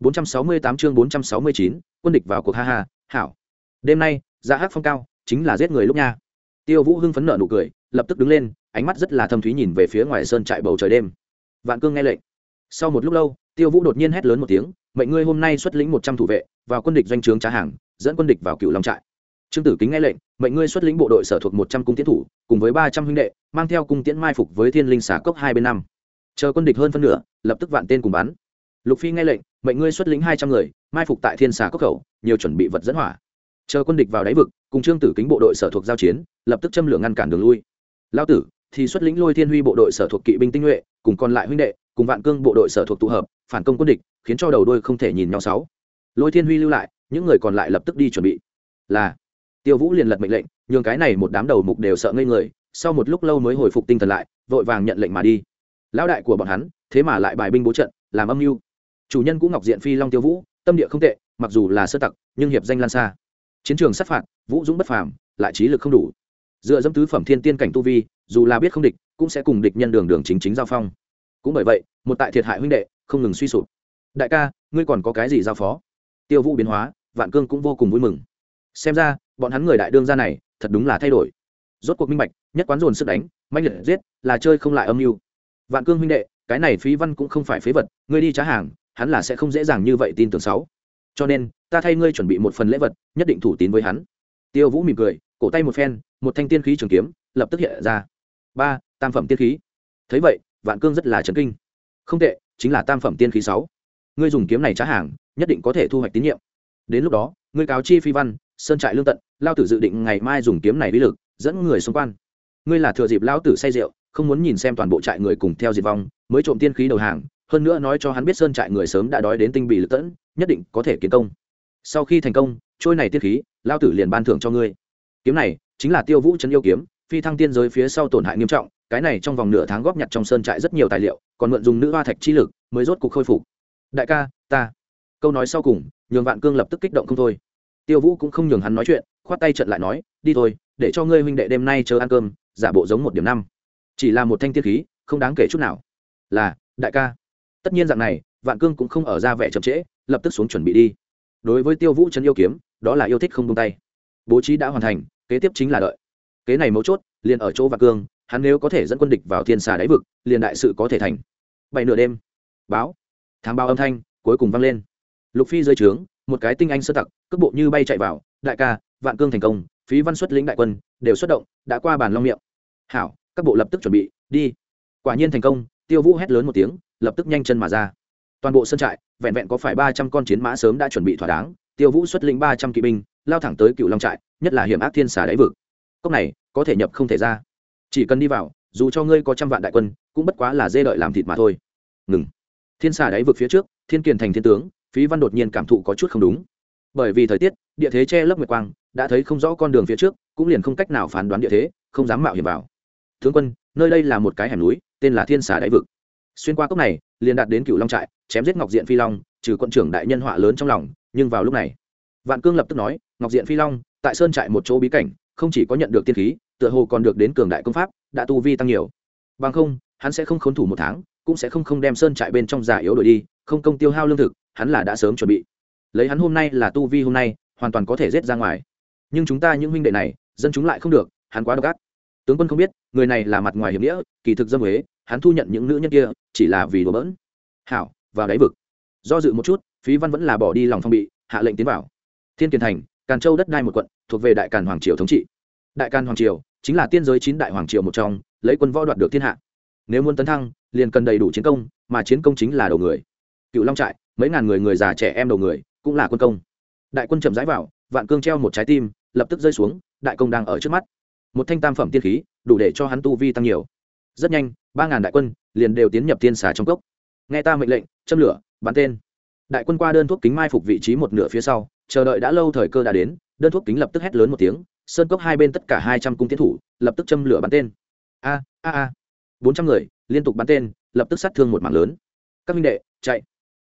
468 chương 469, quân địch vào cuộc ha ha, hảo. Đêm nay, dạ hát phong cao, chính là giết người lúc nha. Tiêu Vũ hưng phấn nở nụ cười, lập tức đứng lên, ánh mắt rất là thâm thúy nhìn về phía ngoài sơn trại bầu trời đêm. Vạn Cương nghe lệnh. Sau một lúc lâu, Tiêu Vũ đột nhiên hét lớn một tiếng, mệnh ngươi hôm nay xuất lĩnh 100 thủ vệ, vào quân địch doanh trướng trá hàng, dẫn quân địch vào cựu long trại. Trương Tử Kính nghe lệnh, mệnh ngươi xuất lĩnh bộ đội sở thuộc 100 cung tiễn thủ, cùng với 300 huynh đệ, mang theo cung tiễn mai phục với Thiên Linh xả cốc hai bên năm. Chờ quân địch hơn phân nửa, lập tức vạn tên cùng bắn. Lục Phi nghe lệnh, mệnh ngươi xuất lĩnh 200 người, mai phục tại Thiên Xà cốc khẩu, nhiều chuẩn bị vật dẫn hỏa. Chờ quân địch vào đáy vực, cùng Trương Tử Kính bộ đội sở thuộc giao chiến, lập tức châm lửa ngăn cản đường lui. Lão tử thì xuất lĩnh Lôi Thiên Huy bộ đội sở thuộc kỵ binh tinh nhuệ, cùng còn lại huynh đệ, cùng Vạn Cương bộ đội sở thuộc tụ hợp, phản công quân địch, khiến cho đầu đuôi không thể nhìn nhau sáu. Lôi Thiên Huy lưu lại, những người còn lại lập tức đi chuẩn bị. Là tiêu vũ liền lật mệnh lệnh nhường cái này một đám đầu mục đều sợ ngây người sau một lúc lâu mới hồi phục tinh thần lại vội vàng nhận lệnh mà đi lão đại của bọn hắn thế mà lại bài binh bố trận làm âm mưu chủ nhân cũng ngọc diện phi long tiêu vũ, tâm địa không tệ, mặc dù là sơ tặc, nhưng hiệp danh lan xa chiến trường sát phạt, vũ dũng bất phàm, lại trí lực không đủ. Dựa dẫm tứ phẩm thiên tiên cảnh tu vi, dù là biết không địch, cũng sẽ cùng địch nhân đường đường chính chính giao phong. Cũng bởi vậy, một tại thiệt hại huynh đệ, không ngừng suy sụp. Đại ca, ngươi còn có cái gì giao phó? Tiêu vũ biến hóa, vạn cương cũng vô cùng vui mừng. Xem ra, bọn hắn người đại đương gia này, thật đúng là thay đổi. Rốt cuộc minh bạch, nhất quán dồn sức đánh manh liệt giết, là chơi không lại âm mưu. Vạn cương huynh đệ, cái này phí văn cũng không phải phế vật, ngươi đi trả hàng hắn là sẽ không dễ dàng như vậy tin tưởng sáu. Cho nên, ta thay ngươi chuẩn bị một phần lễ vật, nhất định thủ tín với hắn. Tiêu vũ mỉm cười, cổ tay một phen, một thanh tiên khí trường kiếm, lập tức hiện ra. Ba, tam phẩm tiên khí. Thấy vậy, vạn cương rất là chấn kinh. Không tệ, chính là tam phẩm tiên khí sáu. Ngươi dùng kiếm này chả hàng, nhất định có thể thu hoạch tín nhiệm. Đến lúc đó, ngươi cáo chi phi văn, sơn trại lương tận, lao tử dự định ngày mai dùng kiếm này bí lực, dẫn người xung quanh. Ngươi là thừa dịp lao tử say rượu, không muốn nhìn xem toàn bộ trại người cùng theo diệt vong, mới trộm tiên khí đầu hàng hơn nữa nói cho hắn biết sơn trại người sớm đã đói đến tinh bị lực tẫn, nhất định có thể kiến công. Sau khi thành công, trôi này tiên khí, lao tử liền ban thưởng cho ngươi. Kiếm này chính là tiêu vũ trấn yêu kiếm, phi thăng tiên giới phía sau tổn hại nghiêm trọng, cái này trong vòng nửa tháng góp nhặt trong sơn trại rất nhiều tài liệu, còn mượn dùng nữ hoa thạch chi lực mới rốt cuộc khôi phục. Đại ca, ta. Câu nói sau cùng, nhường vạn cương lập tức kích động không thôi. Tiêu vũ cũng không nhường hắn nói chuyện, khoát tay trận lại nói, đi thôi, để cho ngươi huynh đệ đêm nay chờ ăn cơm, giả bộ giống một điểm năm. Chỉ là một thanh tiên khí, không đáng kể chút nào. Là, đại ca tất nhiên dạng này, vạn cương cũng không ở ra vẻ chậm trễ, lập tức xuống chuẩn bị đi. Đối với tiêu vũ trấn yêu kiếm, đó là yêu thích không tung tay. Bố trí đã hoàn thành, kế tiếp chính là đợi. Kế này mấu chốt, liền ở chỗ vạn cương, hắn nếu có thể dẫn quân địch vào thiên xà đáy vực, liền đại sự có thể thành. Bảy nửa đêm, báo, thám báo âm thanh cuối cùng vang lên. Lục phi rơi trướng, một cái tinh anh sơ tặc, cước bộ như bay chạy vào, đại ca, vạn cương thành công, phí văn xuất lĩnh đại quân, đều xuất động, đã qua bàn long miệng. Hảo, các bộ lập tức chuẩn bị, đi. Quả nhiên thành công, tiêu vũ hét lớn một tiếng lập tức nhanh chân mà ra. Toàn bộ sân trại, vẹn vẹn có phải ba trăm con chiến mã sớm đã chuẩn bị thỏa đáng, tiêu vũ xuất lĩnh ba trăm kỵ binh, lao thẳng tới cựu long trại, nhất là hiểm ác thiên xà đáy vực. Cốc này, có thể nhập không thể ra. Chỉ cần đi vào, dù cho ngươi có trăm vạn đại quân, cũng bất quá là dê đợi làm thịt mà thôi. Ngừng. Thiên xà đáy vực phía trước, thiên kiền thành thiên tướng, phí văn đột nhiên cảm thụ có chút không đúng. Bởi vì thời tiết, địa thế che lấp nguyệt quang, đã thấy không rõ con đường phía trước, cũng liền không cách nào phán đoán địa thế, không dám mạo hiểm vào. Tướng quân, nơi đây là một cái hẻm núi, tên là thiên xà đại vực xuyên qua cốc này, liền đạt đến cựu long trại, chém giết ngọc diện phi long, trừ quân trưởng đại nhân họa lớn trong lòng, nhưng vào lúc này, vạn cương lập tức nói, ngọc diện phi long, tại sơn trại một chỗ bí cảnh, không chỉ có nhận được tiên khí, tựa hồ còn được đến cường đại công pháp, đã tu vi tăng nhiều. Bằng không, hắn sẽ không khốn thủ một tháng, cũng sẽ không không đem sơn trại bên trong giả yếu đổi đi, không công tiêu hao lương thực, hắn là đã sớm chuẩn bị. Lấy hắn hôm nay là tu vi hôm nay, hoàn toàn có thể rết ra ngoài. Nhưng chúng ta những huynh đệ này, dân chúng lại không được, hắn quá độc ác. Tướng quân không biết người này là mặt ngoài hiểm nghĩa, kỳ thực dâm huế, hắn thu nhận những nữ nhân kia, chỉ là vì đùa bỡn. Hảo, vào đáy vực. Do dự một chút, phí văn vẫn là bỏ đi lòng phong bị, hạ lệnh tiến vào. Thiên kiền thành, càn châu đất đai một quận, thuộc về đại càn hoàng triều thống trị. Đại càn hoàng triều chính là tiên giới chín đại hoàng triều một trong, lấy quân võ đoạt được thiên hạ. Nếu muốn tấn thăng, liền cần đầy đủ chiến công, mà chiến công chính là đầu người. Cựu long trại, mấy ngàn người người già trẻ em đầu người, cũng là quân công. Đại quân chậm rãi vào, vạn cương treo một trái tim, lập tức rơi xuống, đại công đang ở trước mắt một thanh tam phẩm tiên khí, đủ để cho hắn tu vi tăng nhiều. Rất nhanh, ba ngàn đại quân liền đều tiến nhập tiên xà trong cốc. Nghe ta mệnh lệnh, châm lửa, bắn tên. Đại quân qua đơn thuốc kính mai phục vị trí một nửa phía sau, chờ đợi đã lâu thời cơ đã đến, đơn thuốc kính lập tức hét lớn một tiếng, sơn cốc hai bên tất cả hai trăm cung tiến thủ lập tức châm lửa bắn tên. A a a. Bốn trăm người liên tục bắn tên, lập tức sát thương một mạng lớn. Các minh đệ, chạy.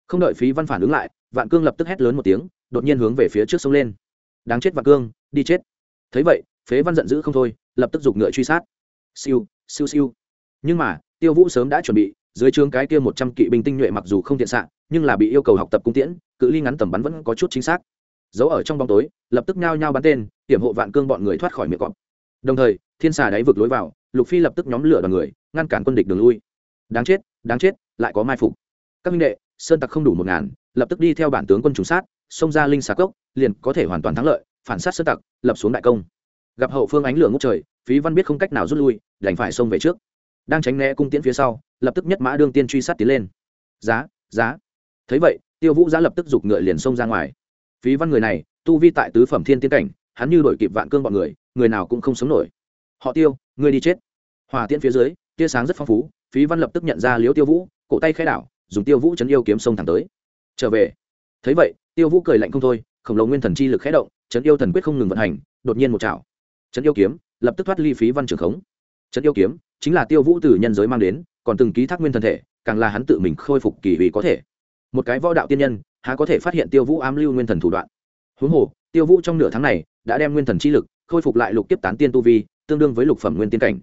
Không đợi phí văn phản ứng lại, vạn cương lập tức hét lớn một tiếng, đột nhiên hướng về phía trước sông lên. Đáng chết vạn cương, đi chết. Thấy vậy phế văn giận dữ không thôi, lập tức giục ngựa truy sát. Siêu siêu siêu. Nhưng mà, tiêu vũ sớm đã chuẩn bị, dưới trướng cái kia một trăm kỵ binh tinh nhuệ mặc dù không thiện xạ, nhưng là bị yêu cầu học tập cung tiễn, cự ly ngắn tầm bắn vẫn có chút chính xác. Giấu ở trong bóng tối, lập tức nhao nhao bắn tên, hiểm hộ vạn cương bọn người thoát khỏi miệng cọp. Đồng thời, thiên xà đáy vực lối vào, lục phi lập tức nhóm lửa đoàn người, ngăn cản quân địch đường lui. Đáng chết đáng chết, lại có mai phục. Các minh đệ, sơn tặc không đủ một ngàn, lập tức đi theo bản tướng quân trùng sát, xông ra linh xà cốc, liền có thể hoàn toàn thắng lợi, phản sát sơn tặc, lập xuống đại công gặp hậu phương ánh lửa ngốc trời, phí văn biết không cách nào rút lui, đành phải xông về trước. Đang tránh né cung tiễn phía sau, lập tức nhất mã đương tiên truy sát tiến lên. Giá giá. Thấy vậy, tiêu vũ giá lập tức giục ngựa liền xông ra ngoài. Phí văn người này, tu vi tại tứ phẩm thiên tiên cảnh, hắn như đổi kịp vạn cương bọn người người nào cũng không sống nổi. Họ tiêu, ngươi đi chết. Hòa tiễn phía dưới, tia sáng rất phong phú, phí văn lập tức nhận ra liếu tiêu vũ, cổ tay khai đảo, dùng tiêu vũ chấn yêu kiếm sông thẳng tới. Trở về. Thấy vậy, tiêu vũ cười lạnh không thôi, khổng lồ nguyên thần chi lực khé động, chấn yêu thần quyết không ngừng vận hành, đột nhiên một chảo trấn yêu kiếm, lập tức thoát ly phí văn trường khống. Trấn yêu kiếm chính là tiêu vũ từ nhân giới mang đến, còn từng ký thác nguyên thần thể, càng là hắn tự mình khôi phục kỳ hủy có thể. Một cái võ đạo tiên nhân, há có thể phát hiện tiêu vũ ám lưu nguyên thần thủ đoạn. Huống hồ, tiêu vũ trong nửa tháng này đã đem nguyên thần chi lực khôi phục lại lục tiếp tán tiên tu vi, tương đương với lục phẩm nguyên tiên cảnh.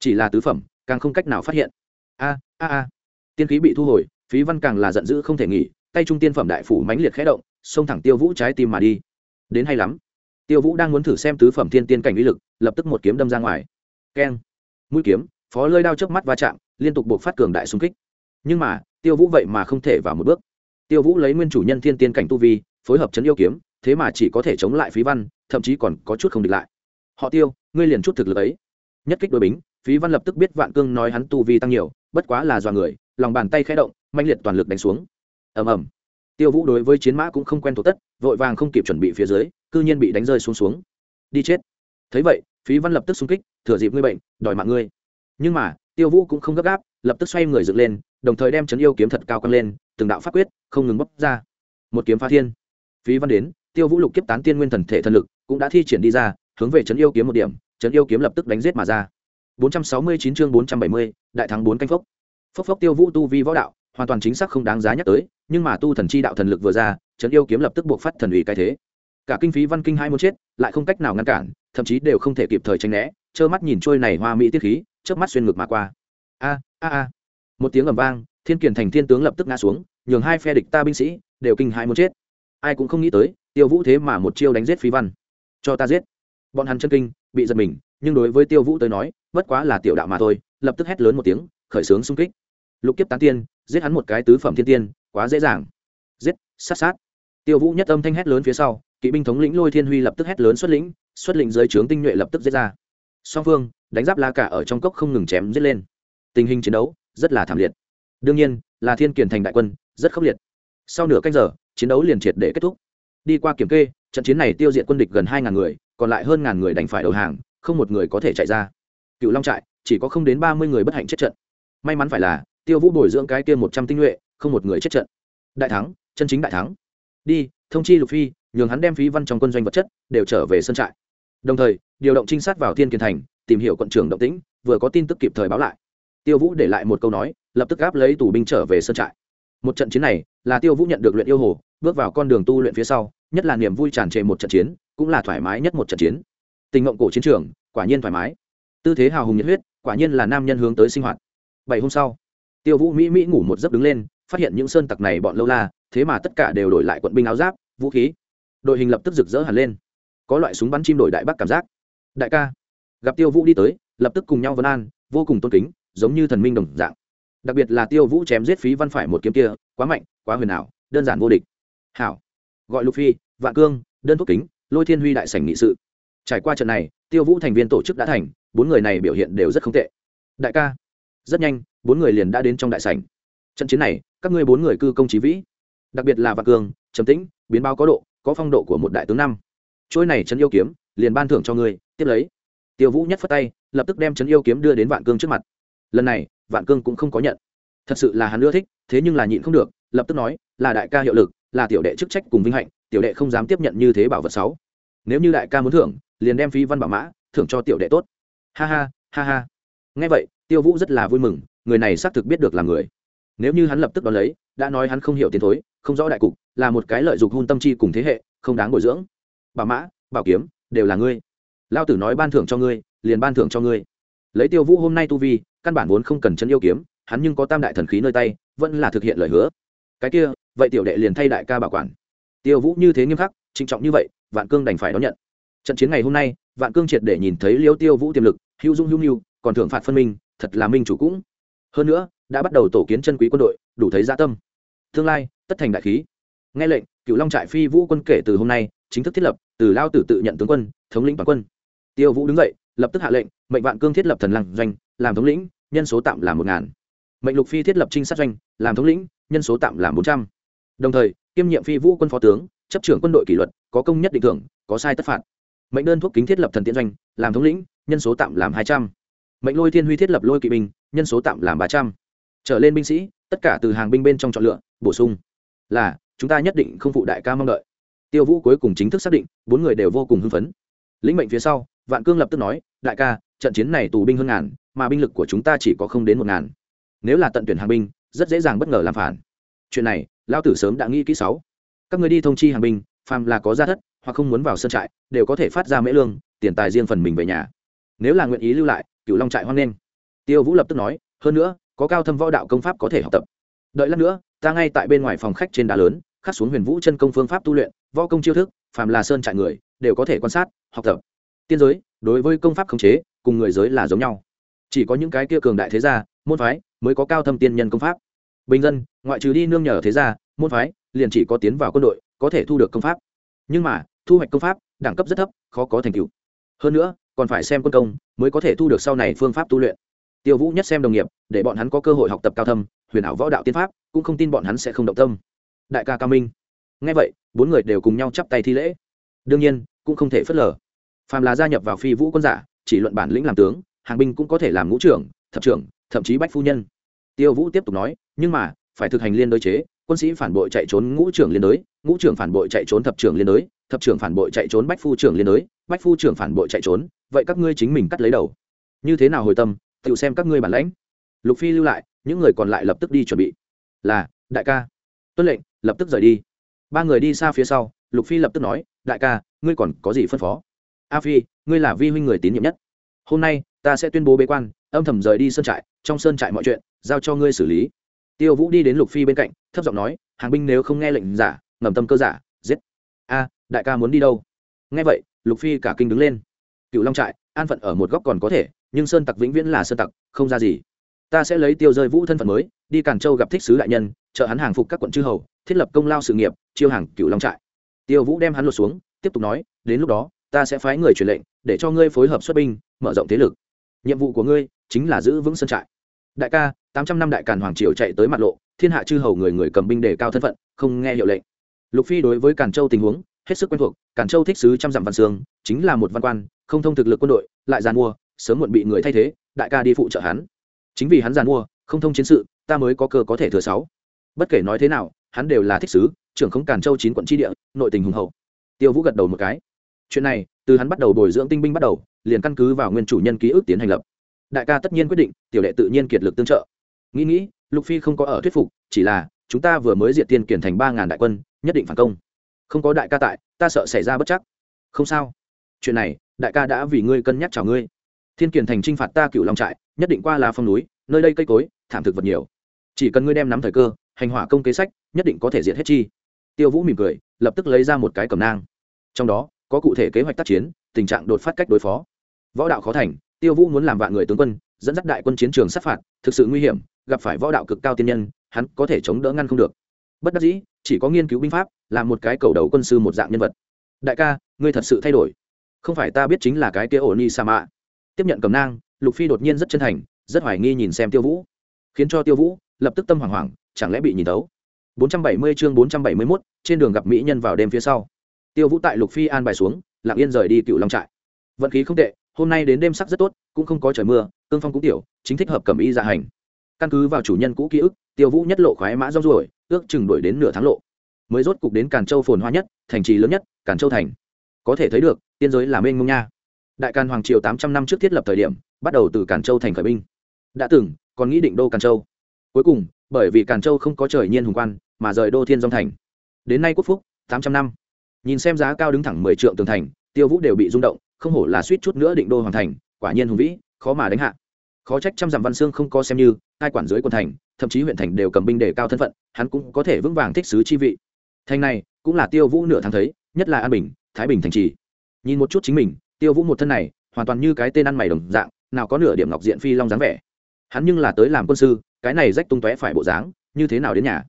Chỉ là tứ phẩm, càng không cách nào phát hiện. A a a. Tiên khí bị thu hồi, phí văn càng là giận dữ không thể nghỉ, tay trung tiên phẩm đại phủ mãnh liệt khẽ động, xông thẳng tiêu vũ trái tim mà đi. Đến hay lắm tiêu vũ đang muốn thử xem tứ phẩm thiên tiên cảnh uy lực, lập tức một kiếm đâm ra ngoài. Keng. Mũi kiếm, phó lơi đao trước mắt va chạm, liên tục buộc phát cường đại xung kích. Nhưng mà, tiêu vũ vậy mà không thể vào một bước. Tiêu vũ lấy nguyên chủ nhân thiên tiên cảnh tu vi, phối hợp chấn yêu kiếm, thế mà chỉ có thể chống lại phí văn, thậm chí còn có chút không địch lại. Họ tiêu, ngươi liền chút thực lực ấy. Nhất kích đội bính, phí văn lập tức biết vạn cương nói hắn tu vi tăng nhiều, bất quá là dọa người, lòng bàn tay khẽ động manh liệt toàn lực đánh xuống. Ầm ầm. Tiêu vũ đối với chiến mã cũng không quen thuộc tất, vội vàng không kịp chuẩn bị phía dưới cư nhiên bị đánh rơi xuống xuống. Đi chết. Thấy vậy phí văn lập tức xung kích thừa dịp ngươi bệnh đòi mạng ngươi. Nhưng mà tiêu vũ cũng không gấp gáp lập tức xoay người dựng lên đồng thời đem chấn yêu kiếm thật cao căng lên từng đạo pháp quyết không ngừng bóc ra. Một kiếm phá thiên. Phí văn đến tiêu vũ lục kiếp tán tiên nguyên thần thể thần lực cũng đã thi triển đi ra hướng về chấn yêu kiếm một điểm chấn yêu kiếm lập tức đánh giết mà ra. 469 chương 470, đại thắng bốn canh phốc. Phốc phốc tiêu vũ tu vi võ đạo hoàn toàn chính xác không đáng giá nhắc tới nhưng mà tu thần chi đạo thần lực vừa ra chấn yêu kiếm lập tức buộc phát thần uy cái thế cả kinh phí văn kinh hai muốn chết, lại không cách nào ngăn cản, thậm chí đều không thể kịp thời tránh né, trơ mắt nhìn trôi này hoa mỹ tiết khí trước mắt xuyên ngực mà qua. A a a. Một tiếng ầm vang, thiên kiền thành thiên tướng lập tức ngã xuống, nhường hai phe địch ta binh sĩ đều kinh hai muốn chết. Ai cũng không nghĩ tới, tiêu vũ thế mà một chiêu đánh giết phí văn. Cho ta giết. Bọn hắn chân kinh, bị giật mình, nhưng đối với tiêu vũ tới nói, bất quá là tiểu đạo mà thôi, lập tức hét lớn một tiếng, khởi xướng xung kích. Lục kiếp tán tiên, giết hắn một cái tứ phẩm thiên tiên, quá dễ dàng. Giết, sát sát. Tiêu vũ nhất âm thanh hét lớn phía sau kỵ binh thống lĩnh lôi thiên huy lập tức hét lớn xuất lĩnh xuất lĩnh dưới trướng tinh nhuệ lập tức giết ra. Song phương đánh giáp la cả ở trong cốc không ngừng chém giết lên. Tình hình chiến đấu rất là thảm liệt. Đương nhiên, là thiên kiển thành đại quân, rất khốc liệt. Sau nửa canh giờ, chiến đấu liền triệt để kết thúc. Đi qua kiểm kê, trận chiến này tiêu diệt quân địch gần hai ngàn người, còn lại hơn ngàn người đành phải đầu hàng, không một người có thể chạy ra. Cựu long trại, chỉ có không đến ba mươi người bất hạnh chết trận. May mắn phải là, tiêu vũ bồi dưỡng cái kia một trăm tinh nhuệ, không một người chết trận. Đại thắng, chân chính đại thắng. Đi, thông chi lục phi nhường hắn đem phí văn trong quân doanh vật chất đều trở về sân trại. Đồng thời, điều động trinh sát vào thiên kiên thành, tìm hiểu quận trưởng động tĩnh, vừa có tin tức kịp thời báo lại. Tiêu vũ để lại một câu nói, lập tức gáp lấy tù binh trở về sân trại. Một trận chiến này là tiêu vũ nhận được luyện yêu hồ, bước vào con đường tu luyện phía sau, nhất là niềm vui tràn trề một trận chiến, cũng là thoải mái nhất một trận chiến. Tình mộng cổ chiến trường, quả nhiên thoải mái. Tư thế hào hùng nhiệt huyết, quả nhiên là nam nhân hướng tới sinh hoạt. Bảy hôm sau, tiêu vũ mỹ mỹ ngủ một giấc đứng lên, phát hiện những sơn tặc này bọn lâu la, thế mà tất cả đều đổi lại quận binh áo giáp, vũ khí đội hình lập tức rực rỡ hẳn lên. Có loại súng bắn chim đổi đại bắc cảm giác. Đại ca, gặp tiêu vũ đi tới, lập tức cùng nhau vân an, vô cùng tôn kính, giống như thần minh đồng dạng. Đặc biệt là tiêu vũ chém giết phí văn phải một kiếm kia, quá mạnh, quá huyền ảo, đơn giản vô địch. Hảo. Gọi lục phi, vạn cương, đơn thuốc kính, lôi thiên huy đại sảnh nghị sự. Trải qua trận này, tiêu vũ thành viên tổ chức đã thành, bốn người này biểu hiện đều rất không tệ. Đại ca. Rất nhanh, bốn người liền đã đến trong đại sảnh. Trận chiến này, các ngươi bốn người cư công trí vĩ. Đặc biệt là vạn cương, trầm tĩnh, biến bao có độ có phong độ của một đại tướng năm. Trôi này trấn yêu kiếm, liền ban thưởng cho ngươi, tiếp lấy. Tiêu vũ nhất phất tay, lập tức đem trấn yêu kiếm đưa đến vạn cương trước mặt. Lần này, vạn cương cũng không có nhận. Thật sự là hắn ưa thích, thế nhưng là nhịn không được, lập tức nói, là đại ca hiệu lực, là tiểu đệ chức trách cùng vinh hạnh, tiểu đệ không dám tiếp nhận như thế bảo vật sáu nếu như đại ca muốn thưởng, liền đem phi văn bảo mã, thưởng cho tiểu đệ tốt. Ha ha ha ha. Nghe vậy, tiêu vũ rất là vui mừng, người này xác thực biết được là người nếu như hắn lập tức đón lấy, đã nói hắn không hiểu tiền thối, không rõ đại cục, là một cái lợi dụng hôn tâm chi cùng thế hệ, không đáng bồi dưỡng. Bảo mã, bảo kiếm, đều là ngươi. Lao tử nói ban thưởng cho ngươi, liền ban thưởng cho ngươi. Lấy tiêu vũ hôm nay tu vi, căn bản vốn không cần chân yêu kiếm, hắn nhưng có tam đại thần khí nơi tay, vẫn là thực hiện lời hứa. Cái kia, vậy tiểu đệ liền thay đại ca bảo quản. Tiêu vũ như thế nghiêm khắc, trịnh trọng như vậy, vạn cương đành phải đón nhận. Trận chiến ngày hôm nay, vạn cương triệt để nhìn thấy liêu tiêu vũ tiềm lực, hữu dung hữu nhu, còn thưởng phạt phân minh, thật là minh chủ cũng. Hơn nữa đã bắt đầu tổ kiến chân quý quân đội, đủ thấy gia tâm. Tương lai, tất thành đại khí. Nghe lệnh cựu long trại phi vũ quân kể từ hôm nay, chính thức thiết lập, từ lao tử tự nhận tướng quân, thống lĩnh toàn quân. Tiêu vũ đứng dậy, lập tức hạ lệnh, mệnh vạn cương thiết lập thần lăng doanh, làm thống lĩnh, nhân số tạm là một ngàn. Mệnh lục phi thiết lập trinh sát doanh, làm thống lĩnh, nhân số tạm là bốn trăm. Đồng thời, kiêm nhiệm phi vũ quân phó tướng, chấp trưởng quân đội kỷ luật, có công nhất định thưởng, có sai tất phạt. Mệnh đơn thuốc kính thiết lập thần tiễn doanh, làm thống lĩnh, nhân số tạm làm hai trăm. Mệnh lôi thiên huy thiết lập lôi kỵ binh, nhân số tạm làm ba trăm trở lên binh sĩ, tất cả từ hàng binh bên trong chọn lựa, bổ sung. Là, chúng ta nhất định không phụ đại ca mong đợi. Tiêu vũ cuối cùng chính thức xác định, bốn người đều vô cùng hưng phấn. Lĩnh mệnh phía sau, vạn cương lập tức nói, đại ca, trận chiến này tù binh hơn ngàn, mà binh lực của chúng ta chỉ có không đến một ngàn. Nếu là tận tuyển hàng binh, rất dễ dàng bất ngờ làm phản. Chuyện này lao tử sớm đã nghĩ kỹ sáu. Các người đi thông chi hàng binh, phàm là có gia thất, hoặc không muốn vào sân trại, đều có thể phát ra mễ lương, tiền tài riêng phần mình về nhà. Nếu là nguyện ý lưu lại cựu long trại hoan nghênh. Tiêu vũ lập tức nói, hơn nữa có cao thâm võ đạo công pháp có thể học tập. Đợi lát nữa, ta ngay tại bên ngoài phòng khách trên đá lớn, khắc xuống huyền vũ chân công phương pháp tu luyện, võ công chiêu thức, phàm là sơn trại người, đều có thể quan sát, học tập. Tiên giới, đối với công pháp khống chế, cùng người giới là giống nhau. Chỉ có những cái kia cường đại thế gia, môn phái, mới có cao thâm tiên nhân công pháp. Bình dân, ngoại trừ đi nương nhờ thế gia, môn phái, liền chỉ có tiến vào quân đội, có thể thu được công pháp. Nhưng mà, thu hoạch công pháp, đẳng cấp rất thấp, khó có thành tựu. Hơn nữa, còn phải xem quân công, mới có thể thu được sau này phương pháp tu luyện. Tiêu vũ nhất xem đồng nghiệp để bọn hắn có cơ hội học tập cao thâm, huyền ảo võ đạo tiên pháp, cũng không tin bọn hắn sẽ không động tâm. Đại ca cao minh. Ngay vậy, bốn người đều cùng nhau chắp tay thi lễ. Đương nhiên, cũng không thể phớt lờ. Phàm là gia nhập vào phi vũ quân giả, chỉ luận bản lĩnh làm tướng, hàng binh cũng có thể làm ngũ trưởng, thập trưởng, thậm chí bách phu nhân. Tiêu vũ tiếp tục nói, nhưng mà, phải thực hành liên đối chế, quân sĩ phản bội chạy trốn ngũ trưởng liên đối, ngũ trưởng phản bội chạy trốn thập trưởng liên đối, thập trưởng phản bội chạy trốn bách phu trưởng liên đối, bách phu trưởng phản bội chạy trốn, vậy các ngươi chính mình cắt lấy đầu. Như thế nào hồi tâm, tự xem các ngươi bản lãnh lục phi lưu lại, những người còn lại lập tức đi chuẩn bị. Là, đại ca. Tuân lệnh, lập tức rời đi. Ba người đi xa phía sau, lục phi lập tức nói, đại ca, ngươi còn có gì phân phó? A phi, ngươi là vi huynh người tín nhiệm nhất. Hôm nay, ta sẽ tuyên bố bế quan, âm thầm rời đi sơn trại, trong sơn trại mọi chuyện, giao cho ngươi xử lý. Tiêu vũ đi đến lục phi bên cạnh, thấp giọng nói, hàng binh nếu không nghe lệnh giả, ngầm tâm cơ giả, giết. A, đại ca muốn đi đâu? Nghe vậy, lục phi cả kinh đứng lên. Cựu long trại, an phận ở một góc còn có thể, nhưng sơn tặc vĩnh viễn là sơn tặc, không ra gì ta sẽ lấy tiêu rơi vũ thân phận mới, đi càn châu gặp thích sứ đại nhân trợ hắn hàng phục các quận chư hầu, thiết lập công lao sự nghiệp, chiêu hàng cựu long trại. Tiêu vũ đem hắn lột xuống, tiếp tục nói, đến lúc đó, ta sẽ phái người truyền lệnh, để cho ngươi phối hợp xuất binh, mở rộng thế lực. Nhiệm vụ của ngươi chính là giữ vững sân trại. Đại ca, tám trăm năm đại càn hoàng triều chạy tới mặt lộ, thiên hạ chư hầu người người cầm binh để cao thân phận, không nghe hiệu lệnh. Lục phi đối với càn châu tình huống, hết sức quen thuộc, càn châu thích sứ trăm dặm văn sương chính là một văn quan, không thông thực lực quân đội, lại giàn mua, sớm muộn bị người thay thế, đại ca đi phụ trợ hắn chính vì hắn giàn mua, không thông chiến sự, ta mới có cơ có thể thừa sáu. Bất kể nói thế nào, hắn đều là thích sứ, trưởng không càn châu chín quận tri địa, nội tình hùng hậu. Tiêu vũ gật đầu một cái. Chuyện này, từ hắn bắt đầu bồi dưỡng tinh binh bắt đầu, liền căn cứ vào nguyên chủ nhân ký ức tiến hành lập. Đại ca tất nhiên quyết định, tiểu đệ tự nhiên kiệt lực tương trợ. Nghĩ nghĩ, lục phi không có ở thuyết phục, chỉ là, chúng ta vừa mới diệt tiên kiển thành ba ngàn đại quân, nhất định phản công. Không có đại ca tại, ta sợ xảy ra bất chắc. Không sao. Chuyện này, đại ca đã vì ngươi cân nhắc chào ngươi thiên kiển thành t r i n h phạt ta cựu long trại, nhất định qua là phong núi, nơi đây cây cối, thảm thực vật nhiều. Chỉ cần ngươi đem nắm thời cơ, hành hỏa công kế sách, nhất định có thể diệt hết chi. Tiêu vũ mỉm cười, lập tức lấy ra một cái cầm nang. Trong đó, có cụ thể kế hoạch tác chiến, tình trạng đột phát cách đối phó. Võ đạo khó thành, tiêu vũ muốn làm vạn người tướng quân, dẫn dắt đại quân chiến trường sát phạt, thực sự nguy hiểm, gặp phải võ đạo cực cao tiên nhân, hắn có thể chống đỡ ngăn không được. Bất đắc dĩ, chỉ có nghiên cứu binh pháp là một cái cầu đầu quân sư một dạng nhân vật. Đại ca, ngươi thật sự thay đổi. Không phải ta biết chính là cái kia ổn ni sa mạ tiếp nhận cầm nang lục phi đột nhiên rất chân thành rất hoài nghi nhìn xem tiêu vũ. Khiến cho tiêu vũ lập tức tâm hoảng hoảng chẳng lẽ bị nhìn tấu 470 chương 471, trên đường gặp mỹ nhân vào đêm phía sau. Tiêu vũ tại lục phi an bài xuống lặng yên rời đi cựu long trại. Vận khí không tệ hôm nay đến đêm sắc rất tốt cũng không có trời mưa cương phong cũng tiểu chính thích hợp cầm y dạ hành. Căn cứ vào chủ nhân cũ ký ức tiêu vũ nhất lộ khoái mã rong ruổi ước chừng đuổi đến nửa tháng lộ. Mới rốt cục đến càn châu phồn hoa nhất thành trì lớn nhất càn châu thành. Có thể thấy được tiên giới là mênh mông nha đại càn hoàng triều tám trăm năm trước thiết lập thời điểm, bắt đầu từ càn châu thành khởi binh. Đã từng, còn nghĩ định đô càn châu. Cuối cùng, bởi vì càn châu không có trời nhiên hùng quan, mà rời đô thiên dòng thành. Đến nay quốc phúc, tám trăm năm. Nhìn xem giá cao đứng thẳng mười trượng tường thành, tiêu vũ đều bị rung động, không hổ là suýt chút nữa định đô hoàn thành, quả nhiên hùng vĩ, khó mà đánh hạ. Khó trách trăm dặm văn xương không có xem như cai quản dưới quân thành, thậm chí huyện thành đều cầm binh để cao thân phận, hắn cũng có thể vững vàng thích sứ chi vị. Thành này, cũng là tiêu vũ nửa tháng thấy, nhất là an bình, thái bình thành trì. Nhìn một chút chính mình tiêu vũ một thân này, hoàn toàn như cái tên ăn mày đồng dạng, nào có nửa điểm ngọc diện phi long dáng vẻ. Hắn nhưng là tới làm quân sư, cái này rách tung tóe phải bộ dáng, như thế nào đến nhà?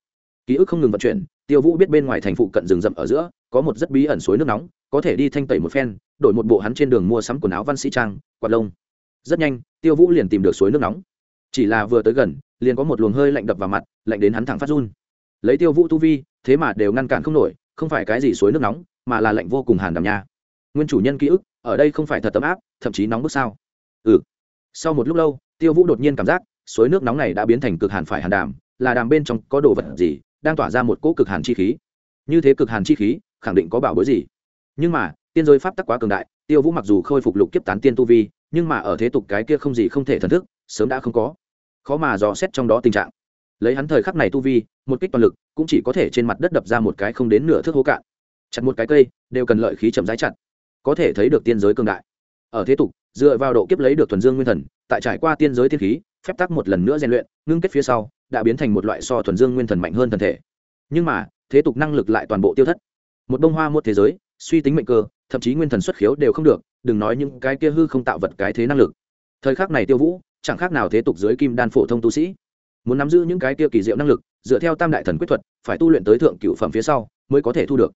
Ký ức không ngừng vận chuyển, tiêu vũ biết bên ngoài thành phụ cận rừng rậm ở giữa, có một rất bí ẩn suối nước nóng, có thể đi thanh tẩy một phen, đổi một bộ hắn trên đường mua sắm quần áo văn sĩ trang, quạt lông. Rất nhanh, tiêu vũ liền tìm được suối nước nóng. Chỉ là vừa tới gần, liền có một luồng hơi lạnh đập vào mặt, lạnh đến hắn thẳng phát run. Lấy tiêu vũ tu vi, thế mà đều ngăn cản không nổi, không phải cái gì suối nước nóng, mà là lạnh vô cùng hàn đàm nha. Nguyên chủ nhân ký ức ở đây không phải thật tấm áp, thậm chí nóng bức sao? Ừ. Sau một lúc lâu, tiêu vũ đột nhiên cảm giác, suối nước nóng này đã biến thành cực hàn phải hàn đàm, là đàm bên trong có đồ vật gì, đang tỏa ra một cỗ cực hàn chi khí. Như thế cực hàn chi khí, khẳng định có bảo bối gì. Nhưng mà, tiên giới pháp tắc quá cường đại, tiêu vũ mặc dù khôi phục lục kiếp tán tiên tu vi, nhưng mà ở thế tục cái kia không gì không thể thần thức, sớm đã không có. Khó mà dò xét trong đó tình trạng. Lấy hắn thời khắc này tu vi, một kích toàn lực, cũng chỉ có thể trên mặt đất đập ra một cái không đến nửa thước hố cạn. Chặt một cái cây, đều cần lợi khí chậm rãi chặt có thể thấy được tiên giới cường đại. Ở thế tục, dựa vào độ kiếp lấy được thuần dương nguyên thần, tại trải qua tiên giới thiên khí, phép tắc một lần nữa rèn luyện, ngưng kết phía sau, đã biến thành một loại so thuần dương nguyên thần mạnh hơn thần thể. Nhưng mà, thế tục năng lực lại toàn bộ tiêu thất. Một bông hoa một thế giới, suy tính mệnh cơ, thậm chí nguyên thần xuất khiếu đều không được, đừng nói những cái kia hư không tạo vật cái thế năng lực. Thời khắc này tiêu vũ, chẳng khác nào thế tục dưới kim đan phổ thông tu sĩ. Muốn nắm giữ những cái kia kỳ diệu năng lực, dựa theo tam đại thần quyết thuật, phải tu luyện tới thượng cựu phẩm phía sau, mới có thể thu được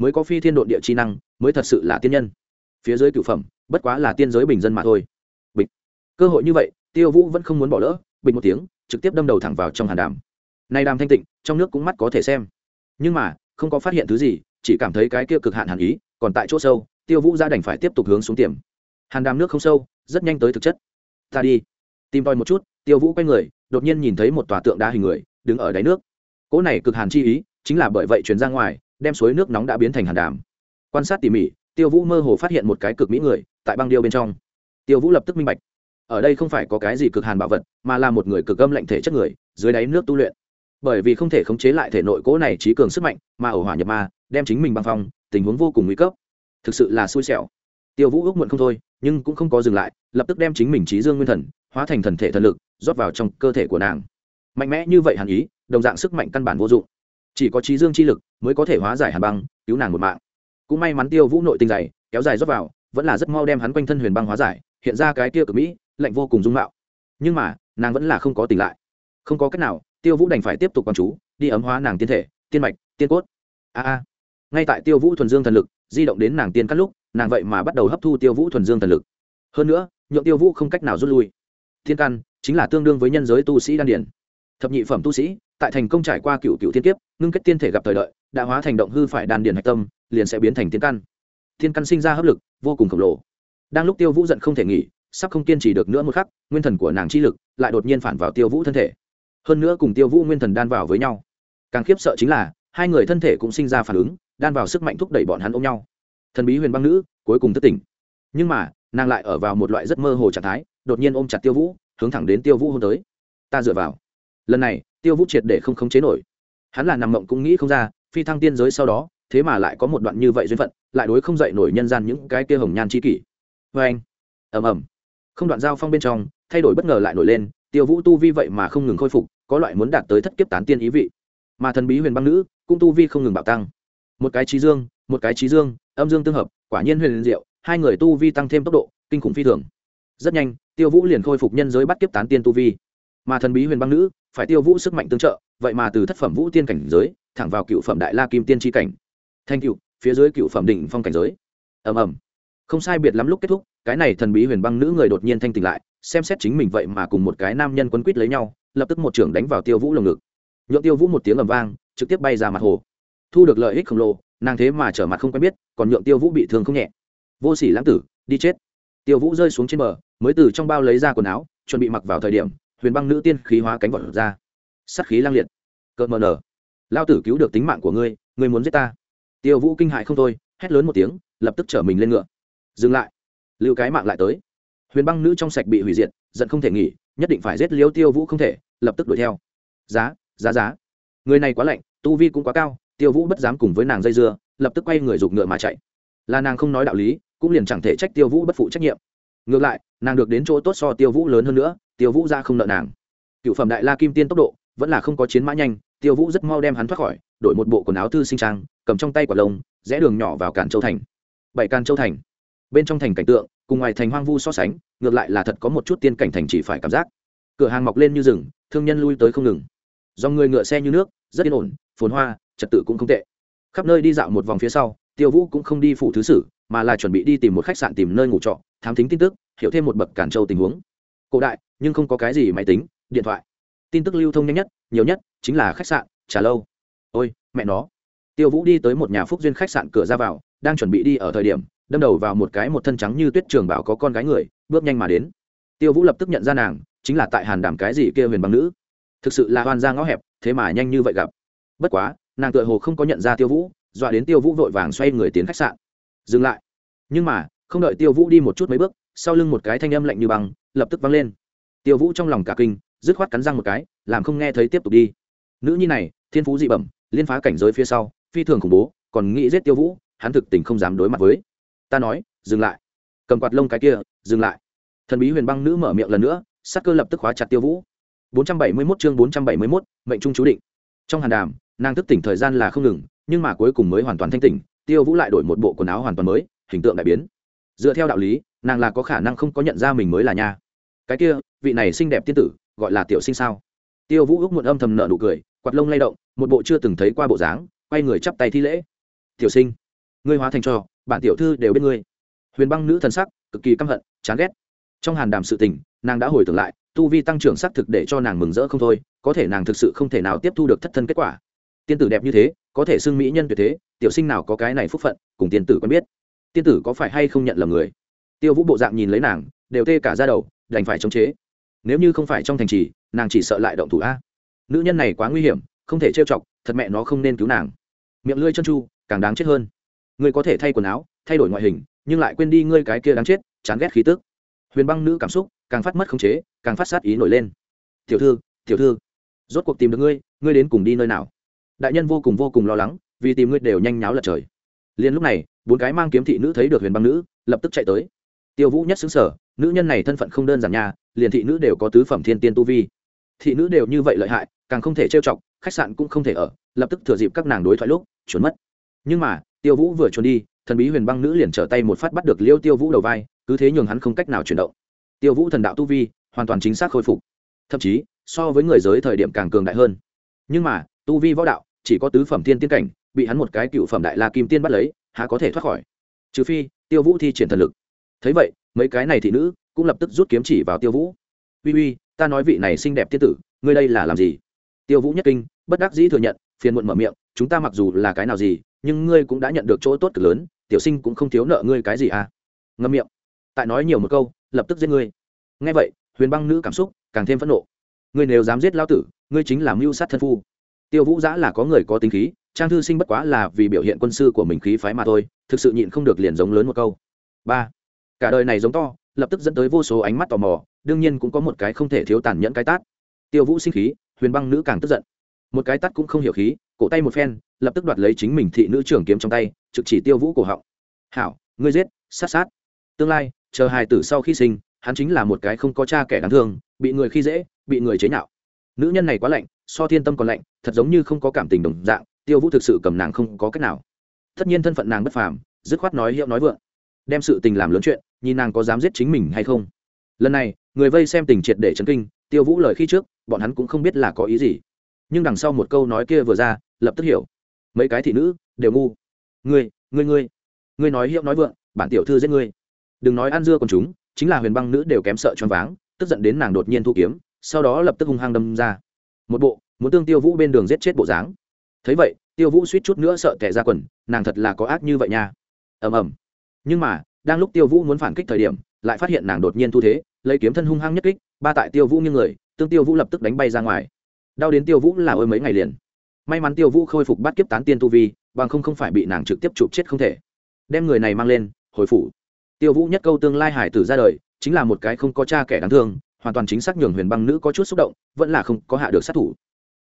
mới có phi thiên độ địa chi năng, mới thật sự là tiên nhân. Phía dưới cửu phẩm, bất quá là tiên giới bình dân mà thôi. Bịch. Cơ hội như vậy, tiêu vũ vẫn không muốn bỏ lỡ, bịch một tiếng, trực tiếp đâm đầu thẳng vào trong hàn đàm. Nay đàm thanh tịnh, trong nước cũng mắt có thể xem. Nhưng mà, không có phát hiện thứ gì, chỉ cảm thấy cái kia cực hạn hàn ý, còn tại chỗ sâu, tiêu vũ ra đành phải tiếp tục hướng xuống tiềm hàn đàm nước không sâu, rất nhanh tới thực chất. Ta đi. Tìm tòi một chút, tiêu vũ quay người, đột nhiên nhìn thấy một tòa tượng đá hình người, đứng ở đáy nước. Cỗ này cực hàn chi ý, chính là bởi vậy chuyển ra ngoài đem suối nước nóng đã biến thành hàn đàm. Quan sát tỉ mỉ, tiêu vũ mơ hồ phát hiện một cái cực mỹ người, tại băng điêu bên trong. Tiêu vũ lập tức minh bạch, ở đây không phải có cái gì cực hàn bảo vật, mà là một người cực âm lạnh thể chất người, dưới đáy nước tu luyện. Bởi vì không thể khống chế lại thể nội cỗ này trí cường sức mạnh, mà ở hỏa nhập ma, đem chính mình băng phong, tình huống vô cùng nguy cấp. Thực sự là xui xẻo. Tiêu vũ ước muộn không thôi, nhưng cũng không có dừng lại, lập tức đem chính mình trí dương nguyên thần, hóa thành thần thể thần lực, rót vào trong cơ thể của nàng. Mạnh mẽ như vậy hàn ý, đồng dạng sức mạnh căn bản vô dụng chỉ có trí dương chi lực mới có thể hóa giải hàn băng, cứu nàng một mạng. Cũng may mắn tiêu vũ nội tinh dày, kéo dài rót vào, vẫn là rất mau đem hắn quanh thân huyền băng hóa giải, hiện ra cái kia cực mỹ, lạnh vô cùng dung mạo. Nhưng mà, nàng vẫn là không có tỉnh lại. Không có cách nào, tiêu vũ đành phải tiếp tục quán chú, đi ấm hóa nàng tiên thể, tiên mạch, tiên cốt. A a. Ngay tại tiêu vũ thuần dương thần lực di động đến nàng tiên cắt lúc, nàng vậy mà bắt đầu hấp thu tiêu vũ thuần dương thần lực. Hơn nữa, nhượng tiêu vũ không cách nào rút lui. Thiên căn chính là tương đương với nhân giới tu sĩ đan điển thập nhị phẩm tu sĩ tại thành công trải qua cựu cựu thiên kiếp, ngưng kết tiên thể gặp thời đợi, đã hóa thành động hư phải đan điển hạch tâm, liền sẽ biến thành tiên căn. Thiên căn sinh ra hấp lực, vô cùng khổng lồ. Đang lúc tiêu vũ giận không thể nghỉ, sắp không kiên trì được nữa một khắc, nguyên thần của nàng chi lực lại đột nhiên phản vào tiêu vũ thân thể. Hơn nữa cùng tiêu vũ nguyên thần đan vào với nhau. Càng khiếp sợ chính là, hai người thân thể cũng sinh ra phản ứng, đan vào sức mạnh thúc đẩy bọn hắn ôm nhau. Thần bí huyền băng nữ, cuối cùng thất tỉnh. Nhưng mà, nàng lại ở vào một loại rất mơ hồ trạng thái, đột nhiên ôm chặt tiêu vũ, hướng thẳng đến tiêu vũ hôn tới. Ta dựa vào lần này, tiêu vũ triệt để không khống chế nổi. Hắn là nằm mộng cũng nghĩ không ra, phi thăng tiên giới sau đó, thế mà lại có một đoạn như vậy duyên phận, lại đối không dậy nổi nhân gian những cái kia hồng nhan c h i kỷ. Vê anh ẩm ẩm không đoạn giao phong bên trong, thay đổi bất ngờ lại nổi lên, tiêu vũ tu vi vậy mà không ngừng khôi phục, có loại muốn đạt tới thất kiếp tán tiên ý vị. Mà thần bí huyền băng nữ, cũng tu vi không ngừng bạo tăng. Một cái trí dương, một cái trí dương, âm dương tương hợp, quả nhiên huyền diệu, hai người tu vi tăng thêm tốc độ, kinh khủng phi thường. Rất nhanh, tiêu vũ liền khôi phục nhân giới bắt kiếp tán tiên tu vi mà thần bí huyền băng nữ phải tiêu vũ sức mạnh tương trợ, vậy mà từ thất phẩm vũ tiên cảnh giới thẳng vào cựu phẩm đại la kim tiên tri cảnh. Thanh cựu, phía dưới cựu phẩm định phong cảnh giới. Ầm ầm. Không sai biệt lắm lúc kết thúc, cái này thần bí huyền băng nữ người đột nhiên thanh tỉnh lại, xem xét chính mình vậy mà cùng một cái nam nhân quấn quýt lấy nhau, lập tức một trưởng đánh vào tiêu vũ lồng ngực. Nhượng tiêu vũ một tiếng ầm vang, trực tiếp bay ra mặt hồ. Thu được lợi ích khổng lồ, nàng thế mà trở mặt không quen biết, còn nhượng tiêu vũ bị thương không nhẹ. Vô sỉ lãng tử, đi chết. Tiêu vũ rơi xuống trên bờ, mới từ trong bao lấy ra quần áo, chuẩn bị mặc vào thời điểm huyền băng nữ tiên khí hóa cánh vọt ra. Sắt khí lang liệt. Cợt mờ nở. Lao tử cứu được tính mạng của ngươi ngươi muốn giết ta. Tiêu vũ kinh hại không thôi, hét lớn một tiếng, lập tức chở mình lên ngựa. Dừng lại. Lưu cái mạng lại tới. Huyền băng nữ trong sạch bị hủy diệt, giận không thể nghỉ, nhất định phải giết liêu tiêu vũ không thể, lập tức đuổi theo. Giá giá giá. Người này quá lạnh, tu vi cũng quá cao, tiêu vũ bất dám cùng với nàng dây dưa, lập tức quay người giục ngựa mà chạy. Là nàng không nói đạo lý, cũng liền chẳng thể trách tiêu vũ bất phụ trách nhiệm. Ngược lại, nàng được đến chỗ tốt so tiêu vũ lớn hơn nữa tiêu vũ ra không nợ nàng. Cựu phẩm đại la kim tiên tốc độ, vẫn là không có chiến mã nhanh, tiêu vũ rất mau đem hắn thoát khỏi, đổi một bộ quần áo thư sinh trang, cầm trong tay quả lông, rẽ đường nhỏ vào cản châu thành. Bảy càn châu thành. Bên trong thành cảnh tượng, cùng ngoài thành hoang vu so sánh, ngược lại là thật có một chút tiên cảnh thành chỉ phải cảm giác. Cửa hàng mọc lên như rừng, thương nhân lui tới không ngừng. Do người ngựa xe như nước, rất yên ổn, phồn hoa, trật tự cũng không tệ. Khắp nơi đi dạo một vòng phía sau, tiêu vũ cũng không đi phụ thứ sử, mà là chuẩn bị đi tìm một khách sạn tìm nơi ngủ trọ, thám thính tin tức, hiểu thêm một bậc cản châu tình huống cổ đại, nhưng không có cái gì máy tính, điện thoại. Tin tức lưu thông nhanh nhất, nhiều nhất chính là khách sạn trả lâu. Ôi, mẹ nó. Tiêu vũ đi tới một nhà phúc duyên khách sạn cửa ra vào, đang chuẩn bị đi ở thời điểm, đâm đầu vào một cái một thân trắng như tuyết trường bảo có con gái người, bước nhanh mà đến. Tiêu vũ lập tức nhận ra nàng, chính là tại hàn Đàm cái gì kia huyền bằng nữ. Thực sự là hoàn ra ngõ hẹp, thế mà nhanh như vậy gặp. Bất quá, nàng tựa hồ không có nhận ra tiêu vũ, dọa đến tiêu vũ vội vàng xoay người tiến khách sạn. Dừng lại. Nhưng mà, không đợi tiêu vũ đi một chút mấy bước, sau lưng một cái thanh âm lạnh như băng lập tức văng lên. Tiêu vũ trong lòng cả kinh dứt khoát cắn răng một cái làm không nghe thấy tiếp tục đi. Nữ nhi này thiên phú dị bẩm liên phá cảnh giới phía sau phi thường khủng bố còn nghĩ giết tiêu vũ hắn thực tình không dám đối mặt với. Ta nói dừng lại. Cầm quạt lông cái kia dừng lại. Thần bí huyền băng nữ mở miệng lần nữa sắc cơ lập tức khóa chặt tiêu vũ. 471 chương 471, mệnh trung chú định. Trong hàn đàm nàng thức tỉnh thời gian là không ngừng nhưng mà cuối cùng mới hoàn toàn thanh tỉnh tiêu vũ lại đổi một bộ quần áo hoàn toàn mới hình tượng đại biến dựa theo đạo lý, nàng là có khả năng không có nhận ra mình mới là nha. Cái kia, vị này xinh đẹp tiên tử, gọi là tiểu sinh sao? Tiêu vũ ước một âm thầm nợ nụ cười, quạt lông lay động, một bộ chưa từng thấy qua bộ dáng, quay người chắp tay thi lễ. Tiểu sinh, ngươi hóa thành trò, bản tiểu thư đều biết ngươi. Huyền băng nữ thần sắc, cực kỳ căm hận, chán ghét. Trong hàn đàm sự tình, nàng đã hồi tưởng lại, tu vi tăng trưởng xác thực để cho nàng mừng rỡ không thôi, có thể nàng thực sự không thể nào tiếp thu được thất thân kết quả. Tiên tử đẹp như thế, có thể xưng mỹ nhân tuyệt thế, tiểu sinh nào có cái này phúc phận, cùng tiên tử quen biết tiên tử có phải hay không nhận lầm người? Tiêu vũ bộ dạng nhìn lấy nàng, đều tê cả ra đầu, đành phải chống chế. Nếu như không phải trong thành trì, nàng chỉ sợ lại động thủ a. Nữ nhân này quá nguy hiểm, không thể trêu chọc, thật mẹ nó không nên cứu nàng. Miệng lưỡi chân chu, càng đáng chết hơn. Ngươi có thể thay quần áo, thay đổi ngoại hình, nhưng lại quên đi ngươi cái kia đáng chết, chán ghét khí tức. Huyền băng nữ cảm xúc, càng phát mất khống chế, càng phát sát ý nổi lên. Tiểu thư tiểu thư, rốt cuộc tìm được ngươi ngươi đến cùng đi nơi nào? Đại nhân vô cùng vô cùng lo lắng, vì tìm ngươi đều nhanh nháo lật trời liền lúc này, bốn cái mang kiếm thị nữ thấy được huyền băng nữ, lập tức chạy tới. Tiêu vũ nhất xứng sở, nữ nhân này thân phận không đơn giản nhà liền thị nữ đều có tứ phẩm thiên tiên tu vi. Thị nữ đều như vậy lợi hại, càng không thể trêu chọc, khách sạn cũng không thể ở, lập tức thừa dịp các nàng đối thoại lúc trốn mất. Nhưng mà, tiêu vũ vừa trốn đi, thần bí huyền băng nữ liền trở tay một phát bắt được liêu tiêu vũ đầu vai, cứ thế nhường hắn không cách nào chuyển động. Tiêu vũ thần đạo tu vi, hoàn toàn chính xác khôi phục. Thậm chí, so với người giới thời điểm càng cường đại hơn. Nhưng mà, tu vi võ đạo, chỉ có tứ phẩm thiên tiên cảnh bị hắn một cái cựu phẩm đại la kim tiên bắt lấy, há có thể thoát khỏi? Trừ phi, tiêu vũ thi triển thần lực. Thấy vậy, mấy cái này thị nữ cũng lập tức rút kiếm chỉ vào tiêu vũ. Uy uy, ta nói vị này xinh đẹp tiên tử, ngươi đây là làm gì? Tiêu vũ nhất kinh, bất đắc dĩ thừa nhận, phiền muộn mở miệng, chúng ta mặc dù là cái nào gì, nhưng ngươi cũng đã nhận được chỗ tốt cực lớn, tiểu sinh cũng không thiếu nợ ngươi cái gì à? Ngâm miệng. Tại nói nhiều một câu, lập tức giết ngươi. Ngay vậy, huyền băng nữ cảm xúc càng thêm phẫn nộ. Ngươi nếu dám giết lao tử, ngươi chính là mưu sát thân phu tiêu vũ giã là có người có tính khí, trang thư sinh bất quá là vì biểu hiện quân sư của mình khí phái mà thôi, thực sự nhịn không được liền giống lớn một câu. Ba. Cả đời này giống to, lập tức dẫn tới vô số ánh mắt tò mò, đương nhiên cũng có một cái không thể thiếu tàn nhẫn cái tát. Tiêu vũ sinh khí, huyền băng nữ càng tức giận. Một cái tát cũng không hiểu khí, cổ tay một phen, lập tức đoạt lấy chính mình thị nữ trưởng kiếm trong tay, trực chỉ tiêu vũ cổ họng. Hảo, ngươi giết, sát sát. Tương lai, chờ hài tử sau khi sinh, hắn chính là một cái không có cha kẻ đáng thương, bị người khi dễ, bị người chế nhạo nữ nhân này quá lạnh, so thiên tâm còn lạnh, thật giống như không có cảm tình đồng dạng, tiêu vũ thực sự cầm nàng không có cách nào. Tất nhiên thân phận nàng bất phàm, dứt khoát nói hiệu nói vượng. Đem sự tình làm lớn chuyện, nhìn nàng có dám giết chính mình hay không. Lần này, người vây xem tình triệt để chấn kinh, tiêu vũ lời khi trước, bọn hắn cũng không biết là có ý gì. Nhưng đằng sau một câu nói kia vừa ra, lập tức hiểu. Mấy cái thị nữ, đều ngu. Ngươi ngươi ngươi. Ngươi nói hiệu nói vượng, bản tiểu thư giết ngươi. Đừng nói ăn dưa còn chúng, chính là huyền băng nữ đều kém sợ choáng váng, tức giận đến nàng đột nhiên thu kiếm sau đó lập tức hung hăng đâm ra. Một bộ, muốn tương tiêu vũ bên đường giết chết bộ dáng. Thấy vậy, tiêu vũ suýt chút nữa sợ tẻ ra quần, nàng thật là có ác như vậy nha. Ầm ầm. Nhưng mà, đang lúc tiêu vũ muốn phản kích thời điểm, lại phát hiện nàng đột nhiên thu thế, lấy kiếm thân hung hăng nhất kích, ba tại tiêu vũ như người, tương tiêu vũ lập tức đánh bay ra ngoài. Đau đến tiêu vũ là ôi mấy ngày liền. May mắn tiêu vũ khôi phục bắt kiếp tán tiên tu vi, bằng không không phải bị nàng trực tiếp chụp chết không thể. Đem người này mang lên, hồi phủ. Tiêu vũ nhất câu tương lai hải tử ra đời, chính là một cái không có cha kẻ đáng thương hoàn toàn chính xác nhường huyền băng nữ có chút xúc động, vẫn là không có hạ được sát thủ.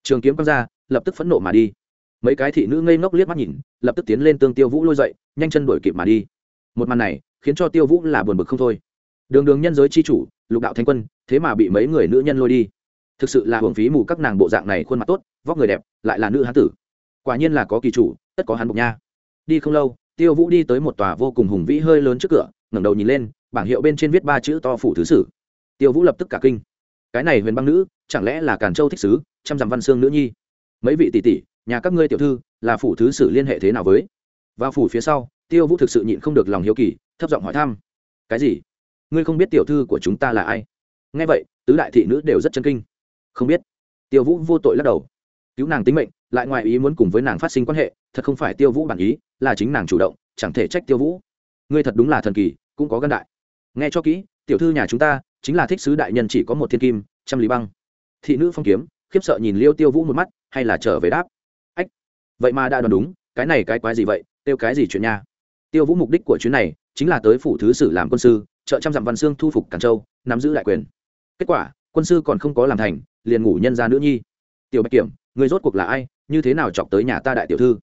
Trường kiếm quăng ra, lập tức phẫn nộ mà đi. Mấy cái thị nữ ngây ngốc liếc mắt nhìn, lập tức tiến lên tương tiêu vũ lôi dậy, nhanh chân đuổi kịp mà đi. Một màn này, khiến cho tiêu vũ là buồn bực không thôi. Đường đường nhân giới c h i chủ, lục đạo thanh quân, thế mà bị mấy người nữ nhân lôi đi. Thực sự là hưởng phí mù các nàng bộ dạng này khuôn mặt tốt, vóc người đẹp, lại là nữ hán tử. Quả nhiên là có kỳ chủ, tất có hắn bục nha. Đi không lâu, tiêu vũ đi tới một tòa vô cùng hùng vĩ hơi lớn trước cửa, ngẩng đầu nhìn lên, bảng hiệu bên trên viết ba chữ to phủ thứ sử tiêu vũ lập tức cả kinh. Cái này huyền băng nữ, chẳng lẽ là càn châu thích sứ, trăm dặm văn xương nữ nhi? Mấy vị tỷ tỷ, nhà các ngươi tiểu thư, là phủ thứ sử liên hệ thế nào với? Vào phủ phía sau, tiêu vũ thực sự nhịn không được lòng hiếu kỳ, thấp giọng hỏi thăm. Cái gì? Ngươi không biết tiểu thư của chúng ta là ai? Nghe vậy, tứ đại thị nữ đều rất chân kinh. Không biết. Tiêu vũ vô tội lắc đầu. Cứu nàng tính mệnh, lại ngoài ý muốn cùng với nàng phát sinh quan hệ, thật không phải tiêu vũ bản ý, là chính nàng chủ động, chẳng thể trách tiêu vũ. Ngươi thật đúng là thần kỳ, cũng có gân đại. Nghe cho kỹ, tiểu thư nhà chúng ta chính là thích sứ đại nhân chỉ có một thiên kim, trăm lý băng. Thị nữ phong kiếm, khiếp sợ nhìn liêu tiêu vũ một mắt, hay là trở về đáp. Ách, vậy mà đã đoán đúng, cái này cái quái gì vậy tiêu cái gì chuyện nha. Tiêu vũ mục đích của chuyến này chính là tới phủ thứ sử làm quân sư, trợ trăm dặm văn xương thu phục càn châu, nắm giữ đại quyền. Kết quả, quân sư còn không có làm thành, liền ngủ nhân ra nữ nhi. Tiểu bạch kiểm, người rốt cuộc là ai, như thế nào chọc tới nhà ta đại tiểu thư?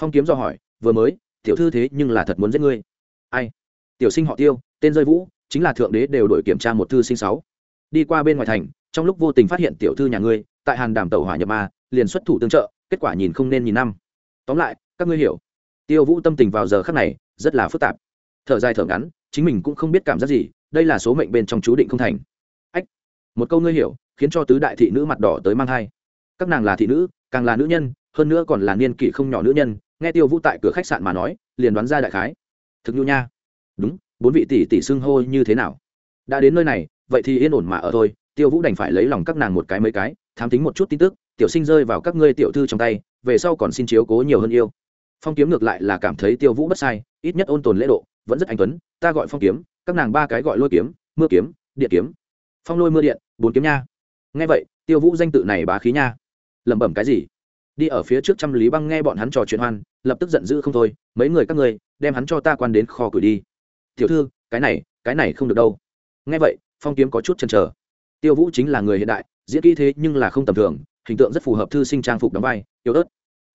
Phong kiếm do hỏi, vừa mới, tiểu thư thế nhưng là thật muốn giết ngươi. Ai? Tiểu sinh họ tiêu, tên rơi vũ chính là thượng đế đều đổi kiểm tra một thư sinh sáu. Đi qua bên ngoài thành, trong lúc vô tình phát hiện tiểu thư nhà ngươi, tại hàn đàm tàu hỏa nhập ma, liền xuất thủ tương trợ, kết quả nhìn không nên nhìn năm. Tóm lại, các ngươi hiểu. Tiêu vũ tâm tình vào giờ khắc này, rất là phức tạp. Thở dài thở ngắn, chính mình cũng không biết cảm giác gì, đây là số mệnh bên trong chú định không thành. Ách, một câu ngươi hiểu, khiến cho tứ đại thị nữ mặt đỏ tới mang hai các nàng là thị nữ, càng là nữ nhân, hơn nữa còn là niên kỷ không nhỏ nữ nhân, nghe tiêu vũ tại cửa khách sạn mà nói, liền đoán ra đại khái. Thực nhu nha. Đúng bốn vị tỷ tỷ xưng hô như thế nào? Đã đến nơi này, vậy thì yên ổn mà ở thôi, tiêu vũ đành phải lấy lòng các nàng một cái mấy cái, thám tính một chút tin tức, tiểu sinh rơi vào các ngươi tiểu thư trong tay, về sau còn xin chiếu cố nhiều hơn yêu. Phong kiếm ngược lại là cảm thấy tiêu vũ bất sai, ít nhất ôn tồn lễ độ, vẫn rất anh tuấn, ta gọi phong kiếm, các nàng ba cái gọi lôi kiếm, mưa kiếm, điện kiếm. Phong lôi mưa điện, bốn kiếm nha. Nghe vậy, tiêu vũ danh tự này bá khí nha. Lẩm bẩm cái gì? Đi ở phía trước trăm lý băng nghe bọn hắn trò chuyện hoan, lập tức giận dữ không thôi, mấy người các người đem hắn cho ta quan đến kho cử đi tiểu thư, cái này cái này không được đâu. Nghe vậy, phong kiếm có chút chần chờ. Tiêu vũ chính là người hiện đại, diễn kỹ thế nhưng là không tầm thường, hình tượng rất phù hợp thư sinh trang phục đóng vai, yếu ớt.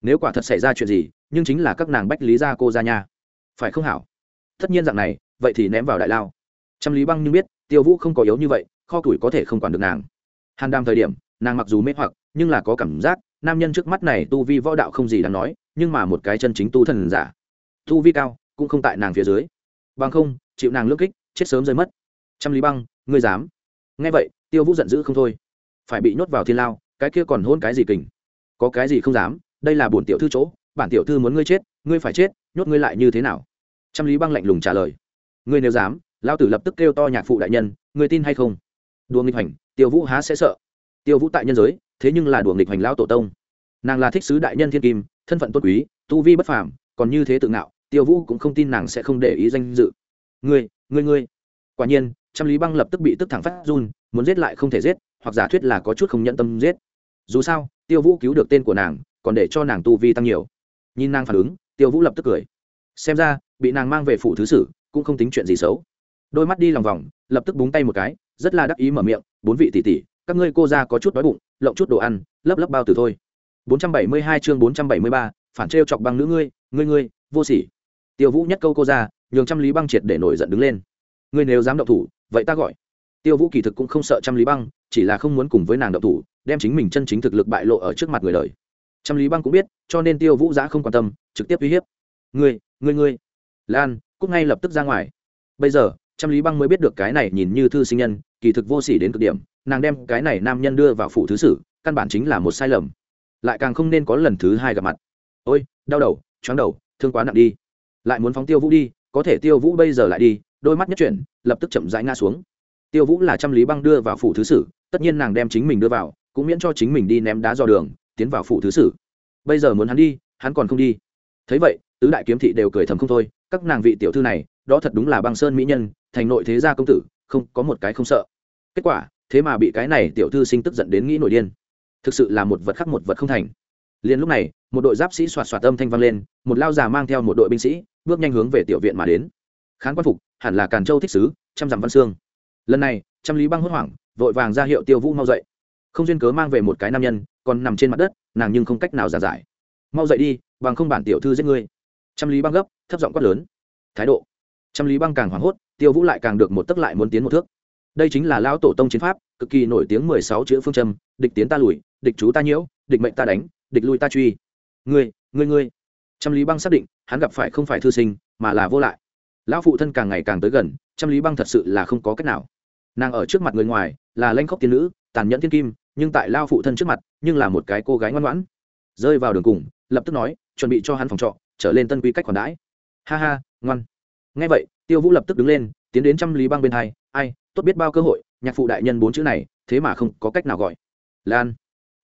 Nếu quả thật xảy ra chuyện gì, nhưng chính là các nàng bách lý gia cô ra nhà phải không hảo? Tất nhiên dạng này, vậy thì ném vào đại lao. Trăm lý băng nhưng biết, tiêu vũ không có yếu như vậy, kho tuổi có thể không quản được nàng. Hàn đàm thời điểm, nàng mặc dù mê hoặc, nhưng là có cảm giác, nam nhân trước mắt này tu vi võ đạo không gì đáng nói, nhưng mà một cái chân chính tu thần giả. Tu vi cao, cũng không tại nàng phía dưới bằng không, chịu nàng lướt kích, chết sớm rơi mất. Trăm lý băng, ngươi dám? Nghe vậy, tiêu vũ giận dữ không thôi. Phải bị nhốt vào thiên lao, cái kia còn hôn cái gì kình? Có cái gì không dám? Đây là bổn tiểu thư chỗ, bản tiểu thư muốn ngươi chết, ngươi phải chết, nhốt ngươi lại như thế nào? Trăm lý băng lạnh lùng trả lời. Ngươi nếu dám, lao tử lập tức kêu to nhạc phụ đại nhân, ngươi tin hay không? Đùa nghịch hành tiêu vũ há sẽ sợ. Tiêu vũ tại nhân giới, thế nhưng là đùa nghịch hành lão tổ tông. Nàng là thích sứ đại nhân thiên kim, thân phận tốt quý, tu vi bất phàm, còn như thế tự ngạo tiêu vũ cũng không tin nàng sẽ không để ý danh dự. Ngươi ngươi ngươi. Quả nhiên trăm lý băng lập tức bị tức thẳng phát run muốn giết lại không thể giết hoặc giả thuyết là có chút không nhận tâm giết. Dù sao tiêu vũ cứu được tên của nàng còn để cho nàng tu vi tăng nhiều. Nhìn nàng phản ứng tiêu vũ lập tức cười. Xem ra bị nàng mang về phủ thứ sử cũng không tính chuyện gì xấu. Đôi mắt đi lòng vòng lập tức búng tay một cái rất là đắc ý mở miệng bốn vị tỷ tỷ các ngươi cô ra có chút đói bụng lộng chút đồ ăn lấp lấp bao tử thôi. 472 chương 473, phản trêu chọc băng nữ ngươi ngươi ngươi vô sỉ tiêu vũ nhất câu cô ra, nhường trăm lý băng triệt để nổi giận đứng lên. Ngươi nếu dám động thủ, vậy ta gọi. Tiêu vũ kỳ thực cũng không sợ trăm lý băng, chỉ là không muốn cùng với nàng động thủ, đem chính mình chân chính thực lực bại lộ ở trước mặt người đời. Trăm lý băng cũng biết, cho nên tiêu vũ giã không quan tâm, trực tiếp uy hiếp. Ngươi ngươi ngươi. Lan cúc ngay lập tức ra ngoài. Bây giờ, trăm lý băng mới biết được cái này nhìn như thư sinh nhân, kỳ thực vô sỉ đến cực điểm, nàng đem cái này nam nhân đưa vào phủ thứ sử, căn bản chính là một sai lầm. Lại càng không nên có lần thứ hai gặp mặt. Ôi, đau đầu chóng đầu, thương quá nặng đi lại muốn phóng tiêu vũ đi, có thể tiêu vũ bây giờ lại đi, đôi mắt nhất chuyển, lập tức chậm rãi ngã xuống. Tiêu vũ là trăm lý băng đưa vào phủ thứ sử, tất nhiên nàng đem chính mình đưa vào, cũng miễn cho chính mình đi ném đá dò đường, tiến vào phủ thứ sử. Bây giờ muốn hắn đi, hắn còn không đi. Thấy vậy, tứ đại kiếm thị đều cười thầm không thôi, các nàng vị tiểu thư này, đó thật đúng là băng sơn mỹ nhân, thành nội thế gia công tử, không, có một cái không sợ. Kết quả, thế mà bị cái này tiểu thư sinh tức giận đến nghĩ nổi điên. Thực sự là một vật khác một vật không thành. Liền lúc này, một đội giáp sĩ soạt soạt âm thanh vang lên, một lao già mang theo một đội binh sĩ bước nhanh hướng về tiểu viện mà đến. Khán quan phục, hẳn là càn châu thích sứ, trăm dặm văn xương. Lần này, trăm lý băng hốt hoảng, vội vàng ra hiệu tiêu vũ mau dậy. Không duyên cớ mang về một cái nam nhân, còn nằm trên mặt đất, nàng nhưng không cách nào giả giải. Mau dậy đi, bằng không bản tiểu thư giết ngươi. Trăm lý băng gấp, thấp giọng quát lớn. Thái độ. Trăm lý băng càng hoảng hốt, tiêu vũ lại càng được một tấc lại muốn tiến một thước. Đây chính là lão tổ tông chiến pháp, cực kỳ nổi tiếng mười sáu chữ phương châm, địch tiến ta lùi, địch chú ta nhiễu, địch mệnh ta đánh, địch lui ta truy. Ngươi ngươi ngươi trăm lý băng xác định, hắn gặp phải không phải thư sinh, mà là vô lại. Lão phụ thân càng ngày càng tới gần, trăm lý băng thật sự là không có cách nào. Nàng ở trước mặt người ngoài, là lanh khóc tiên nữ, tàn nhẫn thiên kim, nhưng tại lao phụ thân trước mặt, nhưng là một cái cô gái ngoan ngoãn. Rơi vào đường cùng, lập tức nói, chuẩn bị cho hắn phòng trọ, trở lên tân quy cách khoản đãi. Ha ha, ngoan. Ngay vậy, tiêu vũ lập tức đứng lên, tiến đến trăm lý băng bên hai, ai, tốt biết bao cơ hội, nhạc phụ đại nhân bốn chữ này, thế mà không có cách nào gọi. Lan.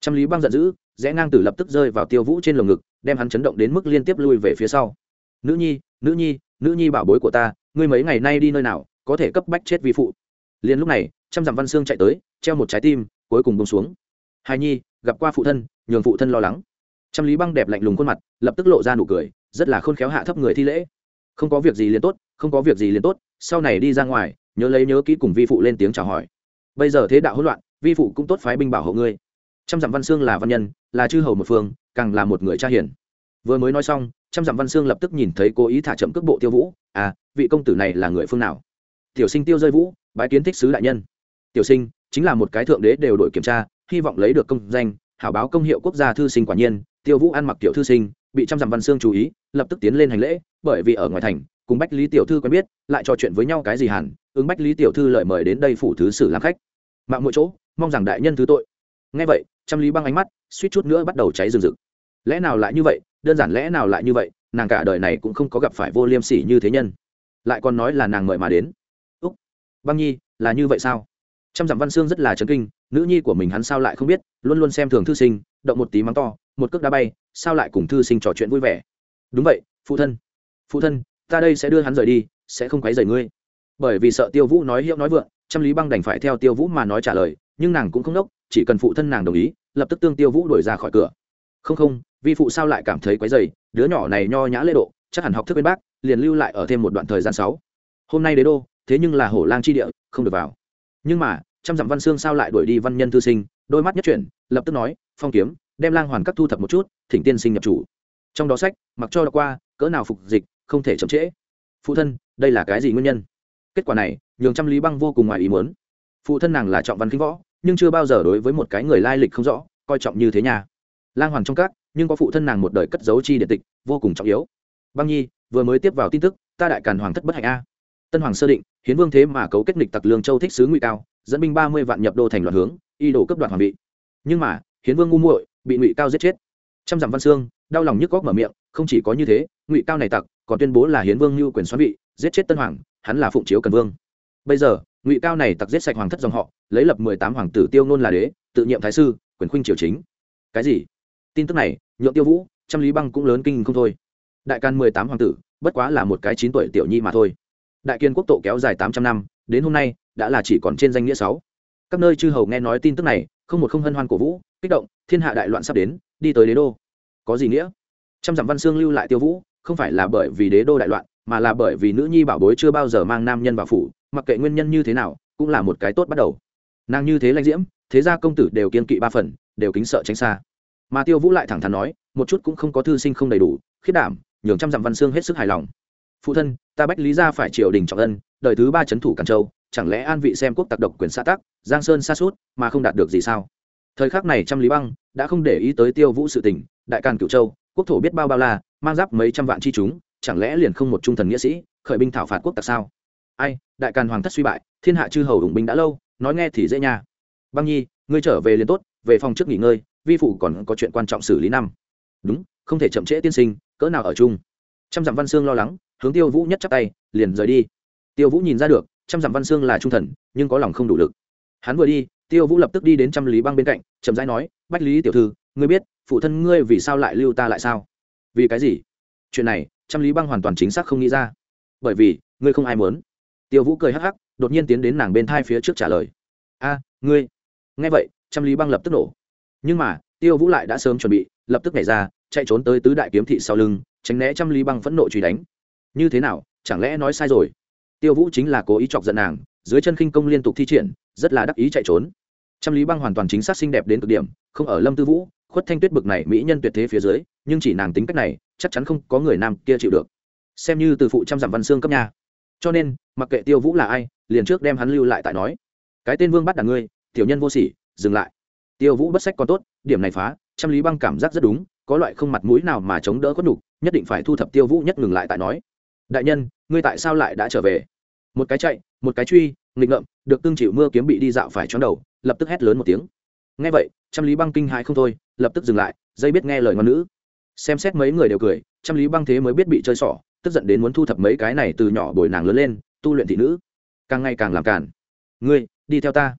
Trăm lý băng giận dữ rẽ ngang tử lập tức rơi vào tiêu vũ trên lồng ngực, đem hắn chấn động đến mức liên tiếp lui về phía sau. Nữ nhi nữ nhi nữ nhi bảo bối của ta, ngươi mấy ngày nay đi nơi nào, có thể cấp bách chết vi phụ. Liền lúc này, trăm dặm văn xương chạy tới, treo một trái tim, cuối cùng bông xuống. Hài nhi, gặp qua phụ thân, nhường phụ thân lo lắng. Trăm lý băng đẹp lạnh lùng khuôn mặt, lập tức lộ ra nụ cười, rất là khôn khéo hạ thấp người thi lễ. Không có việc gì liền tốt, không có việc gì liền tốt, sau này đi ra ngoài, nhớ lấy nhớ kỹ cùng vi phụ lên tiếng chào hỏi. Bây giờ thế đạo hỗn loạn, vi phụ cũng tốt phái binh bảo hộ ngươi trăm dặm văn xương là văn nhân, là chư hầu một phương, càng là một người cha hiền. Vừa mới nói xong, trăm dặm văn xương lập tức nhìn thấy cố ý thả chậm cước bộ tiêu vũ à vị công tử này là người phương nào? Tiểu sinh tiêu rơi vũ, bái kiến thích sứ đại nhân. Tiểu sinh, chính là một cái thượng đế đều đội kiểm tra, hy vọng lấy được công danh, hảo báo công hiệu quốc gia thư sinh quả nhiên. Tiêu vũ ăn mặc tiểu thư sinh, bị trăm dặm văn xương chú ý, lập tức tiến lên hành lễ, bởi vì ở ngoài thành, cùng bách lý tiểu thư quen biết, lại trò chuyện với nhau cái gì hẳn, ứng bách lý tiểu thư lời mời đến đây phủ thứ sử làm khách. Mạng mỗi chỗ, mong rằng đại nhân thứ tội. Ngay vậy trăm lý băng ánh mắt, suýt chút nữa bắt đầu cháy rừng rực. Lẽ nào lại như vậy? Đơn giản lẽ nào lại như vậy? Nàng cả đời này cũng không có gặp phải vô liêm sỉ như thế nhân. Lại còn nói là nàng mời mà đến. Úc, băng nhi, là như vậy sao? Trăm dặm văn xương rất là chấn kinh, nữ nhi của mình hắn sao lại không biết, luôn luôn xem thường thư sinh, động một tí mắng to, một cước đá bay, sao lại cùng thư sinh trò chuyện vui vẻ? Đúng vậy, phụ thân. Phụ thân, ta đây sẽ đưa hắn rời đi, sẽ không quấy rầy ngươi. Bởi vì sợ tiêu vũ nói hiệu nói vượng trăm lý băng đành phải theo tiêu vũ mà nói trả lời, nhưng nàng cũng không đốc chỉ cần phụ thân nàng đồng ý, lập tức tương tiêu vũ đuổi ra khỏi cửa. Không không, vi phụ sao lại cảm thấy quấy dày đứa nhỏ này nho nhã lễ độ, chắc hẳn học thức bên bác, liền lưu lại ở thêm một đoạn thời gian sáu. Hôm nay đế đô, thế nhưng là hổ lang chi địa, không được vào. Nhưng mà, trăm dặm văn xương sao lại đuổi đi văn nhân thư sinh, đôi mắt nhất chuyển, lập tức nói, phong kiếm, đem lang hoàn các thu thập một chút, thỉnh tiên sinh nhập chủ. Trong đó sách, mặc cho đã qua, cỡ nào phục dịch, không thể chậm trễ. Phụ thân, đây là cái gì nguyên nhân? Kết quả này, nhường trăm lý băng vô cùng ngoài ý muốn. Phụ thân nàng là trọng văn kinh võ nhưng chưa bao giờ đối với một cái người lai lịch không rõ, coi trọng như thế nhà lang hoàng trong các, nhưng có phụ thân nàng một đời cất dấu chi điện tịch, vô cùng trọng yếu. Băng nhi, vừa mới tiếp vào tin tức, ta đại càn hoàng thất bất hạnh a. Tân hoàng sơ định, hiến vương thế mà cấu kết nghịch tặc lương châu thích sứ ngụy cao, dẫn binh ba mươi vạn nhập đô thành loạt hướng, y đổ cấp đoạt hoàng vị. Nhưng mà, hiến vương ngu muội, bị ngụy cao giết chết. Trăm dặm văn xương, đau lòng nhức góc mở miệng, không chỉ có như thế, ngụy cao này tặc, còn tuyên bố là hiến vương như quyền xoán vị, giết chết tân hoàng, hắn là phụng chiếu cần vương. Bây giờ ngụy cao này tặc giết sạch hoàng thất dòng họ, lấy lập mười tám hoàng tử tiêu nôn là đế, tự nhiệm thái sư, quyền khuynh triều chính. Cái gì? Tin tức này, nhượng tiêu vũ, trăm lý băng cũng lớn kinh không thôi. Đại can mười tám hoàng tử, bất quá là một cái chín tuổi tiểu nhi mà thôi. Đại kiên quốc tổ kéo dài tám trăm năm, đến hôm nay, đã là chỉ còn trên danh nghĩa sáu. Các nơi chư hầu nghe nói tin tức này, không một không hân hoan cổ vũ, kích động, thiên hạ đại loạn sắp đến, đi tới đế đô. Có gì nghĩa? Trăm dặm văn xương lưu lại tiêu vũ, không phải là bởi vì đế đô đại loạn, mà là bởi vì nữ nhi bảo bối chưa bao giờ mang nam nhân vào phủ mặc kệ nguyên nhân như thế nào, cũng là một cái tốt bắt đầu. Nàng như thế lãnh diễm, thế ra công tử đều kiên kỵ ba phần, đều kính sợ tránh xa. Mà tiêu vũ lại thẳng thắn nói, một chút cũng không có thư sinh không đầy đủ, khiết đảm, nhường trăm dặm văn xương hết sức hài lòng. Phụ thân, ta bách lý ra phải triều đình trọng ân, đời thứ ba c thủ càn châu, chẳng lẽ an vị xem quốc tặc độc quyền xã tắc, giang sơn xa suốt, mà không đạt được gì sao? Thời khắc này trăm lý băng, đã không để ý tới tiêu vũ sự tình, đại càn cửu châu, quốc thổ biết bao bao la, mang giáp mấy trăm vạn chi chúng, chẳng lẽ liền không một trung thần nghĩa sĩ, khởi binh thảo phạt quốc tặc sao? Ai, đại càn hoàng thất suy bại, thiên hạ chư hầu ủng binh đã lâu, nói nghe thì dễ nha. Băng nhi, ngươi trở về liền tốt, về phòng trước nghỉ ngơi, vi phụ còn có chuyện quan trọng xử lý năm. Đúng, không thể chậm trễ tiên sinh, cỡ nào ở chung. Trăm dặm văn Sương lo lắng, hướng tiêu vũ nhất chắp tay, liền rời đi. Tiêu vũ nhìn ra được, trăm dặm văn Sương là trung thần, nhưng có lòng không đủ lực. Hắn vừa đi, tiêu vũ lập tức đi đến trăm lý băng bên cạnh, chậm rãi nói, bách lý tiểu thư, ngươi biết, phụ thân ngươi vì sao lại lưu ta lại sao? Vì cái gì? Chuyện này, trăm lý băng hoàn toàn chính xác không nghĩ ra. Bởi vì, ngươi không ai muốn tiêu vũ cười hắc hắc, đột nhiên tiến đến nàng bên thai phía trước trả lời. A, ngươi. Nghe vậy, trăm lý băng lập tức nổ. Nhưng mà, tiêu vũ lại đã sớm chuẩn bị, lập tức nhảy ra, chạy trốn tới tứ đại kiếm thị sau lưng, tránh né trăm lý băng phẫn nộ truy đánh. Như thế nào? Chẳng lẽ nói sai rồi? Tiêu vũ chính là cố ý chọc giận nàng, dưới chân khinh công liên tục thi triển, rất là đắc ý chạy trốn. Trăm lý băng hoàn toàn chính xác xinh đẹp đến cực điểm, không ở lâm tư vũ, khuất thanh tuyết bực này mỹ nhân tuyệt thế phía dưới, nhưng chỉ nàng tính cách này, chắc chắn không có người nam kia chịu được. Xem như từ phụ trăm dặm văn xương cấp nhà cho nên, mặc kệ tiêu vũ là ai, liền trước đem hắn lưu lại tại nói. Cái tên vương bắt đàn ngươi, tiểu nhân vô sỉ, dừng lại. Tiêu vũ bất sách còn tốt, điểm này phá, trăm lý băng cảm giác rất đúng, có loại không mặt mũi nào mà chống đỡ có đủ nhất định phải thu thập tiêu vũ nhất ngừng lại tại nói. Đại nhân, ngươi tại sao lại đã trở về? Một cái chạy, một cái truy, nghịch ngợm, được tương chịu mưa kiếm bị đi dạo phải chóng đầu, lập tức hét lớn một tiếng. Nghe vậy, trăm lý băng kinh hãi không thôi, lập tức dừng lại, dây biết nghe lời ngon nữ xem xét mấy người đều cười, trăm lý băng thế mới biết bị chơi xỏ tức giận đến muốn thu thập mấy cái này từ nhỏ bồi nàng lớn lên tu luyện thị nữ. Càng ngày càng làm cản ngươi đi theo ta.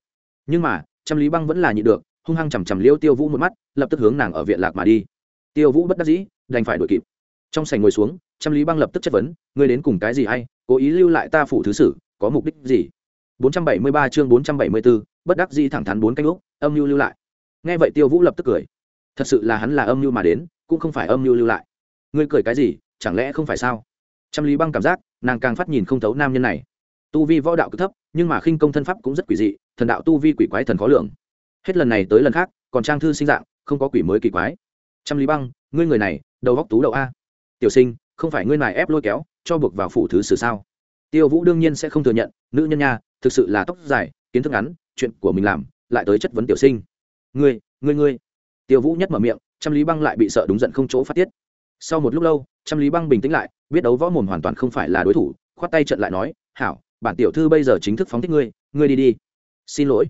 Nhưng mà trăm lý băng vẫn là nhị được hung hăng chằm chằm liêu tiêu vũ một mắt lập tức hướng nàng ở viện lạc mà đi. Tiêu vũ bất đắc dĩ đành phải đuổi kịp. Trong sảnh ngồi xuống trăm lý băng lập tức chất vấn ngươi đến cùng cái gì hay cố ý lưu lại ta phủ thứ sử có mục đích gì? 473 chương 474, bất đắc dĩ thẳng thắn bốn canh úc âm lưu lưu lại. Nghe vậy tiêu vũ lập tức cười. Thật sự là hắn là âm lưu mà đến cũng không phải âm lưu lưu lại. Ngươi cười cái gì chẳng lẽ không phải sao? Trăm lý băng cảm giác, nàng càng phát nhìn không thấu nam nhân này. Tu vi võ đạo cực thấp, nhưng mà khinh công thân pháp cũng rất quỷ dị, thần đạo tu vi quỷ quái thần khó lường. Hết lần này tới lần khác, còn trang thư sinh dạng, không có quỷ mới kỳ quái. Trăm lý băng, ngươi người này, đầu góc tú đậu a. Tiểu sinh, không phải ngươi này ép lôi kéo, cho buộc vào phủ thứ sử sao? Tiêu vũ đương nhiên sẽ không thừa nhận, nữ nhân nha, thực sự là tóc dài, kiến thức ngắn, chuyện của mình làm, lại tới chất vấn tiểu sinh. Ngươi ngươi ngươi. Tiêu vũ nhất mở miệng, trăm lý băng lại bị sợ đúng giận không chỗ phát tiết sau một lúc lâu, trăm lý băng bình tĩnh lại, biết đấu võ mồm hoàn toàn không phải là đối thủ, khoát tay trận lại nói, hảo, bản tiểu thư bây giờ chính thức phóng thích ngươi ngươi đi đi. Xin lỗi.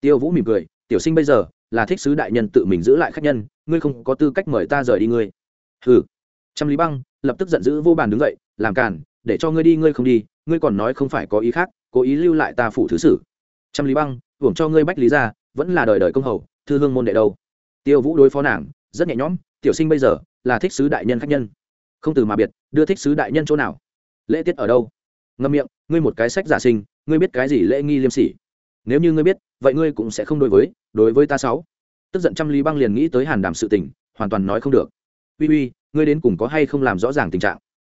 Tiêu vũ mỉm cười, tiểu sinh bây giờ là thích sứ đại nhân tự mình giữ lại khách nhân, ngươi không có tư cách mời ta rời đi ngươi. Hừ. Trăm lý băng lập tức giận dữ vô bàn đứng dậy, làm càn, để cho ngươi đi, ngươi không đi, ngươi còn nói không phải có ý khác, cố ý lưu lại ta phủ thứ sử. Trăm lý băng, hưởng cho ngươi bách lý ra vẫn là đời đời công hầu, thư hương môn đệ đâu. Tiêu vũ đối phó nàng, rất nhẹ nhõm, tiểu sinh bây giờ là thích sứ đại nhân khách nhân. Không từ mà biệt, đưa thích sứ đại nhân chỗ nào? Lễ tiết ở đâu? Ngâm miệng, ngươi một cái sách giả sinh, ngươi biết cái gì lễ nghi liêm sỉ? Nếu như ngươi biết, vậy ngươi cũng sẽ không đối với đối với ta sáu. Tức giận trăm lý băng liền nghĩ tới hàn đàm sự tình, hoàn toàn nói không được. Uy uy, ngươi đến cùng có hay không làm rõ ràng tình trạng?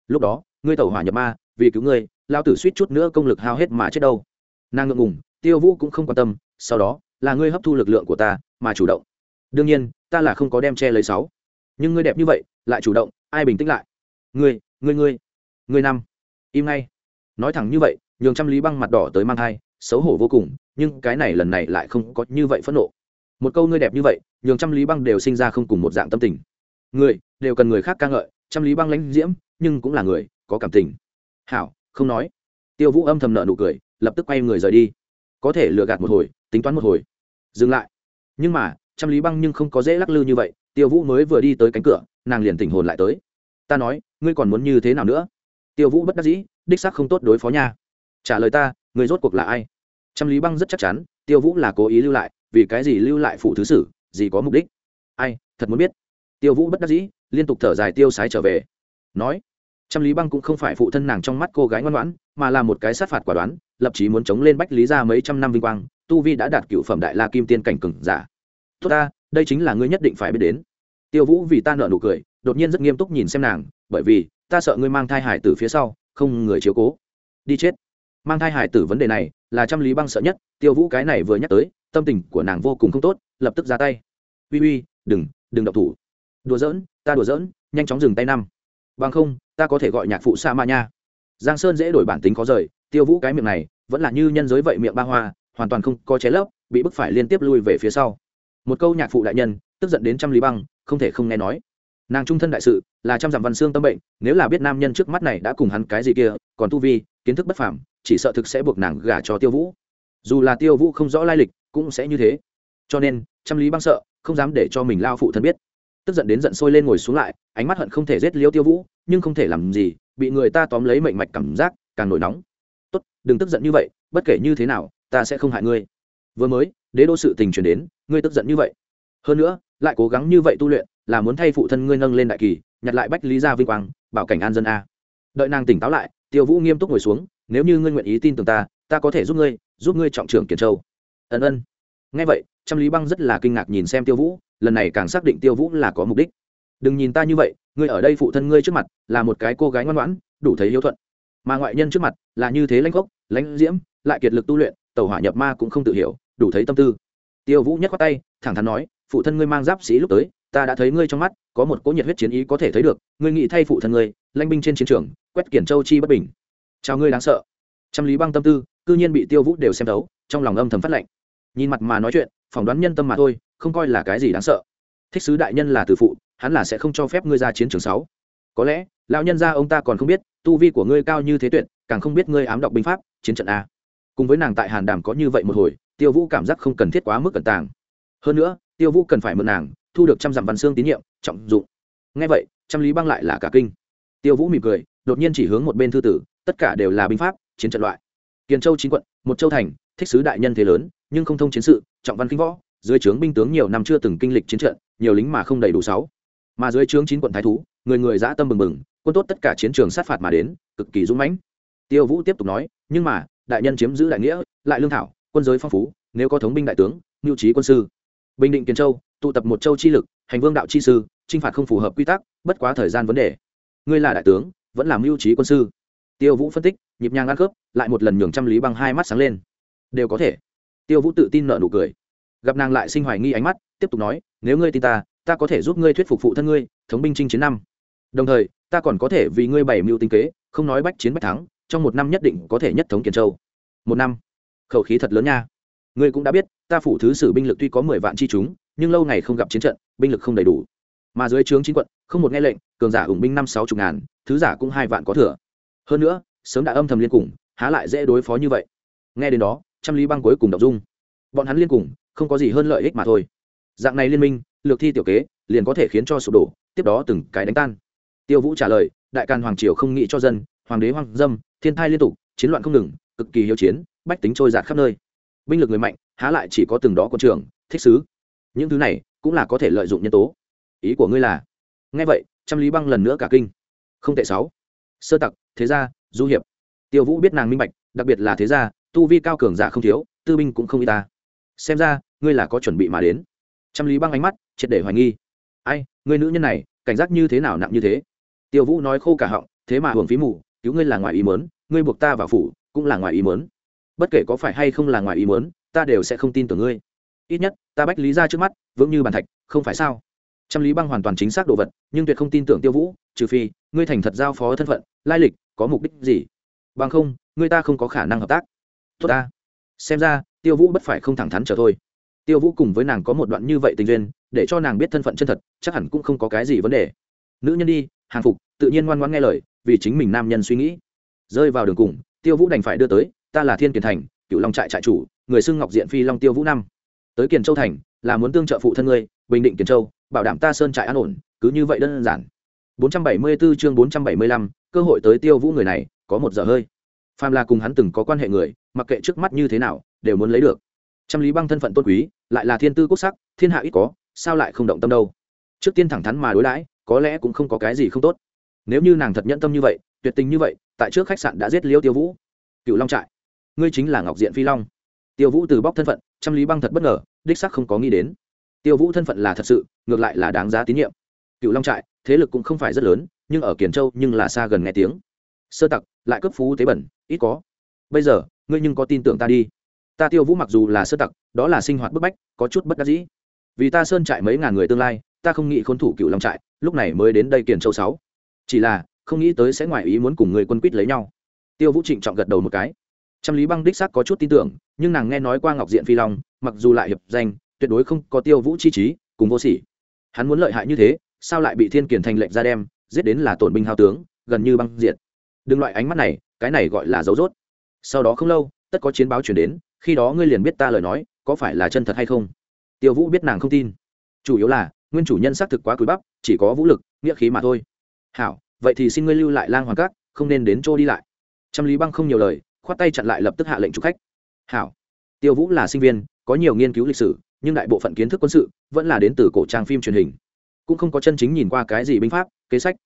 Lúc đó, ngươi tẩu hỏa nhập ma, vì cứu ngươi, lao tử suýt chút nữa công lực hao hết mà chết đâu. Nàng ngượng ngùng, tiêu vũ cũng không quan tâm, sau đó, là ngươi hấp thu lực lượng của ta, mà chủ động. Đương nhiên, ta là không có đem che lấy sáu nhưng ngươi đẹp như vậy, lại chủ động, ai bình tĩnh lại? Ngươi ngươi ngươi ngươi năm, im ngay. Nói thẳng như vậy, nhường trăm lý băng mặt đỏ tới mang thai, xấu hổ vô cùng, nhưng cái này lần này lại không có như vậy phẫn nộ. Một câu ngươi đẹp như vậy, nhường trăm lý băng đều sinh ra không cùng một dạng tâm tình. Người, đều cần người khác ca ngợi, trăm lý băng lãnh diễm, nhưng cũng là người, có cảm tình. Hảo, không nói. Tiêu vũ âm thầm nợ nụ cười, lập tức quay người rời đi. Có thể lừa gạt một hồi, tính toán một hồi. Dừng lại. Nhưng mà, trăm lý băng nhưng không có dễ lắc lư như vậy tiêu vũ mới vừa đi tới cánh cửa, nàng liền tỉnh hồn lại tới. Ta nói, ngươi còn muốn như thế nào nữa? Tiêu vũ bất đắc dĩ, đích xác không tốt đối phó nha. Trả lời ta người rốt cuộc là ai? Trăm lý băng rất chắc chắn, tiêu vũ là cố ý lưu lại, vì cái gì lưu lại phụ thứ sử, gì có mục đích? Ai, thật muốn biết. Tiêu vũ bất đắc dĩ, liên tục thở dài tiêu sái trở về. Nói, trăm lý băng cũng không phải phụ thân nàng trong mắt cô gái ngoan ngoãn, mà là một cái sát phạt quả đoán, lập chí muốn chống lên bách lý ra mấy trăm năm vinh quang, tu vi đã đạt cựu phẩm đại la kim tiên cảnh cừng giả. Tốt ta đây chính là ngươi nhất định phải biết đến. Tiêu vũ vì ta nợ nụ cười, đột nhiên rất nghiêm túc nhìn xem nàng, bởi vì, ta sợ ngươi mang thai hải tử phía sau, không người chiếu cố. Đi chết. Mang thai hải tử vấn đề này, là trăm lý băng sợ nhất, tiêu vũ cái này vừa nhắc tới, tâm tình của nàng vô cùng không tốt, lập tức ra tay. Uy uy, đừng đừng độc thủ. Đùa giỡn, ta đùa giỡn, nhanh chóng dừng tay năm. Bằng không, ta có thể gọi nhạc phụ sa ma nha. Giang sơn dễ đổi bản tính khó rời, tiêu vũ cái miệng này, vẫn là như nhân giới vậy miệng ba hoa, hoàn toàn không có ché lấp, bị bức phải liên tiếp lui về phía sau một câu nhạc phụ đại nhân, tức giận đến trăm lý băng, không thể không nghe nói. Nàng trung thân đại sự, là trăm dặm văn xương tâm bệnh, nếu là biết nam nhân trước mắt này đã cùng hắn cái gì kia, còn tu vi, kiến thức bất phàm, chỉ sợ thực sẽ buộc nàng gả cho tiêu vũ. Dù là tiêu vũ không rõ lai lịch, cũng sẽ như thế. Cho nên, trăm lý băng sợ, không dám để cho mình lao phụ thân biết. Tức giận đến giận sôi lên ngồi xuống lại, ánh mắt hận không thể giết liêu tiêu vũ, nhưng không thể làm gì, bị người ta tóm lấy mệnh mạch cảm giác càng nổi nóng. Tốt, đừng tức giận như vậy, bất kể như thế nào, ta sẽ không hại ngươi vừa mới, đế đô sự tình truyền đến, ngươi tức giận như vậy. Hơn nữa, lại cố gắng như vậy tu luyện, là muốn thay phụ thân ngươi nâng lên đại kỳ, nhặt lại bách lý gia vinh quang, bảo cảnh an dân a. Đợi nàng tỉnh táo lại, tiêu vũ nghiêm túc ngồi xuống, nếu như ngươi nguyện ý tin tưởng ta ta có thể giúp ngươi giúp ngươi trọng trưởng kiển châu. Ân ân. Nghe vậy, trăm lý băng rất là kinh ngạc nhìn xem tiêu vũ, lần này càng xác định tiêu vũ là có mục đích. Đừng nhìn ta như vậy, ngươi ở đây phụ thân ngươi trước mặt, là một cái cô gái ngoan ngoãn, đủ thấy hiếu thuận. Mà ngoại nhân trước mặt, là như thế lãnh gốc lãnh diễm, lại kiệt lực tu luyện tàu hỏa nhập ma cũng không tự hiểu, đủ thấy tâm tư. Tiêu vũ nhất khoát tay, thẳng thắn nói, phụ thân ngươi mang giáp sĩ lúc tới, ta đã thấy ngươi trong mắt, có một cỗ nhiệt huyết chiến ý có thể thấy được, ngươi nghĩ thay phụ thân ngươi, lãnh binh trên chiến trường, quét kiển châu chi bất bình. Chào ngươi đáng sợ. Trăm lý băng tâm tư, cư nhiên bị tiêu vũ đều xem thấu, trong lòng âm thầm phát lệnh. Nhìn mặt mà nói chuyện, phỏng đoán nhân tâm mà thôi, không coi là cái gì đáng sợ. Thích sứ đại nhân là từ phụ, hắn là sẽ không cho phép ngươi ra chiến trường sáu. Có lẽ, lão nhân gia ông ta còn không biết, tu vi của ngươi cao như thế tuyệt, càng không biết ngươi ám đọc binh pháp, chiến trận a cùng với nàng tại hàn đàm có như vậy một hồi, tiêu vũ cảm giác không cần thiết quá mức cẩn tàng. Hơn nữa, tiêu vũ cần phải mượn nàng, thu được trăm dặm văn xương tín nhiệm, trọng dụng. Ngay vậy, trăm lý băng lại là cả kinh. Tiêu vũ mỉm cười, đột nhiên chỉ hướng một bên thư tử, tất cả đều là binh pháp, chiến trận loại. Kiền châu chín quận, một châu thành, thích sứ đại nhân thế lớn, nhưng không thông chiến sự, trọng văn kinh võ, dưới trướng binh tướng nhiều năm chưa từng kinh lịch chiến trận, nhiều lính mà không đầy đủ sáu. Mà dưới trướng chín quận thái thú, người người dã tâm bừng bừng, quân tốt tất cả chiến trường sát phạt mà đến, cực kỳ dũng mãnh. Tiêu vũ tiếp tục nói, nhưng mà đại nhân chiếm giữ đại nghĩa, lại lương thảo, quân giới phong phú, nếu có thống binh đại tướng, mưu trí quân sư. Bình định kiến châu, tụ tập một châu chi lực, hành vương đạo chi sư, chinh phạt không phù hợp quy tắc, bất quá thời gian vấn đề. Ngươi là đại tướng, vẫn làm mưu trí quân sư. Tiêu vũ phân tích, nhịp nhàng ăn khớp, lại một lần nhường trăm lý bằng hai mắt sáng lên. Đều có thể. Tiêu vũ tự tin nợ nụ cười. Gặp nàng lại sinh hoài nghi ánh mắt, tiếp tục nói, nếu ngươi tin ta ta có thể giúp ngươi thuyết phục phụ thân ngươi, thống binh chinh chiến năm. Đồng thời, ta còn có thể vì ngươi bày mưu tinh kế, không nói bách chiến bách thắng trong một năm nhất định có thể nhất thống kiền châu. Một năm? Khẩu khí thật lớn nha. Ngươi cũng đã biết, ta phủ thứ sử binh lực tuy có mười vạn chi chúng, nhưng lâu ngày không gặp chiến trận, binh lực không đầy đủ. Mà dưới trướng chính quận, không một nghe lệnh, cường giả ủng binh năm sáu chục ngàn, thứ giả cũng hai vạn có thừa. Hơn nữa, sớm đã âm thầm liên cùng, há lại dễ đối phó như vậy. Nghe đến đó, trăm lý băng cuối cùng đọc dung. Bọn hắn liên cùng, không có gì hơn lợi ích mà thôi. Dạng này liên minh, lược thi tiểu kế, liền có thể khiến cho sụp đổ, tiếp đó từng cái đánh tan. Tiêu vũ trả lời, đại càn hoàng triều không nghĩ cho dân, hoàng đế hoang dâm thiên thai liên tục, chiến loạn không ngừng, cực kỳ hiếu chiến, bách tính trôi giạt khắp nơi. Binh lực người mạnh, há lại chỉ có từng đó quân trường thích sứ. Những thứ này cũng là có thể lợi dụng nhân tố. Ý của ngươi là, nghe vậy, trăm lý băng lần nữa cả kinh. Không tệ sáu. Sơ tặc, thế gia, du hiệp. Tiêu vũ biết nàng minh bạch, đặc biệt là thế gia, tu vi cao cường giả không thiếu, tư binh cũng không y ta. Xem ra, ngươi là có chuẩn bị mà đến. Trăm lý băng ánh mắt, triệt để hoài nghi. Ai người nữ nhân này, cảnh giác như thế nào nặng như thế? Tiêu vũ nói khô cả họng, thế mà hưởng phí mù cứu ngươi là ngoài ý mớn ngươi buộc ta vào phủ cũng là ngoài ý mớn bất kể có phải hay không là ngoài ý mớn ta đều sẽ không tin tưởng ngươi. Ít nhất, ta bách lý ra trước mắt, vững như bàn thạch, không phải sao? Trăm lý băng hoàn toàn chính xác đồ vật, nhưng tuyệt không tin tưởng tiêu vũ, trừ phi, ngươi thành thật giao phó thân phận, lai lịch, có mục đích gì? Bằng không, ngươi ta không có khả năng hợp tác. Tốt ta. Xem ra, tiêu vũ bất phải không thẳng thắn trở thôi. Tiêu vũ cùng với nàng có một đoạn như vậy tình duyên, để cho nàng biết thân phận chân thật, chắc hẳn cũng không có cái gì vấn đề. Nữ nhân đi, hàng phục, tự nhiên ngoan ngoãn nghe lời vì chính mình nam nhân suy nghĩ. Rơi vào đường cùng tiêu vũ đành phải đưa tới ta là thiên kiền thành cựu long trại trại chủ người xưng ngọc diện phi long tiêu vũ năm. Tới kiền châu thành là muốn tương trợ phụ thân ngươi bình định kiền châu bảo đảm ta sơn trại an ổn cứ như vậy đơn giản. 474 chương 475, cơ hội tới tiêu vũ người này có một giờ hơi. Phàm là cùng hắn từng có quan hệ người mặc kệ trước mắt như thế nào đều muốn lấy được. Trăm lý băng thân phận tôn quý lại là thiên tư quốc sắc thiên hạ ít có sao lại không động tâm đâu? Trước tiên thẳng thắn mà đối đãi có lẽ cũng không có cái gì không tốt nếu như nàng thật nhẫn tâm như vậy, tuyệt tình như vậy, tại trước khách sạn đã giết liêu tiêu vũ. Cựu long trại, ngươi chính là ngọc diện phi long. Tiêu vũ từ bóc thân phận, trăm lý băng thật bất ngờ, đích sắc không có nghĩ đến. Tiêu vũ thân phận là thật sự, ngược lại là đáng giá tín nhiệm. Cựu long trại, thế lực cũng không phải rất lớn, nhưng ở kiền châu nhưng là xa gần nghe tiếng. Sơ tặc, lại cấp phú tế bẩn, ít có. Bây giờ, ngươi nhưng có tin tưởng ta đi. Ta tiêu vũ mặc dù là sơ tặc, đó là sinh hoạt bức bách, có chút bất đắc dĩ. Vì ta sơn trại mấy ngàn người tương lai, ta không nghĩ khốn thủ cựu long trại, lúc này mới đến đây kiền châu sáu chỉ là, không nghĩ tới sẽ ngoài ý muốn cùng người quân quýt lấy nhau. Tiêu vũ trịnh trọng gật đầu một cái. Trăm lý băng đích xác có chút tin tưởng, nhưng nàng nghe nói qua ngọc diện phi long, mặc dù lại hiệp danh, tuyệt đối không có tiêu vũ chi trí, cùng vô sỉ. Hắn muốn lợi hại như thế, sao lại bị thiên kiền thành lệnh ra đem, giết đến là tổn binh hao tướng, gần như băng diệt. Đừng loại ánh mắt này, cái này gọi là dấu dốt sau đó không lâu, tất có chiến báo chuyển đến, khi đó ngươi liền biết ta lời nói, có phải là chân thật hay không? Tiêu vũ biết nàng không tin. Chủ yếu là, nguyên chủ nhân xác thực quá cúi bắp, chỉ có vũ lực, nghĩa khí mà thôi hảo, vậy thì xin ngươi lưu lại lang hoàng cát không nên đến chỗ đi lại. Trăm lý băng không nhiều lời, khoát tay chặn lại lập tức hạ lệnh chụp khách. Hảo, tiêu vũ là sinh viên, có nhiều nghiên cứu lịch sử, nhưng đại bộ phận kiến thức quân sự vẫn là đến từ cổ trang phim truyền hình. Cũng không có chân chính nhìn qua cái gì binh pháp, kế sách.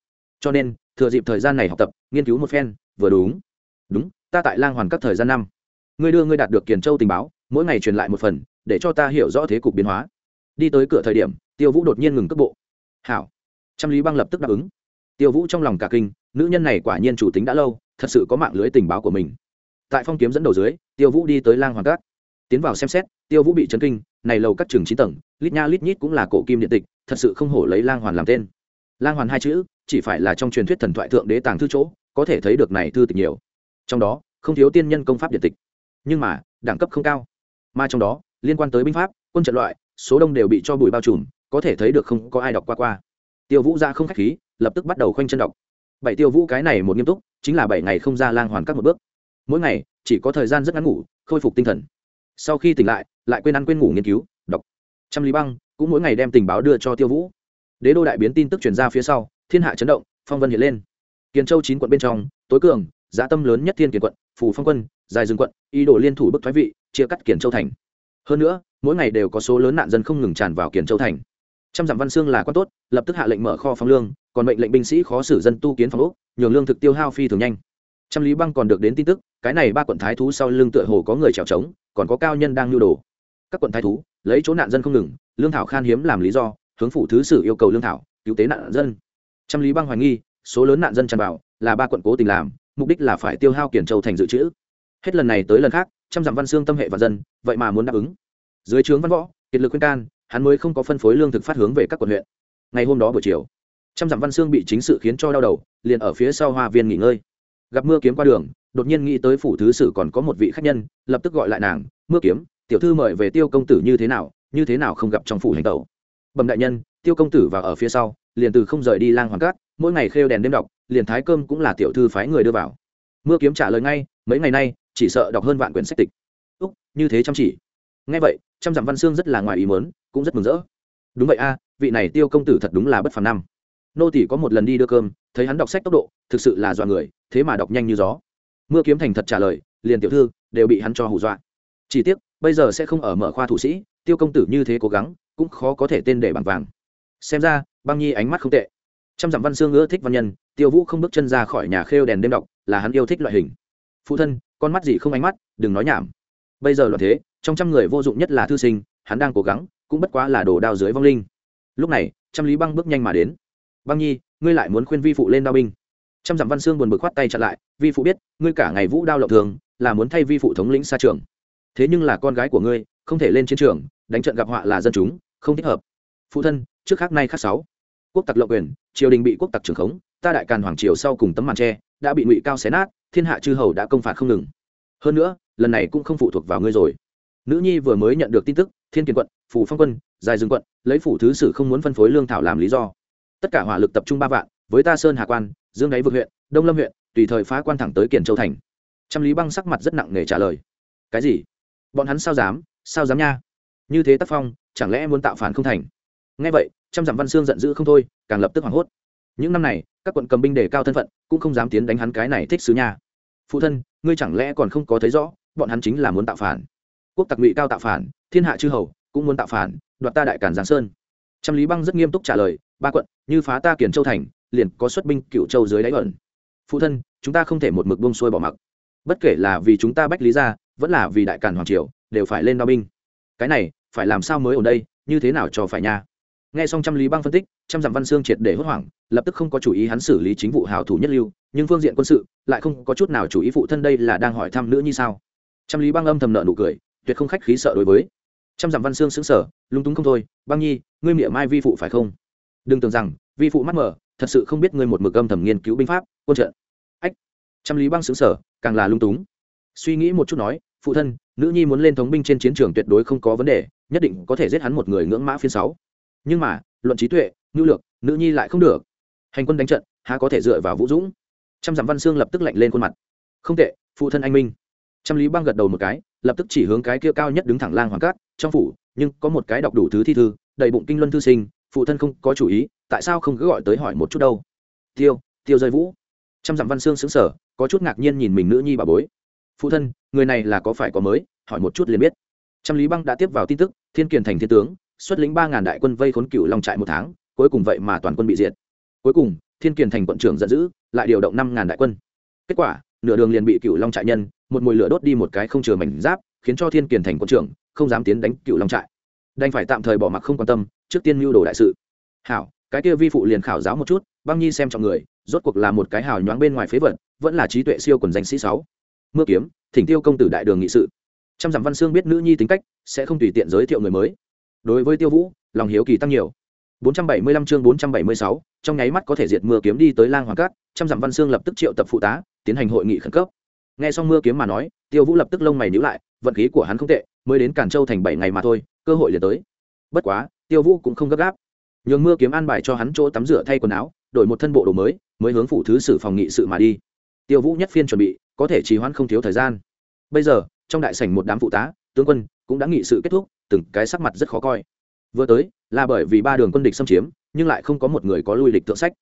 Cho nên, thừa dịp thời gian này học tập, nghiên cứu một phen, vừa đúng. Đúng, ta tại lang hoàn các thời gian năm. Ngươi đưa ngươi đạt được kiền châu tình báo, mỗi ngày truyền lại một phần, để cho ta hiểu rõ thế cục biến hóa. Đi tới cửa thời điểm, tiêu vũ đột nhiên ngừng cước bộ. Hảo, trăm lý băng lập tức đáp ứng tiêu vũ trong lòng cả kinh, nữ nhân này quả nhiên chủ tính đã lâu, thật sự có mạng lưới tình báo của mình. Tại phong kiếm dẫn đầu dưới, tiêu vũ đi tới lang hoàng cát tiến vào xem xét, tiêu vũ bị chấn kinh, này lầu các trường chín tầng, lít nha lít nhít cũng là cổ kim điện tịch, thật sự không hổ lấy lang hoàn làm tên. Lang hoàn hai chữ, chỉ phải là trong truyền thuyết thần thoại thượng đế tàng thư chỗ, có thể thấy được này thư tịch nhiều. Trong đó, không thiếu tiên nhân công pháp điện tịch. Nhưng mà, đẳng cấp không cao. Mà trong đó, liên quan tới binh pháp, quân trận loại, số đông đều bị cho bụi bao trùm, có thể thấy được không có ai đọc qua qua. Tiêu vũ ra không k h á c h khí lập tức bắt đầu khoanh chân đọc. Bảy tiêu vũ cái này một nghiêm túc, chính là bảy ngày không ra lang hoàn các một bước. Mỗi ngày, chỉ có thời gian rất ngắn ngủ, khôi phục tinh thần. Sau khi tỉnh lại lại quên ăn quên ngủ nghiên cứu, đọc. Trăm lý băng cũng mỗi ngày đem tình báo đưa cho tiêu vũ. Đế đô đại biến tin tức truyền ra phía sau, thiên hạ chấn động, phong vân hiện lên. Kiến châu chín quận bên trong, tối cường, giá tâm lớn nhất thiên kiền quận, phù phong quân, dài dương quận, ý đồ liên thủ bức thoái vị, chia cắt Kiến châu thành. Hơn nữa, mỗi ngày đều có số lớn nạn dân không ngừng tràn vào Kiến châu thành trăm dặm văn xương là quan tốt, lập tức hạ lệnh mở kho phóng lương, còn mệnh lệnh binh sĩ khó xử dân tu kiến phòng úc nhường lương thực tiêu hao phi thường nhanh. Trăm lý băng còn được đến tin tức, cái này ba quận thái thú sau lưng tựa hồ có người trèo trống còn có cao nhân đang nhu đồ. Các quận thái thú, lấy chỗ nạn dân không ngừng, lương thảo khan hiếm làm lý do, hướng phủ thứ sử yêu cầu lương thảo, cứu tế nạn dân. Trăm lý băng hoài nghi, số lớn nạn dân tràn vào, là ba quận cố tình làm, mục đích là phải tiêu hao kiển châu thành dự trữ. Hết lần này tới lần khác, trăm dặm văn xương tâm hệ và dân, vậy mà muốn đáp ứng. Dưới trướng văn võ, kiệt lực khuyên can hắn mới không có phân phối lương thực phát hướng về các quận huyện. Ngày hôm đó buổi chiều, trăm dặm văn xương bị chính sự khiến cho đau đầu, liền ở phía sau hoa viên nghỉ ngơi. Gặp mưa kiếm qua đường, đột nhiên nghĩ tới phủ thứ sử còn có một vị khách nhân, lập tức gọi lại nàng, mưa kiếm, tiểu thư mời về tiêu công tử như thế nào, như thế nào không gặp trong phủ hành tẩu? Bẩm đại nhân, tiêu công tử vào ở phía sau, liền từ không rời đi lang hoàng cát, mỗi ngày khêu đèn đêm đọc, liền thái cơm cũng là tiểu thư phái người đưa vào. Mưa kiếm trả lời ngay, mấy ngày nay, chỉ sợ đọc hơn vạn quyển sách tịch. Úc, như thế chăm chỉ. Ngay vậy trăm dặm văn xương rất là ngoài ý mớn cũng rất mừng rỡ. Đúng vậy a, vị này tiêu công tử thật đúng là bất phàm năm. Nô tỷ có một lần đi đưa cơm, thấy hắn đọc sách tốc độ, thực sự là dọa người, thế mà đọc nhanh như gió. Mưa kiếm thành thật trả lời, liền tiểu thư, đều bị hắn cho hù dọa. Chỉ tiếc, bây giờ sẽ không ở mở khoa thủ sĩ, tiêu công tử như thế cố gắng, cũng khó có thể tên để bằng vàng. Xem ra, băng nhi ánh mắt không tệ. Trăm dặm văn xương ưa thích văn nhân, tiêu vũ không bước chân ra khỏi nhà khêu đèn đêm đọc, là hắn yêu thích loại hình. Phụ thân, con mắt gì không ánh mắt, đừng nói nhảm bây giờ là thế, trong trăm người vô dụng nhất là thư sinh, hắn đang cố gắng, cũng bất quá là đồ đao dưới vong linh. Lúc này, trăm lý băng bước nhanh mà đến. Băng nhi, ngươi lại muốn khuyên vi phụ lên đao binh? Trăm dặm văn xương buồn bực khoát tay chặn lại, vi phụ biết, ngươi cả ngày vũ đao lộng thường, là muốn thay vi phụ thống lĩnh xa trường. Thế nhưng là con gái của ngươi, không thể lên chiến trường, đánh trận gặp họa là dân chúng, không thích hợp. Phụ thân, trước khác nay khác sáu. Quốc tặc lộng quyền, triều đình bị quốc tặc trưởng khống, ta đại càn hoàng triều sau cùng tấm màn tre, đã bị ngụy cao xé nát, thiên hạ chư hầu đã công phạt không ngừng. Hơn nữa lần này cũng không phụ thuộc vào ngươi rồi. Nữ nhi vừa mới nhận được tin tức, thiên kiền quận, phủ phong quân, dài dương quận, lấy phủ thứ sử không muốn phân phối lương thảo làm lý do. Tất cả hỏa lực tập trung ba vạn, với ta sơn hà quan, dương đáy vực huyện, đông lâm huyện, tùy thời phá quan thẳng tới kiển châu thành. Trăm lý băng sắc mặt rất nặng nề trả lời. Cái gì? Bọn hắn sao dám? Sao dám nha? Như thế tác phong, chẳng lẽ muốn tạo phản không thành? Ngay vậy, trăm dặm văn xương giận dữ không thôi, càng lập tức hoảng hốt. Những năm này, các quận cầm binh đề cao thân phận, cũng không dám tiến đánh hắn cái này thích sứ nha. Phụ thân, ngươi chẳng lẽ còn không có thấy rõ bọn hắn chính là muốn tạo phản. Quốc tặc ngụy cao tạo phản, thiên hạ chư hầu cũng muốn tạo phản, đoạt ta đại cản giang sơn. Trăm lý băng rất nghiêm túc trả lời, ba quận, như phá ta kiển châu thành, liền có xuất binh cựu châu dưới đáy ẩn. Phụ thân, chúng ta không thể một mực bông xuôi bỏ mặc. Bất kể là vì chúng ta bách lý ra vẫn là vì đại cản hoàng triều, đều phải lên đao binh. Cái này, phải làm sao mới ở đây, như thế nào cho phải nha? Nghe xong trăm lý băng phân tích, trăm dặm văn xương triệt để hốt hoảng, lập tức không có chủ ý hắn xử lý chính vụ hào thủ nhất lưu, nhưng phương diện quân sự, lại không có chút nào chủ ý phụ thân đây là đang hỏi thăm nữ như sao trăm lý băng âm thầm nợ nụ cười, tuyệt không khách khí sợ đối với. Trăm dặm văn xương xứng sở lung túng không thôi, băng nhi, ngươi miệng mai vi phụ phải không? Đừng tưởng rằng, vi phụ mắt mở, thật sự không biết ngươi một mực âm thầm nghiên cứu binh pháp, quân trận. Ách. Trăm lý băng xứng sở càng là lung túng. Suy nghĩ một chút nói, phụ thân, nữ nhi muốn lên thống binh trên chiến trường tuyệt đối không có vấn đề, nhất định có thể giết hắn một người ngưỡng mã phiên sáu. Nhưng mà, luận trí tuệ ngữ lược nữ nhi lại không được. Hành quân đánh trận, há có thể dựa vào vũ dũng? Trăm dặm văn xương lập tức lạnh lên khuôn mặt. Không tệ, phụ thân anh minh trăm lý băng gật đầu một cái, lập tức chỉ hướng cái kia cao nhất đứng thẳng lang hoàng cát, trong phủ, nhưng có một cái đọc đủ thứ thi thư, đầy bụng kinh luân thư sinh, phụ thân không có chủ ý, tại sao không cứ gọi tới hỏi một chút đâu? Tiêu tiêu rơi vũ. Trăm dặm văn xương xứng sở có chút ngạc nhiên nhìn mình nữ nhi bà bối. Phụ thân, người này là có phải có mới? Hỏi một chút liền biết. Trăm lý băng đã tiếp vào tin tức, thiên kiền thành thiên tướng, xuất lĩnh ba ngàn đại quân vây khốn cựu long trại một tháng, cuối cùng vậy mà toàn quân bị diệt. Cuối cùng, thiên kiền thành quận trưởng giận dữ, lại điều động năm ngàn đại quân. Kết quả nửa đường liền bị cựu long trại nhân một mùi lửa đốt đi một cái không chừa mảnh giáp khiến cho thiên kiền thành quân trưởng không dám tiến đánh cựu long trại. Đành phải tạm thời bỏ mặc không quan tâm trước tiên mưu đồ đại sự. Hảo cái kia vi phụ liền khảo giáo một chút băng nhi xem trọng người rốt cuộc là một cái hào nhoáng bên ngoài phế vật vẫn là trí tuệ siêu quần danh sĩ sáu. Mưa kiếm thỉnh tiêu công tử đại đường nghị sự. Trăm dặm văn xương biết nữ nhi tính cách sẽ không tùy tiện giới thiệu người mới. Đối với tiêu vũ lòng hiếu kỳ tăng nhiều. 475 chương 476, trong nháy mắt có thể diệt mưa kiếm đi tới lang hoàng cát trăm dặm văn xương lập tức triệu tập phụ tá tiến hành hội nghị khẩn cấp. Nghe xong mưa kiếm mà nói, tiêu vũ lập tức lông mày nhíu lại, vận khí của hắn không tệ, mới đến càn châu thành bảy ngày mà thôi, cơ hội liền tới. Bất quá, tiêu vũ cũng không gấp gáp. Nhường mưa kiếm an bài cho hắn chỗ tắm rửa thay quần áo, đổi một thân bộ đồ mới mới hướng phủ thứ sử phòng nghị sự mà đi. Tiêu vũ nhất phiên chuẩn bị, có thể trì hoãn không thiếu thời gian. Bây giờ, trong đại sảnh một đám phụ tá, tướng quân cũng đã nghị sự kết thúc, từng cái sắc mặt rất khó coi. Vừa tới, là bởi vì ba đường quân địch xâm chiếm, nhưng lại không có một người có lui địch tượng sách.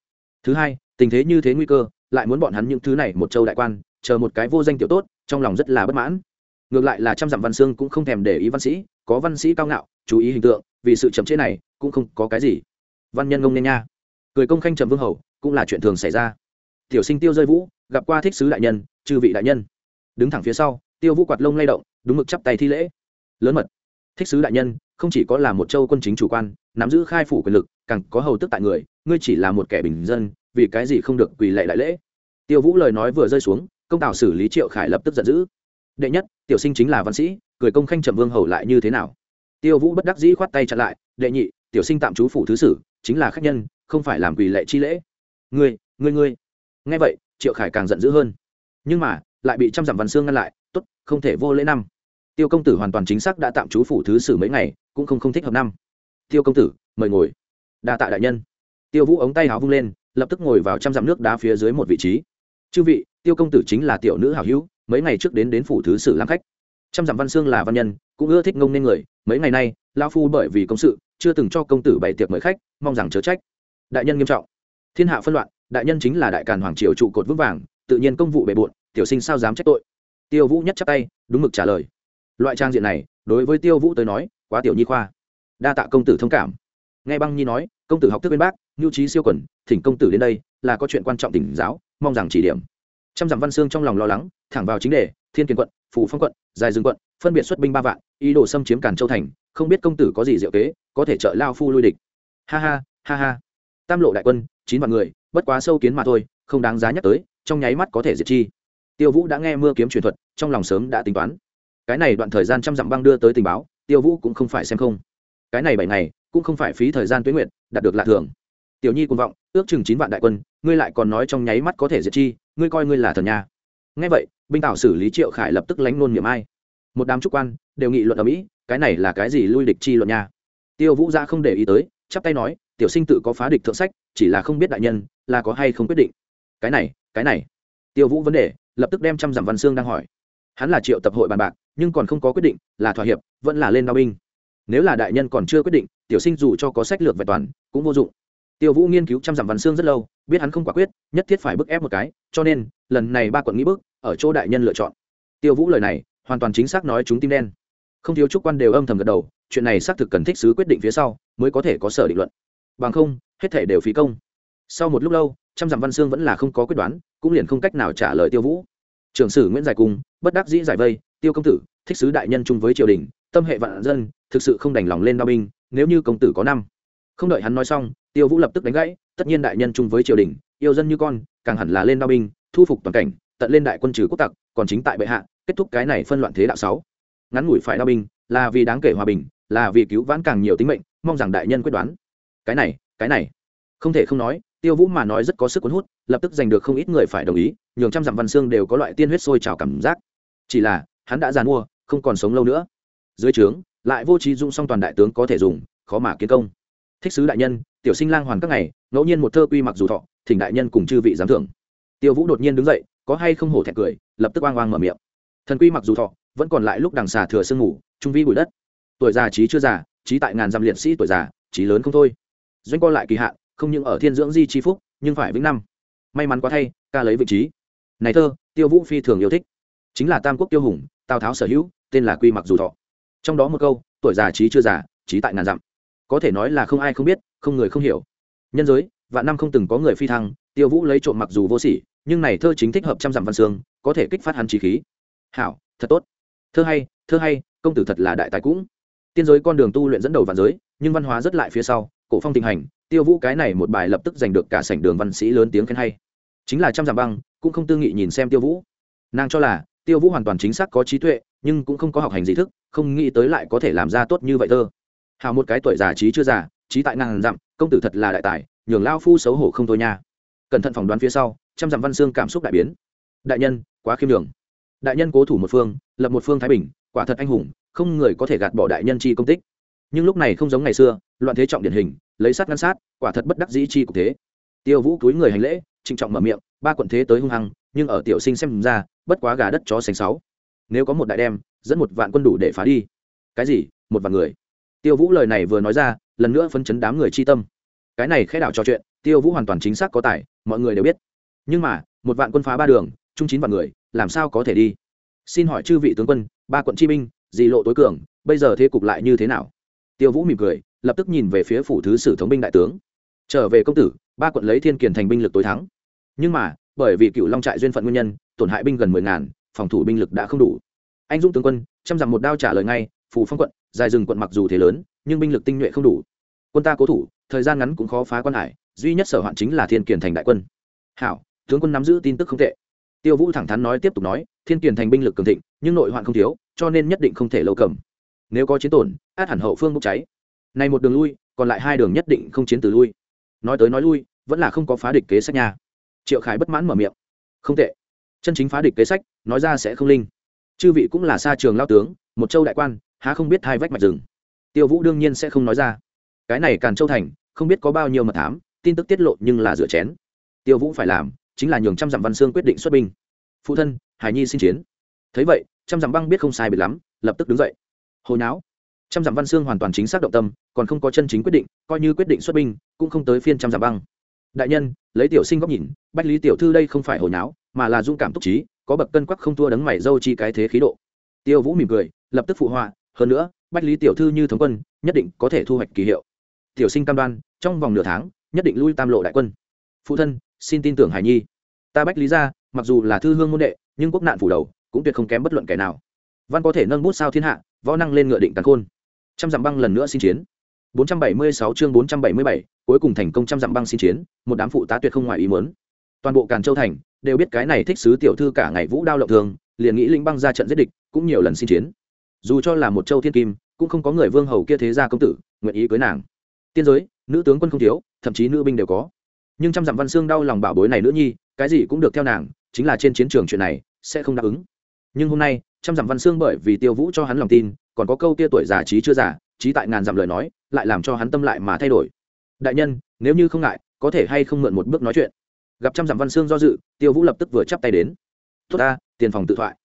Thứ hai, tình thế như thế nguy cơ lại muốn bọn hắn những thứ này một châu đại quan, chờ một cái vô danh tiểu tốt, trong lòng rất là bất mãn. Ngược lại là trăm dặm văn xương cũng không thèm để ý văn sĩ, có văn sĩ cao ngạo, chú ý hình tượng, vì sự chậm chế này cũng không có cái gì. Văn nhân ngông nên nha. Cười công khanh trầm vương hầu, cũng là chuyện thường xảy ra. Tiểu sinh tiêu rơi vũ, gặp qua thích sứ đại nhân, chư vị đại nhân. Đứng thẳng phía sau, tiêu vũ quạt lông lay động, đúng mực chắp tay thi lễ. Lớn mật. Thích sứ đại nhân, không chỉ có là một châu quân chính chủ quan, nắm giữ khai phủ quyền lực, càng có hầu tức tại người, ngươi chỉ là một kẻ bình dân vì cái gì không được quỳ lệ đại lễ? Tiêu vũ lời nói vừa rơi xuống, công tào xử lý triệu khải lập tức giận dữ. Đệ nhất, tiểu sinh chính là văn sĩ, cười công khanh trầm vương hầu lại như thế nào? Tiêu vũ bất đắc dĩ khoát tay chặn lại, đệ nhị, tiểu sinh tạm trú phủ thứ sử, chính là khách nhân, không phải làm quỳ lệ chi lễ. Ngươi ngươi ngươi. Nghe vậy, triệu khải càng giận dữ hơn. Nhưng mà, lại bị trăm dặm văn xương ngăn lại, tốt, không thể vô lễ năm. Tiêu công tử hoàn toàn chính xác đã tạm trú phủ thứ sử mấy ngày, cũng không không thích hợp năm. Tiêu công tử, mời ngồi. Đa tạ đại nhân. Tiêu vũ ống tay háo vung lên lập tức ngồi vào trăm dặm nước đá phía dưới một vị trí. Chư vị, tiêu công tử chính là tiểu nữ hảo hữu, mấy ngày trước đến đến phủ thứ sử làm khách. Trăm dặm văn xương là văn nhân, cũng ưa thích ngông nên người, mấy ngày nay lao phu bởi vì công sự, chưa từng cho công tử bày tiệc mời khách, mong rằng chớ trách. Đại nhân nghiêm trọng. Thiên hạ phân loạn, đại nhân chính là đại càn hoàng triều trụ cột vững vàng, tự nhiên công vụ bề bộn, tiểu sinh sao dám trách tội? Tiêu vũ nhất chắc tay, đúng mực trả lời. Loại trang diện này, đối với tiêu vũ tới nói, quá tiểu nhi khoa. Đa tạ công tử thông cảm. Nghe băng nhi nói, công tử học thức bên bác nhu trí siêu quần, thỉnh công tử đến đây là có chuyện quan trọng tỉnh giáo mong rằng chỉ điểm. Trăm dặm văn xương trong lòng lo lắng thẳng vào chính đề thiên Kiến quận phủ phong quận dài dương quận phân biệt xuất binh ba vạn ý đồ xâm chiếm càn châu thành không biết công tử có gì diệu kế có thể trợ lao phu lui địch. Ha ha ha ha. Tam lộ đại quân chín vạn người bất quá sâu kiến mà thôi không đáng giá nhắc tới trong nháy mắt có thể diệt chi. Tiêu vũ đã nghe mưa kiếm truyền thuật trong lòng sớm đã tính toán. Cái này đoạn thời gian trăm dặm băng đưa tới tình báo tiêu vũ cũng không phải xem không. Cái này bảy ngày cũng không phải phí thời gian tuyến nguyện đạt được lạ thường tiểu nhi cuồng vọng, ước chừng chín vạn đại quân, ngươi lại còn nói trong nháy mắt có thể diệt chi, ngươi coi ngươi là thần nha. Ngay vậy, binh tảo xử lý triệu khải lập tức lánh nôn miệng ai. Một đám trúc quan, đều nghị luận ở mỹ, cái này là cái gì lui địch chi luận nha? Tiêu vũ ra không để ý tới, chắp tay nói, tiểu sinh tự có phá địch thượng sách, chỉ là không biết đại nhân, là có hay không quyết định. Cái này cái này. Tiêu vũ vấn đề, lập tức đem trăm dặm văn xương đang hỏi. Hắn là triệu tập hội bàn bạc, nhưng còn không có quyết định, là thỏa hiệp, vẫn là lên đao binh. Nếu là đại nhân còn chưa quyết định, tiểu sinh dù cho có sách lược vẹn toàn, cũng vô dụng tiêu vũ nghiên cứu trăm dặm văn xương rất lâu, biết hắn không quả quyết, nhất thiết phải bức ép một cái, cho nên, lần này ba quận nghĩ bức, ở chỗ đại nhân lựa chọn. Tiêu vũ lời này, hoàn toàn chính xác nói chúng tim đen. Không thiếu trúc quan đều âm thầm gật đầu, chuyện này xác thực cần thích sứ quyết định phía sau, mới có thể có sở định luận. Bằng không, hết thể đều phí công. Sau một lúc lâu, trăm dặm văn xương vẫn là không có quyết đoán, cũng liền không cách nào trả lời tiêu vũ. Trưởng sử nguyễn giải cung, bất đắc dĩ giải vây, tiêu công tử, thích sứ đại nhân chung với triều đình, tâm hệ vạn dân, thực sự không đành lòng lên đao binh, nếu như công tử có năm. Không đợi hắn nói xong tiêu vũ lập tức đánh gãy, tất nhiên đại nhân chung với triều đình, yêu dân như con, càng hẳn là lên đao binh, thu phục toàn cảnh, tận lên đại quân trừ quốc tặc, còn chính tại bệ hạ, kết thúc cái này phân loạn thế đạo sáu. Ngắn ngủi phải đao binh, là vì đáng kể hòa bình, là vì cứu vãn càng nhiều tính mệnh, mong rằng đại nhân quyết đoán. Cái này cái này. Không thể không nói, tiêu vũ mà nói rất có sức cuốn hút, lập tức giành được không ít người phải đồng ý, nhường trăm dặm văn xương đều có loại tiên huyết sôi trào cảm giác. Chỉ là, hắn đã giàn mua, không còn sống lâu nữa. Dưới trướng, lại vô trí dụng song toàn đại tướng có thể dùng, khó mà kiến công. Thích sứ đại nhân tiểu sinh lang hoàn các ngày, ngẫu nhiên một thơ quy mặc dù thọ, thỉnh đại nhân cùng chư vị giám thưởng. Tiêu vũ đột nhiên đứng dậy, có hay không hổ thẹn cười, lập tức oang oang mở miệng. Thần quy mặc dù thọ, vẫn còn lại lúc đằng xà thừa sương ngủ, trung vi bụi đất. Tuổi già trí chưa già, trí tại ngàn dặm liệt sĩ tuổi già, trí lớn không thôi. Doanh co lại kỳ hạn, không những ở thiên dưỡng di chi phúc, nhưng phải vĩnh năm. May mắn quá thay, ca lấy vị trí. Này thơ, tiêu vũ phi thường yêu thích. Chính là tam quốc tiêu hùng, tào tháo sở hữu, tên là quy mặc dù thọ. Trong đó một câu, tuổi già trí chưa già, trí tại ngàn dặm có thể nói là không ai không biết, không người không hiểu. Nhân giới, vạn năm không từng có người phi thăng, tiêu vũ lấy trộm mặc dù vô sỉ, nhưng này thơ chính thích hợp trăm dặm văn xương, có thể kích phát hắn trí khí. Hảo, thật tốt. Thơ hay thơ hay, công tử thật là đại tài cũng. Tiên giới con đường tu luyện dẫn đầu vạn giới, nhưng văn hóa rất lại phía sau, cổ phong tình hành, tiêu vũ cái này một bài lập tức giành được cả sảnh đường văn sĩ lớn tiếng khen hay. Chính là trăm dặm băng, cũng không tư nghị nhìn xem tiêu vũ. Nàng cho là, tiêu vũ hoàn toàn chính xác có trí tuệ, nhưng cũng không có học hành gì thức, không nghĩ tới lại có thể làm ra tốt như vậy thơ hào một cái tuổi già trí chưa già, trí tại ngàn dặm, công tử thật là đại tài, nhường lao phu xấu hổ không thôi nha. Cẩn thận phỏng đoán phía sau, trăm dặm văn xương cảm xúc đại biến. Đại nhân, quá khiêm đường đại nhân cố thủ một phương, lập một phương thái bình, quả thật anh hùng, không người có thể gạt bỏ đại nhân chi công tích. Nhưng lúc này không giống ngày xưa, loạn thế trọng điển hình, lấy sát ngăn sát, quả thật bất đắc dĩ chi cục thế. Tiêu vũ túi người hành lễ, trịnh trọng mở miệng, ba quận thế tới hung hăng, nhưng ở tiểu sinh xem ra, bất quá gà đất chó sành sáu. Nếu có một đại đem, dẫn một vạn quân đủ để phá đi. Cái gì? Một vạn người tiêu vũ lời này vừa nói ra, lần nữa phấn chấn đám người chi tâm. Cái này khẽ đảo trò chuyện, tiêu vũ hoàn toàn chính xác có tài, mọi người đều biết. Nhưng mà, một vạn quân phá ba đường, chung chín vạn người, làm sao có thể đi? Xin hỏi chư vị tướng quân, ba quận chi binh, gì lộ tối cường, bây giờ thế cục lại như thế nào? Tiêu vũ mỉm cười, lập tức nhìn về phía phủ thứ sử thống binh đại tướng. Trở về công tử, ba quận lấy thiên kiền thành binh lực tối thắng. Nhưng mà, bởi vì cựu long trại duyên phận nguyên nhân, tổn hại binh gần mười ngàn, phòng thủ binh lực đã không đủ. Anh dũng tướng quân, chăm dặm một đao trả lời ngay phủ phong quận dài rừng quận mặc dù thế lớn, nhưng binh lực tinh nhuệ không đủ. Quân ta cố thủ, thời gian ngắn cũng khó phá quan hải, duy nhất sở hoạn chính là thiên kiền thành đại quân. Hảo, tướng quân nắm giữ tin tức không tệ. Tiêu vũ thẳng thắn nói tiếp tục nói, thiên kiền thành binh lực cường thịnh, nhưng nội hoạn không thiếu, cho nên nhất định không thể lâu cầm. Nếu có chiến tổn, át hẳn hậu phương bốc cháy. Này một đường lui, còn lại hai đường nhất định không chiến từ lui. Nói tới nói lui, vẫn là không có phá địch kế sách nha. Triệu khải bất mãn mở miệng. Không tệ. Chân chính phá địch kế sách, nói ra sẽ không linh. Chư vị cũng là xa trường lao tướng, một châu đại quan há không biết hai vách mạch rừng. Tiêu vũ đương nhiên sẽ không nói ra. Cái này càn châu thành, không biết có bao nhiêu mật thám, tin tức tiết lộ nhưng là rửa chén. Tiêu vũ phải làm chính là nhường trăm dặm văn xương quyết định xuất binh. Phụ thân, hải nhi xin chiến. Thấy vậy, trăm dặm băng biết không sai biệt lắm, lập tức đứng dậy. Hồi não trăm dặm văn xương hoàn toàn chính xác động tâm, còn không có chân chính quyết định, coi như quyết định xuất binh, cũng không tới phiên trăm dặm băng. Đại nhân, lấy tiểu sinh góc nhìn, bách lý tiểu thư đây không phải hồi não mà là dung cảm túc trí, có bậc cân quắc không thua đấng mày dâu chi cái thế khí độ. Tiêu vũ mỉm cười, lập tức phụ họa hơn nữa bách lý tiểu thư như thống quân nhất định có thể thu hoạch kỳ hiệu. Tiểu sinh cam đoan trong vòng nửa tháng nhất định lui tam lộ đại quân. Phụ thân xin tin tưởng hải nhi. Ta bách lý ra mặc dù là thư hương môn đệ nhưng quốc nạn phủ đầu cũng tuyệt không kém bất luận kẻ nào. Văn có thể nâng bút sao thiên hạ võ năng lên ngựa định càn khôn. Trăm dặm băng lần nữa xin chiến. 476 chương 477, cuối cùng thành công trăm dặm băng xin chiến một đám phụ tá tuyệt không ngoài ý muốn. Toàn bộ càn châu thành đều biết cái này thích sứ tiểu thư cả ngày vũ đao lộng thường liền nghĩ linh băng ra trận giết địch cũng nhiều lần xin chiến dù cho là một châu thiên kim, cũng không có người vương hầu kia thế gia công tử nguyện ý cưới nàng. Tiên giới, nữ tướng quân không thiếu, thậm chí nữ binh đều có. Nhưng trăm dặm văn xương đau lòng bảo bối này nữ nhi, cái gì cũng được theo nàng, chính là trên chiến trường chuyện này, sẽ không đáp ứng. Nhưng hôm nay, trăm dặm văn xương bởi vì tiêu vũ cho hắn lòng tin, còn có câu kia tuổi già trí chưa già, trí tại ngàn dặm lời nói, lại làm cho hắn tâm lại mà thay đổi. Đại nhân, nếu như không ngại, có thể hay không mượn một bước nói chuyện. Gặp trăm dặm văn xương do dự, tiêu vũ lập tức vừa chắp tay đến. Tốt ta, tiền phòng tự thoại.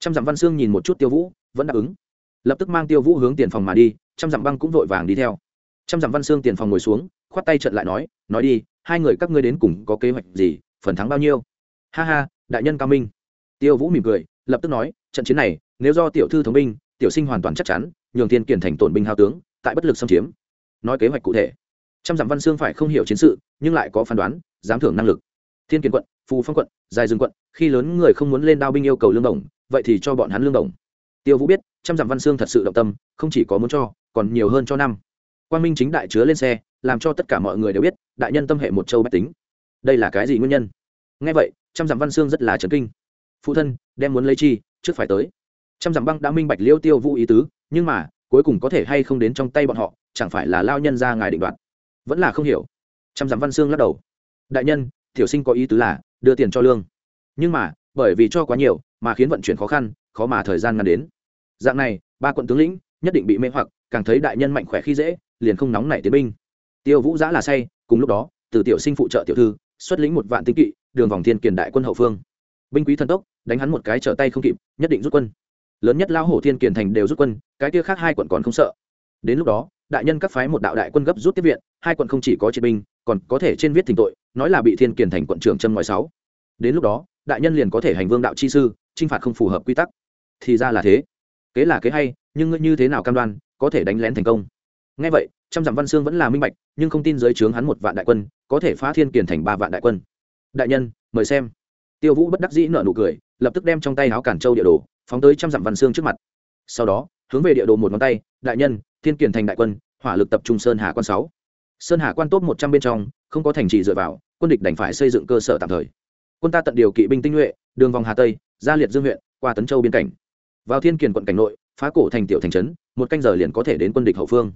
Trăm dặm văn xương nhìn một chút tiêu vũ, vẫn đáp ứng lập tức mang tiêu vũ hướng tiền phòng mà đi, trăm dặm băng cũng vội vàng đi theo. Trăm dặm văn xương tiền phòng ngồi xuống, khoát tay trận lại nói nói đi, hai người các ngươi đến cùng có kế hoạch gì, phần thắng bao nhiêu? Ha ha, đại nhân cao minh. Tiêu vũ mỉm cười, lập tức nói, trận chiến này, nếu do tiểu thư thống binh, tiểu sinh hoàn toàn chắc chắn, nhường thiên kiển thành tổn binh hao tướng, tại bất lực xâm chiếm. Nói kế hoạch cụ thể. Trăm dặm văn xương phải không hiểu chiến sự, nhưng lại có phán đoán, dám thưởng năng lực. Thiên kiển quận, phù phong quận, dài dương quận, khi lớn người không muốn lên đao binh yêu cầu lương đồng, vậy thì cho bọn hắn lương đồng tiêu vũ biết, trăm dặm văn xương thật sự động tâm, không chỉ có muốn cho, còn nhiều hơn cho năm. Quan minh chính đại chứa lên xe, làm cho tất cả mọi người đều biết, đại nhân tâm hệ một châu bách tính. Đây là cái gì nguyên nhân? Ngay vậy, trăm dặm văn xương rất là trấn kinh. Phụ thân, đem muốn lấy chi, trước phải tới. Trăm dặm băng đã minh bạch liêu tiêu vũ ý tứ, nhưng mà, cuối cùng có thể hay không đến trong tay bọn họ, chẳng phải là lao nhân ra ngài định đoạt? Vẫn là không hiểu. Trăm dặm văn xương lắc đầu. Đại nhân, tiểu sinh có ý tứ là, đưa tiền cho lương. Nhưng mà, bởi vì cho quá nhiều, mà khiến vận chuyển khó khăn khó mà thời gian ngăn đến. Dạng này, ba quận tướng lĩnh nhất định bị mê hoặc, càng thấy đại nhân mạnh khỏe khi dễ, liền không nóng nảy tiến binh. Tiêu vũ giã là say, cùng lúc đó, từ tiểu sinh phụ trợ tiểu thư, xuất lĩnh một vạn tinh kỵ, đường vòng thiên kiền đại quân hậu phương. Binh quý thần tốc, đánh hắn một cái trở tay không kịp, nhất định rút quân. Lớn nhất lao hổ thiên kiền thành đều rút quân, cái kia khác hai quận còn không sợ. Đến lúc đó, đại nhân các phái một đạo đại quân gấp rút tiếp viện, hai quận không chỉ có chiến binh, còn có thể trên viết thỉnh tội, nói là bị thiên kiền thành quận trưởng châm ngoài sáu. Đến lúc đó, đại nhân liền có thể hành vương đạo chi sư, chinh phạt không phù hợp quy tắc thì ra là thế. Kế là kế hay, nhưng ngươi như thế nào cam đoan, có thể đánh lén thành công? Ngay vậy, trăm dặm văn xương vẫn là minh bạch, nhưng không tin dưới trướng hắn một vạn đại quân, có thể phá thiên kiền thành ba vạn đại quân. Đại nhân, mời xem. Tiêu vũ bất đắc dĩ nợ nụ cười, lập tức đem trong tay áo cản châu địa đồ, phóng tới trăm dặm văn xương trước mặt. Sau đó, hướng về địa đồ một ngón tay, đại nhân, thiên kiền thành đại quân, hỏa lực tập trung sơn hà quan sáu. Sơn hà quan tốt một trăm bên trong, không có thành trì dựa vào, quân địch đành phải xây dựng cơ sở tạm thời. Quân ta tận điều kỵ binh tinh nhuệ, đường vòng hà tây gia liệt dương huyện, qua tấn châu biên cảnh vào thiên kiền quận cảnh nội, phá cổ thành tiểu thành trấn, một canh giờ liền có thể đến quân địch hậu phương.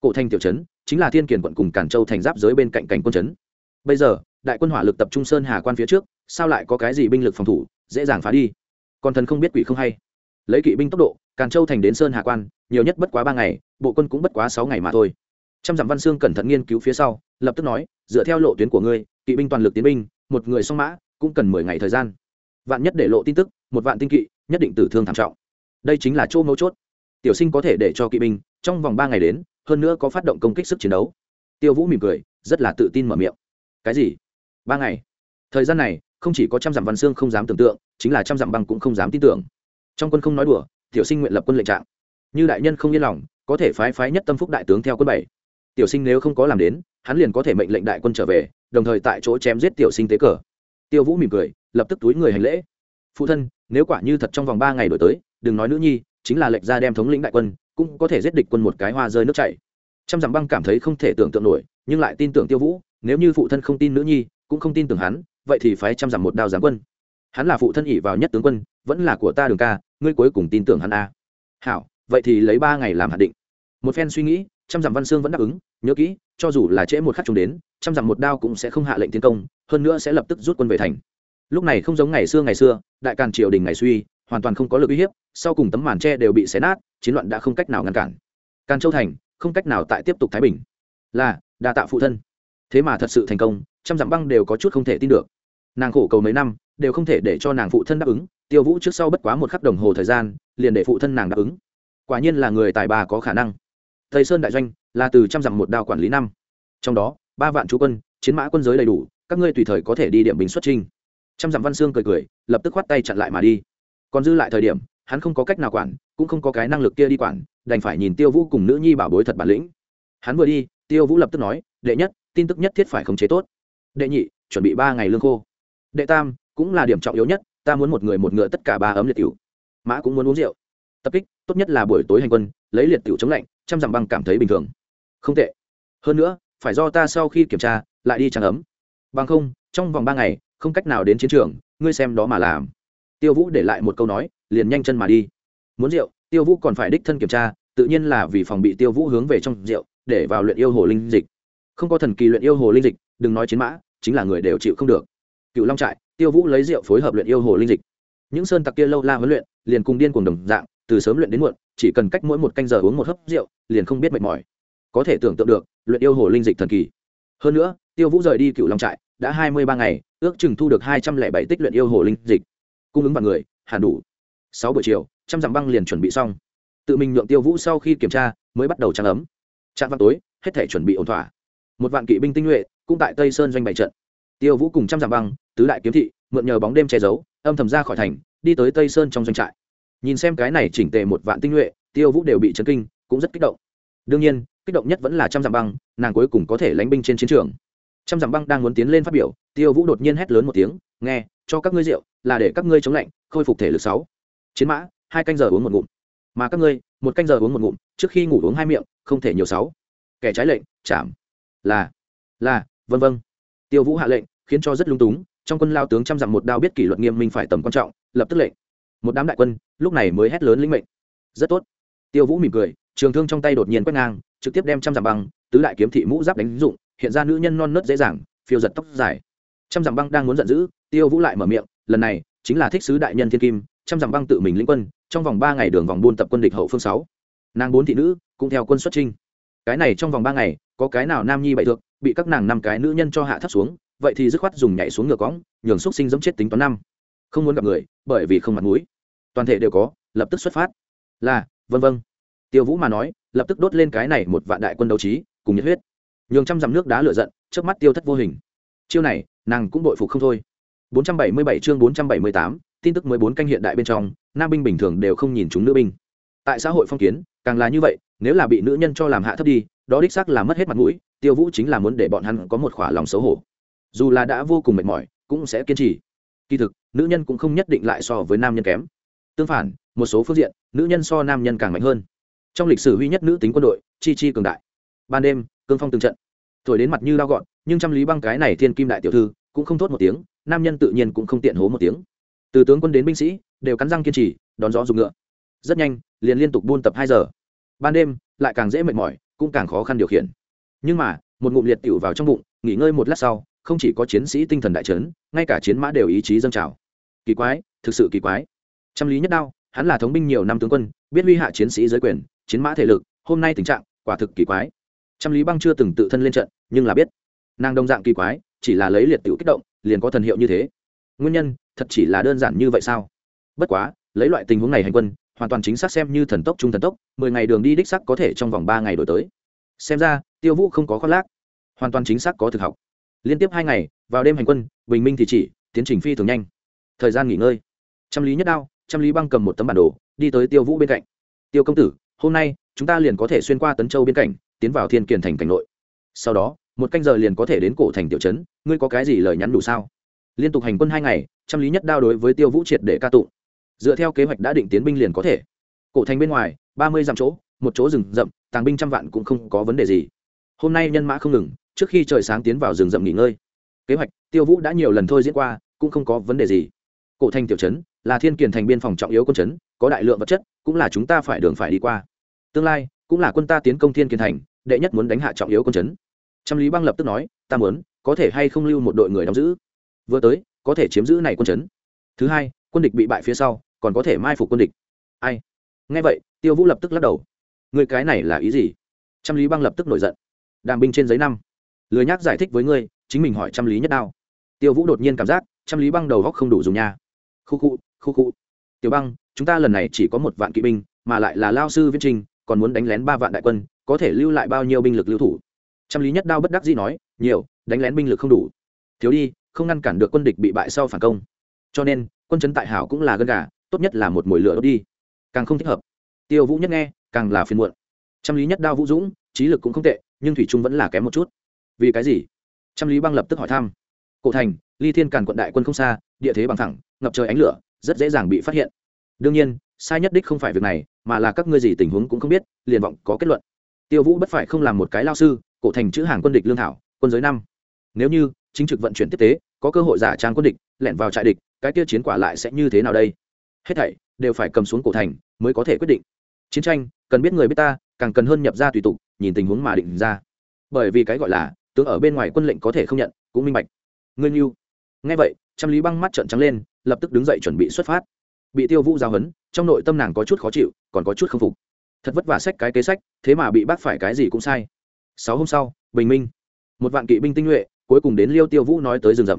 Cổ thành tiểu trấn chính là thiên kiền quận cùng cản châu thành giáp giới bên cạnh cảnh quân trấn. Bây giờ, đại quân hỏa lực tập trung sơn hà quan phía trước, sao lại có cái gì binh lực phòng thủ, dễ dàng phá đi. Còn thần không biết quỷ không hay. Lấy kỵ binh tốc độ càn châu thành đến sơn Hà quan, nhiều nhất bất quá ba ngày, bộ quân cũng bất quá sáu ngày mà thôi. Trăm dặm văn Sương cẩn thận nghiên cứu phía sau, lập tức nói, dựa theo lộ tuyến của ngươi, kỵ binh toàn lực tiến binh, một người song mã, cũng cần mười ngày thời gian. Vạn nhất để lộ tin tức, một vạn tinh kỵ, nhất định tử thương thảm trọng đây chính là chỗ mấu chốt. Tiểu sinh có thể để cho kỵ binh trong vòng ba ngày đến, hơn nữa có phát động công kích sức chiến đấu. Tiêu vũ mỉm cười, rất là tự tin mở miệng. Cái gì? Ba ngày? Thời gian này, không chỉ có trăm dặm văn xương không dám tưởng tượng, chính là trăm dặm băng cũng không dám tin tưởng. Trong quân không nói đùa, tiểu sinh nguyện lập quân lệnh trạng. Như đại nhân không yên lòng, có thể phái phái nhất tâm phúc đại tướng theo quân bảy. Tiểu sinh nếu không có làm đến, hắn liền có thể mệnh lệnh đại quân trở về, đồng thời tại chỗ chém giết tiểu sinh tế cờ. Tiêu vũ mỉm cười, lập tức túi người hành lễ. Phụ thân, nếu quả như thật trong vòng ba ngày đổi tới đừng nói nữ nhi, chính là lệnh ra đem thống lĩnh đại quân, cũng có thể giết địch quân một cái hoa rơi nước chảy. Trăm dặm băng cảm thấy không thể tưởng tượng nổi, nhưng lại tin tưởng tiêu vũ, nếu như phụ thân không tin nữ nhi, cũng không tin tưởng hắn, vậy thì phái trăm dặm một đao giáng quân. Hắn là phụ thân ỉ vào nhất tướng quân, vẫn là của ta đường ca, ngươi cuối cùng tin tưởng hắn a hảo, vậy thì lấy ba ngày làm hạt định. Một phen suy nghĩ, trăm dặm văn Sương vẫn đáp ứng, nhớ kỹ, cho dù là trễ một khắc chúng đến, trăm dặm một đao cũng sẽ không hạ lệnh tiến công, hơn nữa sẽ lập tức rút quân về thành. Lúc này không giống ngày xưa ngày xưa, đại càn triều đình ngày suy hoàn toàn không có lực uy hiếp, sau cùng tấm màn tre đều bị xé nát, chiến loạn đã không cách nào ngăn cản. Càn châu thành, không cách nào tại tiếp tục thái bình. Là, đa tạ phụ thân. Thế mà thật sự thành công, trăm dặm băng đều có chút không thể tin được. Nàng khổ cầu mấy năm, đều không thể để cho nàng phụ thân đáp ứng, tiêu vũ trước sau bất quá một khắc đồng hồ thời gian, liền để phụ thân nàng đáp ứng. Quả nhiên là người tài bà có khả năng. Thầy sơn đại doanh là từ trăm dặm một đao quản lý năm. Trong đó, ba vạn chú quân, chiến mã quân giới đầy đủ, các ngươi tùy thời có thể đi điểm bình xuất trinh trăm dặm văn Sương cười cười, lập tức khoát tay chặn lại mà đi còn dư lại thời điểm hắn không có cách nào quản cũng không có cái năng lực kia đi quản đành phải nhìn tiêu vũ cùng nữ nhi bảo bối thật bản lĩnh. Hắn vừa đi tiêu vũ lập tức nói đệ nhất tin tức nhất thiết phải khống chế tốt. Đệ nhị chuẩn bị ba ngày lương khô. Đệ tam cũng là điểm trọng yếu nhất ta muốn một người một ngựa tất cả ba ấm liệt tiểu, mã cũng muốn uống rượu. Tập kích tốt nhất là buổi tối hành quân lấy liệt tiểu chống lạnh trăm dặm băng cảm thấy bình thường. Không tệ. Hơn nữa phải do ta sau khi kiểm tra lại đi trắng ấm. Bằng không trong vòng ba ngày không cách nào đến chiến trường ngươi xem đó mà làm tiêu vũ để lại một câu nói, liền nhanh chân mà đi. Muốn rượu, tiêu vũ còn phải đích thân kiểm tra, tự nhiên là vì phòng bị tiêu vũ hướng về trong rượu, để vào luyện yêu hồ linh dịch. Không có thần kỳ luyện yêu hồ linh dịch, đừng nói chiến mã, chính là người đều chịu không được. Cựu long trại, tiêu vũ lấy rượu phối hợp luyện yêu hồ linh dịch. Những sơn tặc kia lâu la huấn luyện, liền cùng điên cùng đồng dạng, từ sớm luyện đến muộn, chỉ cần cách mỗi một canh giờ uống một hớp rượu, liền không biết mệt mỏi. Có thể tưởng tượng được, luyện yêu hồ linh dịch thần kỳ. Hơn nữa, tiêu vũ rời đi cựu long trại, đã hai mươi ba ngày, ước chừng thu được hai trăm lẻ bảy tích luyện yêu hồ linh dịch cung ứng bằng người hẳn đủ. Sáu buổi chiều, trăm dặm băng liền chuẩn bị xong. Tự mình nhượng tiêu vũ sau khi kiểm tra, mới bắt đầu trang ấm. Trạm văn tối, hết thể chuẩn bị ổn thỏa. Một vạn kỵ binh tinh nhuệ, cũng tại tây sơn doanh bày trận. Tiêu vũ cùng trăm dặm băng, tứ đại kiếm thị, mượn nhờ bóng đêm che giấu, âm thầm ra khỏi thành, đi tới tây sơn trong doanh trại. Nhìn xem cái này chỉnh tề một vạn tinh nhuệ, tiêu vũ đều bị chấn kinh, cũng rất kích động. Đương nhiên, kích động nhất vẫn là trăm dặm băng, nàng cuối cùng có thể lánh binh trên chiến trường. Trăm dặm băng đang muốn tiến lên phát biểu, tiêu vũ đột nhiên hét lớn một tiếng, nghe, cho các ngươi rượu là để các ngươi chống lạnh, khôi phục thể lực sáu. Chiến mã, hai canh giờ uống một ngụm. Mà các ngươi, một canh giờ uống một ngụm, trước khi ngủ uống hai miệng, không thể nhiều sáu. Kẻ trái lệnh, chạm. Là là vân vân tiêu vũ hạ lệnh, khiến cho rất lung túng, trong quân lao tướng trăm dặm một đao biết kỷ luật nghiêm minh phải tầm quan trọng, lập tức lệnh. Một đám đại quân, lúc này mới hét lớn lĩnh mệnh. Rất tốt. Tiêu vũ mỉm cười, trường thương trong tay đột nhiên quét ngang, trực tiếp đem trăm dặm băng, tứ đại kiếm thị mũ giáp đánh dụng, hiện ra nữ nhân non nớt dễ dàng, phiêu giật tóc dài. Trăm dặm băng đang muốn giận dữ, tiêu vũ lại mở miệng lần này chính là thích sứ đại nhân thiên kim, trăm dặm băng tự mình lĩnh quân, trong vòng ba ngày đường vòng buôn tập quân địch hậu phương sáu. Nàng bốn thị nữ cũng theo quân xuất trinh cái này trong vòng ba ngày, có cái nào nam nhi bậy được bị các nàng năm cái nữ nhân cho hạ thấp xuống, vậy thì dứt khoát dùng nhảy xuống ngựa cõng, nhường xúc sinh giống chết tính toán năm. Không muốn gặp người, bởi vì không mặt mũi. Toàn thể đều có, lập tức xuất phát. Là, vân vân. Tiêu vũ mà nói, lập tức đốt lên cái này một vạn đại quân đấu trí, cùng nhiệt huyết. Nhường trăm dặm nước đá lửa giận, trước mắt tiêu thất vô hình. Chiêu này, nàng cũng bội phục không thôi. 477 chương 478, tin tức 14 canh hiện đại bên trong nam binh bình thường đều không nhìn chúng nữ binh. Tại xã hội phong kiến càng là như vậy nếu là bị nữ nhân cho làm hạ thấp đi đó đích xác là mất hết mặt mũi tiêu vũ chính là muốn để bọn hắn có một khỏa lòng xấu hổ. Dù là đã vô cùng mệt mỏi cũng sẽ kiên trì. Kỳ thực nữ nhân cũng không nhất định lại so với nam nhân kém. Tương phản một số phương diện nữ nhân so nam nhân càng mạnh hơn. Trong lịch sử huy nhất nữ tính quân đội chi chi cường đại. Ban đêm cương phong từng trận. Thổi đến mặt như lao gọn nhưng trăm lý băng cái này thiên kim đại tiểu thư cũng không thốt một tiếng nam nhân tự nhiên cũng không tiện hố một tiếng. Từ tướng quân đến binh sĩ, đều cắn răng kiên trì, đón gió dùng ngựa. Rất nhanh, liền liên tục buôn tập hai giờ. Ban đêm, lại càng dễ mệt mỏi, cũng càng khó khăn điều khiển. Nhưng mà, một ngụm liệt tiểu vào trong bụng, nghỉ ngơi một lát sau, không chỉ có chiến sĩ tinh thần đại trấn ngay cả chiến mã đều ý chí dâng trào. Kỳ quái, thực sự kỳ quái. Trăm lý nhất đao, hắn là thống binh nhiều năm tướng quân, biết huy hạ chiến sĩ giới quyền, chiến mã thể lực, hôm nay tình trạng, quả thực kỳ quái. Trăm lý băng chưa từng tự thân lên trận, nhưng là biết. Nàng đông dạng kỳ quái, chỉ là lấy liệt tiểu kích động liền có thần hiệu như thế. Nguyên nhân, thật chỉ là đơn giản như vậy sao? Bất quá, lấy loại tình huống này hành quân, hoàn toàn chính xác xem như thần tốc trung thần tốc, mười ngày đường đi đích sắc có thể trong vòng ba ngày đổi tới. Xem ra, tiêu vũ không có khoác lác. Hoàn toàn chính xác có thực học. Liên tiếp hai ngày, vào đêm hành quân, bình minh thì chỉ, tiến trình phi thường nhanh. Thời gian nghỉ ngơi. Trăm lý nhất đao, trăm lý băng cầm một tấm bản đồ, đi tới tiêu vũ bên cạnh. Tiêu công tử, hôm nay, chúng ta liền có thể xuyên qua tấn châu biên cảnh, tiến vào thiên kiền thành cảnh nội. Sau đó một canh giờ liền có thể đến cổ thành tiểu trấn, ngươi có cái gì lời nhắn đủ sao? Liên tục hành quân hai ngày, trăm lý nhất đao đối với tiêu vũ triệt để ca tụng. Dựa theo kế hoạch đã định tiến binh liền có thể. Cổ thành bên ngoài, ba mươi dặm chỗ, một chỗ rừng rậm, tàng binh trăm vạn cũng không có vấn đề gì. Hôm nay nhân mã không ngừng, trước khi trời sáng tiến vào rừng rậm nghỉ ngơi. Kế hoạch, tiêu vũ đã nhiều lần thôi diễn qua, cũng không có vấn đề gì. Cổ thành tiểu trấn là thiên kiền thành biên phòng trọng yếu quân trấn, có đại lượng vật chất, cũng là chúng ta phải đường phải đi qua. Tương lai, cũng là quân ta tiến công thiên kiền thành, đệ nhất muốn đánh hạ trọng yếu quân trấn trăm lý băng lập tức nói, ta muốn, có thể hay không lưu một đội người đóng giữ? Vừa tới, có thể chiếm giữ này quân trấn. Thứ hai, quân địch bị bại phía sau, còn có thể mai phục quân địch. Ai? Nghe vậy, tiêu vũ lập tức lắc đầu. Người cái này là ý gì? Trăm lý băng lập tức nổi giận. Đàm binh trên giấy năm. Lười nhắc giải thích với ngươi, chính mình hỏi trăm lý nhất đao. Tiêu vũ đột nhiên cảm giác, trăm lý băng đầu góc không đủ dùng nha. Khu khu khu khu. Tiểu băng, chúng ta lần này chỉ có một vạn kỵ binh, mà lại là lao sư viết trình, còn muốn đánh lén ba vạn đại quân, có thể lưu lại bao nhiêu binh lực lưu thủ? Trăm lý nhất đao bất đắc dĩ nói, nhiều, đánh lén binh lực không đủ. Thiếu đi, không ngăn cản được quân địch bị bại sau phản công. Cho nên, quân chấn tại hảo cũng là gân gà, tốt nhất là một mồi lửa đốt đi. Càng không thích hợp. Tiêu vũ nhất nghe, càng là phiền muộn. Trăm lý nhất đao vũ dũng, trí lực cũng không tệ, nhưng thủy trung vẫn là kém một chút. Vì cái gì? Trăm lý băng lập tức hỏi thăm. Cổ thành, ly thiên càn quận đại quân không xa, địa thế bằng thẳng, ngập trời ánh lửa, rất dễ dàng bị phát hiện. Đương nhiên, sai nhất đích không phải việc này, mà là các ngươi gì tình huống cũng không biết, liền vọng có kết luận. Tiêu vũ bất phải không làm một cái lao sư cổ thành chữ hàng quân địch lương thảo, quân giới năm. Nếu như chính trực vận chuyển tiếp tế, có cơ hội giả trang quân địch, lẻn vào trại địch, cái kia chiến quả lại sẽ như thế nào đây? Hết thảy đều phải cầm xuống cổ thành mới có thể quyết định. Chiến tranh, cần biết người biết ta, càng cần hơn nhập ra tùy tục, nhìn tình huống mà định ra. Bởi vì cái gọi là, tướng ở bên ngoài quân lệnh có thể không nhận, cũng minh bạch. Ngươi như nghe vậy, trăm lý băng mắt trợn trắng lên, lập tức đứng dậy chuẩn bị xuất phát. Bị tiêu vũ giao hấn trong nội tâm nàng có chút khó chịu, còn có chút k phục. Thật vất vả sách cái kế sách, thế mà bị bác phải cái gì cũng sai sáu hôm sau, bình minh. Một vạn kỵ binh tinh nhuệ, cuối cùng đến liêu tiêu vũ nói tới rừng rậm.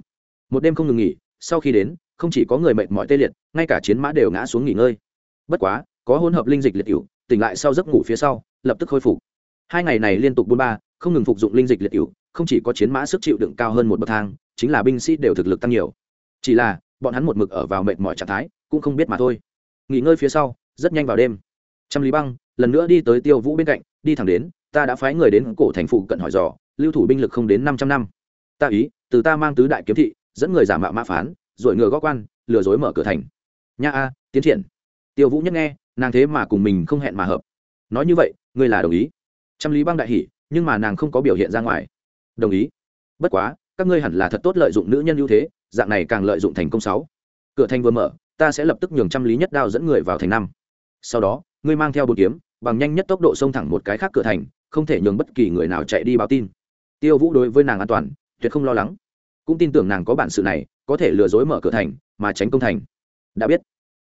Một đêm không ngừng nghỉ, sau khi đến, không chỉ có người mệt mỏi tê liệt, ngay cả chiến mã đều ngã xuống nghỉ ngơi. Bất quá, có hỗn hợp linh dịch liệt cựu tỉnh lại sau giấc ngủ phía sau, lập tức khôi phục. Hai ngày này liên tục buôn ba, không ngừng phục dụng linh dịch liệt cựu không chỉ có chiến mã sức chịu đựng cao hơn một bậc thang, chính là binh sĩ đều thực lực tăng nhiều. Chỉ là, bọn hắn một mực ở vào mệt mỏi trạng thái, cũng không biết mà thôi. Nghỉ ngơi phía sau, rất nhanh vào đêm. Trăm lý băng, lần nữa đi tới tiêu vũ bên cạnh, đi thẳng đến ta đã phái người đến cổ thành phụ cận hỏi dò, lưu thủ binh lực không đến năm trăm năm. Ta ý, từ ta mang tứ đại kiếm thị, dẫn người giả mạo mã phán, rồi ngừa góc quan, lừa dối mở cửa thành. Nha a, tiến triển. Tiêu vũ nhất nghe, nàng thế mà cùng mình không hẹn mà hợp. Nói như vậy, ngươi là đồng ý. Trăm lý băng đại hỉ, nhưng mà nàng không có biểu hiện ra ngoài. Đồng ý. Bất quá, các ngươi hẳn là thật tốt lợi dụng nữ nhân ưu thế, dạng này càng lợi dụng thành công sáu. Cửa thành vừa mở, ta sẽ lập tức nhường trăm lý nhất đao dẫn người vào thành năm. Sau đó, ngươi mang theo bột kiếm, bằng nhanh nhất tốc độ xông thẳng một cái khác cửa thành không thể nhường bất kỳ người nào chạy đi báo tin. Tiêu vũ đối với nàng an toàn, tuyệt không lo lắng. Cũng tin tưởng nàng có bản sự này, có thể lừa dối mở cửa thành, mà tránh công thành. Đã biết.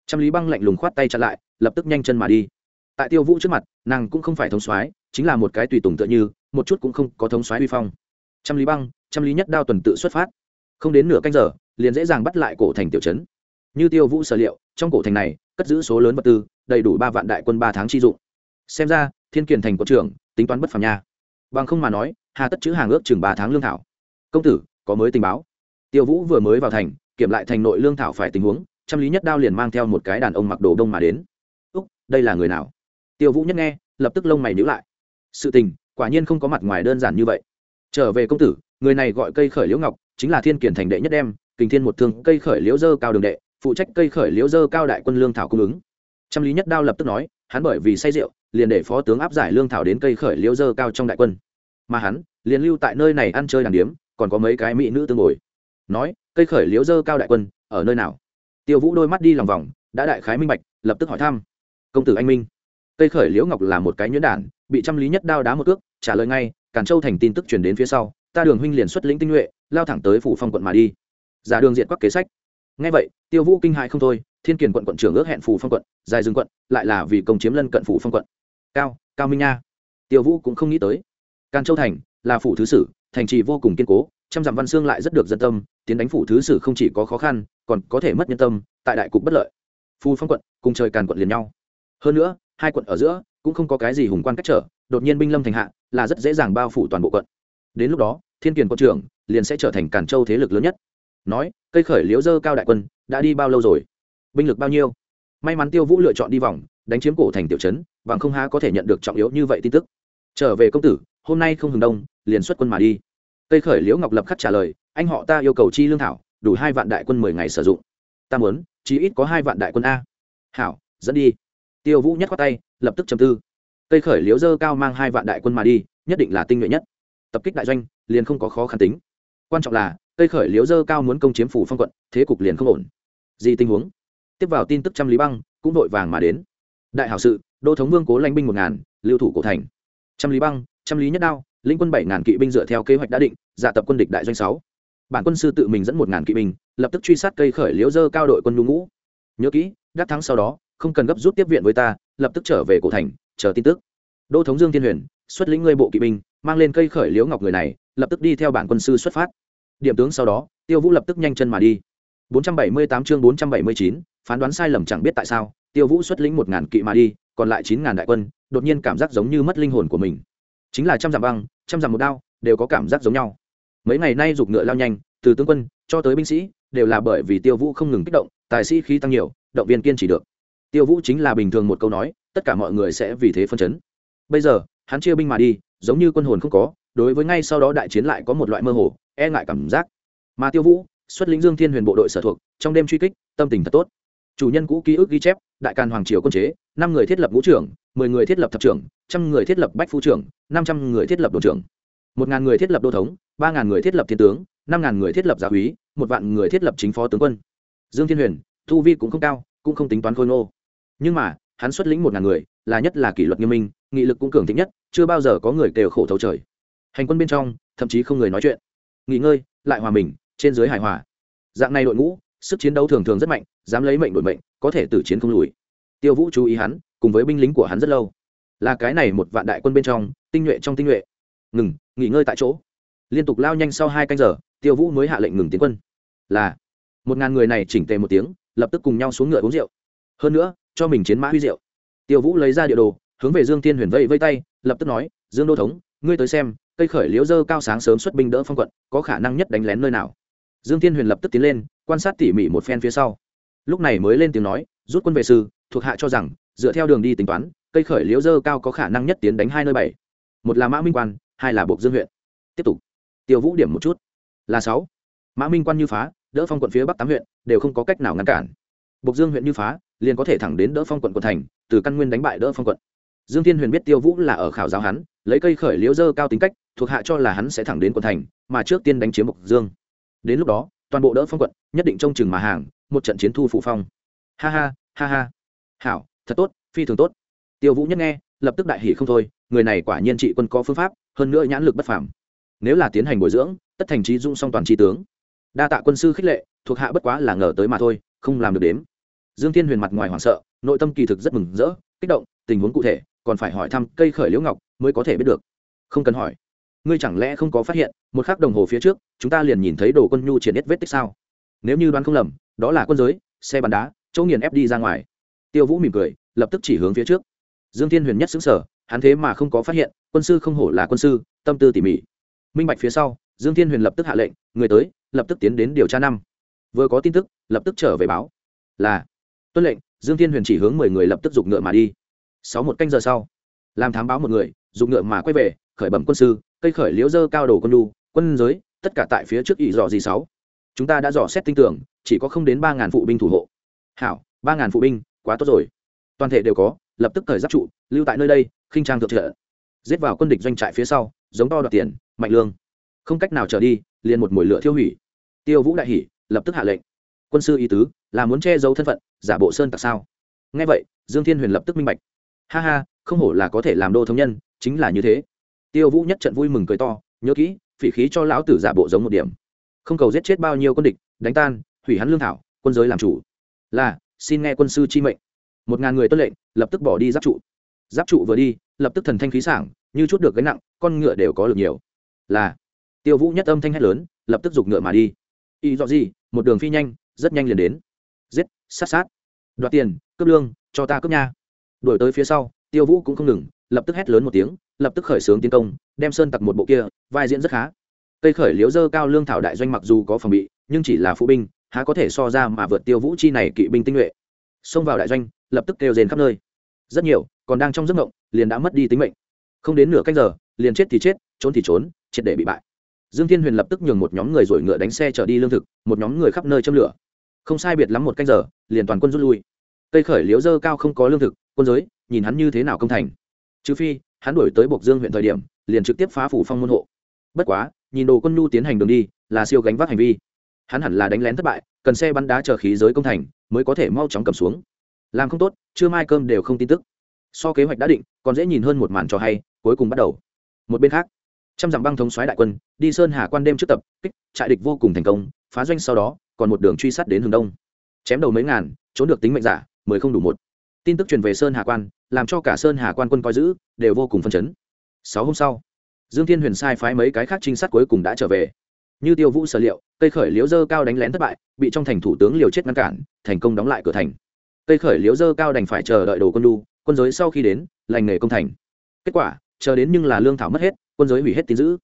Trăm lý băng lạnh lùng khoát tay chặn lại, lập tức nhanh chân mà đi. Tại tiêu vũ trước mặt, nàng cũng không phải thống soái, chính là một cái tùy tùng tựa như, một chút cũng không có thống soái uy phong. Trăm lý băng, trăm lý nhất đao tuần tự xuất phát. Không đến nửa canh giờ, liền dễ dàng bắt lại cổ thành tiểu trấn. Như tiêu vũ sở liệu, trong cổ thành này, cất giữ số lớn vật tư, đầy đủ ba vạn đại quân ba tháng chi dụng. Xem ra, thiên kiền thành của trưởng tính toán bất phàm nha. Bằng không mà nói, hà tất chữ hàng ước chừng ba tháng lương thảo. Công tử, có mới tình báo. Tiêu vũ vừa mới vào thành, kiểm lại thành nội lương thảo phải tình huống, trăm lý nhất đao liền mang theo một cái đàn ông mặc đồ đông mà đến. Úc, đây là người nào? Tiêu vũ nhất nghe, lập tức lông mày nhíu lại. Sự tình, quả nhiên không có mặt ngoài đơn giản như vậy. Trở về công tử, người này gọi cây khởi liễu ngọc, chính là thiên kiển thành đệ nhất đem, kình thiên một thương, cây khởi liễu dơ cao đường đệ, phụ trách cây khởi liễu dơ cao đại quân lương thảo cung ứng. Trăm lý nhất đao lập tức nói, hắn bởi vì say rượu liền để phó tướng áp giải lương thảo đến cây khởi liễu dơ cao trong đại quân. Mà hắn, liền lưu tại nơi này ăn chơi đàng điếm, còn có mấy cái mỹ nữ tương ngồi. Nói, cây khởi liễu dơ cao đại quân, ở nơi nào? Tiêu vũ đôi mắt đi lòng vòng, đã đại khái minh bạch, lập tức hỏi thăm. Công tử anh minh. Cây khởi liễu ngọc là một cái nhuyễn đản, bị trăm lý nhất đao đá một cước, trả lời ngay, càn châu thành tin tức truyền đến phía sau, ta đường huynh liền xuất lĩnh tinh nhuệ, lao thẳng tới phủ phong quận mà đi. Giả đường diện quắc kế sách. Ngay vậy, tiêu vũ kinh hại không thôi, thiên kiền quận quận trưởng ước hẹn phủ phong quận, dài dương quận, lại là vì công chiếm lân cận phủ phong quận cao cao minh nha. Tiêu vũ cũng không nghĩ tới. Càn châu thành là phủ thứ sử, thành trì vô cùng kiên cố, trăm dặm văn xương lại rất được dân tâm, tiến đánh phủ thứ sử không chỉ có khó khăn, còn có thể mất nhân tâm, tại đại cục bất lợi. Phu phong quận cùng trời càn quận liền nhau. Hơn nữa, hai quận ở giữa cũng không có cái gì hùng quan cách trở, đột nhiên binh lâm thành hạ là rất dễ dàng bao phủ toàn bộ quận. Đến lúc đó, thiên kiền quận trưởng liền sẽ trở thành càn châu thế lực lớn nhất. Nói, cây khởi liễu dơ cao đại quân đã đi bao lâu rồi? Binh lực bao nhiêu? May mắn tiêu vũ lựa chọn đi vòng đánh chiếm cổ thành tiểu trấn và không há có thể nhận được trọng yếu như vậy tin tức. Trở về công tử, hôm nay không hừng đông, liền xuất quân mà đi. Cây khởi liễu ngọc lập khắc trả lời, anh họ ta yêu cầu chi lương thảo, đủ hai vạn đại quân mười ngày sử dụng. Ta muốn, chí ít có hai vạn đại quân a. Hảo, dẫn đi. Tiêu vũ nhất khoát tay, lập tức chầm tư. Cây khởi liễu dơ cao mang hai vạn đại quân mà đi, nhất định là tinh nhuệ nhất. Tập kích đại doanh, liền không có khó khăn tính. Quan trọng là cây khởi liễu dơ cao muốn công chiếm phủ phong quận, thế cục liền không ổn. Gì tình huống? Tiếp vào tin tức trăm lý băng, cũng vội vàng mà đến đại hảo sự đô thống vương cố lãnh binh một ngàn lưu thủ cổ thành. Trăm lý băng trăm lý nhất đao lĩnh quân bảy ngàn kỵ binh dựa theo kế hoạch đã định giả tập quân địch đại doanh sáu. Bản quân sư tự mình dẫn một ngàn kỵ binh lập tức truy sát cây khởi liễu dơ cao đội quân nhu ngũ. Nhớ kỹ đắc thắng sau đó không cần gấp rút tiếp viện với ta lập tức trở về cổ thành chờ tin tức. Đô thống dương thiên huyền xuất lĩnh ngươi bộ kỵ binh mang lên cây khởi liễu ngọc người này lập tức đi theo bản quân sư xuất phát. Điểm tướng sau đó tiêu vũ lập tức nhanh chân mà đi. 478 chương 479, phán đoán sai lầm chẳng biết tại sao tiêu vũ xuất lĩnh một ngàn kỵ mà đi, còn lại chín ngàn đại quân, đột nhiên cảm giác giống như mất linh hồn của mình. Chính là trăm dặm băng, trăm dặm một đao, đều có cảm giác giống nhau. Mấy ngày nay giục ngựa lao nhanh, từ tướng quân cho tới binh sĩ, đều là bởi vì tiêu vũ không ngừng kích động, tài sĩ khí tăng nhiều, động viên kiên trì được. Tiêu vũ chính là bình thường một câu nói, tất cả mọi người sẽ vì thế phân chấn. Bây giờ, hắn chia binh mà đi, giống như quân hồn không có, đối với ngay sau đó đại chiến lại có một loại mơ hồ e ngại cảm giác. Mà tiêu vũ, xuất lĩnh dương thiên huyền bộ đội sở thuộc, trong đêm truy kích, tâm tình thật tốt. Chủ nhân cũ ký ức ghi chép đại càn hoàng triều quân chế, năm người thiết lập ngũ trưởng, mười người thiết lập thập trưởng, trăm người thiết lập bách phu trưởng, năm trăm người thiết lập đồn trưởng. Một ngàn người thiết lập đô thống, ba ngàn người thiết lập thiên tướng, năm ngàn người thiết lập giáo úy một vạn người thiết lập chính phó tướng quân. Dương thiên huyền thu vi cũng không cao, cũng không tính toán khôi ngô. Nhưng mà, hắn xuất lĩnh một ngàn người, là nhất là kỷ luật nghiêm minh, nghị lực cũng cường thịnh nhất, chưa bao giờ có người kêu khổ thấu trời. Hành quân bên trong, thậm chí không người nói chuyện. Nghỉ ngơi, lại hòa mình, trên dưới hài hòa. Dạng này đội ngũ, sức chiến đấu thường thường rất mạnh, dám lấy mệnh đổi mệnh có thể tử chiến không lùi. Tiêu vũ chú ý hắn, cùng với binh lính của hắn rất lâu. Là cái này một vạn đại quân bên trong, tinh nhuệ trong tinh nhuệ. Ngừng, nghỉ ngơi tại chỗ. Liên tục lao nhanh sau hai canh giờ, tiêu vũ mới hạ lệnh ngừng tiến quân. Là, một ngàn người này chỉnh tề một tiếng, lập tức cùng nhau xuống ngựa uống rượu. Hơn nữa, cho mình chiến mã huy rượu. Tiêu vũ lấy ra địa đồ, hướng về dương thiên huyền vây vây tay, lập tức nói, dương đô thống, ngươi tới xem, cây khởi liễu dơ cao sáng sớm xuất binh đỡ phong quận, có khả năng nhất đánh lén nơi nào? Dương thiên huyền lập tức tiến lên, quan sát tỉ mỉ một phen phía sau lúc này mới lên tiếng nói, rút quân về sư, thuộc hạ cho rằng, dựa theo đường đi tính toán, cây khởi liễu dơ cao có khả năng nhất tiến đánh hai nơi bảy. Một là mã minh quan, hai là buộc dương huyện. Tiếp tục. Tiêu vũ điểm một chút. Là sáu. Mã minh quan như phá, đỡ phong quận phía bắc tám huyện, đều không có cách nào ngăn cản. Buộc dương huyện như phá, liền có thể thẳng đến đỡ phong quận quận thành, từ căn nguyên đánh bại đỡ phong quận. Dương thiên huyền biết tiêu vũ là ở khảo giáo hắn, lấy cây khởi liễu dơ cao tính cách, thuộc hạ cho là hắn sẽ thẳng đến quận thành, mà trước tiên đánh chiếm bộc dương. Đến lúc đó toàn bộ đỡ phong quận, nhất định trông chừng mà hàng, một trận chiến thu phụ phong. Ha ha ha ha. Hảo, thật tốt, phi thường tốt. Tiêu vũ nhất nghe, lập tức đại hỷ không thôi, người này quả nhiên trị quân có phương pháp, hơn nữa nhãn lực bất phàm. Nếu là tiến hành bồi dưỡng, tất thành trí dung song toàn tri tướng. Đa tạ quân sư khích lệ, thuộc hạ bất quá là ngờ tới mà thôi, không làm được đếm. Dương thiên huyền mặt ngoài hoảng sợ, nội tâm kỳ thực rất mừng rỡ, kích động, tình huống cụ thể, còn phải hỏi thăm cây khởi liễu ngọc mới có thể biết được. Không cần hỏi ngươi chẳng lẽ không có phát hiện, một khắc đồng hồ phía trước, chúng ta liền nhìn thấy đồ quân nhu triển hết vết tích sao? Nếu như đoán không lầm, đó là quân giới, xe bắn đá, chỗ nghiền ép đi ra ngoài. Tiêu vũ mỉm cười, lập tức chỉ hướng phía trước. Dương thiên huyền nhất xứng sở hắn thế mà không có phát hiện, quân sư không hổ là quân sư, tâm tư tỉ mỉ. Minh bạch phía sau, dương thiên huyền lập tức hạ lệnh, người tới, lập tức tiến đến điều tra năm. Vừa có tin tức, lập tức trở về báo. Là, tuân lệnh, dương thiên huyền chỉ hướng mười người lập tức giục ngựa mà đi. Sáu một canh giờ sau, làm thám báo một người dùng ngựa mà quay về, khởi bẩm quân sư cây khởi liễu dơ cao đồ quân đu, quân giới, tất cả tại phía trước ỷ dò gì sáu. Chúng ta đã dò xét tinh tưởng chỉ có không đến ba ngàn phụ binh thủ hộ. Hảo, ba ngàn phụ binh, quá tốt rồi. Toàn thể đều có, lập tức thời giáp trụ, lưu tại nơi đây, khinh trang thượng trợ. Giết vào quân địch doanh trại phía sau, giống to đoạt tiền, mạnh lương. Không cách nào trở đi, liền một mùi lửa thiêu hủy. Tiêu vũ đại hỉ, lập tức hạ lệnh. Quân sư ý tứ, là muốn che giấu thân phận, giả bộ sơn tặc sao? Nghe vậy, dương thiên huyền lập tức minh bạch. Ha ha, không hổ là có thể làm đô thống nhân, chính là như thế tiêu vũ nhất trận vui mừng cười to, nhớ kỹ, phỉ khí cho lão tử giả bộ giống một điểm. Không cầu giết chết bao nhiêu quân địch, đánh tan, hủy hắn lương thảo, quân giới làm chủ. Là, xin nghe quân sư chi mệnh. Một ngàn người tuân lệnh, lập tức bỏ đi giáp trụ. Giáp trụ vừa đi, lập tức thần thanh khí sảng, như chút được gánh nặng, con ngựa đều có lực nhiều. Là, tiêu vũ nhất âm thanh hét lớn, lập tức giục ngựa mà đi. Y dọ gì, một đường phi nhanh, rất nhanh liền đến. Giết, sát sát. Đoạt tiền, cướp lương, cho ta cướp nha. Đuổi tới phía sau, tiêu vũ cũng không ngừng, lập tức hét lớn một tiếng lập tức khởi xướng tiến công, đem sơn tặc một bộ kia, vai diễn rất khá. Cây khởi liếu dơ cao lương thảo đại doanh mặc dù có phòng bị, nhưng chỉ là phụ binh, há có thể so ra mà vượt tiêu vũ chi này kỵ binh tinh nhuệ. Xông vào đại doanh, lập tức kêu rền khắp nơi. Rất nhiều, còn đang trong giấc mộng, liền đã mất đi tính mệnh. Không đến nửa cách giờ, liền chết thì chết, trốn thì trốn, triệt để bị bại. Dương thiên huyền lập tức nhường một nhóm người rồi ngựa đánh xe trở đi lương thực, một nhóm người khắp nơi châm lửa. Không sai biệt lắm một canh giờ, liền toàn quân rút lui. Cây khởi liếu dơ cao không có lương thực, quân giới, nhìn hắn như thế nào công thành. Trừ phi hắn đổi tới bộc dương huyện thời điểm, liền trực tiếp phá phủ phong môn hộ. Bất quá, nhìn đồ quân nhu tiến hành đường đi, là siêu gánh vác hành vi. Hắn hẳn là đánh lén thất bại, cần xe bắn đá chờ khí giới công thành, mới có thể mau chóng cầm xuống. Làm không tốt chưa mai cơm đều không tin tức. So kế hoạch đã định, còn dễ nhìn hơn một màn trò hay, cuối cùng bắt đầu. Một bên khác, trăm dặm băng thống xoáy đại quân, đi sơn hà quan đêm trước tập, kích, trại địch vô cùng thành công, phá doanh sau đó, còn một đường truy sát đến hướng đông. Chém đầu mấy ngàn, trốn được tính mệnh giả, mười không đủ một. Tin tức truyền về sơn hà quan làm cho cả sơn hà quan quân coi giữ, đều vô cùng phân chấn. Sáu hôm sau, dương thiên huyền sai phái mấy cái khác trinh sát cuối cùng đã trở về. Như tiêu vũ sở liệu, cây khởi liếu dơ cao đánh lén thất bại, bị trong thành thủ tướng liều chết ngăn cản, thành công đóng lại cửa thành. Cây khởi liếu dơ cao đành phải chờ đợi đồ quân lu quân giới sau khi đến, lành nghề công thành. Kết quả, chờ đến nhưng là lương thảo mất hết, quân giới hủy hết tín giữ.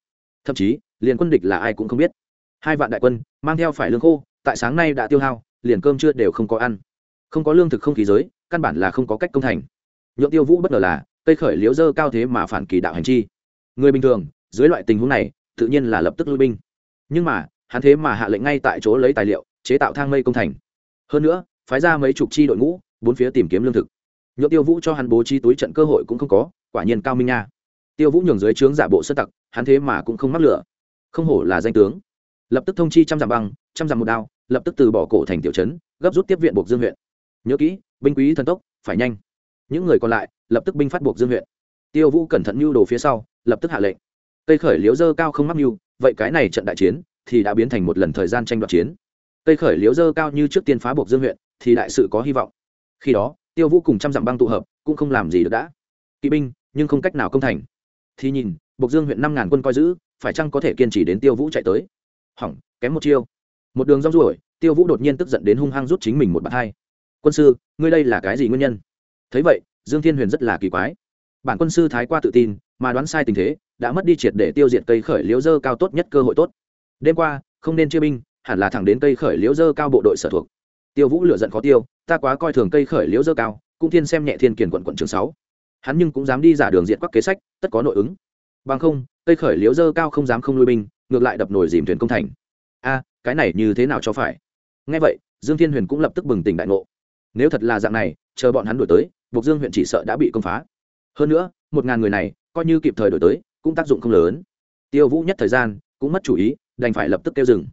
Thậm chí, liền quân địch là ai cũng không biết. Hai vạn đại quân, mang theo phải lương khô, tại sáng nay đã tiêu hao, liền cơm chưa đều không có ăn. Không có lương thực không khí giới, căn bản là không có cách công thành nhượng tiêu vũ bất ngờ là, cây khởi liễu dơ cao thế mà phản kỳ đạo hành chi. Người bình thường, dưới loại tình huống này, tự nhiên là lập tức lui binh. Nhưng mà, hắn thế mà hạ lệnh ngay tại chỗ lấy tài liệu, chế tạo thang mây công thành. Hơn nữa, phái ra mấy chục chi đội ngũ, bốn phía tìm kiếm lương thực. Nhượng tiêu vũ cho hắn bố trí túi trận cơ hội cũng không có, quả nhiên cao minh nha. Tiêu vũ nhường dưới trướng giả bộ sơ tặc, hắn thế mà cũng không mắc lửa. Không hổ là danh tướng. Lập tức thông chi trăm dặm băng, trăm dặm một đao, lập tức từ bỏ cổ thành tiểu trấn, gấp rút tiếp viện buộc dương huyện. Nhớ kỹ, binh quý thần tốc, phải nhanh những người còn lại lập tức binh phát buộc dương huyện. Tiêu vũ cẩn thận mưu đồ phía sau, lập tức hạ lệnh. Cây khởi liếu dơ cao không mắc mưu vậy cái này trận đại chiến thì đã biến thành một lần thời gian tranh đoạt chiến. Cây khởi liếu dơ cao như trước tiên phá buộc dương huyện thì đại sự có hy vọng. Khi đó, tiêu vũ cùng trăm dặm băng tụ hợp cũng không làm gì được đã. Kỵ binh, nhưng không cách nào công thành. Thì nhìn, buộc dương huyện năm ngàn quân coi giữ, phải chăng có thể kiên trì đến tiêu vũ chạy tới? Hỏng, kém một chiêu. Một đường rong ruổi, tiêu vũ đột nhiên tức giận đến hung hăng rút chính mình một bàn hai quân sư, ngươi đây là cái gì nguyên nhân? Thấy vậy, dương thiên huyền rất là kỳ quái. Bản quân sư thái qua tự tin, mà đoán sai tình thế, đã mất đi triệt để tiêu diệt cây khởi liễu dơ cao tốt nhất cơ hội tốt. Đêm qua, không nên chia binh, hẳn là thẳng đến cây khởi liễu dơ cao bộ đội sở thuộc. Tiêu vũ lựa giận khó tiêu, ta quá coi thường cây khởi liễu dơ cao, cũng thiên xem nhẹ thiên kiền quận quận trường sáu. Hắn nhưng cũng dám đi giả đường diện các kế sách, tất có nội ứng. Bằng không, cây khởi liễu dơ cao không dám không nuôi binh, ngược lại đập nổi dìm thuyền công thành. A, cái này như thế nào cho phải? Nghe vậy, dương thiên huyền cũng lập tức bừng tỉnh đại ngộ. Nếu thật là dạng này, chờ bọn hắn đổi tới Bộc dương huyện chỉ sợ đã bị công phá. Hơn nữa, một ngàn người này, coi như kịp thời đổi tới, cũng tác dụng không lớn. Tiêu vũ nhất thời gian, cũng mất chủ ý, đành phải lập tức kêu dừng.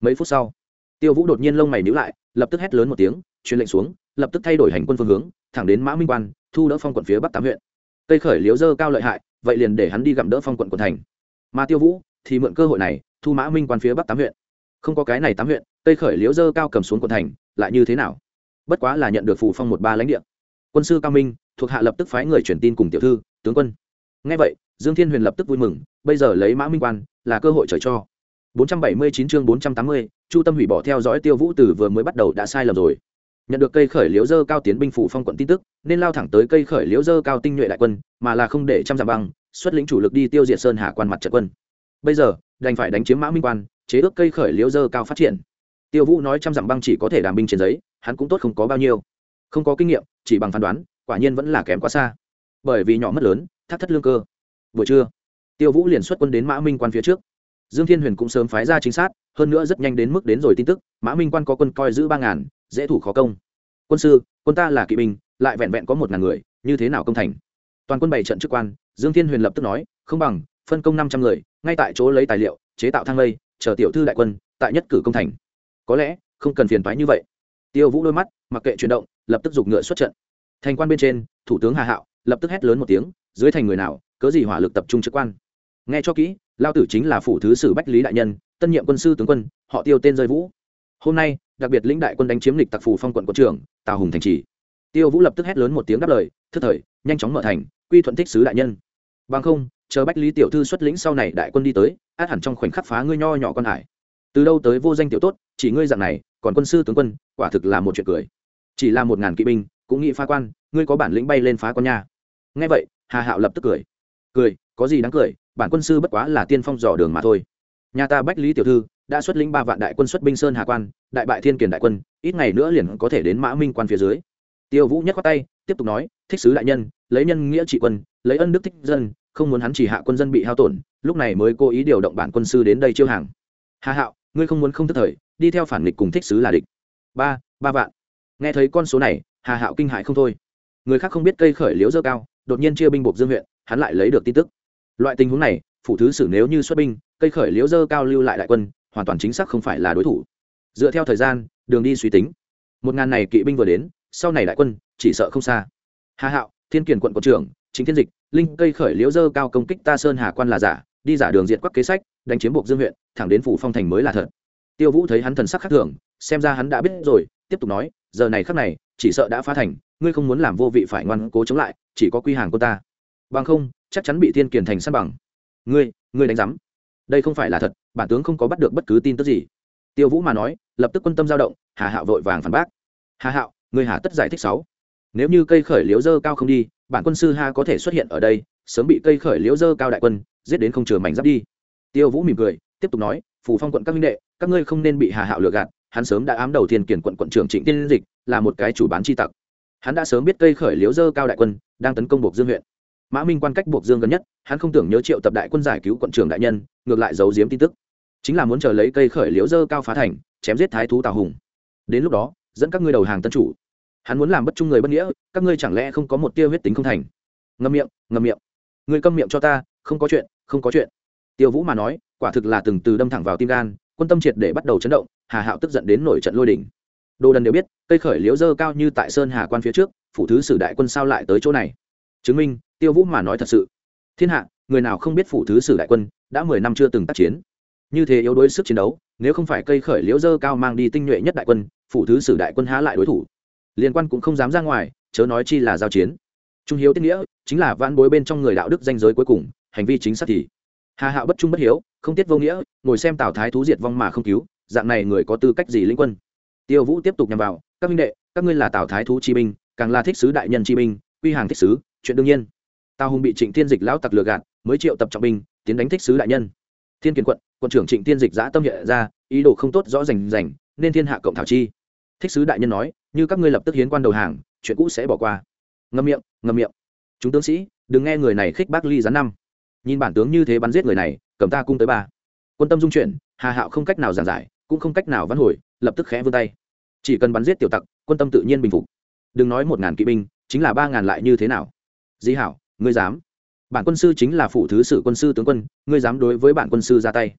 Mấy phút sau, tiêu vũ đột nhiên lông mày nhíu lại, lập tức hét lớn một tiếng, truyền lệnh xuống, lập tức thay đổi hành quân phương hướng, thẳng đến mã minh quan, thu đỡ phong quận phía bắc tám huyện. Cây khởi liếu dơ cao lợi hại, vậy liền để hắn đi gặm đỡ phong quận quận thành. Mà tiêu vũ thì mượn cơ hội này, thu mã minh quan phía bắc tám huyện. Không có cái này tám huyện, cây khởi liếu dơ cao cầm xuống quận thành, lại như thế nào? Bất quá là nhận được phù phong một ba lãnh địa quân sư cao minh thuộc hạ lập tức phái người truyền tin cùng tiểu thư tướng quân. Ngay vậy dương thiên huyền lập tức vui mừng bây giờ lấy mã minh quan là cơ hội trời cho. 479 chương 480, chu tâm hủy bỏ theo dõi tiêu vũ từ vừa mới bắt đầu đã sai lầm rồi. Nhận được cây khởi liễu dơ cao tiến binh phủ phong quận tin tức nên lao thẳng tới cây khởi liễu dơ cao tinh nhuệ đại quân mà là không để trăm giảm băng xuất lĩnh chủ lực đi tiêu diệt sơn hà quan mặt trận quân. Bây giờ đành phải đánh chiếm mã minh quan chế ước cây khởi liễu dơ cao phát triển. Tiêu vũ nói trăm dặm băng chỉ có thể đàm binh trên giấy hắn cũng tốt không có bao nhiêu không có kinh nghiệm, chỉ bằng phán đoán, quả nhiên vẫn là kém quá xa. Bởi vì nhỏ mất lớn thắt thất lương cơ. Buổi trưa, tiêu vũ liền xuất quân đến mã minh quan phía trước. Dương thiên huyền cũng sớm phái ra chính xác, hơn nữa rất nhanh đến mức đến rồi tin tức, mã minh quan có quân coi giữ ba ngàn, dễ thủ khó công. Quân sư, quân ta là kỵ binh, lại vẹn vẹn có một ngàn người, như thế nào công thành? Toàn quân bảy trận chức quan, dương thiên huyền lập tức nói, không bằng, phân công năm trăm người, ngay tại chỗ lấy tài liệu, chế tạo thang lây, chờ tiểu thư đại quân, tại nhất cử công thành. Có lẽ, không cần phiền toái như vậy. Tiêu vũ đôi mắt, mặc kệ chuyển động lập tức giục ngựa xuất trận. Thành quan bên trên, thủ tướng hà hạo lập tức hét lớn một tiếng, dưới thành người nào, cớ gì hỏa lực tập trung chức quan. Nghe cho kỹ, lao tử chính là phủ thứ sử bách lý đại nhân, tân nhiệm quân sư tướng quân, họ tiêu tên rơi vũ. Hôm nay, đặc biệt lĩnh đại quân đánh chiếm lịch tặc phủ phong quận quận trưởng, tào hùng thành trì. Tiêu vũ lập tức hét lớn một tiếng đáp lời, thức thời, nhanh chóng mở thành, quy thuận thích sứ đại nhân. Bằng không, chờ bách lý tiểu thư xuất lĩnh sau này đại quân đi tới, át hẳn trong khoảnh khắc phá ngươi nho nhỏ con hải. Từ đâu tới vô danh tiểu tốt, chỉ ngươi dạng này, còn quân sư tướng quân, quả thực là một chuyện cười chỉ là một ngàn kỵ binh, cũng nghĩ phá quan, ngươi có bản lĩnh bay lên phá con nha. Nghe vậy, hà hạo lập tức cười. Cười, có gì đáng cười, bản quân sư bất quá là tiên phong dò đường mà thôi. Nhà ta bách lý tiểu thư, đã xuất lĩnh ba vạn đại quân xuất binh sơn hà quan, đại bại thiên kiền đại quân, ít ngày nữa liền có thể đến mã minh quan phía dưới. Tiêu vũ nhất khoát tay, tiếp tục nói, thích sứ đại nhân, lấy nhân nghĩa trị quân, lấy ân đức thích dân, không muốn hắn chỉ hạ quân dân bị hao tổn, lúc này mới cố ý điều động bản quân sư đến đây chiêu hàng. Hà hạo, ngươi không muốn không thất thời, đi theo phản nghịch cùng thích sứ là địch. Ba ba vạn nghe thấy con số này, hà hạo kinh hại không thôi. Người khác không biết cây khởi liễu dơ cao, đột nhiên chia binh buộc dương huyện, hắn lại lấy được tin tức. Loại tình huống này, phủ thứ sử nếu như xuất binh, cây khởi liễu dơ cao lưu lại đại quân, hoàn toàn chính xác không phải là đối thủ. Dựa theo thời gian, đường đi suy tính. Một ngàn này kỵ binh vừa đến, sau này đại quân, chỉ sợ không xa. Hà hạo, thiên kiền quận quận trưởng, chính thiên dịch, linh, cây khởi liễu dơ cao công kích ta sơn hà quan là giả, đi giả đường diện quắc kế sách, đánh chiếm buộc dương huyện, thẳng đến phủ phong thành mới là thật. Tiêu vũ thấy hắn thần sắc khác thường, xem ra hắn đã biết rồi, tiếp tục nói giờ này khắc này, chỉ sợ đã phá thành, ngươi không muốn làm vô vị phải ngoan cố chống lại, chỉ có quy hàng cô ta. Bằng không, chắc chắn bị thiên kiền thành săn bằng. Ngươi ngươi đánh giám. Đây không phải là thật, bản tướng không có bắt được bất cứ tin tức gì. Tiêu vũ mà nói, lập tức quân tâm dao động, hà hạo vội vàng phản bác. Hà hạo, ngươi hà tất giải thích sáu. Nếu như cây khởi liễu dơ cao không đi, bản quân sư ha có thể xuất hiện ở đây, sớm bị cây khởi liễu dơ cao đại quân, giết đến không chừa mảnh giáp đi. Tiêu vũ mỉm cười, tiếp tục nói phủ phong quận các minh đệ, các ngươi không nên bị hà hạo lừa gạt hắn sớm đã ám đầu thiên kiển quận quận trưởng trịnh tiên dịch, là một cái chủ bán chi tặc. Hắn đã sớm biết cây khởi liếu dơ cao đại quân, đang tấn công buộc dương huyện. Mã minh quan cách buộc dương gần nhất, hắn không tưởng nhớ triệu tập đại quân giải cứu quận trưởng đại nhân, ngược lại giấu giếm tin tức. Chính là muốn chờ lấy cây khởi liễu dơ cao phá thành, chém giết thái thú tào hùng. Đến lúc đó, dẫn các ngươi đầu hàng tân chủ. Hắn muốn làm bất trung người bất nghĩa, các ngươi chẳng lẽ không có một tia huyết tính không thành? Ngâm miệng ngâm miệng. Ngươi câm miệng cho ta, không có chuyện, không có chuyện. Tiêu vũ mà nói, quả thực là từng từ đâm thẳng vào tim gan, quân tâm triệt để bắt đầu chấn động hà hạo tức giận đến nổi trận lôi đỉnh đồ đần đều biết, cây khởi liễu dơ cao như tại sơn hà quan phía trước, phủ thứ sử đại quân sao lại tới chỗ này? Chứng minh, tiêu vũ mà nói thật sự. Thiên hạ, người nào không biết phủ thứ sử đại quân đã mười năm chưa từng tác chiến? Như thế yếu đuối sức chiến đấu, nếu không phải cây khởi liễu dơ cao mang đi tinh nhuệ nhất đại quân, phủ thứ sử đại quân há lại đối thủ? Liên quan cũng không dám ra ngoài, chớ nói chi là giao chiến. Trung hiếu tiết nghĩa, chính là vãn bối bên trong người đạo đức danh giới cuối cùng, hành vi chính xác thì. Hà hạo bất trung bất hiếu, không tiết vô nghĩa, ngồi xem tào thái thú diệt vong mà không cứu dạng này người có tư cách gì lĩnh quân? Tiêu vũ tiếp tục nhằm vào, các minh đệ, các ngươi là tào thái thú chi binh, càng là thích sứ đại nhân chi binh, quy hàng thích sứ, chuyện đương nhiên. Tào hùng bị trịnh thiên dịch lão tặc lừa gạt, mới triệu tập trọng binh, tiến đánh thích sứ đại nhân. Thiên kiền quận quận trưởng trịnh thiên dịch giã tâm hiện ra, ý đồ không tốt rõ rành rành, nên thiên hạ cộng thảo chi. Thích sứ đại nhân nói, như các ngươi lập tức hiến quan đầu hàng, chuyện cũ sẽ bỏ qua. Ngâm miệng ngâm miệng. Chúng tướng sĩ, đừng nghe người này khích bác ly gián năm. Nhìn bản tướng như thế bắn giết người này, cầm ta cung tới ba. Quân tâm dung chuyển, hà hạo không cách nào giảng giải cũng không cách nào vãn hồi, lập tức khẽ vươn tay. Chỉ cần bắn giết tiểu tặc, quân tâm tự nhiên bình phục. Đừng nói một ngàn kỵ binh, chính là ba ngàn lại như thế nào? Di hảo, ngươi dám? Bản quân sư chính là phụ thứ sự quân sư tướng quân, ngươi dám đối với bản quân sư ra tay?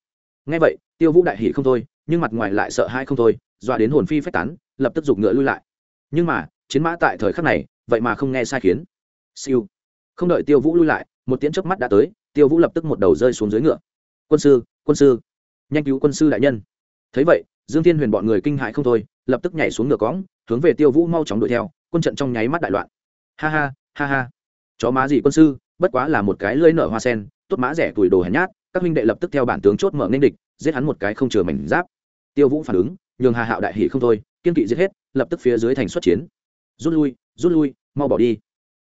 Ngay vậy, tiêu vũ đại hỷ không thôi, nhưng mặt ngoài lại sợ hai không thôi, dọa đến hồn phi phách tán, lập tức giục ngựa lui lại. Nhưng mà, chiến mã tại thời khắc này, vậy mà không nghe sai khiến. Siêu. Không đợi tiêu vũ lui lại, một tiếng chớp mắt đã tới, tiêu vũ lập tức một đầu rơi xuống dưới ngựa. Quân sư quân sư, nhanh cứu quân sư đại nhân thấy vậy, dương thiên huyền bọn người kinh hại không thôi, lập tức nhảy xuống ngựa cõng, hướng về tiêu vũ mau chóng đuổi theo, quân trận trong nháy mắt đại loạn. Ha ha ha ha. Chó má gì quân sư, bất quá là một cái lưỡi nở hoa sen, tốt mã rẻ tuổi đồ hèn nhát, các huynh đệ lập tức theo bản tướng chốt mở nên địch, giết hắn một cái không chừa mảnh giáp. Tiêu vũ phản ứng, nhường hà hạo đại hỷ không thôi, kiên kỵ giết hết, lập tức phía dưới thành xuất chiến. Rút lui rút lui, mau bỏ đi.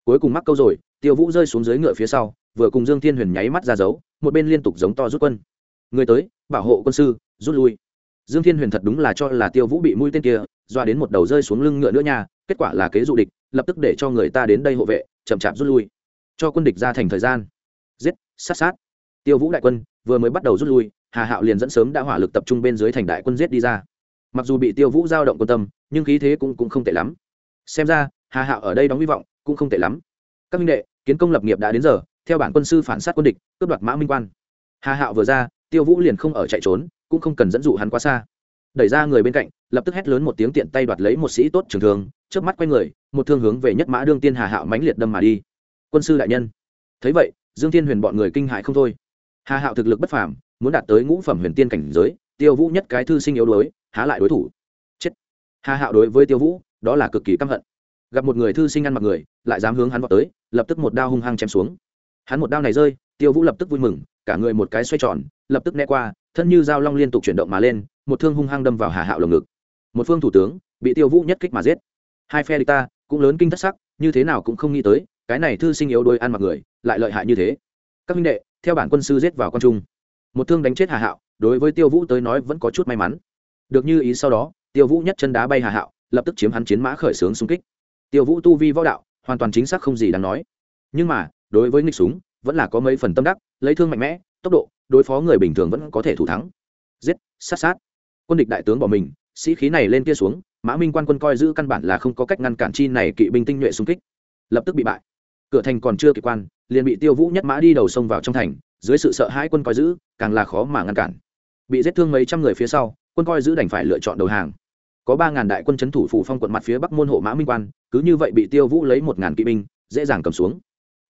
Cuối cùng mắc câu rồi, tiêu vũ rơi xuống dưới ngựa phía sau, vừa cùng dương thiên huyền nháy mắt ra giấu một bên liên tục giống to rút quân. Người tới, bảo hộ quân sư, rút lui dương thiên huyền thật đúng là cho là tiêu vũ bị mũi tên kia doa đến một đầu rơi xuống lưng ngựa nữa nha kết quả là kế dụ địch lập tức để cho người ta đến đây hộ vệ chậm chạp rút lui. Cho quân địch ra thành thời gian. Giết sát sát. Tiêu vũ đại quân vừa mới bắt đầu rút lui hà hạo liền dẫn sớm đã hỏa lực tập trung bên dưới thành đại quân giết đi ra. Mặc dù bị tiêu vũ giao động quan tâm nhưng khí thế cũng, cũng không tệ lắm. Xem ra hà hạo ở đây đóng hy vọng cũng không tệ lắm. Các minh đệ kiến công lập nghiệp đã đến giờ theo bản quân sư phản sát quân địch cướp đoạt mã minh quan. Hà hạo vừa ra tiêu vũ liền không ở chạy trốn cũng không cần dẫn dụ hắn quá xa. Đẩy ra người bên cạnh, lập tức hét lớn một tiếng tiện tay đoạt lấy một sĩ tốt trường thường trước mắt quay người, một thương hướng về nhất mã đương tiên hà hạo mãnh liệt đâm mà đi. Quân sư đại nhân. Thấy vậy, dương thiên huyền bọn người kinh hại không thôi. Hà hạo thực lực bất phàm, muốn đạt tới ngũ phẩm huyền tiên cảnh giới, tiêu vũ nhất cái thư sinh yếu đuối, há lại đối thủ. Chết. Hà hạo đối với tiêu vũ, đó là cực kỳ căm hận. Gặp một người thư sinh ăn mặc người, lại dám hướng hắn vào tới, lập tức một đao hung hăng chém xuống. Hắn một đao này rơi, tiêu vũ lập tức vui mừng, cả người một cái xoay tròn, lập tức né qua thân như dao long liên tục chuyển động mà lên, một thương hung hăng đâm vào hà hạo lồng ngực. Một phương thủ tướng, bị tiêu vũ nhất kích mà giết. Hai phe địch ta, cũng lớn kinh thất sắc, như thế nào cũng không nghĩ tới, cái này thư sinh yếu đôi ăn mặc người, lại lợi hại như thế. Các minh đệ, theo bản quân sư giết vào con trung. Một thương đánh chết hà hạo, đối với tiêu vũ tới nói vẫn có chút may mắn. Được như ý sau đó, tiêu vũ nhất chân đá bay hà hạo, lập tức chiếm hắn chiến mã khởi xướng xung kích. Tiêu vũ tu vi võ đạo, hoàn toàn chính xác không gì đáng nói. Nhưng mà, đối với nghịch súng, vẫn là có mấy phần tâm đắc, lấy thương mạnh mẽ, tốc độ đối phó người bình thường vẫn có thể thủ thắng. Giết sát sát. Quân địch đại tướng bỏ mình sĩ khí này lên kia xuống mã minh quan quân coi giữ căn bản là không có cách ngăn cản chi này kỵ binh tinh nhuệ xung kích. Lập tức bị bại. Cửa thành còn chưa kịp quan liền bị tiêu vũ nhất mã đi đầu sông vào trong thành dưới sự sợ hãi quân coi giữ càng là khó mà ngăn cản. Bị giết thương mấy trăm người phía sau quân coi giữ đành phải lựa chọn đầu hàng. Có ba ngàn đại quân c h ấ n thủ phủ phong quận mặt phía bắc môn hộ mã minh quan cứ như vậy bị tiêu vũ lấy một ngàn kỵ binh dễ dàng cầm xuống.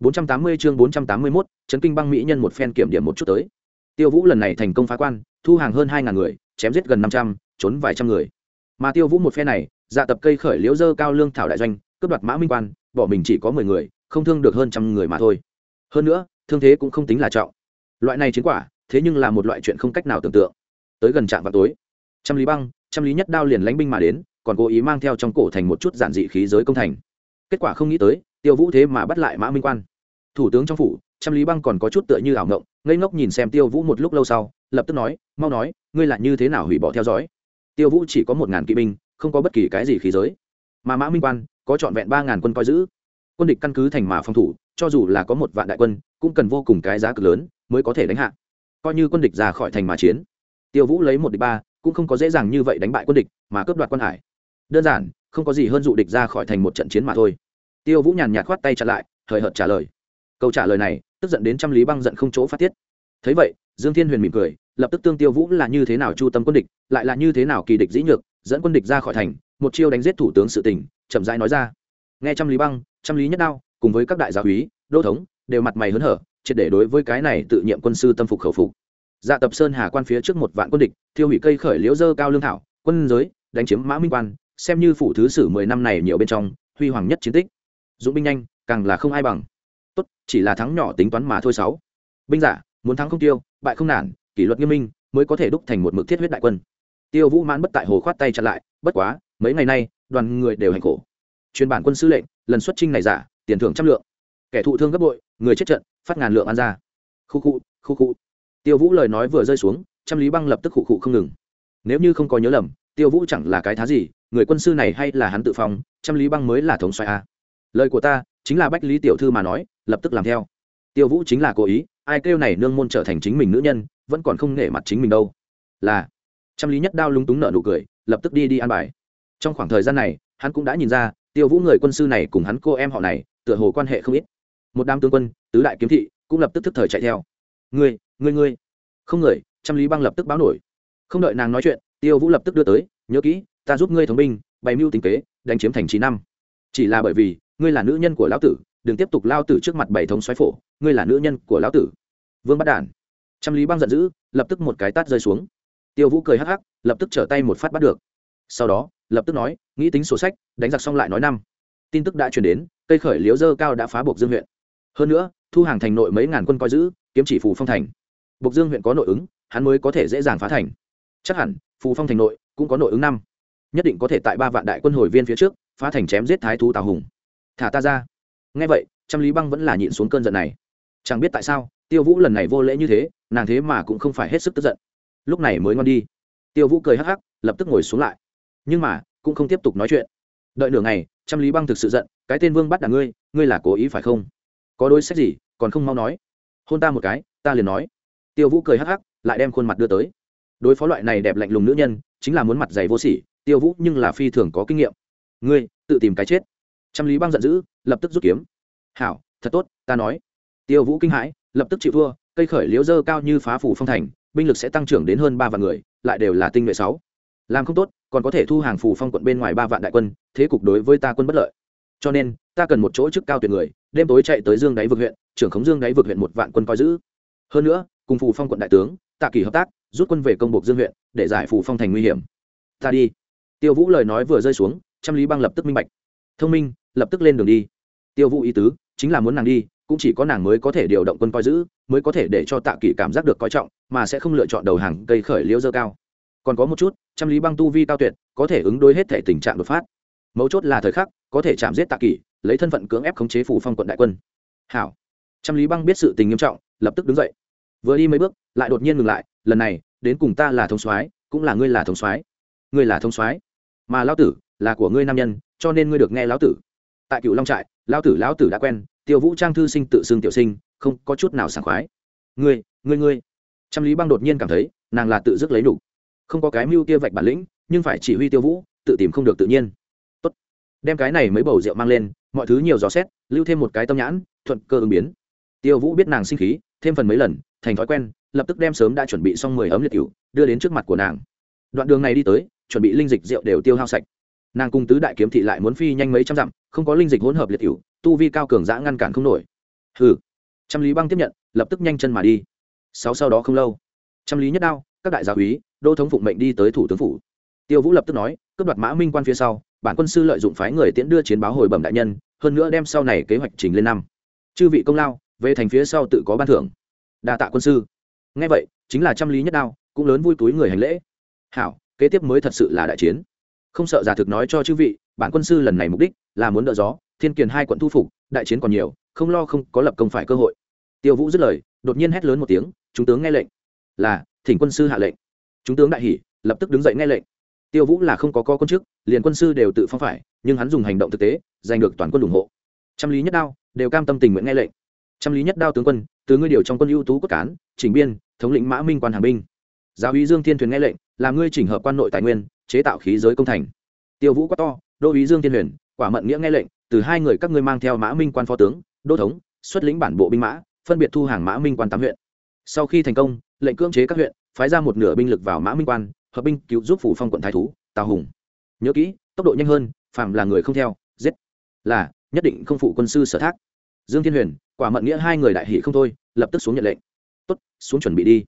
480 chương 481, chấn kinh băng mỹ nhân một phen kiểm điểm một chút tới tiêu vũ lần này thành công phá quan, thu hàng hơn hai ngàn người, chém giết gần năm trăm, trốn vài trăm người. Mà tiêu vũ một phe này dạ tập cây khởi liễu dơ cao lương thảo đại doanh, cướp đoạt mã minh quan, bỏ mình chỉ có mười người, không thương được hơn trăm người mà thôi. Hơn nữa, thương thế cũng không tính là trọng. Loại này chiến quả, thế nhưng là một loại chuyện không cách nào tưởng tượng. Tới gần trạm vào tối, trăm lý băng, trăm lý nhất đao liền lánh binh mà đến, còn cố ý mang theo trong cổ thành một chút giản dị khí giới công thành. Kết quả không nghĩ tới, tiêu vũ thế mà bắt lại mã minh quan. Thủ tướng trong phủ trăm lý băng còn có chút tựa như ảo ngộng, ngây ngốc nhìn xem tiêu vũ một lúc lâu sau, lập tức nói, mau nói, ngươi là như thế nào hủy bỏ theo dõi? Tiêu vũ chỉ có một ngàn kỵ binh, không có bất kỳ cái gì khí giới. Mà mã minh quan, có trọn vẹn ba ngàn quân coi giữ. Quân địch căn cứ thành mà phòng thủ, cho dù là có một vạn đại quân, cũng cần vô cùng cái giá cực lớn mới có thể đánh hạ. Coi như quân địch ra khỏi thành mà chiến, tiêu vũ lấy một địch ba, cũng không có dễ dàng như vậy đánh bại quân địch, mà cướp đoạt quân hải. Đơn giản, không có gì hơn dụ địch ra khỏi thành một trận chiến mà thôi. Tiêu vũ nhàn nhạt khoát tay trả lại, hời hợt trả lời. Câu trả lời này tức giận đến trăm lý băng giận không chỗ phát tiết. Thấy vậy, dương thiên huyền mỉm cười, lập tức tương tiêu vũ là như thế nào chu tâm quân địch, lại là như thế nào kỳ địch dĩ nhược, dẫn quân địch ra khỏi thành, một chiêu đánh giết thủ tướng sự tỉnh chậm rãi nói ra. Nghe trăm lý băng, trăm lý nhất đao, cùng với các đại gia úy đô thống, đều mặt mày hớn hở, triệt để đối với cái này tự nhiệm quân sư tâm phục khẩu phục. Dạ tập sơn hà quan phía trước một vạn quân địch, thiêu hủy cây khởi liễu dơ cao lương thảo, quân giới, đánh chiếm mã minh quan, xem như phủ thứ sử mười năm này nhiều bên trong, huy hoàng nhất chiến tích. Dũng binh nhanh, càng là không ai bằng chỉ là thắng nhỏ tính toán mà thôi sáu. Binh giả, muốn thắng không tiêu, bại không nản, kỷ luật nghiêm minh mới có thể đúc thành một mực thiết huyết đại quân. Tiêu vũ mãn bất tại hồ khoát tay chặn lại, bất quá, mấy ngày nay, đoàn người đều hành khổ. Chuyên bản quân sư lệnh, lần xuất trinh này giả, tiền thưởng trăm lượng. Kẻ thụ thương gấp bội, người chết trận, phát ngàn lượng ăn ra. Khu khu khu khu. Tiêu vũ lời nói vừa rơi xuống, trăm lý băng lập tức khụ khụ không ngừng. Nếu như không có nhớ lầm, tiêu vũ chẳng là cái thá gì, người quân sư này hay là hắn tự phong, trăm lý băng mới là thống xoài a. Lời của ta chính là bách lý tiểu thư mà nói, lập tức làm theo. Tiêu vũ chính là cố ý, ai kêu này nương môn trở thành chính mình nữ nhân, vẫn còn không nể mặt chính mình đâu. Là, trăm lý nhất đao lúng túng nợ nụ cười, lập tức đi đi ăn bài. Trong khoảng thời gian này, hắn cũng đã nhìn ra, tiêu vũ người quân sư này cùng hắn cô em họ này, tựa hồ quan hệ không ít. Một đám tướng quân, tứ đại kiếm thị, cũng lập tức thức thời chạy theo. Ngươi ngươi ngươi. Không người trăm lý băng lập tức báo nổi. Không đợi nàng nói chuyện, tiêu vũ lập tức đưa tới, nhớ kỹ, ta giúp ngươi thống binh, bày mưu tính kế, đánh chiếm thành trí năm. Chỉ là bởi vì ngươi là nữ nhân của lão tử, đừng tiếp tục lao tử trước mặt bảy thống xoáy phổ, ngươi là nữ nhân của lão tử. Vương bắt đản. Trăm lý băng giận dữ, lập tức một cái tát rơi xuống. Tiêu vũ cười hắc hắc, lập tức trở tay một phát bắt được. Sau đó, lập tức nói, nghĩ tính sổ sách, đánh giặc xong lại nói năm. Tin tức đã truyền đến, cây khởi liếu dơ cao đã phá buộc dương huyện. Hơn nữa, thu hàng thành nội mấy ngàn quân coi giữ, kiếm chỉ phù phong thành. Buộc dương huyện có nội ứng, hắn mới có thể dễ dàng phá thành. Chắc hẳn, phù phong thành nội cũng có nội ứng năm. Nhất định có thể tại ba vạn đại quân hồi viên phía trước, phá thành chém giết thái thú tào hùng thả ta ra. Ngay vậy, trăm lý băng vẫn là nhịn xuống cơn giận này. Chẳng biết tại sao, tiêu vũ lần này vô lễ như thế, nàng thế mà cũng không phải hết sức tức giận. Lúc này mới ngon đi. Tiêu vũ cười hắc hắc, lập tức ngồi xuống lại. Nhưng mà, cũng không tiếp tục nói chuyện. Đợi nửa ngày, trăm lý băng thực sự giận, cái tên vương bắt đ ngươi ngươi là cố ý phải không? Có đối sách gì, còn không mau nói. Hôn ta một cái, ta liền nói. Tiêu vũ cười hắc hắc, lại đem khuôn mặt đưa tới. Đối phó loại này đẹp lạnh lùng nữ nhân, chính là muốn mặt dày vô sỉ, tiêu vũ nhưng là phi thường có kinh nghiệm. Ngươi, tự tìm cái chết trăm lý băng giận dữ, lập tức rút kiếm. Hảo, thật tốt, ta nói. Tiêu vũ kinh hãi, lập tức chịu thua, cây khởi liễu dơ cao như phá phủ phong thành, binh lực sẽ tăng trưởng đến hơn ba vạn người, lại đều là tinh nhuệ sáu. Làm không tốt, còn có thể thu hàng phủ phong quận bên ngoài ba vạn đại quân, thế cục đối với ta quân bất lợi. Cho nên, ta cần một chỗ chức cao tuyệt người, đêm tối chạy tới dương đáy vực huyện, trưởng khống dương đáy vực huyện một vạn quân coi giữ. Hơn nữa, cùng phủ phong quận đại tướng, tạ kỳ hợp tác, rút quân về công buộc dương huyện, để giải phủ phong thành nguy hiểm. Ta đi. Tiêu vũ lời nói vừa rơi xuống, trăm lý băng lập tức minh bạch. Thông minh lập tức lên đường đi. Tiêu vũ ý tứ, chính là muốn nàng đi, cũng chỉ có nàng mới có thể điều động quân coi giữ, mới có thể để cho tạ kỷ cảm giác được coi trọng, mà sẽ không lựa chọn đầu hàng cây khởi liễu dơ cao. Còn có một chút, trăm lý băng tu vi cao tuyệt, có thể ứng đối hết thể tình trạng đột phát. Mấu chốt là thời khắc, có thể chạm giết tạ kỷ, lấy thân phận cưỡng ép khống chế phủ phong quận đại quân. Hảo. Trăm lý băng biết sự tình nghiêm trọng, lập tức đứng dậy. Vừa đi mấy bước, lại đột nhiên ngừng lại, lần này, đến cùng ta là thống soái, cũng là ngươi là thống soái. Ngươi là thống soái, mà lão tử là của ngươi nam nhân, cho nên ngươi được nghe lão tử tại cựu long trại, lão tử lão tử đã quen, tiêu vũ trang thư sinh tự xưng tiểu sinh, không có chút nào sảng khoái. Ngươi ngươi ngươi. Trăm lý băng đột nhiên cảm thấy, nàng là tự dứt lấy đủ. Không có cái mưu kia vạch bản lĩnh, nhưng phải chỉ huy tiêu vũ, tự tìm không được tự nhiên. Tốt. Đem cái này mấy bầu rượu mang lên, mọi thứ nhiều gió xét, lưu thêm một cái tâm nhãn, thuận cơ ứng biến. Tiêu vũ biết nàng sinh khí, thêm phần mấy lần, thành thói quen, lập tức đem sớm đã chuẩn bị xong mười ấm liệt cựu đưa đến trước mặt của nàng. Đoạn đường này đi tới, chuẩn bị linh dịch rượu đều tiêu hao sạch nàng cùng tứ đại kiếm thị lại muốn phi nhanh mấy trăm dặm, không có linh dịch hỗn hợp liệt cựu tu vi cao cường giã ngăn cản không nổi. Hừ. Trăm lý băng tiếp nhận, lập tức nhanh chân mà đi. Sáu sau đó không lâu, trăm lý nhất đao, các đại gia úy, đô thống phụng mệnh đi tới thủ tướng phủ. Tiêu vũ lập tức nói, cướp đoạt mã minh quan phía sau, bản quân sư lợi dụng phái người tiễn đưa chiến báo hồi bẩm đại nhân, hơn nữa đem sau này kế hoạch trình lên năm. Chư vị công lao, về thành phía sau tự có ban thưởng. Đa tạ quân sư. Ngay vậy, chính là trăm lý nhất đao, cũng lớn vui túi người hành lễ. Hảo, kế tiếp mới thật sự là đại chiến không sợ giả thực nói cho chư vị, bản quân sư lần này mục đích là muốn đỡ gió, thiên kiền hai quận thu phục, đại chiến còn nhiều, không lo không có lập công phải cơ hội. Tiêu vũ dứt lời, đột nhiên hét lớn một tiếng, chúng tướng nghe lệnh. Là, thỉnh quân sư hạ lệnh. Chúng tướng đại hỉ, lập tức đứng dậy nghe lệnh. Tiêu vũ là không có co quân chức, liền quân sư đều tự phong phải, nhưng hắn dùng hành động thực tế, giành được toàn quân ủng hộ. Trăm lý nhất đao đều cam tâm tình nguyện nghe lệnh. Trăm lý nhất đao tướng quân, từ ngươi điều trong quân ưu tú cốt cán chỉnh biên, thống lĩnh mã minh quan hàng binh. Giáo úy dương thiên thuyền nghe lệnh làm ngươi chỉnh hợp quan nội tài nguyên chế tạo khí giới công thành. Tiêu vũ quát to, đô úy dương thiên huyền, quả mận nghĩa nghe lệnh, từ hai người các ngươi mang theo mã minh quan phó tướng, đô thống, xuất lĩnh bản bộ binh mã, phân biệt thu hàng mã minh quan tám huyện. Sau khi thành công, lệnh cưỡng chế các huyện, phái ra một nửa binh lực vào mã minh quan, hợp binh cứu giúp phủ phong quận thái thú, tào hùng. Nhớ kỹ, tốc độ nhanh hơn phạm là người không theo, giết. Là, nhất định không phụ quân sư sở thác. Dương thiên huyền, quả mận nghĩa hai người đại hỷ không thôi, lập tức xuống nhận lệnh. Tốt, xuống chuẩn bị đi.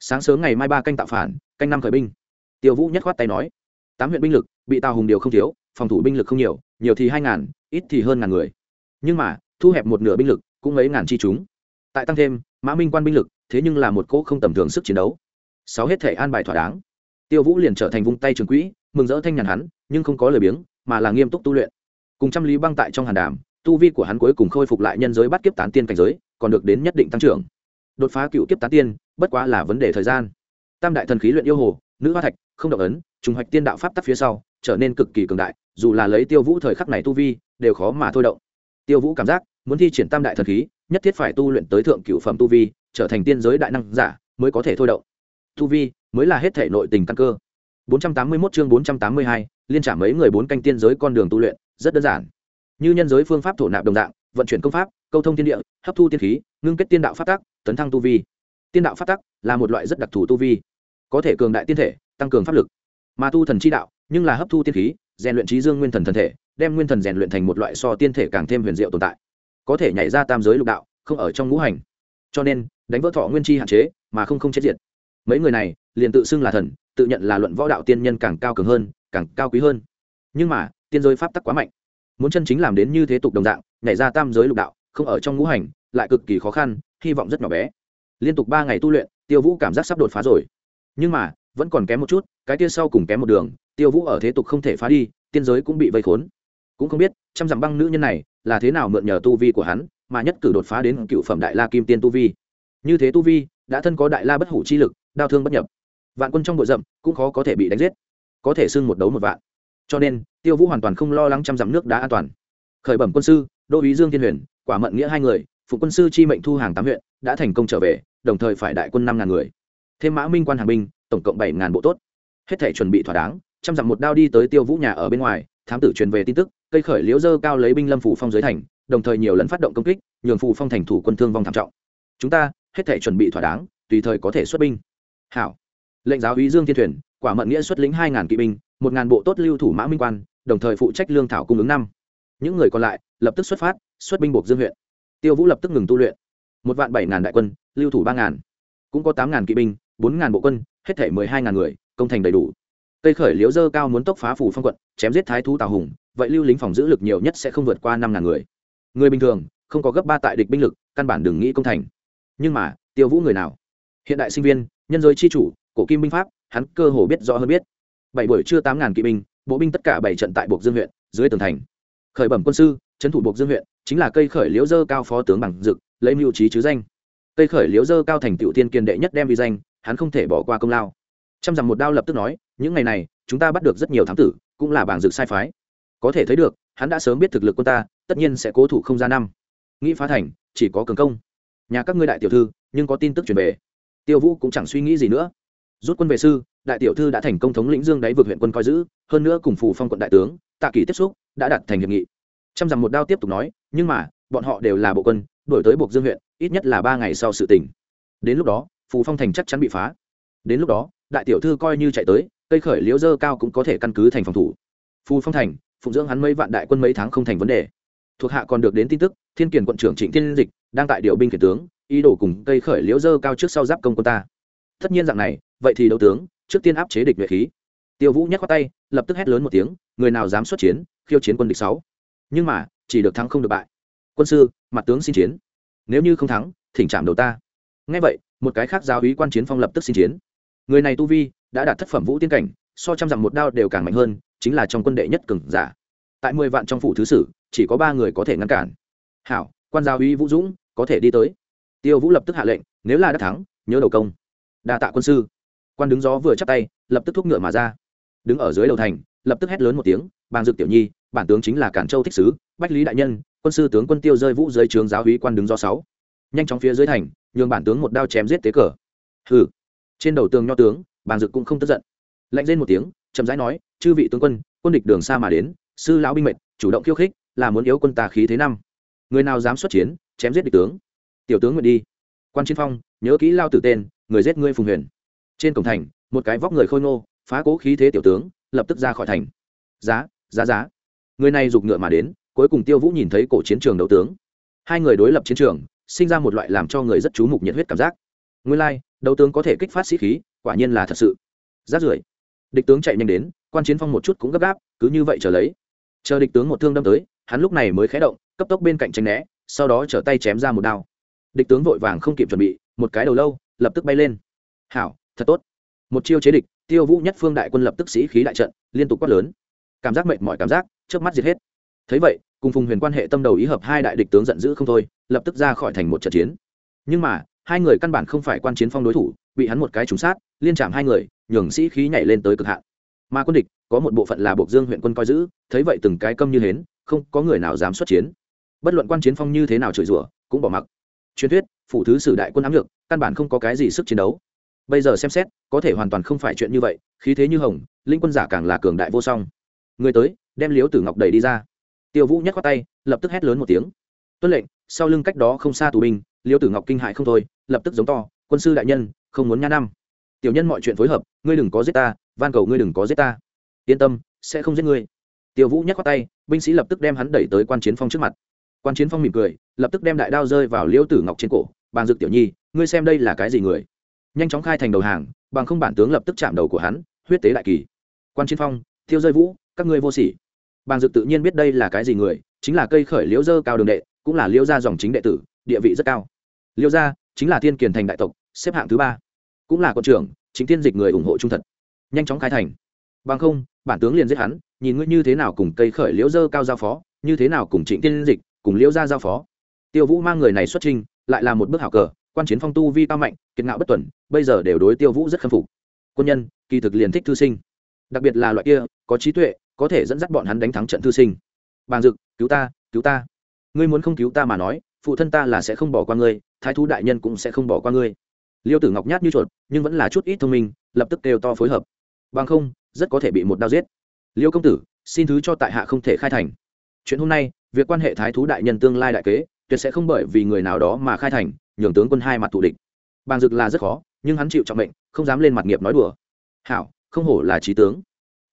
Sáng sớm ngày mai ba canh tạo phản, canh năm khởi binh. Tiêu vũ nhất khoát tay nói tám huyện binh lực, bị tào hùng điều không thiếu, phòng thủ binh lực không nhiều nhiều thì hai ngàn, ít thì hơn ngàn người. Nhưng mà, thu hẹp một nửa binh lực, cũng mấy ngàn chi chúng. Tại tăng thêm, mã minh quan binh lực, thế nhưng là một cỗ không tầm thường sức chiến đấu. Sáu hết thể an bài thỏa đáng. Tiêu vũ liền trở thành vung tay trường quỹ, mừng rỡ thanh nhàn hắn, nhưng không có lời biếng, mà là nghiêm túc tu luyện. Cùng trăm lý băng tại trong hàn đàm, tu vi của hắn cuối cùng khôi phục lại nhân giới bắt kiếp tán tiên cảnh giới, còn được đến nhất định tăng trưởng. Đột phá cựu kiếp tán tiên, bất quá là vấn đề thời gian. Tam đại thần khí luyện yêu hồ, nữ hoa thạch, không động ấn trùng hoạch tiên đạo pháp tắc phía sau trở nên cực kỳ cường đại dù là lấy tiêu vũ thời khắc này tu vi đều khó mà thôi động. Tiêu vũ cảm giác muốn thi triển tam đại thần khí nhất thiết phải tu luyện tới thượng cựu phẩm tu vi trở thành tiên giới đại năng giả mới có thể thôi động. Tu vi mới là hết thể nội tình căn cơ. 481 chương 482, liên trả mấy người bốn canh tiên giới con đường tu luyện rất đơn giản. Như nhân giới phương pháp thổ nạp đồng dạng vận chuyển công pháp câu thông tiên địa hấp thu tiên khí ngưng kết tiên đạo phát tắc tấn thăng tu vi. Tiên đạo phát tắc là một loại rất đặc thù tu vi. Có thể cường đại tiên thể tăng cường pháp lực mà tu thần chi đạo, nhưng là hấp thu tiên khí, rèn luyện trí dương nguyên thần thần thể, đem nguyên thần rèn luyện thành một loại so tiên thể càng thêm huyền diệu tồn tại. Có thể nhảy ra tam giới lục đạo, không ở trong ngũ hành. Cho nên, đánh vỡ thọ nguyên chi hạn chế, mà không không chết diệt. Mấy người này, liền tự xưng là thần, tự nhận là luận võ đạo tiên nhân càng cao cường hơn, càng cao quý hơn. Nhưng mà, tiên giới pháp tắc quá mạnh. Muốn chân chính làm đến như thế tục đồng dạng, nhảy ra tam giới lục đạo, không ở trong ngũ hành, lại cực kỳ khó khăn, hy vọng rất nhỏ bé. Liên tục ba ngày tu luyện, tiêu vũ cảm giác sắp đột phá rồi. Nhưng mà vẫn còn kém một chút, cái kia sau cùng kém một đường, tiêu vũ ở thế tục không thể phá đi, tiên giới cũng bị vây khốn. Cũng không biết, trăm dặm băng nữ nhân này là thế nào mượn nhờ tu vi của hắn, mà nhất cử đột phá đến cựu phẩm đại la kim tiên tu vi. Như thế tu vi, đã thân có đại la bất hủ chi lực đau thương bất nhập. Vạn quân trong bụi rậm, cũng khó có thể bị đánh giết. Có thể xưng một đấu một vạn. Cho nên, tiêu vũ hoàn toàn không lo lắng trăm dặm nước đã an toàn. Khởi bẩm quân sư, đô ý dương thiên huyền, quả mận nghĩa hai người phụ quân sư chi mệnh thu hàng tám huyện, đã thành công trở về, đồng thời phải đại quân năm ngàn người. Thêm mã minh quan hàng binh tổng cộng bảy ngàn bộ tốt. Hết thể chuẩn bị thỏa đáng, trăm dặm một đao đi tới tiêu vũ nhà ở bên ngoài, thám tử truyền về tin tức, cây khởi liễu dơ cao lấy binh lâm phủ phong dưới thành, đồng thời nhiều lần phát động công kích, nhường phủ phong thành thủ quân thương vong thảm trọng. Chúng ta, hết thể chuẩn bị thỏa đáng, tùy thời có thể xuất binh. Hảo. Lệnh giáo úy dương thiên thuyền, quả mận nghĩa xuất lĩnh hai ngàn kỵ binh, một ngàn bộ tốt lưu thủ mã minh quan, đồng thời phụ trách lương thảo cung ứng năm. Những người còn lại, lập tức xuất phát, xuất binh buộc dương huyện. Tiêu vũ lập tức ngừng tu luyện. Một vạn bảy ngàn đại quân, lưu thủ ba ngàn. Cũng có tám ngàn kỵ binh bốn ngàn bộ quân, hết thể mười hai ngàn người, công thành đầy đủ. Cây khởi liếu dơ cao muốn tốc phá phủ phong quận, chém giết thái thú tào hùng, vậy lưu lính phòng giữ lực nhiều nhất sẽ không vượt qua năm ngàn người. Người bình thường, không có gấp ba tại địch binh lực, căn bản đừng nghĩ công thành. Nhưng mà, tiêu vũ người nào? Hiện đại sinh viên, nhân giới chi chủ, cổ kim binh pháp, hắn cơ hồ biết rõ hơn biết. Bảy buổi trưa tám ngàn kỵ binh, bộ binh tất cả bảy trận tại buộc dương huyện, dưới tường thành. Khởi bẩm quân sư, trấn thủ buộc dương huyện, chính là cây khởi liễu dơ cao phó tướng bằng dực, lấy mưu trí chứ danh. Cây khởi liễu dơ cao thành tựu tiên kiên đệ nhất đem vi danh hắn không thể bỏ qua công lao. Trăm dặm một đao lập tức nói, những ngày này, chúng ta bắt được rất nhiều thám tử, cũng là bảng dự sai phái. Có thể thấy được, hắn đã sớm biết thực lực quân ta, tất nhiên sẽ cố thủ không ra năm. Nghĩ phá thành, chỉ có cường công. Nhà các ngươi đại tiểu thư, nhưng có tin tức truyền về. Tiêu vũ cũng chẳng suy nghĩ gì nữa. Rút quân về sư, đại tiểu thư đã thành công thống lĩnh dương đáy vượt huyện quân coi giữ, hơn nữa cùng phù phong quận đại tướng, tạ kỳ tiếp xúc, đã đặt thành hiệp nghị. Trăm dặm một đao tiếp tục nói, nhưng mà, bọn họ đều là bộ quân, đổi tới buộc dương huyện, ít nhất là ba ngày sau sự tình. Đến lúc đó phù phong thành chắc chắn bị phá. Đến lúc đó, đại tiểu thư coi như chạy tới, cây khởi liễu dơ cao cũng có thể căn cứ thành phòng thủ. Phù phong thành, phụng dưỡng hắn mấy vạn đại quân mấy tháng không thành vấn đề. Thuộc hạ còn được đến tin tức, thiên kiền quận trưởng trịnh thiên dịch đang tại điều binh khiển tướng, ý đồ cùng cây khởi liễu dơ cao trước sau giáp công quân ta. Tất nhiên dạng này, vậy thì đấu tướng, trước tiên áp chế địch nhuệ khí. Tiêu vũ nhắc qua tay, lập tức hét lớn một tiếng, người nào dám xuất chiến, khiêu chiến quân địch sáu. Nhưng mà, chỉ được thắng không được bại. Quân sư, mặt tướng xin chiến. Nếu như không thắng, thỉnh trạm đầu ta. Ngay vậy một cái khác giáo úy quan chiến phong lập tức xin chiến. Người này tu vi đã đạt thất phẩm vũ tiên cảnh, so trăm dặm một đao đều càng mạnh hơn, chính là trong quân đệ nhất cường giả. Tại mười vạn trong phủ thứ sử, chỉ có ba người có thể ngăn cản. Hảo, quan giáo úy vũ dũng, có thể đi tới. Tiêu vũ lập tức hạ lệnh, nếu là đã thắng, nhớ đầu công. Đa tạ quân sư. Quan đứng gió vừa chắp tay, lập tức thúc ngựa mà ra. Đứng ở dưới đầu thành, lập tức hét lớn một tiếng, bàng dực tiểu nhi, bản tướng chính là cản châu thích sứ, bách lý đại nhân, quân sư tướng quân tiêu rơi vũ dưới trường giáo hí quan đứng do sáu nhanh chóng phía dưới thành, nhường bản tướng một đao chém giết tế cờ. Hừ. Trên đầu tường nho tướng, bàng dực cũng không tức giận. Lạnh lên một tiếng, chậm rãi nói, chư vị tướng quân quân địch đường xa mà đến, sư lão binh mệnh, chủ động khiêu khích, là muốn yếu quân tà khí thế năm. Người nào dám xuất chiến, chém giết địch tướng. Tiểu tướng nguyện đi. Quan chiến phong, nhớ kỹ lao tử tên, người giết ngươi phùng huyền. Trên cổng thành, một cái vóc người khôi ngô, phá cố khí thế tiểu tướng, lập tức ra khỏi thành. Giá giá giá. Người này giục ngựa mà đến, cuối cùng tiêu vũ nhìn thấy cổ chiến trường đấu tướng. Hai người đối lập chiến trường sinh ra một loại làm cho người rất chú mục nhiệt huyết cảm giác. Nguyên lai、like, đấu tướng có thể kích phát sĩ khí quả nhiên là thật sự. Rát rưởi. Địch tướng chạy nhanh đến quan chiến phong một chút cũng gấp gáp cứ như vậy chờ lấy. Chờ địch tướng một thương đâm tới hắn lúc này mới khé động cấp tốc bên cạnh tranh né sau đó trở tay chém ra một đao. Địch tướng vội vàng không kịp chuẩn bị một cái đầu lâu lập tức bay lên. Hảo thật tốt. Một chiêu chế địch tiêu vũ nhất phương đại quân lập tức sĩ khí đại trận liên tục quát lớn. Cảm giác mệt mỏi cảm giác trước mắt diệt hết. Thấy vậy cùng phùng huyền quan hệ tâm đầu ý hợp hai đại địch tướng giận dữ không thôi, lập tức ra khỏi thành một trận chiến. Nhưng mà, hai người căn bản không phải quan chiến phong đối thủ, bị hắn một cái trúng sát, liên chạm hai người, nhường sĩ khí nhảy lên tới cực hạn. Mà quân địch, có một bộ phận là buộc dương huyện quân coi giữ, thấy vậy từng cái câm như hến, không có người nào dám xuất chiến. Bất luận quan chiến phong như thế nào chửi rủa, cũng bỏ mặc. Truyền thuyết, phủ thứ sử đại quân ám lược căn bản không có cái gì sức chiến đấu. Bây giờ xem xét, có thể hoàn toàn không phải chuyện như vậy, khí thế như hồng, linh quân giả càng là cường đại vô song. Người tới, đem liếu tử ngọc đẩy đi ra tiêu vũ nhắc qua tay, lập tức hét lớn một tiếng. Tuân lệnh, sau lưng cách đó không xa tù binh, liêu tử ngọc kinh hại không thôi, lập tức giống to, quân sư đại nhân, không muốn nha năm. Tiểu nhân mọi chuyện phối hợp, ngươi đừng có giết ta, van cầu ngươi đừng có giết ta. Yên tâm, sẽ không giết ngươi. Tiêu vũ nhắc qua tay, binh sĩ lập tức đem hắn đẩy tới quan chiến phong trước mặt. Quan chiến phong mỉm cười, lập tức đem đại đao rơi vào liêu tử ngọc trên cổ bàn dực tiểu nhi, ngươi xem đây là cái gì người? Nhanh chóng khai thành đầu hàng, bằng không bản tướng lập tức chạm đầu của hắn, huyết tế đại kỳ. Quan chiến phong thiêu rơi vũ, các ngươi vô sỉ bàng dực tự nhiên biết đây là cái gì người, chính là cây khởi liễu dơ cao đường đệ, cũng là liễu gia dòng chính đệ tử, địa vị rất cao. Liễu gia chính là thiên kiền thành đại tộc, xếp hạng thứ ba. Cũng là quân trưởng, chính tiên dịch người ủng hộ trung thật. Nhanh chóng khai thành. Bằng không, bản tướng liền giết hắn, nhìn ngươi như thế nào cùng cây khởi liễu dơ cao giao phó, như thế nào cùng trịnh tiên dịch, cùng liễu gia giao phó. Tiêu vũ mang người này xuất trình lại là một bước hảo cờ, quan chiến phong tu vi cao mạnh, kiệt ngạo bất tuần, bây giờ đều đối tiêu vũ rất khâm phục. Quân nhân, kỳ thực liền thích thư sinh. Đặc biệt là loại kia, có trí tuệ có thể dẫn dắt bọn hắn đánh thắng trận thư sinh. Bàn dực, cứu ta cứu ta. Ngươi muốn không cứu ta mà nói, phụ thân ta là sẽ không bỏ qua ngươi, thái thú đại nhân cũng sẽ không bỏ qua ngươi. Liêu tử ngọc nhát như chuột, nhưng vẫn là chút ít thông minh, lập tức kêu to phối hợp. Bằng không, rất có thể bị một đao giết. Liêu công tử, xin thứ cho tại hạ không thể khai thành. Chuyện hôm nay, việc quan hệ thái thú đại nhân tương lai đại kế, tuyệt sẽ không bởi vì người nào đó mà khai thành, nhường tướng quân hai mặt thù địch. Bàng dực là rất khó, nhưng hắn chịu trọng mệnh, không dám lên mặt nghiệp nói đùa. Hảo, không hổ là trí tướng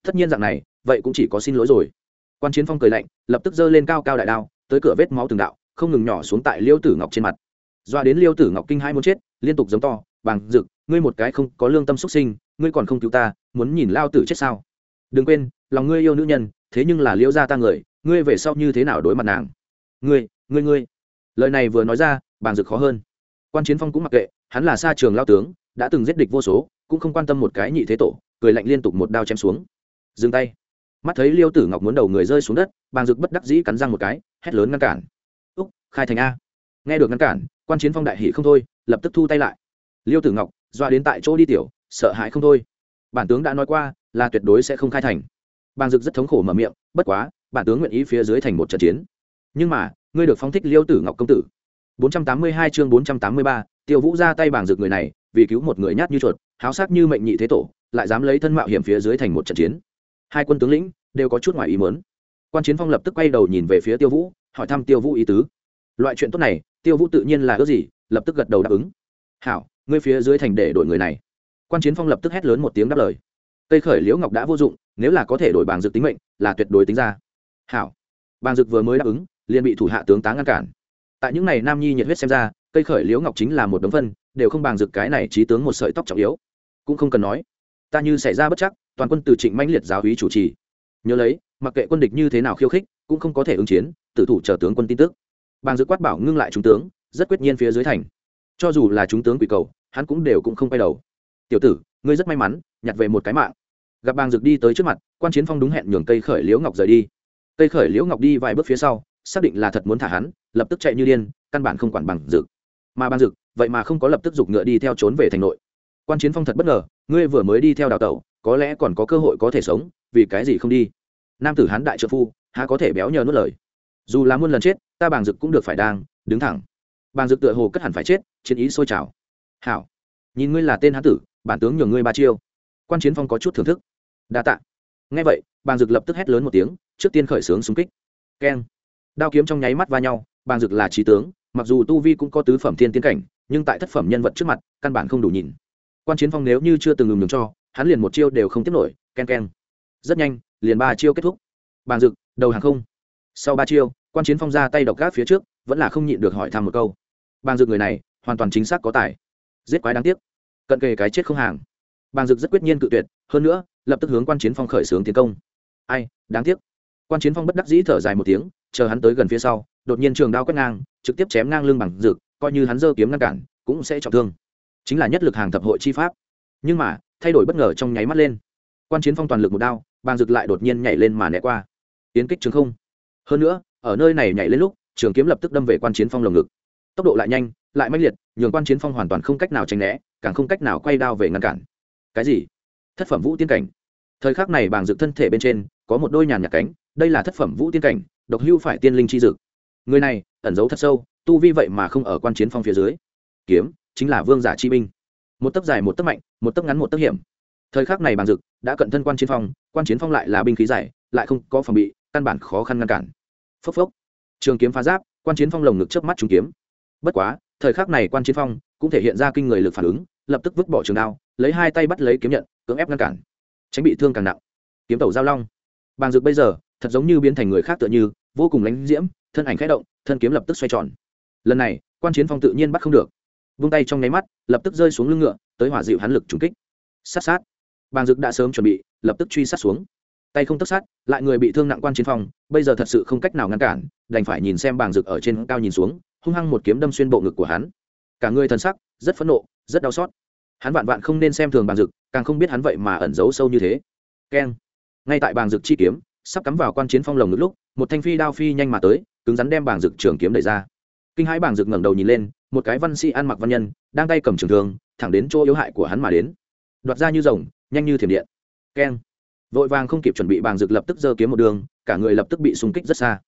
tất nhiên dạng này, vậy cũng chỉ có xin lỗi rồi. Quan chiến phong cười lạnh, lập tức giơ lên cao cao đại đao, tới cửa vết máu từng đạo, không ngừng nhỏ xuống tại liêu tử ngọc trên mặt. Doa đến liêu tử ngọc kinh hai muốn chết, liên tục giống to bằng rực ngươi một cái không có lương tâm xuất sinh, ngươi còn không cứu ta, muốn nhìn lao tử chết sao? Đừng quên, lòng ngươi yêu nữ nhân, thế nhưng là liêu gia ta người, ngươi về sau như thế nào đối mặt nàng? Ngươi ngươi ngươi. Lời này vừa nói ra bàn rực khó hơn. Quan chiến phong cũng mặc kệ, hắn là xa trường lao tướng, đã từng giết địch vô số, cũng không quan tâm một cái nhị thế tổ, cười lạnh liên tục một đao chém xuống dừng tay. Mắt thấy liêu tử ngọc muốn đầu người rơi xuống đất bàng dực bất đắc dĩ cắn răng một cái hét lớn ngăn cản. Úc khai thành a. Nghe được ngăn cản quan chiến phong đại hỷ không thôi lập tức thu tay lại. Liêu tử ngọc doa đến tại chỗ đi tiểu sợ hãi không thôi. Bản tướng đã nói qua là tuyệt đối sẽ không khai thành. Bàng dực rất thống khổ mở miệng bất quá bản tướng nguyện ý phía dưới thành một trận chiến. Nhưng mà ngươi được phóng thích liêu tử ngọc công tử. 482 chương 483, tiêu vũ ra tay bàng dực người này vì cứu một người nhát như chuột háo sắc như mệnh nhị thế tổ lại dám lấy thân mạo hiểm phía dưới thành một trận chiến hai quân tướng lĩnh đều có chút ngoài ý mớn quan chiến phong lập tức quay đầu nhìn về phía tiêu vũ, hỏi thăm tiêu vũ ý tứ. Loại chuyện tốt này, tiêu vũ tự nhiên là ước gì, lập tức gật đầu đáp ứng. Hảo, ngươi phía dưới thành để đổi người này. Quan chiến phong lập tức hét lớn một tiếng đáp lời. Cây khởi liễu ngọc đã vô dụng, nếu là có thể đổi bàng dực tính mệnh, là tuyệt đối tính ra. Hảo. Bàng dực vừa mới đáp ứng, liền bị thủ hạ tướng tá ngăn cản. Tại những ngày nam nhi nhiệt huyết xem ra, cây khởi liễu ngọc chính là một đống phân, đều không bàng dực cái này trí tướng một sợi tóc trọng yếu. Cũng không cần nói, ta như xảy ra bất chắc toàn quân từ trịnh mãnh liệt giáo hí chủ trì. Nhớ lấy, mặc kệ quân địch như thế nào khiêu khích, cũng không có thể ứng chiến, tử thủ chờ tướng quân tin tức. Bàng dực quát bảo ngưng lại chúng tướng, rất quyết nhiên phía dưới thành. Cho dù là chúng tướng quỷ cầu, hắn cũng đều cũng không quay đầu. Tiểu tử, ngươi rất may mắn, nhặt về một cái mạng. Gặp bàng dực đi tới trước mặt, quan chiến phong đúng hẹn nhường cây khởi liễu ngọc rời đi. Cây khởi liễu ngọc đi vài bước phía sau, xác định là thật muốn thả hắn, lập tức chạy như điên, căn bản không quản bằng dực mà bàng dực vậy mà không có lập tức giục ngựa đi theo trốn về thành nội. Quan chiến phong thật bất ngờ, ngươi vừa mới đi theo đào tẩu có lẽ còn có cơ hội có thể sống, vì cái gì không đi? Nam tử hán đại trợ phu, há có thể béo nhờ nuốt lời? Dù là muôn lần chết, ta bàng dực cũng được phải đang, đứng thẳng. Bàng dực tựa hồ cất hẳn phải chết, chiến ý sôi trào. Hảo, nhìn ngươi là tên hán tử, bản tướng nhường ngươi ba chiêu. Quan chiến phong có chút thưởng thức. Đa tạ. Ngay vậy, bàng dực lập tức hét lớn một tiếng, trước tiên khởi xướng xung kích. Keng. Đao kiếm trong nháy mắt va nhau, bàng dực là trí tướng, mặc dù tu vi cũng có tứ phẩm thiên tiến cảnh, nhưng tại thất phẩm nhân vật trước mặt, căn bản không đủ nhìn. Quan chiến phong nếu như chưa từng ngừng ngừng cho hắn liền một chiêu đều không tiếp nổi, ken ken. Rất nhanh, liền ba chiêu kết thúc. Bàn dực, đầu hàng không. Sau ba chiêu, quan chiến phong ra tay độc gác phía trước, vẫn là không nhịn được hỏi thăm một câu. Bàn dực người này, hoàn toàn chính xác có tài. Giết quái đáng tiếc. Cận kề cái chết không hàng. Bàn dực rất quyết nhiên cự tuyệt, hơn nữa, lập tức hướng quan chiến phong khởi xướng tiến công. Ai, đáng tiếc. Quan chiến phong bất đắc dĩ thở dài một tiếng, chờ hắn tới gần phía sau, đột nhiên trường đao quét ngang, trực tiếp chém ngang lưng bằng dực, coi như hắn giơ kiếm ngăn cản, cũng sẽ trọng thương. Chính là nhất lực hàng thập hội chi pháp. Nhưng mà thay đổi bất ngờ trong nháy mắt lên. Quan chiến phong toàn lực một đao, bàng rực lại đột nhiên nhảy lên mà né qua. Tiến kích trường không. Hơn nữa, ở nơi này nhảy lên lúc, trường kiếm lập tức đâm về quan chiến phong lồng ngực. Tốc độ lại nhanh, lại mãnh liệt, nhường quan chiến phong hoàn toàn không cách nào tránh né, càng không cách nào quay đao về ngăn cản. Cái gì? Thất phẩm vũ tiên cảnh. Thời khắc này bàng dực thân thể bên trên, có một đôi nhàn nhạc cánh, đây là thất phẩm vũ tiên cảnh, độc hưu phải tiên linh chi dực. Người này, ẩn giấu thật sâu, tu vi vậy mà không ở quan chiến phong phía dưới. Kiếm, chính là vương giả chi binh một tấc dài một tấc mạnh, một tấc ngắn một tấc hiểm. Thời khắc này bàng dực đã cận thân quan chiến phong, quan chiến phong lại là binh khí dài lại không có phòng bị, căn bản khó khăn ngăn cản. Phốc phốc. Trường kiếm phá giáp, quan chiến phong lồng ngực chớp mắt trúng kiếm. Bất quá, thời khắc này quan chiến phong cũng thể hiện ra kinh người lực phản ứng, lập tức vứt bỏ trường đao, lấy hai tay bắt lấy kiếm nhận, cưỡng ép ngăn cản. Tránh bị thương càng nặng. Kiếm tẩu giao long. Bàng dực bây giờ, thật giống như biến thành người khác tựa như, vô cùng lánh diễm, thân ảnh khẽ động, thân kiếm lập tức xoay tròn. Lần này, quan chiến phong tự nhiên bắt không được vung tay trong nháy mắt, lập tức rơi xuống lưng ngựa, tới hỏa dịu hắn lực trúng kích. Sát sát. Bàng dực đã sớm chuẩn bị, lập tức truy sát xuống. Tay không tất sát, lại người bị thương nặng quan chiến phong bây giờ thật sự không cách nào ngăn cản, đành phải nhìn xem bàng dực ở trên cao nhìn xuống, hung hăng một kiếm đâm xuyên bộ ngực của hắn. Cả người thần sắc, rất phẫn nộ, rất đau xót. Hắn vạn vạn không nên xem thường bàng dực, càng không biết hắn vậy mà ẩn giấu sâu như thế. Keng. Ngay tại bàng dực chi kiếm sắp cắm vào quan chiến phong lồng ngực lúc, một thanh phi đao phi nhanh mà tới, cứng rắn đem bàng dực trường kiếm đẩy ra. Kinh hãi bàng dực ngẩng đầu nhìn lên một cái văn sĩ ăn mặc văn nhân đang tay cầm trường thương thẳng đến chỗ yếu hại của hắn mà đến. Đoạt ra như rồng nhanh như thiểm điện. Keng. Vội vàng không kịp chuẩn bị bàng dực lập tức giơ kiếm một đường cả người lập tức bị xung kích rất xa.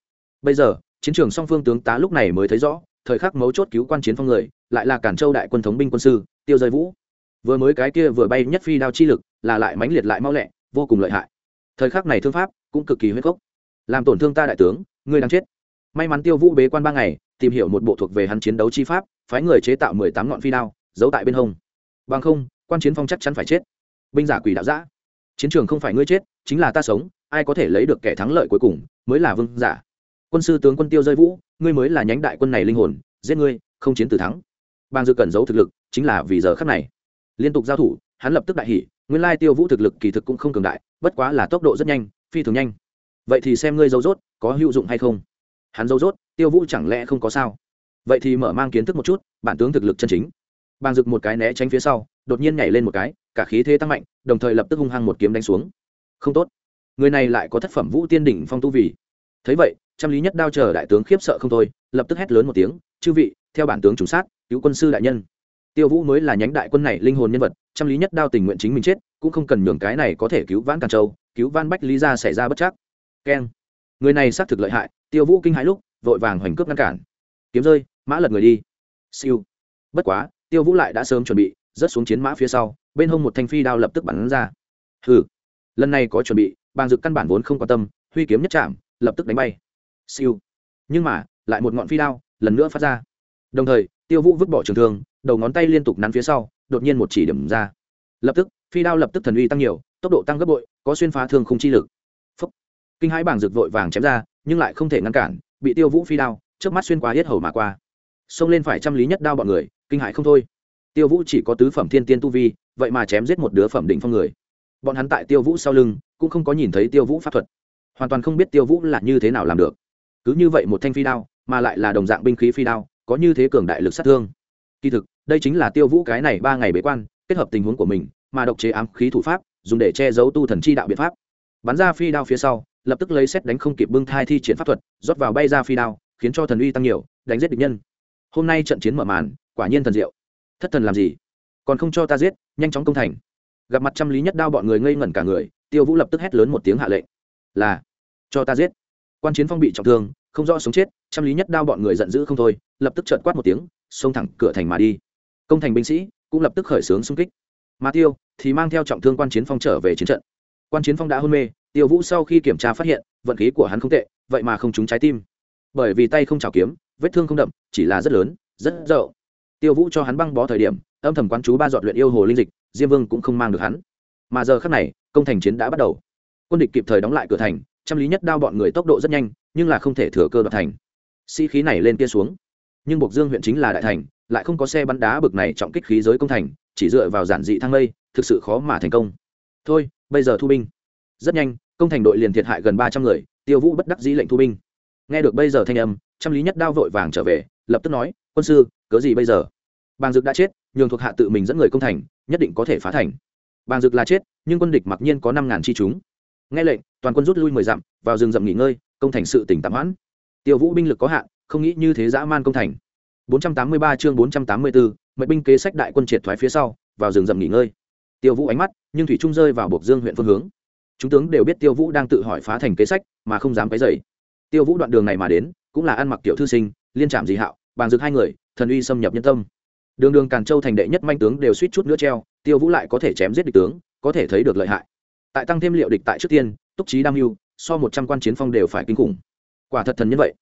Bây giờ chiến trường song phương tướng tá lúc này mới thấy rõ thời khắc mấu chốt cứu quan chiến phong người lại là cản châu đại quân thống binh quân sư tiêu rơi vũ. Vừa mới cái kia vừa bay nhất phi đao chi lực là lại mãnh liệt lại mau lẹ vô cùng lợi hại. Thời khắc này thương pháp cũng cực kỳ huyết cốc, làm tổn thương ta đại tướng ngươi đang chết. May mắn tiêu vũ bế quan ba ngày tìm hiểu một bộ thuộc về hắn chiến đấu chi pháp, phái người chế tạo mười tám ngọn phi đao, giấu tại bên hông. Bằng không, quan chiến phong chắc chắn phải chết. Binh giả quỷ đạo giã chiến trường không phải ngươi chết, chính là ta sống, ai có thể lấy được kẻ thắng lợi cuối cùng, mới là vương giả. Quân sư tướng quân tiêu rơi vũ, ngươi mới là nhánh đại quân này linh hồn, giết ngươi, không chiến từ thắng. Bang dư cần giấu thực lực, chính là vì giờ khắc này. Liên tục giao thủ, hắn lập tức đại hỉ, nguyên lai tiêu vũ thực lực kỳ thực cũng không cường đại, bất quá là tốc độ rất nhanh, phi thường nhanh. Vậy thì xem ngươi dấu rốt, có hữu dụng hay không? Hắn dâu rốt tiêu vũ chẳng lẽ không có sao? Vậy thì mở mang kiến thức một chút, bản tướng thực lực chân chính. Bàng rực một cái né tránh phía sau, đột nhiên nhảy lên một cái, cả khí thế tăng mạnh, đồng thời lập tức hung hăng một kiếm đánh xuống. Không tốt. Người này lại có thất phẩm vũ tiên đỉnh phong tu vì thấy vậy, trăm lý nhất đao chờ đại tướng khiếp sợ không thôi, lập tức hét lớn một tiếng, chư vị, theo bản tướng trùng sát, cứu quân sư đại nhân. Tiêu vũ mới là nhánh đại quân này linh hồn nhân vật, trăm lý nhất đao tình nguyện chính mình chết, cũng không cần nhường cái này có thể cứu vãn càn châu, cứu van bách lý ra xảy ra bất chắc. Keng người này xác thực lợi hại, tiêu vũ kinh hãi lúc, vội vàng hoành cướp ngăn cản. Kiếm rơi, mã lật người đi. Siêu. Bất quá, tiêu vũ lại đã sớm chuẩn bị, rớt xuống chiến mã phía sau, bên hông một thanh phi đao lập tức bắn ra. Hừ. Lần này có chuẩn bị, bàng dực căn bản vốn không quan tâm, huy kiếm nhất chạm, lập tức đánh bay. Siêu. Nhưng mà, lại một ngọn phi đao, lần nữa phát ra. Đồng thời, tiêu vũ vứt bỏ trường thương, đầu ngón tay liên tục nắn phía sau, đột nhiên một chỉ điểm ra. Lập tức, phi đao lập tức thần uy tăng nhiều, tốc độ tăng gấp bội, có xuyên phá thương không chi lực kinh hãi bảng rực vội vàng chém ra, nhưng lại không thể ngăn cản, bị tiêu vũ phi đao trước mắt xuyên qua hết hầu mà qua. Xông lên phải trăm lý nhất đao bọn người, kinh hãi không thôi. Tiêu vũ chỉ có tứ phẩm thiên tiên tu vi, vậy mà chém giết một đứa phẩm định phong người. Bọn hắn tại tiêu vũ sau lưng, cũng không có nhìn thấy tiêu vũ pháp thuật. Hoàn toàn không biết tiêu vũ là như thế nào làm được. Cứ như vậy một thanh phi đao, mà lại là đồng dạng binh khí phi đao, có như thế cường đại lực sát thương. Kỳ thực, đây chính là tiêu vũ cái này ba ngày bế quan, kết hợp tình huống của mình, mà độc chế ám khí thủ pháp, dùng để che giấu tu thần chi đạo biện pháp. Bắn ra phi đao phía sau lập tức lấy xét đánh không kịp bưng thai thi triển pháp thuật, rót vào bay ra phi đao, khiến cho thần uy tăng nhiều, đánh giết địch nhân. Hôm nay trận chiến mở màn, quả nhiên thần diệu. Thất thần làm gì? Còn không cho ta giết, nhanh chóng công thành. Gặp mặt trăm lý nhất đao bọn người ngây ngẩn cả người, tiêu vũ lập tức hét lớn một tiếng hạ lệnh. Là, cho ta giết. Quan chiến phong bị trọng thương, không rõ sống chết, trăm lý nhất đao bọn người giận dữ không thôi, lập tức trợn quát một tiếng, xông thẳng cửa thành mà đi. Công thành binh sĩ cũng lập tức khởi xướng xung kích. Mà tiêu thì mang theo trọng thương quan chiến phong trở về chiến trận. Quan chiến phong đã hôn mê tiêu vũ sau khi kiểm tra phát hiện, vận khí của hắn không tệ, vậy mà không trúng trái tim. Bởi vì tay không trào kiếm, vết thương không đậm, chỉ là rất lớn, rất rộng. tiêu vũ cho hắn băng bó thời điểm, âm thầm quán chú ba dọn luyện yêu hồ linh dịch, diêm vương cũng không mang được hắn. Mà giờ khác này, công thành chiến đã bắt đầu. Quân địch kịp thời đóng lại cửa thành, trăm lý nhất đao bọn người tốc độ rất nhanh, nhưng là không thể thừa cơ đoạt thành. Sĩ、si、khí này lên kia xuống. Nhưng buộc dương huyện chính là đại thành, lại không có xe bắn đá bực này trọng kích khí giới công thành, chỉ dựa vào giản dị thang lây thực sự khó mà thành công. Thôi, bây giờ thu binh rất nhanh công thành đội liền thiệt hại gần ba trăm người tiêu vũ bất đắc dĩ lệnh thu binh. Nghe được bây giờ thanh âm trăm lý nhất đao vội vàng trở về lập tức nói quân sư cớ gì bây giờ? Bàng dực đã chết nhường thuộc hạ tự mình dẫn người công thành nhất định có thể phá thành. Bàng dực là chết nhưng quân địch mặc nhiên có năm ngàn chi chúng. Nghe lệnh toàn quân rút lui mười dặm vào rừng rậm nghỉ ngơi công thành sự tỉnh tạm hoãn. Tiêu vũ binh lực có hạn không nghĩ như thế dã man công thành. 483 chương 484, mệnh binh kế sách đại quân triệt thoái phía sau vào rừng rậm nghỉ ngơi. Tiêu vũ ánh mắt nhưng thủy trung rơi vào buộc dương huyện phương hướng chúng tướng đều biết tiêu vũ đang tự hỏi phá thành kế sách, mà không dám cái dày tiêu vũ đoạn đường này mà đến, cũng là ăn mặc tiểu thư sinh, liên trạm dị hạo bàn dược hai người, thần uy xâm nhập nhân tâm. Đường đường càn châu thành đệ nhất manh tướng đều suýt chút nữa treo, tiêu vũ lại có thể chém giết địch tướng, có thể thấy được lợi hại. Tại tăng thêm liệu địch tại trước tiên, túc trí đam mưu, so một trăm quan chiến phong đều phải kinh khủng. Quả thật thần như vậy.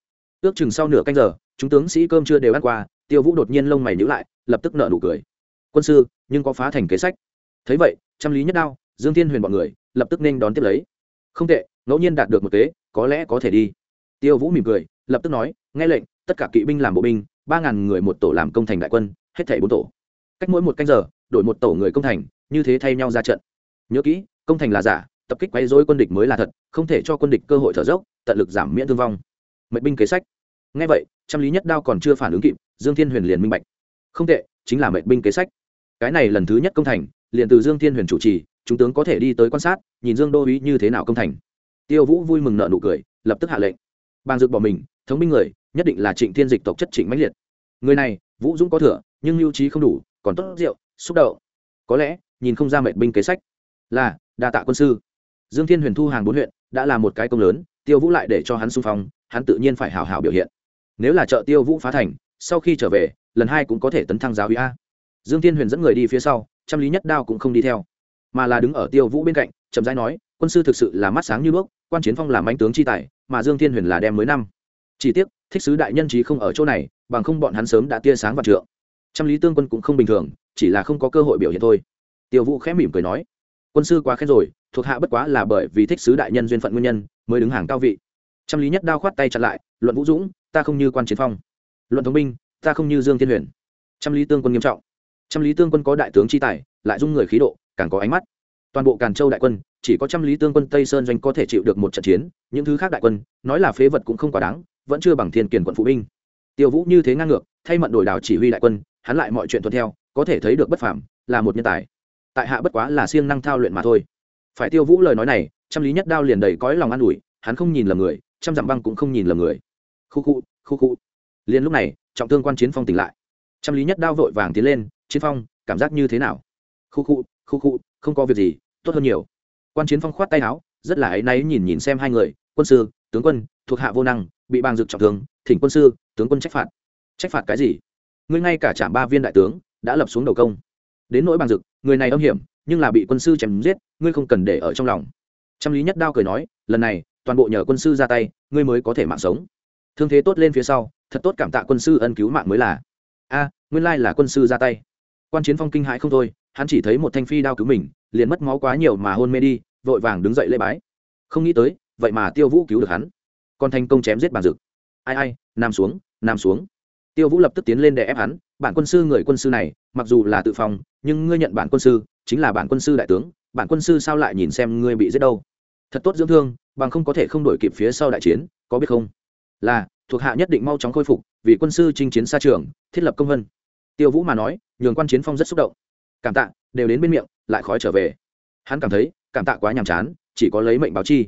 Ước chừng sau nửa canh giờ, chúng tướng sĩ cơm chưa đều ăn qua, tiêu vũ đột nhiên lông mày nhữ lại, lập tức nợ nụ cười. Quân sư, nhưng có phá thành kế sách. Thấy vậy, trăm lý nhất đao, dương thiên huyền b ọ n người lập tức nên đón tiếp lấy. Không tệ, ngẫu nhiên đạt được một kế, có lẽ có thể đi. Tiêu vũ mỉm cười, lập tức nói, nghe lệnh, tất cả kỵ binh làm bộ binh, ba ngàn người một tổ làm công thành đại quân, hết thảy bốn tổ. Cách mỗi một canh giờ, đổi một tổ người công thành, như thế thay nhau ra trận. Nhớ kỹ, công thành là giả, tập kích quấy dối quân địch mới là thật, không thể cho quân địch cơ hội thở dốc, tận lực giảm miễn thương vong. Mệnh binh kế sách. Ngay vậy, trăm lý nhất đao còn chưa phản ứng kịp, dương thiên huyền liền minh bạch. Không tệ, chính là mệnh binh kế sách. Cái này lần thứ nhất công thành, liền từ dương thiên huyền chủ trì chúng tướng có thể đi tới quan sát, nhìn dương đô uý như thế nào công thành. Tiêu vũ vui mừng nợ nụ cười, lập tức hạ lệnh. Bàn dược bỏ mình, thống binh người, nhất định là trịnh thiên dịch tộc chất trịnh mãnh liệt. Người này, vũ dũng có thừa, nhưng mưu trí không đủ, còn tốt rượu, xúc động. Có lẽ, nhìn không ra mệnh binh kế sách. Là, đa tạ quân sư. Dương thiên huyền thu hàng bốn huyện, đã là một cái công lớn, tiêu vũ lại để cho hắn xung phong, hắn tự nhiên phải hào hào biểu hiện. Nếu là chợ tiêu vũ phá thành, sau khi trở về, lần hai cũng có thể tấn thăng giáo uy a. Dương thiên huyền dẫn người đi phía sau, trăm lý nhất đao cũng không đi theo mà là đứng ở tiêu vũ bên cạnh, chậm rãi nói, quân sư thực sự là mắt sáng như bước quan chiến phong làm anh tướng chi tài, mà dương thiên huyền là đem mới năm. Chỉ tiếc, thích sứ đại nhân trí không ở chỗ này, bằng không bọn hắn sớm đã tia sáng và trượng. Trăm lý tương quân cũng không bình thường, chỉ là không có cơ hội biểu hiện thôi. Tiêu vũ khẽ mỉm cười nói, quân sư quá khen rồi, thuộc hạ bất quá là bởi vì thích sứ đại nhân duyên phận nguyên nhân, mới đứng hàng cao vị. Trăm lý nhất đao khoát tay chặn lại, luận vũ dũng, ta không như quan chiến phong. Luận thống minh ta không như dương thiên huyền. Trăm lý tương quân nghiêm trọng. Trăm lý tương quân có đại tướng chi tài, lại dung người khí độ càng có ánh mắt. Toàn bộ càn châu đại quân, chỉ có trăm lý tương quân tây sơn doanh có thể chịu được một trận chiến, những thứ khác đại quân, nói là phế vật cũng không quá đáng, vẫn chưa bằng thiên kiền quận phụ binh. Tiêu vũ như thế ngang ngược, thay mận đổi đảo chỉ huy đại quân, hắn lại mọi chuyện thuận theo, có thể thấy được bất phàm, là một nhân tài. Tại hạ bất quá là siêng năng thao luyện mà thôi. Phải tiêu vũ lời nói này, trăm lý nhất đao liền đầy cõi lòng an ủi, hắn không nhìn lầm người, trăm dặm băng cũng không nhìn lầm người. Khu khu khu khu. Liền lúc này, trọng thương quan chiến phong tỉnh lại. Trăm lý nhất đao vội vàng tiến lên, chiến phong, cảm giác như thế nào? Khu khu khu khu, không có việc gì, tốt hơn nhiều. Quan chiến phong khoát tay áo, rất là áy náy nhìn nhìn xem hai người, quân sư, tướng quân, thuộc hạ vô năng, bị bàng dực trọng thương, thỉnh quân sư, tướng quân trách phạt. Trách phạt cái gì? Ngươi ngay cả trạm ba viên đại tướng, đã lập xuống đầu công. Đến nỗi bàng dực người này âm hiểm, nhưng là bị quân sư chém giết, ngươi không cần để ở trong lòng. Trăm lý nhất đao cười nói, lần này, toàn bộ nhờ quân sư ra tay, ngươi mới có thể mạng sống. Thương thế tốt lên phía sau, thật tốt cảm tạ quân sư ân cứu mạng mới là. A, nguyên lai là quân sư ra tay. Quan chiến phong kinh hãi không thôi hắn chỉ thấy một thanh phi đao cứu mình, liền mất máu quá nhiều mà hôn mê đi, vội vàng đứng dậy lễ bái. Không nghĩ tới, vậy mà tiêu vũ cứu được hắn. Còn thành công chém giết bàn rực ai ai nằm xuống nằm xuống. Tiêu vũ lập tức tiến lên để ép hắn, bản quân sư người quân sư này, mặc dù là tự phòng nhưng ngươi nhận bản quân sư, chính là bản quân sư đại tướng, bản quân sư sao lại nhìn xem ngươi bị giết đâu? Thật tốt dưỡng thương, bằng không có thể không đổi kịp phía sau đại chiến, có biết không? Là, thuộc hạ nhất định mau chóng khôi phục, vì quân sư chinh chiến xa trường, thiết lập công vân. Tiêu vũ mà nói, nhường quan chiến phong rất xúc động cảm tạ, đều đến bên miệng, lại khói trở về. Hắn cảm thấy, cảm tạ quá nhàm chán, chỉ có lấy mệnh báo chi.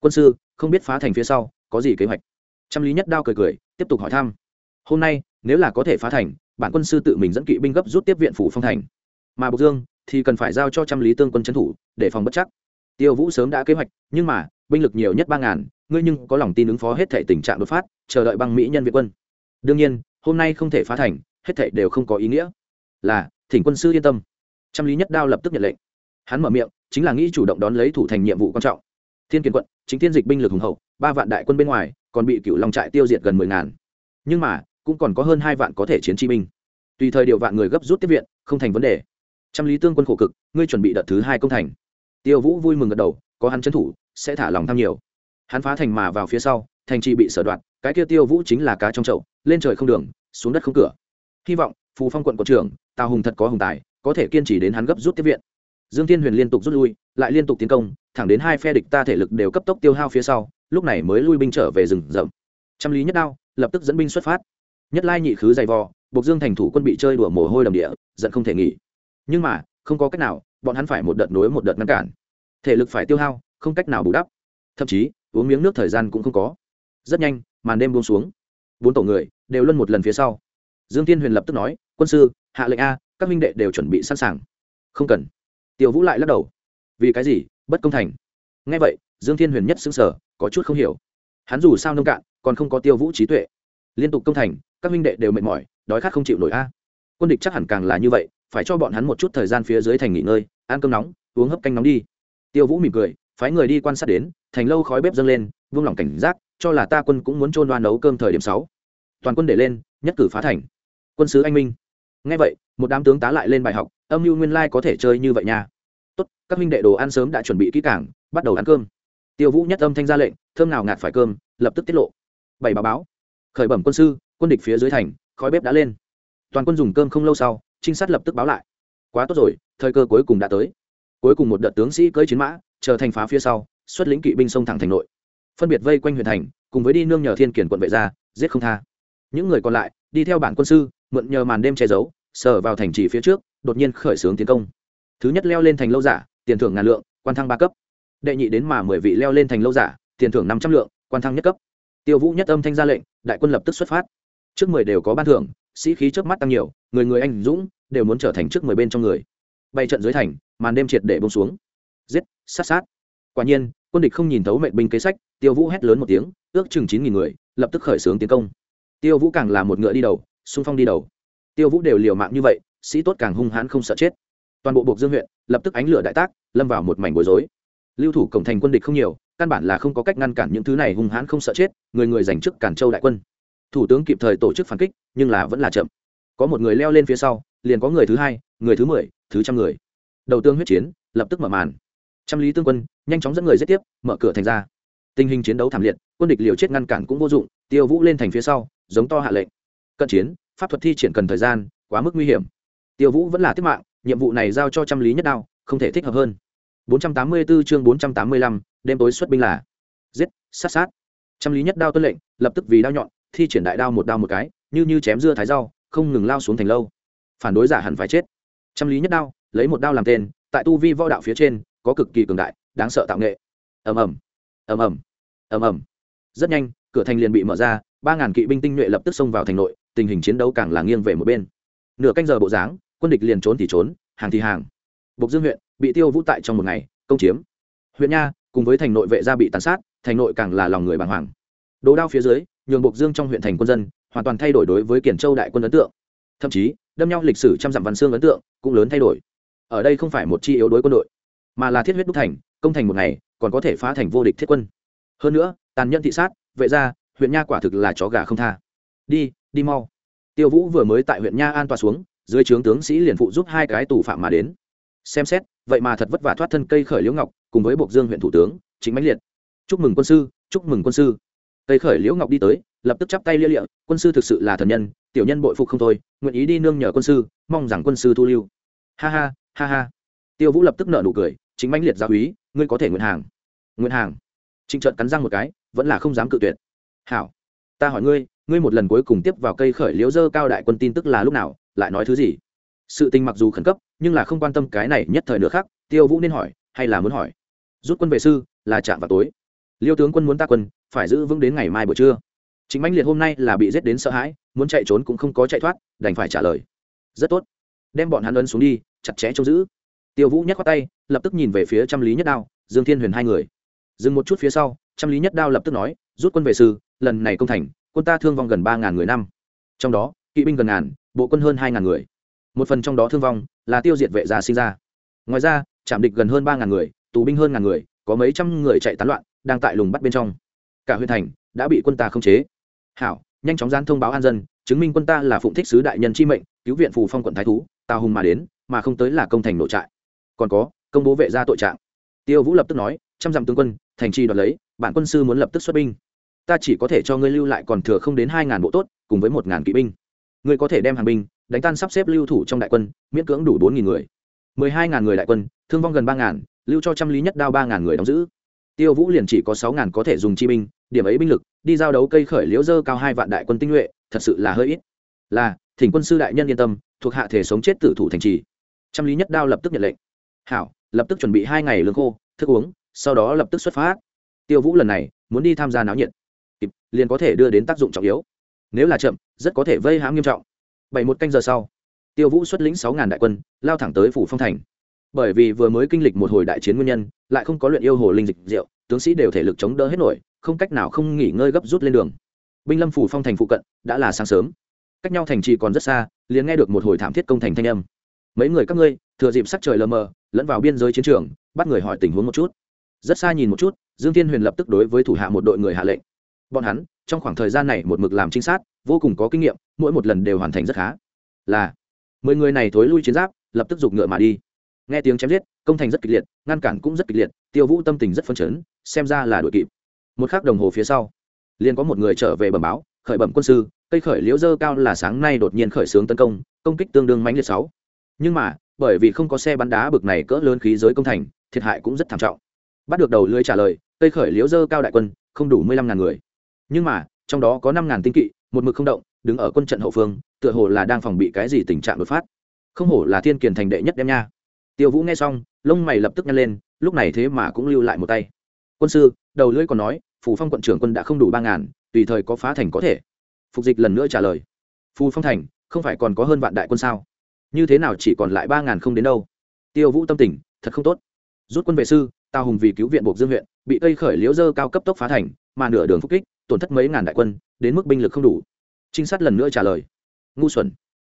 Quân sư, không biết phá thành phía sau, có gì kế hoạch? Trăm lý nhất đao cười cười, tiếp tục hỏi thăm. Hôm nay, nếu là có thể phá thành, bản quân sư tự mình dẫn kỵ binh gấp rút tiếp viện phủ phong thành. Mà bộc dương, thì cần phải giao cho trăm lý tương quân trấn thủ, để phòng bất chắc. Tiêu vũ sớm đã kế hoạch, nhưng mà, binh lực nhiều nhất ba ngàn, ngươi nhưng có lòng tin ứng phó hết thể tình trạng đột phát, chờ đợi băng mỹ nhân việt quân. Đương nhiên, hôm nay không thể phá thành, hết thể đều không có ý nghĩa. Là, thỉnh quân sư yên tâm trăm lý nhất đao lập tức nhận lệnh. Hắn mở miệng, chính là nghĩ chủ động đón lấy thủ thành nhiệm vụ quan trọng. Thiên kiên quận, chính thiên dịch binh lực hùng hậu, ba vạn đại quân bên ngoài, còn bị cựu long trại tiêu diệt gần mười ngàn. Nhưng mà, cũng còn có hơn hai vạn có thể chiến chi binh. Tùy thời điều vạn người gấp rút tiếp viện, không thành vấn đề. Trăm lý tương quân khổ cực, ngươi chuẩn bị đợt thứ hai công thành. Tiêu vũ vui mừng gật đầu, có hắn trấn thủ, sẽ thả lòng tham nhiều. Hắn phá thành mà vào phía sau, thành trì bị sở đoạt, cái kia tiêu vũ chính là cá trong chậu, lên trời không đường, xuống đất không cửa. Hy vọng, phù phong quận quận trưởng, tào hùng thật có hùng tài có thể kiên trì đến hắn gấp rút tiếp viện. Dương Thiên huyền liên tục rút lui, lại liên tục tiến công, thẳng đến hai phe địch ta thể lực đều cấp tốc tiêu hao phía sau, lúc này mới lui binh trở về rừng rậm. Trăm lý nhất đao, lập tức dẫn binh xuất phát. Nhất lai nhị khứ dày vò, buộc dương thành thủ quân bị chơi đùa mồ hôi đầm địa, giận không thể nghỉ. Nhưng mà, không có cách nào, bọn hắn phải một đợt nối một đợt ngăn cản. Thể lực phải tiêu hao, không cách nào bù đắp. Thậm chí, uống miếng nước thời gian cũng không có. Rất nhanh, màn đêm buông xuống. Bốn tổ người đều luân một lần phía sau. Dương tiên huyền lập tức nói, quân sư, hạ lệnh a các minh đệ đều chuẩn bị sẵn sàng. Không cần. Tiêu vũ lại lắc đầu. Vì cái gì? Bất công thành. Ngay vậy, dương thiên huyền nhất xứng sở có chút không hiểu. Hắn dù sao nông cạn, còn không có tiêu vũ trí tuệ. Liên tục công thành, các minh đệ đều mệt mỏi, đói khát không chịu nổi a. Quân địch chắc hẳn càng là như vậy, phải cho bọn hắn một chút thời gian phía dưới thành nghỉ ngơi, ăn cơm nóng, uống hấp canh nóng đi. Tiêu vũ mỉm cười, phái người đi quan sát đến, thành lâu khói bếp dâng lên vương lòng cảnh giác, cho là ta quân cũng muốn trôn đoan nấu cơm thời điểm sáu. Toàn quân để lên, nhất cử phá thành. Quân sứ anh minh ngay vậy, một đám tướng tá lại lên bài học, âm mưu nguyên lai có thể chơi như vậy nha. Tốt, các minh đệ đồ ăn sớm đã chuẩn bị kỹ cảng bắt đầu ăn cơm. Tiêu vũ nhất âm thanh ra lệnh, thơm nào ngạt phải cơm, lập tức tiết lộ. Bảy báo báo. Khởi bẩm quân sư, quân địch phía dưới thành, khói bếp đã lên. Toàn quân dùng cơm không lâu sau, trinh sát lập tức báo lại. Quá tốt rồi, thời cơ cuối cùng đã tới. Cuối cùng một đợt tướng sĩ cưỡi chiến mã, chờ thành phá phía sau, xuất lĩnh kỵ binh sông thẳng thành nội. Phân biệt vây quanh huyện thành, cùng với đi nương nhờ thiên kiển quận vệ ra, giết không tha. Những người còn lại, đi theo bản quân sư mượn nhờ màn đêm che giấu, sờ vào thành trì phía trước, đột nhiên khởi xướng tiến công. Thứ nhất leo lên thành lâu giả, tiền thưởng ngàn lượng, quan thăng ba cấp. Đệ nhị đến mà mười vị leo lên thành lâu giả, tiền thưởng năm trăm lượng, quan thăng nhất cấp. Tiêu vũ nhất âm thanh ra lệnh, đại quân lập tức xuất phát. Trước mười đều có ban thưởng, sĩ khí trước mắt tăng nhiều, người người anh dũng đều muốn trở thành trước mười bên trong người. Bay trận dưới thành, màn đêm triệt để bông xuống. Giết, sát sát. Quả nhiên, quân địch không nhìn thấu mệnh binh kế sách, tiêu vũ hét lớn một tiếng, ước chừng chín nghìn người, lập tức khởi xướng tiến công. Tiêu vũ càng là một ngựa đi đầu xung phong đi đầu. Tiêu vũ đều liều mạng như vậy, sĩ tốt càng hung hãn không sợ chết. Toàn bộ buộc dương huyện, lập tức ánh lửa đại tác, lâm vào một mảnh bối rối. Lưu thủ cổng thành quân địch không nhiều, căn bản là không có cách ngăn cản những thứ này hung hãn không sợ chết, người người giành chức cản châu đại quân. Thủ tướng kịp thời tổ chức phản kích, nhưng là vẫn là chậm. Có một người leo lên phía sau, liền có người thứ hai, người thứ mười, thứ trăm người. Đầu tương huyết chiến, lập tức mở màn. Trăm lý tương quân, nhanh chóng dẫn người giết tiếp, mở cửa thành ra. Tình hình chiến đấu thảm liệt, quân địch liều chết ngăn cản cũng vô dụng, tiêu vũ lên thành phía sau, giống to hạ lệnh cận chiến pháp thuật thi triển cần thời gian quá mức nguy hiểm. Tiêu vũ vẫn là tiếp mạng nhiệm vụ này giao cho trăm lý nhất đao không thể thích hợp hơn. 484 chương 485, đêm tối xuất binh là giết sát sát. Trăm lý nhất đao tuân lệnh lập tức vì đao nhọn thi triển đại đao một đao một cái như như chém dưa thái rau không ngừng lao xuống thành lâu. Phản đối giả hẳn phải chết. Trăm lý nhất đao lấy một đao làm tên tại tu vi võ đạo phía trên có cực kỳ cường đại đáng sợ tạo nghệ. Ầm ầm ầm ầm ầm ầm. Rất nhanh cửa thành liền bị mở ra ba ngàn kỵ binh tinh nhuệ lập tức xông vào thành nội tình hình chiến đấu càng là nghiêng về một bên. Nửa canh giờ bộ dáng, quân địch liền trốn thì trốn, hàng thì hàng. Bộc dương huyện bị tiêu vũ tại trong một ngày, công chiếm. Huyện nha, cùng với thành nội vệ gia bị tàn sát, thành nội càng là lòng người bàng hoàng. Đồ đao phía dưới, nhường bộc dương trong huyện thành quân dân, hoàn toàn thay đổi đối với kiển châu đại quân ấn tượng. Thậm chí, đâm nhau lịch sử trăm dặm văn xương ấn tượng cũng lớn thay đổi. Ở đây không phải một chi yếu đối quân đội, mà là thiết huyết đúc thành, công thành một ngày, còn có thể phá thành vô địch thiết quân. Hơn nữa, tàn nhẫn thị sát, vệ gia, huyện nha quả thực là chó gà không tha đi đi mau. Tiêu vũ vừa mới tại huyện nha an tòa xuống, dưới trướng tướng sĩ liền phụ giúp hai cái tù phạm mà đến. Xem xét, vậy mà thật vất vả thoát thân cây khởi liễu ngọc, cùng với bộc dương huyện thủ tướng chính mãnh liệt. Chúc mừng quân sư, chúc mừng quân sư. Cây khởi liễu ngọc đi tới, lập tức chắp tay lia lịa, quân sư thực sự là thần nhân, tiểu nhân bội phục không thôi, nguyện ý đi nương nhờ quân sư, mong rằng quân sư thu lưu. Ha ha ha ha. Tiêu vũ lập tức nợ nụ cười chính mãnh liệt gia úy, ngươi có thể nguyện hàng. Nguyện hàng. Trịnh trợn cắn răng một cái, vẫn là không dám cự tuyệt. Hảo. Ta hỏi ngươi ngươi một lần cuối cùng tiếp vào cây khởi liễu dơ cao đại quân tin tức là lúc nào, lại nói thứ gì? Sự tình mặc dù khẩn cấp, nhưng là không quan tâm cái này nhất thời nữa khác, tiêu vũ nên hỏi, hay là muốn hỏi? Rút quân về sư, là chạm vào tối. Liêu tướng quân muốn ta quân, phải giữ vững đến ngày mai buổi trưa. Chính mãnh liệt hôm nay là bị giết đến sợ hãi, muốn chạy trốn cũng không có chạy thoát, đành phải trả lời. Rất tốt. Đem bọn hắn ấn xuống đi, chặt chẽ trông giữ. Tiêu vũ nhắc qua tay, lập tức nhìn về phía trăm lý nhất đao, dương thiên huyền hai người. Dừng một chút phía sau, trăm lý nhất đao lập tức nói, rút quân về sư, lần này công thành quân ta thương vong gần ba ngàn người năm. Trong đó, kỵ binh gần ngàn, bộ quân hơn hai ngàn người. Một phần trong đó thương vong là tiêu diệt vệ gia sinh ra. Ngoài ra, trạm địch gần hơn ba ngàn người, tù binh hơn ngàn người, có mấy trăm người chạy tán loạn, đang tại lùng bắt bên trong. Cả huyện thành đã bị quân ta khống chế. Hảo, nhanh chóng gian thông báo an dân, chứng minh quân ta là phụng thích sứ đại nhân chi mệnh, cứu viện phù phong quận thái thú, tào hùng mà đến, mà không tới là công thành nội trại. Còn có, công bố vệ gia tội trạng. Tiêu vũ lập tức nói, trăm dặm tướng quân, thành trì đoạt lấy, bản quân sư muốn lập tức xuất binh ta chỉ có thể cho ngươi lưu lại còn thừa không đến hai ngàn bộ tốt, cùng với một ngàn kỵ binh. Ngươi có thể đem hàng binh, đánh tan sắp xếp lưu thủ trong đại quân, miễn cưỡng đủ bốn nghìn người. Mười hai ngàn người đại quân, thương vong gần ba ngàn, lưu cho trăm lý nhất đao ba ngàn người đóng giữ. Tiêu vũ liền chỉ có sáu ngàn có thể dùng chi binh, điểm ấy binh lực, đi giao đấu cây khởi liễu dơ cao hai vạn đại quân tinh nhuệ, thật sự là hơi ít. Là, thỉnh quân sư đại nhân yên tâm, thuộc hạ thể sống chết tử thủ thành trì. Trăm lý nhất đao lập tức nhận lệnh. Hảo, lập tức chuẩn bị hai ngày lương khô, thức uống, sau đó lập tức xuất phát. Tiêu vũ lần này, muốn đi tham gia náo nhiệt liền có thể đưa đến tác dụng trọng yếu. Nếu là chậm, rất có thể vây hãm nghiêm trọng. Bảy một canh giờ sau, tiêu vũ xuất lĩnh sáu ngàn đại quân, lao thẳng tới phủ phong thành. Bởi vì vừa mới kinh lịch một hồi đại chiến nguyên nhân, lại không có luyện yêu hồ linh dịch rượu tướng sĩ đều thể lực chống đỡ hết nổi, không cách nào không nghỉ ngơi gấp rút lên đường. Binh lâm phủ phong thành phụ cận, đã là sáng sớm. Cách nhau thành trì còn rất xa, liền nghe được một hồi thảm thiết công thành thanh âm. Mấy người các ngươi, thừa dịp sắc trời lờ mờ, lẫn vào biên giới chiến trường, bắt người hỏi tình huống một chút. Rất xa nhìn một chút, dương thiên huyền lập tức đối với thủ hạ một đội người hạ lệnh bọn hắn, trong khoảng thời gian này một mực làm trinh sát, vô cùng có kinh nghiệm, mỗi một lần đều hoàn thành rất khá. Là, mười người này thối lui chiến giáp, lập tức giục ngựa mà đi. Nghe tiếng chém giết, công thành rất kịch liệt, ngăn cản cũng rất kịch liệt, tiêu vũ tâm tình rất phấn chấn, xem ra là đội kịp. Một khắc đồng hồ phía sau, liền có một người trở về bẩm báo, khởi bẩm quân sư, cây khởi liễu dơ cao là sáng nay đột nhiên khởi xướng tấn công công kích tương đương mãnh liệt sáu. Nhưng mà, bởi vì không có xe bắn đá bực này cỡ lớn khí giới công thành, thiệt hại cũng rất thảm trọng. Bắt được đầu lưới trả lời, cây khởi liễu dơ cao đại quân, không đủ mười lăm ngàn người nhưng mà, trong đó có năm ngàn tinh kỵ, một mực không động, đứng ở quân trận hậu phương, tựa hồ là đang phòng bị cái gì tình trạng đột phát. Không hổ là thiên kiền thành đệ nhất đem nha. Tiêu vũ nghe xong, lông mày lập tức nhăn lên, lúc này thế mà cũng lưu lại một tay. Quân sư, đầu lưỡi còn nói, phù phong quận trưởng quân đã không đủ ba ngàn, tùy thời có phá thành có thể. Phục dịch lần nữa trả lời, phù phong thành, không phải còn có hơn vạn đại quân sao? Như thế nào chỉ còn lại ba ngàn không đến đâu? Tiêu vũ tâm tình, thật không tốt. Rút quân vệ sư, tào hùng vì cứu viện buộc dương huyện, bị cây khởi liễu dơ cao cấp tốc phá thành, mà nửa đường phúc kích tổn thất mấy ngàn đại quân, đến mức binh lực không đủ. Trinh sát lần nữa trả lời. Ngu xuẩn.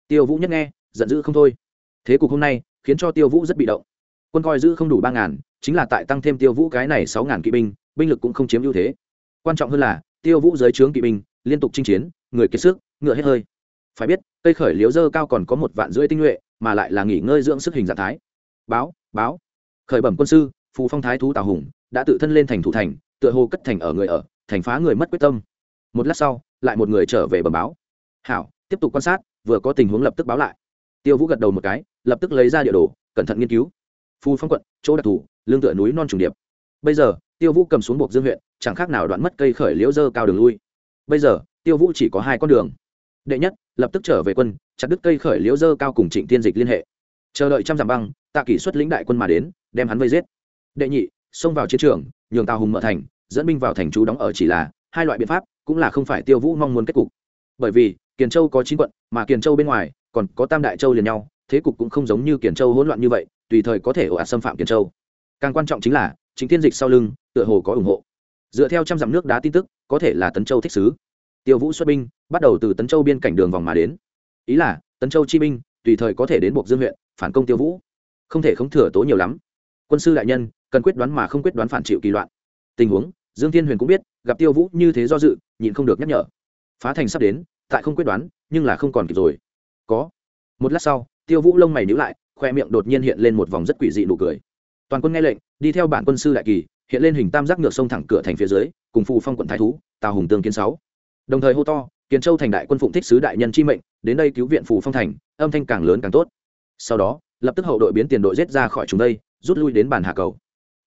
Tiêu vũ nhất nghe, giận dữ không thôi. Thế cục hôm nay khiến cho tiêu vũ rất bị động. Quân coi giữ không đủ ba ngàn, chính là tại tăng thêm tiêu vũ cái này sáu ngàn kỵ binh binh lực cũng không chiếm ưu thế. Quan trọng hơn là, tiêu vũ dưới trướng kỵ binh, liên tục chinh chiến, người kiệt sức, ngựa hết hơi. Phải biết, cây khởi liếu dơ cao còn có một vạn rưỡi tinh nhuệ, mà lại là nghỉ ngơi dưỡng sức hình dạng thái. Báo báo. Khởi bẩm quân sư, phù phong thái thú tào hùng, đã tự thân lên thành thủ thành, tựa hồ cất thành ở người ở thành phá người mất quyết tâm. Một lát sau, lại một người trở về bẩm báo. Hảo, tiếp tục quan sát, vừa có tình huống lập tức báo lại. Tiêu vũ gật đầu một cái, lập tức lấy ra địa đồ, cẩn thận nghiên cứu. Phù phong quận, chỗ đặc thù, lương tựa núi non trùng điệp. Bây giờ, tiêu vũ cầm xuống buộc dương huyện, chẳng khác nào đoạn mất cây khởi liễu dơ cao đường lui. Bây giờ, tiêu vũ chỉ có hai con đường. Đệ nhất, lập tức trở về quân, chặt đứt cây khởi liễu dơ cao cùng trịnh tiên dịch liên hệ. Chờ đợi trăm dặm băng, tạ kỷ xuất lĩnh đại quân mà đến, đem hắn vây giết. Đệ nhị, xông vào chiến trường, nhường tào hùng mở thành dẫn binh vào thành trú đóng ở chỉ là hai loại biện pháp, cũng là không phải tiêu vũ mong muốn kết cục. Bởi vì, kiền châu có chín quận, mà kiền châu bên ngoài, còn có tam đại châu liền nhau, thế cục cũng không giống như kiền châu hỗn loạn như vậy, tùy thời có thể ồ ạt xâm phạm kiền châu. Càng quan trọng chính là chính tiên dịch sau lưng, tựa hồ có ủng hộ. Dựa theo trăm dặm nước đá tin tức, có thể là tấn châu thích sứ tiêu vũ xuất binh, bắt đầu từ tấn châu biên cảnh đường vòng mà đến. Ý là, tấn châu chi binh, tùy thời có thể đến buộc dương huyện, phản công tiêu vũ. Không thể không thừa tố nhiều lắm. Quân sư đại nhân, cần quyết đoán mà không quyết đoán phản chịu kỳ loạn tình huống, dương thiên huyền cũng biết, gặp tiêu vũ như thế do dự, nhịn không được nhắc nhở. Phá thành sắp đến, tại không quyết đoán, nhưng là không còn kịp rồi. Có. Một lát sau, tiêu vũ lông mày nhữ lại, khoe miệng đột nhiên hiện lên một vòng rất quỷ dị nụ cười. Toàn quân nghe lệnh, đi theo bản quân sư đại kỳ, hiện lên hình tam giác ngược sông thẳng cửa thành phía dưới, cùng phù phong quận thái thú, tào hùng tương kiến sáu. Đồng thời hô to, kiến châu thành đại quân phụng thích sứ đại nhân chi mệnh, đến đây cứu viện phù phong thành, âm thanh càng lớn càng tốt. Sau đó, lập tức hậu đội biến tiền đội giết ra khỏi chúng đây, rút lui đến bản hạ cầu.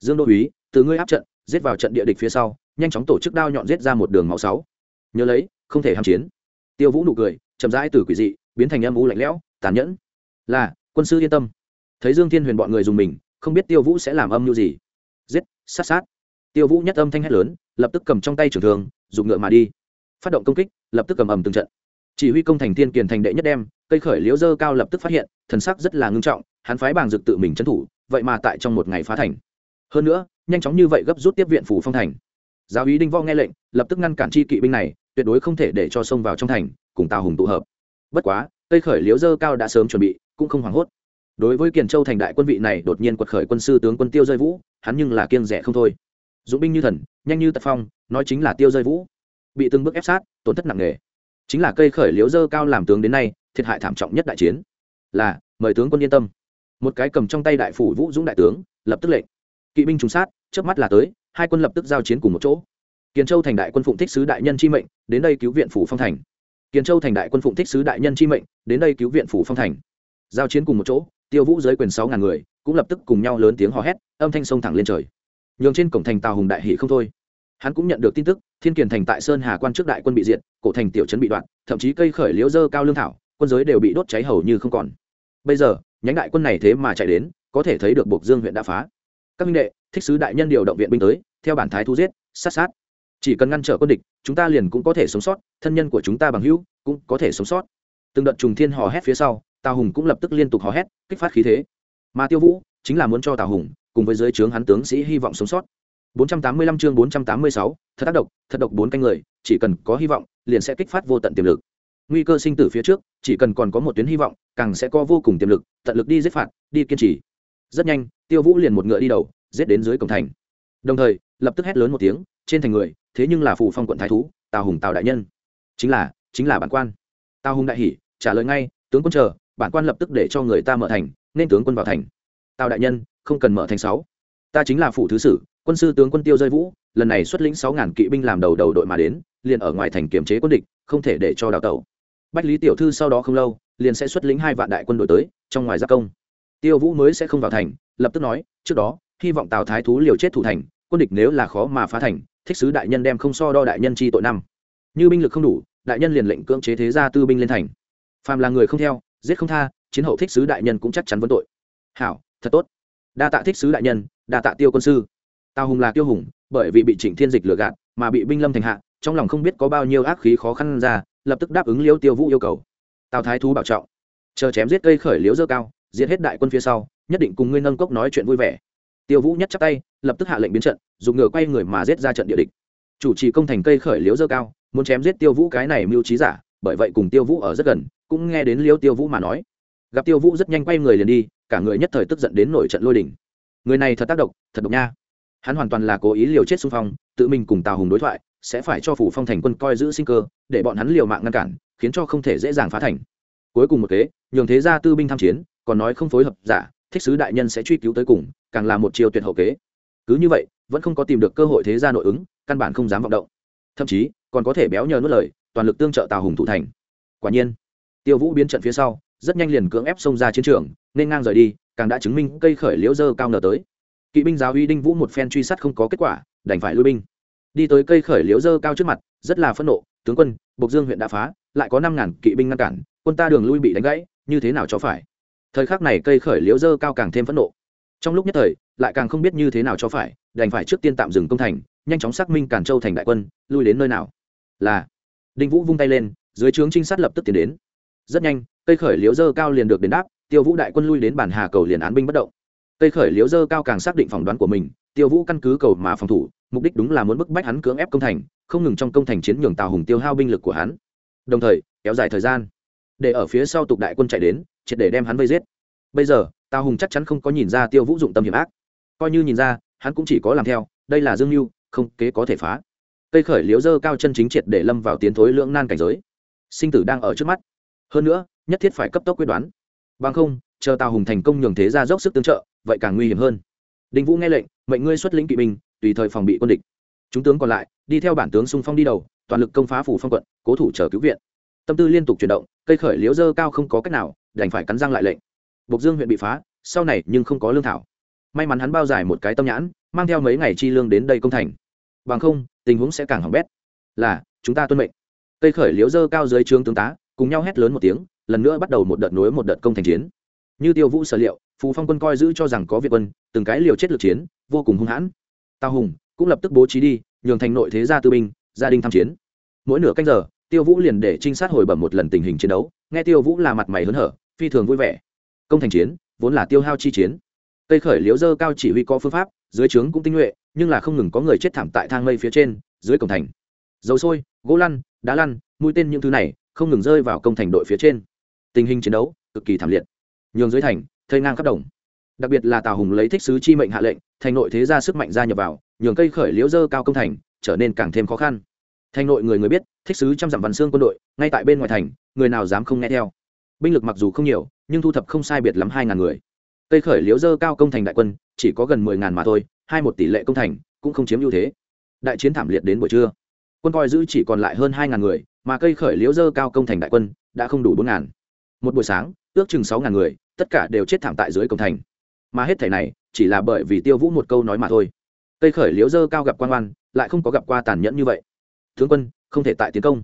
Dương đô úy, từ ngươi áp trận giết vào trận địa địch phía sau, nhanh chóng tổ chức đao nhọn giết ra một đường máu sáu. Nhớ lấy, không thể ham chiến. Tiêu vũ nụ cười, chậm rãi từ quỷ dị, biến thành âm u lạnh lẽo, tàn nhẫn. Là, quân sư yên tâm. Thấy dương thiên huyền bọn người dùng mình, không biết tiêu vũ sẽ làm âm mưu gì. Giết, sát sát. Tiêu vũ nhất âm thanh hét lớn, lập tức cầm trong tay trường thường dùng ngựa mà đi. Phát động công kích, lập tức cầm ầm từng trận. Chỉ huy công thành thiên kiền thành đệ nhất đem, cây khởi liễu dơ cao lập tức phát hiện, thần sắc rất là ngưng trọng, hắn phái bàng dực tự mình trấn thủ, vậy mà tại trong một ngày phá thành hơn nữa, nhanh chóng như vậy gấp rút tiếp viện phủ phong thành. Giáo úy đinh vo nghe lệnh, lập tức ngăn cản chi kỵ binh này, tuyệt đối không thể để cho xông vào trong thành, cùng tào hùng tụ hợp. Bất quá cây khởi liễu dơ cao đã sớm chuẩn bị, cũng không hoảng hốt. Đối với kiền châu thành đại quân vị này, đột nhiên quật khởi quân sư tướng quân tiêu rơi vũ, hắn nhưng là kiêng rẻ không thôi. Dũng binh như thần, nhanh như tật phong, nói chính là tiêu rơi vũ. Bị từng bước ép sát, tổn thất nặng nề. Chính là cây khởi liễu dơ cao làm tướng đến nay, thiệt hại thảm trọng nhất đại chiến. Là, mời tướng quân yên tâm. Một cái cầm trong tay đại phủ vũ dũng đại tướng, lập tức lệnh kỵ binh trùng sát trước mắt là tới, hai quân lập tức giao chiến cùng một chỗ. Kiến châu thành đại quân phụng thích sứ đại nhân chi mệnh, đến đây cứu viện phủ phong thành. Kiến châu thành đại quân phụng thích sứ đại nhân chi mệnh, đến đây cứu viện phủ phong thành. Giao chiến cùng một chỗ, tiêu vũ giới quyền sáu ngàn người, cũng lập tức cùng nhau lớn tiếng hò hét, âm thanh sông thẳng lên trời. Nhường trên cổng thành Tào hùng đại hỷ không thôi. Hắn cũng nhận được tin tức, thiên kiền thành tại sơn hà quan trước đại quân bị diệt, cổ thành tiểu trấn bị đoạn, thậm chí cây khởi liễu dơ cao lương thảo, quân giới đều bị đốt cháy hầu như không còn. Bây giờ, nhánh đại quân này thế mà chạy đến, có thể thấy được buộc dương huyện đã phá các minh đệ thích sứ đại nhân điều động viện binh tới theo bản thái thu giết sát sát. Chỉ cần ngăn trở quân địch chúng ta liền cũng có thể sống sót thân nhân của chúng ta bằng hữu cũng có thể sống sót. Từng đợt trùng thiên hò hét phía sau tào hùng cũng lập tức liên tục hò hét kích phát khí thế. Mà tiêu vũ chính là muốn cho tào hùng cùng với dưới trướng hắn tướng sĩ hy vọng sống sót. 485 chương 486, thật tác độc thật độc bốn canh người chỉ cần có hy vọng liền sẽ kích phát vô tận tiềm lực. Nguy cơ sinh tử phía trước chỉ cần còn có một tuyến hy vọng càng sẽ có vô cùng tiềm lực tận lực đi giết phạt đi kiên trì rất nhanh, tiêu vũ liền một ngựa đi đầu, giết đến dưới cổng thành. Đồng thời, lập tức hét lớn một tiếng, trên thành người, thế nhưng là phù phong quận thái thú, tào hùng tào đại nhân. Chính là chính là bản quan. Tào hùng đại hỉ, trả lời ngay, tướng quân chờ, bản quan lập tức để cho người ta mở thành, nên tướng quân vào thành. Tào đại nhân, không cần mở thành sáu. Ta chính là phủ thứ sử, quân sư tướng quân tiêu rơi vũ, lần này xuất lĩnh sáu ngàn kỵ binh làm đầu đầu đội mà đến, liền ở ngoài thành kiềm chế quân địch, không thể để cho đào tẩu. Bách lý tiểu thư sau đó không lâu, liền sẽ xuất lĩnh hai vạn đại quân đội tới, trong ngoài gia công tiêu vũ mới sẽ không vào thành, lập tức nói, trước đó, hy vọng tào thái thú liều chết thủ thành, quân địch nếu là khó mà phá thành, thích sứ đại nhân đem không so đo đại nhân chi tội năm. Như binh lực không đủ, đại nhân liền lệnh cưỡng chế thế gia tư binh lên thành. Phàm là người không theo, giết không tha, chiến hậu thích sứ đại nhân cũng chắc chắn vấn tội. Hảo, thật tốt. Đa tạ thích sứ đại nhân, đa tạ tiêu quân sư. Tào hùng là tiêu hùng, bởi vì bị trịnh thiên dịch lừa gạt, mà bị binh lâm thành hạ, trong lòng không biết có bao nhiêu ác khí khó khăn ra, lập tức đáp ứng liêu tiêu vũ yêu cầu. Tào thái thú bảo trọng. Chờ chém giết cây khởi liễu dơ cao giết hết đại quân phía sau, nhất định cùng ngươi nâng cốc nói chuyện vui vẻ. Tiêu vũ nhất chắc tay, lập tức hạ lệnh biến trận, dùng ngựa quay người mà giết ra trận địa địch. Chủ trì công thành cây khởi liễu dơ cao, muốn chém giết tiêu vũ cái này mưu trí giả, bởi vậy cùng tiêu vũ ở rất gần, cũng nghe đến liêu tiêu vũ mà nói. Gặp tiêu vũ rất nhanh quay người liền đi, cả người nhất thời tức giận đến nổi trận lôi đỉnh người này thật tác động, thật độc nha. Hắn hoàn toàn là cố ý liều chết xung phong, tự mình cùng tào hùng đối thoại, sẽ phải cho phủ phong thành quân coi giữ sinh cơ, để bọn hắn liều mạng ngăn cản, khiến cho không thể dễ dàng phá thành. Cuối cùng một kế, nhường thế gia tư binh tham chiến còn nói không phối hợp, giả, thích sứ đại nhân sẽ truy cứu tới cùng, càng là một chiều tuyệt hậu kế. Cứ như vậy, vẫn không có tìm được cơ hội thế gia nội ứng, căn bản không dám vọng động. Thậm chí, còn có thể béo nhờ nuốt lời, toàn lực tương trợ tào hùng thủ thành. Quả nhiên, tiêu vũ biến trận phía sau, rất nhanh liền cưỡng ép xông ra chiến trường, nên ngang rời đi, càng đã chứng minh cây khởi liễu dơ cao nở tới. Kỵ binh giáo uy đinh vũ một phen truy sát không có kết quả, đành phải lui binh. Đi tới cây khởi liễu dơ cao trước mặt, rất là phẫn nộ, tướng quân, bộc dương huyện đã phá, lại có năm ngàn kỵ binh ngăn cản, quân ta đường lui bị đánh gãy, như thế nào cho phải? Thời khắc này cây khởi liễu dơ cao càng thêm phẫn nộ. Trong lúc nhất thời, lại càng không biết như thế nào cho phải, đành phải trước tiên tạm dừng công thành, nhanh chóng xác minh càn châu thành đại quân, lui đến nơi nào. Là, đinh vũ vung tay lên, dưới trướng trinh sát lập tức tiến đến. Rất nhanh, cây khởi liễu dơ cao liền được đền đáp, tiêu vũ đại quân lui đến bản hà cầu liền án binh bất động. Cây khởi liễu dơ cao càng xác định phỏng đoán của mình, tiêu vũ căn cứ cầu mà phòng thủ, mục đích đúng là muốn bức bách hắn cưỡng ép công thành, không ngừng trong công thành chiến nhường tào hùng tiêu hao binh lực của hắn. Đồng thời, kéo dài thời gian. Để ở phía sau tục đại quân chạy đến triệt để đem hắn vây giết. Bây giờ, tào hùng chắc chắn không có nhìn ra tiêu vũ dụng tâm hiểm ác. Coi như nhìn ra, hắn cũng chỉ có làm theo, đây là dương mưu không kế có thể phá. Cây khởi liếu dơ cao chân chính triệt để lâm vào tiến thối lưỡng nan cảnh giới. Sinh tử đang ở trước mắt. Hơn nữa, nhất thiết phải cấp tốc quyết đoán. Bằng không, chờ tào hùng thành công nhường thế ra dốc sức tương trợ, vậy càng nguy hiểm hơn. Đinh vũ nghe lệnh, mệnh ngươi xuất lĩnh kỵ binh, tùy thời phòng bị quân địch. Chúng tướng còn lại, đi theo bản tướng xung phong đi đầu, toàn lực công phá phủ phong quận, cố thủ chờ cứu viện. Tâm tư liên tục chuyển động cây khởi liếu dơ cao không có cách nào, đành phải cắn răng lại lệnh. Bộc dương huyện bị phá, sau này nhưng không có lương thảo. May mắn hắn bao giải một cái tâm nhãn, mang theo mấy ngày chi lương đến đây công thành. Bằng không, tình huống sẽ càng hỏng bét. Là, chúng ta tuân mệnh. Cây khởi liếu dơ cao dưới trướng tướng tá, cùng nhau hét lớn một tiếng, lần nữa bắt đầu một đợt nối một đợt công thành chiến. Như tiêu vũ sở liệu, phù phong quân coi giữ cho rằng có việt quân, từng cái liều chết lượt chiến, vô cùng hung hãn. Tào hùng cũng lập tức bố trí đi, nhường thành nội thế gia tư binh, gia đình tham chiến. Mỗi nửa canh giờ tiêu vũ liền để trinh sát hồi bẩm một lần tình hình chiến đấu, nghe tiêu vũ là mặt mày hớn hở, phi thường vui vẻ. Công thành chiến, vốn là tiêu hao chi chiến. Cây khởi liếu dơ cao chỉ huy có phương pháp, dưới trướng cũng tinh nhuệ, nhưng là không ngừng có người chết thảm tại thang mây phía trên, dưới cổng thành. Dầu sôi, gỗ lăn, đá lăn, mũi tên những thứ này, không ngừng rơi vào công thành đội phía trên. Tình hình chiến đấu, cực kỳ thảm liệt. Nhường dưới thành, thây ngang khắp đồng. Đặc biệt là tào hùng lấy thích sứ chi mệnh hạ lệnh, thành nội thế ra sức mạnh ra nhập vào, nhường cây khởi liễu dơ cao công thành, trở nên càng thêm khó khăn thành nội người người biết, thích sứ trăm dặm văn xương quân đội, ngay tại bên ngoài thành, người nào dám không nghe theo. Binh lực mặc dù không nhiều, nhưng thu thập không sai biệt lắm hai ngàn người. Cây khởi liễu dơ cao công thành đại quân, chỉ có gần mười ngàn mà thôi, hai một tỷ lệ công thành, cũng không chiếm ưu thế. Đại chiến thảm liệt đến buổi trưa. Quân coi giữ chỉ còn lại hơn hai ngàn người, mà cây khởi liễu dơ cao công thành đại quân, đã không đủ bốn ngàn. Một buổi sáng, ước chừng sáu ngàn người, tất cả đều chết thảm tại dưới công thành. Mà hết thảy này, chỉ là bởi vì tiêu vũ một câu nói mà thôi. Cây khởi liễu dơ cao gặp quan oan, lại không có gặp qua tàn nhẫn như vậy tướng quân, không thể tại tiến công.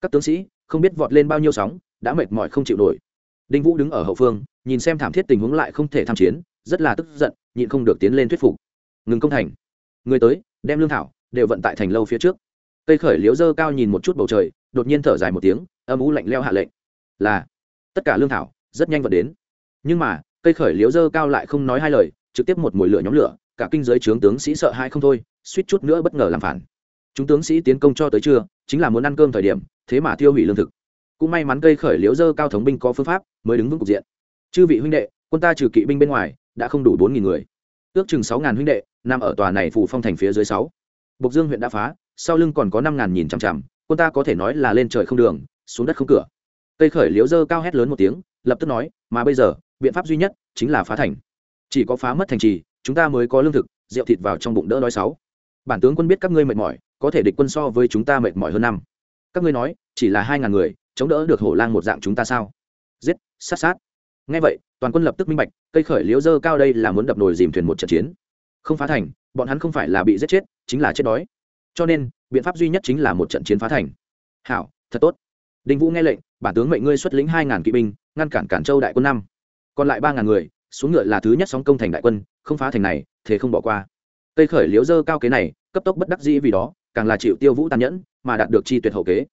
Các tướng sĩ, không biết vọt lên bao nhiêu sóng, đã mệt mỏi không chịu nổi. Đinh vũ đứng ở hậu phương, nhìn xem thảm thiết tình huống lại không thể tham chiến, rất là tức giận, nhịn không được tiến lên thuyết phục. Ngừng công thành. Người tới, đem lương thảo, đều vận tại thành lâu phía trước. Cây khởi liếu dơ cao nhìn một chút bầu trời, đột nhiên thở dài một tiếng, âm ú lạnh leo hạ lệnh. Là, tất cả lương thảo, rất nhanh vận đến. Nhưng mà, cây khởi liếu dơ cao lại không nói hai lời, trực tiếp một mùi lửa nhóm lửa, cả kinh giới trướng tướng sĩ sợ hai không thôi, suýt chút nữa bất ngờ làm phản chúng tướng sĩ tiến công cho tới trưa, chính là muốn ăn cơm thời điểm, thế mà tiêu hủy lương thực. Cũng may mắn cây khởi liễu dơ cao thống binh có phương pháp, mới đứng vững cục diện. Chư vị huynh đệ, quân ta trừ kỵ binh bên ngoài, đã không đủ bốn nghìn người. Ước chừng sáu ngàn huynh đệ, nằm ở tòa này phủ phong thành phía dưới sáu. Bộc dương huyện đã phá, sau lưng còn có năm ngàn nhìn chằm chằm, quân ta có thể nói là lên trời không đường, xuống đất không cửa. Cây khởi liễu dơ cao hét lớn một tiếng, lập tức nói, mà bây giờ, biện pháp duy nhất chính là phá thành. Chỉ có phá mất thành trì, chúng ta mới có lương thực, rượu thịt vào trong bụng đỡ đói sáu bản tướng quân biết các ngươi mệt mỏi, có thể địch quân so với chúng ta mệt mỏi hơn năm. Các ngươi nói, chỉ là hai ngàn người, chống đỡ được hổ lang một dạng chúng ta sao? Giết, sát sát. Ngay vậy, toàn quân lập tức minh bạch, cây khởi liễu dơ cao đây là muốn đập nồi dìm thuyền một trận chiến. Không phá thành, bọn hắn không phải là bị giết chết, chính là chết đói. Cho nên, biện pháp duy nhất chính là một trận chiến phá thành. Hảo, thật tốt. Đinh vũ nghe lệnh, bản tướng mệnh ngươi xuất lĩnh hai ngàn kỵ binh, ngăn cản cản châu đại quân năm. Còn lại ba ngàn người, xuống ngựa là thứ nhất sóng công thành đại quân, không phá thành này, thế không bỏ qua cây khởi liễu dơ cao kế này, cấp tốc bất đắc dĩ vì đó, càng là chịu tiêu vũ tàn nhẫn, mà đạt được chi tuyệt hậu kế.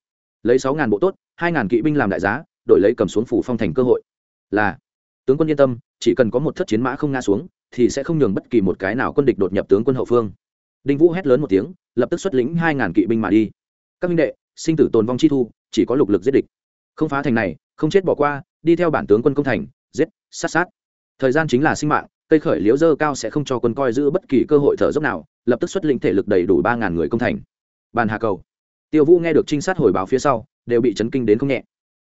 Lấy sáu ngàn bộ tốt, hai ngàn kỵ binh làm đại giá, đổi lấy cầm xuống phủ phong thành cơ hội. Là, tướng quân yên tâm, chỉ cần có một thất chiến mã không ngã xuống, thì sẽ không nhường bất kỳ một cái nào quân địch đột nhập tướng quân hậu phương. Đinh vũ hét lớn một tiếng, lập tức xuất lĩnh hai ngàn kỵ binh mà đi. Các minh đệ, sinh tử tồn vong chi thu, chỉ có lục lực giết địch. Không phá thành này, không chết bỏ qua, đi theo bản tướng quân công thành, giết, sát sát. Thời gian chính là sinh mạng cây khởi liễu dơ cao sẽ không cho quân coi giữ bất kỳ cơ hội thở dốc nào, lập tức xuất lĩnh thể lực đầy đủ ba ngàn người công thành. Bàn hà cầu. Tiêu vũ nghe được trinh sát hồi báo phía sau, đều bị chấn kinh đến không nhẹ.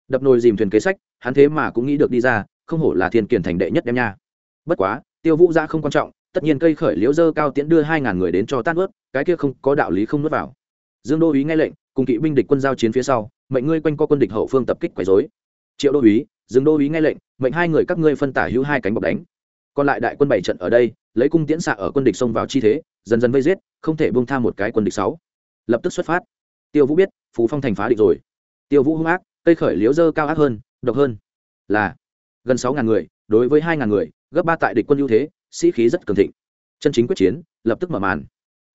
Đập nồi dìm thuyền kế sách, hắn thế mà cũng nghĩ được đi ra, không hổ là thiên kiển thành đệ nhất đem nha. Bất quá, tiêu vũ ra không quan trọng, tất nhiên cây khởi liễu dơ cao tiễn đưa hai ngàn người đến cho tan ướt cái kia không có đạo lý không nuốt vào. Dương đô úy nghe lệnh, cùng kỵ binh địch quân giao chiến phía sau, mệnh ngươi quanh co quân địch hậu phương tập kích quấy dối triệu đô úy, Dương đô ý nghe lệnh, mệnh hai người các ngươi phân tả hữu hai cánh bọc đánh còn lại đại quân bảy trận ở đây, lấy cung tiễn xạ ở quân địch xông vào chi thế, dần dần vây giết, không thể buông tha một cái quân địch sáu. Lập tức xuất phát. Tiêu vũ biết, phù phong thành phá địch rồi. Tiêu vũ hung ác, cây khởi liếu dơ cao ác hơn, độc hơn. Là, gần sáu ngàn người, đối với hai ngàn người, gấp ba tại địch quân ưu thế, sĩ khí rất cường thịnh. Chân chính quyết chiến, lập tức mở màn.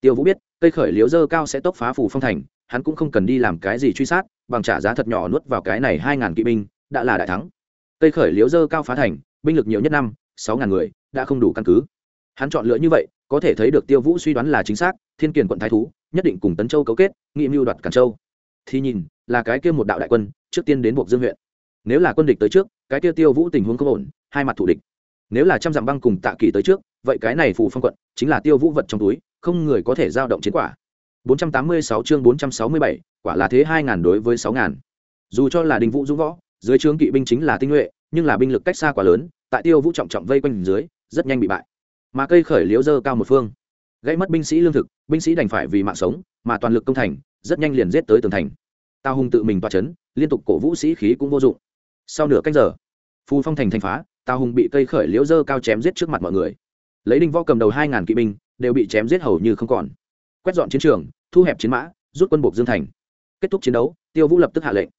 Tiêu vũ biết, cây khởi liếu dơ cao sẽ tốc phá phù phong thành, hắn cũng không cần đi làm cái gì truy sát, bằng trả giá thật nhỏ nuốt vào cái này hai ngàn kỵ binh, đã là đại thắng. Cây khởi liếu dơ cao phá thành, binh lực nhiều nhất năm sáu ngàn người đã không đủ căn cứ. Hắn chọn lựa như vậy có thể thấy được tiêu vũ suy đoán là chính xác thiên kiền quận thái thú nhất định cùng tấn châu cấu kết nghị mưu đoạt cản châu. Thì nhìn là cái kia một đạo đại quân trước tiên đến buộc dương huyện. Nếu là quân địch tới trước cái kia tiêu vũ tình huống không ổn hai mặt thủ địch. Nếu là trăm dặm băng cùng tạ kỳ tới trước vậy cái này phù phong quận chính là tiêu vũ vật trong túi không người có thể giao động chiến quả. 486 chương 467, quả là thế 2000 đối với 6000. Dù cho là Đinh Vũ dũng võ, dưới trướng kỵ binh chính là tinh nhuệ, nhưng là binh lực cách xa quá lớn, tại Tiêu Vũ trọng trọng vây quanh dưới, rất nhanh bị bại. Mà cây khởi liễu dơ cao một phương, gãy mất binh sĩ lương thực, binh sĩ đành phải vì mạng sống, mà toàn lực công thành, rất nhanh liền giết tới tường thành. Tào Hùng tự mình tọa chấn, liên tục cổ vũ sĩ khí cũng vô dụng. Sau nửa canh giờ, Phù Phong thành thành phá, Tào Hùng bị cây khởi liễu dơ cao chém giết trước mặt mọi người. Lấy Đinh Võ cầm đầu hai ngàn kỵ binh, đều bị chém giết hầu như không còn quét dọn chiến trường thu hẹp chiến mã rút quân buộc dương thành kết thúc chiến đấu tiêu vũ lập tức hạ lệnh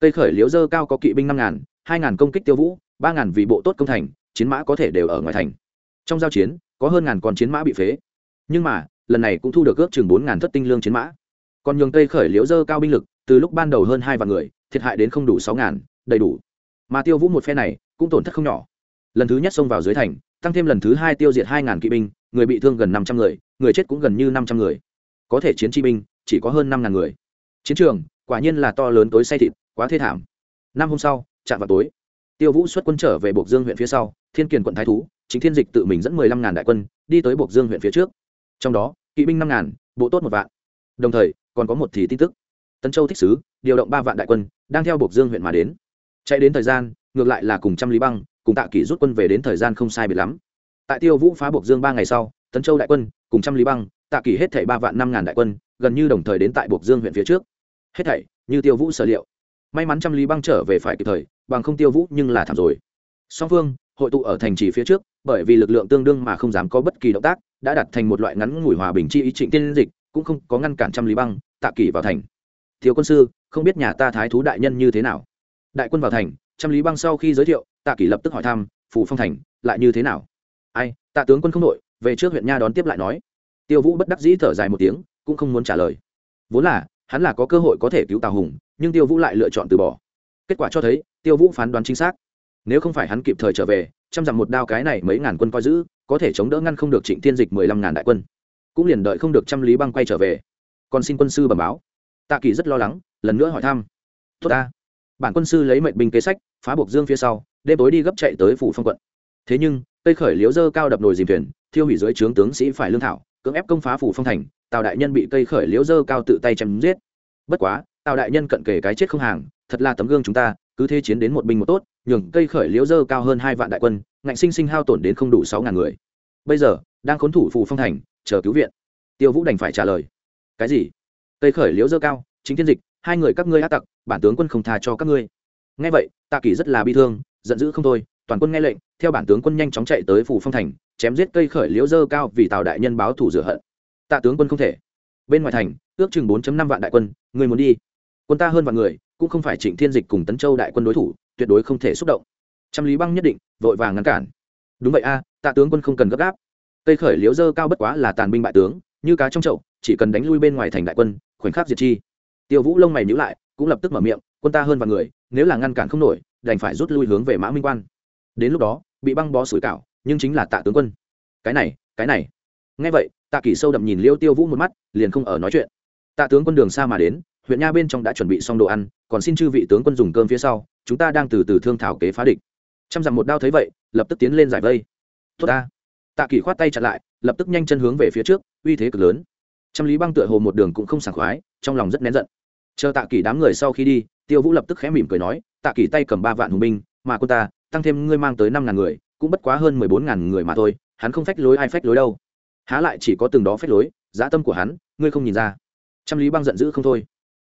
cây khởi liếu dơ cao có kỵ binh năm ngàn hai ngàn công kích tiêu vũ ba ngàn vì bộ tốt công thành, chiến mã có thể đều ở ngoài thành. Trong giao chiến, có hơn ngàn con chiến mã bị phế. Nhưng mà, lần này cũng thu được ước chừng bốn ngàn thất tinh lương chiến mã. Còn nhường Tây khởi liễu dơ cao binh lực, từ lúc ban đầu hơn hai vạn người, thiệt hại đến không đủ sáu ngàn, đầy đủ. Mà tiêu vũ một phe này, cũng tổn thất không nhỏ. Lần thứ nhất xông vào dưới thành, tăng thêm lần thứ hai tiêu diệt hai ngàn kỵ binh, người bị thương gần năm trăm người người chết cũng gần như năm trăm người. Có thể chiến chi binh, chỉ có hơn năm ngàn người. Chiến trường, quả nhiên là to lớn tối say thịt, quá thê thảm. Năm hôm sau, chạm vào tối tiêu vũ xuất quân trở về bộc dương huyện phía sau, thiên kiền quận thái thú, chính thiên dịch tự mình dẫn mười lăm ngàn đại quân đi tới bộc dương huyện phía trước. Trong đó, kỵ binh năm ngàn, bộ tốt một vạn. Đồng thời, còn có một thì tin tức. Tân châu thích sứ, điều động ba vạn đại quân, đang theo bộc dương huyện mà đến. Chạy đến thời gian, ngược lại là cùng trăm lý băng, cùng tạ kỷ rút quân về đến thời gian không sai biệt lắm. Tại tiêu vũ phá bộc dương ba ngày sau tấn châu đại quân, cùng trăm lý băng, tạ kỷ hết thảy ba vạn năm ngàn đại quân, gần như đồng thời đến tại buộc dương huyện phía trước. Hết thảy, như tiêu vũ sở liệu. May mắn trăm lý băng trở về phải kịp thời bằng không tiêu vũ nhưng là thảm rồi. Song phương, hội tụ ở thành trì phía trước, bởi vì lực lượng tương đương mà không dám có bất kỳ động tác, đã đặt thành một loại ngắn ngủi hòa bình chi ý trịnh tiên dịch, cũng không có ngăn cản trăm lý băng, tạ kỳ vào thành. Thiếu quân sư, không biết nhà ta thái thú đại nhân như thế nào? Đại quân vào thành, trăm lý băng sau khi giới thiệu, tạ kỳ lập tức hỏi thăm phủ phong thành, lại như thế nào? Ai, tạ tướng quân không nội về trước huyện nha đón tiếp lại nói. Tiêu vũ bất đắc dĩ thở dài một tiếng, cũng không muốn trả lời. Vốn là, hắn là có cơ hội có thể cứu tào hùng, nhưng tiêu vũ lại lựa chọn từ bỏ. Kết quả cho thấy tiêu vũ phán đoán chính xác. Nếu không phải hắn kịp thời trở về chăm dặm một đao cái này mấy ngàn quân coi giữ, có thể chống đỡ ngăn không được trịnh thiên dịch mười lăm ngàn đại quân. Cũng liền đợi không được trăm lý băng quay trở về. Còn xin quân sư bẩm báo. Tạ kỳ rất lo lắng, lần nữa hỏi thăm. Tốt ta. Bản quân sư lấy mệnh binh kế sách, phá buộc dương phía sau, đêm tối đi gấp chạy tới phủ phong quận. Thế nhưng, cây khởi liếu dơ cao đập nồi dìm thuyền, thiêu hủy dưới trướng tướng sĩ phải lương thảo, cưỡng ép công phá phủ phong thành, tào đại nhân bị cây khởi liếu dơ cao tự tay chém giết. Bất quá, tào đại nhân cận kề cái chết không hàng, thật là tấm gương chúng ta cứ thế chiến đến một binh một tốt, nhường cây khởi liếu dơ cao hơn hai vạn đại quân, ngạnh sinh sinh hao tổn đến không đủ sáu ngàn người. Bây giờ, đang khốn thủ phủ phong thành, chờ cứu viện. Tiêu vũ đành phải trả lời. Cái gì? Cây khởi liếu dơ cao, chính thiên dịch, hai người các ngươi ác tặc, bản tướng quân không tha cho các ngươi. Nghe vậy, tạ kỷ rất là bi thương, giận dữ không thôi, toàn quân nghe lệnh, theo bản tướng quân nhanh chóng chạy tới phủ phong thành, chém giết cây khởi liễu dơ cao vì tào đại nhân báo thủ rửa hận. Tạ tướng quân không thể. Bên ngoài thành, ước chừng bốn năm vạn đại quân, người muốn đi. Quân ta hơn vạn người cũng không phải trịnh thiên dịch cùng tấn châu đại quân đối thủ, tuyệt đối không thể xúc động. Trăm lý băng nhất định, vội vàng ngăn cản. Đúng vậy a, tạ tướng quân không cần gấp gáp. Cây khởi liễu dơ cao bất quá là tàn binh bại tướng, như cá trong chậu, chỉ cần đánh lui bên ngoài thành đại quân, khoảnh khắc diệt chi. Tiêu vũ lông mày nhữ lại, cũng lập tức mở miệng, quân ta hơn vạn người, nếu là ngăn cản không nổi, đành phải rút lui hướng về mã minh quan. Đến lúc đó, bị băng bó sủi cảo, nhưng chính là tạ tướng quân. Cái này cái này. Nghe vậy, tạ kỷ sâu đậm nhìn liêu tiêu vũ một mắt, liền không ở nói chuyện. Tạ tướng quân đường xa mà đến huyện nha bên trong đã chuẩn bị xong đồ ăn, còn xin chư vị tướng quân dùng cơm phía sau, chúng ta đang từ từ thương thảo kế phá địch. Trăm dặm một đao thấy vậy, lập tức tiến lên giải vây. Tốt ta. Tạ kỷ khoát tay chặn lại, lập tức nhanh chân hướng về phía trước, uy thế cực lớn. Trăm lý băng tựa hồ một đường cũng không sảng khoái, trong lòng rất nén giận. Chờ tạ kỷ đám người sau khi đi, tiêu vũ lập tức khẽ mỉm cười nói, tạ kỷ tay cầm ba vạn hùng binh, mà cô ta, tăng thêm ngươi mang tới năm ngàn người, cũng bất quá hơn mười bốn ngàn người mà thôi, hắn không phách lối ai phách lối đâu. Há lại chỉ có từng đó phách lối dã tâm của hắn, ngươi không nhìn ra. Trăm lý băng giận dữ không thôi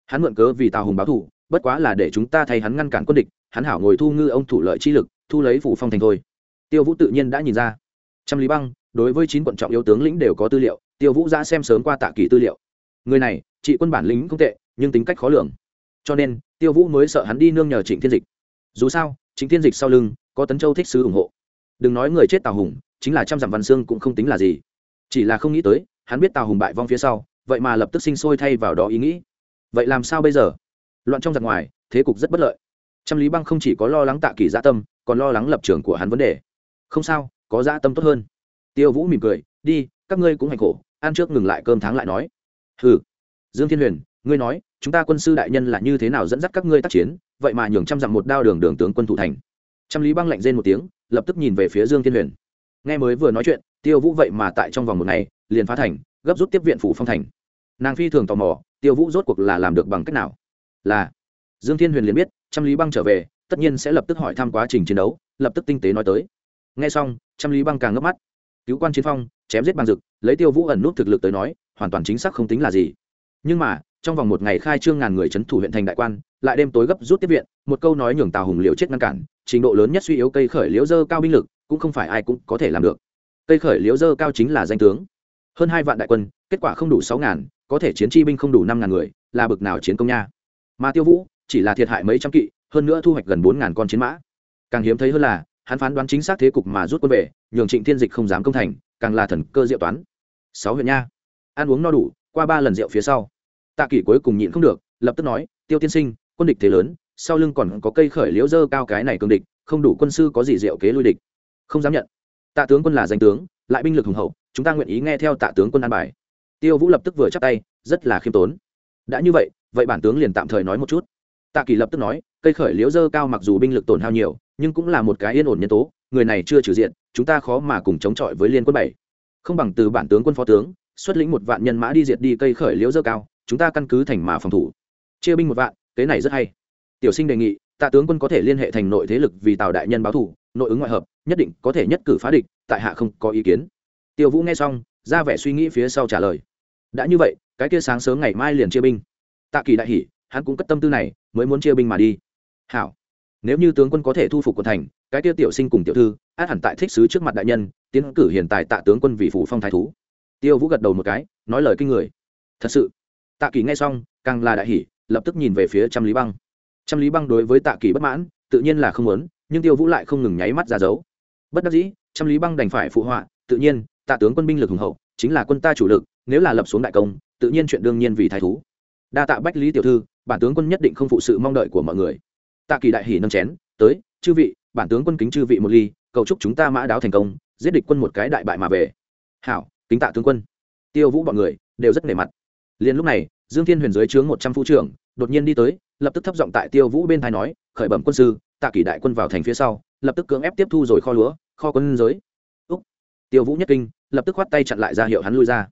hắn mượn cớ vì tào hùng báo thủ bất quá là để chúng ta thay hắn ngăn cản quân địch, hắn hảo ngồi thu ngư ông thủ lợi chi lực, thu lấy phủ phong thành thôi. Tiêu vũ tự nhiên đã nhìn ra. Trăm lý băng, đối với chín quận trọng yếu tướng lĩnh đều có tư liệu, tiêu vũ ra xem sớm qua tạ kỳ tư liệu. Người này, trị quân bản lĩnh không tệ, nhưng tính cách khó lường. Cho nên, tiêu vũ mới sợ hắn đi nương nhờ trịnh thiên dịch. Dù sao, trịnh thiên dịch sau lưng, có tấn châu thích sứ ủng hộ. Đừng nói người chết tào hùng, chính là trăm dặm văn xương cũng không tính là gì. Chỉ là không nghĩ tới, hắn biết tào hùng bại vong phía sau, vậy mà lập tức sinh sôi thay vào đó ý nghĩ vậy làm sao bây giờ? Loạn trong giặc ngoài, thế cục rất bất lợi. Trăm lý băng không chỉ có lo lắng tạ kỳ gia tâm, còn lo lắng lập trường của hắn vấn đề. Không sao, có gia tâm tốt hơn. Tiêu vũ mỉm cười, đi, các ngươi cũng hành khổ, ăn trước ngừng lại cơm tháng lại nói. Hừ. Dương thiên huyền, ngươi nói, chúng ta quân sư đại nhân là như thế nào dẫn dắt các ngươi tác chiến? Vậy mà nhường trăm dặm một đao đường đường tướng quân thủ thành. Trăm lý băng lạnh rên một tiếng, lập tức nhìn về phía dương thiên huyền. Nghe mới vừa nói chuyện, tiêu vũ vậy mà tại trong vòng một ngày, liền phá thành, gấp rút tiếp viện phủ phong thành. Nàng phi thường tò mò tiêu vũ rốt cuộc là làm được bằng cách nào? Là, dương thiên huyền liền biết, trăm lý băng trở về, tất nhiên sẽ lập tức hỏi thăm quá trình chiến đấu, lập tức tinh tế nói tới. Nghe xong, trăm lý băng càng ngấp mắt. Cứu quan chiến phong, chém giết bằng rực lấy tiêu vũ ẩn nút thực lực tới nói, hoàn toàn chính xác không tính là gì. Nhưng mà, trong vòng một ngày khai trương ngàn người c h ấ n thủ huyện thành đại quan, lại đêm tối gấp rút tiếp viện, một câu nói nhường tào hùng liều chết ngăn cản, trình độ lớn nhất suy yếu cây khởi liễu dơ cao binh lực, cũng không phải ai cũng có thể làm được. Cây khởi liễu dơ cao chính là danh tướng hơn hai vạn đại quân, kết quả không đủ sáu ngàn, có thể chiến chi binh không đủ năm ngàn người, là bực nào chiến công nha. Mà tiêu vũ, chỉ là thiệt hại mấy trăm kỵ, hơn nữa thu hoạch gần bốn ngàn con chiến mã. Càng hiếm thấy hơn là, hắn phán đoán chính xác thế cục mà rút quân về, nhường trịnh thiên dịch không dám công thành, càng là thần cơ diệu toán. Sáu huyện nha. Ăn uống no đủ, qua ba lần rượu phía sau. Tạ kỷ cuối cùng nhịn không được, lập tức nói, tiêu tiên sinh, quân địch thế lớn, sau lưng còn có cây khởi liễu dơ cao cái này cường địch, không đủ quân sư có gì diệu kế lui địch. Không dám nhận. Tạ tướng quân là danh tướng lại binh lực hùng hậu, chúng ta nguyện ý nghe theo tạ tướng quân an bài. Tiêu vũ lập tức vừa chắc tay, rất là khiêm tốn. Đã như vậy vậy bản tướng liền tạm thời nói một chút. Tạ kỳ lập tức nói, cây khởi liễu dơ cao mặc dù binh lực tổn hao nhiều, nhưng cũng là một cái yên ổn nhân tố, người này chưa trừ diện, chúng ta khó mà cùng chống chọi với liên quân bảy. Không bằng từ bản tướng quân phó tướng, xuất lĩnh một vạn nhân mã đi diệt đi cây khởi liễu dơ cao, chúng ta căn cứ thành mà phòng thủ. Chia binh một vạn, kế này rất hay. Tiểu sinh đề nghị, tạ tướng quân có thể liên hệ thành nội thế lực vì tào đại nhân báo thủ nội ứng ngoại hợp, nhất định có thể nhất cử phá địch tại hạ không có ý kiến. Tiêu vũ nghe xong, ra vẻ suy nghĩ phía sau trả lời. Đã như vậy, cái kia sáng sớm ngày mai liền chia binh. Tạ kỳ đại hỉ, hắn cũng cất tâm tư này, mới muốn chia binh mà đi. Hảo. Nếu như tướng quân có thể thu phục quận thành, cái kia tiểu sinh cùng tiểu thư, át hẳn tại thích sứ trước mặt đại nhân, tiến cử hiện tại tạ tướng quân vì phủ phong thái thú. Tiêu vũ gật đầu một cái, nói lời kinh người. Thật sự. Tạ kỳ nghe xong, càng là đại hỷ lập tức nhìn về phía trăm lý băng. Trăm lý băng đối với tạ kỳ bất mãn, tự nhiên là không muốn, nhưng tiêu vũ lại không ngừng nháy mắt ra dấu. Bất đắc dĩ trăm lý băng đành phải phụ họa, tự nhiên, tạ tướng quân binh lực hùng hậu, chính là quân ta chủ lực, nếu là lập xuống đại công, tự nhiên chuyện đương nhiên vì thái thú. Đa tạ bách lý tiểu thư, bản tướng quân nhất định không phụ sự mong đợi của mọi người. Tạ kỳ đại hỷ nâng chén, tới, chư vị, bản tướng quân kính chư vị một ly, cầu chúc chúng ta mã đáo thành công, giết địch quân một cái đại bại mà về. Hảo, kính tạ tướng quân. Tiêu vũ bọn người đều rất nể mặt. Liền lúc này, dương thiên huyền dưới trướng một trăm phu trưởng, đột nhiên đi tới, lập tức thấp giọng tại tiêu vũ bên thái nói, khởi bẩm quân sư, tạ kỷ đại quân vào thành phía sau, lập tức cưỡng ép tiếp thu rồi kho lúa kho quân giới. Úc. Tiêu vũ nhất kinh lập tức khoát tay chặn lại ra hiệu hắn lui ra.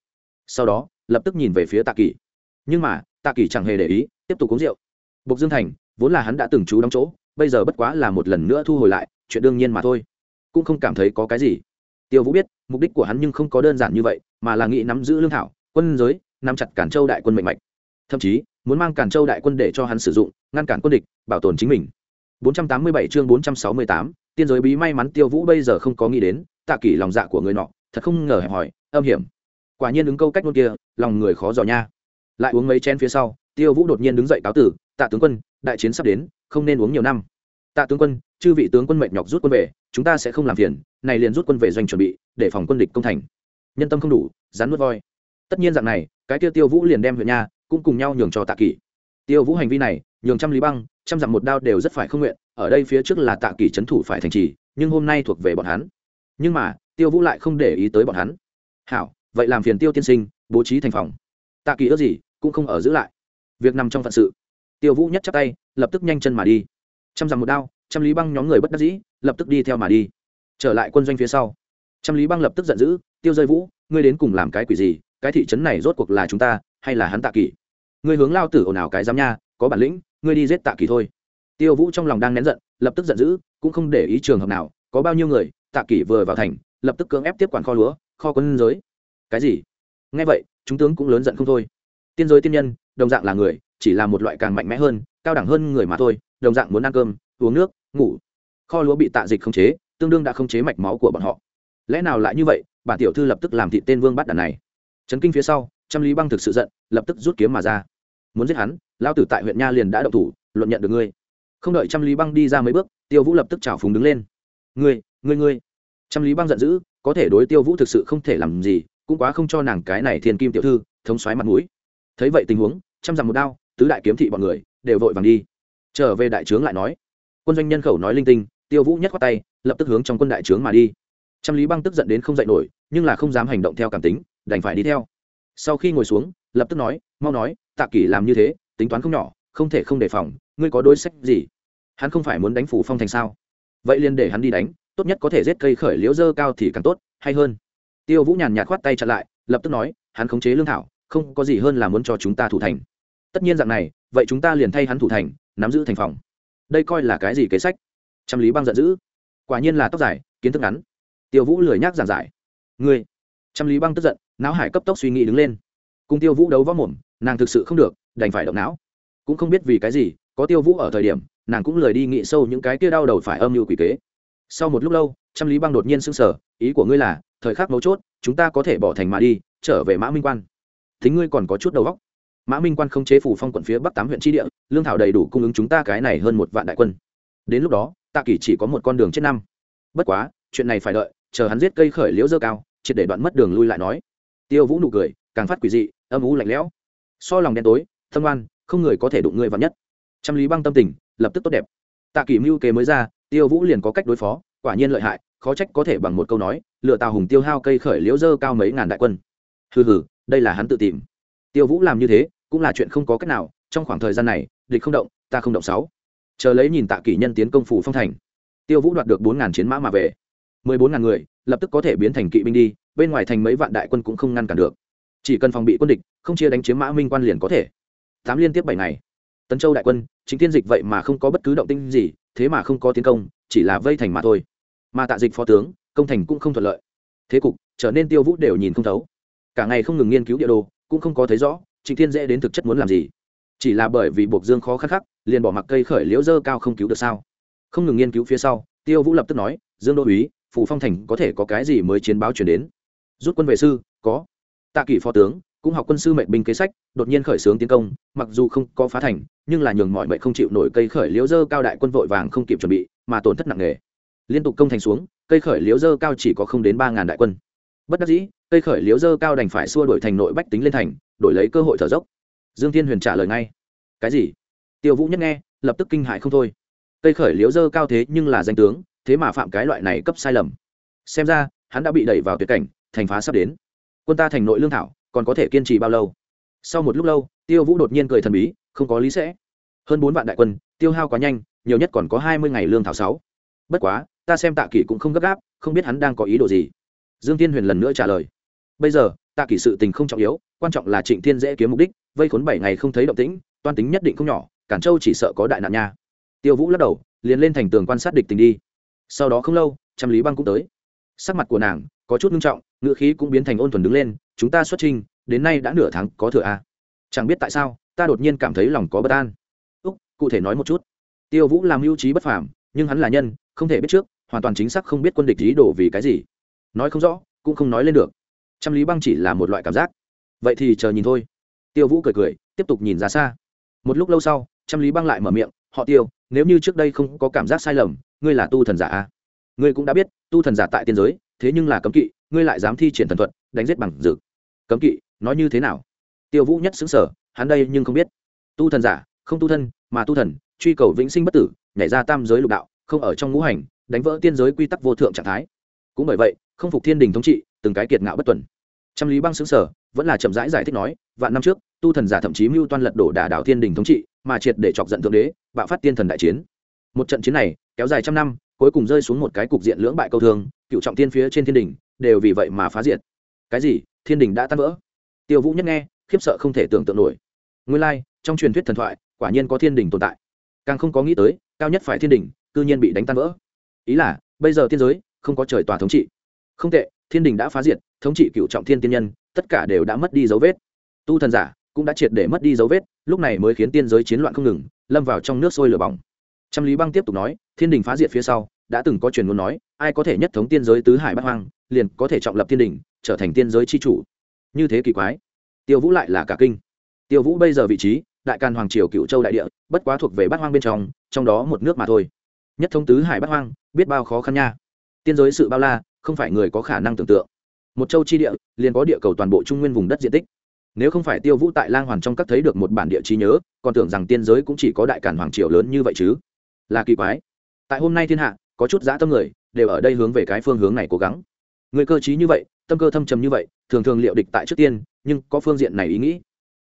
Sau đó lập tức nhìn về phía tạ kỳ. Nhưng mà tạ kỳ chẳng hề để ý tiếp tục uống rượu. Bộc dương thành vốn là hắn đã từng trú đóng chỗ bây giờ bất quá là một lần nữa thu hồi lại chuyện đương nhiên mà thôi. Cũng không cảm thấy có cái gì. Tiêu vũ biết mục đích của hắn nhưng không có đơn giản như vậy mà là nghĩ nắm giữ lương thảo quân giới nắm chặt cản châu đại quân mạnh mạnh thậm chí muốn mang cản châu đại quân để cho hắn sử dụng ngăn cản quân địch bảo tồn chính mình. 487 chương 468, tiên giới bí may mắn tiêu vũ bây giờ không có nghĩ đến, tạ kỷ lòng dạ của người nọ, thật không ngờ hẹp hỏi âm hiểm. Quả nhiên ứng câu cách ngôn kia, lòng người khó dò nha. Lại uống mấy chén phía sau, tiêu vũ đột nhiên đứng dậy cáo tử, tạ tướng quân, đại chiến sắp đến, không nên uống nhiều năm. Tạ tướng quân, chư vị tướng quân mệnh nhọc rút quân về, chúng ta sẽ không làm phiền, này liền rút quân về doanh chuẩn bị, để phòng quân địch công thành. Nhân tâm không đủ, rắn nuốt voi. Tất nhiên dạng này, cái tiêu tiêu vũ liền đem huyện nha, cũng cùng nhau nhường cho tạ kỷ tiêu vũ hành vi này, nhường trăm lý băng, trăm dặm một đao đều rất phải không nguyện, ở đây phía trước là tạ kỷ trấn thủ phải thành trì, nhưng hôm nay thuộc về bọn hắn. Nhưng mà, tiêu vũ lại không để ý tới bọn hắn. Hảo, vậy làm phiền tiêu tiên sinh, bố trí thành phòng. Tạ kỳ ước gì, cũng không ở giữ lại. Việc nằm trong phận sự. Tiêu vũ nhất chắp tay, lập tức nhanh chân mà đi. Trăm dặm một đao, trăm lý băng nhóm người bất đắc dĩ, lập tức đi theo mà đi. Trở lại quân doanh phía sau. Trăm lý băng lập tức giận dữ, tiêu rơi vũ, ngươi đến cùng làm cái quỷ gì? Cái thị trấn này rốt cuộc là chúng ta, hay là hắn tạ kỷ ngươi hướng lao tử ồn ào cái giám nha, có bản lĩnh, ngươi đi giết tạ Kỳ thôi. Tiêu vũ trong lòng đang nén giận, lập tức giận dữ, cũng không để ý trường hợp nào, có bao nhiêu người, tạ Kỳ vừa vào thành, lập tức cưỡng ép tiếp quản kho lúa, kho quân giới. Cái gì? Nghe vậy, chúng tướng cũng lớn giận không thôi. Tiên giới tiên nhân, đồng dạng là người, chỉ là một loại càng mạnh mẽ hơn, cao đẳng hơn người mà thôi, đồng dạng muốn ăn cơm, uống nước, ngủ. Kho lúa bị tạ dịch khống chế, tương đương đã khống chế mạch máu của bọn họ. Lẽ nào lại như vậy bản tiểu thư lập tức làm thị tên vương bắt đàn này. Trấn kinh phía sau, trăm lý băng thực sự giận, lập tức rút kiếm mà ra muốn giết hắn lao tử tại huyện nha liền đã động thủ, luận nhận được ngươi. Không đợi trăm lý băng đi ra mấy bước, tiêu vũ lập tức trào phúng đứng lên. Ngươi ngươi ngươi. Trăm lý băng giận dữ, có thể đối tiêu vũ thực sự không thể làm gì, cũng quá không cho nàng cái này thiên kim tiểu thư, thống xoáy mặt mũi. Thấy vậy tình huống, trăm dặm một đao, tứ đại kiếm thị bọn người đều vội vàng đi. Trở về đại trướng lại nói. Quân doanh nhân khẩu nói linh tinh, tiêu vũ nhất khoát tay, lập tức hướng trong quân đại trướng mà đi. Trăm lý băng tức giận đến không dậy nổi, nhưng là không dám hành động theo cảm tính, đành phải đi theo. Sau khi ngồi xuống, lập tức nói, mau nói tạ kỷ làm như thế, tính toán không nhỏ, không thể không đề phòng, ngươi có đối sách gì? Hắn không phải muốn đánh phủ phong thành sao? Vậy liền để hắn đi đánh, tốt nhất có thể giết cây khởi liễu dơ cao thì càng tốt, hay hơn. Tiêu vũ nhàn nhạt khoát tay chặn lại, lập tức nói, hắn khống chế lương thảo, không có gì hơn là muốn cho chúng ta thủ thành. Tất nhiên dạng này, vậy chúng ta liền thay hắn thủ thành, nắm giữ thành phòng. Đây coi là cái gì kế sách? Trăm lý băng giận dữ. Quả nhiên là tóc dài, kiến thức ngắn. Tiêu vũ lười nhác giảng giải. Ngươi. Trăm lý băng tức giận, não hải cấp tốc suy nghĩ đứng lên. Cùng tiêu vũ đấu võ mồm nàng thực sự không được, đành phải động não. Cũng không biết vì cái gì, có tiêu vũ ở thời điểm, nàng cũng lời đi nghĩ sâu những cái kia đau đầu phải âm mưu quỷ kế. Sau một lúc lâu, trăm lý băng đột nhiên sưng sở ý của ngươi là, thời khắc mấu chốt, chúng ta có thể bỏ thành mà đi, trở về mã minh quan. Thính ngươi còn có chút đầu góc mã minh quan không chế phủ phong quận phía bắc tám huyện tri địa, lương thảo đầy đủ cung ứng chúng ta cái này hơn một vạn đại quân. Đến lúc đó, tạ kỷ chỉ có một con đường chết năm. Bất quá, chuyện này phải đợi, chờ hắn giết cây khởi liễu dơ cao, triệt để đoạn mất đường lui lại nói. Tiêu vũ nụ cười, càng phát quỷ dị, âm u lạnh lẽo so lòng đen tối thâm oan, không người có thể đụng người vào nhất. Trăm lý băng tâm tình, lập tức tốt đẹp. Tạ kỷ mưu kế mới ra, tiêu vũ liền có cách đối phó, quả nhiên lợi hại, khó trách có thể bằng một câu nói, lựa tào hùng tiêu hao cây khởi liễu dơ cao mấy ngàn đại quân. Hừ hừ, đây là hắn tự tìm. Tiêu vũ làm như thế, cũng là chuyện không có cách nào, trong khoảng thời gian này, địch không động, ta không động sáu. Chờ lấy nhìn tạ kỷ nhân tiến công phủ phong thành, tiêu vũ đoạt được bốn ngàn chiến mã mà về. Mười bốn ngàn người, lập tức có thể biến thành kỵ binh đi, bên ngoài thành mấy vạn đại quân cũng không ngăn cản được chỉ cần phòng bị quân địch, không chia đánh chiếm mã minh quan liền có thể. Tám liên tiếp bảy ngày. Tấn châu đại quân, chính tiên dịch vậy mà không có bất cứ động tinh gì, thế mà không có tiến công, chỉ là vây thành mà thôi. Mà tạ dịch phó tướng, công thành cũng không thuận lợi. Thế cục, trở nên tiêu vũ đều nhìn không thấu. Cả ngày không ngừng nghiên cứu địa đồ, cũng không có thấy rõ trịnh thiên dễ đến thực chất muốn làm gì. Chỉ là bởi vì buộc dương khó khăn khắc liền bỏ mặc cây khởi liễu dơ cao không cứu được sao. Không ngừng nghiên cứu phía sau, tiêu vũ lập tức nói, dương đô úy, phủ phong thành có thể có cái gì mới chiến báo chuyển đến? Rút quân về sư, có tạ kỷ phó tướng, cũng học quân sư mệnh binh kế sách, đột nhiên khởi xướng tiến công, mặc dù không có phá thành, nhưng là nhường mọi mệnh không chịu nổi cây khởi liễu dơ cao đại quân vội vàng không kịp chuẩn bị, mà tổn thất nặng nề. Liên tục công thành xuống, cây khởi liễu dơ cao chỉ có không đến ba ngàn đại quân. Bất đắc dĩ, cây khởi liễu dơ cao đành phải xua đổi thành nội bách tính lên thành, đổi lấy cơ hội thở dốc. Dương thiên huyền trả lời ngay. Cái gì? Tiêu vũ nhất nghe, lập tức kinh hại không thôi. Cây khởi liễu dơ cao thế nhưng là danh tướng, thế mà phạm cái loại này cấp sai lầm. Xem ra, hắn đã bị đẩy vào tuyệt cảnh, thành phá sắp đến quân ta thành nội lương thảo, còn có thể kiên trì bao lâu? Sau một lúc lâu, tiêu vũ đột nhiên cười thần bí, không có lý sẽ. Hơn bốn vạn đại quân, tiêu hao quá nhanh, nhiều nhất còn có hai mươi ngày lương thảo sáu. Bất quá, ta xem tạ kỷ cũng không gấp gáp, không biết hắn đang có ý đồ gì. Dương tiên huyền lần nữa trả lời. Bây giờ, tạ kỷ sự tình không trọng yếu, quan trọng là trịnh thiên dễ kiếm mục đích, vây khốn bảy ngày không thấy động tĩnh, toan tính nhất định không nhỏ, cản châu chỉ sợ có đại nạn nha. Tiêu vũ lắc đầu, liền lên thành tường quan sát địch tình đi. Sau đó không lâu, trăm lý băng cũng tới sắc mặt của nàng có chút nghiêm trọng, ngữ khí cũng biến thành ôn thuần đứng lên, chúng ta xuất trình, đến nay đã nửa tháng, có thừa a. À. chẳng biết tại sao, ta đột nhiên cảm thấy lòng có bất an. Úc, cụ thể nói một chút. Tiêu vũ làm mưu trí bất phàm, nhưng hắn là nhân, không thể biết trước, hoàn toàn chính xác không biết quân địch ý đồ vì cái gì. Nói không rõ, cũng không nói lên được. Trăm lý băng chỉ là một loại cảm giác. Vậy thì chờ nhìn thôi. Tiêu vũ cười cười, tiếp tục nhìn ra xa. Một lúc lâu sau, trăm lý băng lại mở miệng, họ tiêu, nếu như trước đây không có cảm giác sai lầm, ngươi là tu thần giả a? Ngươi cũng đã biết tu thần giả tại tiên giới thế nhưng là cấm kỵ ngươi lại dám thi triển thần thuật đánh giết bằng dược cấm kỵ nói như thế nào? Tiêu vũ nhất xứng sở hắn đây nhưng không biết. Tu thần giả không tu thân mà tu thần truy cầu vĩnh sinh bất tử nhảy ra tam giới lục đạo không ở trong ngũ hành đánh vỡ tiên giới quy tắc vô thượng trạng thái. Cũng bởi vậy không phục thiên đình thống trị từng cái kiệt ngạo bất tuần. Trăm lý băng xứng sở vẫn là chậm rãi giải, giải thích nói vạn năm trước tu thần giả thậm chí mưu toan lật đổ đả đảo thiên đình thống trị mà triệt để chọc giận thượng đế bạo phát tiên thần đại chiến. Một trận chiến này kéo dài trăm năm cuối cùng rơi xuống một cái cục diện lưỡng bại câu thương, cựu trọng tiên phía trên thiên đình đều vì vậy mà phá diệt. Cái gì? Thiên đình đã tan vỡ? Tiêu vũ nhất nghe, khiếp sợ không thể tưởng tượng nổi. Nguyên lai, trong truyền thuyết thần thoại, quả nhiên có thiên đình tồn tại. Càng không có nghĩ tới, cao nhất phải thiên đình, cư nhiên bị đánh tan vỡ. Ý là, bây giờ thiên giới, không có trời tòa thống trị. Không tệ, thiên đình đã phá diệt, thống trị cựu trọng thiên tiên nhân, tất cả đều đã mất đi dấu vết. Tu thần giả cũng đã triệt để mất đi dấu vết, lúc này mới khiến tiên giới chiến loạn không ngừng, lâm vào trong nước sôi lửa bỏng. Trăm lý băng tiếp tục nói thiên đình phá diệt phía sau, đã từng có truyền ngôn nói, ai có thể nhất thống tiên giới tứ hải bát hoang, liền có thể trọng lập thiên đình, trở thành tiên giới c h i chủ. Như thế kỳ quái. Tiêu vũ lại là cả kinh. Tiêu vũ bây giờ vị trí, đại càn hoàng triều cựu châu đại địa, bất quá thuộc về bát hoang bên trong trong đó một nước mà thôi. Nhất thống tứ hải bát hoang, biết bao khó khăn nha. Tiên giới sự bao la, không phải người có khả năng tưởng tượng. Một châu chi địa, liền có địa cầu toàn bộ trung nguyên vùng đất diện tích. Nếu không phải tiêu vũ tại lang hoàn trong các thấy được một bản địa trí nhớ, còn tưởng rằng tiên giới cũng chỉ có đại cản hoàng triều lớn như vậy chứ. Là kỳ quái tại hôm nay thiên hạ có chút dã tâm người đều ở đây hướng về cái phương hướng này cố gắng. Người cơ t như vậy tâm cơ thâm trầm như vậy thường thường liệu địch tại trước tiên nhưng có phương diện này ý nghĩ.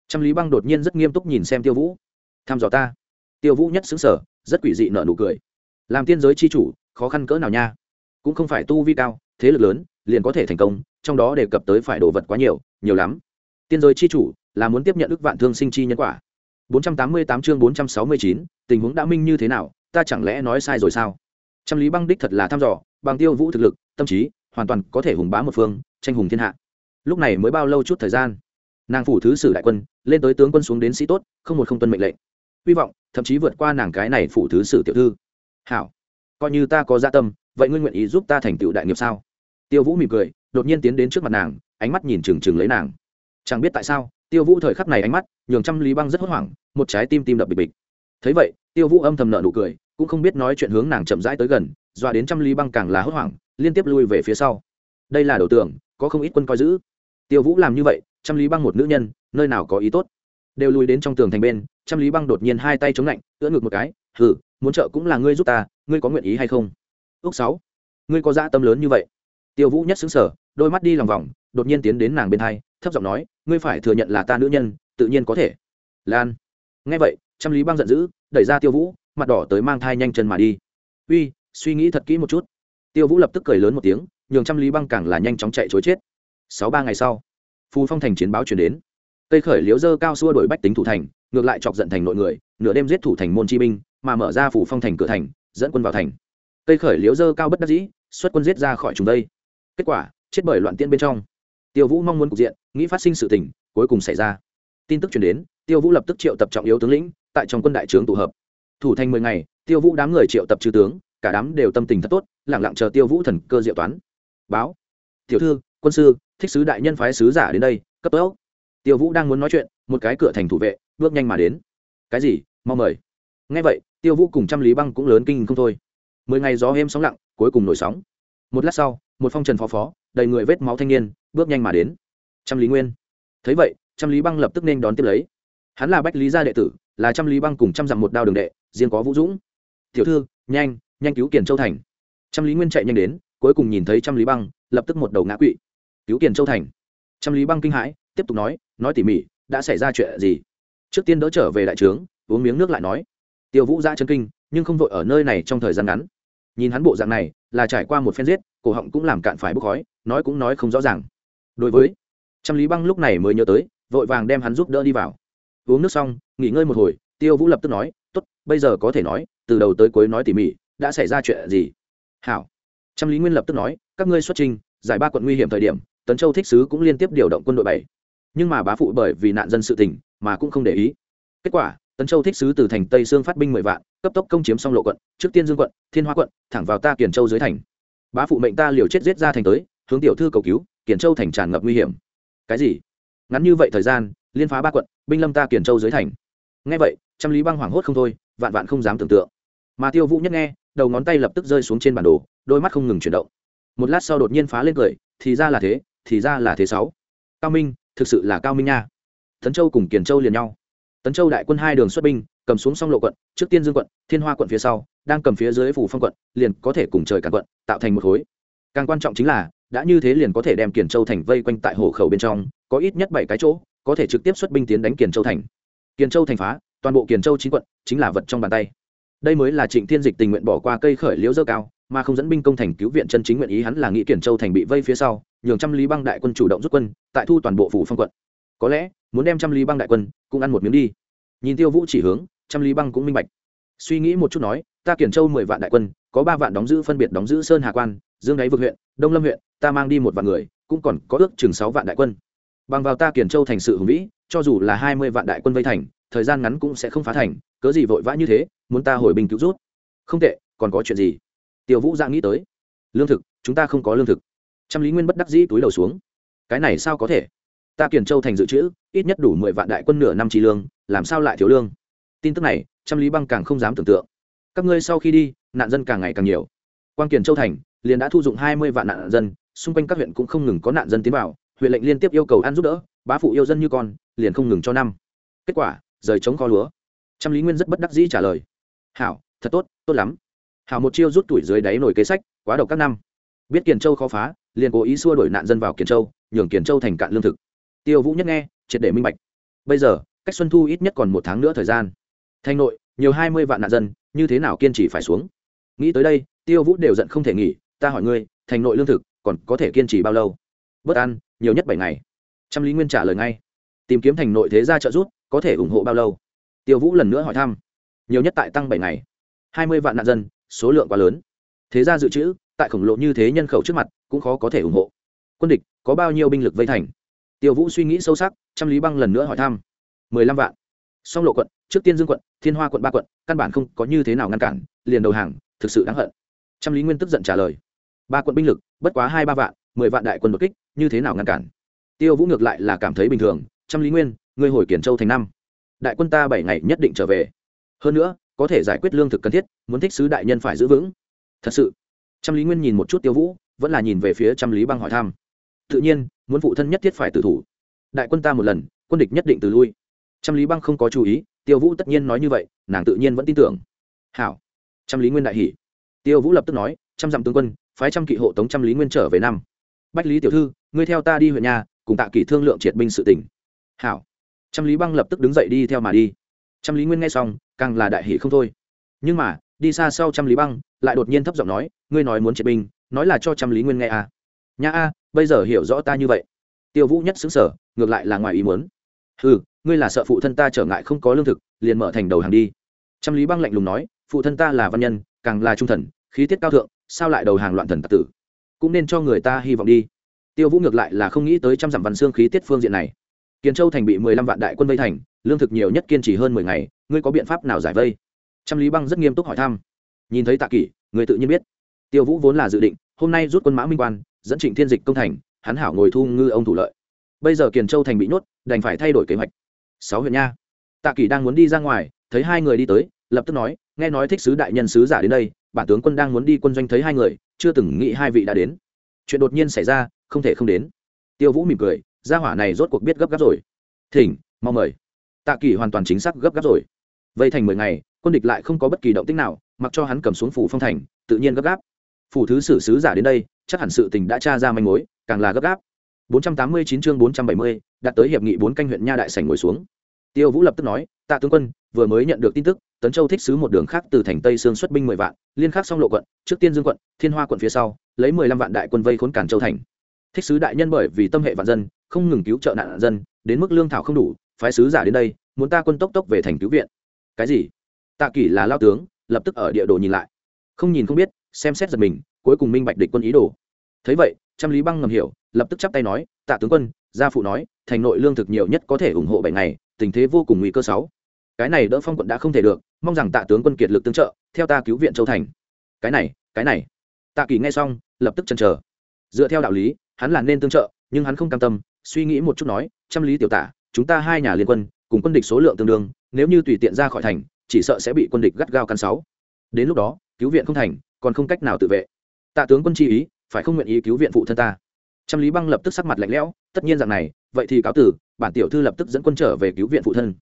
Trăm lý băng đột nhiên rất nghiêm túc nhìn xem tiêu vũ. Tham dò ta. Tiêu vũ nhất xứng sở rất quỷ dị nợ nụ cười. Làm tiên giới c h i chủ khó khăn cỡ nào nha? Cũng không phải tu vi cao thế lực lớn liền có thể thành công trong đó đề cập tới phải đồ vật quá nhiều nhiều lắm. Tiên giới c h i chủ là muốn tiếp nhận ức vạn thương sinh chi nhân quả. 488 chương 469, tình huống đã minh như thế nào ta chẳng lẽ nói sai rồi sao? Trăm lý băng đích thật là thăm dò, bằng tiêu vũ thực lực, tâm trí, hoàn toàn có thể hùng bá một phương, tranh hùng thiên hạ. Lúc này mới bao lâu chút thời gian? Nàng phủ thứ sử đại quân, lên tới tướng quân xuống đến sĩ tốt, không một không tuân mệnh lệnh. Hy vọng, thậm chí vượt qua nàng cái này phủ thứ sử tiểu thư. Hảo, coi như ta có gia tâm, vậy ngươi nguyện ý giúp ta thành tựu đại nghiệp sao? Tiêu vũ mỉm cười, đột nhiên tiến đến trước mặt nàng, ánh mắt nhìn trừng trừng lấy nàng. Chẳng biết tại sao, tiêu vũ thời khắc này ánh mắt, nhường trăm lý băng rất hốt hoảng, một trái tim tim đập bịch bịch. Thấy vậy, tiêu vũ âm thầm nợ nụ cười cũng không biết nói chuyện hướng nàng chậm rãi tới gần dọa đến trăm lý băng càng là hốt hoảng liên tiếp lui về phía sau. Đây là đầu tường, có không ít quân coi giữ. Tiêu vũ làm như vậy trăm lý băng một nữ nhân nơi nào có ý tốt? Đều lùi đến trong tường thành bên trăm lý băng đột nhiên hai tay chống lạnh ưỡn ngược một cái hừ muốn trợ cũng là ngươi giúp ta ngươi có nguyện ý hay không? Ước sáu ngươi có dã tâm lớn như vậy? Tiêu vũ nhất xứng sở đôi mắt đi lòng vòng đột nhiên tiến đến nàng bên hai thấp giọng nói ngươi phải thừa nhận là ta nữ nhân tự nhiên có thể. Lan. Nghe vậy trăm lý băng giận dữ đẩy ra tiêu vũ mặt đỏ tới mang thai nhanh chân mà đi. Uy, suy nghĩ thật kỹ một chút. Tiêu vũ lập tức cười lớn một tiếng, nhường trăm lý băng càng là nhanh chóng chạy chối chết. Sáu ba ngày sau, phù phong thành chiến báo chuyển đến. Cây khởi liếu dơ cao xua đổi bách tính thủ thành, ngược lại chọc giận thành nội người, nửa đêm giết thủ thành môn chi binh, mà mở ra phủ phong thành cửa thành, dẫn quân vào thành. Cây khởi liếu dơ cao bất đắc dĩ, xuất quân giết ra khỏi chúng đây. Kết quả, chết bởi loạn tiên bên trong. Tiêu vũ mong muốn cục diện, nghĩ phát sinh sự tình, cuối cùng xảy ra. Tin tức chuyển đến, tiêu vũ lập tức triệu tập trọng yếu tướng lĩnh, tại trong quân đại trướng tụ hợp thủ thành mười ngày, tiêu vũ đám người triệu tập chư tướng, cả đám đều tâm tình thật tốt lẳng lặng chờ tiêu vũ thần cơ diệu toán. Báo, tiểu thư, quân sư, thích sứ đại nhân phái sứ giả đến đây, cấp tốc. Tiêu vũ đang muốn nói chuyện, một cái cửa thành thủ vệ bước nhanh mà đến. Cái gì? Mong mời. Ngay vậy, tiêu vũ cùng trăm lý băng cũng lớn kinh không thôi. Mười ngày gió êm sóng lặng, cuối cùng nổi sóng. Một lát sau, một phong trần phó phó, đầy người vết máu thanh niên, bước nhanh mà đến. Trăm lý nguyên. Thấy vậy, trăm lý băng lập tức nên đón tiếp lấy. Hắn là bách lý gia đệ tử, là trăm lý băng cùng trăm dặm một đao đường đệ riêng có vũ dũng. Tiểu thư, nhanh nhanh cứu kiền châu thành. Trăm lý nguyên chạy nhanh đến, cuối cùng nhìn thấy trăm lý băng, lập tức một đầu ngã quỵ. Cứu kiền châu thành. Trăm lý băng kinh hãi, tiếp tục nói nói tỉ mỉ, đã xảy ra chuyện gì? Trước tiên đỡ trở về đại trướng, uống miếng nước lại nói. Tiêu vũ ra chân kinh, nhưng không vội ở nơi này trong thời gian ngắn. Nhìn hắn bộ dạng này, là trải qua một phen giết, cổ họng cũng làm cạn phải bốc khói, nói cũng nói không rõ ràng. Đối với trăm lý băng lúc này mới nhớ tới, vội vàng đem hắn giúp đỡ đi vào. Uống nước xong, nghỉ ngơi một hồi, tiêu vũ lập tức nói bây giờ có thể nói, từ đầu tới cuối nói tỉ mỉ, đã xảy ra chuyện gì? Hảo. Trăm lý nguyên lập tức nói, các ngươi xuất trình, giải ba quận nguy hiểm thời điểm, tấn châu thích sứ cũng liên tiếp điều động quân đội bảy. Nhưng mà bá phụ bởi vì nạn dân sự tình, mà cũng không để ý. Kết quả, tấn châu thích sứ từ thành tây sương phát binh mười vạn, cấp tốc công chiếm xong lộ quận, trước tiên dương quận, thiên hoa quận, thẳng vào ta kiển châu dưới thành. Bá phụ mệnh ta liều chết giết ra thành tới, hướng tiểu thư cầu cứu, kiển châu thành tràn ngập nguy hiểm. Cái gì? Ngắn như vậy thời gian, liên phá ba quận, binh lâm ta kiển châu dưới thành. Nghe vậy, trăm lý băng hoảng hốt không thôi vạn vạn không dám tưởng tượng. Mà tiêu vũ nhất nghe, đầu ngón tay lập tức rơi xuống trên bản đồ, đôi mắt không ngừng chuyển động. Một lát sau đột nhiên phá lên cười, thì ra là thế, thì ra là thế sáu. Cao minh, thực sự là cao minh nha. Tấn châu cùng kiền châu liền nhau. Tấn châu đại quân hai đường xuất binh, cầm xuống song lộ quận, trước tiên dương quận, thiên hoa quận phía sau, đang cầm phía dưới phủ phong quận, liền có thể cùng trời càn quận, tạo thành một khối. Càng quan trọng chính là, đã như thế liền có thể đem kiền châu thành vây quanh tại hồ khẩu bên trong, có ít nhất bảy cái chỗ, có thể trực tiếp xuất binh tiến đánh kiền châu thành. Kiền châu thành phá toàn bộ kiền châu chín quận chính là vật trong bàn tay. Đây mới là trịnh thiên dịch tình nguyện bỏ qua cây khởi liễu dơ cao, mà không dẫn binh công thành cứu viện chân chính nguyện ý hắn là nghĩ kiển châu thành bị vây phía sau, nhường trăm lý băng đại quân chủ động rút quân, tại thu toàn bộ phủ phong quận. Có lẽ, muốn đem trăm lý băng đại quân cũng ăn một miếng đi. Nhìn tiêu vũ chỉ hướng, trăm lý băng cũng minh bạch. Suy nghĩ một chút nói, ta kiển châu mười vạn đại quân, có ba vạn đóng giữ phân biệt đóng giữ sơn hà quan, dương đáy vực huyện, đông lâm huyện, ta mang đi một vạn người, cũng còn có ước chừng sáu vạn đại quân. Bằng vào ta kiển châu thành sự hùng vĩ, cho dù là hai mươi vạn đại quân vây thành thời gian ngắn cũng sẽ không phá thành, cớ gì vội vã như thế, muốn ta hồi bình cứu rút? Không tệ, còn có chuyện gì? Tiêu vũ dạ nghĩ tới. Lương thực, chúng ta không có lương thực. Trăm lý nguyên bất đắc dĩ túi đầu xuống. Cái này sao có thể? Ta kiền châu thành dự trữ, ít nhất đủ mười vạn đại quân nửa năm trì lương, làm sao lại thiếu lương? Tin tức này, trăm lý băng càng không dám tưởng tượng. Các ngươi sau khi đi, nạn dân càng ngày càng nhiều. Quan kiền châu thành, liền đã thu dụng hai mươi vạn nạn dân, xung quanh các huyện cũng không ngừng có nạn dân tiến vào, huyện lệnh liên tiếp yêu cầu ăn giúp đỡ, bá phụ yêu dân như con, liền không ngừng cho năm. Kết quả rời chống kho lúa. Trăm lý nguyên rất bất đắc dĩ trả lời. Hảo, thật tốt tốt lắm. Hảo một chiêu rút tuổi dưới đáy nổi kế sách, quá độc các năm. Biết kiền châu khó phá, liền cố ý xua đổi nạn dân vào kiền châu, nhường kiền châu thành cạn lương thực. Tiêu vũ nhất nghe, triệt để minh bạch. Bây giờ, cách xuân thu ít nhất còn một tháng nữa thời gian. Thành nội, nhiều hai mươi vạn nạn dân, như thế nào kiên trì phải xuống? Nghĩ tới đây, tiêu vũ đều giận không thể nghỉ, ta hỏi ngươi, thành nội lương thực còn có thể kiên trì bao lâu? Bớt ăn, nhiều nhất bảy ngày. Trăm lý nguyên trả lời ngay. Tìm kiếm thành nội thế gia trợ giúp có thể ủng hộ bao lâu? Tiêu vũ lần nữa hỏi thăm. Nhiều nhất tại tăng bảy ngày. Hai mươi vạn nạn dân, số lượng quá lớn. Thế gia dự trữ, tại khổng lồ như thế nhân khẩu trước mặt, cũng khó có thể ủng hộ. Quân địch, có bao nhiêu binh lực vây thành? Tiêu vũ suy nghĩ sâu sắc trăm lý băng lần nữa hỏi thăm. Mười lăm vạn. Song lộ quận, trước tiên dương quận, thiên hoa quận ba quận, căn bản không có như thế nào ngăn cản, liền đầu hàng, thực sự đáng hận. Trăm lý nguyên tức giận trả lời. Ba quận binh lực, bất quá hai ba vạn, mười vạn đại quân đột kích, như thế nào ngăn cản? Tiêu vũ ngược lại là cảm thấy bình thường trăm lý nguyên ngươi hồi kiển châu thành năm. Đại quân ta bảy ngày nhất định trở về. Hơn nữa, có thể giải quyết lương thực cần thiết, muốn thích sứ đại nhân phải giữ vững. Thật sự. Trăm lý nguyên nhìn một chút tiêu vũ, vẫn là nhìn về phía trăm lý băng hỏi thăm. Tự nhiên, muốn phụ thân nhất thiết phải tự thủ. Đại quân ta một lần, quân địch nhất định từ lui. Trăm lý băng không có chú ý, tiêu vũ tất nhiên nói như vậy, nàng tự nhiên vẫn tin tưởng. Hảo. Trăm lý nguyên đại hỷ tiêu vũ lập tức nói, trăm dặm tướng quân, phái trăm kỵ hộ tống trăm lý nguyên trở về năm. Bách lý tiểu thư, ngươi theo ta đi huyện nhà, cùng tạ kỷ thương lượng triệt binh sự tỉnh hảo trăm lý băng lập tức đứng dậy đi theo mà đi. Trăm lý nguyên nghe xong, càng là đại hỷ không thôi. Nhưng mà, đi xa sau trăm lý băng, lại đột nhiên thấp giọng nói, ngươi nói muốn triệt binh nói là cho trăm lý nguyên nghe à. nhà a, bây giờ hiểu rõ ta như vậy. Tiêu vũ nhất xứng sở ngược lại là ngoài ý muốn. Ừ ngươi là sợ phụ thân ta trở ngại không có lương thực, liền mở thành đầu hàng đi. Trăm lý băng lạnh lùng nói, phụ thân ta là văn nhân, càng là trung thần, khí tiết cao thượng, sao lại đầu hàng loạn thần tặc tử? Cũng nên cho người ta hy vọng đi. Tiêu vũ ngược lại là không nghĩ tới trăm dặm văn xương khí tiết phương diện này kiến châu thành bị mười lăm vạn đại quân vây thành, lương thực nhiều nhất kiên trì hơn mười ngày, ngươi có biện pháp nào giải vây? Trăm lý băng rất nghiêm túc hỏi thăm. Nhìn thấy tạ kỷ, người tự nhiên biết. Tiêu vũ vốn là dự định, hôm nay rút quân mã minh quan, dẫn trịnh thiên dịch công thành, hắn hảo ngồi thu ngư ông thủ lợi. Bây giờ kiền châu thành bị nhốt, đành phải thay đổi kế hoạch. Sáu huyện nha. Tạ kỷ đang muốn đi ra ngoài, thấy hai người đi tới, lập tức nói, nghe nói thích sứ đại nhân sứ giả đến đây, bản tướng quân đang muốn đi quân doanh thấy hai người, chưa từng nghĩ hai vị đã đến. Chuyện đột nhiên xảy ra, không thể không đến. Tiêu vũ mỉm cười gia hỏa này rốt cuộc biết gấp gáp rồi. Thỉnh mau mời. Tạ kỷ hoàn toàn chính xác gấp gáp rồi. Vây thành mười ngày quân địch lại không có bất kỳ động tích nào mặc cho hắn cầm xuống phủ phong thành tự nhiên gấp gáp. Phủ thứ sử sứ giả đến đây chắc hẳn sự tình đã tra ra manh mối càng là gấp gáp. 489 chương 470, đặt tới hiệp nghị bốn canh huyện nha đại sảnh ngồi xuống. Tiêu vũ lập tức nói tạ tướng quân vừa mới nhận được tin tức tấn châu thích sứ một đường khác từ thành tây sương xuất binh mười vạn liên khắc xong lộ quận trước tiên dương quận thiên hoa quận phía sau lấy mười lăm vạn đại quân vây khốn cản châu thành. Thích sứ đại nhân bởi vì tâm hệ vạn dân không ngừng cứu trợ nạn dân, đến mức lương thảo không đủ, phái sứ giả đến đây, muốn ta quân tốc tốc về thành cứu viện. Cái gì? Tạ kỷ là lao tướng, lập tức ở địa đồ nhìn lại. Không nhìn không biết, xem xét giật mình, cuối cùng minh bạch địch quân ý đồ. Thấy vậy, trăm lý băng ngầm hiểu, lập tức chắp tay nói, tạ tướng quân, gia phụ nói, thành nội lương thực nhiều nhất có thể ủng hộ bảy ngày, tình thế vô cùng nguy cơ sáu. Cái này đỡ phong quận đã không thể được, mong rằng tạ tướng quân kiệt lực tương trợ, theo ta cứu viện châu thành. Cái này cái này. Tạ kỳ nghe xong, lập tức chần chờ. Dựa theo đạo lý, hắn là nên tương trợ, nhưng hắn không cam tâm suy nghĩ một chút nói, trăm lý tiểu tả, chúng ta hai nhà liên quân, cùng quân địch số lượng tương đương, nếu như tùy tiện ra khỏi thành, chỉ sợ sẽ bị quân địch gắt gao căn sáu. Đến lúc đó, cứu viện không thành, còn không cách nào tự vệ. Tạ tướng quân chi ý, phải không nguyện ý cứu viện phụ thân ta? Trăm lý băng lập tức sắc mặt lạnh lẽo, tất nhiên rằng này, vậy thì cáo tử, bản tiểu thư lập tức dẫn quân trở về cứu viện phụ thân.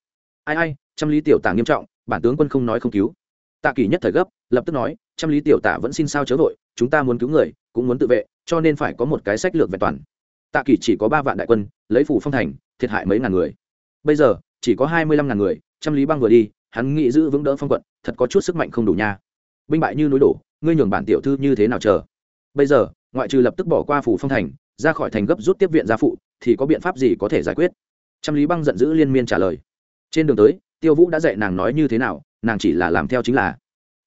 Ai ai, trăm lý tiểu tả nghiêm trọng, bản tướng quân không nói không cứu. Tạ kỳ nhất thời gấp, lập tức nói, trăm lý tiểu tả vẫn xin sao chớ vội, chúng ta muốn cứu người, cũng muốn tự vệ, cho nên phải có một cái sách lược vẹn toàn tạ kỳ chỉ có ba vạn đại quân, lấy phủ phong thành, thiệt hại mấy ngàn người. Bây giờ, chỉ có hai mươi lăm ngàn người, trăm lý băng vừa đi, hắn nghĩ giữ vững đỡ phong quận, thật có chút sức mạnh không đủ nha. Binh bại như núi đổ, ngươi nhường bản tiểu thư như thế nào chờ? Bây giờ, ngoại trừ lập tức bỏ qua phủ phong thành, ra khỏi thành gấp rút tiếp viện gia phụ, thì có biện pháp gì có thể giải quyết? Trăm lý băng giận dữ liên miên trả lời. Trên đường tới, tiêu vũ đã dạy nàng nói như thế nào, nàng chỉ là làm theo chính là.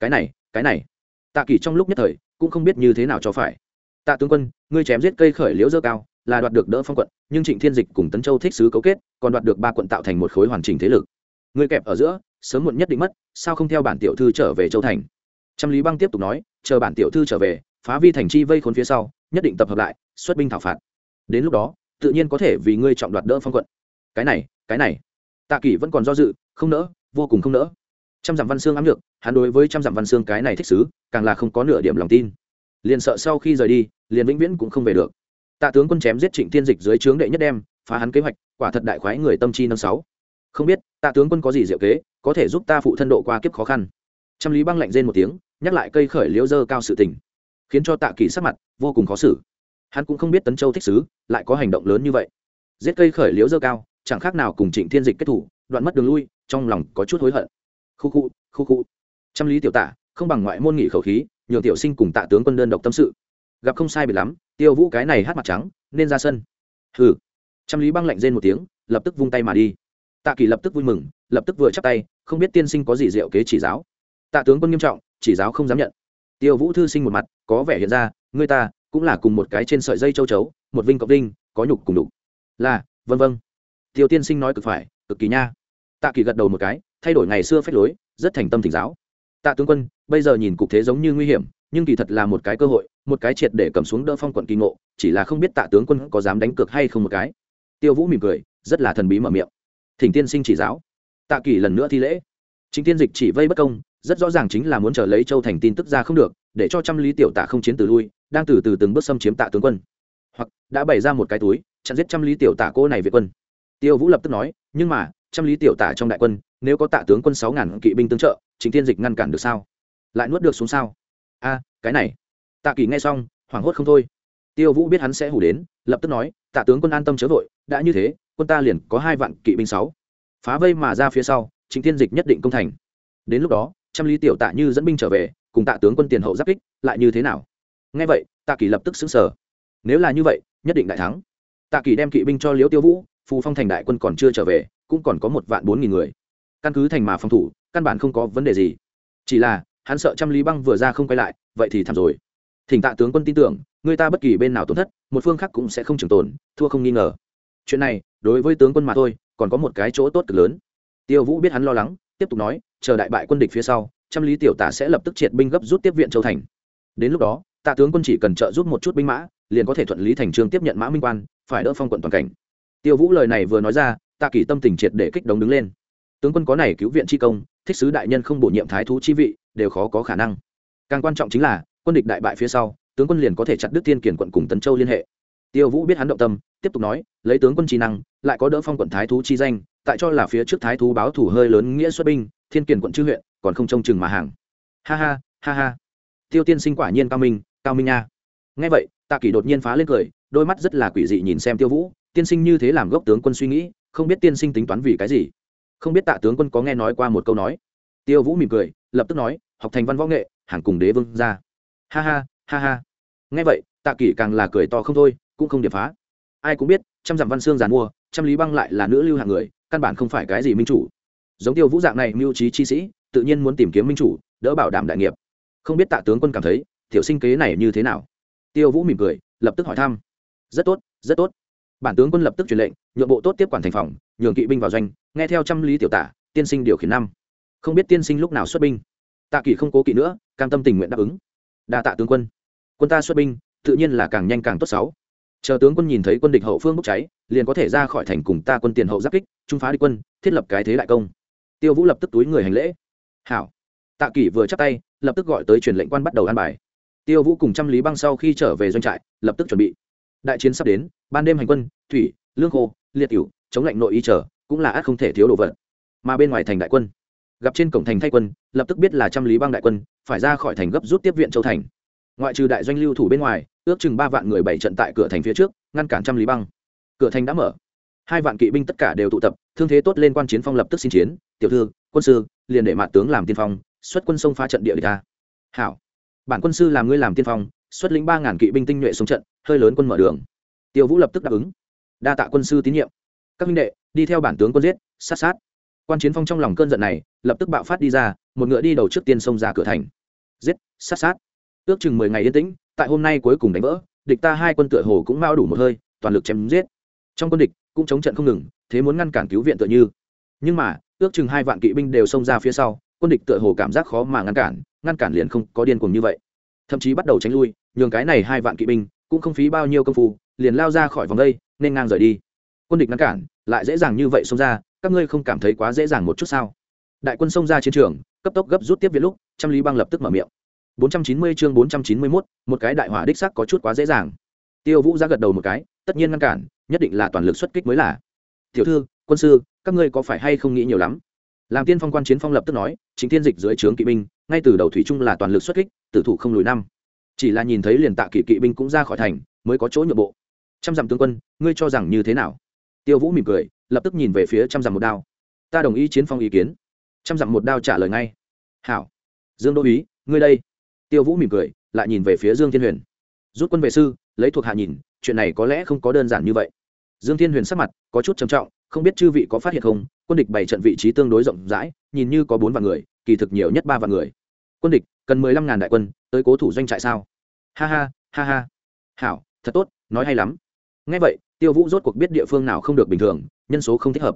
Cái này cái này. Tạ kỷ trong lúc nhất thời, cũng không biết như thế nào cho phải. Tạ tướng quân, ngươi chém giết cây khởi liễu dơ cao là đoạt được đỡ phong quận, nhưng trịnh thiên dịch cùng tấn châu thích sứ cấu kết, còn đoạt được ba quận tạo thành một khối hoàn chỉnh thế lực. Ngươi kẹp ở giữa, sớm muộn nhất định mất, sao không theo bản tiểu thư trở về châu thành? Trăm lý băng tiếp tục nói, chờ bản tiểu thư trở về, phá vi thành chi vây khốn phía sau, nhất định tập hợp lại, xuất binh thảo phạt. Đến lúc đó, tự nhiên có thể vì ngươi trọng đoạt đỡ phong quận. Cái này cái này. Tạ kỷ vẫn còn do dự, không nỡ, vô cùng không nỡ. Trăm dặm văn xương ám được hắn đối với trăm dặm văn xương cái này thích xứ càng là không có nửa điểm lòng tin. Liền sợ sau khi rời đi, liền vĩnh viễn cũng không về được tạ tướng quân chém giết trịnh Thiên dịch dưới trướng đệ nhất đem phá hắn kế hoạch quả thật đại khoái người tâm chi năm sáu. Không biết tạ tướng quân có gì diệu kế có thể giúp ta phụ thân độ qua kiếp khó khăn. Trăm lý băng lạnh rên một tiếng nhắc lại cây khởi liễu dơ cao sự tình khiến cho tạ kỳ sắc mặt vô cùng khó xử. Hắn cũng không biết tấn châu thích sứ, lại có hành động lớn như vậy. Giết cây khởi liễu dơ cao chẳng khác nào cùng trịnh thiên dịch kết thủ đoạn mất đường lui trong lòng có chút hối hận. Khu khu khu khu. Trăm lý tiểu tạ không bằng ngoại môn nghị khẩu khí nhường tiểu sinh cùng tạ tướng quân đơn độc tâm sự gặp không sai biệt lắm, tiêu vũ cái này hát mặt trắng, nên ra sân. Hừ. Trăm lý băng lạnh rên một tiếng, lập tức vung tay mà đi. Tạ kỳ lập tức vui mừng, lập tức vừa chắp tay, không biết tiên sinh có gì diệu kế chỉ giáo. Tạ tướng quân nghiêm trọng, chỉ giáo không dám nhận. Tiêu vũ thư sinh một mặt, có vẻ hiện ra người ta, cũng là cùng một cái trên sợi dây châu chấu, một vinh cộng đinh có nhục cùng đục. Là vân vân tiêu tiên sinh nói cực phải, cực kỳ nha. Tạ kỳ gật đầu một cái, thay đổi ngày xưa phép lối, rất thành tâm thỉnh giáo. Tạ tướng quân, bây giờ nhìn cục thế giống như nguy hiểm nhưng kỳ thật là một cái cơ hội, một cái triệt để cầm xuống đỡ phong quận kỳ ngộ, chỉ là không biết tạ tướng quân có dám đánh cược hay không một cái. Tiêu vũ mỉm cười, rất là thần bí mở miệng. Thỉnh tiên sinh chỉ giáo. Tạ kỳ lần nữa thi lễ. Chính tiên dịch chỉ vây bất công, rất rõ ràng chính là muốn chờ lấy châu thành tin tức ra không được, để cho trăm lý tiểu tạ không chiến từ lui, đang từ từ từng bước xâm chiếm tạ tướng quân. Hoặc, đã bày ra một cái túi, chặn giết trăm lý tiểu tạ cô này về quân. Tiêu vũ lập tức nói, nhưng mà, trăm lý tiểu tạ trong đại quân, nếu có tạ tướng quân sáu ngàn kỵ binh tương trợ, chính tiên dịch ngăn cản được sao? Lại nuốt được xuống sao? A, cái này. Tạ kỳ nghe xong, hoảng hốt không thôi. Tiêu vũ biết hắn sẽ hủ đến, lập tức nói, tạ tướng quân an tâm chớ vội, đã như thế, quân ta liền có hai vạn kỵ binh sáu. Phá vây mà ra phía sau chính Thiên dịch nhất định công thành. Đến lúc đó, trăm lý tiểu tạ như dẫn binh trở về, cùng tạ tướng quân tiền hậu giáp kích, lại như thế nào? Ngay vậy, tạ kỳ lập tức xứng sở nếu là như vậy, nhất định đại thắng. Tạ kỳ đem kỵ binh cho liễu tiêu vũ, phù phong thành đại quân còn chưa trở về, cũng còn có một vạn bốn nghìn người. Căn cứ thành mà phòng thủ, căn bản không có vấn đề gì. Chỉ là hắn sợ trăm lý băng vừa ra không quay lại, vậy thì thảm rồi. Thỉnh tạ tướng quân tin tưởng, người ta bất kỳ bên nào tổn thất, một phương khác cũng sẽ không trường tồn, thua không nghi ngờ. Chuyện này, đối với tướng quân mà thôi, còn có một cái chỗ tốt cực lớn. Tiêu vũ biết hắn lo lắng, tiếp tục nói, chờ đại bại quân địch phía sau, trăm lý tiểu tả sẽ lập tức triệt binh gấp rút tiếp viện châu thành. Đến lúc đó, tạ tướng quân chỉ cần trợ giúp một chút binh mã, liền có thể thuận lý thành trương tiếp nhận mã minh quan, phải đỡ phong quận toàn cảnh. Tiêu vũ lời này vừa nói ra, tạ kỷ tâm tình triệt để kích động đứng lên. Tướng quân có này cứu viện chi công, thích sứ đại nhân không bổ nhiệm thái thú chi vị đều khó có khả năng. Càng quan trọng chính là, quân địch đại bại phía sau, tướng quân liền có thể chặt đứt thiên kiển quận cùng tấn châu liên hệ. Tiêu vũ biết hắn động tâm, tiếp tục nói, lấy tướng quân trí năng, lại có đỡ phong quận thái thú chi danh, tại cho là phía trước thái thú báo thủ hơi lớn nghĩa xuất binh, thiên kiển quận chư huyện, còn không trông chừng mà hàng. Ha ha ha ha. Tiêu tiên sinh quả nhiên cao minh cao minh nha. Nghe vậy, tạ kỷ đột nhiên phá lên cười, đôi mắt rất là quỷ dị nhìn xem tiêu vũ, tiên sinh như thế làm gốc tướng quân suy nghĩ, không biết tiên sinh tính toán vì cái gì. Không biết tạ tướng quân có nghe nói qua một câu nói. Tiêu vũ mỉm cười, lập tức nói học thành văn võ nghệ, hàng cùng đế vương ra. Ha ha ha ha. Nghe vậy, tạ kỷ càng là cười to không thôi, cũng không điệp phá. Ai cũng biết, trăm dặm văn xương giàn mua, trăm lý băng lại là nữ lưu hạng người, căn bản không phải cái gì minh chủ. Giống tiêu vũ dạng này mưu trí chi sĩ, tự nhiên muốn tìm kiếm minh chủ, đỡ bảo đảm đại nghiệp. Không biết tạ tướng quân cảm thấy, tiểu sinh kế này như thế nào? Tiêu vũ mỉm cười, lập tức hỏi thăm. Rất tốt rất tốt. Bản tướng quân lập tức truyền lệnh, nhượng bộ tốt tiếp quản thành phòng, nhường kỵ binh vào doanh, nghe theo trăm lý tiểu tả, tiên sinh điều khiển năm. Không biết tiên sinh lúc nào xuất binh tạ Kỳ không cố kỵ nữa, cam tâm tình nguyện đáp ứng. Đa tạ tướng quân. Quân ta xuất binh, tự nhiên là càng nhanh càng tốt sáu. Chờ tướng quân nhìn thấy quân địch hậu phương bốc cháy, liền có thể ra khỏi thành cùng ta quân tiền hậu giáp kích, trung phá địch quân, thiết lập cái thế đại công. Tiêu vũ lập tức túi người hành lễ. Hảo. Tạ kỷ vừa chắp tay, lập tức gọi tới truyền lệnh quan bắt đầu an bài. Tiêu vũ cùng trăm lý băng sau khi trở về doanh trại, lập tức chuẩn bị. Đại chiến sắp đến, ban đêm hành quân, thủy, lương khô, liệt cửu chống lạnh nội y trở cũng là át không thể thiếu đồ vật. Mà bên ngoài thành đại quân gặp trên cổng thành thay quân, lập tức biết là trăm lý băng đại quân, phải ra khỏi thành gấp rút tiếp viện châu thành. Ngoại trừ đại doanh lưu thủ bên ngoài, ước chừng ba vạn người bảy trận tại cửa thành phía trước, ngăn cản trăm lý băng cửa thành đã mở. Hai vạn kỵ binh tất cả đều tụ tập, thương thế tốt lên quan chiến phong lập tức xin chiến. Tiểu thư, quân sư, liền để mạ tướng làm tiên phong, xuất quân sông phá trận địa địch ta. Hảo. Bản quân sư làm ngươi làm tiên phong, xuất lĩnh ba ngàn kỵ binh tinh nhuệ xuống trận, hơi lớn quân mở đường. Tiêu vũ lập tức đáp ứng. Đa tạ quân sư tín nhiệm. Các minh đệ, đi theo bản tướng quân giết, sát sát quan chiến phong trong lòng cơn giận này lập tức bạo phát đi ra, một ngựa đi đầu trước tiên xông ra cửa thành. Giết, sát sát. Ước chừng mười ngày yên tĩnh, tại hôm nay cuối cùng đánh vỡ, địch ta hai quân tựa hồ cũng mao đủ một hơi, toàn lực chém giết. Trong quân địch cũng chống trận không ngừng, thế muốn ngăn cản cứu viện tựa như. Nhưng mà, ước chừng hai vạn kỵ binh đều xông ra phía sau, quân địch tựa hồ cảm giác khó mà ngăn cản ngăn cản liền không có điên cuồng như vậy. Thậm chí bắt đầu tránh lui, nhường cái này hai vạn kỵ binh cũng không phí bao nhiêu công phu, liền lao ra khỏi vòng đây, nên ngang rời đi. Quân địch ngăn cản, lại dễ dàng như vậy xông ra các ngươi không cảm thấy quá dễ dàng một chút sao? Đại quân xông ra chiến trường cấp tốc gấp rút tiếp viện lúc trăm lý băng lập tức mở miệng. 490 chương 491, một cái đại hỏa đích xác có chút quá dễ dàng. Tiêu vũ ra gật đầu một cái tất nhiên ngăn cản nhất định là toàn lực xuất kích mới là. Tiểu thư quân sư các ngươi có phải hay không nghĩ nhiều lắm? Làm tiên phong quan chiến phong lập tức nói chính thiên dịch dưới trướng kỵ binh ngay từ đầu thủy trung là toàn lực xuất kích tử thủ không lùi năm. Chỉ là nhìn thấy liền tạ kỵ kỵ binh cũng ra khỏi thành mới có chỗ nhượng bộ. Trăm dặm tướng quân ngươi cho rằng như thế nào? Tiêu vũ mỉm cười lập tức nhìn về phía trăm dặm một đao. Ta đồng ý chiến phong ý kiến. Trăm dặm một đao trả lời ngay. Hảo. Dương đô ý, ngươi đây. Tiêu vũ mỉm cười, lại nhìn về phía dương thiên huyền. Rút quân vệ sư, lấy thuộc hạ nhìn, chuyện này có lẽ không có đơn giản như vậy. Dương thiên huyền sắc mặt có chút trầm trọng, không biết chư vị có phát hiện không, quân địch bày trận vị trí tương đối rộng rãi, nhìn như có bốn vạn người, kỳ thực nhiều nhất ba vạn người. Quân địch, cần mười lăm ngàn đại quân, tới cố thủ doanh trại sao? Ha ha ha ha. Hảo, thật tốt, nói hay lắm. Ngay vậy, tiêu vũ rốt cuộc biết địa phương nào không được bình thường nhân số không thích hợp.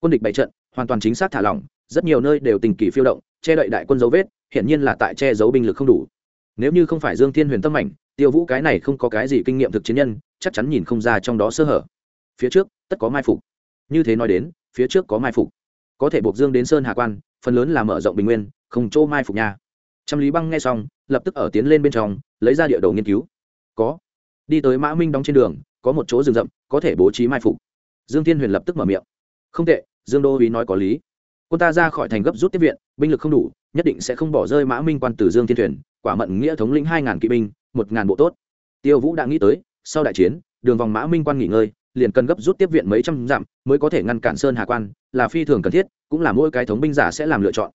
Quân địch bày trận, hoàn toàn chính xác thả lỏng, rất nhiều nơi đều tình kỳ phiêu động, che đậy đại quân dấu vết, hiển nhiên là tại che giấu binh lực không đủ. Nếu như không phải dương thiên huyền tâm mạnh tiêu vũ cái này không có cái gì kinh nghiệm thực chiến nhân, chắc chắn nhìn không ra trong đó sơ hở. Phía trước, tất có mai phục. Như thế nói đến, phía trước có mai phục. Có thể buộc dương đến sơn hà quan, phần lớn là mở rộng bình nguyên, không chỗ mai phục nha. Trăm lý băng nghe xong, lập tức ở tiến lên bên trong, lấy ra địa đồ nghiên cứu. Có. Đi tới mã minh đóng trên đường, có một chỗ rừng rậm, có thể bố trí mai phục dương thiên huyền lập tức mở miệng. Không tệ, dương đô uý nói có lý. Quân ta ra khỏi thành gấp rút tiếp viện, binh lực không đủ, nhất định sẽ không bỏ rơi mã minh quan Tử dương thiên thuyền, quả mận nghĩa thống lĩnh hai ngàn kỵ binh, một ngàn bộ tốt. Tiêu vũ đã nghĩ tới, sau đại chiến, đường vòng mã minh quan nghỉ ngơi, liền cần gấp rút tiếp viện mấy trăm dặm mới có thể ngăn cản sơn hà quan, là phi thường cần thiết, cũng là mỗi cái thống binh giả sẽ làm lựa chọn.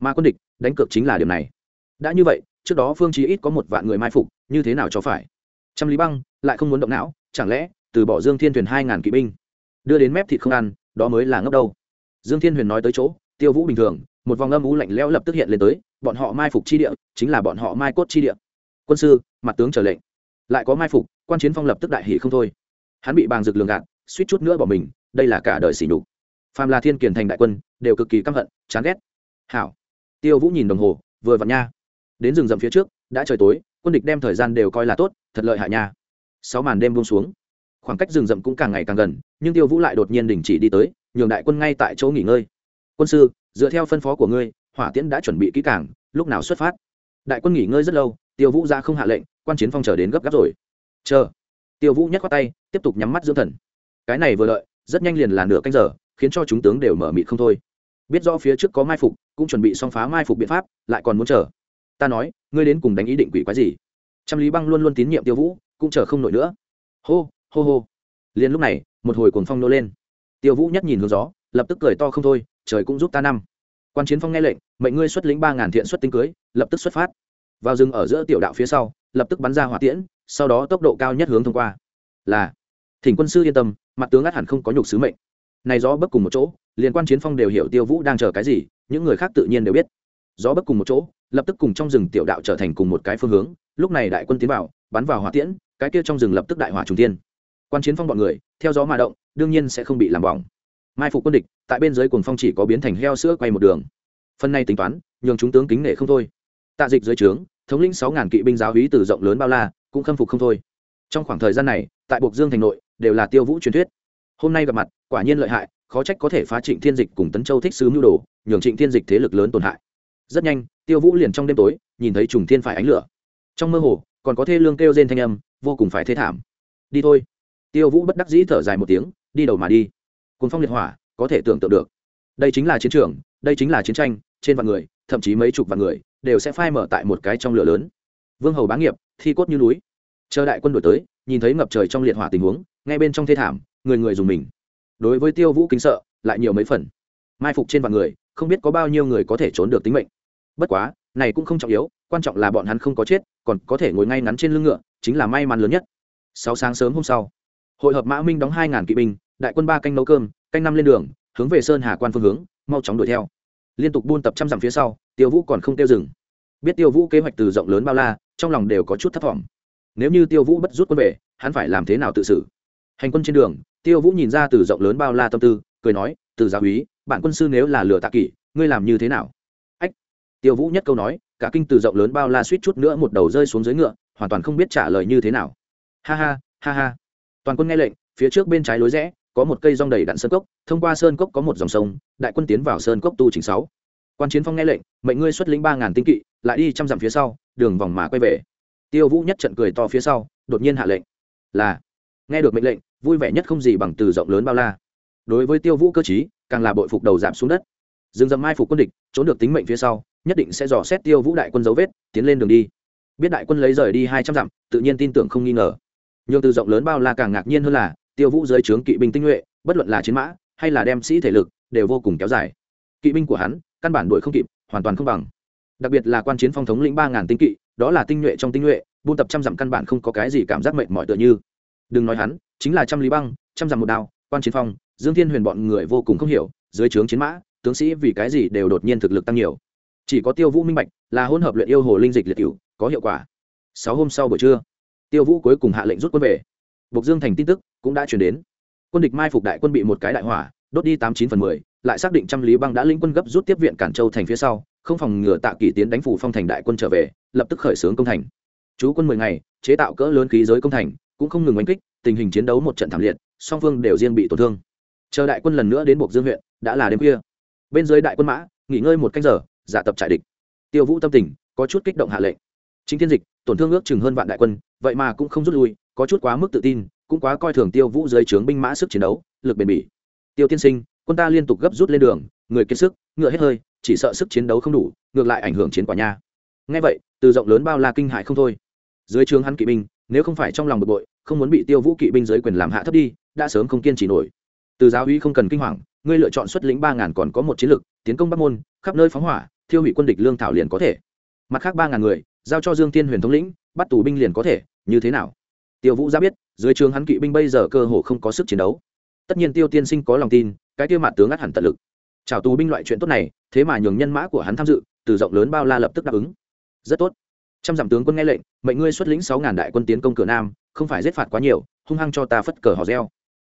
Mà quân địch, đánh cược chính là điểm này. Đã như vậy, trước đó phương chí ít có một vạn người mai phục, như thế nào cho phải? Trăm lý băng, lại không muốn động não, chẳng lẽ từ bỏ dương thiên thuyền hai ngàn kỵ binh? Đưa đến mép thịt không ăn, đó mới là ngốc đâu. Dương thiên huyền nói tới chỗ, tiêu vũ bình thường, một vòng âm u lạnh lẽo lập tức hiện lên tới, bọn họ mai phục chi địa, chính là bọn họ mai cốt chi địa. Quân sư, mặt tướng trở lệnh. Lại có mai phục, quan chiến phong lập tức đại hỷ không thôi. Hắn bị bàng rực lường gạt, suýt chút nữa bỏ mình, đây là cả đời sỉ nhục. Phàm là thiên kiền thành đại quân, đều cực kỳ căm hận, chán ghét. Hảo. Tiêu vũ nhìn đồng hồ, vừa vặn nha. Đến rừng rậm phía trước, đã trời tối, quân địch đem thời gian đều coi là tốt, thật lợi hại nha. Sáu màn đêm buông xuống khoảng cách rừng rậm cũng càng ngày càng gần, nhưng tiêu vũ lại đột nhiên đình chỉ đi tới, nhường đại quân ngay tại chỗ nghỉ ngơi. Quân sư, dựa theo phân phó của ngươi, hỏa tiễn đã chuẩn bị kỹ càng, lúc nào xuất phát? Đại quân nghỉ ngơi rất lâu, tiêu vũ ra không hạ lệnh, quan chiến phong chờ đến gấp gáp rồi. Chờ. Tiêu vũ nhắc qua tay, tiếp tục nhắm mắt dưỡng thần. Cái này vừa lợi rất nhanh liền là nửa canh giờ, khiến cho chúng tướng đều mở mịt không thôi. Biết rõ phía trước có mai phục, cũng chuẩn bị xong phá mai phục biện pháp, lại còn muốn chờ. Ta nói, ngươi đến cùng đánh ý định quỷ quái gì? Trăm lý băng luôn luôn tín nhiệm tiêu vũ, cũng chờ không nổi nữa. Hô hô hô. Liền lúc này, một hồi cuồng phong nô lên. Tiêu vũ nhất nhìn hướng gió, lập tức cười to không thôi, trời cũng giúp ta năm. Quan chiến phong nghe lệnh, mệnh ngươi xuất lĩnh ba ngàn thiện xuất tinh cưới, lập tức xuất phát. Vào rừng ở giữa tiểu đạo phía sau, lập tức bắn ra hỏa tiễn, sau đó tốc độ cao nhất hướng thông qua. Là, thỉnh quân sư yên tâm, mặt tướng át hẳn không có nhục sứ mệnh. Này gió bấc cùng một chỗ liên quan chiến phong đều hiểu tiêu vũ đang chờ cái gì, những người khác tự nhiên đều biết. Gió bấc cùng một chỗ, lập tức cùng trong rừng tiểu đạo trở thành cùng một cái phương hướng, lúc này đại quân tiến vào, bắn vào hỏa tiễn, cái kia trong rừng lập tức đại hỏa trùng tiên quan chiến phong bọn người, theo gió mà động, đương nhiên sẽ không bị làm bỏng. Mai phục quân địch, tại bên dưới cuồng phong chỉ có biến thành heo sữa quay một đường. Phần này tính toán, nhường chúng tướng kính nể không thôi. Tạ dịch dưới trướng, thống lĩnh sáu ngàn kỵ binh giáo hí từ rộng lớn bao la, cũng khâm phục không thôi. Trong khoảng thời gian này, tại buộc dương thành nội, đều là tiêu vũ truyền thuyết. Hôm nay gặp mặt, quả nhiên lợi hại, khó trách có thể phá trịnh thiên dịch cùng tấn châu thích sứ mưu đồ, nhường trịnh thiên dịch thế lực lớn tổn hại. Rất nhanh, tiêu vũ liền trong đêm tối, nhìn thấy trùng thiên phải ánh lửa. Trong mơ hồ, còn có thê lương kêu rên thanh âm, vô cùng phải thê thảm. Đi thôi tiêu vũ bất đắc dĩ thở dài một tiếng, đi đầu mà đi. Cuốn phong liệt hỏa, có thể tưởng tượng được. Đây chính là chiến trường, đây chính là chiến tranh, trên vạn người, thậm chí mấy chục vạn người, đều sẽ phai mở tại một cái trong lửa lớn. Vương hầu bá nghiệp, thi cốt như núi. Chờ đại quân đổi tới, nhìn thấy ngập trời trong liệt hỏa tình huống, ngay bên trong thê thảm, người người dùng mình. Đối với tiêu vũ kính sợ, lại nhiều mấy phần. Mai phục trên vạn người, không biết có bao nhiêu người có thể trốn được tính mệnh. Bất quá, này cũng không trọng yếu, quan trọng là bọn hắn không có chết, còn có thể ngồi ngay ngắn trên lưng ngựa, chính là may mắn lớn nhất. Sáu sáng sớm hôm sau hội hợp mã minh đóng hai ngàn kỵ binh, đại quân ba canh nấu cơm, canh năm lên đường, hướng về sơn hà quan phương hướng, mau chóng đuổi theo. Liên tục buôn tập trăm dặm phía sau, tiêu vũ còn không tiêu dừng. Biết tiêu vũ kế hoạch từ rộng lớn bao la, trong lòng đều có chút thất vọng. Nếu như tiêu vũ bất rút quân về, hắn phải làm thế nào tự xử? Hành quân trên đường, tiêu vũ nhìn ra từ rộng lớn bao la tâm tư, cười nói, từ gia úy, bạn quân sư nếu là lừa tạ kỷ, ngươi làm như thế nào? Ách. Tiêu vũ nhất câu nói, cả kinh từ rộng lớn bao la suýt chút nữa một đầu rơi xuống dưới ngựa, hoàn toàn không biết trả lời như thế nào. Ha ha ha ha toàn quân nghe lệnh, phía trước bên trái lối rẽ, có một cây rong đầy đạn sơn cốc, thông qua sơn cốc có một dòng sông, đại quân tiến vào sơn cốc tu chỉnh sáu. Quan chiến phong nghe lệnh, mệnh ngươi xuất lĩnh ba ngàn tinh kỵ, lại đi trăm dặm phía sau, đường vòng mà quay về. Tiêu vũ nhất trận cười to phía sau, đột nhiên hạ lệnh. Là, nghe được mệnh lệnh, vui vẻ nhất không gì bằng từ rộng lớn bao la. Đối với tiêu vũ cơ chí càng là bội phục đầu giảm xuống đất. Dừng dầm mai phục quân địch, trốn được tính mệnh phía sau, nhất định sẽ dò xét tiêu vũ đại quân dấu vết, tiến lên đường đi. Biết đại quân lấy rời đi hai trăm dặm, tự nhiên tin tưởng không nghi ngờ nhưng từ rộng lớn bao la càng ngạc nhiên hơn là, tiêu vũ dưới trướng kỵ binh tinh nhuệ, bất luận là chiến mã, hay là đem sĩ thể lực, đều vô cùng kéo dài. Kỵ binh của hắn, căn bản đuổi không kịp, hoàn toàn không bằng. Đặc biệt là quan chiến phong thống lĩnh ba ngàn tinh kỵ, đó là tinh nhuệ trong tinh nhuệ, buôn tập trăm dặm căn bản không có cái gì cảm giác mệt mỏi tựa như. Đừng nói hắn, chính là trăm lý băng, trăm dặm một đao, quan chiến phong, dương thiên huyền bọn người vô cùng không hiểu, dưới trướng chiến mã, tướng sĩ vì cái gì đều đột nhiên thực lực tăng nhiều. Chỉ có tiêu vũ minh bạch, là hỗn hợp luyện yêu hồ linh dịch liệt cựu có hiệu quả. Sáu hôm sau buổi trưa tiêu vũ cuối cùng hạ lệnh rút quân về. Bộc dương thành tin tức cũng đã chuyển đến. Quân địch mai phục đại quân bị một cái đại hỏa, đốt đi tám chín phần mười, lại xác định trăm lý băng đã lĩnh quân gấp rút tiếp viện cản châu thành phía sau, không phòng ngừa tạ kỷ tiến đánh phủ phong thành đại quân trở về, lập tức khởi xướng công thành. Chú quân mười ngày, chế tạo cỡ lớn khí giới công thành, cũng không ngừng đánh kích, tình hình chiến đấu một trận thảm liệt, song phương đều riêng bị tổn thương. Chờ đại quân lần nữa đến buộc dương huyện, đã là đêm khuya. Bên dưới đại quân mã, nghỉ ngơi một canh giờ, giả tập trại địch. Tiêu vũ tâm tình, có chút kích động hạ lệnh. Chính thiên dịch tổn thương ước chừng hơn vạn đại quân, vậy mà cũng không rút lui, có chút quá mức tự tin, cũng quá coi thường tiêu vũ dưới trướng binh mã sức chiến đấu, lực bền bỉ. Tiêu tiên sinh, quân ta liên tục gấp rút lên đường, người kiệt sức, ngựa hết hơi, chỉ sợ sức chiến đấu không đủ, ngược lại ảnh hưởng chiến quả nha. Ngay vậy, từ rộng lớn bao la kinh hại không thôi. Dưới trướng hắn kỵ binh, nếu không phải trong lòng bực bội, không muốn bị tiêu vũ kỵ binh dưới quyền làm hạ thấp đi, đã sớm không kiên trì nổi. Từ giáo uy không cần kinh hoàng, ngươi lựa chọn xuất lĩnh ba ngàn còn có một chiến lực tiến công bắc môn, khắp nơi phóng hỏa, thiêu hủy quân địch lương thảo liền có thể. Mặt khác ba ngàn người giao cho dương tiên huyền thống lĩnh, bắt tù binh liền có thể, như thế nào? Tiêu vũ ra biết, dưới trường hắn kỵ binh bây giờ cơ hồ không có sức chiến đấu. Tất nhiên tiêu tiên sinh có lòng tin, cái tiêu mặt tướng ắt hẳn tận lực. Chào tù binh loại chuyện tốt này, thế mà nhường nhân mã của hắn tham dự, từ rộng lớn bao la lập tức đáp ứng. Rất tốt. Trăm dặm tướng quân nghe lệnh, mệnh ngươi xuất lĩnh sáu ngàn đại quân tiến công cửa nam, không phải giết phạt quá nhiều, hung hăng cho ta phất cờ hò reo.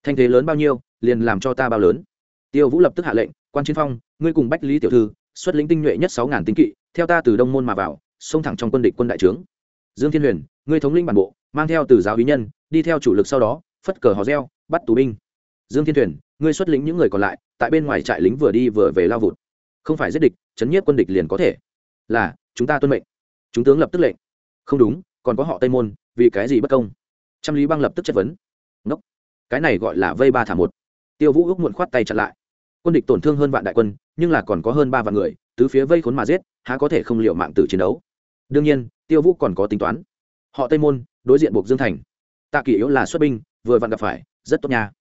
Thanh thế lớn bao nhiêu, liền làm cho ta bao lớn. Tiêu vũ lập tức hạ lệnh, quan chiến phong, ngươi cùng bách lý tiểu thư, xuất lĩnh tinh nhuệ nhất sáu ngàn tinh kỵ, theo ta từ đông môn mà vào xông thẳng trong quân địch quân đại trướng. Dương thiên huyền, ngươi thống lĩnh bản bộ, mang theo từ giáo ý nhân, đi theo chủ lực sau đó, phất cờ hò reo, bắt tù binh. Dương thiên thuyền ngươi xuất lĩnh những người còn lại, tại bên ngoài trại lính vừa đi vừa về lao vụt. Không phải giết địch, chấn nhiếp quân địch liền có thể. Là, chúng ta tuân mệnh. Chúng tướng lập tức lệnh. Không đúng, còn có họ tây môn, vì cái gì bất công? Trăm lý băng lập tức chất vấn. Ngốc, cái này gọi là vây ba thả một. Tiêu vũ ước muộn khoát tay chặn lại. Quân địch tổn thương hơn vạn đại quân, nhưng là còn có hơn ba vạn người, tứ phía vây khốn mà giết, há có thể không liệu mạng tử chiến đấu? Đương nhiên tiêu vũ còn có tính toán. Họ tây môn đối diện buộc dương thành. Tạ kỷ yếu là xuất binh vừa vặn gặp phải rất tốt nha.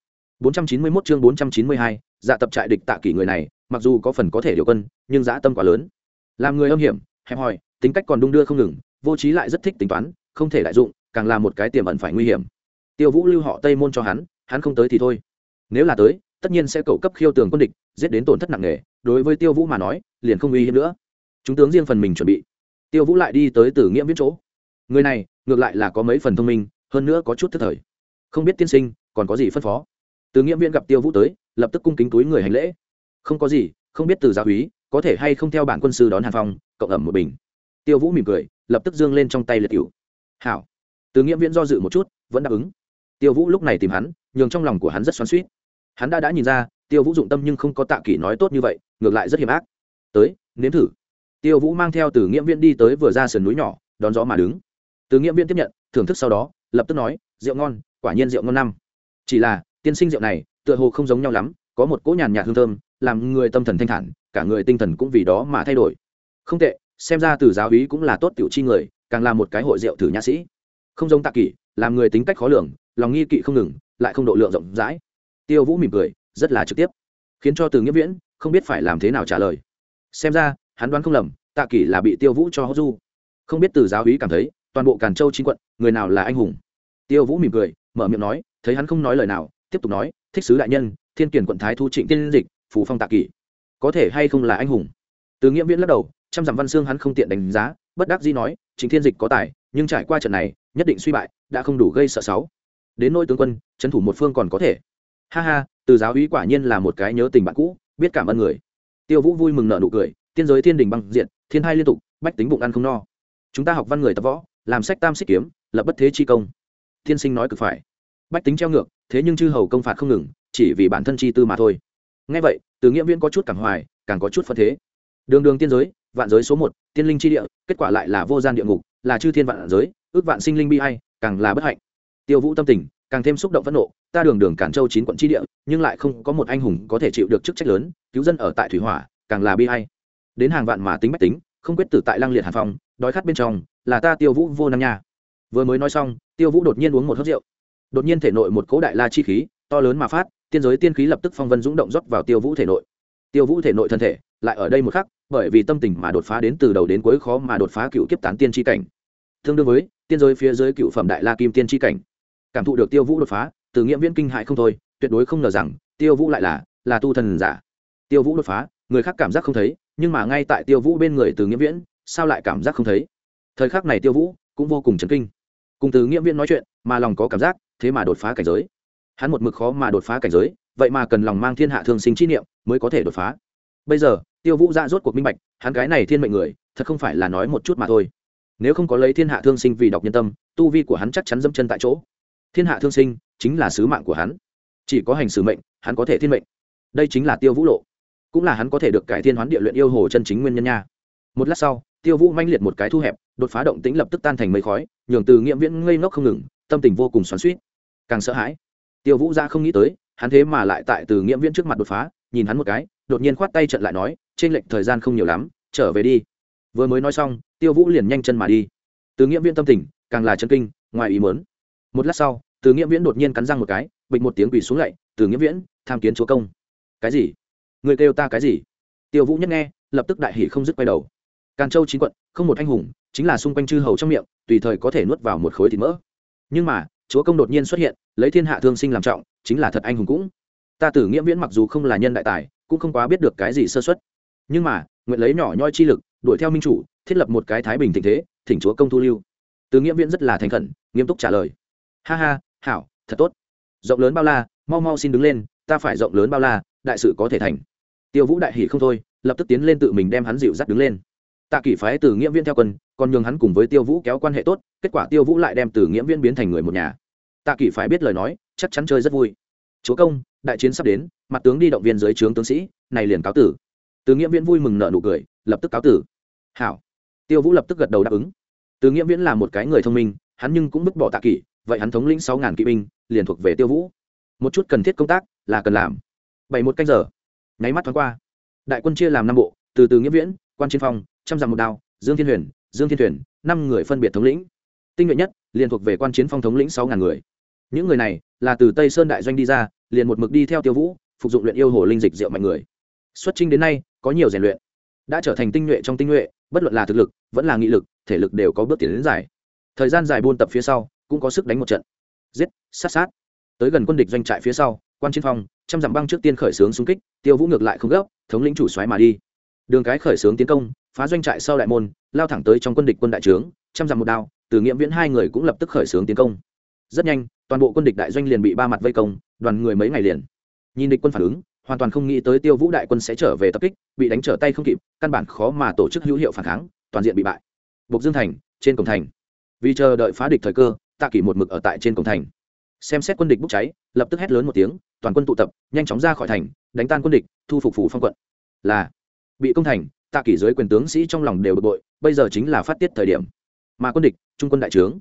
491 chương 492, dạ tập trại địch tạ kỷ người này mặc dù có phần có thể điều quân nhưng dã tâm quá lớn. Làm người âm hiểm hẹp hòi tính cách còn đung đưa không ngừng vô trí lại rất thích tính toán không thể đại dụng càng là một cái tiềm ẩn phải nguy hiểm. Tiêu vũ lưu họ tây môn cho hắn hắn không tới thì thôi. Nếu là tới tất nhiên sẽ cầu cấp khiêu tường quân địch giết đến tổn thất nặng nề đối với tiêu vũ mà nói liền không uy hiếp nữa. Chúng tướng riêng phần mình chuẩn bị tiêu vũ lại đi tới tử nghĩa viễn chỗ. Người này, ngược lại là có mấy phần thông minh, hơn nữa có chút thất thời. Không biết tiên sinh, còn có gì phân phó? Từ nghĩa viễn gặp tiêu vũ tới, lập tức cung kính túi người hành lễ. Không có gì, không biết từ gia úy, có thể hay không theo bản quân sư đón hàn phong cộng ẩm một bình. Tiêu vũ mỉm cười, lập tức dương lên trong tay liệt cựu hảo. Từ nghĩa viễn do dự một chút, vẫn đáp ứng. Tiêu vũ lúc này tìm hắn, nhường trong lòng của hắn rất xoắn suýt hắn đã đã nhìn ra, tiêu vũ dụng tâm nhưng không có tạ kỷ nói tốt như vậy, ngược lại rất hiểm ác. Tới, nếm thử tiêu vũ mang theo từ nghĩa viễn đi tới vừa ra sườn núi nhỏ, đón gió mà đứng. Từ nghĩa viễn tiếp nhận, thưởng thức sau đó, lập tức nói, rượu ngon, quả nhiên rượu ngon năm. Chỉ là, tiên sinh rượu này, tựa hồ không giống nhau lắm, có một cỗ nhàn nhạt hương thơm, làm người tâm thần thanh thản, cả người tinh thần cũng vì đó mà thay đổi. Không tệ, xem ra từ giáo úy cũng là tốt tiểu chi người, càng là một cái hội rượu thử nhã sĩ. Không giống tạ kỷ, làm người tính cách khó lường, lòng nghi kỵ không ngừng, lại không độ lượng rộng rãi. Tiêu vũ mỉm cười, rất là trực tiếp, khiến cho từ nghĩa viễn không biết phải làm thế nào trả lời. Xem ra hắn đoán không lầm, tạ kỷ là bị tiêu vũ cho hốt du. Không biết từ giáo hí cảm thấy, toàn bộ càn châu chính quận, người nào là anh hùng? Tiêu vũ mỉm cười, mở miệng nói, thấy hắn không nói lời nào, tiếp tục nói, thích sứ đại nhân, thiên kiển quận thái thu trịnh tiên dịch, phù phong tạ kỷ. Có thể hay không là anh hùng? Từ nghĩa viễn lắc đầu, trăm dặm văn xương hắn không tiện đánh giá, bất đắc dĩ nói chính thiên dịch có tài, nhưng trải qua trận này, nhất định suy bại, đã không đủ gây sợ sáu đến nỗi tướng quân, trấn thủ một phương còn có thể. Ha ha, từ giáo úy quả nhiên là một cái nhớ tình bạn cũ, biết cảm ơn người. Tiêu vũ vui mừng nợ nụ cười tiên giới thiên đình băng diện thiên hai liên tục, bách tính bụng ăn không no. Chúng ta học văn người tập võ, làm sách tam xích kiếm, lập bất thế chi công. Tiên sinh nói cực phải. Bách tính treo ngược, thế nhưng chư hầu công phạt không ngừng, chỉ vì bản thân chi tư mà thôi. Ngay vậy, từ nghĩa viễn có chút cảm hoài, càng có chút phân thế. Đường đường tiên giới, vạn giới số một, tiên linh chi địa, kết quả lại là vô gian địa ngục, là chư thiên vạn giới, ước vạn sinh linh bi hay càng là bất hạnh. Tiêu vũ tâm tình, càng thêm xúc động phẫn nộ, ta đường đường cản châu chín quận chi địa, nhưng lại không có một anh hùng có thể chịu được chức trách lớn, cứu dân ở tại thủy hỏa, càng là bi hay đến hàng vạn mà tính bách tính, không quyết tử tại lang liệt hàn phong, đói khát bên trong, là ta tiêu vũ vô năng nha. Vừa mới nói xong, tiêu vũ đột nhiên uống một hớt rượu. Đột nhiên thể nội một cỗ đại la chi khí, to lớn mà phát, tiên giới tiên khí lập tức phong vân dũng động rót vào tiêu vũ thể nội. Tiêu vũ thể nội thân thể, lại ở đây một khắc, bởi vì tâm tình mà đột phá đến từ đầu đến cuối khó mà đột phá cựu kiếp tán tiên tri cảnh. Tương đương với, tiên giới phía dưới cựu phẩm đại la kim tiên tri cảnh. Cảm thụ được tiêu vũ đột phá, từ nghĩa viễn kinh hại không thôi, tuyệt đối không ngờ rằng, tiêu vũ lại là là tu thần giả. Tiêu vũ đột phá, người khác cảm giác không thấy nhưng mà ngay tại tiêu vũ bên người từ nghĩa viễn, sao lại cảm giác không thấy? Thời khắc này tiêu vũ cũng vô cùng chấn kinh. Cùng từ nghĩa viễn nói chuyện, mà lòng có cảm giác, thế mà đột phá cảnh giới. Hắn một mực khó mà đột phá cảnh giới, vậy mà cần lòng mang thiên hạ thương sinh chi niệm mới có thể đột phá. Bây giờ, tiêu vũ ra rốt cuộc minh bạch, hắn cái này thiên mệnh người, thật không phải là nói một chút mà thôi. Nếu không có lấy thiên hạ thương sinh vì đọc nhân tâm, tu vi của hắn chắc chắn dâm chân tại chỗ. Thiên hạ thương sinh chính là sứ mạng của hắn. Chỉ có hành xử mệnh, hắn có thể thiên mệnh. Đây chính là tiêu vũ lộ cũng là hắn có thể được cải thiên hoán địa luyện yêu hồ chân chính nguyên nhân nha. Một lát sau, tiêu vũ manh liệt một cái thu hẹp, đột phá động tĩnh lập tức tan thành mây khói, nhường từ nghiệm viễn ngây ngốc không ngừng, tâm tình vô cùng xoắn suýt càng sợ hãi, tiêu vũ ra không nghĩ tới, hắn thế mà lại tại từ nghiệm viễn trước mặt đột phá, nhìn hắn một cái, đột nhiên khoát tay trận lại nói, trên lệnh thời gian không nhiều lắm, trở về đi. Vừa mới nói xong, tiêu vũ liền nhanh chân mà đi. Từ nghiệm viễn tâm tình càng là chân kinh, ngoài ý mớn một lát sau, từ nghĩa viễn đột nhiên cắn răng một cái, bịch một tiếng quỳ xuống lạy từ nghĩa viễn, tham kiến chúa công. Cái gì? Người kêu ta cái gì? Tiêu vũ nhất nghe, lập tức đại hỷ không dứt quay đầu. Càn châu chín quận, không một anh hùng, chính là xung quanh chư hầu trong miệng, tùy thời có thể nuốt vào một khối thịt mỡ. Nhưng mà, chúa công đột nhiên xuất hiện, lấy thiên hạ thương sinh làm trọng, chính là thật anh hùng cũng. Ta tử nghĩa viễn mặc dù không là nhân đại tài, cũng không quá biết được cái gì sơ xuất nhưng mà, nguyện lấy nhỏ nhoi chi lực, đuổi theo minh chủ, thiết lập một cái thái bình tình thế, thỉnh chúa công thu lưu. Từ nghĩa viễn rất là thành khẩn, nghiêm túc trả lời. Ha ha, hảo, thật tốt. Rộng lớn bao la, mau mau xin đứng lên, ta phải rộng lớn bao la, đại sự có thể thành tiêu vũ đại hỉ không thôi, lập tức tiến lên tự mình đem hắn dịu dắt đứng lên. Tạ kỷ phái từ nghĩa viên theo quân, còn nhường hắn cùng với tiêu vũ kéo quan hệ tốt, kết quả tiêu vũ lại đem từ nghĩa viên biến thành người một nhà. Tạ kỷ phải biết lời nói, chắc chắn chơi rất vui. Chúa công, đại chiến sắp đến, mặt tướng đi động viên dưới trướng tướng sĩ, này liền cáo tử. Từ nghĩa viễn vui mừng nợ nụ cười, lập tức cáo tử. Hảo. Tiêu vũ lập tức gật đầu đáp ứng. Từ nghĩa viễn là một cái người thông minh, hắn nhưng cũng vứt bỏ tạ kỷ, vậy hắn thống lĩnh sáu ngàn kỵ binh, liền thuộc về tiêu vũ. Một chút cần thiết công tác là cần làm. Bảy một canh giờ nháy mắt thoáng qua. Đại quân chia làm năm bộ, từ từ nghĩa viễn, quan chiến phong, trăm dặm một đao, dương thiên huyền, dương thiên thuyền, năm người phân biệt thống lĩnh. Tinh nhuệ nhất, liền thuộc về quan chiến phong thống lĩnh sáu ngàn người. Những người này là từ tây sơn đại doanh đi ra, liền một mực đi theo tiêu vũ, phục dụng luyện yêu hồ linh dịch rượu mạnh người. Xuất trinh đến nay, có nhiều rèn luyện. Đã trở thành tinh nhuệ trong tinh nhuệ, bất luận là thực lực, vẫn là nghị lực, thể lực đều có bước tiến đến dài. Thời gian dài buôn tập phía sau, cũng có sức đánh một trận. Giết, sát sát. Tới gần quân địch doanh trại phía sau, quan chiến phong trăm dặm băng trước tiên khởi xướng xung kích, tiêu vũ ngược lại không gấp, thống lĩnh chủ xoáy mà đi. Đường cái khởi xướng tiến công, phá doanh trại sau đại môn, lao thẳng tới trong quân địch quân đại trướng, trăm dặm một đao, từ nghiệm viễn hai người cũng lập tức khởi xướng tiến công. Rất nhanh, toàn bộ quân địch đại doanh liền bị ba mặt vây công, đoàn người mấy ngày liền. Nhìn địch quân phản ứng, hoàn toàn không nghĩ tới tiêu vũ đại quân sẽ trở về tập kích, bị đánh trở tay không kịp, căn bản khó mà tổ chức hữu hiệu phản kháng, toàn diện bị bại. Bộc dương thành, trên cổng thành. Vì chờ đợi phá địch thời cơ, tạ kỷ một mực ở tại trên cổng thành xem xét quân địch bốc cháy, lập tức hét lớn một tiếng, toàn quân tụ tập, nhanh chóng ra khỏi thành, đánh tan quân địch, thu phục phủ phong quận. Là, bị công thành, tạ kỷ dưới quyền tướng sĩ trong lòng đều bực bội, bây giờ chính là phát tiết thời điểm. Mà quân địch, trung quân đại trướng.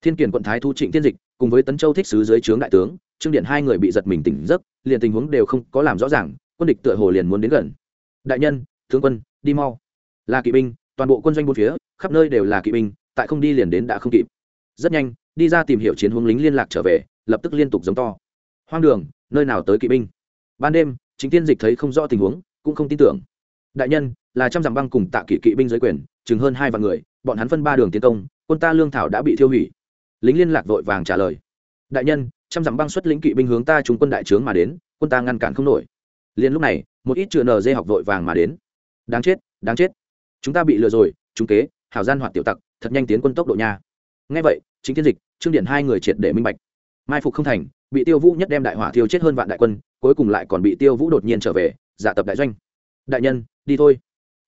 Thiên kiển quận thái thu trịnh thiên dịch, cùng với tấn châu thích sứ dưới trướng đại tướng, trương điện hai người bị giật mình tỉnh giấc, liền tình huống đều không có làm rõ ràng, quân địch tựa hồ liền muốn đến gần. Đại nhân, tướng quân, đi mau. Là kỵ binh, toàn bộ quân doanh bốn phía, khắp nơi đều là kỵ binh, tại không đi liền đến đã không kịp. Rất nhanh, đi ra tìm hiểu chiến hướng lính liên lạc trở về lập tức liên tục giống to. Hoang đường, nơi nào tới kỵ binh? Ban đêm, chính tiên dịch thấy không rõ tình huống, cũng không tin tưởng. Đại nhân, là trăm dặm băng cùng tạ kỵ kỵ binh giới quyền, chừng hơn hai vạn người, bọn hắn phân ba đường tiến công, quân ta lương thảo đã bị thiêu hủy. Lính liên lạc vội vàng trả lời. Đại nhân, trăm dặm băng xuất lĩnh kỵ binh hướng ta chúng quân đại trướng mà đến, quân ta ngăn cản không nổi. Liền lúc này, một ít chừa nờ dê học vội vàng mà đến. Đáng chết đáng chết. Chúng ta bị lừa rồi, chúng kế, hảo gian hoạt tiểu tặc, thật nhanh tiến quân tốc độ nha. Ngay vậy, chính thiên dịch, trương điện hai người triệt để minh bạch mai phục không thành, bị tiêu vũ nhất đem đại hỏa thiêu chết hơn vạn đại quân, cuối cùng lại còn bị tiêu vũ đột nhiên trở về, giả tập đại doanh. Đại nhân, đi thôi.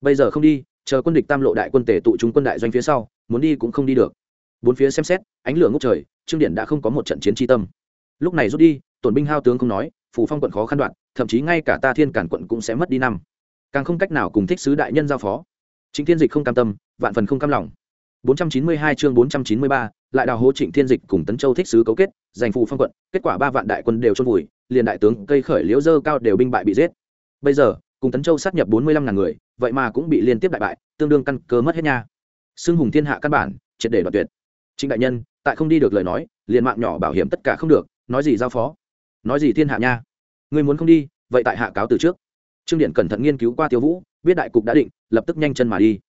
Bây giờ không đi, chờ quân địch tam lộ đại quân tề tụ chúng quân đại doanh phía sau, muốn đi cũng không đi được. Bốn phía xem xét, ánh lửa ngốc trời, trương điển đã không có một trận chiến tri tâm. Lúc này rút đi, tổn binh hao tướng không nói phủ phong quận khó khăn đoạn, thậm chí ngay cả ta thiên cản quận cũng sẽ mất đi năm. Càng không cách nào cùng thích sứ đại nhân giao phó. Chính thiên dịch không cam tâm, vạn phần không cam lòng. 492 chương 493, lại đào hố Trịnh Thiên Dịch cùng Tấn Châu thích sứ cấu kết, giành phù phong quận, kết quả ba vạn đại quân đều chôn vùi, liền đại tướng cây khởi liễu dơ cao đều binh bại bị giết. Bây giờ, cùng Tấn Châu sát nhập 45 ngàn người, vậy mà cũng bị liên tiếp đại bại, tương đương căn cơ mất hết nha. Xương hùng thiên hạ căn bản, triệt để đoạt tuyệt. Trịnh đại nhân, tại không đi được lời nói, liền mạng nhỏ bảo hiểm tất cả không được, nói gì giao phó? Nói gì thiên hạ nha? Ngươi muốn không đi, vậy tại hạ cáo từ trước. Trương Điện cẩn thận nghiên cứu qua Tiêu Vũ, biết đại cục đã định, lập tức nhanh chân mà đi.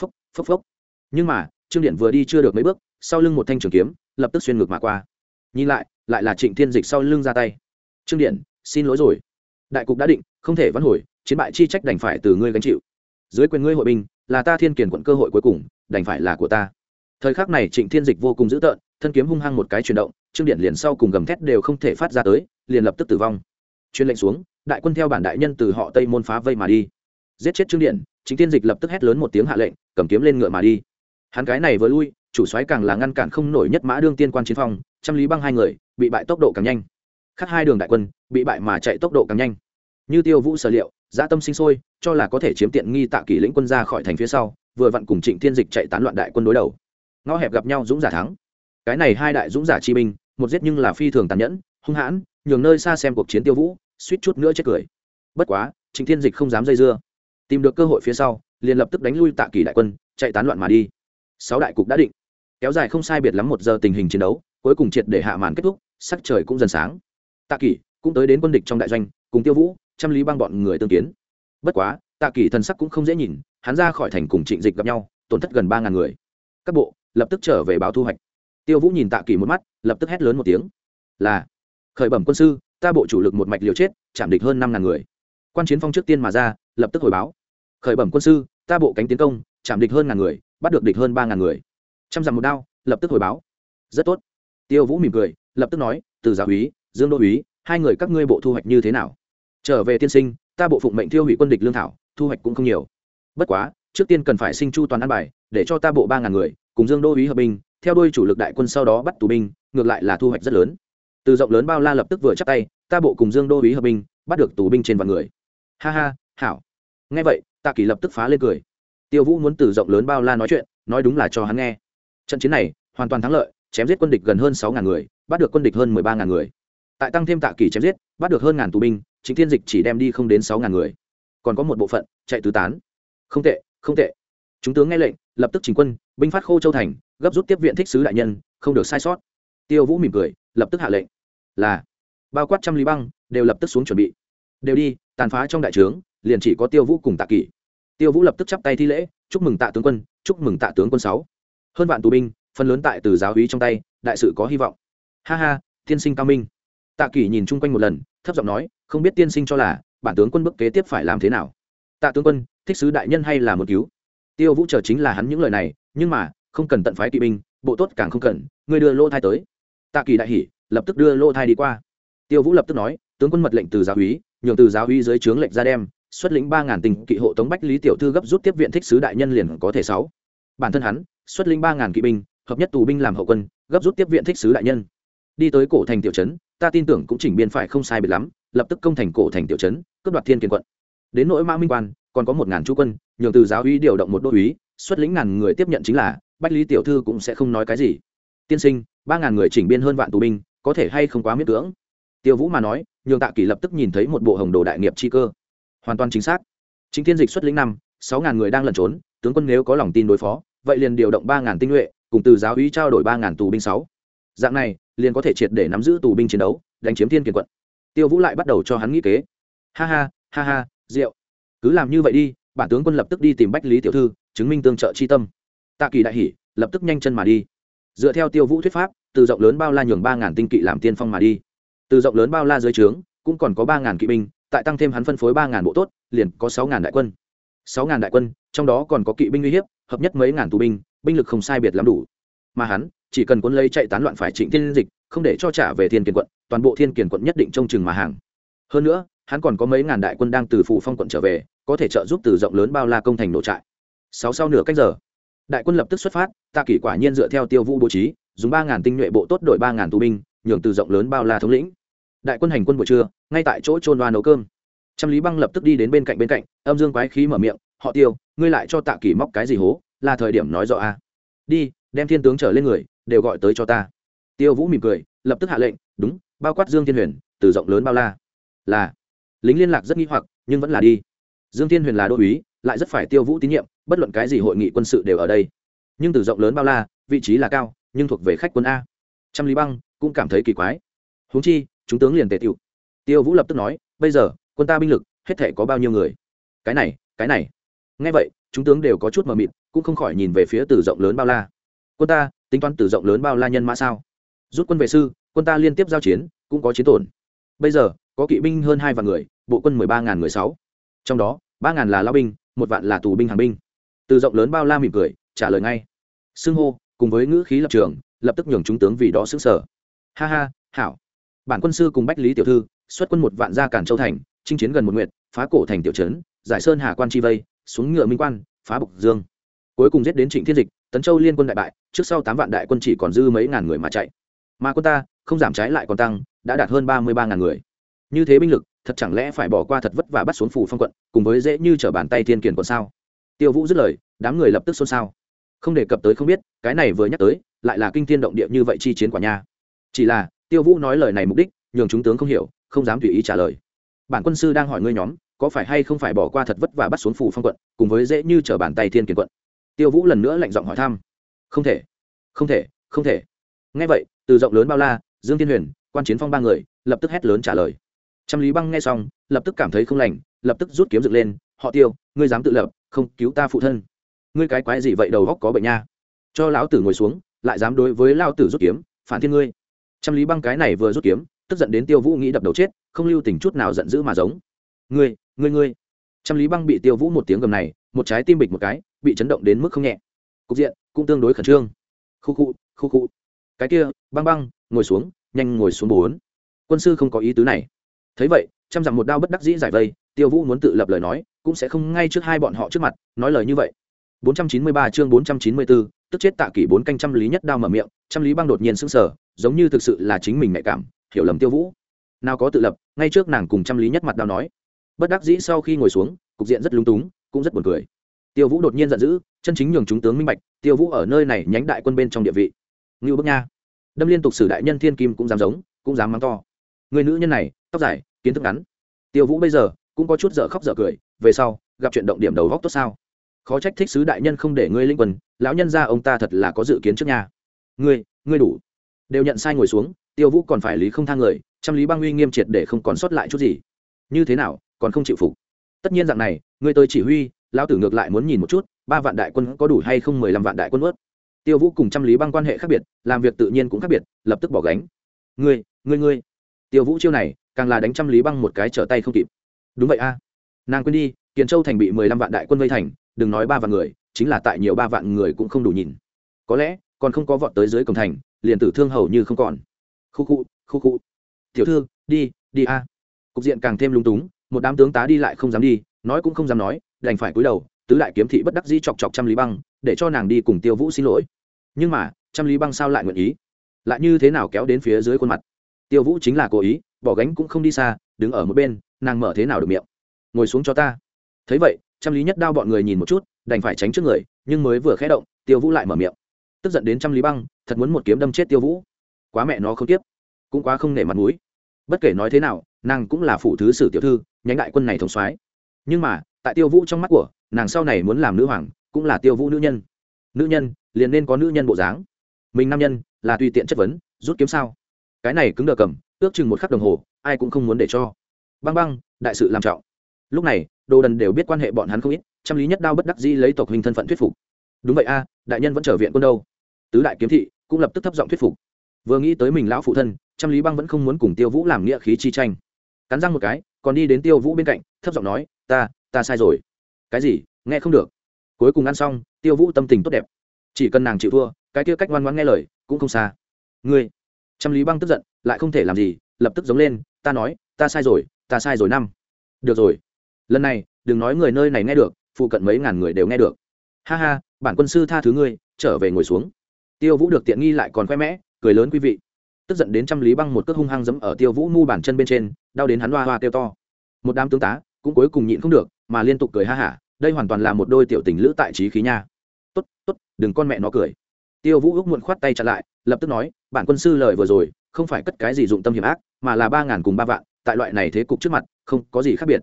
Phốc, phốc phốc. Nhưng mà, trương điện vừa đi chưa được mấy bước, sau lưng một thanh trường kiếm, lập tức xuyên ngược mà qua. Nhìn lại lại là trịnh thiên dịch sau lưng ra tay. Trương điện xin lỗi rồi. Đại cục đã định, không thể vãn hồi, chiến bại chi trách đành phải từ ngươi gánh chịu. Dưới quyền ngươi hội binh, là ta thiên kiển quận cơ hội cuối cùng, đành phải là của ta. Thời khắc này trịnh thiên dịch vô cùng dữ tợn, thân kiếm hung hăng một cái chuyển động, trương điện liền sau cùng gầm thét đều không thể phát ra tới, liền lập tức tử vong. Chuyên lệnh xuống, đại quân theo bản đại nhân từ họ tây môn phá vây mà đi. Giết chết trương điện trịnh thiên dịch lập tức hét lớn một tiếng hạ lệnh, cầm kiếm lên ngựa mà đi hắn cái này vừa lui, chủ soái càng là ngăn cản không nổi nhất mã đương tiên quan chiến phong, trăm lý băng hai người, bị bại tốc độ càng nhanh. Khác hai đường đại quân, bị bại mà chạy tốc độ càng nhanh. Như tiêu vũ sở liệu, dã tâm sinh sôi, cho là có thể chiếm tiện nghi tạ kỷ lĩnh quân ra khỏi thành phía sau, vừa vặn cùng trịnh thiên dịch chạy tán loạn đại quân đối đầu. Ngõ hẹp gặp nhau dũng giả thắng. Cái này hai đại dũng giả chi binh, một giết nhưng là phi thường tàn nhẫn, hung hãn, nhường nơi xa xem cuộc chiến tiêu vũ, suýt chút nữa chết cười. Bất quá, trịnh thiên dịch không dám dây dưa. Tìm được cơ hội phía sau, liền lập tức đánh lui tạ kỷ đại quân, chạy tán loạn mà đi sáu đại cục đã định. Kéo dài không sai biệt lắm một giờ tình hình chiến đấu, cuối cùng triệt để hạ màn kết thúc, sắc trời cũng dần sáng. Tạ kỷ cũng tới đến quân địch trong đại doanh, cùng tiêu vũ, trăm lý băng bọn người tương kiến. Bất quá, tạ kỷ thần sắc cũng không dễ nhìn, hắn ra khỏi thành cùng trịnh dịch gặp nhau, tổn thất gần ba ngàn người. Các bộ lập tức trở về báo thu hoạch. Tiêu vũ nhìn tạ kỷ một mắt, lập tức hét lớn một tiếng. Là, khởi bẩm quân sư, ta bộ chủ lực một mạch liều chết, chạm địch hơn năm ngàn người. Quan chiến phong trước tiên mà ra, lập tức hồi báo. Khởi bẩm quân sư, ta bộ cánh tiến công, chạm địch hơn ngàn người bắt được địch hơn ba ngàn người. Trăm dặm một đao, lập tức hồi báo. Rất tốt. Tiêu vũ mỉm cười, lập tức nói, từ giáo úy, dương đô úy, hai người các ngươi bộ thu hoạch như thế nào? Trở về tiên sinh, ta bộ phụng mệnh tiêu hủy quân địch lương thảo, thu hoạch cũng không nhiều. Bất quá, trước tiên cần phải sinh chu toàn an bài, để cho ta bộ ba ngàn người, cùng dương đô úy hợp binh, theo đuôi chủ lực đại quân sau đó bắt tù binh, ngược lại là thu hoạch rất lớn. Từ rộng lớn bao la lập tức vừa chắc tay, ta bộ cùng dương đô úy hợp binh, bắt được tù binh trên vạn người. Ha ha, hảo. Nghe vậy, tạ kỳ lập tức phá lên cười tiêu vũ muốn từ rộng lớn bao la nói chuyện, nói đúng là cho hắn nghe. Trận chiến này, hoàn toàn thắng lợi, chém giết quân địch gần hơn sáu ngàn người, bắt được quân địch hơn mười ba ngàn người. Tại tăng thêm tạ kỳ chém giết, bắt được hơn ngàn tù binh chính thiên dịch chỉ đem đi không đến sáu ngàn người. Còn có một bộ phận, chạy tứ tán. Không tệ không tệ. Chúng tướng nghe lệnh, lập tức chỉnh quân, binh phát khô châu thành, gấp rút tiếp viện thích sứ đại nhân, không được sai sót. Tiêu vũ mỉm cười, lập tức hạ lệnh. Là, bao quát trăm lý băng, đều lập tức xuống chuẩn bị. Đều đi, tàn phá trong đại trướng, liền chỉ có tiêu vũ cùng tạ kỷ tiêu vũ lập tức chắp tay thi lễ, chúc mừng tạ tướng quân, chúc mừng tạ tướng quân sáu. Hơn vạn tù binh, phần lớn tại từ giáo úy trong tay, đại sự có hy vọng. Ha ha, tiên sinh cao minh. Tạ kỷ nhìn chung quanh một lần, thấp giọng nói, không biết tiên sinh cho là, bản tướng quân bước kế tiếp phải làm thế nào? Tạ tướng quân, thích sứ đại nhân hay là một cứu? Tiêu vũ chờ chính là hắn những lời này, nhưng mà, không cần tận phái kỵ binh, bộ tốt càng không cần, người đưa lô thai tới. Tạ kỳ đại hỉ, lập tức đưa lô thai đi qua. Tiêu vũ lập tức nói, tướng quân mật lệnh từ giáo úy, nhường từ giáo úy dưới trướng lệnh ra đem xuất lĩnh ba ngàn tình kỵ hộ tống bách lý tiểu thư gấp rút tiếp viện thích sứ đại nhân liền có thể sáu. Bản thân hắn, xuất lĩnh ba ngàn kỵ binh, hợp nhất tù binh làm hậu quân, gấp rút tiếp viện thích sứ đại nhân. Đi tới cổ thành tiểu trấn, ta tin tưởng cũng chỉnh biên phải không sai biệt lắm, lập tức công thành cổ thành tiểu trấn, cướp đoạt thiên kiên quận. Đến nỗi mã minh quan, còn có một ngàn chú quân, nhường từ giáo uy điều động một đô uý, xuất lĩnh ngàn người tiếp nhận chính là, bách lý tiểu thư cũng sẽ không nói cái gì. Tiên sinh, ba ngàn người chỉnh biên hơn vạn tù binh, có thể hay không quá miễn cưỡng? Tiêu vũ mà nói, nhường tạ kỷ lập tức nhìn thấy một bộ hồng đồ đại nghiệp chi cơ hoàn toàn chính xác. Chính thiên dịch xuất lĩnh năm, sáu ngàn người đang lẩn trốn, tướng quân nếu có lòng tin đối phó, vậy liền điều động ba ngàn tinh nhuệ, cùng từ giáo úy trao đổi ba ngàn tù binh sáu. Dạng này, liền có thể triệt để nắm giữ tù binh chiến đấu, đánh chiếm thiên kiền quận. Tiêu vũ lại bắt đầu cho hắn nghĩ kế. Ha ha ha ha, rượu. Cứ làm như vậy đi, bản tướng quân lập tức đi tìm bách lý tiểu thư, chứng minh tương trợ chi tâm. Tạ kỳ đại hỷ lập tức nhanh chân mà đi. Dựa theo tiêu vũ thuyết pháp, từ rộng lớn bao la nhường ba ngàn tinh kỵ làm tiên phong mà đi. Từ rộng lớn bao la dưới trướng, cũng còn có ba ngàn kỵ binh tại tăng thêm hắn phân phối ba ngàn bộ tốt, liền có sáu ngàn đại quân. Sáu ngàn đại quân, trong đó còn có kỵ binh uy hiếp, hợp nhất mấy ngàn tù binh binh lực không sai biệt lắm đủ. Mà hắn, chỉ cần cuốn lấy chạy tán loạn phải trịnh thiên dịch, không để cho trả về thiên kiền quận, toàn bộ thiên kiền quận nhất định trông chừng mà hàng. Hơn nữa, hắn còn có mấy ngàn đại quân đang từ phủ phong quận trở về, có thể trợ giúp từ rộng lớn bao la công thành nổ trại. Sáu sau nửa cách giờ, đại quân lập tức xuất phát, tạ kỷ quả nhiên dựa theo tiêu vũ bố trí, dùng ba ngàn tinh nhuệ bộ tốt đội ba ngàn tù binh, nhường từ rộng lớn bao la thống lĩnh đại quân hành quân buổi trưa, ngay tại chỗ trôn đoa nấu cơm. Trăm lý băng lập tức đi đến bên cạnh bên cạnh, âm dương quái khí mở miệng, họ tiêu, ngươi lại cho tạ kỷ móc cái gì hố? Là thời điểm nói rõ a. Đi, đem thiên tướng trở lên người, đều gọi tới cho ta. Tiêu vũ mỉm cười, lập tức hạ lệnh, đúng, bao quát dương thiên huyền, từ rộng lớn bao la. Là. Lính liên lạc rất nghi hoặc, nhưng vẫn là đi. Dương thiên huyền là đô uý lại rất phải tiêu vũ tín nhiệm, bất luận cái gì hội nghị quân sự đều ở đây. Nhưng từ rộng lớn bao la, vị trí là cao, nhưng thuộc về khách quân a. Trăm lý băng cũng cảm thấy kỳ quái. Huống chi chúng tướng liền tề tiêu tiêu vũ lập tức nói, bây giờ, quân ta binh lực, hết thể có bao nhiêu người? Cái này cái này. Nghe vậy, chúng tướng đều có chút mờ mịt, cũng không khỏi nhìn về phía từ rộng lớn bao la. Quân ta, tính toán từ rộng lớn bao la nhân mã sao? Rút quân về sư, quân ta liên tiếp giao chiến, cũng có chiến tổn. Bây giờ, có kỵ binh hơn hai vạn người, bộ quân mười ba ngàn người sáu. Trong đó, ba ngàn là lao binh, một vạn là tù binh hàng binh. Từ rộng lớn bao la mỉm cười, trả lời ngay. Xưng hô, cùng với ngữ khí lập trường, lập tức nhường chúng tướng vì đó xứng sở ha ha, hảo bản quân sư cùng bách lý tiểu thư, xuất quân một vạn gia cản châu thành, chinh chiến gần một nguyện phá cổ thành tiểu trấn, giải sơn hà quan chi vây, xuống ngựa minh quan, phá bục dương. Cuối cùng giết đến trịnh thiên dịch, tấn châu liên quân đại bại, trước sau tám vạn đại quân chỉ còn dư mấy ngàn người mà chạy. Mà quân ta, không giảm trái lại còn tăng, đã đạt hơn ba mươi ba ngàn người. Như thế binh lực, thật chẳng lẽ phải bỏ qua thật vất và bắt xuống phủ phong quận, cùng với dễ như trở bàn tay thiên kiền quận sao? Tiêu vũ dứt lời, đám người lập tức xôn xao. Không đề cập tới không biết, cái này vừa nhắc tới, lại là kinh thiên động địa như vậy chi chiến quả nha. Chỉ là tiêu vũ nói lời này mục đích, nhường chúng tướng không hiểu, không dám tùy ý trả lời. Bản quân sư đang hỏi ngươi nhóm, có phải hay không phải bỏ qua thật vất và bắt xuống phủ phong quận, cùng với dễ như trở bàn tay thiên kiền quận? Tiêu vũ lần nữa lạnh giọng hỏi thăm. Không thể không thể không thể. Ngay vậy, từ rộng lớn bao la, dương thiên huyền, quan chiến phong ba người, lập tức hét lớn trả lời. Trăm lý băng nghe xong, lập tức cảm thấy không lành, lập tức rút kiếm dựng lên, họ tiêu, ngươi dám tự lập, không cứu ta phụ thân. Ngươi cái quái gì vậy, đầu góc có bệnh nha. Cho lão tử ngồi xuống, lại dám đối với lao tử rút kiếm, phản thiên ngươi trăm lý băng cái này vừa rút kiếm tức giận đến tiêu vũ nghĩ đập đầu chết không lưu tình chút nào giận dữ mà giống. Ngươi ngươi ngươi. Trăm lý băng bị tiêu vũ một tiếng gầm này một trái tim bịch một cái bị chấn động đến mức không nhẹ. Cục diện cũng tương đối khẩn trương. Khu khu khu khu. Cái kia băng băng ngồi xuống nhanh ngồi xuống bốn. Quân sư không có ý tứ này. Thấy vậy trăm dặm một đao bất đắc dĩ giải vây tiêu vũ muốn tự lập lời nói cũng sẽ không ngay trước hai bọn họ trước mặt nói lời như vậy. 493 chương 494, tức chết tạ kỷ bốn canh trăm lý nhất đao mở miệng trăm lý băng đột nhiên sững sờ giống như thực sự là chính mình mẹ cảm, hiểu lầm tiêu vũ. Nào có tự lập, ngay trước nàng cùng trăm lý nhất mặt đau nói. Bất đắc dĩ sau khi ngồi xuống, cục diện rất lung túng, cũng rất buồn cười. Tiêu vũ đột nhiên giận dữ, chân chính nhường chúng tướng minh bạch, tiêu vũ ở nơi này nhánh đại quân bên trong địa vị. Ngưu bức nha. Đâm liên tục sử đại nhân thiên kim cũng dám giống, cũng dám mắng to. Người nữ nhân này, tóc dài, kiến thức ngắn. Tiêu vũ bây giờ, cũng có chút dở khóc dở cười, về sau, gặp chuyện động điểm đầu góc tốt sao? Khó trách thích sứ đại nhân không để ngươi linh quần, lão nhân ra ông ta thật là có dự kiến trước nhà. Ngươi ngươi đủ đều nhận sai ngồi xuống, tiêu vũ còn phải lý không thang người, trăm lý băng uy nghiêm triệt để không còn sót lại chút gì. Như thế nào, còn không chịu phục? Tất nhiên dạng này ngươi tới chỉ huy, lão tử ngược lại muốn nhìn một chút, ba vạn đại quân có đủ hay không mười lăm vạn đại quân ướt? Tiêu vũ cùng trăm lý băng quan hệ khác biệt, làm việc tự nhiên cũng khác biệt, lập tức bỏ gánh. Ngươi ngươi ngươi. Tiêu vũ chiêu này, càng là đánh trăm lý băng một cái trở tay không kịp. Đúng vậy a. Nàng quên đi, kiến châu thành bị mười lăm vạn đại quân vây thành, đừng nói ba vạn người, chính là tại nhiều ba vạn người cũng không đủ nhìn. Có lẽ, còn không có vọt tới dưới cổng thành liền tử thương hầu như không còn. Khu khu khu khu. Tiểu thư, đi đi a. Cục diện càng thêm lung túng, một đám tướng tá đi lại không dám đi, nói cũng không dám nói, đành phải cúi đầu, tứ đại kiếm thị bất đắc dĩ chọc chọc trăm lý băng, để cho nàng đi cùng tiêu vũ xin lỗi. Nhưng mà, trăm lý băng sao lại nguyện ý? Lại như thế nào kéo đến phía dưới khuôn mặt? Tiêu vũ chính là cố ý, bỏ gánh cũng không đi xa, đứng ở một bên, nàng mở thế nào được miệng? Ngồi xuống cho ta. Thấy vậy, trăm lý nhất đao bọn người nhìn một chút, đành phải tránh trước người, nhưng mới vừa khé động, tiêu vũ lại mở miệng tức giận đến trăm lý băng, thật muốn một kiếm đâm chết tiêu vũ. Quá mẹ nó không tiếp, cũng quá không nể mặt mũi. Bất kể nói thế nào, nàng cũng là phụ thứ sử tiểu thư, nhánh đại quân này thống soái. Nhưng mà, tại tiêu vũ trong mắt của, nàng sau này muốn làm nữ hoàng, cũng là tiêu vũ nữ nhân. Nữ nhân, liền nên có nữ nhân bộ dáng. Mình nam nhân, là tùy tiện chất vấn, rút kiếm sao? Cái này cứng đờ cầm, ước chừng một khắc đồng hồ, ai cũng không muốn để cho. Băng băng, đại sự làm trọng. Lúc này, đồ đần đều biết quan hệ bọn hắn không ít, trăm lý nhất đao bất đắc dĩ lấy tộc hình thân phận thuyết phục. Đúng vậy a, đại nhân vẫn trở viện quân đâu? Tứ đại kiếm thị cũng lập tức thấp giọng thuyết phục. Vừa nghĩ tới mình lão phụ thân, trăm lý băng vẫn không muốn cùng tiêu vũ làm nghĩa khí chi tranh. Cắn răng một cái, còn đi đến tiêu vũ bên cạnh, thấp giọng nói, ta ta sai rồi. Cái gì? Nghe không được. Cuối cùng ăn xong, tiêu vũ tâm tình tốt đẹp. Chỉ cần nàng chịu thua, cái kia cách ngoan ngoãn nghe lời cũng không xa. Ngươi. Trăm lý băng tức giận, lại không thể làm gì, lập tức giống lên, ta nói, ta sai rồi, ta sai rồi năm. Được rồi. Lần này, đừng nói người nơi này nghe được, phụ cận mấy ngàn người đều nghe được. Ha ha, bản quân sư tha thứ ngươi, trở về ngồi xuống tiêu vũ được tiện nghi lại còn khoe mẽ, cười lớn quý vị. Tức giận đến trăm lý băng một cước hung hăng giẫm ở tiêu vũ mu bàn chân bên trên, đau đến hắn hoa hoa kêu to. Một đám tướng tá cũng cuối cùng nhịn không được, mà liên tục cười ha hả, đây hoàn toàn là một đôi tiểu tình lữ tại trí khí nha. Tốt tốt, đừng con mẹ nó cười. Tiêu vũ ước muộn khoát tay chặn lại, lập tức nói, bản quân sư lời vừa rồi, không phải cất cái gì dụng tâm hiểm ác, mà là ba ngàn cùng ba vạn, tại loại này thế cục trước mặt, không có gì khác biệt.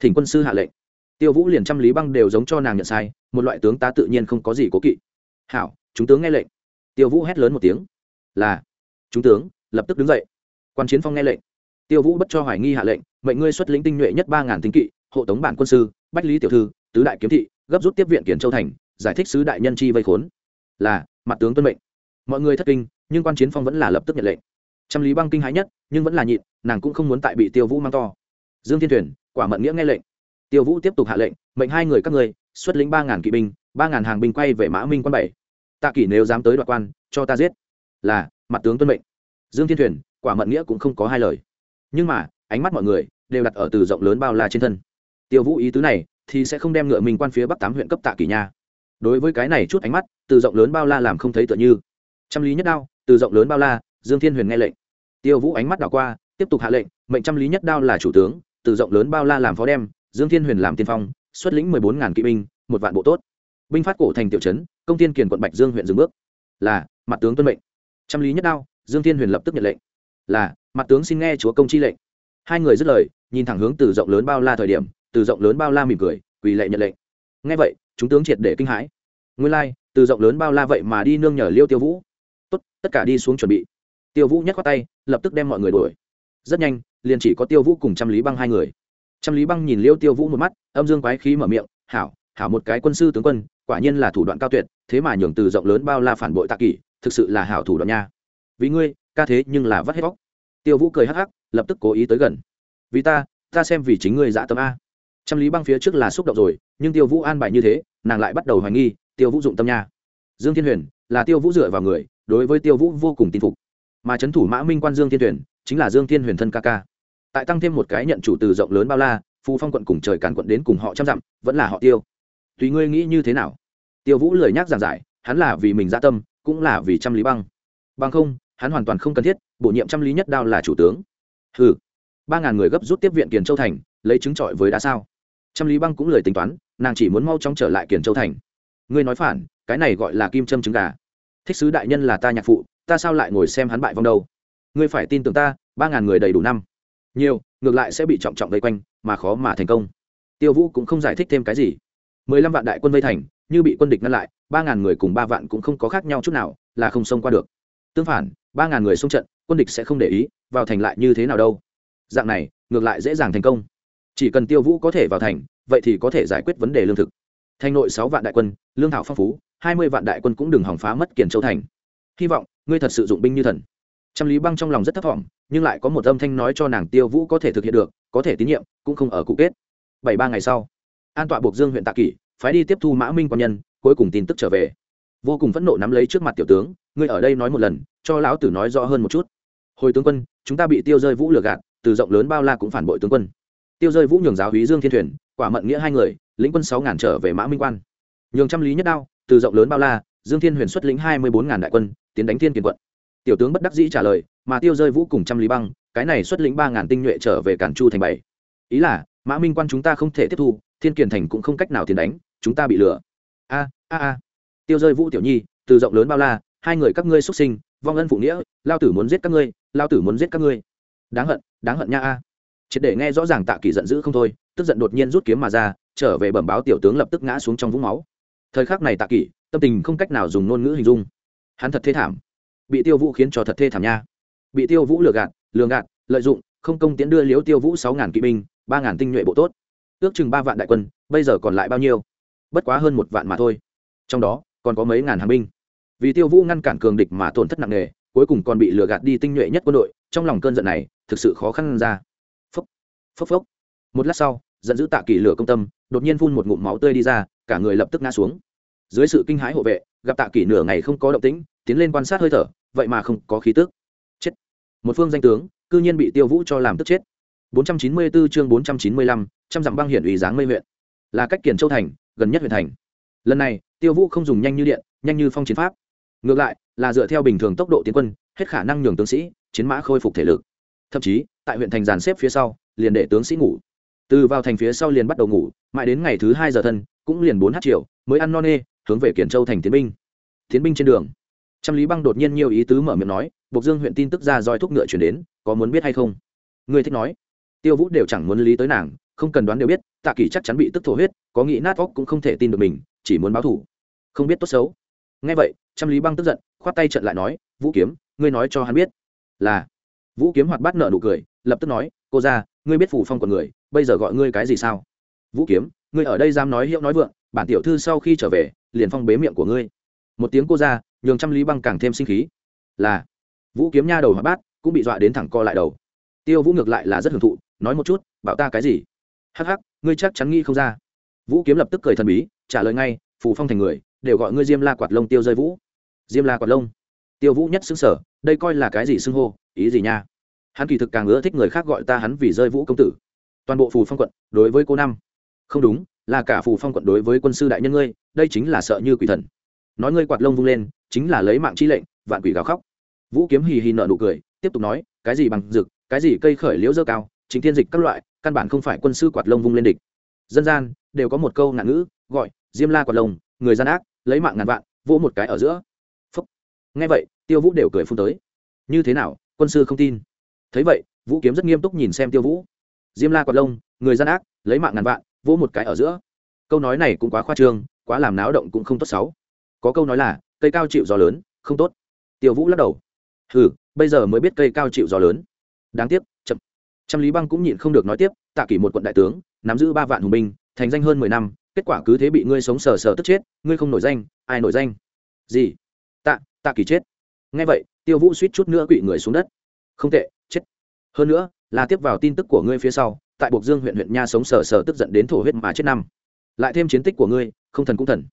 Thỉnh quân sư hạ lệnh. Tiêu vũ liền trăm lý băng đều giống cho nàng nhận sai, một loại tướng tá tự nhiên không có gì cố kỵ. Hảo, chúng tướng nghe lệnh tiêu vũ hét lớn một tiếng. Là, chúng tướng, lập tức đứng dậy. Quan chiến phong nghe lệnh. Tiêu vũ bất cho hoài nghi hạ lệnh, mệnh ngươi xuất lĩnh tinh nhuệ nhất ba ngàn tinh kỵ, hộ tống bản quân sư, bách lý tiểu thư, tứ đại kiếm thị, gấp rút tiếp viện kiển châu thành, giải thích sứ đại nhân chi vây khốn. Là, mặt tướng tuân mệnh. Mọi người thất kinh, nhưng quan chiến phong vẫn là lập tức nhận lệnh. Trăm lý băng kinh hãi nhất, nhưng vẫn là nhịn, nàng cũng không muốn tại bị tiêu vũ mang to. Dương thiên thuyền, quả mận nghĩa nghe lệnh. Tiêu vũ tiếp tục hạ lệnh, mệnh hai người các ngươi, xuất lĩnh ba ngàn kỵ binh, ba ngàn hàng binh quay về mã minh quân bảy tạ kỷ nếu dám tới đoạt quan, cho ta giết. Là, mặt tướng tuân mệnh. Dương thiên thuyền, quả mận nghĩa cũng không có hai lời. Nhưng mà, ánh mắt mọi người đều đặt ở từ rộng lớn bao la trên thân. Tiêu vũ ý tứ này thì sẽ không đem ngựa mình quan phía bắc tám huyện cấp tạ kỷ nha. Đối với cái này chút ánh mắt, từ rộng lớn bao la làm không thấy tựa như. Trăm lý nhất đao, từ rộng lớn bao la, dương thiên huyền nghe lệnh. Tiêu vũ ánh mắt đảo qua, tiếp tục hạ lệnh, mệnh trăm lý nhất đao là chủ tướng, từ rộng lớn bao la làm phó đem, dương thiên huyền làm tiên phong, xuất lĩnh mười bốn ngàn kỵ binh, một vạn bộ tốt. Binh phát cổ thành tiểu trấn công tiên kiền quận bạch dương huyện dừng bước. Là mặt tướng tuân mệnh. Trăm lý nhất đao, dương thiên huyền lập tức nhận lệnh. Là mặt tướng xin nghe chúa công chi lệnh. Hai người dứt lời, nhìn thẳng hướng từ rộng lớn bao la thời điểm, từ rộng lớn bao la mỉm cười, quỳ lệ nhận lệnh. Nghe vậy, chúng tướng triệt để kinh hãi. Nguyên lai, từ rộng lớn bao la vậy mà đi nương nhờ liêu tiêu vũ. Tốt, tất cả đi xuống chuẩn bị. Tiêu vũ nhắc qua tay, lập tức đem mọi người đuổi. Rất nhanh, liền chỉ có tiêu vũ cùng trăm lý băng hai người. Trăm lý băng nhìn liêu tiêu vũ một mắt, âm dương quái khí mở miệng, hảo hảo một cái quân sư tướng quân, quả nhiên là thủ đoạn cao tuyệt thế mà nhường từ rộng lớn bao la phản bội tạ kỷ, thực sự là hảo thủ đoạn nha. Vì ngươi, ca thế nhưng là vắt hết vóc tiêu vũ cười hắc hắc, lập tức cố ý tới gần. Vì ta ta xem vì chính ngươi dã tâm a. Trăm lý băng phía trước là xúc động rồi, nhưng tiêu vũ an bài như thế, nàng lại bắt đầu hoài nghi, tiêu vũ dụng tâm nha. Dương thiên huyền, là tiêu vũ dựa vào người, đối với tiêu vũ vô cùng tin phục. Mà c h ấ n thủ mã minh quan dương thiên huyền, chính là dương thiên huyền thân ca ca. Tại tăng thêm một cái nhận chủ từ rộng lớn bao la phu phong quận cùng trời càn quận đến cùng họ trăm dặm, vẫn là họ tiêu. Tùy ngươi nghĩ như thế nào? Tiêu vũ lời nhắc giảng giải hắn là vì mình gia tâm cũng là vì trăm lý băng. Bằng không hắn hoàn toàn không cần thiết bổ nhiệm trăm lý nhất đao là chủ tướng. Hừ, ba ngàn người gấp rút tiếp viện kiền châu thành lấy chứng trọi với đá sao. Trăm lý băng cũng lời tính toán nàng chỉ muốn mau chóng trở lại kiền châu thành. Ngươi nói phản cái này gọi là kim châm trứng gà. Thích sứ đại nhân là ta nhạc phụ ta sao lại ngồi xem hắn bại vong đâu? Ngươi phải tin tưởng ta ba ngàn người đầy đủ năm. Nhiều ngược lại sẽ bị trọng trọng vây quanh mà khó mà thành công. Tiêu vũ cũng không giải thích thêm cái gì. Mười lăm vạn đại quân vây thành như bị quân địch ngăn lại, ba ngàn người cùng ba vạn cũng không có khác nhau chút nào, là không xông qua được. Tương phản, ba ngàn người xông trận, quân địch sẽ không để ý, vào thành lại như thế nào đâu. Dạng này, ngược lại dễ dàng thành công. Chỉ cần tiêu vũ có thể vào thành, vậy thì có thể giải quyết vấn đề lương thực. Thành nội sáu vạn đại quân, lương thảo phong phú, hai mươi vạn đại quân cũng đừng hỏng phá mất kiển châu thành. Hy vọng, ngươi thật sự dụng binh như thần. Trăm lý băng trong lòng rất thấp t nhưng lại có một âm thanh nói cho nàng tiêu vũ có thể thực hiện được, có thể tín nhiệm, cũng không ở cụ kết. Bảy ba ngày sau, an tọa buộc dương huyện tạ kỷ phái đi tiếp thu mã minh quan nhân, cuối cùng tin tức trở về. Vô cùng phẫn nộ nắm lấy trước mặt tiểu tướng, ngươi ở đây nói một lần, cho lão tử nói rõ hơn một chút. Hồi tướng quân, chúng ta bị tiêu rơi vũ lừa gạt, từ rộng lớn bao la cũng phản bội tướng quân. Tiêu rơi vũ nhường giáo húy dương thiên thuyền, quả mận nghĩa hai người, lĩnh quân sáu ngàn trở về mã minh quan. Nhường trăm lý nhất đao, từ rộng lớn bao la, dương thiên huyền xuất lĩnh hai mươi bốn ngàn đại quân, tiến đánh thiên kiền quận. Tiểu tướng bất đắc dĩ trả lời, mà tiêu rơi vũ cùng trăm lý băng, cái này xuất lĩnh ba ngàn tinh nhuệ trở về cản chu thành bảy. Ý là, mã minh quan chúng ta không thể tiếp thu, thiên kiền thành cũng không cách nào tiến đánh chúng ta bị lừa. A a a. Tiêu rơi vũ tiểu nhi, từ rộng lớn bao la, hai người các ngươi xuất sinh, vong ân phụ nghĩa, lao tử muốn giết các ngươi, lao tử muốn giết các ngươi. Đáng hận đáng hận nha a. Triệt để nghe rõ ràng tạ kỳ giận dữ không thôi, tức giận đột nhiên rút kiếm mà ra, trở về bẩm báo tiểu tướng lập tức ngã xuống trong vũng máu. Thời khắc này tạ kỷ tâm tình không cách nào dùng ngôn ngữ hình dung. Hắn thật thê thảm. Bị tiêu vũ khiến cho thật thê thảm nha. Bị tiêu vũ lừa gạt lường gạt, lợi dụng, không công tiến đưa liếu tiêu vũ sáu ngàn kỵ binh, ba ngàn tinh nhuệ bộ tốt. Ước chừng ba vạn đại quân, bây giờ còn lại bao nhiêu? Bất quá hơn một vạn mà thôi. Trong đó còn có mấy ngàn hàng binh. Vì tiêu vũ ngăn cản cường địch mà tổn thất nặng nề cuối cùng còn bị lừa gạt đi tinh nhuệ nhất quân đội trong lòng cơn giận này thực sự khó khăn ra. Phốc phốc phốc. Một lát sau giận dữ tạ kỷ lửa công tâm đột nhiên phun một ngụm máu tươi đi ra cả người lập tức ngã xuống. Dưới sự kinh hãi hộ vệ gặp tạ kỷ nửa ngày không có động tĩnh tiến lên quan sát hơi thở vậy mà không có khí tức. Chết. Một phương danh tướng cư nhiên bị tiêu vũ cho làm tức chết. 494 chương 495, trăm dặm băng hiển ủy dáng mây huyện. Là cách kiển châu thành gần nhất huyện thành. Lần này, tiêu vũ không dùng nhanh như điện, nhanh như phong chiến pháp. Ngược lại, là dựa theo bình thường tốc độ tiến quân, hết khả năng nhường tướng sĩ chiến mã khôi phục thể lực. Thậm chí, tại huyện thành dàn xếp phía sau, liền để tướng sĩ ngủ. Từ vào thành phía sau liền bắt đầu ngủ, mãi đến ngày thứ hai giờ thân, cũng liền bốn h chiều mới ăn no nê, hướng về kiển châu thành tiến binh. Tiến binh trên đường. Trăm lý băng đột nhiên nhiều ý tứ mở miệng nói buộc dương huyện tin tức ra roi thúc ngựa chuyển đến, có muốn biết hay không? Người thích nói. Tiêu vũ đều chẳng muốn lý tới nàng không cần đoán đều biết, tạ kỳ chắc chắn bị tức thổ huyết, có nghĩ nát óc cũng không thể tin được mình, chỉ muốn báo thủ không biết tốt xấu. Ngay vậy, trăm lý băng tức giận, khoát tay trận lại nói, vũ kiếm, ngươi nói cho hắn biết. Là. Vũ kiếm hoạt bát nợ nụ cười, lập tức nói, cô ra ngươi biết phủ phong còn người, bây giờ gọi ngươi cái gì sao? Vũ kiếm, ngươi ở đây dám nói hiệu nói vượng, bản tiểu thư sau khi trở về, liền phong bế miệng của ngươi. Một tiếng cô ra nhường trăm lý băng càng thêm sinh khí. Là. Vũ kiếm nha đầu hoạt bát, cũng bị dọa đến thẳng co lại đầu. Tiêu vũ ngược lại là rất hưởng thụ, nói một chút, bảo ta cái gì? Hắc hắc, ngươi chắc chắn nghĩ không ra. Vũ kiếm lập tức cười thần bí, trả lời ngay, phù phong thành người, đều gọi ngươi diêm la quạt lông tiêu rơi vũ. Diêm la quạt lông. Tiêu vũ nhất xứng sở, đây coi là cái gì xưng hô, ý gì nha? Hắn kỳ thực càng ưa thích người khác gọi ta hắn vì rơi vũ công tử. Toàn bộ phù phong quận, đối với cô năm. Không đúng, là cả phù phong quận đối với quân sư đại nhân ngươi, đây chính là sợ như quỷ thần. Nói ngươi quạt lông vung lên, chính là lấy mạng chi lệnh, vạn quỷ gào khóc. Vũ kiếm hì hì nợ nụ cười, tiếp tục nói, cái gì bằng rực, cái gì cây khởi liễu dơ cao chính thiên dịch các loại, căn bản không phải quân sư quạt lông vung lên địch. Dân gian, đều có một câu ngạn ngữ, gọi, diêm la quạt lông, người gian ác, lấy mạng ngàn vạn, vỗ một cái ở giữa. Phúc. Nghe vậy, tiêu vũ đều cười phun tới. Như thế nào, quân sư không tin? Thấy vậy, vũ kiếm rất nghiêm túc nhìn xem tiêu vũ. Diêm la quạt lông, người gian ác, lấy mạng ngàn vạn, vỗ một cái ở giữa. Câu nói này cũng quá khoa trương, quá làm náo động cũng không tốt xấu. Có câu nói là, cây cao chịu gió lớn, không tốt. Tiêu vũ lắc đầu. Ừ bây giờ mới biết cây cao chịu gió lớn. Đáng tiếc trăm lý băng cũng nhịn không được nói tiếp, tạ kỷ một quận đại tướng, nắm giữ ba vạn hùng binh, thành danh hơn mười năm, kết quả cứ thế bị ngươi sống sờ sờ tức chết, ngươi không nổi danh, ai nổi danh? Gì? Tạ tạ Kỷ chết. Ngay vậy, tiêu vũ suýt chút nữa quỵ người xuống đất. Không tệ, chết. Hơn nữa, là tiếp vào tin tức của ngươi phía sau, tại buộc dương huyện huyện nha sống sờ sờ tức giận đến thổ huyết mà chết năm. Lại thêm chiến tích của ngươi, không thần cũng thần.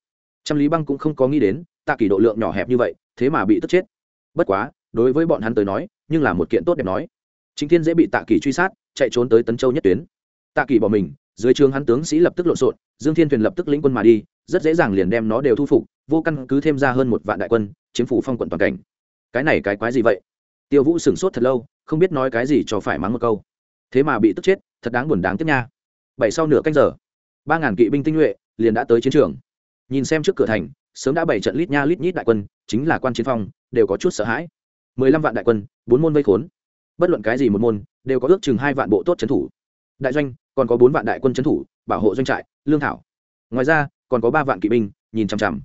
Trăm lý băng cũng không có nghĩ đến, tạ Kỷ độ lượng nhỏ hẹp như vậy, thế mà bị tức chết. Bất quá, đối với bọn hắn tới nói, nhưng là một kiện tốt đẹp nói chính thiên dễ bị tạ kỳ truy sát, chạy trốn tới tấn châu nhất tuyến. Tạ kỳ bỏ mình, dưới trường hắn tướng sĩ lập tức lộn xộn, dương thiên thuyền lập tức lĩnh quân mà đi, rất dễ dàng liền đem nó đều thu phục, vô căn cứ thêm ra hơn một vạn đại quân, chiếm phủ phong quận toàn cảnh. Cái này cái quái gì vậy? Tiêu vũ sửng sốt thật lâu, không biết nói cái gì cho phải mắng một câu. Thế mà bị tức chết, thật đáng buồn đáng tiếc nha. Bảy sau nửa canh giờ, ba ngàn kỵ binh tinh nhuệ liền đã tới chiến trường. Nhìn xem trước cửa thành, sớm đã bảy trận lít nha lít nhít đại quân, chính là quan chiến phong, đều có chút sợ hãi. Mười lăm vạn đại quân, bốn môn vây khốn bất luận cái gì một môn, đều có ước chừng hai vạn bộ tốt trấn thủ. Đại doanh, còn có bốn vạn đại quân trấn thủ, bảo hộ doanh trại, lương thảo. Ngoài ra, còn có ba vạn kỵ binh, nhìn chằm chằm.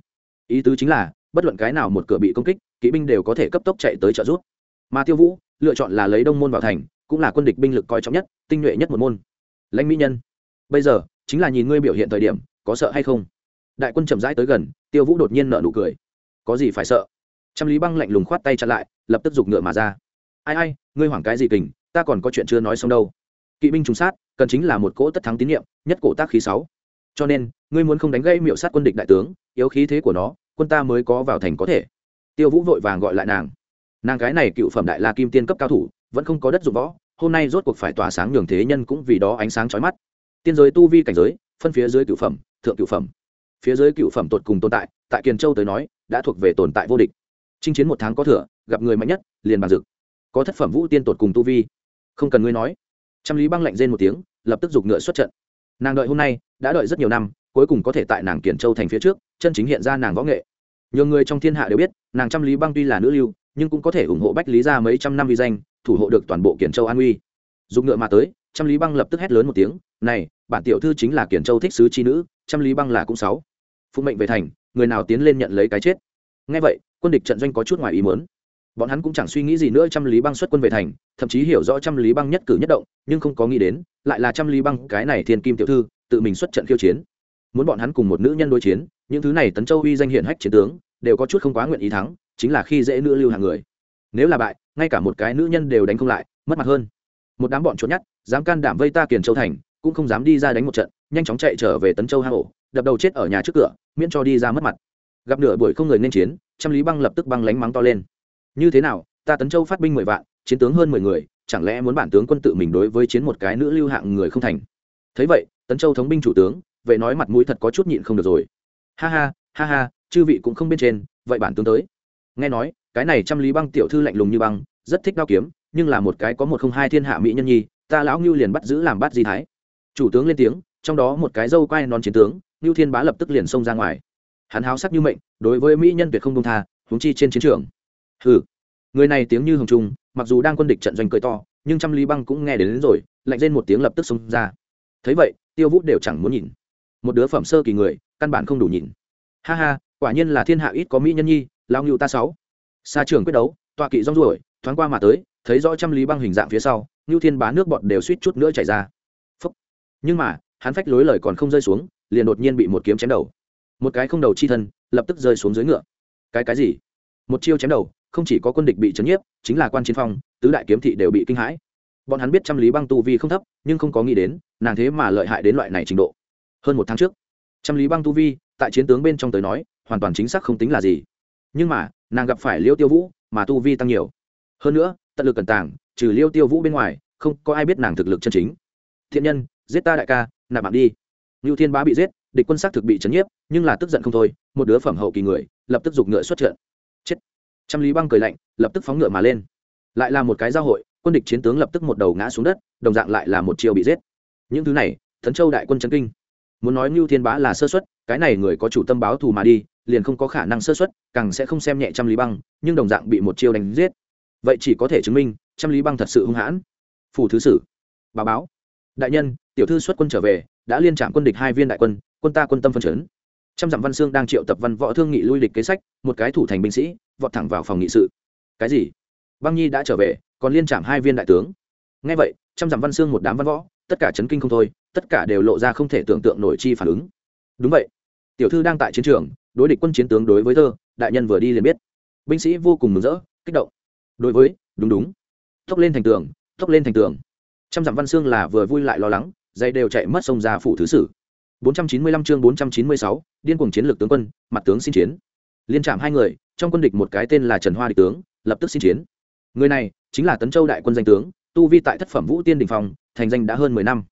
Ý tứ chính là, bất luận cái nào một cửa bị công kích, kỵ binh đều có thể cấp tốc chạy tới trợ giúp. Mà tiêu vũ, lựa chọn là lấy đông môn vào thành, cũng là quân địch binh lực coi trọng nhất, tinh nhuệ nhất một môn. Lãnh mỹ nhân, bây giờ, chính là nhìn ngươi biểu hiện thời điểm, có sợ hay không? Đại quân chậm rãi tới gần, tiêu vũ đột nhiên nợ nụ cười. Có gì phải sợ? Trăm lý băng lạnh lùng khoát tay chặn lại, lập tức giục ngựa mà ra ai ai, ngươi hoảng cái gì kình, ta còn có chuyện chưa nói xong đâu. Kỵ binh trùng sát, cần chính là một cỗ tất thắng tín nhiệm, nhất cổ tác khí sáu. Cho nên, ngươi muốn không đánh gây miệu sát quân địch đại tướng, yếu khí thế của nó, quân ta mới có vào thành có thể. Tiêu vũ vội vàng gọi lại nàng. Nàng cái này cựu phẩm đại la kim tiên cấp cao thủ, vẫn không có đất dụng võ, hôm nay rốt cuộc phải tỏa sáng nhường thế nhân cũng vì đó ánh sáng chói mắt. Tiên giới tu vi cảnh giới, phân phía dưới cựu phẩm, thượng cựu phẩm. Phía dưới cựu phẩm tột cùng tồn tại tại kiền châu tới nói, đã thuộc về tồn tại vô địch. Chinh chiến một tháng có thừa, gặp người mạnh nhất, liền bàn dực có thất phẩm vũ tiên tột cùng tu vi. Không cần ngươi nói. Trăm lý băng lạnh rên một tiếng, lập tức giục ngựa xuất trận. Nàng đợi hôm nay, đã đợi rất nhiều năm, cuối cùng có thể tại nàng kiển châu thành phía trước, chân chính hiện ra nàng võ nghệ. Nhiều người trong thiên hạ đều biết, nàng trăm lý băng tuy là nữ lưu, nhưng cũng có thể ủng hộ bách lý ra mấy trăm năm vi danh, thủ hộ được toàn bộ kiển châu an uy. Dùng ngựa mà tới, trăm lý băng lập tức hét lớn một tiếng, này, bản tiểu thư chính là kiển châu thích sứ chi nữ, trăm lý băng là cũng sáu. Phụ mệnh về thành, người nào tiến lên nhận lấy cái chết? Ngay vậy, quân địch trận doanh có chút ngoài ý muốn bọn hắn cũng chẳng suy nghĩ gì nữa trăm lý băng xuất quân về thành, thậm chí hiểu rõ trăm lý băng nhất cử nhất động, nhưng không có nghĩ đến, lại là trăm lý băng cái này thiên kim tiểu thư, tự mình xuất trận khiêu chiến. Muốn bọn hắn cùng một nữ nhân đối chiến, những thứ này tấn châu uy danh hiển hách chiến tướng, đều có chút không quá nguyện ý thắng, chính là khi dễ nữ lưu hàng người. Nếu là bại, ngay cả một cái nữ nhân đều đánh không lại, mất mặt hơn. Một đám bọn trốn nhát dám can đảm vây ta kiền châu thành, cũng không dám đi ra đánh một trận, nhanh chóng chạy trở về tấn châu hang ổ, đập đầu chết ở nhà trước cửa, miễn cho đi ra mất mặt. Gặp nửa buổi không người nên chiến, trăm lý băng lập tức băng lánh mắng to lên như thế nào, ta tấn châu phát binh mười vạn, chiến tướng hơn mười người, chẳng lẽ muốn bản tướng quân tự mình đối với chiến một cái nữ lưu hạng người không thành? Thấy vậy, tấn châu thống binh chủ tướng vệ nói mặt mũi thật có chút nhịn không được rồi. Ha ha ha ha, chư vị cũng không bên trên, vậy bản tướng tới. Nghe nói, cái này trăm lý băng tiểu thư lạnh lùng như băng, rất thích đao kiếm, nhưng là một cái có một không hai thiên hạ mỹ nhân nhi, ta lão ngưu liền bắt giữ làm bắt di thái? Chủ tướng lên tiếng, trong đó một cái dâu quai non chiến tướng, ngưu thiên bá lập tức liền xông ra ngoài. Hắn háo sắc như mệnh, đối với mỹ nhân tuyệt không đông tha, huống chi trên chiến trường hừ. Người này tiếng như hồng trung mặc dù đang quân địch trận doanh cười to nhưng trăm lý băng cũng nghe đến, đến rồi lạnh lên một tiếng lập tức xông ra. Thấy vậy tiêu vũ đều chẳng muốn nhìn. Một đứa phẩm sơ kỳ người căn bản không đủ nhìn. Ha ha quả nhiên là thiên hạ ít có mỹ nhân nhi lao ngưu ta sáu. Xa trường quyết đấu tọa kỵ rong ruổi thoáng qua mà tới thấy rõ trăm lý băng hình dạng phía sau ngưu thiên bá nước bọt đều suýt chút nữa chảy ra. Phúc. nhưng mà hắn phách lối lời còn không rơi xuống liền đột nhiên bị một kiếm chém đầu. Một cái không đầu chi thân lập tức rơi xuống dưới ngựa. Cái cái gì? Một chiêu chém đầu không chỉ có quân địch bị chấn nhiếp, chính là quan chiến phong, tứ đại kiếm thị đều bị kinh hãi. Bọn hắn biết trăm lý băng tu vi không thấp, nhưng không có nghĩ đến, nàng thế mà lợi hại đến loại này trình độ. Hơn một tháng trước, trăm lý băng tu vi, tại chiến tướng bên trong tới nói, hoàn toàn chính xác không tính là gì. Nhưng mà, nàng gặp phải liêu tiêu vũ, mà tu vi tăng nhiều. Hơn nữa, tận lực cẩn tàng, trừ liêu tiêu vũ bên ngoài, không có ai biết nàng thực lực chân chính. Thiện nhân, giết ta đại ca, nạp mạng đi. Ngưu thiên bá bị giết, địch quân xác thực bị chấn nhiếp, nhưng là tức giận không thôi, một đứa phẩm hậu kỳ người, lập tức giục ngựa xuất trận trăm lý băng cười lạnh, lập tức phóng ngựa mà lên. Lại là một cái giao hội, quân địch chiến tướng lập tức một đầu ngã xuống đất, đồng dạng lại là một chiều bị giết. Những thứ này thần châu đại quân chấn kinh. Muốn nói ngưu thiên bá là sơ xuất cái này người có chủ tâm báo thù mà đi, liền không có khả năng sơ xuất càng sẽ không xem nhẹ trăm lý băng, nhưng đồng dạng bị một chiêu đánh giết. Vậy chỉ có thể chứng minh, trăm lý băng thật sự hung hãn. Phủ thứ sử bà báo. Đại nhân, tiểu thư xuất quân trở về, đã liên trạm quân địch hai viên đại quân quân ta quân tâm phân chấn trăm dặm văn xương đang triệu tập văn võ thương nghị lui lịch kế sách một cái thủ thành binh sĩ vọt thẳng vào phòng nghị sự. Cái gì? Băng nhi đã trở về còn liên trạm hai viên đại tướng. Ngay vậy trăm dặm văn xương một đám văn võ tất cả chấn kinh không thôi tất cả đều lộ ra không thể tưởng tượng nổi chi phản ứng. Đúng vậy. Tiểu thư đang tại chiến trường đối địch quân chiến tướng đối với thơ đại nhân vừa đi liền biết. Binh sĩ vô cùng mừng rỡ kích động. Đối với đúng đúng. Tốc lên thành tường tốc lên thành tường. Trăm dặm văn xương là vừa vui lại lo lắng dây đều chạy mất sông ra phủ thứ sử. 495 chương 496, điên cuồng chiến lược tướng quân, mặt tướng xin chiến. Liên trạm hai người, trong quân địch một cái tên là trần hoa địch tướng, lập tức xin chiến. Người này chính là tấn châu đại quân danh tướng, tu vi tại thất phẩm vũ tiên đình phòng thành danh đã hơn mười năm.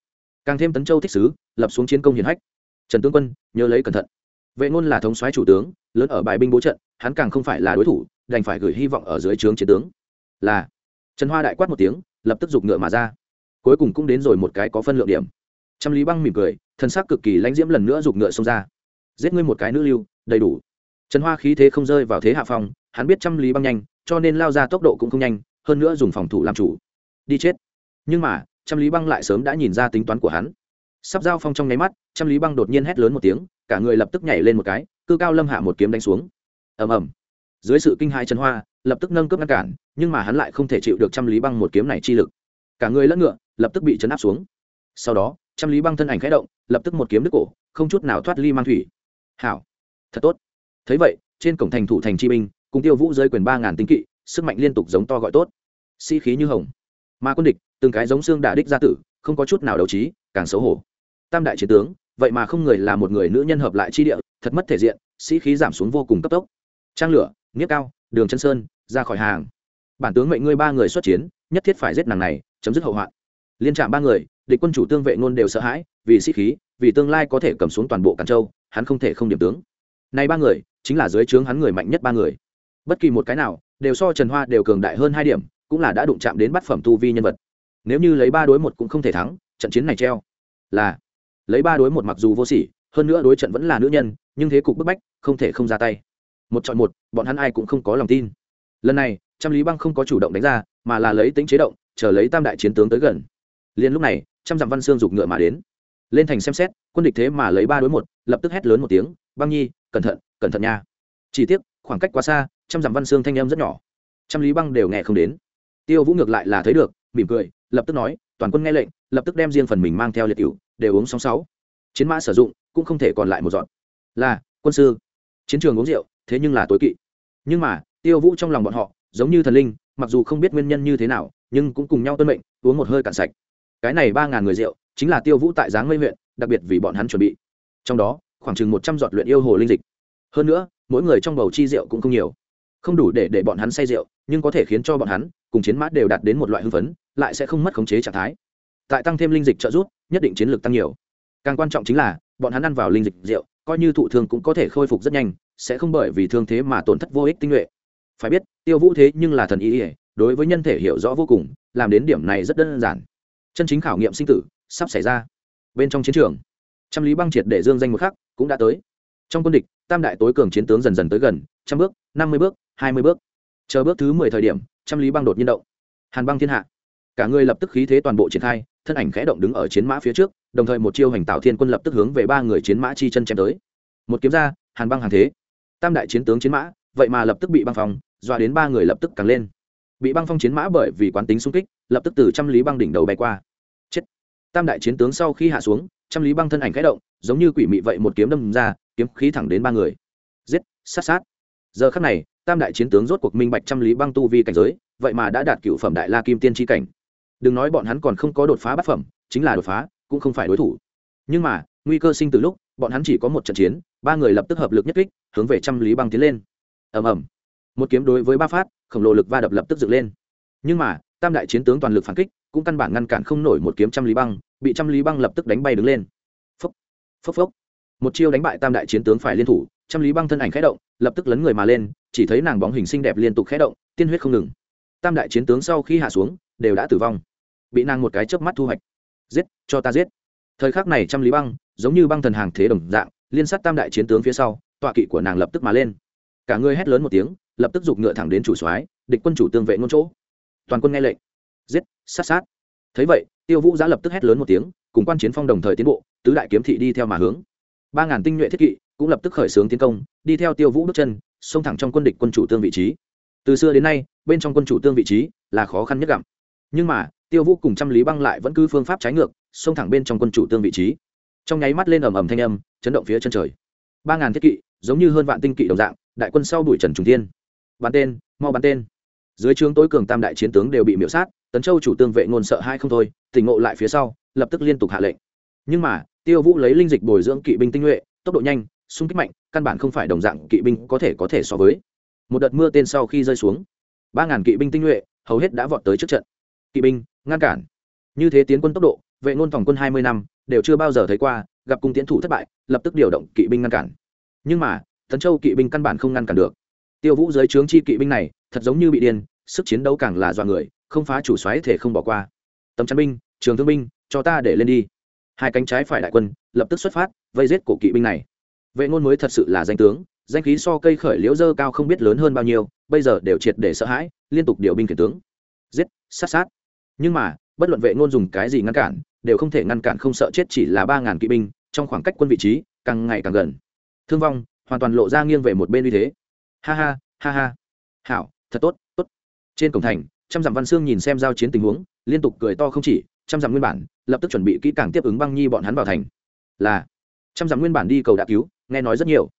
Càng thêm tấn châu thích sứ, lập xuống chiến công hiển hách. Trần tướng quân, nhớ lấy cẩn thận. Vệ ngôn là thống soái chủ tướng, lớn ở bài binh bố trận, hắn càng không phải là đối thủ, đành phải gửi hy vọng ở dưới trướng chiến tướng. Là. Trần hoa đại quát một tiếng, lập tức giục ngựa mà ra. Cuối cùng cũng đến rồi một cái có phân lượng điểm. Trăm lý băng mỉm cười thân xác cực kỳ lãnh diễm lần nữa giục ngựa xông ra giết ngươi một cái nữ lưu, đầy đủ. Trần hoa khí thế không rơi vào thế hạ phong, hắn biết trăm lý băng nhanh, cho nên lao ra tốc độ cũng không nhanh, hơn nữa dùng phòng thủ làm chủ. Đi chết. Nhưng mà, trăm lý băng lại sớm đã nhìn ra tính toán của hắn. Sắp giao phong trong nháy mắt, trăm lý băng đột nhiên hét lớn một tiếng, cả người lập tức nhảy lên một cái, cư cao lâm hạ một kiếm đánh xuống. Ầm ầm. Dưới sự kinh hãi trần hoa, lập tức nâng cướp ngăn cản, nhưng mà hắn lại không thể chịu được trăm lý băng một kiếm này chi lực. Cả người lẫn ngựa, lập tức bị chấn áp xuống. Sau đó, trăm lý băng thân ảnh khẽ động, lập tức một kiếm đứt cổ, không chút nào thoát ly mang thủy hảo. Thật tốt. Thấy vậy, trên cổng thành thủ thành chi binh, cùng tiêu vũ dưới quyền ba ngàn tinh kỵ, sức mạnh liên tục giống to gọi tốt. Sĩ、si、khí như hồng. Mà quân địch, từng cái giống xương đả đích gia tử, không có chút nào đấu trí, càng xấu hổ. Tam đại chiến tướng, vậy mà không người là một người nữ nhân hợp lại chi địa, thật mất thể diện, sĩ khí giảm xuống vô cùng cấp tốc. Trang lửa, nghiếp cao, đường chân sơn, ra khỏi hàng. Bản tướng mệnh ngươi ba người xuất chiến, nhất thiết phải giết nàng này, chấm dứt hậu hoạn. Liên trạm ba người, địch quân chủ tương vệ ngôn đều sợ hãi, vì sĩ khí, vì tương lai có thể cầm xuống toàn bộ càn châu hắn không thể không điểm tướng. Nay ba người, chính là dưới trướng hắn người mạnh nhất ba người. Bất kỳ một cái nào, đều so trần hoa đều cường đại hơn hai điểm, cũng là đã đụng chạm đến bát phẩm tu vi nhân vật. Nếu như lấy ba đối một cũng không thể thắng, trận chiến này treo. Là, lấy ba đối một mặc dù vô sỉ, hơn nữa đối trận vẫn là nữ nhân, nhưng thế cục bức bách, không thể không ra tay. Một chọn một, bọn hắn ai cũng không có lòng tin. Lần này, trăm lý băng không có chủ động đánh ra, mà là lấy tính chế động, chờ lấy tam đại chiến tướng tới gần. Liền lúc này, trăm dặm văn xương giục ngựa mà đến lên thành xem xét, quân địch thế mà lấy ba đối một, lập tức hét lớn một tiếng, băng nhi, cẩn thận cẩn thận nha. Chỉ tiếc, khoảng cách quá xa, trăm dặm văn xương thanh em rất nhỏ. Trăm lý băng đều nghe không đến. Tiêu vũ ngược lại là thấy được, mỉm cười, lập tức nói, toàn quân nghe lệnh, lập tức đem riêng phần mình mang theo liệt cựu đều uống sóng sáu. Chiến mã sử dụng, cũng không thể còn lại một dọn. Là, quân sư, chiến trường uống rượu, thế nhưng là tối kỵ. Nhưng mà, tiêu vũ trong lòng bọn họ, giống như thần linh, mặc dù không biết nguyên nhân như thế nào, nhưng cũng cùng nhau tuân mệnh, uống một hơi cạn sạch cái này ba ngàn người rượu, chính là tiêu vũ tại giáng mây huyện, đặc biệt vì bọn hắn chuẩn bị. Trong đó, khoảng chừng một trăm giọt luyện yêu hồ linh dịch. Hơn nữa, mỗi người trong bầu chi rượu cũng không nhiều. Không đủ để để bọn hắn say rượu, nhưng có thể khiến cho bọn hắn cùng chiến mã đều đạt đến một loại hưng phấn, lại sẽ không mất khống chế trạng thái. Tại tăng thêm linh dịch trợ giúp, nhất định chiến lược tăng nhiều. Càng quan trọng chính là, bọn hắn ăn vào linh dịch rượu, coi như thụ thương cũng có thể khôi phục rất nhanh, sẽ không bởi vì thương thế mà tổn thất vô ích tinh nhuệ. Phải biết, tiêu vũ thế nhưng là thần ý ỉa đối với nhân thể hiểu rõ vô cùng, làm đến điểm này rất đơn giản chân chính khảo nghiệm sinh tử sắp xảy ra. Bên trong chiến trường, trăm lý băng triệt để dương danh một khắc cũng đã tới. Trong quân địch, tam đại tối cường chiến tướng dần dần tới gần, trăm bước, năm mươi bước, hai mươi bước. Chờ bước thứ mười thời điểm, trăm lý băng đột nhiên động. Hàn băng thiên hạ. Cả người lập tức khí thế toàn bộ triển khai, thân ảnh khẽ động đứng ở chiến mã phía trước, đồng thời một chiêu hành tạo thiên quân lập tức hướng về ba người chiến mã chi chân chém tới. Một kiếm ra, hàn băng hàng thế. Tam đại chiến tướng chiến mã, vậy mà lập tức bị băng phong, dọa đến ba người lập tức càng lên. Bị băng phong chiến mã bởi vì quán tính xung kích, lập tức từ trăm lý băng đỉnh đầu bay qua tam đại chiến tướng sau khi hạ xuống, trăm lý băng thân ảnh khẽ động, giống như quỷ mị vậy một kiếm đâm ra, kiếm khí thẳng đến ba người. Giết, sát sát. Giờ khắc này, tam đại chiến tướng rốt cuộc minh bạch trăm lý băng tu vi cảnh giới, vậy mà đã đạt cựu phẩm đại la kim tiên tri cảnh. Đừng nói bọn hắn còn không có đột phá bát phẩm, chính là đột phá, cũng không phải đối thủ. Nhưng mà, nguy cơ sinh từ lúc, bọn hắn chỉ có một trận chiến, ba người lập tức hợp lực nhất kích, hướng về trăm lý băng tiến lên. Ầm ầm. Một kiếm đối với ba phát, khổng lồ lực va đập lập tức dựng lên. Nhưng mà, tam đại chiến tướng toàn lực phản kích cũng căn bản ngăn cản không nổi một kiếm trăm lý băng, bị trăm lý băng lập tức đánh bay đứng lên. Phốc phốc phốc. Một chiêu đánh bại tam đại chiến tướng phải liên thủ, trăm lý băng thân ảnh khẽ động, lập tức lấn người mà lên, chỉ thấy nàng bóng hình xinh đẹp liên tục khẽ động, tiên huyết không ngừng. Tam đại chiến tướng sau khi hạ xuống, đều đã tử vong. Bị nàng một cái chớp mắt thu hoạch. Giết, cho ta giết. Thời khắc này trăm lý băng, giống như băng thần hàng thế đồng dạng, liên sát tam đại chiến tướng phía sau, tọa kỵ của nàng lập tức mà lên. Cả người hét lớn một tiếng, lập tức giục ngựa thẳng đến chủ soái, địch quân chủ tương vệ ngôn chỗ. Toàn quân nghe lệnh sát sát. Thấy vậy, tiêu vũ giã lập tức hét lớn một tiếng, cùng quan chiến phong đồng thời tiến bộ, tứ đại kiếm thị đi theo mà hướng. Ba ngàn tinh nhuệ thiết kỵ cũng lập tức khởi xướng tiến công, đi theo tiêu vũ bước chân, xông thẳng trong quân địch quân chủ tương vị trí. Từ xưa đến nay, bên trong quân chủ tương vị trí là khó khăn nhất gặm. Nhưng mà, tiêu vũ cùng trăm lý băng lại vẫn cứ phương pháp trái ngược, xông thẳng bên trong quân chủ tương vị trí. Trong nháy mắt lên ầm ầm thanh âm, chấn động phía chân trời. Ba ngàn thiết kỵ giống như hơn vạn tinh kỵ đồng dạng, đại quân sau đuổi trần trung thiên. Bắn tên, mau bắn tên dưới trướng tối cường tam đại chiến tướng đều bị miễu sát, tấn châu chủ tương vệ ngôn sợ hai không thôi, tỉnh ngộ lại phía sau, lập tức liên tục hạ lệnh. Nhưng mà, tiêu vũ lấy linh dịch bồi dưỡng kỵ binh tinh nhuệ, tốc độ nhanh, xung kích mạnh, căn bản không phải đồng dạng kỵ binh có thể có thể so với. Một đợt mưa tên sau khi rơi xuống, ba ngàn kỵ binh tinh nhuệ, hầu hết đã vọt tới trước trận. Kỵ binh, ngăn cản. Như thế tiến quân tốc độ, vệ ngôn phòng quân hai mươi năm, đều chưa bao giờ thấy qua, gặp cung tiến thủ thất bại, lập tức điều động kỵ binh ngăn cản. Nhưng mà, tấn châu kỵ binh căn bản không ngăn cản được. Tiêu vũ dưới trướng chi kỵ binh này thật giống như bị điên, sức chiến đấu càng là dọa người, không phá chủ xoáy thể không bỏ qua. Tấm chắn binh, trường thương binh, cho ta để lên đi. Hai cánh trái phải đại quân, lập tức xuất phát, vây giết cổ kỵ binh này. Vệ ngôn mới thật sự là danh tướng, danh khí so cây khởi liễu dơ cao không biết lớn hơn bao nhiêu, bây giờ đều triệt để sợ hãi, liên tục điều binh khiển tướng. Giết, sát sát. Nhưng mà, bất luận vệ ngôn dùng cái gì ngăn cản, đều không thể ngăn cản không sợ chết chỉ là ba ngàn kỵ binh, trong khoảng cách quân vị trí, càng ngày càng gần. Thương vong, hoàn toàn lộ ra nghiêng về một bên uy thế. Ha ha ha ha. Hảo thật tốt tốt. Trên cổng thành, trăm dặm văn xương nhìn xem giao chiến tình huống, liên tục cười to không chỉ, trăm dặm nguyên bản, lập tức chuẩn bị kỹ càng tiếp ứng băng nhi bọn hắn vào thành. Là, trăm dặm nguyên bản đi cầu đã cứu, nghe nói rất nhiều.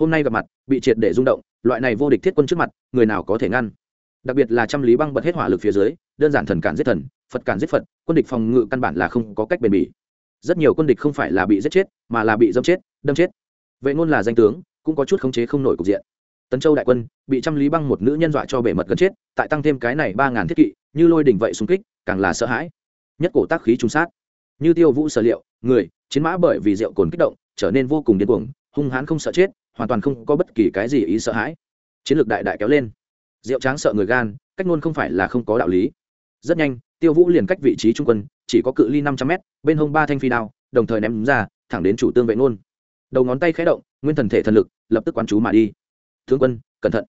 Hôm nay gặp mặt, bị triệt để rung động, loại này vô địch thiết quân trước mặt, người nào có thể ngăn? Đặc biệt là trăm lý băng bật hết hỏa lực phía dưới, đơn giản thần cản giết thần, phật cản giết phật, quân địch phòng ngự căn bản là không có cách bền bỉ. Rất nhiều quân địch không phải là bị giết chết, mà là bị dâm chết, đâm chết. Vệ ngôn là danh tướng, cũng có chút khống chế không nổi cục diện tấn châu đại quân, bị trăm lý băng một nữ nhân dọa cho bể mật gần chết, tại tăng thêm cái này ba ngàn thiết kỵ, như lôi đỉnh vậy xung kích, càng là sợ hãi. Nhất cổ tác khí trung sát. Như tiêu vũ sở liệu, người, chiến mã bởi vì rượu cồn kích động, trở nên vô cùng điên cuồng, hung hãn không sợ chết, hoàn toàn không có bất kỳ cái gì ý sợ hãi. Chiến lược đại đại kéo lên. Rượu tráng sợ người gan, cách ngôn không phải là không có đạo lý. Rất nhanh, tiêu vũ liền cách vị trí trung quân, chỉ có cự ly năm trăm mét, bên hông ba thanh phi đao, đồng thời ném ra, thẳng đến chủ tương vệ ngôn. Đầu ngón tay khẽ động, nguyên thần thể thần lực, lập tức quán chú mà đi tướng quân, cẩn thận.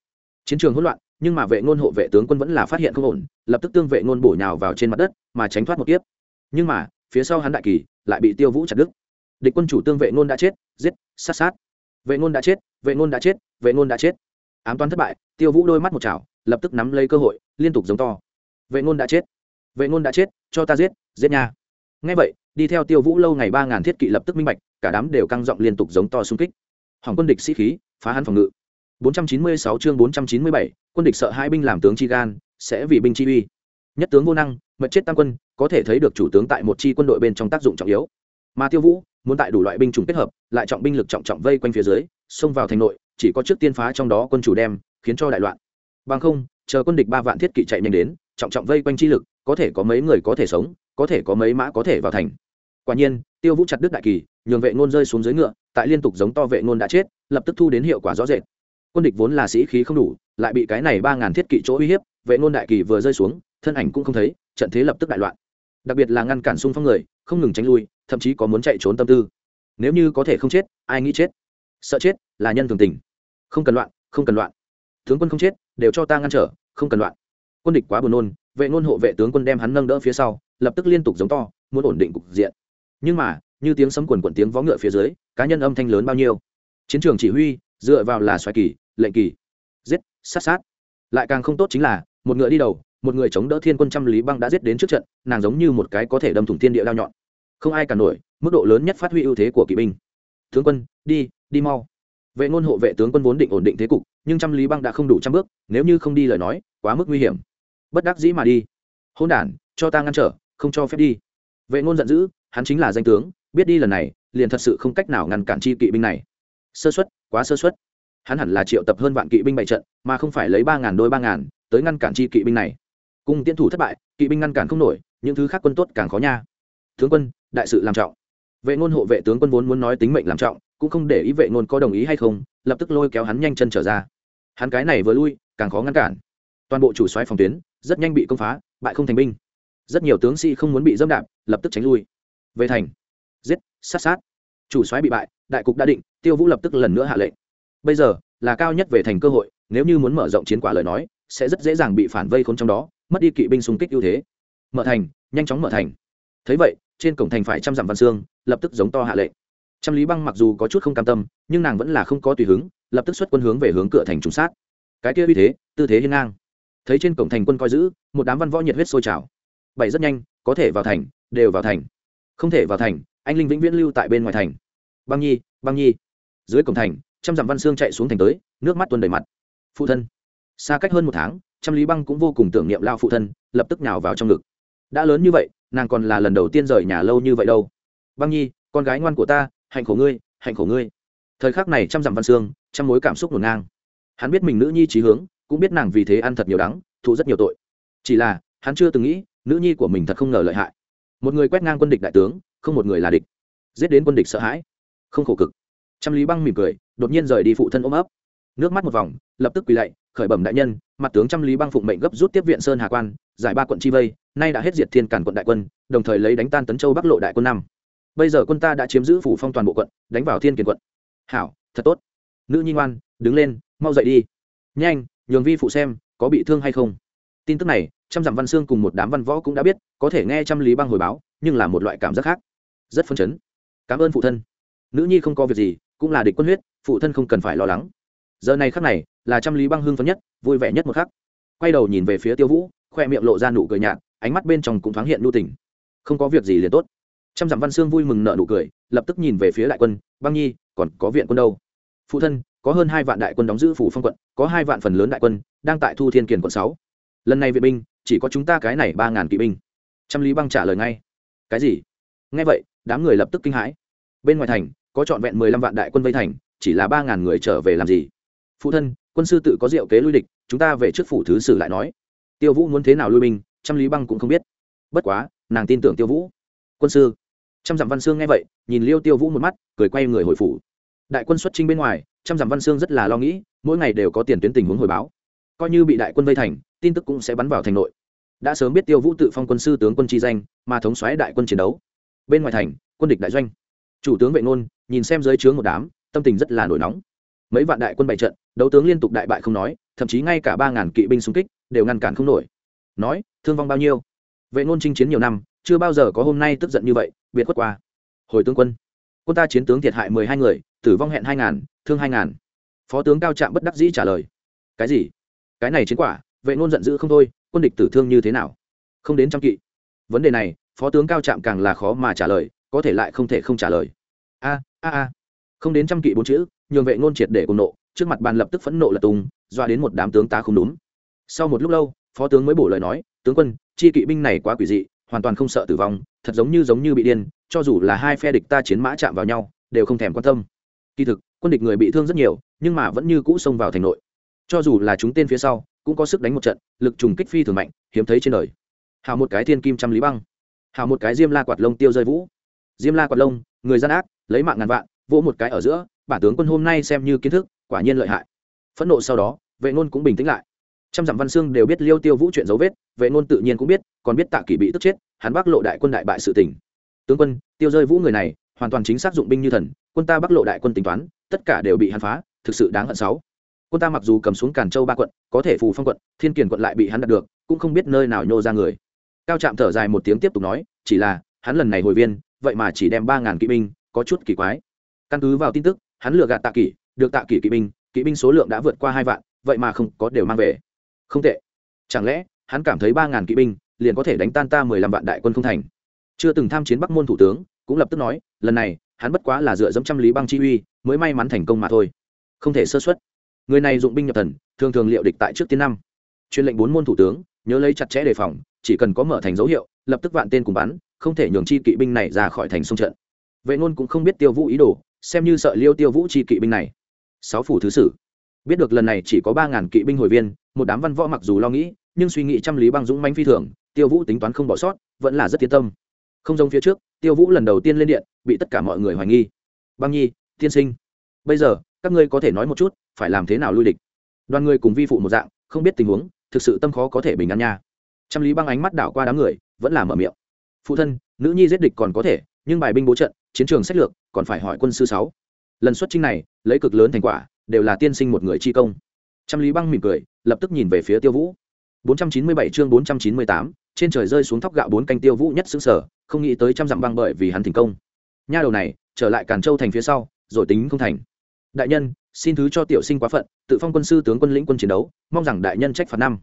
Chiến trường hỗn loạn, nhưng mà vệ ngôn hộ vệ tướng quân vẫn là phát hiện không ổn, lập tức tương vệ ngôn bổ nhào vào trên mặt đất, mà tránh thoát một tiếp nhưng mà, phía sau hắn đại kỳ, lại bị tiêu vũ chặt đứt. Địch quân chủ tương vệ ngôn đã chết, giết, sát sát. Vệ ngôn đã chết, vệ ngôn đã chết, vệ ngôn đã chết. Ám toán thất bại, tiêu vũ đôi mắt một chảo lập tức nắm lấy cơ hội, liên tục giống to. Vệ ngôn đã chết. Vệ ngôn đã chết, cho ta giết giết nha. Ngay vậy, đi theo tiêu vũ lâu ngày ba ngàn thiết kỵ lập tức minh bạch, cả đám đều căng giọng liên tục giống to xung kích. Hoàng quân địch sĩ khí, phá hắn phòng ngự. 496 chương 497, quân địch sợ hai binh làm tướng chi gan sẽ vì binh chi uy. Nhất tướng vô năng mật chết tam quân có thể thấy được chủ tướng tại một chi quân đội bên trong tác dụng trọng yếu. Mà tiêu vũ muốn tại đủ loại binh chủng kết hợp lại trọng binh lực trọng trọng vây quanh phía dưới xông vào thành nội chỉ có trước tiên phá trong đó quân chủ đem khiến cho đại loạn. Bằng không chờ quân địch ba vạn thiết kỵ chạy nhanh đến trọng trọng vây quanh chi lực có thể có mấy người có thể sống có thể có mấy mã có thể vào thành. Quả nhiên tiêu vũ chặt đứt đại kỳ nhường vệ ngôn rơi xuống dưới ngựa tại liên tục giống to vệ ngôn đã chết lập tức thu đến hiệu quả rõ rệt quân địch vốn là sĩ khí không đủ, lại bị cái này ba ngàn thiết kỵ chỗ uy hiếp, vệ ngôn đại kỳ vừa rơi xuống, thân ảnh cũng không thấy, trận thế lập tức đại loạn. Đặc biệt là ngăn cản xung phong người, không ngừng tránh lui, thậm chí có muốn chạy trốn tâm tư. Nếu như có thể không chết, ai nghĩ chết? Sợ chết là nhân thường tình. Không cần loạn, không cần loạn. Tướng quân không chết, đều cho ta ngăn trở, không cần loạn. Quân địch quá buồn nôn, vệ ngôn hộ vệ tướng quân đem hắn nâng đỡ phía sau, lập tức liên tục giống to, muốn ổn định cục diện. Nhưng mà, như tiếng sấm quần quần tiếng vó ngựa phía dưới, cá nhân âm thanh lớn bao nhiêu? Chiến trường chỉ huy, dựa vào là xoài kỳ lệnh kỳ. Giết, sát sát. Lại càng không tốt chính là, một ngựa đi đầu, một người chống đỡ thiên quân trăm lý băng đã giết đến trước trận, nàng giống như một cái có thể đâm thủng thiên địa đao nhọn. Không ai cả nổi, mức độ lớn nhất phát huy ưu thế của kỵ binh. Tướng quân, đi đi mau. Vệ ngôn hộ vệ tướng quân vốn định ổn định thế cục, nhưng trăm lý băng đã không đủ trăm bước, nếu như không đi lời nói, quá mức nguy hiểm. Bất đắc dĩ mà đi. Hôn đản, cho ta ngăn trở, không cho phép đi. Vệ ngôn giận dữ, hắn chính là danh tướng, biết đi lần này, liền thật sự không cách nào ngăn cản chi kỵ binh này. Sơ xuất quá sơ xuất hắn hẳn là triệu tập hơn vạn kỵ binh bày trận, mà không phải lấy ba ngàn đôi ba ngàn tới ngăn cản chi kỵ binh này. Cung tiến thủ thất bại, kỵ binh ngăn cản không nổi, những thứ khác quân tốt càng khó nha. Tướng quân, đại sự làm trọng. Vệ ngôn hộ vệ tướng quân vốn muốn nói tính mệnh làm trọng, cũng không để ý vệ ngôn có đồng ý hay không, lập tức lôi kéo hắn nhanh chân trở ra. Hắn cái này vừa lui, càng khó ngăn cản. Toàn bộ chủ xoáy phòng tuyến, rất nhanh bị công phá, bại không thành binh. Rất nhiều tướng sĩ không muốn bị dâm đạp, lập tức tránh lui. Về thành. Giết, sát sát. Chủ xoáy bị bại, đại cục đã định, tiêu vũ lập tức lần nữa hạ lệnh bây giờ, là cao nhất về thành cơ hội, nếu như muốn mở rộng chiến quả lời nói, sẽ rất dễ dàng bị phản vây khốn trong đó, mất đi kỵ binh xung kích ưu thế. Mở thành, nhanh chóng mở thành. Thấy vậy, trên cổng thành phải trăm dặm văn xương, lập tức giống to hạ lệnh. Trăm lý băng mặc dù có chút không cam tâm, nhưng nàng vẫn là không có tùy hứng, lập tức xuất quân hướng về hướng cửa thành trùng sát. Cái kia uy thế, tư thế hiên ngang. Thấy trên cổng thành quân coi giữ, một đám văn võ nhiệt huyết sôi trào. Bảy rất nhanh, có thể vào thành, đều vào thành. Không thể vào thành, anh linh vĩnh viễn lưu tại bên ngoài thành. Băng nhi băng nhi. Dưới cổng thành trăm dặm văn xương chạy xuống thành tới, nước mắt tuôn đầy mặt. Phụ thân. Xa cách hơn một tháng, trăm lý băng cũng vô cùng tưởng niệm lao phụ thân, lập tức nhào vào trong ngực. Đã lớn như vậy, nàng còn là lần đầu tiên rời nhà lâu như vậy đâu. Băng nhi, con gái ngoan của ta, hạnh khổ ngươi, hạnh khổ ngươi. Thời khắc này trăm dặm văn xương, trăm mối cảm xúc ngổn ngang. Hắn biết mình nữ nhi trí hướng, cũng biết nàng vì thế ăn thật nhiều đắng, thụ rất nhiều tội. Chỉ là, hắn chưa từng nghĩ, nữ nhi của mình thật không ngờ lợi hại. Một người quét ngang quân địch đại tướng, không một người là địch. Giết đến quân địch sợ hãi. Không khổ cực trăm lý băng mỉm cười, đột nhiên rời đi phụ thân ôm ấp. Nước mắt một vòng, lập tức quỳ lạy, khởi bẩm đại nhân, mặt tướng trăm lý băng phụng mệnh gấp rút tiếp viện sơn hà quan, giải ba quận chi vây, nay đã hết diệt thiên cản quận đại quân, đồng thời lấy đánh tan tấn châu bắc lộ đại quân năm. Bây giờ quân ta đã chiếm giữ phủ phong toàn bộ quận, đánh vào thiên kiền quận. Hảo, thật tốt. Nữ nhi ngoan, đứng lên, mau dậy đi. Nhanh, nhường vi phụ xem, có bị thương hay không. Tin tức này, trăm dặm văn xương cùng một đám văn võ cũng đã biết, có thể nghe trăm lý băng hồi báo, nhưng là một loại cảm giác khác. Rất phấn chấn. Cảm ơn phụ thân. Nữ nhi không có việc gì cũng là địch quân huyết, phụ thân không cần phải lo lắng. Giờ này khắc này, là trăm lý băng hưng phấn nhất, vui vẻ nhất một khắc. Quay đầu nhìn về phía tiêu vũ, khoe miệng lộ ra nụ cười nhạt, ánh mắt bên trong cũng thoáng hiện lưu tình. Không có việc gì liền tốt. Trăm dặm văn xương vui mừng nợ nụ cười, lập tức nhìn về phía đại quân, băng nhi, còn có viện quân đâu? Phụ thân, có hơn hai vạn đại quân đóng giữ phủ phong quận, có hai vạn phần lớn đại quân đang tại thu thiên kiền quận sáu. Lần này viện binh, chỉ có chúng ta cái này ba ngàn kỵ binh. Trăm lý băng trả lời ngay. Cái gì? Nghe vậy, đám người lập tức kinh hãi. Bên ngoài thành có trọn vẹn mười lăm vạn đại quân vây thành, chỉ là ba ngàn người trở về làm gì? Phụ thân, quân sư tự có diệu kế lui địch, chúng ta về trước phủ thứ sử lại nói. Tiêu vũ muốn thế nào lui binh, trăm lý băng cũng không biết. Bất quá, nàng tin tưởng tiêu vũ. Quân sư. Trăm dặm văn sương nghe vậy, nhìn liêu tiêu vũ một mắt, cười quay người hồi phủ. Đại quân xuất trinh bên ngoài, trăm dặm văn sương rất là lo nghĩ, mỗi ngày đều có tiền tuyến tình huống hồi báo. Coi như bị đại quân vây thành, tin tức cũng sẽ bắn vào thành nội. Đã sớm biết tiêu vũ tự phong quân sư tướng quân chi danh, mà thống xoáy đại quân chiến đấu. Bên ngoài thành, quân địch đại doanh. Chủ tướng vệ ngôn nhìn xem dưới trướng một đám, tâm tình rất là nổi nóng. Mấy vạn đại quân bày trận, đấu tướng liên tục đại bại không nói, thậm chí ngay cả ba ngàn kỵ binh xung kích, đều ngăn cản không nổi. Nói, thương vong bao nhiêu? Vệ ngôn chinh chiến nhiều năm, chưa bao giờ có hôm nay tức giận như vậy, biệt khuất qua. Hồi tướng quân. Quân ta chiến tướng thiệt hại mười hai người, tử vong hẹn hai ngàn, thương hai ngàn. Phó tướng cao trạm bất đắc dĩ trả lời. Cái gì? Cái này chiến quả, vệ ngôn giận dữ không thôi, quân địch tử thương như thế nào? Không đến trăm kỵ. Vấn đề này, phó tướng cao trạm càng là khó mà trả lời, có thể lại không thể không trả lời a a a. Không đến trăm kỵ bốn chữ, nhường vệ ngôn triệt để cùng nộ, trước mặt bàn lập tức phẫn nộ là tung doa đến một đám tướng ta không đúng. Sau một lúc lâu, phó tướng mới bổ lời nói, tướng quân, chi kỵ binh này quá quỷ dị, hoàn toàn không sợ tử vong, thật giống như giống như bị điên, cho dù là hai phe địch ta chiến mã chạm vào nhau, đều không thèm quan tâm. Kỳ thực, quân địch người bị thương rất nhiều, nhưng mà vẫn như cũ xông vào thành nội. Cho dù là chúng tên phía sau, cũng có sức đánh một trận, lực trùng kích phi thường mạnh, hiếm thấy trên đời. Hào một cái thiên kim trăm lý băng. Hào một cái diêm la quạt lông tiêu rơi vũ. Diêm la quạt lông, người gian ác lấy mạng ngàn vạn, vỗ một cái ở giữa, bản tướng quân hôm nay xem như kiến thức, quả nhiên lợi hại. Phẫn nộ sau đó, vệ ngôn cũng bình tĩnh lại. Trăm dặm văn xương đều biết liêu tiêu vũ chuyện dấu vết, vệ ngôn tự nhiên cũng biết, còn biết tạ kỷ bị tức chết, hắn bắc lộ đại quân đại bại sự tỉnh tướng quân, tiêu rơi vũ người này, hoàn toàn chính xác dụng binh như thần, quân ta bắc lộ đại quân tính toán, tất cả đều bị hắn phá, thực sự đáng hận sáu. Quân ta mặc dù cầm xuống càn châu ba quận, có thể phù phong quận, thiên kiền quận lại bị hắn đặt được, cũng không biết nơi nào nhô ra người. Cao trạm thở dài một tiếng tiếp tục nói, chỉ là, hắn lần này hồi viên, vậy mà chỉ đem ba ngàn kỵ binh có chút kỳ quái. Căn cứ vào tin tức, hắn lừa gạt tạ kỷ, được tạ kỷ kỵ binh kỵ binh số lượng đã vượt qua hai vạn, vậy mà không có đều mang về. Không tệ. Chẳng lẽ, hắn cảm thấy ba ngàn kỵ binh liền có thể đánh tan ta mười lăm vạn đại quân không thành? Chưa từng tham chiến bắc môn thủ tướng, cũng lập tức nói, lần này, hắn bất quá là dựa dẫm trăm lý băng chi uy, mới may mắn thành công mà thôi. Không thể sơ xuất người này dụng binh nhập thần, thường thường liệu địch tại trước tiên năm. Chuyên lệnh bốn môn thủ tướng, nhớ lấy chặt chẽ đề phòng, chỉ cần có mở thành dấu hiệu, lập tức vạn tên cùng bắn, không thể nhường chi kỵ binh này ra khỏi thành sông trận vệ ngôn cũng không biết tiêu vũ ý đồ, xem như sợ liêu tiêu vũ chi kỵ binh này. Sáu phủ thứ sử. Biết được lần này chỉ có ba ngàn kỵ binh hồi viên, một đám văn võ mặc dù lo nghĩ, nhưng suy nghĩ trăm lý băng dũng manh phi thường, tiêu vũ tính toán không bỏ sót, vẫn là rất tiến tâm. Không giống phía trước, tiêu vũ lần đầu tiên lên điện, bị tất cả mọi người hoài nghi. Băng nhi, tiên sinh, bây giờ, các ngươi có thể nói một chút, phải làm thế nào lui địch? Đoàn người cùng vi phụ một dạng, không biết tình huống, thực sự tâm khó có thể bình an nha. Trăm lý băng ánh mắt đảo qua đám người, vẫn là mở miệng. Phụ thân, nữ nhi giết địch còn có thể, nhưng bài binh bố trận chiến trường sách lược còn phải hỏi quân sư sáu. Lần xuất chinh này lấy cực lớn thành quả đều là tiên sinh một người chi công. Trăm lý băng mỉm cười lập tức nhìn về phía tiêu vũ. 497 chương 498, trên trời rơi xuống thóc gạo bốn canh tiêu vũ nhất xứng sở không nghĩ tới trăm dặm băng bởi vì hắn thành công. Nha đầu này trở lại càn châu thành phía sau rồi tính không thành. Đại nhân xin thứ cho tiểu sinh quá phận tự phong quân sư tướng quân lĩnh quân chiến đấu mong rằng đại nhân trách phạt năm.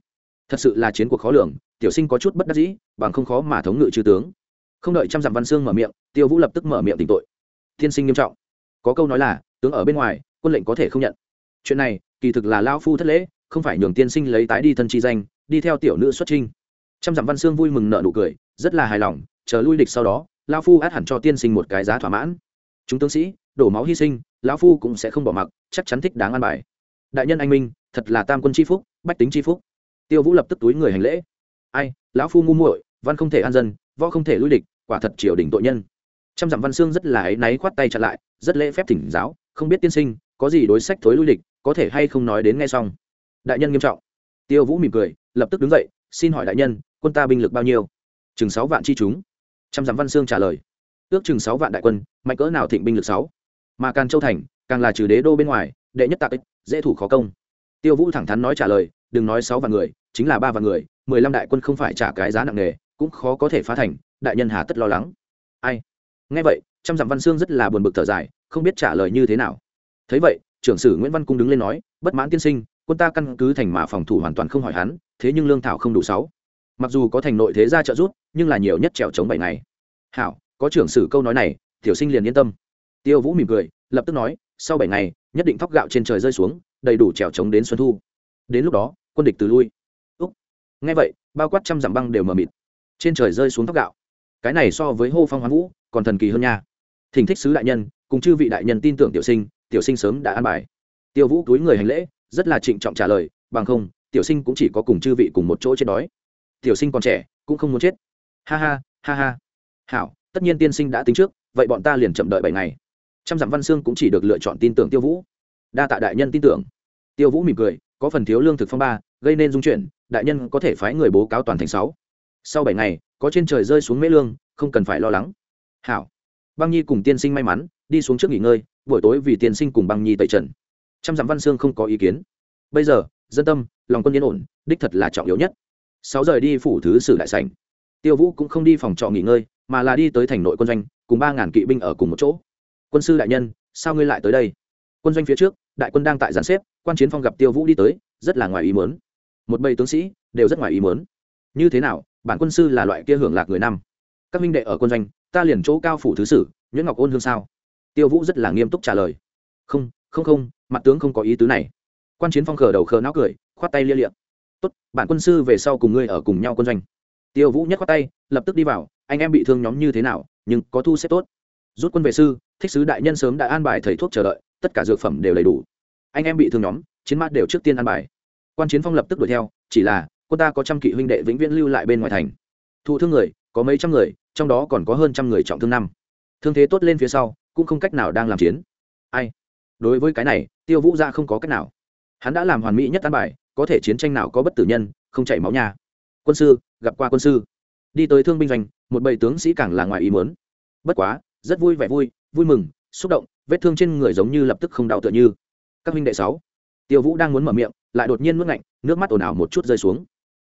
Thật sự là chiến cuộc khó lường tiểu sinh có chút bất đắc dĩ bằng không khó mà thống ngự chư tướng không đợi trăm dặm văn xương mở miệng, tiêu vũ lập tức mở miệng tỉnh tội. Tiên sinh nghiêm trọng. Có câu nói là, tướng ở bên ngoài, quân lệnh có thể không nhận. Chuyện này, kỳ thực là lao phu thất lễ, không phải nhường tiên sinh lấy tái đi thân chi danh, đi theo tiểu nữ xuất trinh. Trăm dặm văn xương vui mừng nợ nụ cười, rất là hài lòng, chờ lui địch sau đó lao phu át hẳn cho tiên sinh một cái giá thỏa mãn. Chúng tướng sĩ, đổ máu hy sinh, lão phu cũng sẽ không bỏ mặc, chắc chắn thích đáng an bài. Đại nhân anh minh, thật là tam quân c phúc, bách tính c phúc. Tiêu vũ lập tức túi người hành lễ. Ai, lão phu ngu muội, văn không thể an dân võ không thể lui địch, quả thật triều đình tội nhân. Trăm dặm văn xương rất là áy náy khoát tay chặn lại, rất lễ phép thỉnh giáo, không biết tiên sinh, có gì đối sách thối lui địch, có thể hay không nói đến nghe xong. Đại nhân nghiêm trọng. Tiêu vũ mỉm cười, lập tức đứng dậy, xin hỏi đại nhân, quân ta binh lực bao nhiêu? Chừng sáu vạn chi chúng. Trăm dặm văn xương trả lời, ước chừng sáu vạn đại quân, mạnh cỡ nào thịnh binh lực sáu. Mà càng châu thành, càng là trừ đế đô bên ngoài, đệ nhất tạc ích, dễ thủ khó công. Tiêu vũ thẳng thắn nói trả lời, đừng nói sáu vạn người, chính là ba vạn người, mười lăm đại quân không phải trả cái giá nặng nề cũng khó có thể phá thành, đại nhân hà tất lo lắng. Ai? Nghe vậy, trăm dặm văn xương rất là buồn bực thở dài, không biết trả lời như thế nào. Thấy vậy, trưởng sử nguyễn văn cung đứng lên nói, bất mãn tiên sinh, quân ta căn cứ thành mà phòng thủ hoàn toàn không hỏi hắn, thế nhưng lương thảo không đủ sáu. Mặc dù có thành nội thế gia trợ giúp, nhưng là nhiều nhất trèo chống bảy ngày. Hảo, có trưởng sử câu nói này, tiểu sinh liền yên tâm. Tiêu vũ mỉm cười, lập tức nói, sau bảy ngày, nhất định thóc gạo trên trời rơi xuống, đầy đủ trèo chống đến xuân thu. Đến lúc đó, quân địch từ lui. Úc. Nghe vậy, bao quát trăm dặm băng đều mờ mịt trên trời rơi xuống thóc gạo. Cái này so với hô phong hoán vũ, còn thần kỳ hơn nha. Thỉnh thích sứ đại nhân, cùng chư vị đại nhân tin tưởng tiểu sinh tiểu sinh sớm đã an bài. Tiêu vũ túi người hành lễ, rất là trịnh trọng trả lời, bằng không, tiểu sinh cũng chỉ có cùng chư vị cùng một chỗ chết đói. Tiểu sinh còn trẻ, cũng không muốn chết. Ha ha ha ha. Hảo, tất nhiên tiên sinh đã tính trước, vậy bọn ta liền chậm đợi bảy ngày. Trăm dặm văn xương cũng chỉ được lựa chọn tin tưởng tiêu vũ. Đa tạ đại nhân tin tưởng. Tiêu vũ mỉm cười, có phần thiếu lương thực phong ba, gây nên dung chuyển, đại nhân có thể phái người bố cáo toàn thành sáu sau bảy ngày, có trên trời rơi xuống mễ lương, không cần phải lo lắng. Hảo. Băng nhi cùng tiên sinh may mắn, đi xuống trước nghỉ ngơi, buổi tối vì tiên sinh cùng băng nhi tẩy trần. Trăm dặm văn xương không có ý kiến. Bây giờ, dân tâm, lòng quân yên ổn, đích thật là trọng yếu nhất. Sáu giờ đi phủ thứ sử đại sảnh. Tiêu vũ cũng không đi phòng trọ nghỉ ngơi, mà là đi tới thành nội quân doanh, cùng ba ngàn kỵ binh ở cùng một chỗ. Quân sư đại nhân, sao ngươi lại tới đây? Quân doanh phía trước, đại quân đang tại giàn xếp, quan chiến phong gặp tiêu vũ đi tới, rất là ngoài ý mớn một bầy tướng sĩ, đều rất ngoài ý mớn như thế nào bản quân sư là loại kia hưởng lạc người năm. Các minh đệ ở quân doanh, ta liền chỗ cao phủ thứ sử, nguyễn ngọc ôn hương sao? Tiêu vũ rất là nghiêm túc trả lời. Không không không, mặt tướng không có ý tứ này. Quan chiến phong khờ đầu khờ não cười, khoát tay lia liệm tốt, bản quân sư về sau cùng ngươi ở cùng nhau quân doanh. Tiêu vũ nhất khoát tay, lập tức đi vào, anh em bị thương nhóm như thế nào, nhưng có thu xếp tốt. Rút quân về sư, thích sứ đại nhân sớm đã an bài thầy thuốc chờ đợi, tất cả dược phẩm đều đầy đủ. Anh em bị thương nhóm, chiến mát đều trước tiên an bài. Quan chiến phong lập tức đuổi theo, chỉ là quân ta có trăm kỵ huynh đệ vĩnh viễn lưu lại bên ngoài thành. Thụ thương người, có mấy trăm người, trong đó còn có hơn trăm người trọng thương năm. Thương thế tốt lên phía sau, cũng không cách nào đang làm chiến. Ai? Đối với cái này, tiêu vũ ra không có cách nào. Hắn đã làm hoàn mỹ nhất an bài, có thể chiến tranh nào có bất tử nhân, không chảy máu nhà quân sư, gặp qua quân sư. Đi tới thương binh doanh, một bầy tướng sĩ càng là ngoài ý muốn. Bất quá, rất vui vẻ vui vui mừng, xúc động, vết thương trên người giống như lập tức không đau tựa như. Các huynh đệ sáu. Tiêu vũ đang muốn mở miệng, lại đột nhiên nuốt ngạnh, nước mắt ồn ào một chút rơi xuống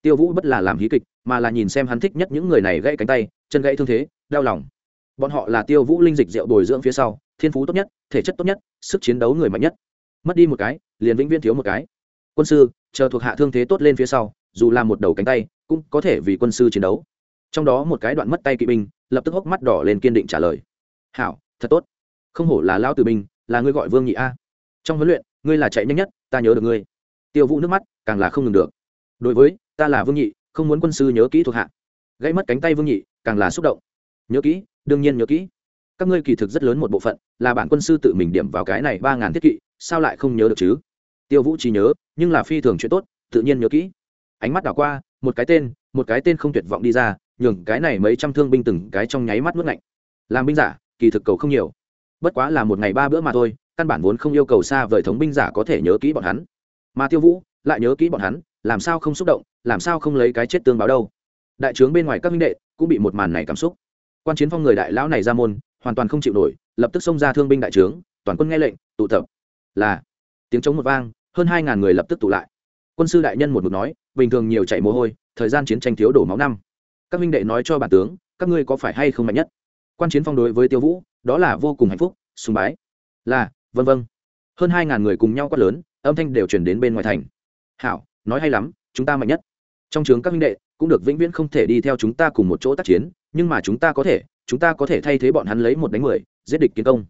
tiêu vũ bất là làm hí kịch, mà là nhìn xem hắn thích nhất những người này gãy cánh tay, chân gãy thương thế, đau lòng. Bọn họ là tiêu vũ linh dịch rượu bồi dưỡng phía sau, thiên phú tốt nhất, thể chất tốt nhất, sức chiến đấu người mạnh nhất. Mất đi một cái, liền vĩnh viễn thiếu một cái. Quân sư, chờ thuộc hạ thương thế tốt lên phía sau, dù là một đầu cánh tay, cũng có thể vì quân sư chiến đấu. Trong đó một cái đoạn mất tay kỵ binh, lập tức hốc mắt đỏ lên kiên định trả lời. Hảo, thật tốt. Không hổ là lao tử binh, là ngươi gọi vương nhị a. Trong huấn luyện, ngươi là chạy nhanh nhất, ta nhớ được ngươi. Tiêu vũ nước mắt càng là không ngừng được đối với, ta là vương nhị, không muốn quân sư nhớ kỹ thuộc hạ. Gãy mất cánh tay vương nhị, càng là xúc động. Nhớ kỹ, đương nhiên nhớ kỹ. Các ngươi kỳ thực rất lớn một bộ phận, là bản quân sư tự mình điểm vào cái này ba ngàn thiết kỵ, sao lại không nhớ được chứ? Tiêu vũ chỉ nhớ, nhưng là phi thường chuyện tốt, tự nhiên nhớ kỹ. Ánh mắt đảo qua, một cái tên, một cái tên không tuyệt vọng đi ra, nhường cái này mấy trăm thương binh từng cái trong nháy mắt nuốt lạnh làm binh giả, kỳ thực cầu không nhiều. Bất quá là một ngày ba bữa mà thôi, căn bản vốn không yêu cầu xa vời thống binh giả có thể nhớ kỹ bọn hắn. Mà tiêu vũ lại nhớ kỹ bọn hắn làm sao không xúc động, làm sao không lấy cái chết tương báo đâu. Đại trướng bên ngoài các minh đệ cũng bị một màn này cảm xúc. Quan chiến phong người đại lão này ra môn, hoàn toàn không chịu nổi, lập tức xông ra thương binh đại trướng, toàn quân nghe lệnh, tụ tập. Là, tiếng chống một vang, hơn hai ngàn người lập tức tụ lại. Quân sư đại nhân một mực nói, bình thường nhiều chạy mồ hôi, thời gian chiến tranh thiếu đổ máu năm. Các minh đệ nói cho bản tướng, các ngươi có phải hay không mạnh nhất? Quan chiến phong đối với tiêu vũ, đó là vô cùng hạnh phúc, sùng bái. Là vân vân hơn hai ngàn người cùng nhau quát lớn, âm thanh đều chuyển đến bên ngoài thành. Hảo nói hay lắm, chúng ta mạnh nhất. Trong trường các minh đệ, cũng được vĩnh viễn không thể đi theo chúng ta cùng một chỗ tác chiến, nhưng mà chúng ta có thể, chúng ta có thể thay thế bọn hắn lấy một đánh mười, giết địch kiến công.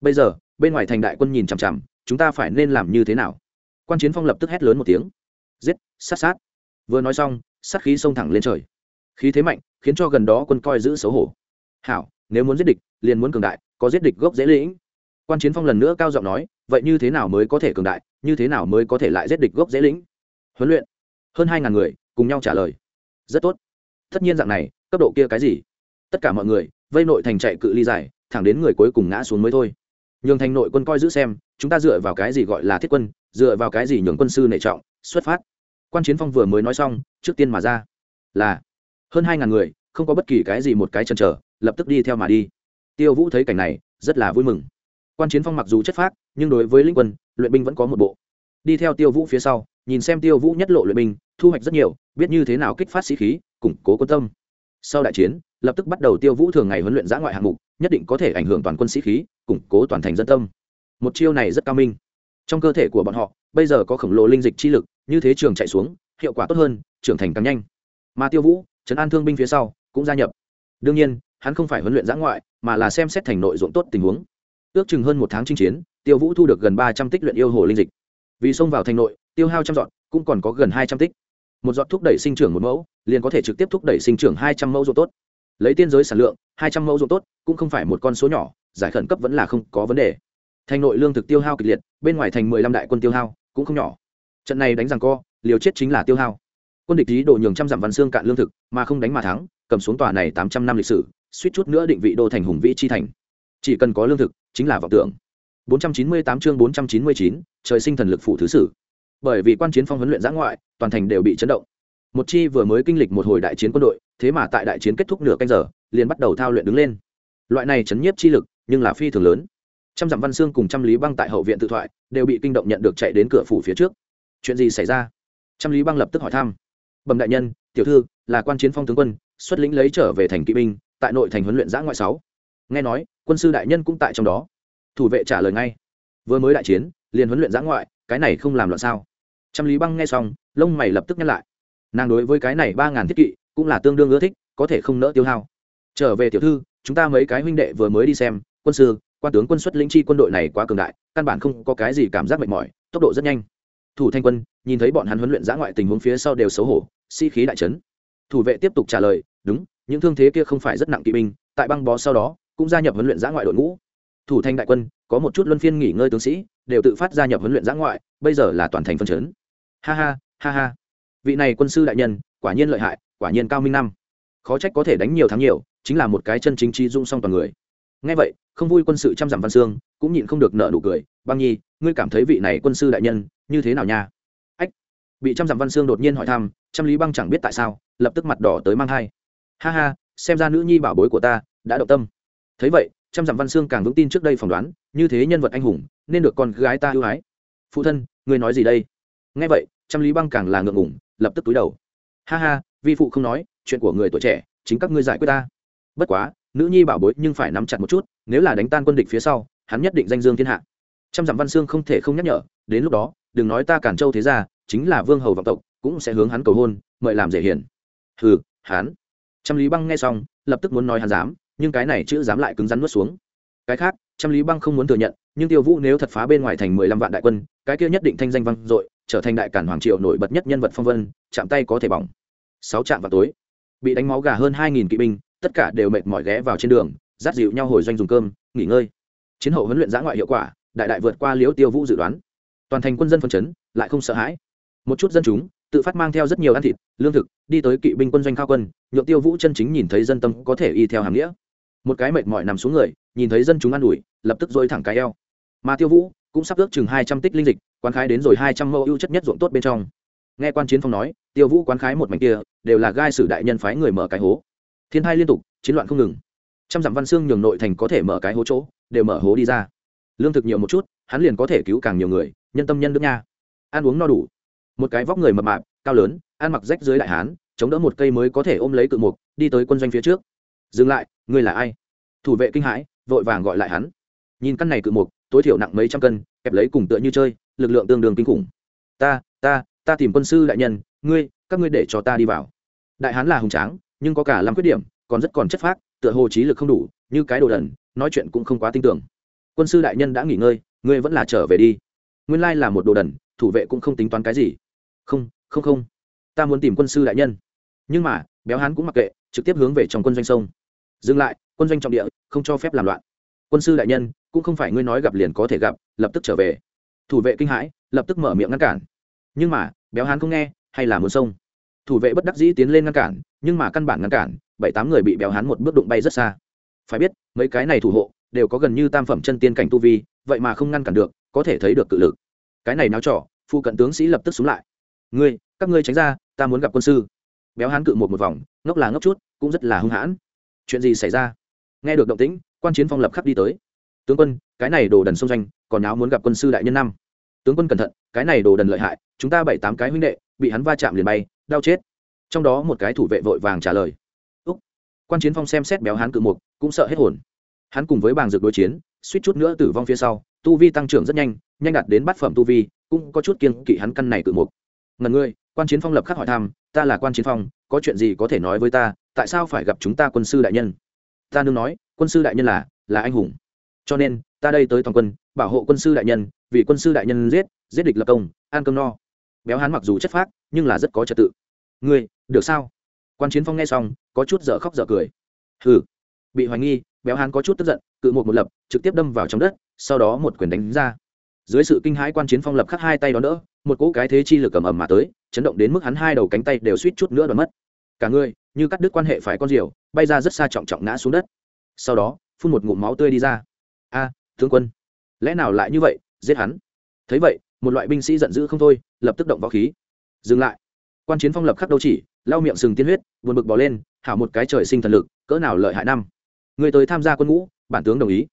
Bây giờ, bên ngoài thành đại quân nhìn chằm chằm, chúng ta phải nên làm như thế nào? Quan chiến phong lập tức hét lớn một tiếng. Giết, sát sát. Vừa nói xong, sát khí xông thẳng lên trời. Khí thế mạnh, khiến cho gần đó quân coi giữ xấu hổ. Hảo, nếu muốn giết địch, liền muốn cường đại, có giết địch gốc dễ lĩnh. Quan chiến phong lần nữa cao giọng nói, vậy như thế nào mới có thể cường đại, như thế nào mới có thể lại giết địch gốc dễ lĩnh? Huấn luyện. Hơn hai ngàn người cùng nhau trả lời. Rất tốt. Tất nhiên dạng này, cấp độ kia cái gì? Tất cả mọi người, vây nội thành chạy cự ly dài, thẳng đến người cuối cùng ngã xuống mới thôi. Nhường thành nội quân coi giữ xem, chúng ta dựa vào cái gì gọi là thiết quân, dựa vào cái gì nhường quân sư nệ trọng, xuất phát. Quan chiến phong vừa mới nói xong, trước tiên mà ra. Là, hơn hai ngàn người, không có bất kỳ cái gì một cái chăn trở lập tức đi theo mà đi. Tiêu vũ thấy cảnh này, rất là vui mừng. Quan chiến phong mặc dù chất phác, nhưng đối với linh quân, luyện binh vẫn có một bộ. Đi theo tiêu vũ phía sau nhìn xem tiêu vũ nhất lộ luyện binh, thu hoạch rất nhiều, biết như thế nào kích phát sĩ khí, củng cố quân tâm. Sau đại chiến, lập tức bắt đầu tiêu vũ thường ngày huấn luyện giã ngoại hạng mục, nhất định có thể ảnh hưởng toàn quân sĩ khí, củng cố toàn thành dân tâm. Một chiêu này rất cao minh. Trong cơ thể của bọn họ, bây giờ có khổng lồ linh dịch chi lực, như thế trường chạy xuống, hiệu quả tốt hơn, trưởng thành càng nhanh. Mà tiêu vũ, trấn an thương binh phía sau, cũng gia nhập. Đương nhiên, hắn không phải huấn luyện giã ngoại, mà là xem xét thành nội dụng tốt tình huống. Ước chừng hơn một tháng chinh chiến, tiêu vũ thu được gần ba trăm tích luyện yêu hồ linh dịch. Vì xông vào thành nội tiêu hao trăm dọn cũng còn có gần hai trăm tích. Một giọt thúc đẩy sinh trưởng một mẫu liền có thể trực tiếp thúc đẩy sinh trưởng hai trăm mẫu ruộng tốt. Lấy tiên giới sản lượng hai trăm mẫu ruộng tốt cũng không phải một con số nhỏ giải khẩn cấp vẫn là không có vấn đề. Thành nội lương thực tiêu hao kịch liệt bên ngoài thành mười lăm đại quân tiêu hao cũng không nhỏ. Trận này đánh rằng co liều chết chính là tiêu hao. Quân địch lý đổ nhường trăm dặm văn xương cạn lương thực mà không đánh mà thắng cầm xuống tòa này tám trăm năm lịch sử suýt chút nữa định vị đô thành hùng vĩ chi thành. Chỉ cần có lương thực chính là vọng tưởng. 498 chương 499, trời sinh thần lực phụ thứ sử bởi vì quan chiến phong huấn luyện giã ngoại, toàn thành đều bị chấn động. Một chi vừa mới kinh lịch một hồi đại chiến quân đội, thế mà tại đại chiến kết thúc nửa canh giờ, liền bắt đầu thao luyện đứng lên. Loại này chấn nhiếp chi lực, nhưng là phi thường lớn. Trăm dặm văn xương cùng trăm lý băng tại hậu viện tự thoại, đều bị kinh động nhận được chạy đến cửa phủ phía trước. Chuyện gì xảy ra? Trăm lý băng lập tức hỏi thăm. Bẩm đại nhân, tiểu thư, là quan chiến phong tướng quân, xuất lĩnh lấy trở về thành kỵ binh, tại nội thành huấn luyện giã ngoại sáu. Nghe nói, quân sư đại nhân cũng tại trong đó. Thủ vệ trả lời ngay. Vừa mới đại chiến, liền huấn luyện giã ngoại, cái này không làm loạn sao? Trăm lý băng nghe xong, lông mày lập tức nhắc lại. Nàng đối với cái này ba ngàn thiết kỵ cũng là tương đương ưa thích, có thể không nỡ tiêu hao. Trở về tiểu thư, chúng ta mấy cái huynh đệ vừa mới đi xem, quân sư, quan tướng quân xuất lĩnh chi quân đội này quá cường đại, căn bản không có cái gì cảm giác mệt mỏi, tốc độ rất nhanh. Thủ thanh quân, nhìn thấy bọn hắn huấn luyện giã ngoại tình huống phía sau đều xấu hổ, sĩ、si、khí đại trấn thủ vệ tiếp tục trả lời, đúng, những thương thế kia không phải rất nặng kỵ binh, tại băng bó sau đó, cũng gia nhập huấn luyện giã ngoại đội ngũ. Thủ thanh đại quân, có một chút luân phiên nghỉ ngơi tướng sĩ, đều tự phát gia nhập huấn luyện giã ngoại, bây giờ là toàn thành phân chấn ha ha ha ha. Vị này quân sư đại nhân, quả nhiên lợi hại, quả nhiên cao minh năm. Khó trách có thể đánh nhiều thắng nhiều, chính là một cái chân chính trí dung song toàn người. Ngay vậy, không vui quân sự trăm dặm văn xương, cũng nhịn không được nợ nụ cười. Băng nhi, ngươi cảm thấy vị này quân sư đại nhân, như thế nào nha? Ách. Bị trăm dặm văn xương đột nhiên hỏi thăm, trăm lý băng chẳng biết tại sao, lập tức mặt đỏ tới mang thai. Ha ha, xem ra nữ nhi bảo bối của ta, đã động tâm. Thấy vậy, trăm dặm văn xương càng vững tin trước đây phỏng đoán, như thế nhân vật anh hùng, nên được con gái ta ưu ái. Phụ thân, ngươi nói gì đây? Nghe vậy trăm lý băng càng là ngượng ngủng lập tức túi đầu. Ha ha, vi phụ không nói, chuyện của người tuổi trẻ, chính các ngươi giải quyết ta. Bất quá, nữ nhi bảo bối nhưng phải nắm chặt một chút, nếu là đánh tan quân địch phía sau, hắn nhất định danh dương thiên hạ. Trăm dặm văn xương không thể không nhắc nhở, đến lúc đó, đừng nói ta cản châu thế gia, chính là vương hầu vọng tộc, cũng sẽ hướng hắn cầu hôn, mời làm dễ hiền. Hừ, hắn. Trăm lý băng nghe xong, lập tức muốn nói hắn dám, nhưng cái này chữ dám lại cứng rắn nuốt xuống. Cái khác, trăm lý băng không muốn thừa nhận, nhưng tiêu vũ nếu thật phá bên ngoài thành mười lăm vạn đại quân, cái kia nhất định thanh danh vang dội trở thành đại cản hoàng triệu nổi bật nhất nhân vật phong vân, chạm tay có thể bỏng. Sáu trạm vào tối, bị đánh máu gà hơn hai nghìn kỵ binh, tất cả đều mệt mỏi ghé vào trên đường, dắt dịu nhau hồi doanh dùng cơm, nghỉ ngơi. Chiến hậu huấn luyện giã ngoại hiệu quả, đại đại vượt qua liễu tiêu vũ dự đoán. Toàn thành quân dân phân chấn, lại không sợ hãi. Một chút dân chúng, tự phát mang theo rất nhiều ăn thịt, lương thực, đi tới kỵ binh quân doanh khao quân, nhượng tiêu vũ chân chính nhìn thấy dân tâm có thể y theo hàm nghĩa. Một cái mệt mỏi nằm xuống người, nhìn thấy dân chúng ăn ủi, lập tức dôi thẳng cái eo. Mà tiêu vũ cũng sắp ước chừng hai trăm tích linh dịch quán khái đến rồi hai trăm mẫu ưu chất nhất ruộng tốt bên trong. Nghe quan chiến phong nói, tiêu vũ quán khái một mảnh kia, đều là gai sử đại nhân phái người mở cái hố. Thiên thai liên tục, chiến loạn không ngừng. Trăm dặm văn xương nhường nội thành có thể mở cái hố chỗ, đều mở hố đi ra. Lương thực nhiều một chút, hắn liền có thể cứu càng nhiều người, nhân tâm nhân đức nha. Ăn uống no đủ. Một cái vóc người mập mạp, cao lớn, ăn mặc rách dưới đại hán, chống đỡ một cây mới có thể ôm lấy cự mục, đi tới quân doanh phía trước. Dừng lại, ngươi là ai? Thủ vệ kinh hãi, vội vàng gọi lại hắn. Nhìn căn này cự mục, tối thiểu nặng mấy trăm cân, kẹp lấy cùng tựa như chơi lực lượng tương đương kinh khủng. Ta ta ta tìm quân sư đại nhân, ngươi, các ngươi để cho ta đi vào. Đại hán là hùng tráng, nhưng có cả làm khuyết điểm, còn rất còn chất phác, tựa hồ trí lực không đủ, như cái đồ đần, nói chuyện cũng không quá tin tưởng quân sư đại nhân đã nghỉ ngơi, ngươi vẫn là trở về đi. Nguyên lai là một đồ đần, thủ vệ cũng không tính toán cái gì. Không không không. Ta muốn tìm quân sư đại nhân. Nhưng mà, béo hán cũng mặc kệ, trực tiếp hướng về trong quân doanh sông. Dừng lại, quân doanh trọng địa, không cho phép làm loạn. Quân sư đại nhân, cũng không phải ngươi nói gặp liền có thể gặp, lập tức trở về thủ vệ kinh hãi, lập tức mở miệng ngăn cản. Nhưng mà, béo hán không nghe, hay là muốn sông thủ vệ bất đắc dĩ tiến lên ngăn cản, nhưng mà căn bản ngăn cản, bảy tám người bị béo hán một bước đụng bay rất xa. Phải biết, mấy cái này thủ hộ, đều có gần như tam phẩm chân tiên cảnh tu vi, vậy mà không ngăn cản được, có thể thấy được cự lực. Cái này náo trỏ phụ cận tướng sĩ lập tức xuống lại. Ngươi, các ngươi tránh ra, ta muốn gặp quân sư. Béo hán cự một một vòng, ngốc là ngốc chút, cũng rất là hung hãn. Chuyện gì xảy ra? Nghe được động tĩnh, quan chiến phong lập khắp đi tới. Tướng quân, cái này đồ đần sông doanh, còn áo muốn gặp quân sư đại nhân năm tướng quân cẩn thận, cái này đồ đần lợi hại, chúng ta bảy tám cái huynh đệ, bị hắn va chạm liền bay, đau chết. Trong đó một cái thủ vệ vội vàng trả lời. Úc. Quan chiến phong xem xét béo hán cự mục, cũng sợ hết hồn. Hắn cùng với bàng dược đối chiến, suýt chút nữa tử vong phía sau, tu vi tăng trưởng rất nhanh nhanh đạt đến bát phẩm tu vi, cũng có chút kiên kỵ hắn căn này cự mục. Ngần ngươi, quan chiến phong lập khắc hỏi thăm, ta là quan chiến phong, có chuyện gì có thể nói với ta, tại sao phải gặp chúng ta quân sư đại nhân? Ta nương nói, quân sư đại nhân là là anh hùng. Cho nên, ta đây tới toàn quân, bảo hộ quân sư đại nhân vì quân sư đại nhân giết giết địch lập công an cơm no. Béo hán mặc dù chất phác, nhưng là rất có trật tự. Ngươi, được sao? Quan chiến phong nghe xong, có chút dở khóc dở cười. Hừ. Bị hoài nghi, béo hán có chút tức giận, cự một một lập, trực tiếp đâm vào trong đất, sau đó một quyền đánh ra. Dưới sự kinh hãi, quan chiến phong lập khắc hai tay đó nữa một cỗ cái thế chi lực ầm ầm mà tới, chấn động đến mức hắn hai đầu cánh tay đều suýt chút nữa đoạn mất. Cả người, như cắt đứt quan hệ phải con diều, bay ra rất xa trọng trọng ngã xuống đất. Sau đó, phun một ngụm máu tươi đi ra. A, tướng quân, lẽ nào lại như vậy? Giết hắn. Thấy vậy, một loại binh sĩ giận dữ không thôi, lập tức động võ khí. Dừng lại. Quan chiến phong lập khắc đâu chỉ, lau miệng sừng tiên huyết, buồn bực bỏ lên, hảo một cái trời sinh thần lực, cỡ nào lợi hại năm. Người tới tham gia quân ngũ, bản tướng đồng ý.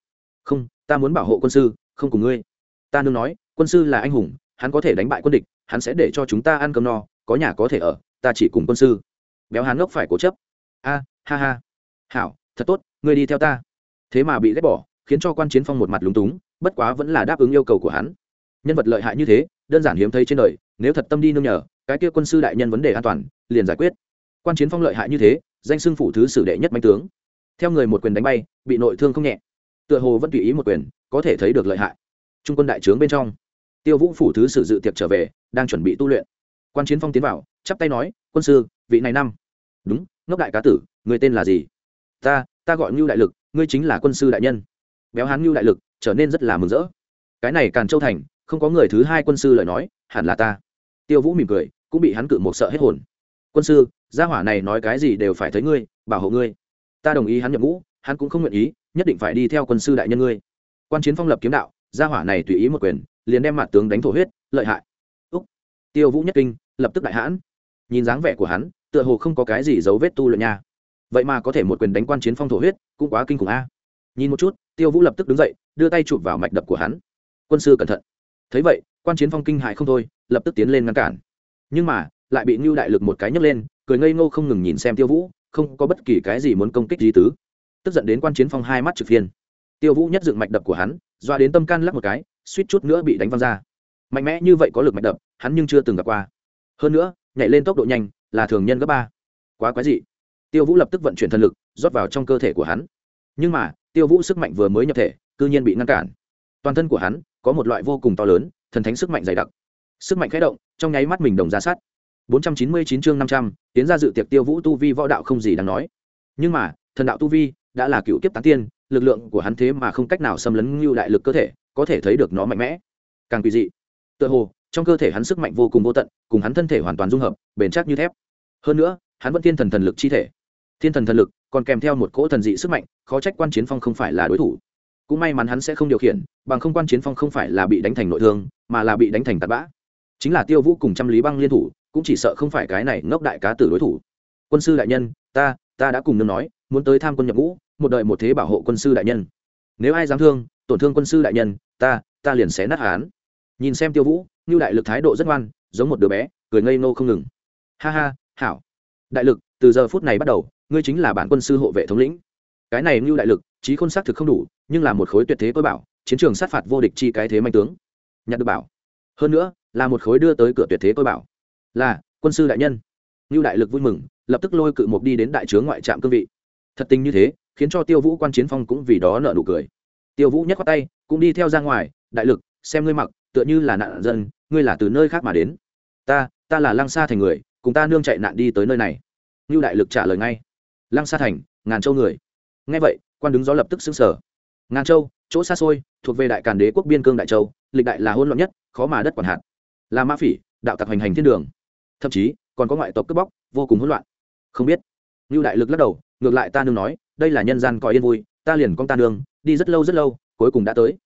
Không, ta muốn bảo hộ quân sư, không cùng ngươi. Ta nương nói, quân sư là anh hùng, hắn có thể đánh bại quân địch, hắn sẽ để cho chúng ta ăn cơm no, có nhà có thể ở, ta chỉ cùng quân sư. Béo hán ngốc phải cố chấp. A, ha ha. Hảo, thật tốt, ngươi đi theo ta. Thế mà bị ghét bỏ khiến cho quan chiến phong một mặt lúng túng, bất quá vẫn là đáp ứng yêu cầu của hắn. Nhân vật lợi hại như thế, đơn giản hiếm thấy trên đời, nếu thật tâm đi nương nhờ, cái kia quân sư đại nhân vấn đề an toàn, liền giải quyết. Quan chiến phong lợi hại như thế, danh xưng phủ thứ sử đệ nhất bánh tướng. Theo người một quyền đánh bay, bị nội thương không nhẹ. Tựa hồ vẫn tùy ý một quyền, có thể thấy được lợi hại. Trung quân đại trướng bên trong, tiêu vũ phủ thứ sử dự tiệc trở về, đang chuẩn bị tu luyện. Quan chiến phong tiến vào, chắp tay nói, quân sư, vị này năm. Đúng, ngốc đại cá tử, người tên là gì? Ta ta gọi ngưu đại lực, ngươi chính là quân sư đại nhân béo hán ngưu đại lực, trở nên rất là mừng rỡ. Cái này càn châu thành, không có người thứ hai quân sư lời nói, hẳn là ta. Tiêu vũ mỉm cười, cũng bị hắn cự một sợ hết hồn. Quân sư, gia hỏa này nói cái gì đều phải thấy ngươi, bảo hộ ngươi. Ta đồng ý hắn nhập ngũ, hắn cũng không nguyện ý, nhất định phải đi theo quân sư đại nhân ngươi. Quan chiến phong lập kiếm đạo, gia hỏa này tùy ý một quyền, liền đem mặt tướng đánh thổ huyết, lợi hại. Úc. Tiêu vũ nhất kinh, lập tức đại hãn. Nhìn dáng vẻ của hắn, tựa hồ không có cái gì dấu vết tu luyện nha. Vậy mà có thể một quyền đánh quan chiến phong thổ huyết, cũng quá kinh khủng a. Nhìn một chút tiêu vũ lập tức đứng dậy, đưa tay chụp vào mạch đập của hắn. Quân sư cẩn thận. Thấy vậy, quan chiến phong kinh hại không thôi, lập tức tiến lên ngăn cản. Nhưng mà, lại bị ngưu đại lực một cái nhấc lên, cười ngây ngô không ngừng nhìn xem tiêu vũ, không có bất kỳ cái gì muốn công kích gì tứ. Tức giận đến quan chiến phong hai mắt trực phiên. Tiêu vũ nhất dựng mạch đập của hắn, doa đến tâm can lắc một cái, suýt chút nữa bị đánh văng ra. Mạnh mẽ như vậy có lực mạch đập, hắn nhưng chưa từng gặp qua. Hơn nữa, nhảy lên tốc độ nhanh, là thường nhân gấp ba. Quá quái dị. Tiêu vũ lập tức vận chuyển thần lực, rót vào trong cơ thể của hắn nhưng mà tiêu vũ sức mạnh vừa mới nhập thể cư nhiên bị ngăn cản. Toàn thân của hắn có một loại vô cùng to lớn thần thánh sức mạnh dày đặc. Sức mạnh khẽ động trong nháy mắt mình đồng ra sát. 499 chương 500, tiến ra dự tiệc tiêu vũ tu vi võ đạo không gì đáng nói. Nhưng mà thần đạo tu vi đã là cựu kiếp tán tiên lực lượng của hắn thế mà không cách nào xâm lấn ngưu đại lực cơ thể có thể thấy được nó mạnh mẽ. Càng kỳ dị tựa hồ trong cơ thể hắn sức mạnh vô cùng vô tận cùng hắn thân thể hoàn toàn dung hợp bền chắc như thép. Hơn nữa hắn vẫn thiên thần thần lực chi thể. Thiên thần thần lực còn kèm theo một cỗ thần dị sức mạnh, khó trách quan chiến phong không phải là đối thủ. Cũng may mắn hắn sẽ không điều khiển, bằng không quan chiến phong không phải là bị đánh thành nội thương, mà là bị đánh thành tạt bã. Chính là tiêu vũ cùng trăm lý băng liên thủ, cũng chỉ sợ không phải cái này ngốc đại cá tử đối thủ. Quân sư đại nhân, ta ta đã cùng nương nói, muốn tới tham quân nhập ngũ, một đời một thế bảo hộ quân sư đại nhân. Nếu ai dám thương, tổn thương quân sư đại nhân, ta ta liền xé nát hán. Nhìn xem tiêu vũ như đại lực thái độ rất ngoan, giống một đứa bé, cười ngây ngô không ngừng. Ha ha, hảo. Đại lực, từ giờ phút này bắt đầu ngươi chính là bản quân sư hộ vệ thống lĩnh. Cái này mưu đại lực, trí khôn xác thực không đủ, nhưng là một khối tuyệt thế cơ bảo, chiến trường sát phạt vô địch chi cái thế manh tướng. Nhặt được bảo. Hơn nữa, là một khối đưa tới cửa tuyệt thế cơ bảo. Là, quân sư đại nhân. Mưu đại lực vui mừng, lập tức lôi cự mục đi đến đại trướng ngoại trạm cương vị. Thật tình như thế, khiến cho tiêu vũ quan chiến phong cũng vì đó nợ nụ cười. Tiêu vũ nhắc qua tay, cũng đi theo ra ngoài, đại lực, xem ngươi mặc, tựa như là nạn dân, ngươi là từ nơi khác mà đến. Ta ta là lăng xa thành người, cùng ta nương chạy nạn đi tới nơi này. Như đại lực trả lời ngay lăng xa thành, ngàn châu người. Nghe vậy, quan đứng gió lập tức xứng sở ngàn châu, chỗ xa xôi, thuộc về đại càn đế quốc biên cương đại châu, lịch đại là hôn loạn nhất, khó mà đất quản hạt. Là ma phỉ, đạo tặc hành hành thiên đường. Thậm chí, còn có ngoại tộc cướp bóc, vô cùng hỗn loạn. Không biết. Như đại lực lắc đầu, ngược lại ta nương nói, đây là nhân gian cõi yên vui, ta liền con ta nương, đi rất lâu rất lâu, cuối cùng đã tới.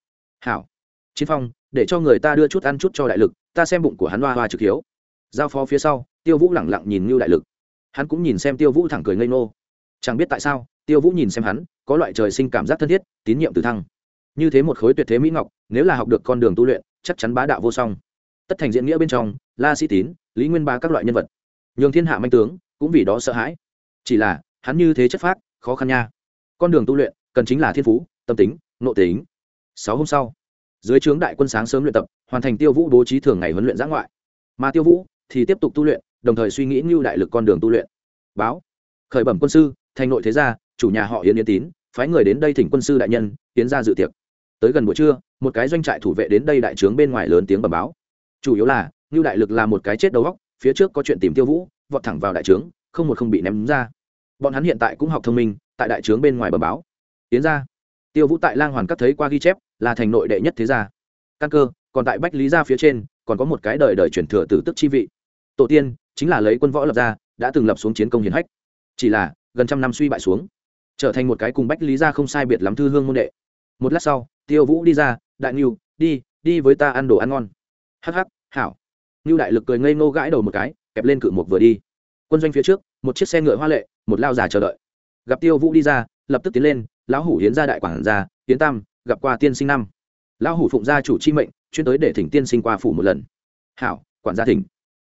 Hảo. Chiến phong, để cho người ta đưa chút ăn chút cho đại lực, ta xem bụng của hắn hoa hoa trực hiếu. Giao phó phía sau, tiêu vũ lẳng lặng nhìn như đại lực. Hắn cũng nhìn xem tiêu vũ thẳng cười ngây ngô chẳng biết tại sao, tiêu vũ nhìn xem hắn, có loại trời sinh cảm giác thân thiết, tín nhiệm từ thăng. Như thế một khối tuyệt thế mỹ ngọc, nếu là học được con đường tu luyện, chắc chắn bá đạo vô song. Tất thành diễn nghĩa bên trong, la sĩ tín, lý nguyên ba các loại nhân vật. Nhường thiên hạ manh tướng, cũng vì đó sợ hãi. Chỉ là, hắn như thế chất phác, khó khăn nha. Con đường tu luyện, cần chính là thiên phú, tâm tính, nộ tính. Sáu hôm sau, dưới trướng đại quân sáng sớm luyện tập, hoàn thành tiêu vũ bố trí thường ngày huấn luyện giã ngoại. Mà tiêu vũ thì tiếp tục tu luyện, đồng thời suy nghĩ ngưu đại lực con đường tu luyện. Báo, khởi bẩm quân sư thành nội thế gia, chủ nhà họ yến yến tín, phái người đến đây thỉnh quân sư đại nhân tiến ra dự tiệc. Tới gần buổi trưa, một cái doanh trại thủ vệ đến đây đại trướng bên ngoài lớn tiếng bẩm báo. Chủ yếu là, ngưu đại lực là một cái chết đầu góc phía trước có chuyện tìm tiêu vũ, vọt thẳng vào đại trướng, không một không bị ném ra. Bọn hắn hiện tại cũng học thông minh, tại đại trướng bên ngoài bờ báo. Tiến ra tiêu vũ tại lang hoàn các thấy qua ghi chép, là thành nội đệ nhất thế gia. Căn cơ, còn tại bách lý gia phía trên, còn có một cái đời đời truyền thừa tử tức chi vị. Tổ tiên, chính là lấy quân võ lập ra, đã từng lập xuống chiến công hiển hách. Chỉ là gần trăm năm suy bại xuống, trở thành một cái cùng bách lý gia không sai biệt lắm thư hương môn đệ. Một lát sau, tiêu vũ đi ra, đại ngưu, đi đi với ta ăn đồ ăn ngon. Hắc hắc, hảo. Ngưu đại lực cười ngây ngô gãi đầu một cái, kẹp lên cự một vừa đi. Quân doanh phía trước, một chiếc xe ngựa hoa lệ, một lao già chờ đợi. Gặp tiêu vũ đi ra, lập tức tiến lên, lão hủ hiến ra đại quản gia hiến tam, gặp qua tiên sinh năm. Lão hủ phụng gia chủ chi mệnh, chuyên tới để thỉnh tiên sinh qua phủ một lần. Hảo, quản gia thỉnh.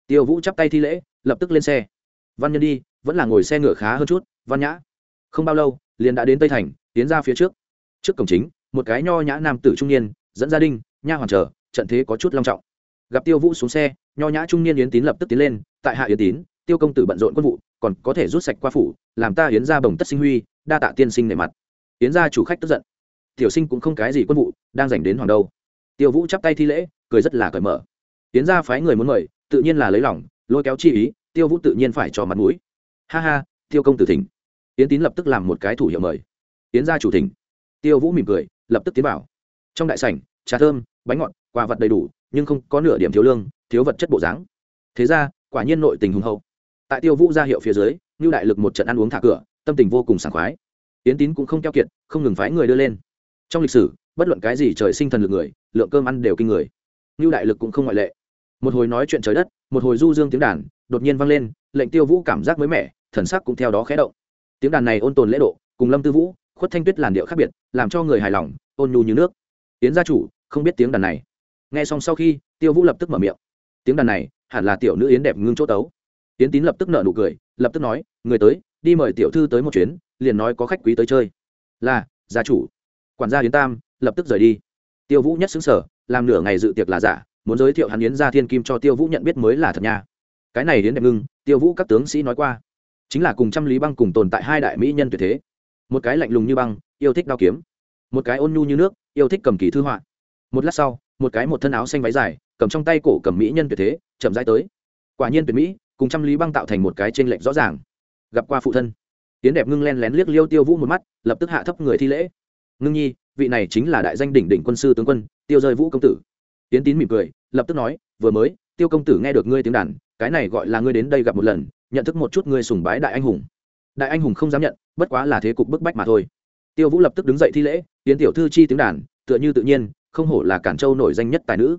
Tiêu vũ chắp tay thi lễ, lập tức lên xe. Văn nhân đi vẫn là ngồi xe ngựa khá hơn chút, văn nhã. Không bao lâu, liền đã đến tây thành, tiến ra phía trước. Trước cổng chính, một cái nho nhã nam tử trung niên, dẫn gia đình, nha hoàn chờ, trận thế có chút long trọng. Gặp tiêu vũ xuống xe, nho nhã trung niên yến tín lập tức tiến lên, tại hạ yến tín, tiêu công tử bận rộn quân vụ, còn có thể rút sạch qua phủ, làm ta yến ra bồng tất sinh huy, đa tạ tiên sinh nề mặt. Yến ra chủ khách tức giận. Tiểu sinh cũng không cái gì quân vụ, đang dành đến hoàng đâu. Tiêu vũ chắp tay thi lễ, cười rất là cởi mở. Yến ra phái người muốn mời, tự nhiên là lấy lòng, lôi kéo chi ý, tiêu vũ tự nhiên phải cho mặt mũi ha ha, tiêu công tử thỉnh. Yến tín lập tức làm một cái thủ hiệu mời. Yến ra chủ thỉnh. Tiêu vũ mỉm cười, lập tức tiến vào. Trong đại sảnh, trà thơm, bánh ngọt, quà vật đầy đủ, nhưng không có nửa điểm thiếu lương, thiếu vật chất bộ dáng. Thế ra, quả nhiên nội tình hùng hậu. Tại tiêu vũ ra hiệu phía dưới như đại lực một trận ăn uống thả cửa, tâm tình vô cùng sảng khoái. Yến tín cũng không keo kiệt, không ngừng phái người đưa lên. Trong lịch sử, bất luận cái gì trời sinh thần lực người, lượng cơm ăn đều kinh người. Như đại lực cũng không ngoại lệ. Một hồi nói chuyện trời đất, một hồi du dương tiếng đàn đột nhiên vang lên, lệnh tiêu vũ cảm giác mới mẻ, thần sắc cũng theo đó khẽ động. Tiếng đàn này ôn tồn lễ độ, cùng lâm tư vũ, khuất thanh tuyết làn điệu khác biệt, làm cho người hài lòng, ôn nhu như nước. Tiến gia chủ, không biết tiếng đàn này. Nghe xong sau khi, tiêu vũ lập tức mở miệng. Tiếng đàn này, hẳn là tiểu nữ yến đẹp ngưng chỗ tấu. Tiến tín lập tức nở nụ cười, lập tức nói, người tới, đi mời tiểu thư tới một chuyến, liền nói có khách quý tới chơi. Là, gia chủ. Quản gia yến tam lập tức rời đi. Tiêu vũ nhất xứng sở làm nửa ngày dự tiệc là giả, muốn giới thiệu hắn yến gia thiên kim cho tiêu vũ nhận biết mới là thật nha cái này đến đẹp ngưng, tiêu vũ các tướng sĩ nói qua. Chính là cùng trăm lý băng cùng tồn tại hai đại mỹ nhân tuyệt thế. Một cái lạnh lùng như băng, yêu thích đao kiếm. Một cái ôn nhu như nước, yêu thích cầm kỳ thư họa. Một lát sau, một cái một thân áo xanh váy dài, cầm trong tay cổ cầm mỹ nhân tuyệt thế, chậm rãi tới. Quả nhiên tuyệt mỹ, cùng trăm lý băng tạo thành một cái t r ê n lệch rõ ràng. Gặp qua phụ thân. Tiến đẹp ngưng len lén liếc liêu tiêu vũ một mắt, lập tức hạ thấp người thi lễ. Ngưng nhi, vị này chính là đại danh đỉnh đỉnh quân sư tướng quân, tiêu rơi vũ công tử. Tiến tín mỉm cười, lập tức nói, vừa mới, tiêu công tử nghe được ngươi tiếng đàn cái này gọi là ngươi đến đây gặp một lần, nhận thức một chút ngươi sùng bái đại anh hùng. Đại anh hùng không dám nhận, bất quá là thế cục bức bách mà thôi. Tiêu vũ lập tức đứng dậy thi lễ, tiến tiểu thư chi tiếng đàn, tựa như tự nhiên, không hổ là cản châu nổi danh nhất tài nữ.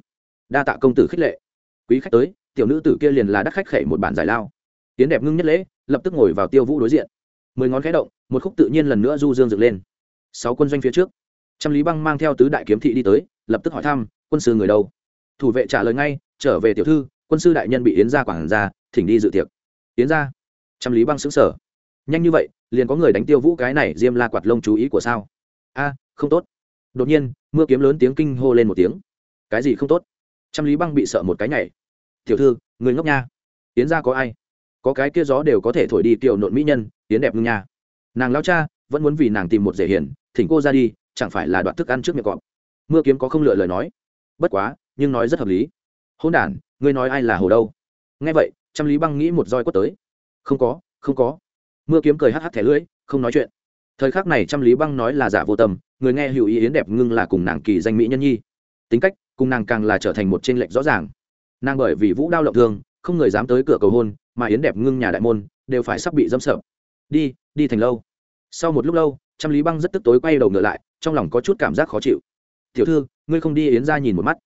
Đa tạ công tử khích lệ. Quý khách tới, tiểu nữ tử kia liền là đắc khách khẩy một bản giải lao. Tiến đẹp ngưng nhất lễ, lập tức ngồi vào tiêu vũ đối diện. Mười ngón khẽ động, một khúc tự nhiên lần nữa du dương dựng lên. Sáu quân doanh phía trước, trăm lý băng mang theo tứ đại kiếm thị đi tới, lập tức hỏi thăm, quân sư người đâu? Thủ vệ trả lời ngay, trở về tiểu thư quân sư đại nhân bị yến gia quản ra thỉnh đi dự tiệc. Yến gia? Trăm lý băng xứng sở nhanh như vậy, liền có người đánh tiêu vũ cái này diêm la quạt lông chú ý của sao? A, không tốt. Đột nhiên, mưa kiếm lớn tiếng kinh hô lên một tiếng. Cái gì không tốt? Trăm lý băng bị sợ một cái nhảy. Tiểu thư, người ngốc nha. Yến gia có ai? Có cái kia gió đều có thể thổi đi tiểu nộn mỹ nhân, yến đẹp ngưng nha. Nàng lao cha, vẫn muốn vì nàng tìm một rể hiền, thỉnh cô ra đi, chẳng phải là đoạn thức ăn trước miệng cọp. Mưa kiếm có không lựa lời nói. Bất quá, nhưng nói rất hợp lý. Hôn đản ngươi nói ai là hồ đâu? Nghe vậy, trăm lý băng nghĩ một roi quất tới. Không có không có. Mưa kiếm cười hắc hắc thẻ lưỡi, không nói chuyện. Thời khắc này trăm lý băng nói là giả vô tâm, người nghe hữu ý yến đẹp ngưng là cùng nàng kỳ danh mỹ nhân nhi. Tính cách, cùng nàng càng là trở thành một trên lệch rõ ràng. Nàng bởi vì vũ đao lộng thương, không người dám tới cửa cầu hôn, mà yến đẹp ngưng nhà đại môn, đều phải sắp bị dâm sợ. Đi đi thành lâu. Sau một lúc lâu, trăm lý băng rất tức tối quay đầu ngựa lại, trong lòng có chút cảm giác khó chịu. Tiểu thư, ngươi không đi yến ra nhìn một mắt.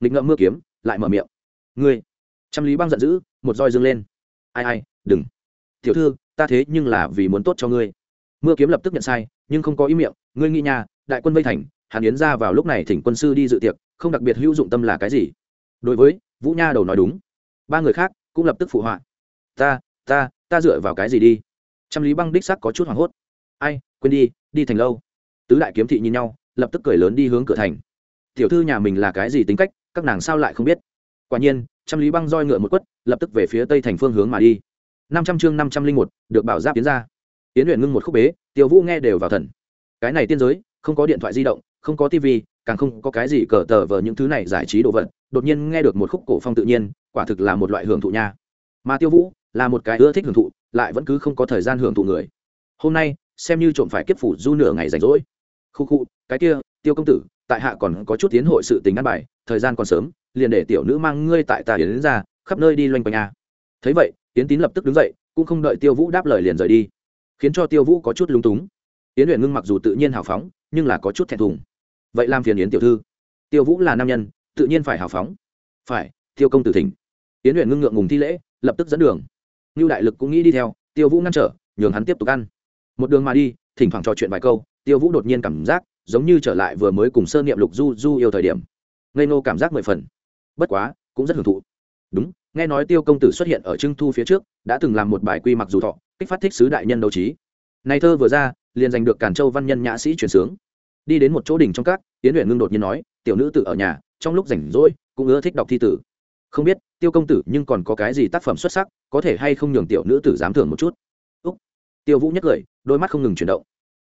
Nghịch ngậm mưa kiếm, lại mở miệng ngươi, trăm lý băng giận dữ, một roi dâng lên. Ai ai, đừng. Tiểu thư, ta thế nhưng là vì muốn tốt cho ngươi. Mưa kiếm lập tức nhận sai, nhưng không có ý miệng, ngươi nghĩ nhà đại quân vây thành hàn yến ra vào lúc này thỉnh quân sư đi dự tiệc, không đặc biệt hữu dụng tâm là cái gì? Đối với, vũ nha đầu nói đúng. Ba người khác cũng lập tức phụ họa. Ta ta ta dựa vào cái gì đi? Trăm lý băng đích sắc có chút hoảng hốt. Ai, quên đi đi thành lâu. Tứ đại kiếm thị nhìn nhau, lập tức cười lớn đi hướng cửa thành. Tiểu thư nhà mình là cái gì tính cách, các nàng sao lại không biết? Quả nhiên, trăm lý băng roi ngựa một quất, lập tức về phía tây thành phương hướng mà đi. Năm trăm chương năm trăm linh một, được bảo giáp tiến ra. Tiến luyện ngưng một khúc bế tiêu vũ nghe đều vào thần. Cái này tiên giới, không có điện thoại di động, không có tv càng không có cái gì cờ tờ vờ những thứ này giải trí đồ vật, đột nhiên nghe được một khúc cổ phong tự nhiên, quả thực là một loại hưởng thụ nha. Mà tiêu vũ, là một cái ưa thích hưởng thụ, lại vẫn cứ không có thời gian hưởng thụ người. Hôm nay, xem như trộm phải kiếp phủ du nửa ngày rảnh rỗi. Khu khu, cái kia, tiêu công tử, tại hạ còn có chút tiến hội sự tình ăn bài, thời gian còn sớm liền để tiểu nữ mang ngươi tại ta đến ra, khắp nơi đi loanh quanh a. Thấy vậy tiến tín lập tức đứng dậy, cũng không đợi tiêu vũ đáp lời liền rời đi, khiến cho tiêu vũ có chút lúng túng. Yến luyện ngưng mặc dù tự nhiên hào phóng, nhưng là có chút thẹn thùng. Vậy làm phiền yến tiểu thư. Tiêu vũ là nam nhân, tự nhiên phải hào phóng. Phải, tiêu công tử thỉnh. Yến luyện ngưng ngượng ngùng thi lễ, lập tức dẫn đường. Như đại lực cũng nghĩ đi theo, tiêu vũ ngăn trở, nhường hắn tiếp tục ăn. Một đường mà đi, thỉnh thoảng trò chuyện vài câu, tiêu vũ đột nhiên cảm giác giống như trở lại vừa mới cùng sơ niệm lục du du yêu thời điểm. Ngây nô cảm giác mười phần bất quá, cũng rất hưởng thụ. Đúng, nghe nói tiêu công tử xuất hiện ở trưng thu phía trước, đã từng làm một bài quy mặc dù thọ, kích phát thích sứ đại nhân đấu trí. Này thơ vừa ra, liền giành được cản châu văn nhân nhã sĩ truyền sướng. Đi đến một chỗ đỉnh trong các tiến luyện ngưng đột nhiên nói, tiểu nữ tử ở nhà, trong lúc rảnh rỗi, cũng ưa thích đọc thi tử. Không biết, tiêu công tử nhưng còn có cái gì tác phẩm xuất sắc, có thể hay không nhường tiểu nữ tử dám thưởng một chút? Úc. Tiêu vũ nhất cười, đôi mắt không ngừng chuyển động.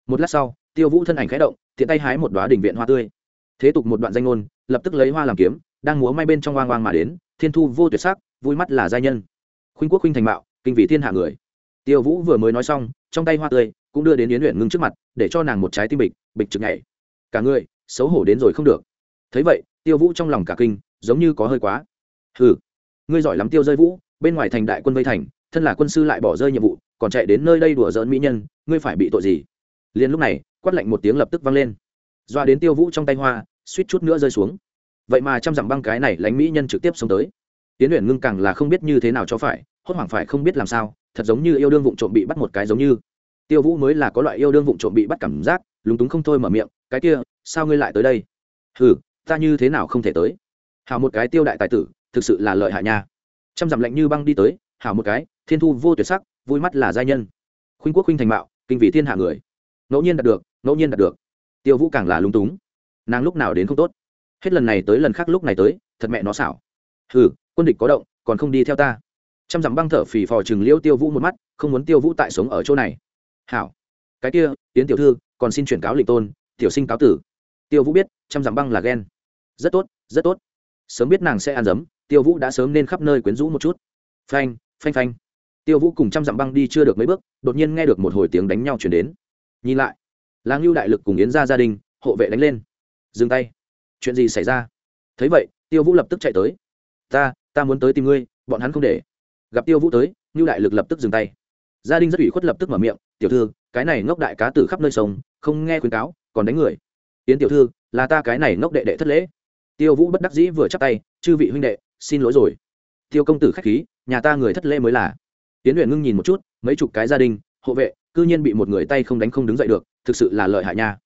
Một lát sau, tiêu vũ thân ảnh khẽ động, tiện tay hái một đoá đình viện hoa tươi. Thế tục một đoạn danh ngôn, lập tức lấy hoa làm kiếm đang múa may bên trong oang oang mà đến, thiên thu vô tuyệt sắc, vui mắt là giai nhân. Khuynh quốc khuynh thành mạo, kinh vị thiên hạ người. Tiêu vũ vừa mới nói xong, trong tay hoa tươi cũng đưa đến yến luyện ngưng trước mặt, để cho nàng một trái tim bịch bịch trực nhảy. Cả người, xấu hổ đến rồi không được. Thấy vậy, tiêu vũ trong lòng cả kinh, giống như có hơi quá. Hừ, ngươi giỏi lắm tiêu rơi vũ, bên ngoài thành đại quân vây thành, thân là quân sư lại bỏ rơi nhiệm vụ, còn chạy đến nơi đây đùa giỡn mỹ nhân, ngươi phải bị tội gì? Liền lúc này, quát lạnh một tiếng lập tức vang lên. Doa đến tiêu vũ trong tay hoa, suýt chút nữa rơi xuống vậy mà trăm dặm băng cái này lánh mỹ nhân trực tiếp xông tới. Tiến luyện ngưng càng là không biết như thế nào cho phải, hốt hoảng phải không biết làm sao, thật giống như yêu đương vụ trộm bị bắt một cái giống như. Tiêu vũ mới là có loại yêu đương vụ trộm bị bắt cảm giác, lúng túng không thôi mở miệng, cái kia, sao ngươi lại tới đây? Hừ, ta như thế nào không thể tới? Hào một cái tiêu đại tài tử, thực sự là lợi hại nha. Trăm dặm lạnh như băng đi tới hào một cái, thiên thu vô tuyệt sắc, vui mắt là giai nhân. Khuynh quốc khuynh thành mạo, kinh vị thiên hạ người. Ngẫu nhiên đạt được, ngẫu nhiên đạt được. Tiêu vũ càng là lúng túng. Nàng lúc nào đến không tốt? Hết lần này tới lần khác lúc này tới, thật mẹ nó xảo. Hừ, quân địch có động, còn không đi theo ta. Trăm dặm băng thở phì phò chừng liêu tiêu vũ một mắt, không muốn tiêu vũ tại sống ở chỗ này. Hảo. Cái kia tiến tiểu thư, còn xin chuyển cáo lịch tôn, tiểu sinh cáo tử. Tiêu vũ biết, trăm dặm băng là ghen. Rất tốt rất tốt. Sớm biết nàng sẽ ăn dấm, tiêu vũ đã sớm nên khắp nơi quyến rũ một chút. Phanh phanh phanh. Tiêu vũ cùng trăm dặm băng đi chưa được mấy bước, đột nhiên nghe được một hồi tiếng đánh nhau chuyển đến. Nhìn lại là ngưu đại lực cùng yến ra gia đình, hộ vệ đánh lên. Dừng tay chuyện gì xảy ra? Thấy vậy, tiêu vũ lập tức chạy tới. Ta ta muốn tới tìm ngươi, bọn hắn không để. Gặp tiêu vũ tới ngưu đại lực lập tức dừng tay. Gia đình rất ủy khuất lập tức mở miệng, tiểu thư, cái này ngốc đại cá tử khắp nơi sông, không nghe khuyến cáo, còn đánh người. Yến tiểu thư, là ta cái này ngốc đệ đệ thất lễ. Tiêu vũ bất đắc dĩ vừa chắp tay, chư vị huynh đệ, xin lỗi rồi. Tiêu công tử khách khí, nhà ta người thất lễ mới là. Tiến luyện ngưng nhìn một chút, mấy chục cái gia đình, hộ vệ, cư nhiên bị một người tay không đánh không đứng dậy được, thực sự là lợi hại nha.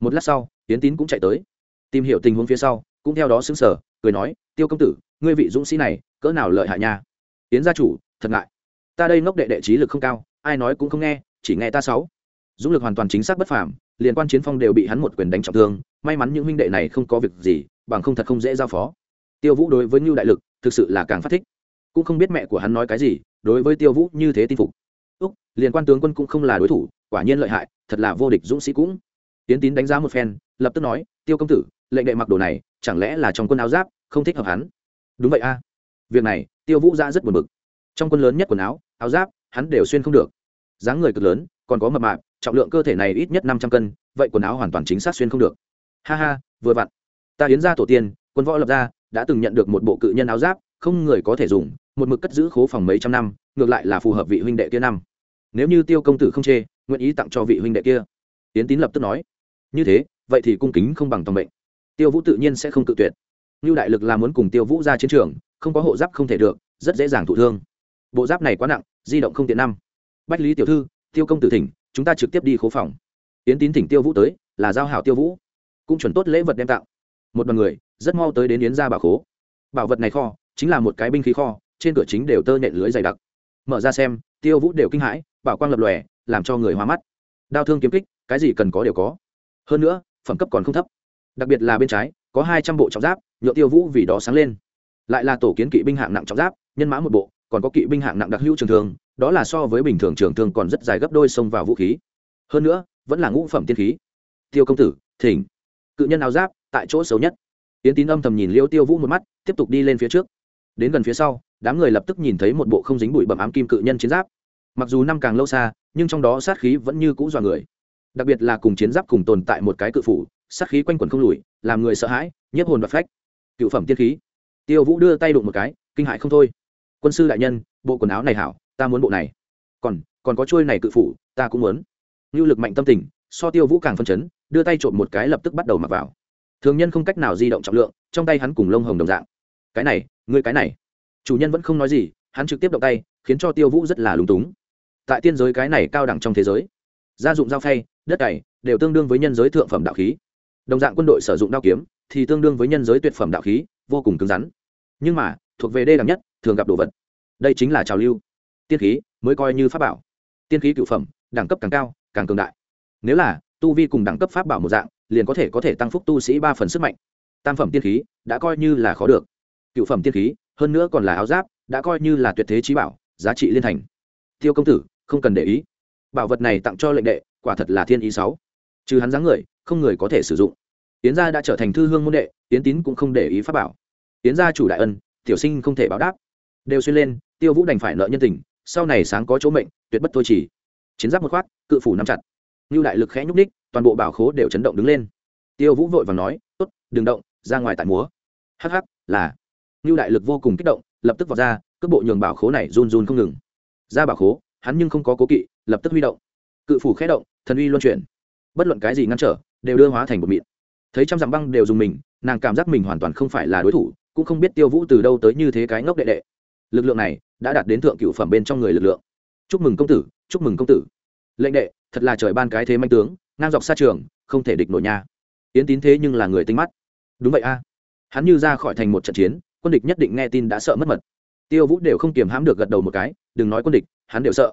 Một lát sau tiến tín cũng chạy tới tìm hiểu tình huống phía sau, cũng theo đó xứng sở cười nói, tiêu công tử, ngươi vị dũng sĩ này, cỡ nào lợi hại nha? Tiến gia chủ, thật ngại. Ta đây ngốc đệ đệ trí lực không cao, ai nói cũng không nghe, chỉ nghe ta sáu. Dũng lực hoàn toàn chính xác bất phàm liên quan chiến phong đều bị hắn một quyền đánh trọng thương, may mắn những huynh đệ này không có việc gì, bằng không thật không dễ giao phó. Tiêu vũ đối với ngưu đại lực, thực sự là càng phát thích. Cũng không biết mẹ của hắn nói cái gì, đối với tiêu vũ như thế tin phục. Úc liên quan tướng quân cũng không là đối thủ, quả nhiên lợi hại, thật là vô địch dũng sĩ cũng. Tiến tín đánh giá một phen, lập tức nói, tiêu công tử lệnh đệ mặc đồ này, chẳng lẽ là trong quân áo giáp, không thích hợp hắn? Đúng vậy a. Việc này, tiêu vũ ra rất buồn bực. Trong quân lớn nhất quần áo áo giáp, hắn đều xuyên không được. Dáng người cực lớn, còn có mập mạp, trọng lượng cơ thể này ít nhất năm trăm cân, vậy quần áo hoàn toàn chính xác xuyên không được. Ha ha, vừa vặn. Ta hiến ra tổ tiên, quân võ lập ra đã từng nhận được một bộ cự nhân áo giáp, không người có thể dùng, một mực cất giữ khố phòng mấy trăm năm, ngược lại là phù hợp vị huynh đệ kia năm. Nếu như tiêu công tử không chê, nguyện ý tặng cho vị huynh đệ kia. Tiến tín lập tức nói. Như thế, vậy thì cung kính không bằng tòng mệnh tiêu vũ tự nhiên sẽ không tự tuyệt. Như đại lực là muốn cùng tiêu vũ ra chiến trường, không có hộ giáp không thể được, rất dễ dàng thụ thương. Bộ giáp này quá nặng, di động không tiện năm. Bách lý tiểu thư, tiêu công tử thỉnh, chúng ta trực tiếp đi khố phòng. Yến tín thỉnh tiêu vũ tới, là giao hảo tiêu vũ. Cũng chuẩn tốt lễ vật đem tặng. Một đoàn người, rất mau tới đến yến gia bảo khố. Bảo vật này kho, chính là một cái binh khí kho, trên cửa chính đều tơ nện lưới dày đặc. Mở ra xem, tiêu vũ đều kinh hãi, bảo quang lập lòe, làm cho người hoa mắt. Đao thương kiếm kích, cái gì cần có đều có. Hơn nữa, phẩm cấp còn không thấp đặc biệt là bên trái, có hai trăm bộ trọng giáp, nhựa tiêu vũ vì đó sáng lên. Lại là tổ kiến kỵ binh hạng nặng trọng giáp, nhân mã một bộ, còn có kỵ binh hạng nặng đặc hữu trường thường, đó là so với bình thường trường thương còn rất dài gấp đôi xông vào vũ khí. Hơn nữa, vẫn là ngũ phẩm tiên khí. Tiêu công tử, thỉnh. Cự nhân áo giáp, tại chỗ xấu nhất. Yến tín âm thầm nhìn liêu tiêu vũ một mắt, tiếp tục đi lên phía trước. Đến gần phía sau, đám người lập tức nhìn thấy một bộ không dính bụi bẩm ám kim cự nhân chiến giáp. Mặc dù năm càng lâu xa, nhưng trong đó sát khí vẫn như cũ dọa người. Đặc biệt là cùng chiến giáp cùng tồn tại một cái cự phủ sát khí quanh quẩn không lùi, làm người sợ hãi, nhiếp hồn và phách. Cựu phẩm tiên khí. Tiêu vũ đưa tay đụng một cái, kinh hại không thôi. Quân sư đại nhân, bộ quần áo này hảo, ta muốn bộ này. Còn còn có trôi này cự phủ, ta cũng muốn. Ngưu lực mạnh tâm tình, so tiêu vũ càng phân chấn, đưa tay trộm một cái lập tức bắt đầu mặc vào. Thường nhân không cách nào di động trọng lượng, trong tay hắn cùng lông hồng đồng dạng. Cái này, ngươi cái này. Chủ nhân vẫn không nói gì, hắn trực tiếp động tay, khiến cho tiêu vũ rất là lúng túng. Tại tiên giới cái này cao đẳng trong thế giới, gia dụng dao phay, đất cày, đều tương đương với nhân giới thượng phẩm đạo khí đồng dạng quân đội sử dụng đao kiếm thì tương đương với nhân giới tuyệt phẩm đạo khí, vô cùng cứng rắn. Nhưng mà, thuộc về đê đẳng nhất, thường gặp đồ vật. Đây chính là trào lưu. Tiên khí, mới coi như pháp bảo. Tiên khí cựu phẩm, đẳng cấp càng cao, càng cường đại. Nếu là, tu vi cùng đẳng cấp pháp bảo một dạng, liền có thể có thể tăng phúc tu sĩ ba phần sức mạnh. Tam phẩm tiên khí, đã coi như là khó được. Cựu phẩm tiên khí, hơn nữa còn là áo giáp, đã coi như là tuyệt thế trí bảo, giá trị liên thành. Tiêu công tử, không cần để ý. Bảo vật này tặng cho lệnh đệ, quả thật là thiên ý sáu. Trừ hắn dáng người không người có thể sử dụng. Tiễn gia đã trở thành thư hương môn đệ Tiễn tín cũng không để ý pháp bảo. Tiễn gia chủ đại ân, tiểu sinh không thể báo đáp. Đều xuyên lên, tiêu vũ đành phải nợ nhân tình, sau này sáng có chỗ mệnh, tuyệt bất thôi chỉ chiến giáp một khoát cự phủ nắm chặt. Như đại lực khẽ nhúc ních toàn bộ bảo khố đều chấn động đứng lên. Tiêu vũ vội và nói, tốt, đừng động, ra ngoài tại múa. Hh là. Như đại lực vô cùng kích động, lập tức vào ra, cước bộ nhường bảo khố này run run không ngừng. Ra bảo khố, hắn nhưng không có cố kỵ, lập tức huy động. Cự phủ khẽ động, thần uy luân chuyển. Bất luận cái gì ngăn trở đều đưa hóa thành một mịn. Thấy trăm dặm băng đều dùng mình, nàng cảm giác mình hoàn toàn không phải là đối thủ, cũng không biết tiêu vũ từ đâu tới như thế cái ngốc đệ đệ. Lực lượng này đã đạt đến thượng cựu phẩm bên trong người lực lượng. Chúc mừng công tử, chúc mừng công tử. Lệnh đệ, thật là trời ban cái thế manh tướng, ngang dọc xa trường, không thể địch nổi nha. Yến tín thế nhưng là người tinh mắt. Đúng vậy a. Hắn như ra khỏi thành một trận chiến, quân địch nhất định nghe tin đã sợ mất mật. Tiêu vũ đều không kiềm hãm được gật đầu một cái, đừng nói quân địch, hắn đều sợ.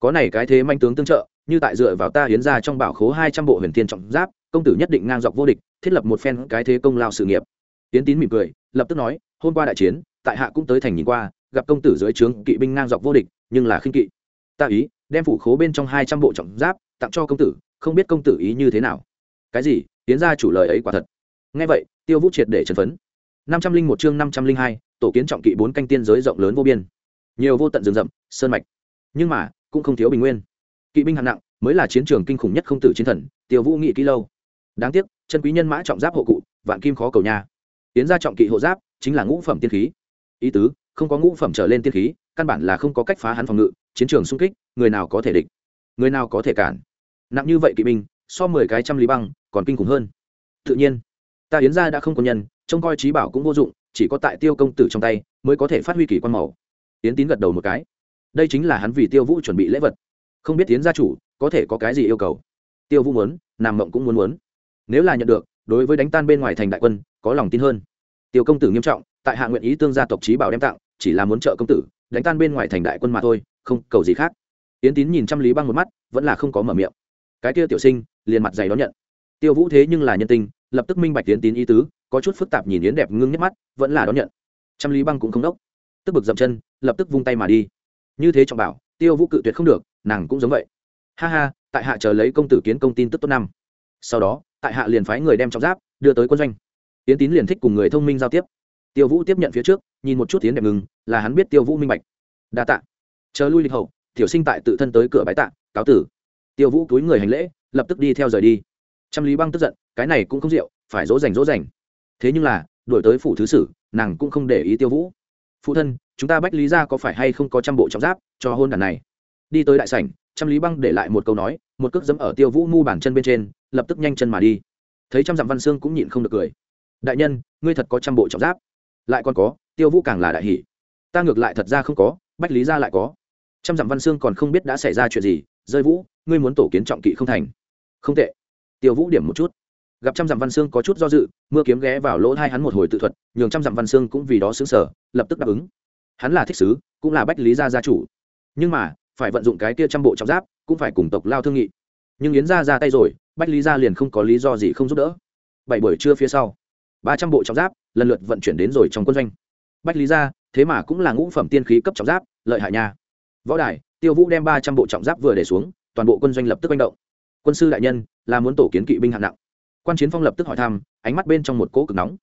Có này cái thế manh tướng tương trợ, như tại dựa vào ta hiến ra trong bảo khố hai trăm bộ huyền thiên trọng giáp công tử nhất định ngang dọc vô địch, thiết lập một phen cái thế công lao sự nghiệp. Tiến tín mỉm cười, lập tức nói, hôm qua đại chiến, tại hạ cũng tới thành nhìn qua, gặp công tử dưới trướng, kỵ binh ngang dọc vô địch, nhưng là khinh kỵ. Ta ý, đem phủ khố bên trong hai trăm bộ trọng giáp, tặng cho công tử, không biết công tử ý như thế nào. Cái gì? Tiến ra chủ lời ấy quả thật. Ngay vậy, tiêu vũ triệt để chân phấn. Năm trăm linh một chương năm trăm linh hai, tổ kiến trọng kỵ bốn canh tiên giới rộng lớn vô biên. Nhiều vô tận rừng rậm, sơn mạch. Nhưng mà, cũng không thiếu bình nguyên. Kỵ binh hạng nặng, mới là chiến trường kinh khủng nhất không tử chiến thần, tiêu vũ nghị kỹ lâu đáng tiếc, chân quý nhân mã trọng giáp hộ cụ, vạn kim khó cầu nha. Tiến ra trọng kỵ hộ giáp, chính là ngũ phẩm tiên khí. Ý tứ, không có ngũ phẩm trở lên tiên khí, căn bản là không có cách phá hắn phòng ngự, chiến trường xung kích, người nào có thể địch? Người nào có thể cản? Nặng như vậy kỵ binh, so mười cái trăm lý băng, còn kinh khủng hơn. Tự nhiên, ta yến gia đã không có nhân, trông coi trí bảo cũng vô dụng, chỉ có tại tiêu công tử trong tay mới có thể phát huy kỳ quan màu. Yến tín gật đầu một cái. Đây chính là hắn vì tiêu vũ chuẩn bị lễ vật. Không biết tiến gia chủ có thể có cái gì yêu cầu. Tiêu vũ muốn, nam mộng cũng muốn muốn nếu là nhận được, đối với đánh tan bên ngoài thành đại quân, có lòng tin hơn. Tiêu công tử nghiêm trọng, tại hạ nguyện ý tương gia tộc trí bảo đem tặng, chỉ là muốn trợ công tử, đánh tan bên ngoài thành đại quân mà thôi, không, cầu gì khác. Yến tín nhìn trăm lý băng một mắt, vẫn là không có mở miệng. Cái kia tiểu sinh, liền mặt dày đón nhận. Tiêu vũ thế nhưng là nhân tình, lập tức minh bạch Yến tín ý tứ, có chút phức tạp nhìn yến đẹp ngưng nhất mắt, vẫn là đón nhận. Trăm lý băng cũng không đốc. Tức bực dậm chân, lập tức vung tay mà đi. Như thế trọng bảo, tiêu vũ cự tuyệt không được, nàng cũng giống vậy. Ha ha, tại hạ chờ lấy công tử kiến công tin tức tốt năm sau đó, tại hạ liền phái người đem trọng giáp đưa tới quân doanh. Tiến tín liền thích cùng người thông minh giao tiếp. Tiêu vũ tiếp nhận phía trước, nhìn một chút tiến đẹp ngừng, là hắn biết tiêu vũ minh bạch. Đa tạ. Chờ lui lịch hậu, tiểu sinh tại tự thân tới cửa bái tạ, cáo tử. Tiêu vũ túi người hành lễ, lập tức đi theo rời đi. Trăm lý băng tức giận, cái này cũng không rượu, phải dỗ dành dỗ dành. Thế nhưng là đổi tới phủ thứ sử, nàng cũng không để ý tiêu vũ. Phụ thân, chúng ta bách lý ra có phải hay không có trăm bộ trọng giáp cho hôn đàn này? Đi tới đại sảnh, trăm lý băng để lại một câu nói, một cước dẫm ở tiêu vũ mu bàn chân bên trên lập tức nhanh chân mà đi. Thấy trăm dặm văn xương cũng nhịn không được cười. Đại nhân, ngươi thật có trăm bộ trọng giáp. Lại còn có, tiêu vũ càng là đại hỷ ta ngược lại thật ra không có, bách lý ra lại có. Trăm dặm văn xương còn không biết đã xảy ra chuyện gì. Rơi vũ, ngươi muốn tổ kiến trọng kỵ không thành. Không tệ. Tiêu vũ điểm một chút. Gặp trăm dặm văn xương có chút do dự, mưa kiếm ghé vào lỗ hai hắn một hồi tự thuật, nhường trăm dặm văn xương cũng vì đó xứng sở lập tức đáp ứng. Hắn là thích sứ, cũng là bách lý gia gia chủ. Nhưng mà, phải vận dụng cái kia trăm bộ trọng giáp, cũng phải cùng tộc lao thương nghị. Nhưng yến gia ra tay rồi bách lý gia liền không có lý do gì không giúp đỡ. Bảy buổi trưa phía sau, ba trăm bộ trọng giáp lần lượt vận chuyển đến rồi trong quân doanh. Bách lý gia, thế mà cũng là ngũ phẩm tiên khí cấp trọng giáp, lợi hại nha. Võ đài, tiêu vũ đem ba trăm bộ trọng giáp vừa để xuống, toàn bộ quân doanh lập tức manh động. Quân sư đại nhân, là muốn tổ kiến kỵ binh hạng nặng. Quan chiến phong lập tức hỏi thăm, ánh mắt bên trong một cỗ cực nóng.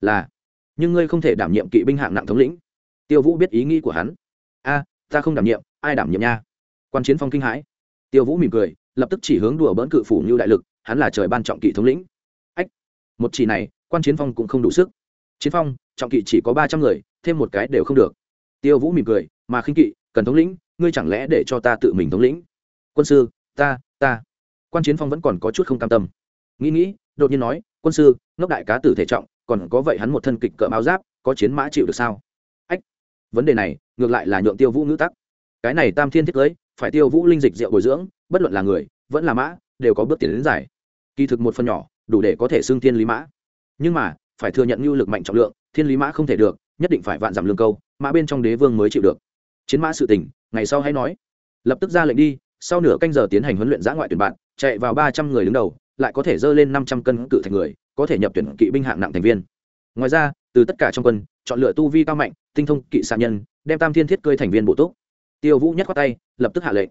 Là, nhưng ngươi không thể đảm nhiệm kỵ binh hạng nặng thống lĩnh. Tiêu vũ biết ý nghĩ của hắn. A, ta không đảm nhiệm, ai đảm nhiệm nha? Quan chiến phong kinh hãi. Tiêu vũ mỉm cười lập tức chỉ hướng đùa bỡn cự phủ như đại lực, hắn là trời ban trọng kỵ thống lĩnh. Ách, một chỉ này, quan chiến phong cũng không đủ sức. Chiến phong, trọng kỵ chỉ có ba trăm người, thêm một cái đều không được. Tiêu vũ mỉm cười, mà khinh kỵ, cần thống lĩnh, ngươi chẳng lẽ để cho ta tự mình thống lĩnh? Quân sư, ta ta. Quan chiến phong vẫn còn có chút không cam tâm. Nghĩ nghĩ, đột nhiên nói, quân sư, ngốc đại cá tử thể trọng, còn có vậy hắn một thân kịch cỡ áo giáp, có chiến mã chịu được sao? Ách, vấn đề này, ngược lại là nhượng tiêu vũ ngữ tắc. Cái này tam thiên thiết cưới, phải tiêu vũ linh dịch rượu bồi dưỡng bất luận là người, vẫn là mã, đều có bước tiến đến giải. Kỳ thực một phần nhỏ, đủ để có thể xưng thiên lý mã. Nhưng mà, phải thừa nhận ngưu lực mạnh trọng lượng, thiên lý mã không thể được, nhất định phải vạn giảm lương câu, mã bên trong đế vương mới chịu được. Chiến mã sự tình, ngày sau hãy nói. Lập tức ra lệnh đi, sau nửa canh giờ tiến hành huấn luyện giã ngoại tuyển bạn, chạy vào ba trăm người đứng đầu, lại có thể dơ lên năm trăm cân cự thành người, có thể nhập tuyển kỵ binh hạng nặng thành viên. Ngoài ra, từ tất cả trong quân, chọn lựa tu vi cao mạnh, tinh thông kỵ xạ nhân, đem tam thiên thiết cơi thành viên bộ túc. Tiêu vũ nhất khoát tay, lập tức hạ lệnh.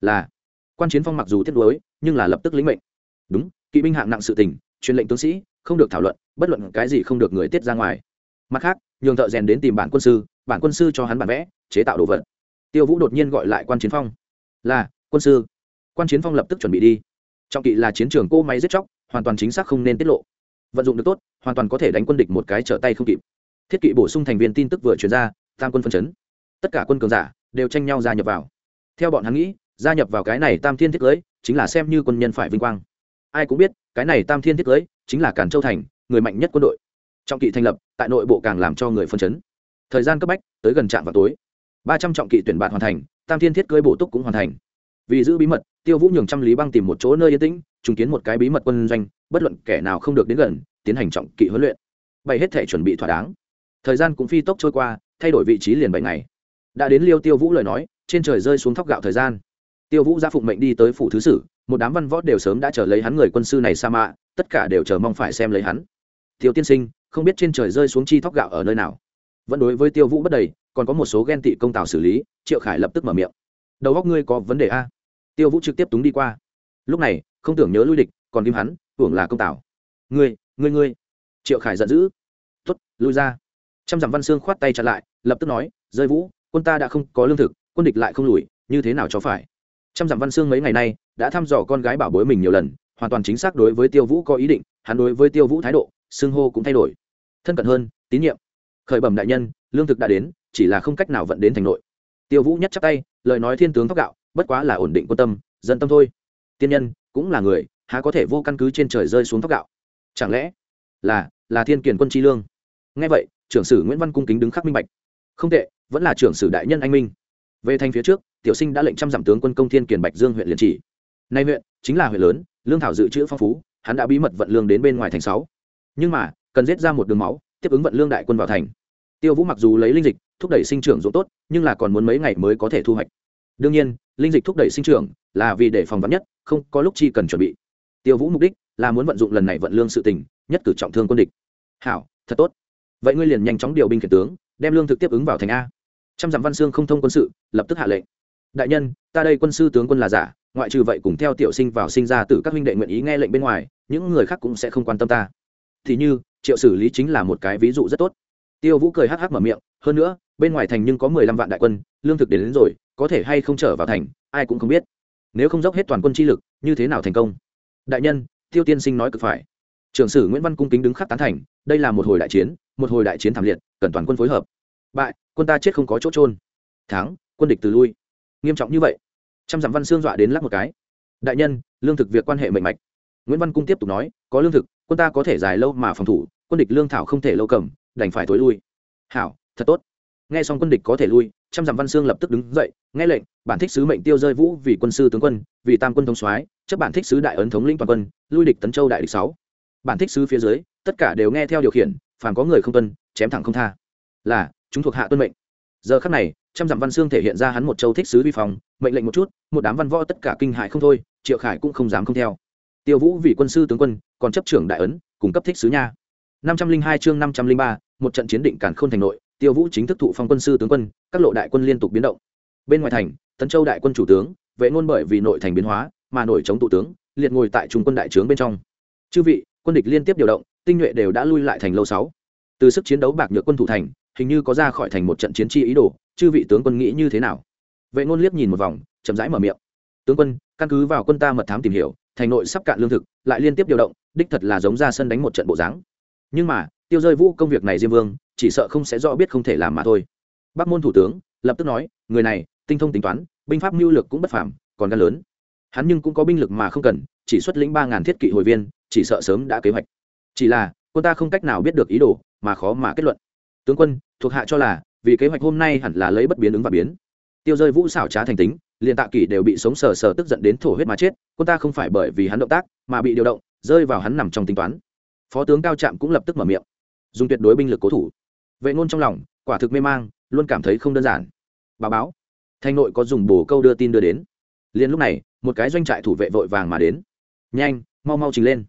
Là quan chiến phong mặc dù thiết đối nhưng là lập tức lĩnh mệnh. Đúng, kỵ binh hạng nặng sự tình, truyền lệnh tướng sĩ, không được thảo luận, bất luận cái gì không được người tiết ra ngoài. Mặt khác, nhường thợ rèn đến tìm bản quân sư, bản quân sư cho hắn bản vẽ, chế tạo đồ vật. Tiêu vũ đột nhiên gọi lại quan chiến phong. Là, quân sư. Quan chiến phong lập tức chuẩn bị đi. Trọng kỵ là chiến trường cô máy giết chóc, hoàn toàn chính xác không nên tiết lộ. Vận dụng được tốt, hoàn toàn có thể đánh quân địch một cái trở tay không kịp. Thiết kỵ bổ sung thành viên tin tức vừa chuyển ra, tam quân phân chấn. Tất cả quân cường giả đều tranh nhau gia nhập vào. Theo bọn hắn nghĩ gia nhập vào cái này tam thiên thiết cưới, chính là xem như quân nhân phải vinh quang. Ai cũng biết, cái này tam thiên thiết cưới chính là cản châu thành người mạnh nhất quân đội. Trọng kỵ thành lập, tại nội bộ càng làm cho người phân chấn. Thời gian cấp bách, tới gần trạm vào tối. Ba trăm trọng kỵ tuyển bạn hoàn thành, tam thiên thiết cưới bổ túc cũng hoàn thành. Vì giữ bí mật, tiêu vũ nhường trăm lý băng tìm một chỗ nơi yên tĩnh chứng kiến một cái bí mật quân doanh, bất luận kẻ nào không được đến gần, tiến hành trọng kỵ huấn luyện. Bày hết thể chuẩn bị thỏa đáng. Thời gian cũng phi tốc trôi qua, thay đổi vị trí liền bảy ngày. Đã đến liêu tiêu vũ lời nói, trên trời rơi xuống thóc gạo thời gian tiêu vũ ra phụng mệnh đi tới phủ thứ sử, một đám văn võ đều sớm đã chờ lấy hắn người quân sư này sa mạ, tất cả đều chờ mong phải xem lấy hắn. Tiêu tiên sinh, không biết trên trời rơi xuống chi thóc gạo ở nơi nào? Vẫn đối với tiêu vũ bất đầy, còn có một số ghen tị công tào xử lý, triệu khải lập tức mở miệng. Đầu góc ngươi có vấn đề a? Tiêu vũ trực tiếp túng đi qua. Lúc này, không tưởng nhớ lui địch, còn kim hắn tưởng là công tào. Ngươi ngươi ngươi. Triệu khải giận dữ. Tuất lui ra. Trăm dặm văn xương khoát tay chặn lại, lập tức nói, rơi vũ, quân ta đã không có lương thực, quân địch lại không lùi, như thế nào cho phải? Trăm dặm văn xương mấy ngày nay, đã thăm dò con gái bảo bối mình nhiều lần, hoàn toàn chính xác đối với tiêu vũ có ý định, hắn đối với tiêu vũ thái độ, xưng hô cũng thay đổi. Thân cận hơn, tín nhiệm. Khởi bẩm đại nhân, lương thực đã đến, chỉ là không cách nào vận đến thành nội. Tiêu vũ nhất chắc tay, lời nói thiên tướng thóc gạo, bất quá là ổn định quân tâm, dân tâm thôi. Tiên nhân, cũng là người, há có thể vô căn cứ trên trời rơi xuống thóc gạo? Chẳng lẽ là là thiên kiền quân tri lương? Nghe vậy, trưởng sử nguyễn văn cung kính đứng khắc minh bạch. Không tệ, vẫn là trưởng sử đại nhân anh minh về thành phía trước, tiểu sinh đã lệnh trăm giảm tướng quân công thiên kiền bạch dương huyện liền chỉ. Nay huyện chính là huyện lớn, lương thảo dự trữ phong phú, hắn đã bí mật vận lương đến bên ngoài thành sáu. Nhưng mà, cần giết ra một đường máu, tiếp ứng vận lương đại quân vào thành. Tiêu vũ mặc dù lấy linh dịch thúc đẩy sinh trưởng ruộng tốt, nhưng là còn muốn mấy ngày mới có thể thu hoạch. Đương nhiên, linh dịch thúc đẩy sinh trưởng là vì để phòng vắn nhất, không có lúc chi cần chuẩn bị. Tiêu vũ mục đích là muốn vận dụng lần này vận lương sự tình, nhất cử trọng thương quân địch. Hảo, thật tốt. Vậy ngươi liền nhanh chóng điều binh khiển tướng, đem lương thực tiếp ứng vào thành a trăm dặm văn xương không thông quân sự lập tức hạ lệnh. Đại nhân ta đây quân sư tướng quân là giả ngoại trừ vậy cùng theo tiểu sinh vào sinh ra từ các huynh đệ nguyện ý nghe lệnh bên ngoài những người khác cũng sẽ không quan tâm ta. Thì như triệu xử lý chính là một cái ví dụ rất tốt. Tiêu vũ cười hắc hắc mở miệng hơn nữa bên ngoài thành nhưng có mười lăm vạn đại quân lương thực đến, đến rồi có thể hay không trở vào thành ai cũng không biết. Nếu không dốc hết toàn quân chi lực như thế nào thành công? Đại nhân tiêu tiên sinh nói cực phải. Trưởng sử nguyễn văn cung kính đứng khắc tán thành đây là một hồi đại chiến một hồi đại chiến thảm liệt cần toàn quân phối hợp. Bại quân ta chết không có chỗ trôn thắng, quân địch từ lui. Nghiêm trọng như vậy. Trăm dặm văn xương dọa đến lắc một cái. Đại nhân, lương thực việc quan hệ mệnh mạch. Nguyễn văn cung tiếp tục nói, có lương thực, quân ta có thể dài lâu mà phòng thủ, quân địch lương thảo không thể lâu cầm, đành phải thối lui. Hảo, thật tốt. Nghe xong quân địch có thể lui, trăm dặm văn xương lập tức đứng dậy, nghe lệnh, bản thích sứ mệnh tiêu rơi vũ vì quân sư tướng quân, vì tam quân thống soái, chấp bản thích sứ đại ấn thống lĩnh toàn quân, lui địch tấn châu đại địch sáu. Bản thích sứ phía dưới, tất cả đều nghe theo điều khiển, phàm có người không tuân, chém thẳng không tha. Là chúng thuộc hạ tuân mệnh. Giờ khắc này, trăm dặm văn xương thể hiện ra hắn một châu thích sứ vi phòng mệnh lệnh một chút, một đám văn võ tất cả kinh hại không thôi, triệu khải cũng không dám không theo. Tiêu vũ vì quân sư tướng quân, còn chấp trưởng đại ấn cung cấp thích sứ nha. Năm trăm linh hai chương năm trăm linh ba, một trận chiến định cản khôn thành nội, tiêu vũ chính thức thụ phong quân sư tướng quân, các lộ đại quân liên tục biến động. Bên ngoài thành, tấn châu đại quân chủ tướng, vệ ngôn bởi vì nội thành biến hóa, mà nổi chống tụ tướng, liệt ngồi tại trung quân đại trướng bên trong. Chư vị, quân địch liên tiếp điều động, tinh nhuệ đều đã lui lại thành lâu sáu. Từ sức chiến đấu bạc nhược quân thủ thành hình như có ra khỏi thành một trận chiến chi ý đồ, chư vị tướng quân nghĩ như thế nào? Vệ ngôn liếc nhìn một vòng, chậm rãi mở miệng. Tướng quân, căn cứ vào quân ta mật thám tìm hiểu, thành nội sắp cạn lương thực, lại liên tiếp điều động, đích thật là giống ra sân đánh một trận bộ dáng. Nhưng mà, tiêu rơi vũ công việc này diêm vương, chỉ sợ không sẽ rõ biết không thể làm mà thôi. Bắc môn thủ tướng, lập tức nói, người này, tinh thông tính toán, binh pháp mưu lược cũng bất phàm, còn gan lớn. Hắn nhưng cũng có binh lực mà không cần, chỉ xuất lĩnh ba ngàn thiết kỵ hồi viên, chỉ sợ sớm đã kế hoạch. Chỉ là, quân ta không cách nào biết được ý đồ, mà khó mà kết luận tướng quân, thuộc hạ cho là, vì kế hoạch hôm nay hẳn là lấy bất biến ứng và biến. Tiêu rơi vũ xảo trá thành tính, liền tạ kỷ đều bị sống sờ sờ tức giận đến thổ huyết mà chết, quân ta không phải bởi vì hắn động tác, mà bị điều động, rơi vào hắn nằm trong tính toán. Phó tướng cao trạm cũng lập tức mở miệng. Dùng tuyệt đối binh lực cố thủ. Vệ ngôn trong lòng, quả thực mê mang, luôn cảm thấy không đơn giản. Bà báo. Thanh nội có dùng bồ câu đưa tin đưa đến. Liền lúc này, một cái doanh trại thủ vệ vội vàng mà đến. Nhanh, mau mau trình lên.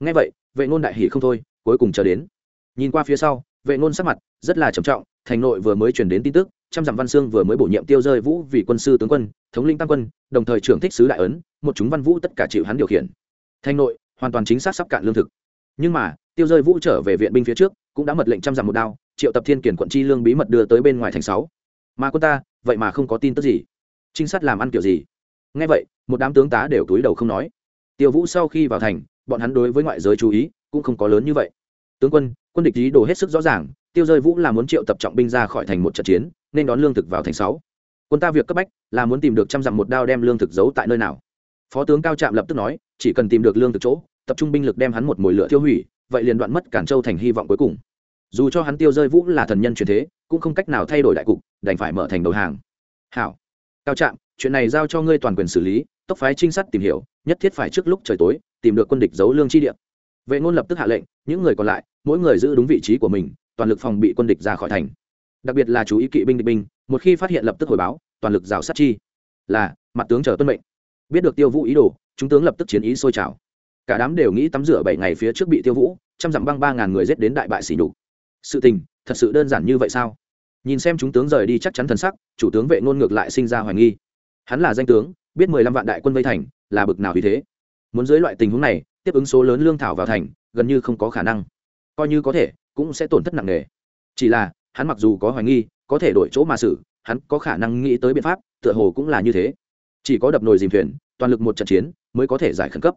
Ngay vậy, vệ ngôn đại hỉ không thôi, cuối cùng chờ đến. Nhìn qua phía sau vệ ngôn sắc mặt rất là trầm trọng, thành nội vừa mới truyền đến tin tức, trăm dặm văn xương vừa mới bổ nhiệm tiêu rơi vũ vì quân sư tướng quân, thống lĩnh tam quân, đồng thời trưởng thích sứ đại ấn, một chúng văn vũ tất cả chịu hắn điều khiển. Thành nội hoàn toàn chính xác sắp cạn lương thực. Nhưng mà, tiêu rơi vũ trở về viện binh phía trước, cũng đã mật lệnh trăm dặm một đao, triệu tập thiên kiển quận chi lương bí mật đưa tới bên ngoài thành sáu. Mà quân ta, vậy mà không có tin tức gì. Trinh sát làm ăn kiểu gì? Ngay vậy, một đám tướng tá đều túi đầu không nói. Tiêu vũ sau khi vào thành, bọn hắn đối với ngoại giới chú ý cũng không có lớn như vậy tướng quân quân địch ý đồ hết sức rõ ràng, tiêu rơi vũ là muốn triệu tập trọng binh ra khỏi thành một trận chiến, nên đón lương thực vào thành sáu. Quân ta việc cấp bách là muốn tìm được trăm dặm một đao đem lương thực giấu tại nơi nào. Phó tướng cao trạm lập tức nói, chỉ cần tìm được lương thực chỗ, tập trung binh lực đem hắn một mồi lửa tiêu hủy, vậy liền đoạn mất cản châu thành hy vọng cuối cùng. Dù cho hắn tiêu rơi vũ là thần nhân truyền thế, cũng không cách nào thay đổi đại cục, đành phải mở thành đầu hàng. Hảo. Cao trạm, chuyện này giao cho ngươi toàn quyền xử lý, tốc phái trinh sát tìm hiểu, nhất thiết phải trước lúc trời tối, tìm được quân địch giấu lương chi địa vệ ngôn lập tức hạ lệnh, những người còn lại, mỗi người giữ đúng vị trí của mình, toàn lực phòng bị quân địch ra khỏi thành. Đặc biệt là chú ý kỵ binh địch binh, một khi phát hiện lập tức hồi báo, toàn lực rào sát chi. Là, mặt tướng chờ tuân mệnh. Biết được tiêu vũ ý đồ, chúng tướng lập tức chiến ý sôi trào. Cả đám đều nghĩ tắm rửa bảy ngày phía trước bị tiêu vũ, trăm dặm băng ba ngàn người giết đến đại bại xỉ nhục. Sự tình, thật sự đơn giản như vậy sao? Nhìn xem chúng tướng rời đi chắc chắn thần sắc, chủ tướng vệ ngôn ngược lại sinh ra hoài nghi. Hắn là danh tướng, biết mười lăm vạn đại quân vây thành, là bực nào vì thế? Muốn dưới loại tình huống này tiếp ứng số lớn lương thảo vào thành, gần như không có khả năng. Coi như có thể, cũng sẽ tổn thất nặng nề. Chỉ là, hắn mặc dù có hoài nghi, có thể đổi chỗ mà xử, hắn có khả năng nghĩ tới biện pháp, tựa hồ cũng là như thế. Chỉ có đập nồi dìm thuyền, toàn lực một trận chiến, mới có thể giải khẩn cấp.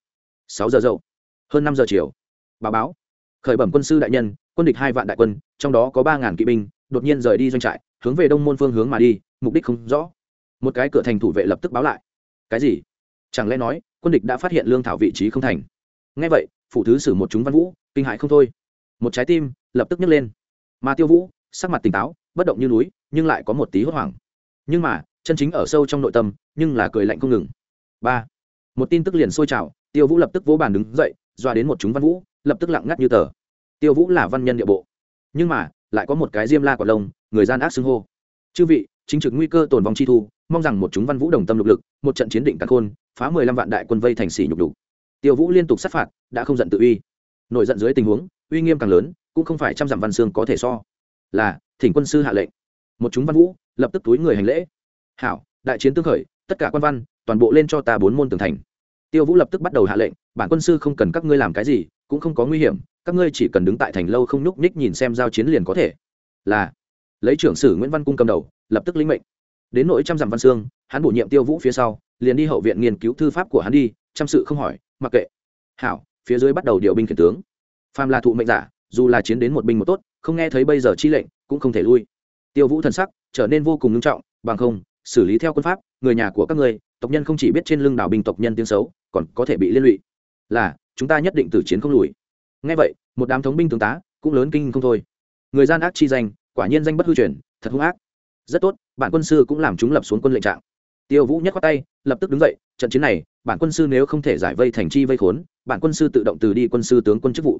Sáu giờ dậu hơn năm giờ chiều. Báo báo. Khởi bẩm quân sư đại nhân, quân địch hai vạn đại quân, trong đó có ba ngàn kỵ binh, đột nhiên rời đi doanh trại, hướng về đông môn phương hướng mà đi, mục đích không rõ. Một cái cửa thành thủ vệ lập tức báo lại. Cái gì? Chẳng lẽ nói, quân địch đã phát hiện lương thảo vị trí không thành? Ngay vậy phụ thứ xử một chúng văn vũ, kinh hại không thôi. Một trái tim lập tức nhấc lên. Mà tiêu vũ, sắc mặt tỉnh táo, bất động như núi, nhưng lại có một tí hốt hoảng. Nhưng mà, chân chính ở sâu trong nội tâm, nhưng là cười lạnh không ngừng. Ba. Một tin tức liền sôi trào, tiêu vũ lập tức vỗ bàn đứng dậy doa đến một chúng văn vũ, lập tức lặng ngắt như tờ. Tiêu vũ là văn nhân địa bộ. Nhưng mà, lại có một cái diêm la quả lông, người gian ác xưng hô. Chư vị, chính trực nguy cơ tồn vong chi thu, mong rằng một chúng văn vũ đồng tâm lục lực, một trận chiến định cắn khôn, phá mười lăm vạn đại quân vây thành xỉ nhục đủ tiêu vũ liên tục sát phạt, đã không giận tự uy. Nổi giận dưới tình huống, uy nghiêm càng lớn, cũng không phải trăm dặm văn xương có thể so. Là, thỉnh quân sư hạ lệnh. Một chúng văn vũ, lập tức túi người hành lễ. Hảo, đại chiến tương khởi, tất cả quan văn, toàn bộ lên cho ta bốn môn tường thành. Tiêu vũ lập tức bắt đầu hạ lệnh, bản quân sư không cần các ngươi làm cái gì, cũng không có nguy hiểm, các ngươi chỉ cần đứng tại thành lâu không nhúc nhích nhìn xem giao chiến liền có thể. Là, lấy trưởng sử nguyễn văn cung cầm đầu, lập tức lĩnh mệnh. Đến nỗi trăm dặm văn xương, hắn bổ nhiệm tiêu vũ phía sau, liền đi hậu viện nghiên cứu thư pháp của hắn đi, chăm sự không hỏi mặc kệ. Hảo, phía dưới bắt đầu điều binh khiển tướng. Phàm là thụ mệnh giả, dù là chiến đến một binh một tốt, không nghe thấy bây giờ chi lệnh, cũng không thể lui. Tiêu vũ thần sắc trở nên vô cùng nghiêm trọng, bằng không, xử lý theo quân pháp, người nhà của các ngươi, tộc nhân không chỉ biết trên lưng đảo binh tộc nhân tiếng xấu, còn có thể bị liên lụy. Là, chúng ta nhất định tử chiến không lùi. Ngay vậy, một đám thống binh tướng tá cũng lớn kinh không thôi. Người gian ác chi danh, quả nhiên danh bất hư truyền, thật hung ác. Rất tốt bản quân sư cũng làm chúng lập xuống quân lệnh trạng. Tiêu vũ nhất khoát tay, lập tức đứng dậy trận chiến này, bản quân sư nếu không thể giải vây thành chi vây khốn, bản quân sư tự động từ đi quân sư tướng quân chức vụ.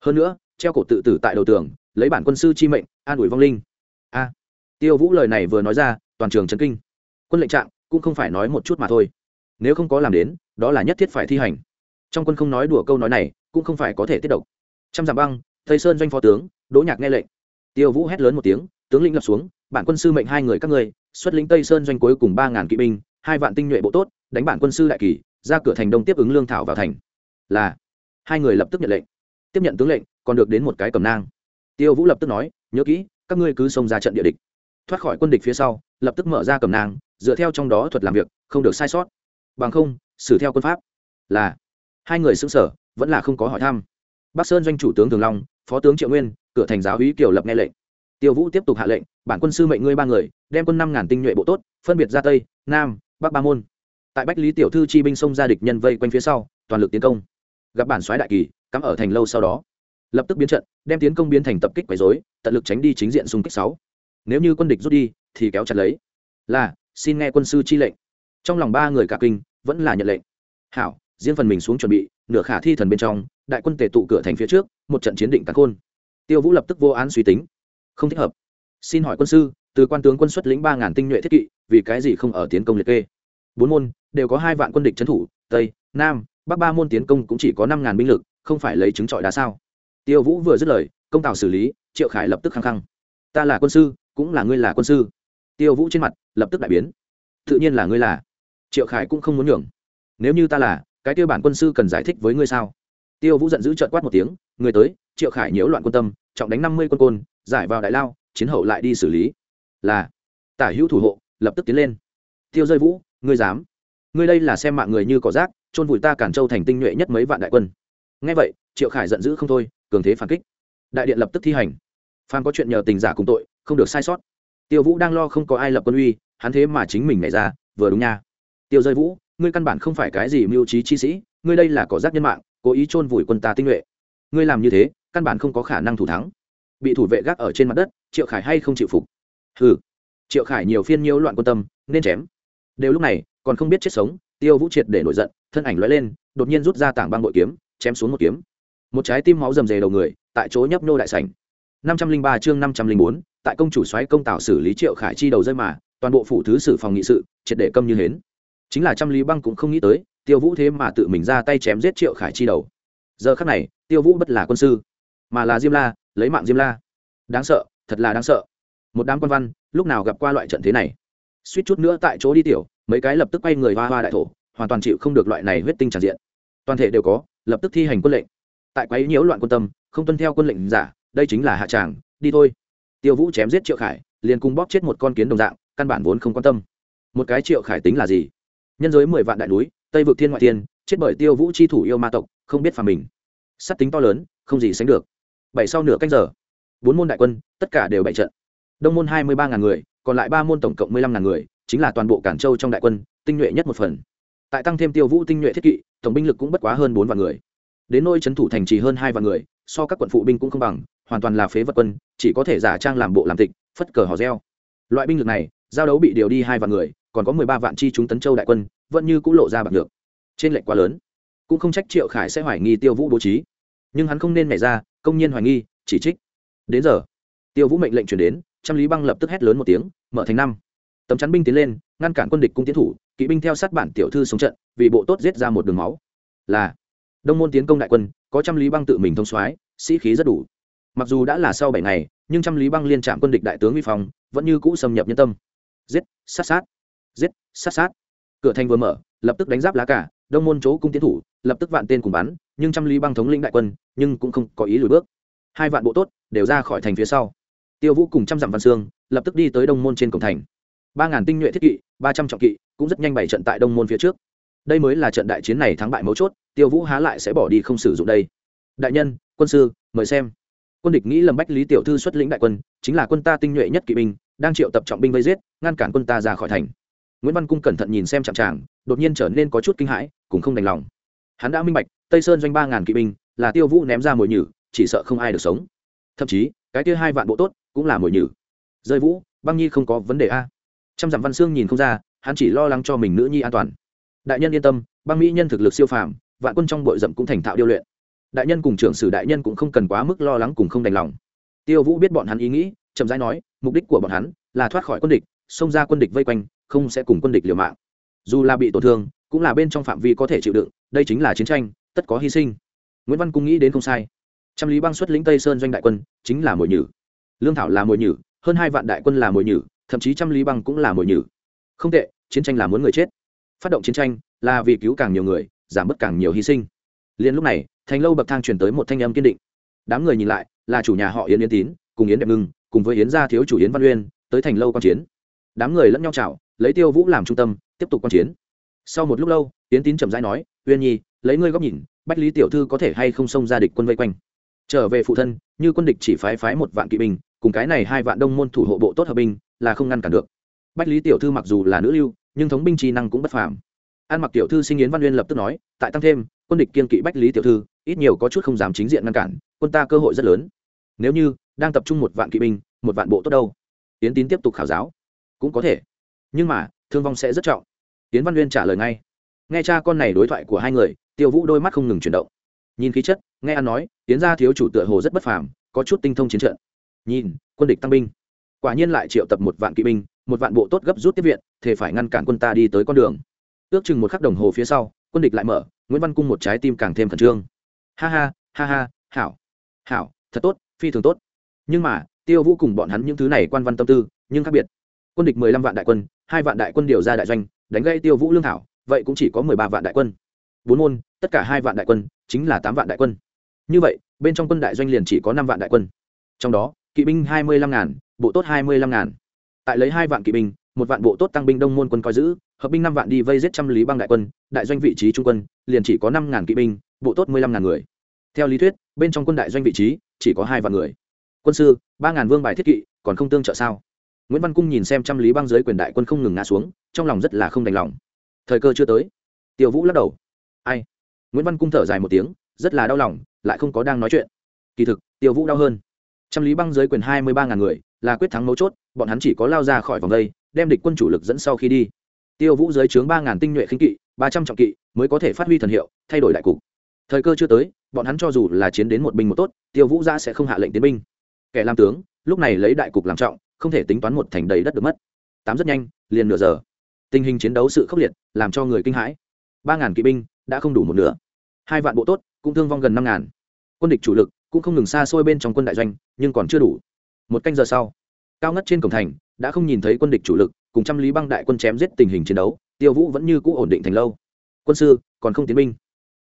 Hơn nữa, treo cổ tự tử tại đầu tường, lấy bản quân sư chi mệnh, an ủi vong linh. A. Tiêu vũ lời này vừa nói ra, toàn trường trấn kinh. Quân lệnh trạng cũng không phải nói một chút mà thôi. Nếu không có làm đến, đó là nhất thiết phải thi hành. Trong quân không nói đùa câu nói này, cũng không phải có thể tiết độc. Trăm dặm băng, tây sơn doanh phó tướng, đỗ nhạc nghe lệnh. Tiêu vũ hét lớn một tiếng, tướng lĩnh lập xuống, bản quân sư mệnh hai người các ngươi, xuất lĩnh tây sơn doanh cuối cùng ba ngàn kỵ binh hai vạn tinh nhuệ bộ tốt, đánh bản quân sư đại kỳ, ra cửa thành đông tiếp ứng lương thảo vào thành. Là, hai người lập tức nhận lệnh. Tiếp nhận tướng lệnh, còn được đến một cái cầm nang. Tiêu vũ lập tức nói, nhớ kỹ, các ngươi cứ xông ra trận địa địch. Thoát khỏi quân địch phía sau, lập tức mở ra cầm nang, dựa theo trong đó thuật làm việc, không được sai sót. Bằng không, xử theo quân pháp. Là, hai người xứng sở vẫn là không có hỏi thăm. Bắc sơn doanh chủ tướng thường long, phó tướng triệu nguyên, cửa thành giáo úy kiều lập nghe lệnh. Tiêu vũ tiếp tục hạ lệnh, bản quân sư mệnh ngươi ba người, đem quân năm ngàn tinh nhuệ bộ tốt, phân biệt ra tây, nam bắc ba môn. Tại bách lý tiểu thư chi binh xông ra địch nhân vây quanh phía sau, toàn lực tiến công. Gặp bản soái đại kỳ, cắm ở thành lâu sau đó, lập tức biến trận, đem tiến công biến thành tập kích quấy dối tận lực tránh đi chính diện xung kích sáu. Nếu như quân địch rút đi, thì kéo chặt lấy. Là, xin nghe quân sư chi lệnh. Trong lòng ba người cả kinh, vẫn là nhận lệnh. Hảo, riêng phần mình xuống chuẩn bị, nửa khả thi thần bên trong, đại quân tề tụ cửa thành phía trước, một trận chiến định cắn khôn. Tiêu vũ lập tức vô án suy tính. Không thích hợp. Xin hỏi quân sư từ quan tướng quân xuất lĩnh ba ngàn tinh nhuệ thiết kỵ, vì cái gì không ở tiến công liệt kê? Bốn môn đều có hai vạn quân địch trấn thủ, tây, nam, bắc ba môn tiến công cũng chỉ có năm ngàn binh lực, không phải lấy chứng trọi đá sao? Tiêu vũ vừa dứt lời, công tào xử lý, triệu khải lập tức khăng khăng. Ta là quân sư, cũng là ngươi là quân sư. Tiêu vũ trên mặt lập tức đại biến. Tự nhiên là ngươi là. Triệu khải cũng không muốn nhường. Nếu như ta là, cái tiêu bản quân sư cần giải thích với ngươi sao? Tiêu vũ giận dữ trợn quát một tiếng, người tới, triệu khải nhiễu loạn quân tâm, trọng đánh năm mươi quân côn, giải vào đại lao, chiến hậu lại đi xử lý là, tả hữu thủ hộ, lập tức tiến lên. Tiêu rơi vũ, ngươi dám? Ngươi đây là xem mạng người như cỏ rác trôn vùi ta cản châu thành tinh nhuệ nhất mấy vạn đại quân. Ngay vậy, triệu khải giận dữ không thôi, cường thế phản kích. Đại điện lập tức thi hành. Phan có chuyện nhờ tình giả cùng tội, không được sai sót. Tiêu vũ đang lo không có ai lập quân uy, hắn thế mà chính mình nảy ra, vừa đúng nha. Tiêu rơi vũ, ngươi căn bản không phải cái gì mưu trí chi sĩ, ngươi đây là cỏ rác nhân mạng, cố ý chôn vùi quân ta tinh nhuệ. Ngươi làm như thế, căn bản không có khả năng thủ thắng. Bị thủ vệ gác ở trên mặt đất, triệu khải hay không chịu phục? Hừ. Triệu khải nhiều phiên nhiễu loạn quan tâm, nên chém. Đều lúc này, còn không biết chết sống, tiêu vũ triệt để nổi giận, thân ảnh lóe lên, đột nhiên rút ra tảng băng bội kiếm, chém xuống một kiếm. Một trái tim máu rầm rề đầu người, tại chỗ nhấp nô đại sảnh. năm trăm linh ba chương năm trăm linh bốn, tại công chủ xoáy công tảo xử lý triệu khải chi đầu rơi mà, toàn bộ phủ thứ sử phòng nghị sự, triệt để câm như hến. Chính là trăm lý băng cũng không nghĩ tới, tiêu vũ thế mà tự mình ra tay chém giết triệu khải chi đầu. Giờ khắc này, tiêu vũ bất là quân sư, mà là diêm la, lấy mạng diêm la. Đáng sợ, thật là đáng sợ một đám quan văn, lúc nào gặp qua loại trận thế này. Suýt chút nữa tại chỗ đi tiểu, mấy cái lập tức quay người hoa hoa đại thổ, hoàn toàn chịu không được loại này huyết tinh tràn diện. Toàn thể đều có, lập tức thi hành quân lệnh. Tại quấy nhiễu loạn quân tâm, không tuân theo quân lệnh giả, đây chính là hạ tràng, đi thôi. Tiêu vũ chém giết triệu khải, liền cùng bóp chết một con kiến đồng dạng, căn bản vốn không quan tâm. Một cái triệu khải tính là gì? Nhân giới mười vạn đại núi, tây vực thiên ngoại thiên, chết bởi tiêu vũ chi thủ yêu ma tộc, không biết phà mình. Sắt tính to lớn, không gì sánh được. Bảy sau nửa canh giờ, bốn môn đại quân, tất cả đều bại trận đông môn hai mươi ba ngàn người, còn lại ba môn tổng cộng mười lăm ngàn người, chính là toàn bộ cản châu trong đại quân, tinh nhuệ nhất một phần. Tại tăng thêm tiêu vũ tinh nhuệ thiết kỵ, tổng binh lực cũng bất quá hơn bốn vạn người. Đến nôi trấn thủ thành trì hơn hai vạn người, so các quận phụ binh cũng không bằng, hoàn toàn là phế vật quân, chỉ có thể giả trang làm bộ làm tịch, phất cờ hò reo. Loại binh lực này, giao đấu bị điều đi hai vạn người, còn có mười ba vạn chi chúng tấn châu đại quân, vẫn như cũng lộ ra bạc được trên lệnh quá lớn. Cũng không trách triệu khải sẽ hoài nghi tiêu vũ bố trí. Nhưng hắn không nên nhảy ra công nhiên hoài nghi, chỉ trích. Đến giờ, tiêu vũ mệnh lệnh chuyển đến trăm lý băng lập tức hét lớn một tiếng, mở thành năm. Tấm chắn binh tiến lên, ngăn cản quân địch cung tiến thủ, kỵ binh theo sát bản tiểu thư sống trận, vì bộ tốt giết ra một đường máu. Là, đông môn tiến công đại quân, có trăm lý băng tự mình thông soái, sĩ khí rất đủ. Mặc dù đã là sau bảy ngày, nhưng trăm lý băng liên trạm quân địch đại tướng uy phong, vẫn như cũ xâm nhập nhân tâm. Giết, sát sát. Giết, sát sát. Cửa thành vừa mở, lập tức đánh giáp lá cả, đông môn chỗ cung tiến thủ, lập tức vạn tên cùng bắn, nhưng trăm lý băng thống lĩnh đại quân, nhưng cũng không có ý lùi bước. Hai vạn bộ tốt đều ra khỏi thành phía sau tiêu vũ cùng trăm dặm văn sương lập tức đi tới đông môn trên cổng thành. Ba ngàn tinh nhuệ thiết kỵ, ba trăm trọng kỵ, cũng rất nhanh bày trận tại đông môn phía trước. Đây mới là trận đại chiến này thắng bại mấu chốt, tiêu vũ há lại sẽ bỏ đi không sử dụng đây. Đại nhân, quân sư, mời xem. Quân địch nghĩ lầm bách lý tiểu thư xuất lĩnh đại quân, chính là quân ta tinh nhuệ nhất kỵ binh, đang triệu tập trọng binh vây giết, ngăn cản quân ta ra khỏi thành. Nguyễn văn cung cẩn thận nhìn xem chạm tràng, đột nhiên trở nên có chút kinh hãi, cũng không đành lòng. Hắn đã minh bạch, tây sơn doanh ba ngàn kỵ binh, là tiêu vũ ném ra mồi nhử, chỉ sợ không ai được sống. Thậm chí, cái kia hai vạn bộ tốt cũng là mồi nhử. Rơi vũ, băng nhi không có vấn đề a. Trăm dặm văn xương nhìn không ra, hắn chỉ lo lắng cho mình nữ nhi an toàn. Đại nhân yên tâm, băng mỹ nhân thực lực siêu phàm, vạn quân trong bội rậm cũng thành thạo điêu luyện. Đại nhân cùng trưởng sử đại nhân cũng không cần quá mức lo lắng cùng không đành lòng. Tiêu vũ biết bọn hắn ý nghĩ, chậm rãi nói, mục đích của bọn hắn là thoát khỏi quân địch, xông ra quân địch vây quanh, không sẽ cùng quân địch liều mạng. Dù là bị tổn thương, cũng là bên trong phạm vi có thể chịu đựng, đây chính là chiến tranh, tất có hy sinh. Nguyễn văn cung nghĩ đến không sai. Trăm lý băng xuất lĩnh tây sơn doanh đại quân, chính là mồi nhử lương thảo là mồi nhử, hơn hai vạn đại quân là mồi nhử, thậm chí trăm lý băng cũng là mồi nhử. Không tệ, chiến tranh là muốn người chết. Phát động chiến tranh là vì cứu càng nhiều người, giảm bớt càng nhiều hy sinh. Liền lúc này, thành lâu bậc thang truyền tới một thanh âm kiên định. Đám người nhìn lại, là chủ nhà họ yến yến tín, cùng yến đẹp ngưng, cùng với yến gia thiếu chủ yến văn uyên, tới thành lâu quan chiến. Đám người lẫn nhau chào, lấy tiêu vũ làm trung tâm, tiếp tục quan chiến. Sau một lúc lâu, yến tín chậm rãi nói, uyên nhi, lấy ngươi góc nhìn, bách lý tiểu thư có thể hay không xông ra địch quân vây quanh? Trở về phụ thân, như quân địch chỉ phái phái một vạn kỵ binh, cùng cái này hai vạn đông môn thủ hộ bộ tốt hợp binh, là không ngăn cản được. Bách lý tiểu thư mặc dù là nữ lưu, nhưng thống binh trí năng cũng bất phàm. An mặc tiểu thư sinh yến văn uyên lập tức nói, tại tăng thêm, quân địch kiên kỵ bách lý tiểu thư, ít nhiều có chút không dám chính diện ngăn cản, quân ta cơ hội rất lớn. Nếu như đang tập trung một vạn kỵ binh, một vạn bộ tốt đâu? Yến tín tiếp tục khảo giáo. Cũng có thể, nhưng mà, thương vong sẽ rất trọng. Yến văn uyên trả lời ngay. Nghe cha con này đối thoại của hai người, tiêu vũ đôi mắt không ngừng chuyển động. Nhìn khí chất nghe ăn nói tiến ra thiếu chủ tựa hồ rất bất phàm, có chút tinh thông chiến trận. Nhìn, quân địch tăng binh. Quả nhiên lại triệu tập một vạn kỵ binh, một vạn bộ tốt gấp rút tiếp viện thể phải ngăn cản quân ta đi tới con đường. Ước chừng một khắc đồng hồ phía sau, quân địch lại mở, nguyễn văn cung một trái tim càng thêm khẩn trương. Ha ha ha ha, hảo. Hảo, thật tốt, phi thường tốt. Nhưng mà, tiêu vũ cùng bọn hắn những thứ này quan văn tâm tư, nhưng khác biệt. Quân địch mười lăm vạn đại quân, hai vạn đại quân điều ra đại doanh, đánh gây tiêu vũ lương thảo, vậy cũng chỉ có mười ba vạn đại quân. Bốn môn, tất cả hai vạn đại quân, chính là tám vạn đại quân như vậy, bên trong quân đại doanh liền chỉ có năm vạn đại quân. Trong đó, kỵ binh hai mươi lăm ngàn, bộ tốt hai mươi lăm ngàn. Tại lấy hai vạn kỵ binh, một vạn bộ tốt tăng binh đông môn quân coi giữ, hợp binh năm vạn đi vây giết trăm lý băng đại quân, đại doanh vị trí trung quân, liền chỉ có năm ngàn kỵ binh, bộ tốt mười lăm ngàn người. Theo lý thuyết, bên trong quân đại doanh vị trí, chỉ có hai vạn người. Quân sư, ba ngàn vương bài thiết kỵ, còn không tương trợ sao? Nguyễn văn cung nhìn xem trăm lý băng dưới quyền đại quân không ngừng ngã xuống, trong lòng rất là không đành lòng. Thời cơ chưa tới. Tiêu vũ lắc đầu. Ai? Nguyễn văn cung thở dài một tiếng, rất là đau lòng lại không có đang nói chuyện. Kỳ thực, tiêu vũ đau hơn. Trăm lý băng dưới quyền hai mươi ba ngàn người, là quyết thắng mấu chốt, bọn hắn chỉ có lao ra khỏi vòng đây, đem địch quân chủ lực dẫn sau khi đi. Tiêu vũ dưới trướng ba ngàn tinh nhuệ khinh kỵ, ba trăm trọng kỵ, mới có thể phát huy thần hiệu, thay đổi đại cục. Thời cơ chưa tới, bọn hắn cho dù là chiến đến một binh một tốt, tiêu vũ ra sẽ không hạ lệnh tiến binh. Kẻ làm tướng, lúc này lấy đại cục làm trọng, không thể tính toán một thành đầy đất được mất. Tám rất nhanh, liền nửa giờ. Tình hình chiến đấu sự khốc liệt, làm cho người kinh hãi. Ba ngàn kỵ binh, đã không đủ một nửa. Hai vạn bộ tốt cũng thương vong gần năm ngàn. Quân địch chủ lực cũng không ngừng xa xôi bên trong quân đại doanh, nhưng còn chưa đủ. Một canh giờ sau, cao ngất trên cổng thành, đã không nhìn thấy quân địch chủ lực cùng trăm lý băng đại quân chém giết tình hình chiến đấu, tiêu vũ vẫn như cũ ổn định thành lâu. Quân sư, còn không tiến binh.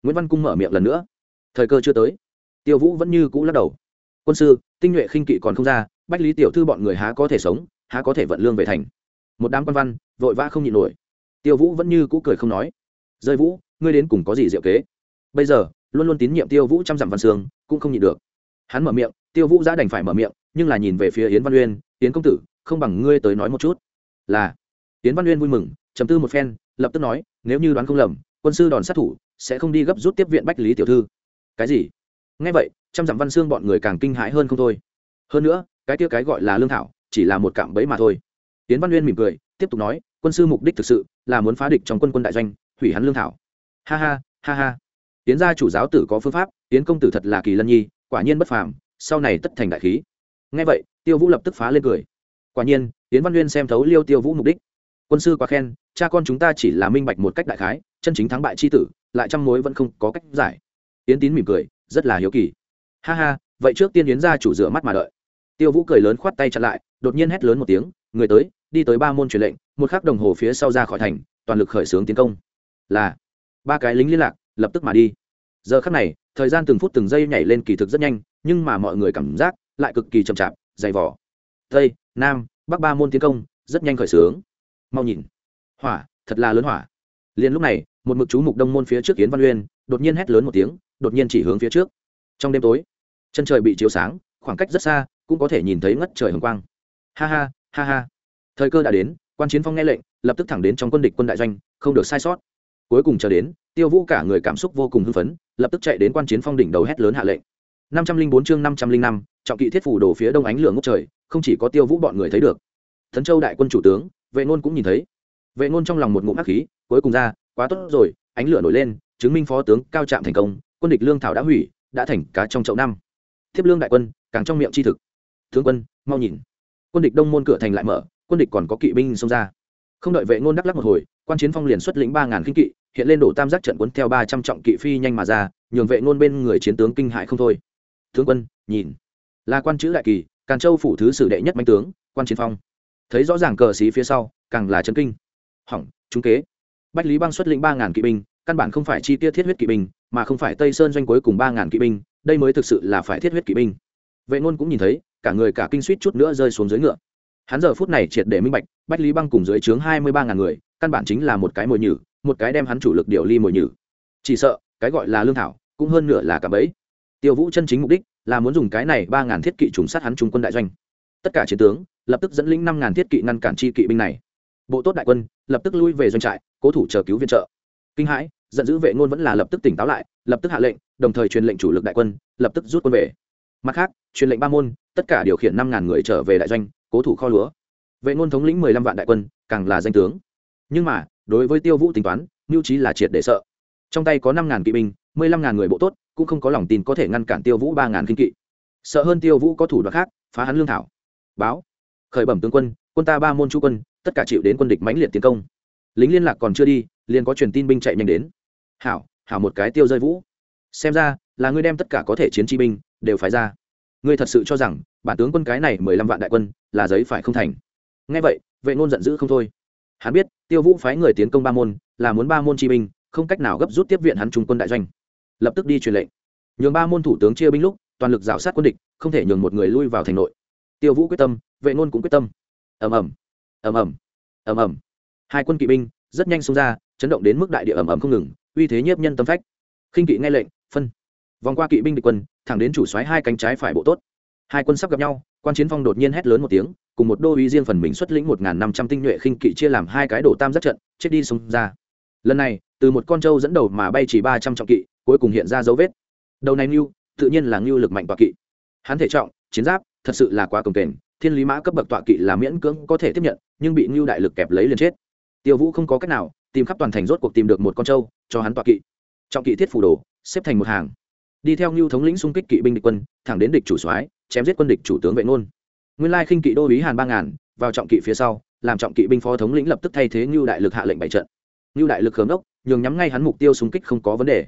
Nguyễn văn cung mở miệng lần nữa. Thời cơ chưa tới. Tiêu vũ vẫn như cũ lắc đầu. Quân sư, tinh nhuệ khinh kỵ còn không ra, bách lý tiểu thư bọn người há có thể sống, há có thể vận lương về thành. Một đám quan văn, vội vã không nhịn nổi. Tiêu vũ vẫn như cũ cười không nói. Rơi vũ, ngươi đến cùng có gì diệu kế? Bây giờ luôn luôn tín nhiệm tiêu vũ trăm dặm văn sương cũng không nhịn được. Hắn mở miệng, tiêu vũ giã đành phải mở miệng, nhưng là nhìn về phía yến văn uyên, yến công tử, không bằng ngươi tới nói một chút. Là, yến văn uyên vui mừng chấm tư một phen, lập tức nói, nếu như đoán không lầm, quân sư đòn sát thủ sẽ không đi gấp rút tiếp viện bách lý tiểu thư. Cái gì? Nghe vậy, trăm dặm văn xương bọn người càng kinh hãi hơn không thôi. Hơn nữa, cái kia cái gọi là lương thảo, chỉ là một cạm bẫy mà thôi. Tiến văn uyên mỉm cười, tiếp tục nói, quân sư mục đích thực sự là muốn phá địch trong quân quân đại doanh, hủy hắn lương thảo. Ha ha ha ha tiến gia chủ giáo tử có phương pháp tiến công tử thật là kỳ lân nhi, quả nhiên bất phàm, sau này tất thành đại khí. Ngay vậy, tiêu vũ lập tức phá lên cười. Quả nhiên tiến văn uyên xem thấu liêu tiêu vũ mục đích. Quân sư quá khen, cha con chúng ta chỉ là minh bạch một cách đại khái, chân chính thắng bại c h i tử, lại trăm mối vẫn không có cách giải. Yến tín mỉm cười, rất là hiếu kỳ. Ha ha, vậy trước tiên yến ra chủ rửa mắt mà đợi. Tiêu vũ cười lớn khoát tay chặn lại, đột nhiên hét lớn một tiếng, người tới, đi tới ba môn truyền lệnh, một khắc đồng hồ phía sau ra khỏi thành, toàn lực khởi xướng tiến công. Là ba cái lính liên lạc lập tức mà đi. Giờ khắc này, thời gian từng phút từng giây nhảy lên kỳ thực rất nhanh, nhưng mà mọi người cảm giác lại cực kỳ chậm chạp, dày vỏ tây, nam, bắc ba môn tiến công, rất nhanh khởi xướng. Mau nhìn. Hỏa, thật là lớn hỏa. Liền lúc này, một mực chú mục đông môn phía trước kiến văn uyên, đột nhiên hét lớn một tiếng, đột nhiên chỉ hướng phía trước. Trong đêm tối, chân trời bị chiếu sáng, khoảng cách rất xa, cũng có thể nhìn thấy ngất trời hồng quang. Ha ha ha ha. Thời cơ đã đến, quan chiến phong nghe lệnh, lập tức thẳng đến trong quân địch quân đại doanh, không được sai sót cuối cùng chờ đến, tiêu vũ cả người cảm xúc vô cùng hưng phấn, lập tức chạy đến quan chiến phong đỉnh đầu hét lớn hạ lệnh. năm trăm linh bốn chương năm trăm linh năm, trọng kỵ thiết phủ đổ phía đông ánh lửa ngốc trời, không chỉ có tiêu vũ bọn người thấy được. Thần châu đại quân chủ tướng, vệ ngôn cũng nhìn thấy. Vệ ngôn trong lòng một ngụm hắc khí, cuối cùng ra, quá tốt rồi, ánh lửa nổi lên, chứng minh phó tướng cao trạm thành công, quân địch lương thảo đã hủy, đã thành cá trong chậu năm. Thiếp lương đại quân, càng trong miệng chi thực. Tướng quân, mau nhìn. Quân địch đông môn cửa thành lại mở, quân địch còn có kỵ binh xông ra. Không đợi vệ ngôn đắc lắc một hồi, quan chiến phong liền xuất lĩnh ba ngàn kinh kỵ hiện lên đổ tam giác trận cuốn theo ba trăm trọng kỵ phi nhanh mà ra, nhường vệ ngôn bên người chiến tướng kinh hại không thôi. Tướng quân, nhìn. Là quan chữ đại kỳ, càn châu phủ thứ sử đệ nhất mạnh tướng, quan chiến phong. Thấy rõ ràng cờ xí phía sau, càng là chân kinh. Hỏng trung kế. Bách lý băng xuất lĩnh ba ngàn kỵ binh, căn bản không phải chi tiết thiết huyết kỵ binh, mà không phải tây sơn doanh cuối cùng ba ngàn kỵ binh, đây mới thực sự là phải thiết huyết kỵ binh. Vệ ngôn cũng nhìn thấy, cả người cả kinh suýt chút nữa rơi xuống dưới ngựa. Hắn giờ phút này triệt để minh bạch, bách lý băng cùng dưới trướng hai mươi ba ngàn người, căn bản chính là một cái mồi nhử một cái đem hắn chủ lực điều ly mồi nhử. Chỉ sợ, cái gọi là lương thảo, cũng hơn nửa là cả bẫy. Tiêu vũ chân chính mục đích là muốn dùng cái này ba ngàn thiết kỵ trùng sát hắn trung quân đại doanh. Tất cả chiến tướng, lập tức dẫn lĩnh năm ngàn thiết kỵ ngăn cản chi kỵ binh này. Bộ tốt đại quân, lập tức lui về doanh trại, cố thủ chờ cứu viện trợ. Kinh hãi, giận dữ vệ ngôn vẫn là lập tức tỉnh táo lại, lập tức hạ lệnh, đồng thời truyền lệnh chủ lực đại quân, lập tức rút quân về. Mặt khác, truyền lệnh ba môn, tất cả điều khiển năm ngàn người trở về đại doanh, cố thủ kho lúa. Vệ ngôn thống lĩnh mười lăm vạn đại quân, càng là danh tướng. Nhưng mà đối với tiêu vũ tính toán, mưu trí là triệt để sợ. Trong tay có năm ngàn kỵ binh, mười lăm ngàn người bộ tốt, cũng không có lòng tin có thể ngăn cản tiêu vũ ba ngàn kinh kỵ. Sợ hơn tiêu vũ có thủ đoạn khác, phá hắn lương thảo. Báo. Khởi bẩm tướng quân quân ta ba môn chú quân, tất cả chịu đến quân địch mãnh liệt tiến công. Lính liên lạc còn chưa đi, liền có truyền tin binh chạy nhanh đến. Hảo hảo một cái tiêu rơi vũ. Xem ra, là ngươi đem tất cả có thể chiến chi binh, đều phái ra. Ngươi thật sự cho rằng, bản tướng quân cái này mười lăm vạn đại quân, là giấy phải không thành. Ngay vậy, vệ ngôn giận dữ không thôi hắn biết, tiêu vũ phái người tiến công ba môn, là muốn ba môn chi binh, không cách nào gấp rút tiếp viện hắn trung quân đại doanh. Lập tức đi truyền lệnh. Nhường ba môn thủ tướng chia binh lúc, toàn lực rào sát quân địch, không thể nhường một người lui vào thành nội. Tiêu vũ quyết tâm, vệ ngôn cũng quyết tâm. Ầm ầm ầm ầm ầm ầm. Hai quân kỵ binh rất nhanh xông ra, chấn động đến mức đại địa ầm ầm không ngừng, uy thế nhiếp nhân tâm phách. Khinh kỵ nghe lệnh, phân. Vòng qua kỵ binh địch quân, thẳng đến chủ xoáy hai cánh trái phải bộ tốt. Hai quân sắp gặp nhau, quan chiến phong đột nhiên hét lớn một tiếng cùng một đô uy riêng phần mình xuất lĩnh một năm trăm tinh nhuệ khinh kỵ chia làm hai cái đổ tam giác trận, chết đi xông ra. Lần này, từ một con trâu dẫn đầu mà bay chỉ ba trăm trọng kỵ, cuối cùng hiện ra dấu vết. Đầu này ngưu, tự nhiên là ngưu lực mạnh tọa kỵ. Hắn thể trọng, chiến giáp, thật sự là quá cồng kềnh, thiên lý mã cấp bậc tọa kỵ là miễn cưỡng có thể tiếp nhận, nhưng bị ngưu đại lực kẹp lấy liền chết. Tiêu vũ không có cách nào, tìm khắp toàn thành rốt cuộc tìm được một con trâu, cho hắn tọa kỵ. Trọng kỵ thiết phủ đồ, xếp thành một hàng. Đi theo ngưu thống lĩnh xung kích kỵ binh địch quân, thẳng đến địch chủ soái, chém giết quân địch chủ tướng vệ ngôn nguyên lai khinh kỵ đô ý hàn ba ngàn, vào trọng kỵ phía sau, làm trọng kỵ binh phó thống lĩnh lập tức thay thế ngưu đại lực hạ lệnh bày trận. Ngưu đại lực hướng đốc, nhường nhắm ngay hắn mục tiêu súng kích không có vấn đề.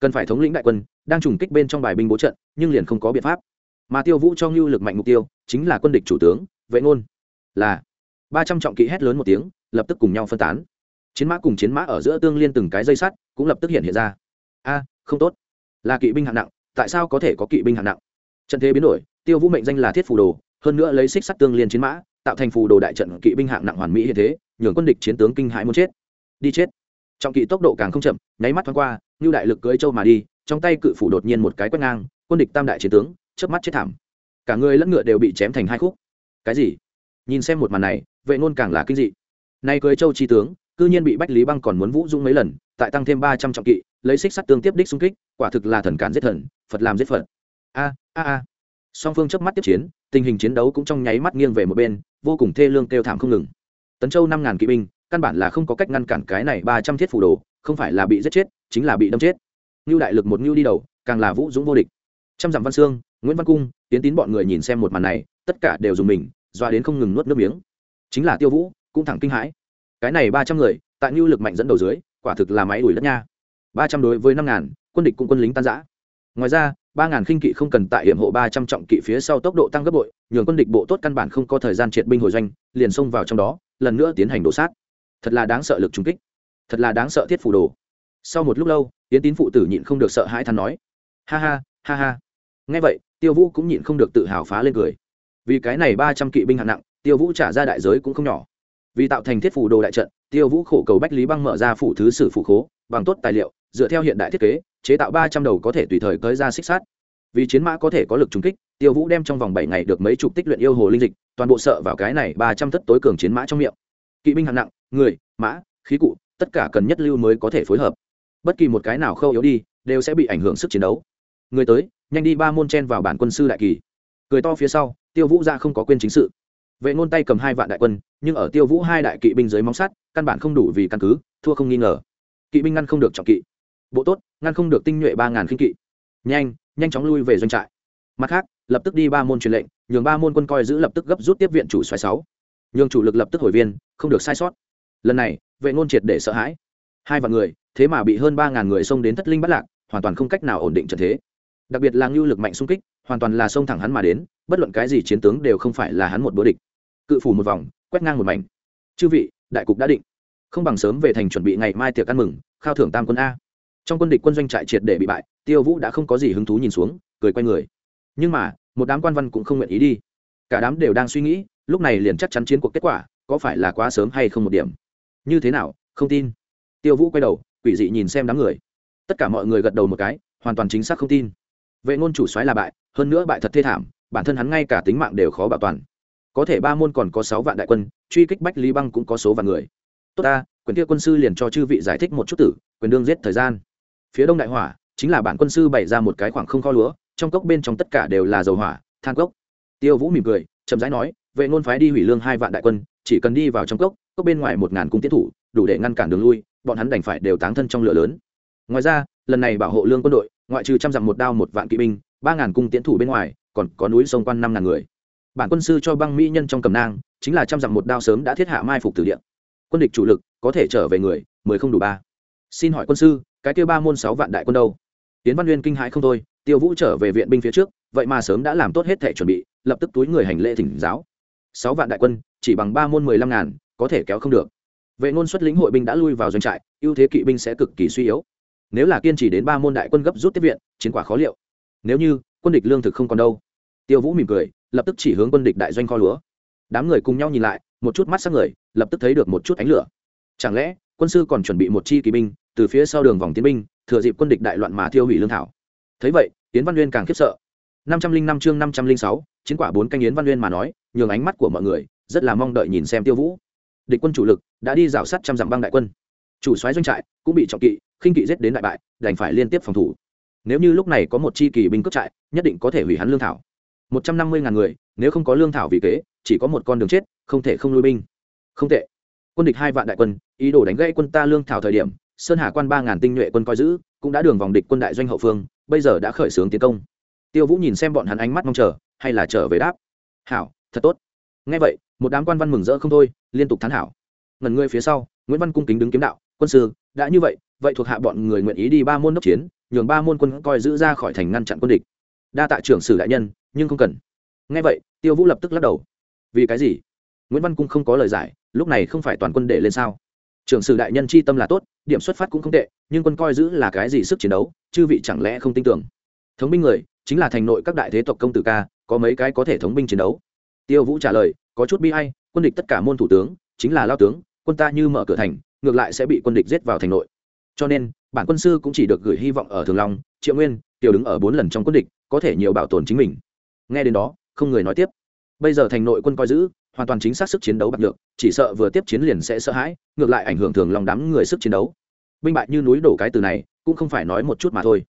Cần phải thống lĩnh đại quân, đang trùng kích bên trong bài binh bố trận, nhưng liền không có biện pháp. Mà tiêu vũ cho ngưu lực mạnh mục tiêu, chính là quân địch chủ tướng, vệ ngôn. Là, ba trăm trọng kỵ hét lớn một tiếng, lập tức cùng nhau phân tán. Chiến mã cùng chiến mã ở giữa tương liên từng cái dây sắt, cũng lập tức hiện hiện ra. A, không tốt. Là kỵ binh hạng nặng, tại sao có thể có kỵ binh hạng nặng? Trận thế biến đổi, tiêu vũ mệnh danh là thiết phù đồ hơn nữa lấy xích sắt tương liên chiến mã, tạo thành phù đồ đại trận kỵ binh hạng nặng hoàn mỹ hiện thế, nhường quân địch chiến tướng kinh hãi muốn chết. Đi chết. Trọng kỵ tốc độ càng không chậm, nháy mắt thoáng qua như đại lực cưỡi châu mà đi, trong tay cự phủ đột nhiên một cái quét ngang, quân địch tam đại chiến tướng, chớp mắt chết thảm. Cả người lẫn ngựa đều bị chém thành hai khúc. Cái gì? Nhìn xem một màn này, vệ ngôn càng là kinh dị. Nay cưỡi châu chi tướng, cư nhiên bị bách lý băng còn muốn vũ dung mấy lần, tại tăng thêm ba trăm trọng kỵ, lấy xích sắt tương tiếp đích xung kích, quả thực là thần cản giết thần, phật làm giết phật. A a a song phương chớp mắt tiếp chiến, tình hình chiến đấu cũng trong nháy mắt nghiêng về một bên, vô cùng thê lương kêu thảm không ngừng. Tấn châu năm ngàn kỵ binh, căn bản là không có cách ngăn cản cái này ba trăm thiết phủ đồ, không phải là bị giết chết, chính là bị đâm chết. Ngưu đại lực một ngưu đi đầu, càng là vũ dũng vô địch. Trăm dặm văn sương nguyễn văn cung tiến tín bọn người nhìn xem một màn này, tất cả đều dùng mình, doa đến không ngừng nuốt nước miếng. Chính là tiêu vũ, cũng thẳng kinh hãi. Cái này ba trăm người, tại ngưu lực mạnh dẫn đầu dưới, quả thực là máy đuổi đất nha. Ba trăm đối với năm ngàn, quân địch cũng quân lính tan giã ngoài ra ba ngàn khinh kỵ không cần tại hiểm hộ ba trăm trọng kỵ phía sau tốc độ tăng gấp bội, nhường quân địch bộ tốt căn bản không có thời gian triệt binh hồi doanh, liền xông vào trong đó, lần nữa tiến hành đổ sát. Thật là đáng sợ lực trung kích. Thật là đáng sợ thiết phủ đồ. Sau một lúc lâu tiến tín phụ tử nhịn không được sợ hãi than nói, ha ha ha ha. Ngay vậy, tiêu vũ cũng nhịn không được tự hào phá lên cười. Vì cái này ba trăm kỵ binh hạng nặng, tiêu vũ trả ra đại giới cũng không nhỏ. Vì tạo thành thiết phủ đồ đại trận, tiêu vũ khổ cầu bách lý băng mở ra phủ thứ sử phủ khố, bằng tốt tài liệu dựa theo hiện đại thiết kế, chế tạo ba trăm đầu có thể tùy thời cơi ra xích sát vì chiến mã có thể có lực trúng kích, tiêu vũ đem trong vòng bảy ngày được mấy chục tích luyện yêu hồ linh dịch, toàn bộ sợ vào cái này ba trăm thất tối cường chiến mã trong miệng. Kỵ binh hạng nặng, người, mã, khí cụ, tất cả cần nhất lưu mới có thể phối hợp. Bất kỳ một cái nào khâu yếu đi, đều sẽ bị ảnh hưởng sức chiến đấu. Người tới, nhanh đi ba môn chen vào bản quân sư đại kỳ. Cười to phía sau, tiêu vũ ra không có quên chính sự. Vệ ngôn tay cầm hai vạn đại quân, nhưng ở tiêu vũ hai đại kỵ binh dưới móng sắt, căn bản không đủ vì căn cứ, thua không nghi ngờ. Kỵ binh ngăn không được trọng kỵ bộ tốt, ngăn không được tinh nhuệ ba ngàn khinh kỵ. Nhanh nhanh chóng lui về doanh trại. Mặt khác, lập tức đi ba môn truyền lệnh, nhường ba môn quân coi giữ lập tức gấp rút tiếp viện chủ xoáy sáu. Nhường chủ lực lập tức hồi viên, không được sai sót. Lần này, vệ ngôn triệt để sợ hãi. Hai vạn người, thế mà bị hơn ba ngàn người xông đến thất linh bắt lạc, hoàn toàn không cách nào ổn định trận thế. Đặc biệt là ngưu lực mạnh xung kích, hoàn toàn là xông thẳng hắn mà đến, bất luận cái gì chiến tướng đều không phải là hắn một bữa địch. Cự phủ một vòng, quét ngang một mảnh. Chư vị, đại cục đã định. Không bằng sớm về thành chuẩn bị ngày mai tiệc ăn mừng, khao thưởng tam quân a trong quân địch quân doanh trại triệt để bị bại, tiêu vũ đã không có gì hứng thú nhìn xuống, cười quay người. Nhưng mà, một đám quan văn cũng không nguyện ý đi. Cả đám đều đang suy nghĩ, lúc này liền chắc chắn chiến cuộc kết quả, có phải là quá sớm hay không một điểm. Như thế nào, không tin. Tiêu vũ quay đầu, quỷ dị nhìn xem đám người. Tất cả mọi người gật đầu một cái, hoàn toàn chính xác không tin. Vệ ngôn chủ soái là bại, hơn nữa bại thật thê thảm, bản thân hắn ngay cả tính mạng đều khó bảo toàn. Có thể ba môn còn có sáu vạn đại quân, truy kích bách lý băng cũng có số vạn người. Tốt ta, quyền kia quân sư liền cho chư vị giải thích một chút tử, quyền đương giết thời gian phía đông đại hỏa, chính là bản quân sư bày ra một cái khoảng không kho lúa, trong cốc bên trong tất cả đều là dầu hỏa, than cốc. Tiêu vũ mỉm cười, chậm rãi nói, vệ ngôn phái đi hủy lương hai vạn đại quân, chỉ cần đi vào trong cốc cốc bên ngoài một ngàn cung tiến thủ, đủ để ngăn cản đường lui, bọn hắn đành phải đều táng thân trong lửa lớn. Ngoài ra, lần này bảo hộ lương quân đội, ngoại trừ trăm dặm một đao một vạn kỵ binh, ba ngàn cung tiến thủ bên ngoài, còn có núi sông quan năm ngàn người. Bản quân sư cho băng mỹ nhân trong cầm nang, chính là trăm dặm một đao sớm đã thiết hạ mai phục từ điện quân địch chủ lực có thể trở về người, mười không đủ ba xin hỏi quân sư, cái kêu ba môn sáu vạn đại quân đâu? Tiến văn Uyên kinh hãi không thôi, tiêu vũ trở về viện binh phía trước, vậy mà sớm đã làm tốt hết thể chuẩn bị, lập tức túi người hành lễ thỉnh giáo. Sáu vạn đại quân, chỉ bằng ba môn mười lăm ngàn, có thể kéo không được. Vệ ngôn xuất lĩnh hội binh đã lui vào doanh trại, ưu thế kỵ binh sẽ cực kỳ suy yếu. Nếu là kiên trì đến ba môn đại quân gấp rút tiếp viện, chiến quả khó liệu. Nếu như, quân địch lương thực không còn đâu. Tiêu vũ mỉm cười, lập tức chỉ hướng quân địch đại doanh kho lúa. Đám người cùng nhau nhìn lại, một chút mắt sắc người, lập tức thấy được một chút ánh lửa. Chẳng lẽ quân sư còn chuẩn bị một chi kỳ binh, từ phía sau đường vòng tiến binh, thừa dịp quân địch đại loạn mà tiêu hủy lương thảo. Thấy vậy, yến văn Uyên càng khiếp sợ. năm trăm linh năm chương năm trăm linh sáu, chiến quả bốn canh yến văn Uyên mà nói, nhường ánh mắt của mọi người rất là mong đợi nhìn xem tiêu vũ. Địch quân chủ lực đã đi rào sắt trăm dặm băng đại quân. Chủ soái doanh trại cũng bị trọng kỵ, khinh kỵ giết đến đại bại, đành phải liên tiếp phòng thủ. Nếu như lúc này có một chi kỳ binh cướp trại, nhất định có thể hủy hắn lương thảo. Một trăm năm mươi ngàn người, nếu không có lương thảo vì kế, chỉ có một con đường chết, không thể không lui binh. Không tệ quân địch hai vạn đại quân, ý đồ đánh gãy quân ta lương thảo thời điểm, sơn hà quan ba ngàn tinh nhuệ quân coi giữ, cũng đã đường vòng địch quân đại doanh hậu phương, bây giờ đã khởi xướng tiến công. Tiêu vũ nhìn xem bọn hắn ánh mắt mong chờ, hay là trở về đáp. Hảo, thật tốt. Ngay vậy, một đám quan văn mừng rỡ không thôi, liên tục thán hảo. Ngần ngươi phía sau, nguyễn văn cung kính đứng kiếm đạo, quân sư, đã như vậy vậy thuộc hạ bọn người nguyện ý đi ba môn đốc chiến, nhường ba môn quân coi giữ ra khỏi thành ngăn chặn quân địch. Đa tạ trưởng sử đại nhân, nhưng không cần. Ngay vậy, tiêu vũ lập tức lắc đầu. Vì cái gì? Nguyễn văn cung không có lời giải lúc này không phải toàn quân để lên sao? Trưởng sử đại nhân chi tâm là tốt, điểm xuất phát cũng không tệ, nhưng quân coi giữ là cái gì sức chiến đấu, chư vị chẳng lẽ không tin tưởng? Thống binh người, chính là thành nội các đại thế tộc công tử ca, có mấy cái có thể thống binh chiến đấu? Tiêu vũ trả lời, có chút bi hay quân địch tất cả môn thủ tướng, chính là lao tướng, quân ta như mở cửa thành, ngược lại sẽ bị quân địch giết vào thành nội. Cho nên, bản quân sư cũng chỉ được gửi hy vọng ở thường long, triệu nguyên, tiểu đứng ở bốn lần trong quân địch, có thể nhiều bảo tồn chính mình. Nghe đến đó, không người nói tiếp. Bây giờ thành nội quân coi giữ hoàn toàn chính xác sức chiến đấu bạc được chỉ sợ vừa tiếp chiến liền sẽ sợ hãi, ngược lại ảnh hưởng thường lòng đám người sức chiến đấu. Binh bại như núi đổ cái từ này, cũng không phải nói một chút mà thôi.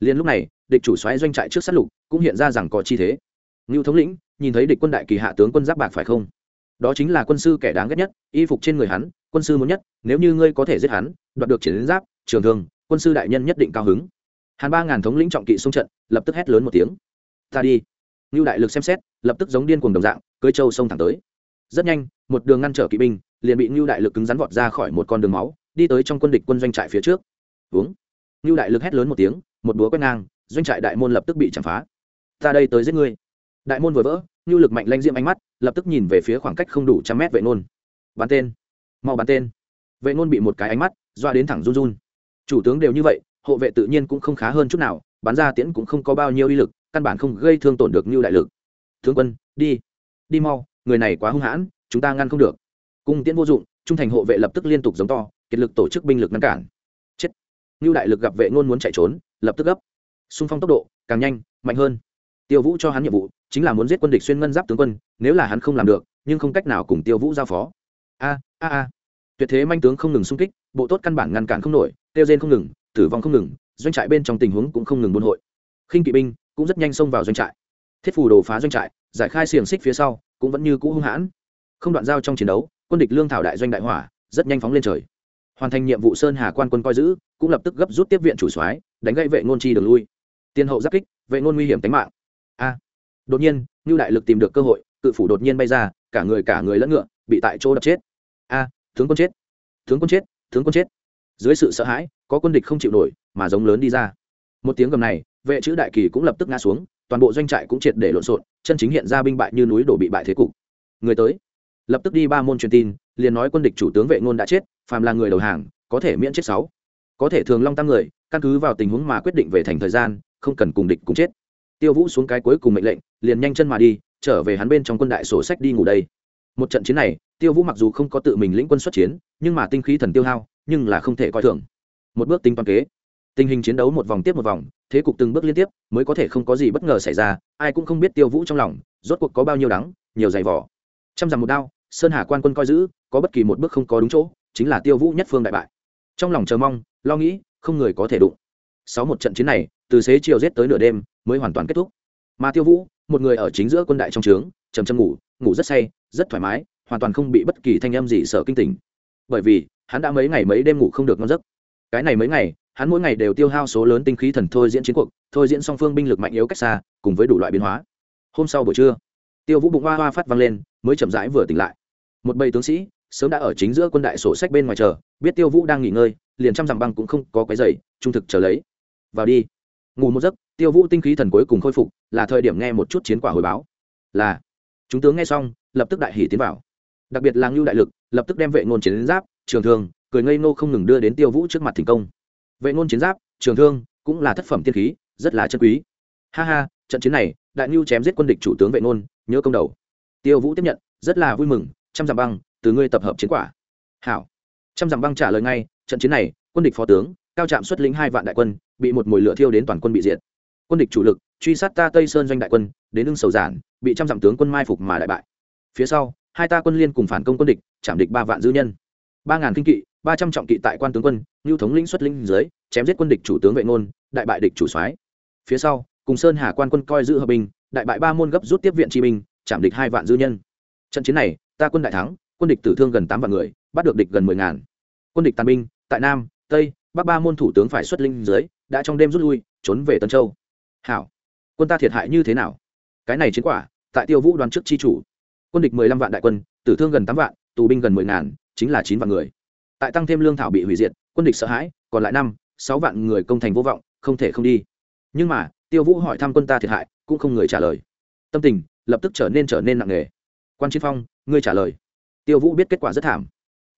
Liền lúc này, địch chủ xoáy doanh trại trước sát lục, cũng hiện ra rằng có chi thế. Ngưu thống lĩnh, nhìn thấy địch quân đại kỳ hạ tướng quân giáp bạc phải không? Đó chính là quân sư kẻ đáng ghét nhất, y phục trên người hắn, quân sư muốn nhất, nếu như ngươi có thể giết hắn, đoạt được chiến giáp, trường thương, quân sư đại nhân nhất định cao hứng. Hàn ba ngàn thống lĩnh trọng kỵ xung trận, lập tức hét lớn một tiếng. Ta đi. Ngưu đại lực xem xét, lập tức giống điên cuồng đồng dạng cưới châu sông thẳng tới. Rất nhanh, một đường ngăn trở kỵ binh, liền bị ngưu đại lực cứng rắn vọt ra khỏi một con đường máu, đi tới trong quân địch quân doanh trại phía trước. Uống. Ngưu đại lực hét lớn một tiếng, một búa quét ngang, doanh trại đại môn lập tức bị chạm phá. Ta đây tới giết ngươi. Đại môn vừa vỡ, ngưu lực mạnh lanh diệm ánh mắt, lập tức nhìn về phía khoảng cách không đủ trăm mét vệ nôn. Bắn tên. Mau bắn tên. Vệ nôn bị một cái ánh mắt, doa đến thẳng run run. Chủ tướng đều như vậy, hộ vệ tự nhiên cũng không khá hơn chút nào, bắn ra tiễn cũng không có bao nhiêu uy lực, căn bản không gây thương tổn được ngưu đại lực. Tướng quân, đi đi mau, người này quá hung hãn, chúng ta ngăn không được. Cung tiễn vô dụng, trung thành hộ vệ lập tức liên tục giống to, kiệt lực tổ chức binh lực ngăn cản. Chết. Ngưu đại lực gặp vệ ngôn muốn chạy trốn, lập tức gấp. Xung phong tốc độ, càng nhanh, mạnh hơn. Tiêu vũ cho hắn nhiệm vụ, chính là muốn giết quân địch xuyên ngân giáp tướng quân, nếu là hắn không làm được, nhưng không cách nào cùng tiêu vũ giao phó. A a a. Tuyệt thế manh tướng không ngừng xung kích, bộ tốt căn bản ngăn cản không nổi, tiêu rên không ngừng, tử vong không ngừng, doanh trại bên trong tình huống cũng không ngừng buôn hội. Khinh kỵ binh cũng rất nhanh xông vào doanh trại. Thiết phù đồ phá doanh trại giải khai xiềng xích phía sau, cũng vẫn như cũ hung hãn. Không đoạn giao trong chiến đấu, quân địch lương thảo đại doanh đại hỏa, rất nhanh phóng lên trời. Hoàn thành nhiệm vụ sơn hà quan quân coi giữ, cũng lập tức gấp rút tiếp viện chủ soái, đánh gãy vệ ngôn chi đường lui. Tiên hậu giáp kích, vệ ngôn nguy hiểm tính mạng. A. Đột nhiên như đại lực tìm được cơ hội, cự phủ đột nhiên bay ra, cả người cả người lẫn ngựa, bị tại chỗ đập chết. A, tướng quân chết. Tướng quân chết, tướng quân chết. Dưới sự sợ hãi, có quân địch không chịu nổi, mà giống lớn đi ra. Một tiếng gầm này, vệ chữ đại kỳ cũng lập tức ngã xuống toàn bộ doanh trại cũng triệt để lộn xộn, chân chính hiện ra binh bại như núi đổ bị bại thế cục. Người tới. Lập tức đi ba môn truyền tin, liền nói quân địch chủ tướng vệ ngôn đã chết, phàm là người đầu hàng, có thể miễn chết sáu. Có thể thường long tăng người, căn cứ vào tình huống mà quyết định về thành thời gian, không cần cùng địch cùng chết. Tiêu vũ xuống cái cuối cùng mệnh lệnh, liền nhanh chân mà đi, trở về hắn bên trong quân đại sổ sách đi ngủ đây. Một trận chiến này, tiêu vũ mặc dù không có tự mình lĩnh quân xuất chiến, nhưng mà tinh khí thần tiêu hao, nhưng là không thể coi thường. Một bước tính toán kế. Tình hình chiến đấu một vòng tiếp một vòng thế cục từng bước liên tiếp, mới có thể không có gì bất ngờ xảy ra, ai cũng không biết tiêu vũ trong lòng, rốt cuộc có bao nhiêu đắng, nhiều giày vỏ trăm dặm một đao, sơn hà quan quân coi giữ, có bất kỳ một bước không có đúng chỗ, chính là tiêu vũ nhất phương đại bại. Trong lòng chờ mong, lo nghĩ, không người có thể đụng. Sáu một trận chiến này, từ xế chiều rét tới nửa đêm, mới hoàn toàn kết thúc. Mà tiêu vũ, một người ở chính giữa quân đại trong trướng chầm chầm ngủ ngủ rất say, rất thoải mái, hoàn toàn không bị bất kỳ thanh âm gì sợ kinh tỉnh. Bởi vì, hắn đã mấy ngày mấy đêm ngủ không được ngon giấc. Cái này mấy ngày hắn mỗi ngày đều tiêu hao số lớn tinh khí thần thôi diễn chiến cuộc, thôi diễn song phương binh lực mạnh yếu cách xa, cùng với đủ loại biến hóa. Hôm sau buổi trưa, tiêu vũ bụng hoa hoa phát vang lên, mới chậm rãi vừa tỉnh lại. Một bầy tướng sĩ, sớm đã ở chính giữa quân đại sổ sách bên ngoài chờ, biết tiêu vũ đang nghỉ ngơi, liền trăm dặm băng cũng không có cái giày trung thực chờ lấy. Vào đi. Ngủ một giấc, tiêu vũ tinh khí thần cuối cùng khôi phục, là thời điểm nghe một chút chiến quả hồi báo. Là, chúng tướng nghe xong, lập tức đại hỉ tiến vào. Đặc biệt là ngưu đại lực, lập tức đem vệ ngôn chiến giáp, trường thường cười ngây ngô không ngừng đưa đến tiêu vũ trước mặt thành công vệ ngôn chiến giáp, trường thương, cũng là thất phẩm tiên khí, rất là chân quý. Ha ha, trận chiến này, đại ngưu chém giết quân địch chủ tướng vệ ngôn, nhớ công đầu. Tiêu vũ tiếp nhận, rất là vui mừng, trăm dặm băng, từ ngươi tập hợp chiến quả. Hảo. Trăm dặm băng trả lời ngay, trận chiến này, quân địch phó tướng, cao trạm xuất lĩnh hai vạn đại quân, bị một mồi lửa thiêu đến toàn quân bị diệt. Quân địch chủ lực, truy sát ta tây sơn doanh đại quân, đến lưng sầu giản, bị trăm dặm tướng quân mai phục mà đại bại. Phía sau, hai ta quân liên cùng phản công quân địch, chạm địch ba vạn dư nhân. Ba ngàn kinh kỵ ba trăm trọng kỵ tại quan tướng quân ngưu thống lĩnh xuất linh dưới, chém giết quân địch chủ tướng vệ ngôn, đại bại địch chủ soái. Phía sau, cùng sơn hà quan quân coi giữ hợp bình đại bại ba môn gấp rút tiếp viện chi binh, chạm địch hai vạn dư nhân. Trận chiến này, ta quân đại thắng, quân địch tử thương gần tám vạn người, bắt được địch gần mười ngàn. Quân địch tàn binh, tại nam, tây, bắc ba môn thủ tướng phải xuất linh dưới, đã trong đêm rút lui, trốn về tân châu. Hảo. Quân ta thiệt hại như thế nào? Cái này chiến quả, tại tiêu vũ đoàn trước chi chủ. Quân địch mười lăm vạn đại quân, tử thương gần tám vạn, tù binh gần mười ngàn, chính là chín vạn người tại tăng thêm lương thảo bị hủy diệt, quân địch sợ hãi, còn lại năm, sáu vạn người công thành vô vọng, không thể không đi. Nhưng mà, tiêu vũ hỏi thăm quân ta thiệt hại, cũng không người trả lời. Tâm tình lập tức trở nên trở nên nặng nề. Quan chiến phong, ngươi trả lời. Tiêu vũ biết kết quả rất thảm.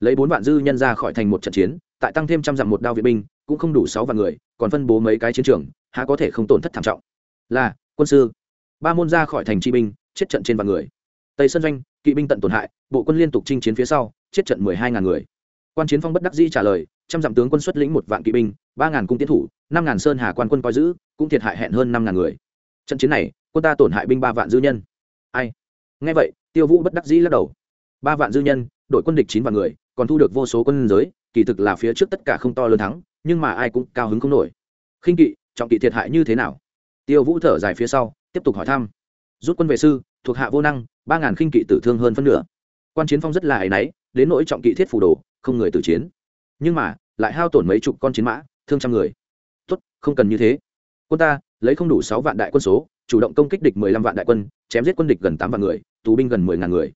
Lấy bốn vạn dư nhân ra khỏi thành một trận chiến, tại tăng thêm trăm dặm một đao viện binh, cũng không đủ sáu vạn người, còn phân bố mấy cái chiến trường, há có thể không tổn thất thảm trọng. Là, quân sư. Ba môn ra khỏi thành chi binh, chết trận trên vạn người. Tây sơn doanh, kỵ binh tận tổn hại, bộ quân liên tục chinh chiến phía sau, chết trận mười hai ngàn người quan chiến phong bất đắc dĩ trả lời, trăm dặm tướng quân xuất lĩnh một vạn kỵ binh, ba ngàn cung tiến thủ, năm ngàn sơn hà quan quân coi giữ, cũng thiệt hại hẹn hơn năm ngàn người. Trận chiến này, quân ta tổn hại binh ba vạn dư nhân. Ai? Nghe vậy, tiêu vũ bất đắc dĩ lắc đầu. Ba vạn dư nhân, đội quân địch chín vạn người, còn thu được vô số quân giới, kỳ thực là phía trước tất cả không to lớn thắng, nhưng mà ai cũng cao hứng không nổi. Khinh kỵ, trọng kỵ thiệt hại như thế nào? Tiêu vũ thở dài phía sau, tiếp tục hỏi thăm. Rút quân về sư, thuộc hạ vô năng, ba ngàn khinh kỵ tử thương hơn phân nửa. Quan chiến phong rất là áy náy, đến nỗi trọng kỵ thiết phủ đồ không người tử chiến. Nhưng mà, lại hao tổn mấy chục con chiến mã, thương trăm người. Tốt, không cần như thế. Quân ta, lấy không đủ sáu vạn đại quân số, chủ động công kích địch mười lăm vạn đại quân, chém giết quân địch gần tám vạn người, tù binh gần mười ngàn người.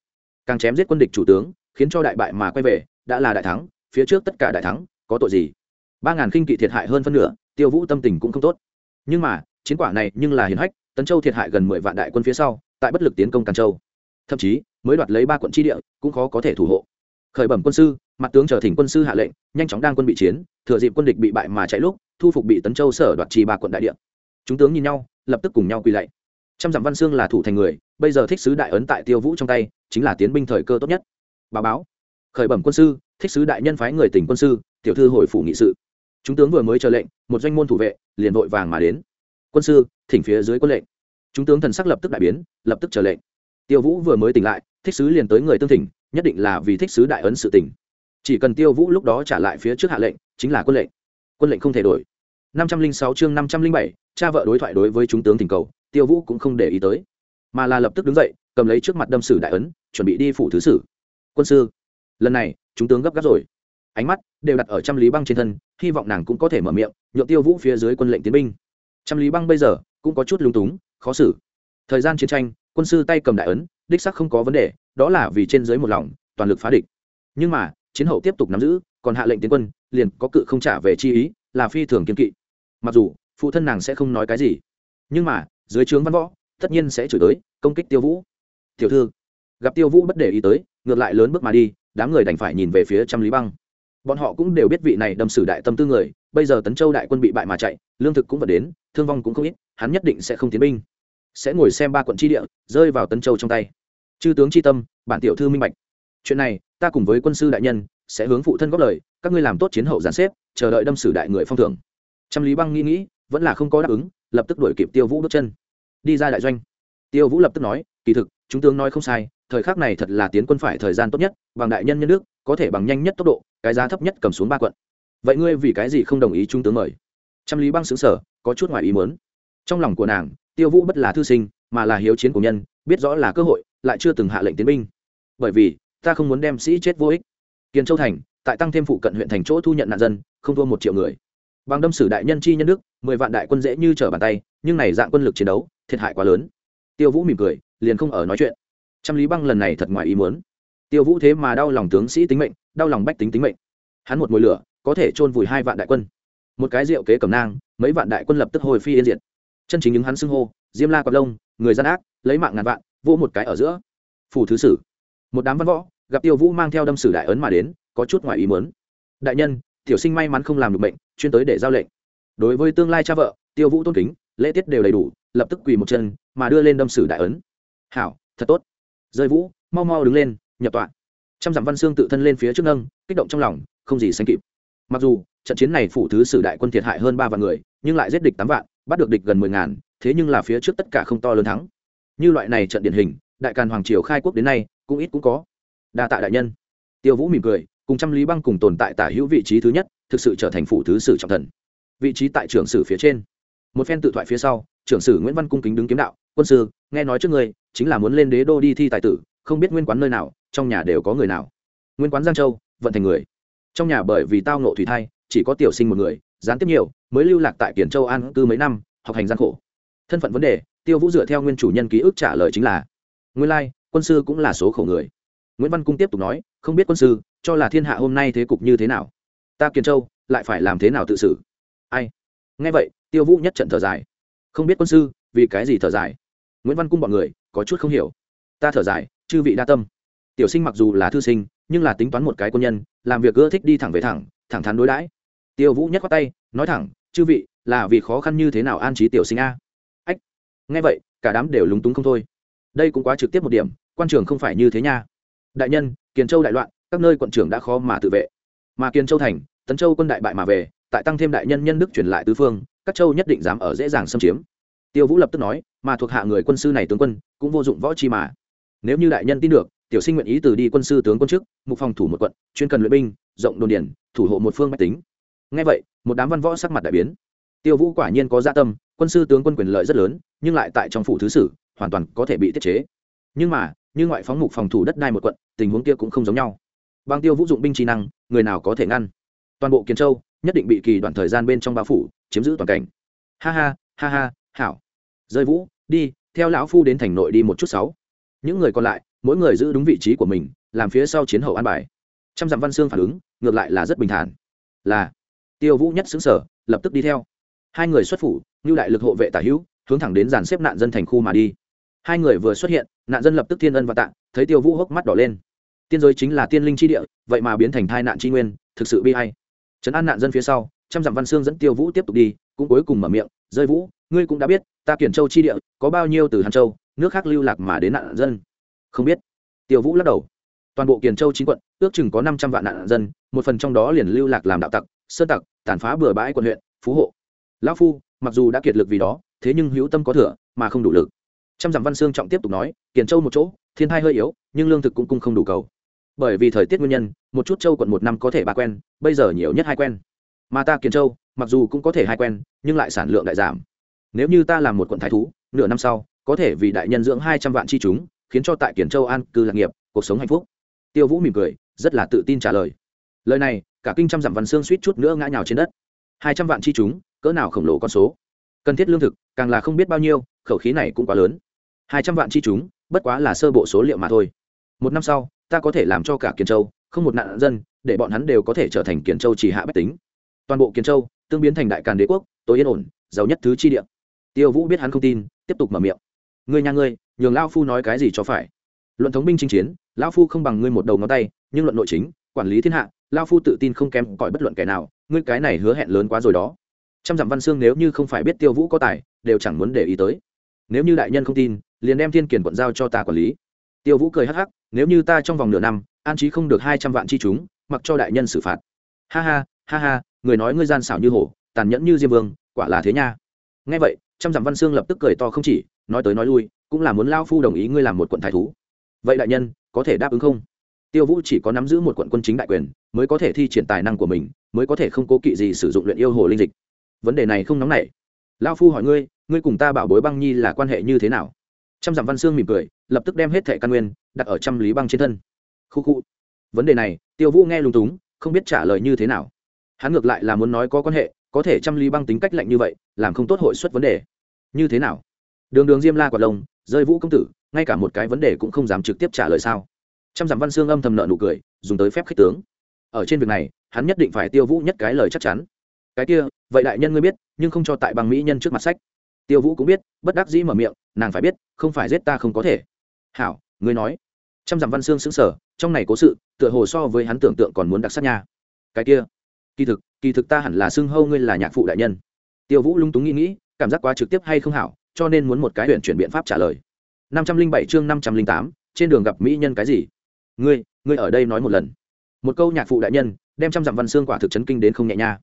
Càng chém giết quân địch chủ tướng, khiến cho đại bại mà quay về, đã là đại thắng, phía trước tất cả đại thắng, có tội gì? Ba ngàn khinh kỵ thiệt hại hơn phân nửa, tiêu vũ tâm tình cũng không tốt. Nhưng mà, chiến quả này nhưng là hiền hách, tấn châu thiệt hại gần mười vạn đại quân phía sau, tại bất lực tiến công càn châu. Thậm chí, mới đoạt lấy ba quận tri địa, cũng khó có thể thủ hộ khởi bẩm quân sư, mặt tướng chờ thỉnh quân sư hạ lệnh, nhanh chóng đang quân bị chiến, thừa dịp quân địch bị bại mà chạy lúc, thu phục bị tấn châu sở đoạt trì ba quận đại địa. Chúng tướng nhìn nhau, lập tức cùng nhau quỳ lạy. Trăm dặm văn xương là thủ thành người, bây giờ thích sứ đại ấn tại tiêu vũ trong tay, chính là tiến binh thời cơ tốt nhất. Báo báo. Khởi bẩm quân sư, thích sứ đại nhân phái người tỉnh quân sư, tiểu thư hồi phủ nghị sự. Chúng tướng vừa mới chờ lệnh, một doanh môn thủ vệ, liền vội vàng mà đến. Quân sư, thỉnh phía dưới quân lệnh. Chúng tướng thần sắc lập tức đại biến, lập tức chờ lệnh tiêu vũ vừa mới tỉnh lại, thích sứ liền tới người tương thỉnh, nhất định là vì thích sứ đại ấn sự tỉnh chỉ cần tiêu vũ lúc đó trả lại phía trước hạ lệnh, chính là quân lệnh. Quân lệnh không thể đổi. năm trăm linh sáu chương năm trăm linh bảy, cha vợ đối thoại đối với chúng tướng thỉnh cầu, tiêu vũ cũng không để ý tới. Mà là lập tức đứng dậy, cầm lấy trước mặt đâm sử đại ấn, chuẩn bị đi phủ thứ sử. Quân sư, lần này, chúng tướng gấp gáp rồi. Ánh mắt đều đặt ở trăm lý băng trên thân, hy vọng nàng cũng có thể mở miệng, nhượng tiêu vũ phía dưới quân lệnh tiến binh. Trăm lý băng bây giờ cũng có chút lúng túng, khó xử. Thời gian chiến tranh quân sư tay cầm đại ấn, đích sắc không có vấn đề, đó là vì trên dưới một lòng, toàn lực phá địch. Nhưng mà, chiến hậu tiếp tục nắm giữ, còn hạ lệnh tiến quân, liền có cự không trả về chi ý, là phi thường kiên kỵ. Mặc dù, phụ thân nàng sẽ không nói cái gì, nhưng mà, dưới trướng văn võ, tất nhiên sẽ chửi tới, công kích tiêu vũ. Tiểu thư. Gặp tiêu vũ bất để ý tới, ngược lại lớn bước mà đi, đám người đành phải nhìn về phía trăm lý băng. Bọn họ cũng đều biết vị này đâm sử đại tâm tư người, bây giờ tấn châu đại quân bị bại mà chạy, lương thực cũng vật đến, thương vong cũng không ít, hắn nhất định sẽ không tiến binh sẽ ngồi xem ba quận tri địa, rơi vào tấn châu trong tay. Chư tướng tri tâm, bản tiểu thư minh bạch. Chuyện này, ta cùng với quân sư đại nhân, sẽ hướng phụ thân góp lời, các ngươi làm tốt chiến hậu giàn xếp, chờ đợi đâm sử đại người phong thưởng. Trăm lý băng nghĩ nghĩ, vẫn là không có đáp ứng, lập tức đuổi kịp tiêu vũ bước chân. Đi ra đại doanh. Tiêu vũ lập tức nói, kỳ thực, chúng tướng nói không sai, thời khắc này thật là tiến quân phải thời gian tốt nhất, bằng đại nhân nhân nước có thể bằng nhanh nhất tốc độ, cái giá thấp nhất cầm xuống ba quận. Vậy ngươi vì cái gì không đồng ý trung tướng mời? Trăm lý băng xứng sở có chút ngoài ý muốn. Trong lòng của nàng tiêu vũ bất là thư sinh, mà là hiếu chiến của nhân, biết rõ là cơ hội, lại chưa từng hạ lệnh tiến binh. Bởi vì, ta không muốn đem sĩ chết vô ích. Kiên châu thành, tại tăng thêm phụ cận huyện thành chỗ thu nhận nạn dân, không thua một triệu người. Bằng đâm sử đại nhân chi nhân đức, mười vạn đại quân dễ như trở bàn tay, nhưng này dạng quân lực chiến đấu, thiệt hại quá lớn. Tiêu vũ mỉm cười, liền không ở nói chuyện. Trăm lý băng lần này thật ngoài ý muốn. Tiêu vũ thế mà đau lòng tướng sĩ tính mệnh, đau lòng bách tính tính mệnh. Hắn một mùi lửa, có thể chôn vùi hai vạn đại quân. Một cái rượu kế cầm nang, mấy vạn đại quân lập tức hồi phi yên diệt chân chính những hắn xưng hô, diêm la quạt lông, người gian ác, lấy mạng ngàn vạn, vỗ một cái ở giữa. Phủ thứ sử. Một đám văn võ, gặp tiêu vũ mang theo đâm sử đại ấn mà đến, có chút ngoài ý muốn. Đại nhân, tiểu sinh may mắn không làm được bệnh chuyên tới để giao lệnh. Đối với tương lai cha vợ, tiêu vũ tôn kính, lễ tiết đều đầy đủ, lập tức quỳ một chân, mà đưa lên đâm sử đại ấn. Hảo, thật tốt. Rơi vũ, mau mau đứng lên, nhập tọa. Trăm dặm văn xương tự thân lên phía trước nâng, kích động trong lòng, không gì sánh kịp. Mặc dù, trận chiến này phủ thứ sử đại quân thiệt hại hơn ba vạn người, nhưng lại giết địch tám vạn bắt được địch gần mười ngàn thế nhưng là phía trước tất cả không to lớn thắng. Như loại này trận điển hình đại càn hoàng triều khai quốc đến nay cũng ít cũng có. Đa tạ đại nhân. Tiêu vũ mỉm cười cùng trăm lý băng cùng tồn tại tả hữu vị trí thứ nhất thực sự trở thành phủ thứ sử trọng thần. Vị trí tại trưởng sử phía trên. Một phen tự thoại phía sau trưởng sử nguyễn văn cung kính đứng kiếm đạo quân sư nghe nói trước người, chính là muốn lên đế đô đi thi tài tử không biết nguyên quán nơi nào trong nhà đều có người nào? Nguyên quán giang châu vận thành người. Trong nhà bởi vì tao nộ thủy thai chỉ có tiểu sinh một người gián tiếp nhiều mới lưu lạc tại kiển châu an cư mấy năm, học hành gian khổ. Thân phận vấn đề, tiêu vũ dựa theo nguyên chủ nhân ký ức trả lời chính là, nguyên lai, quân sư cũng là số khổ người. Nguyễn văn cung tiếp tục nói, không biết quân sư, cho là thiên hạ hôm nay thế cục như thế nào? Ta Kiền châu, lại phải làm thế nào tự xử? Ai? Nghe vậy, tiêu vũ nhất trận thở dài. Không biết quân sư, vì cái gì thở dài? Nguyễn văn cung bọn người, có chút không hiểu. Ta thở dài, chư vị đa tâm. Tiểu sinh mặc dù là thư sinh, nhưng là tính toán một cái quân nhân, làm việc ưa thích đi thẳng về thẳng thẳng thắn đối đãi. Tiêu vũ nhất khoát tay, nói thẳng chư vị, là vì khó khăn như thế nào an trí tiểu sinh a? Ách, nghe vậy, cả đám đều lúng túng không thôi. Đây cũng quá trực tiếp một điểm, quan trường không phải như thế nha. Đại nhân, kiền châu đại loạn, các nơi quận trưởng đã khó mà tự vệ. Mà kiền châu thành, tấn châu quân đại bại mà về, tại tăng thêm đại nhân nhân đức truyền lại tứ phương, các châu nhất định dám ở dễ dàng xâm chiếm. Tiêu vũ lập tức nói, mà thuộc hạ người quân sư này tướng quân, cũng vô dụng võ chi mà. Nếu như đại nhân tin được, tiểu sinh nguyện ý từ đi quân sư tướng quân chức mục phòng thủ một quận, chuyên cần luyện binh, rộng đồn điển thủ hộ một phương mách tính. Ngay vậy một đám văn võ sắc mặt đại biến. Tiêu vũ quả nhiên có gia tâm, quân sư tướng quân quyền lợi rất lớn, nhưng lại tại trong phủ thứ sử, hoàn toàn có thể bị tiết chế. Nhưng mà, như ngoại phóng mục phòng thủ đất đai một quận, tình huống kia cũng không giống nhau. Bằng tiêu vũ dụng binh trí năng, người nào có thể ngăn? Toàn bộ kiến châu, nhất định bị kỳ đoạn thời gian bên trong bao phủ, chiếm giữ toàn cảnh. Ha ha ha ha, hảo. Rơi vũ, đi, theo lão phu đến thành nội đi một chút sáu. Những người còn lại, mỗi người giữ đúng vị trí của mình, làm phía sau chiến hậu an bài. Trăm dặm văn xương phản ứng, ngược lại là rất bình thản. Là tiêu vũ nhất xứng sở lập tức đi theo. Hai người xuất phủ như đại lực hộ vệ tả hữu, hướng thẳng đến dàn xếp nạn dân thành khu mà đi. Hai người vừa xuất hiện, nạn dân lập tức thiên ân và tạng thấy tiêu vũ hốc mắt đỏ lên. Tiên giới chính là tiên linh chi địa, vậy mà biến thành thai nạn chi nguyên, thực sự bi hay trấn an nạn dân phía sau, trăm dặm văn xương dẫn tiêu vũ tiếp tục đi, cũng cuối cùng mở miệng, rơi vũ, ngươi cũng đã biết, ta kiển châu chi địa, có bao nhiêu từ hàn châu, nước khác lưu lạc mà đến nạn dân. Không biết. Tiêu vũ lắc đầu. Toàn bộ kiền châu chín quận, ước chừng có năm trăm vạn nạn dân, một phần trong đó liền lưu lạc làm đạo tặc sơn tặc, tàn phá bừa bãi quận huyện, phú hộ. Lão phu, mặc dù đã kiệt lực vì đó, thế nhưng hữu tâm có thừa, mà không đủ lực. Trăm dặm văn xương trọng tiếp tục nói, kiền châu một chỗ, thiên thai hơi yếu, nhưng lương thực cũng cung không đủ cầu. Bởi vì thời tiết nguyên nhân, một chút châu quận một năm có thể ba quen, bây giờ nhiều nhất hai quen. Mà ta, kiền châu, mặc dù cũng có thể hai quen, nhưng lại sản lượng đại giảm. Nếu như ta làm một quận thái thú, nửa năm sau, có thể vì đại nhân dưỡng hai trăm vạn chi chúng, khiến cho tại kiển châu an cư lạc nghiệp, cuộc sống hạnh phúc. Tiêu vũ mỉm cười, rất là tự tin trả lời. Lời này cả kinh trăm dặm văn xương suýt chút nữa ngã nhào trên đất. Hai trăm vạn chi chúng, cỡ nào khổng lồ con số? Cần thiết lương thực, càng là không biết bao nhiêu, khẩu khí này cũng quá lớn. Hai trăm vạn chi chúng, bất quá là sơ bộ số liệu mà thôi. Một năm sau, ta có thể làm cho cả kiền châu, không một nạn dân, để bọn hắn đều có thể trở thành kiền châu chỉ hạ bách tính. Toàn bộ kiền châu, tương biến thành đại càn đế quốc, tối yên ổn, giàu nhất thứ chi địa. Tiêu vũ biết hắn không tin, tiếp tục mở miệng. Ngươi nhà ngươi, nhường lao phu nói cái gì cho phải? Luận thống binh chinh chiến, lão phu không bằng ngươi một đầu ngón tay, nhưng luận nội chính, quản lý thiên hạ lao phu tự tin không kém cõi bất luận kẻ nào, ngươi cái này hứa hẹn lớn quá rồi đó. Trăm dặm văn xương nếu như không phải biết tiêu vũ có tài, đều chẳng muốn để ý tới. Nếu như đại nhân không tin, liền đem thiên kiển quận giao cho ta quản lý. Tiêu vũ cười hắc hắc, nếu như ta trong vòng nửa năm, an trí không được hai trăm vạn chi chúng, mặc cho đại nhân xử phạt. Ha ha ha ha, người nói ngươi gian xảo như hổ, tàn nhẫn như diêm vương, quả là thế nha. Nghe vậy, trăm dặm văn xương lập tức cười to không chỉ, nói tới nói lui, cũng là muốn lao phu đồng ý ngươi làm một quận thái thú. Vậy đại nhân, có thể đáp ứng không? Tiêu vũ chỉ có nắm giữ một quận quân chính đại quyền mới có thể thi triển tài năng của mình, mới có thể không cố kỵ gì sử dụng luyện yêu hồ linh dịch. Vấn đề này không nóng nảy. Lao phu hỏi ngươi ngươi cùng ta bảo bối băng nhi là quan hệ như thế nào? Trăm dặm văn Sương mỉm cười, lập tức đem hết thẻ căn nguyên, đặt ở trăm lý băng trên thân. Khu khu. Vấn đề này, tiêu vũ nghe lung túng, không biết trả lời như thế nào. Hắn ngược lại là muốn nói có quan hệ, có thể trăm lý băng tính cách lạnh như vậy, làm không tốt hội xuất vấn đề. Như thế nào? Đường đường diêm la quạt lông, rơi vũ công tử, ngay cả một cái vấn đề cũng không dám trực tiếp trả lời sao? Trăm dặm văn Sương âm thầm nợ nụ cười, dùng tới phép khích tướng ở trên việc này, hắn nhất định phải tiêu vũ nhất cái lời chắc chắn. Cái kia, vậy đại nhân ngươi biết, nhưng không cho tại bằng mỹ nhân trước mặt sách. Tiêu vũ cũng biết, bất đắc dĩ mở miệng, nàng phải biết, không phải giết ta không có thể. Hảo, ngươi nói. Trăm dặm văn xương xứng sở trong này cố sự, tựa hồ so với hắn tưởng tượng còn muốn đặc sắc nha. Cái kia, kỳ thực kỳ thực ta hẳn là xưng hâu ngươi là nhạc phụ đại nhân. Tiêu vũ lung túng nghĩ nghĩ, cảm giác quá trực tiếp hay không hảo, cho nên muốn một cái huyện chuyển biện pháp trả lời. Năm trăm linh bảy chương năm trăm linh tám, trên đường gặp mỹ nhân cái gì? Ngươi ngươi ở đây nói một lần một câu nhạc phụ đại nhân, đem trăm dặm văn xương quả thực chấn kinh đến không nhẹ nha.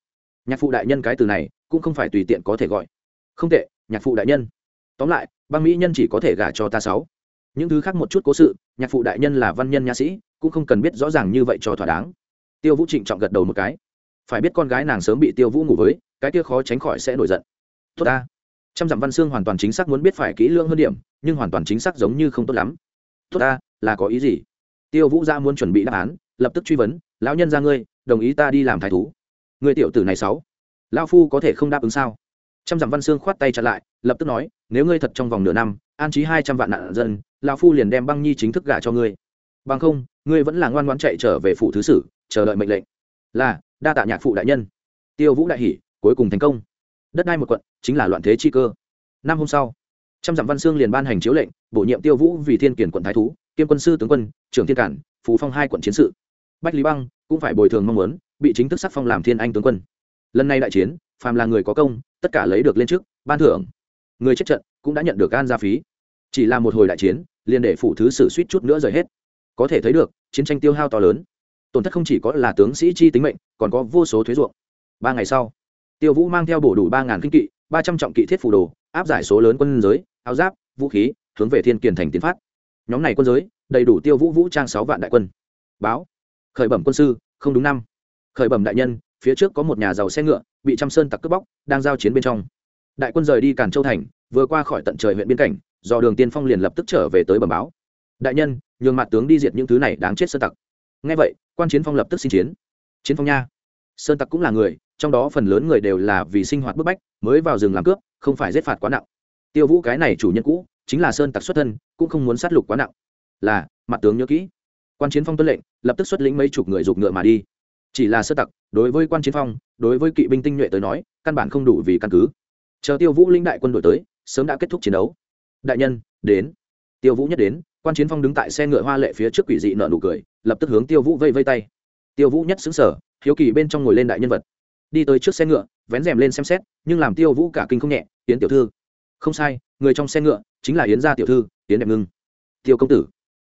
Nhạc phụ đại nhân cái từ này, cũng không phải tùy tiện có thể gọi. Không tệ, nhạc phụ đại nhân. Tóm lại, băng mỹ nhân chỉ có thể gả cho ta sáu. Những thứ khác một chút cố sự, nhạc phụ đại nhân là văn nhân nha sĩ, cũng không cần biết rõ ràng như vậy cho thỏa đáng. Tiêu vũ trịnh trọng gật đầu một cái. Phải biết con gái nàng sớm bị tiêu vũ ngủ với, cái kia khó tránh khỏi sẽ nổi giận. Tốt ta. Trăm dặm văn xương hoàn toàn chính xác muốn biết phải kỹ lưỡng hơn điểm, nhưng hoàn toàn chính xác giống như không tốt lắm. Tốt ta, là có ý gì? Tiêu vũ ra muốn chuẩn bị đáp án lập tức truy vấn, lão nhân ra ngươi, đồng ý ta đi làm thái thú. Người tiểu tử này sáu, lão phu có thể không đáp ứng sao? Trăm dặm văn xương khoát tay chặn lại, lập tức nói, nếu ngươi thật trong vòng nửa năm, an trí hai trăm vạn nạn dân, lão phu liền đem băng nhi chính thức gả cho ngươi. Bằng không, ngươi vẫn là ngoan ngoãn chạy trở về phủ thứ sử, chờ đợi mệnh lệnh. Là, đa tạ nhạc phụ đại nhân. Tiêu vũ đại hỷ cuối cùng thành công. Đất đai một quận, chính là loạn thế chi cơ. Năm hôm sau, trăm dặm văn xương liền ban hành chiếu lệnh, bổ nhiệm tiêu vũ vì thiên kiển quận thái thú, kiêm quân sư tướng quân, trưởng thiên cản, phú phong hai quận chiến sự bách lý băng cũng phải bồi thường mong muốn, bị chính thức sắc phong làm thiên anh tướng quân. Lần này đại chiến, phàm là người có công, tất cả lấy được lên trước, ban thưởng. Người chết trận cũng đã nhận được gan gia phí. Chỉ là một hồi đại chiến, liền để phủ thứ sử suýt chút nữa rời hết. Có thể thấy được, chiến tranh tiêu hao to lớn. Tổn thất không chỉ có là tướng sĩ chi tính mệnh, còn có vô số thuế ruộng. Ba ngày sau, tiêu vũ mang theo bổ đủ ba ngàn kinh kỵ, ba trăm trọng kỵ thiết phủ đồ, áp giải số lớn quân giới, áo giáp, vũ khí, hướng về thiên kiền thành tiến phát. Nhóm này quân giới, đầy đủ tiêu vũ vũ trang sáu vạn đại quân. Báo khởi bẩm quân sư, không đúng năm. Khởi bẩm đại nhân, phía trước có một nhà giàu xe ngựa, bị trăm sơn tặc cướp bóc, đang giao chiến bên trong. Đại quân rời đi càn châu thành, vừa qua khỏi tận trời huyện biên cảnh, do đường tiên phong liền lập tức trở về tới bẩm báo. Đại nhân, nhường mặt tướng đi diệt những thứ này đáng chết sơn tặc. Ngay vậy, quan chiến phong lập tức xin chiến. Chiến phong nha. Sơn tặc cũng là người, trong đó phần lớn người đều là vì sinh hoạt bức bách, mới vào rừng làm cướp, không phải giết phạt quá nặng. Tiêu vũ cái này chủ nhân cũ, chính là sơn tặc xuất thân, cũng không muốn sát lục quá nặng. Là, mặt tướng nhớ kỹ quan chiến phong tuân lệnh, lập tức xuất lĩnh mấy chục người giục ngựa mà đi. Chỉ là sơ tặc, đối với quan chiến phong, đối với kỵ binh tinh nhuệ tới nói, căn bản không đủ vì căn cứ. Chờ tiêu vũ linh đại quân đội tới, sớm đã kết thúc chiến đấu. Đại nhân, đến. Tiêu vũ nhất đến, quan chiến phong đứng tại xe ngựa hoa lệ phía trước quỷ dị nợ nụ cười, lập tức hướng tiêu vũ vây vây tay. Tiêu vũ nhất xứng sở hiếu kỳ bên trong ngồi lên đại nhân vật. Đi tới trước xe ngựa, vén rèm lên xem xét, nhưng làm tiêu vũ cả kinh không nhẹ, yến tiểu thư. Không sai, người trong xe ngựa chính là yến gia tiểu thư, yến đẹp ngưng. Tiêu công tử.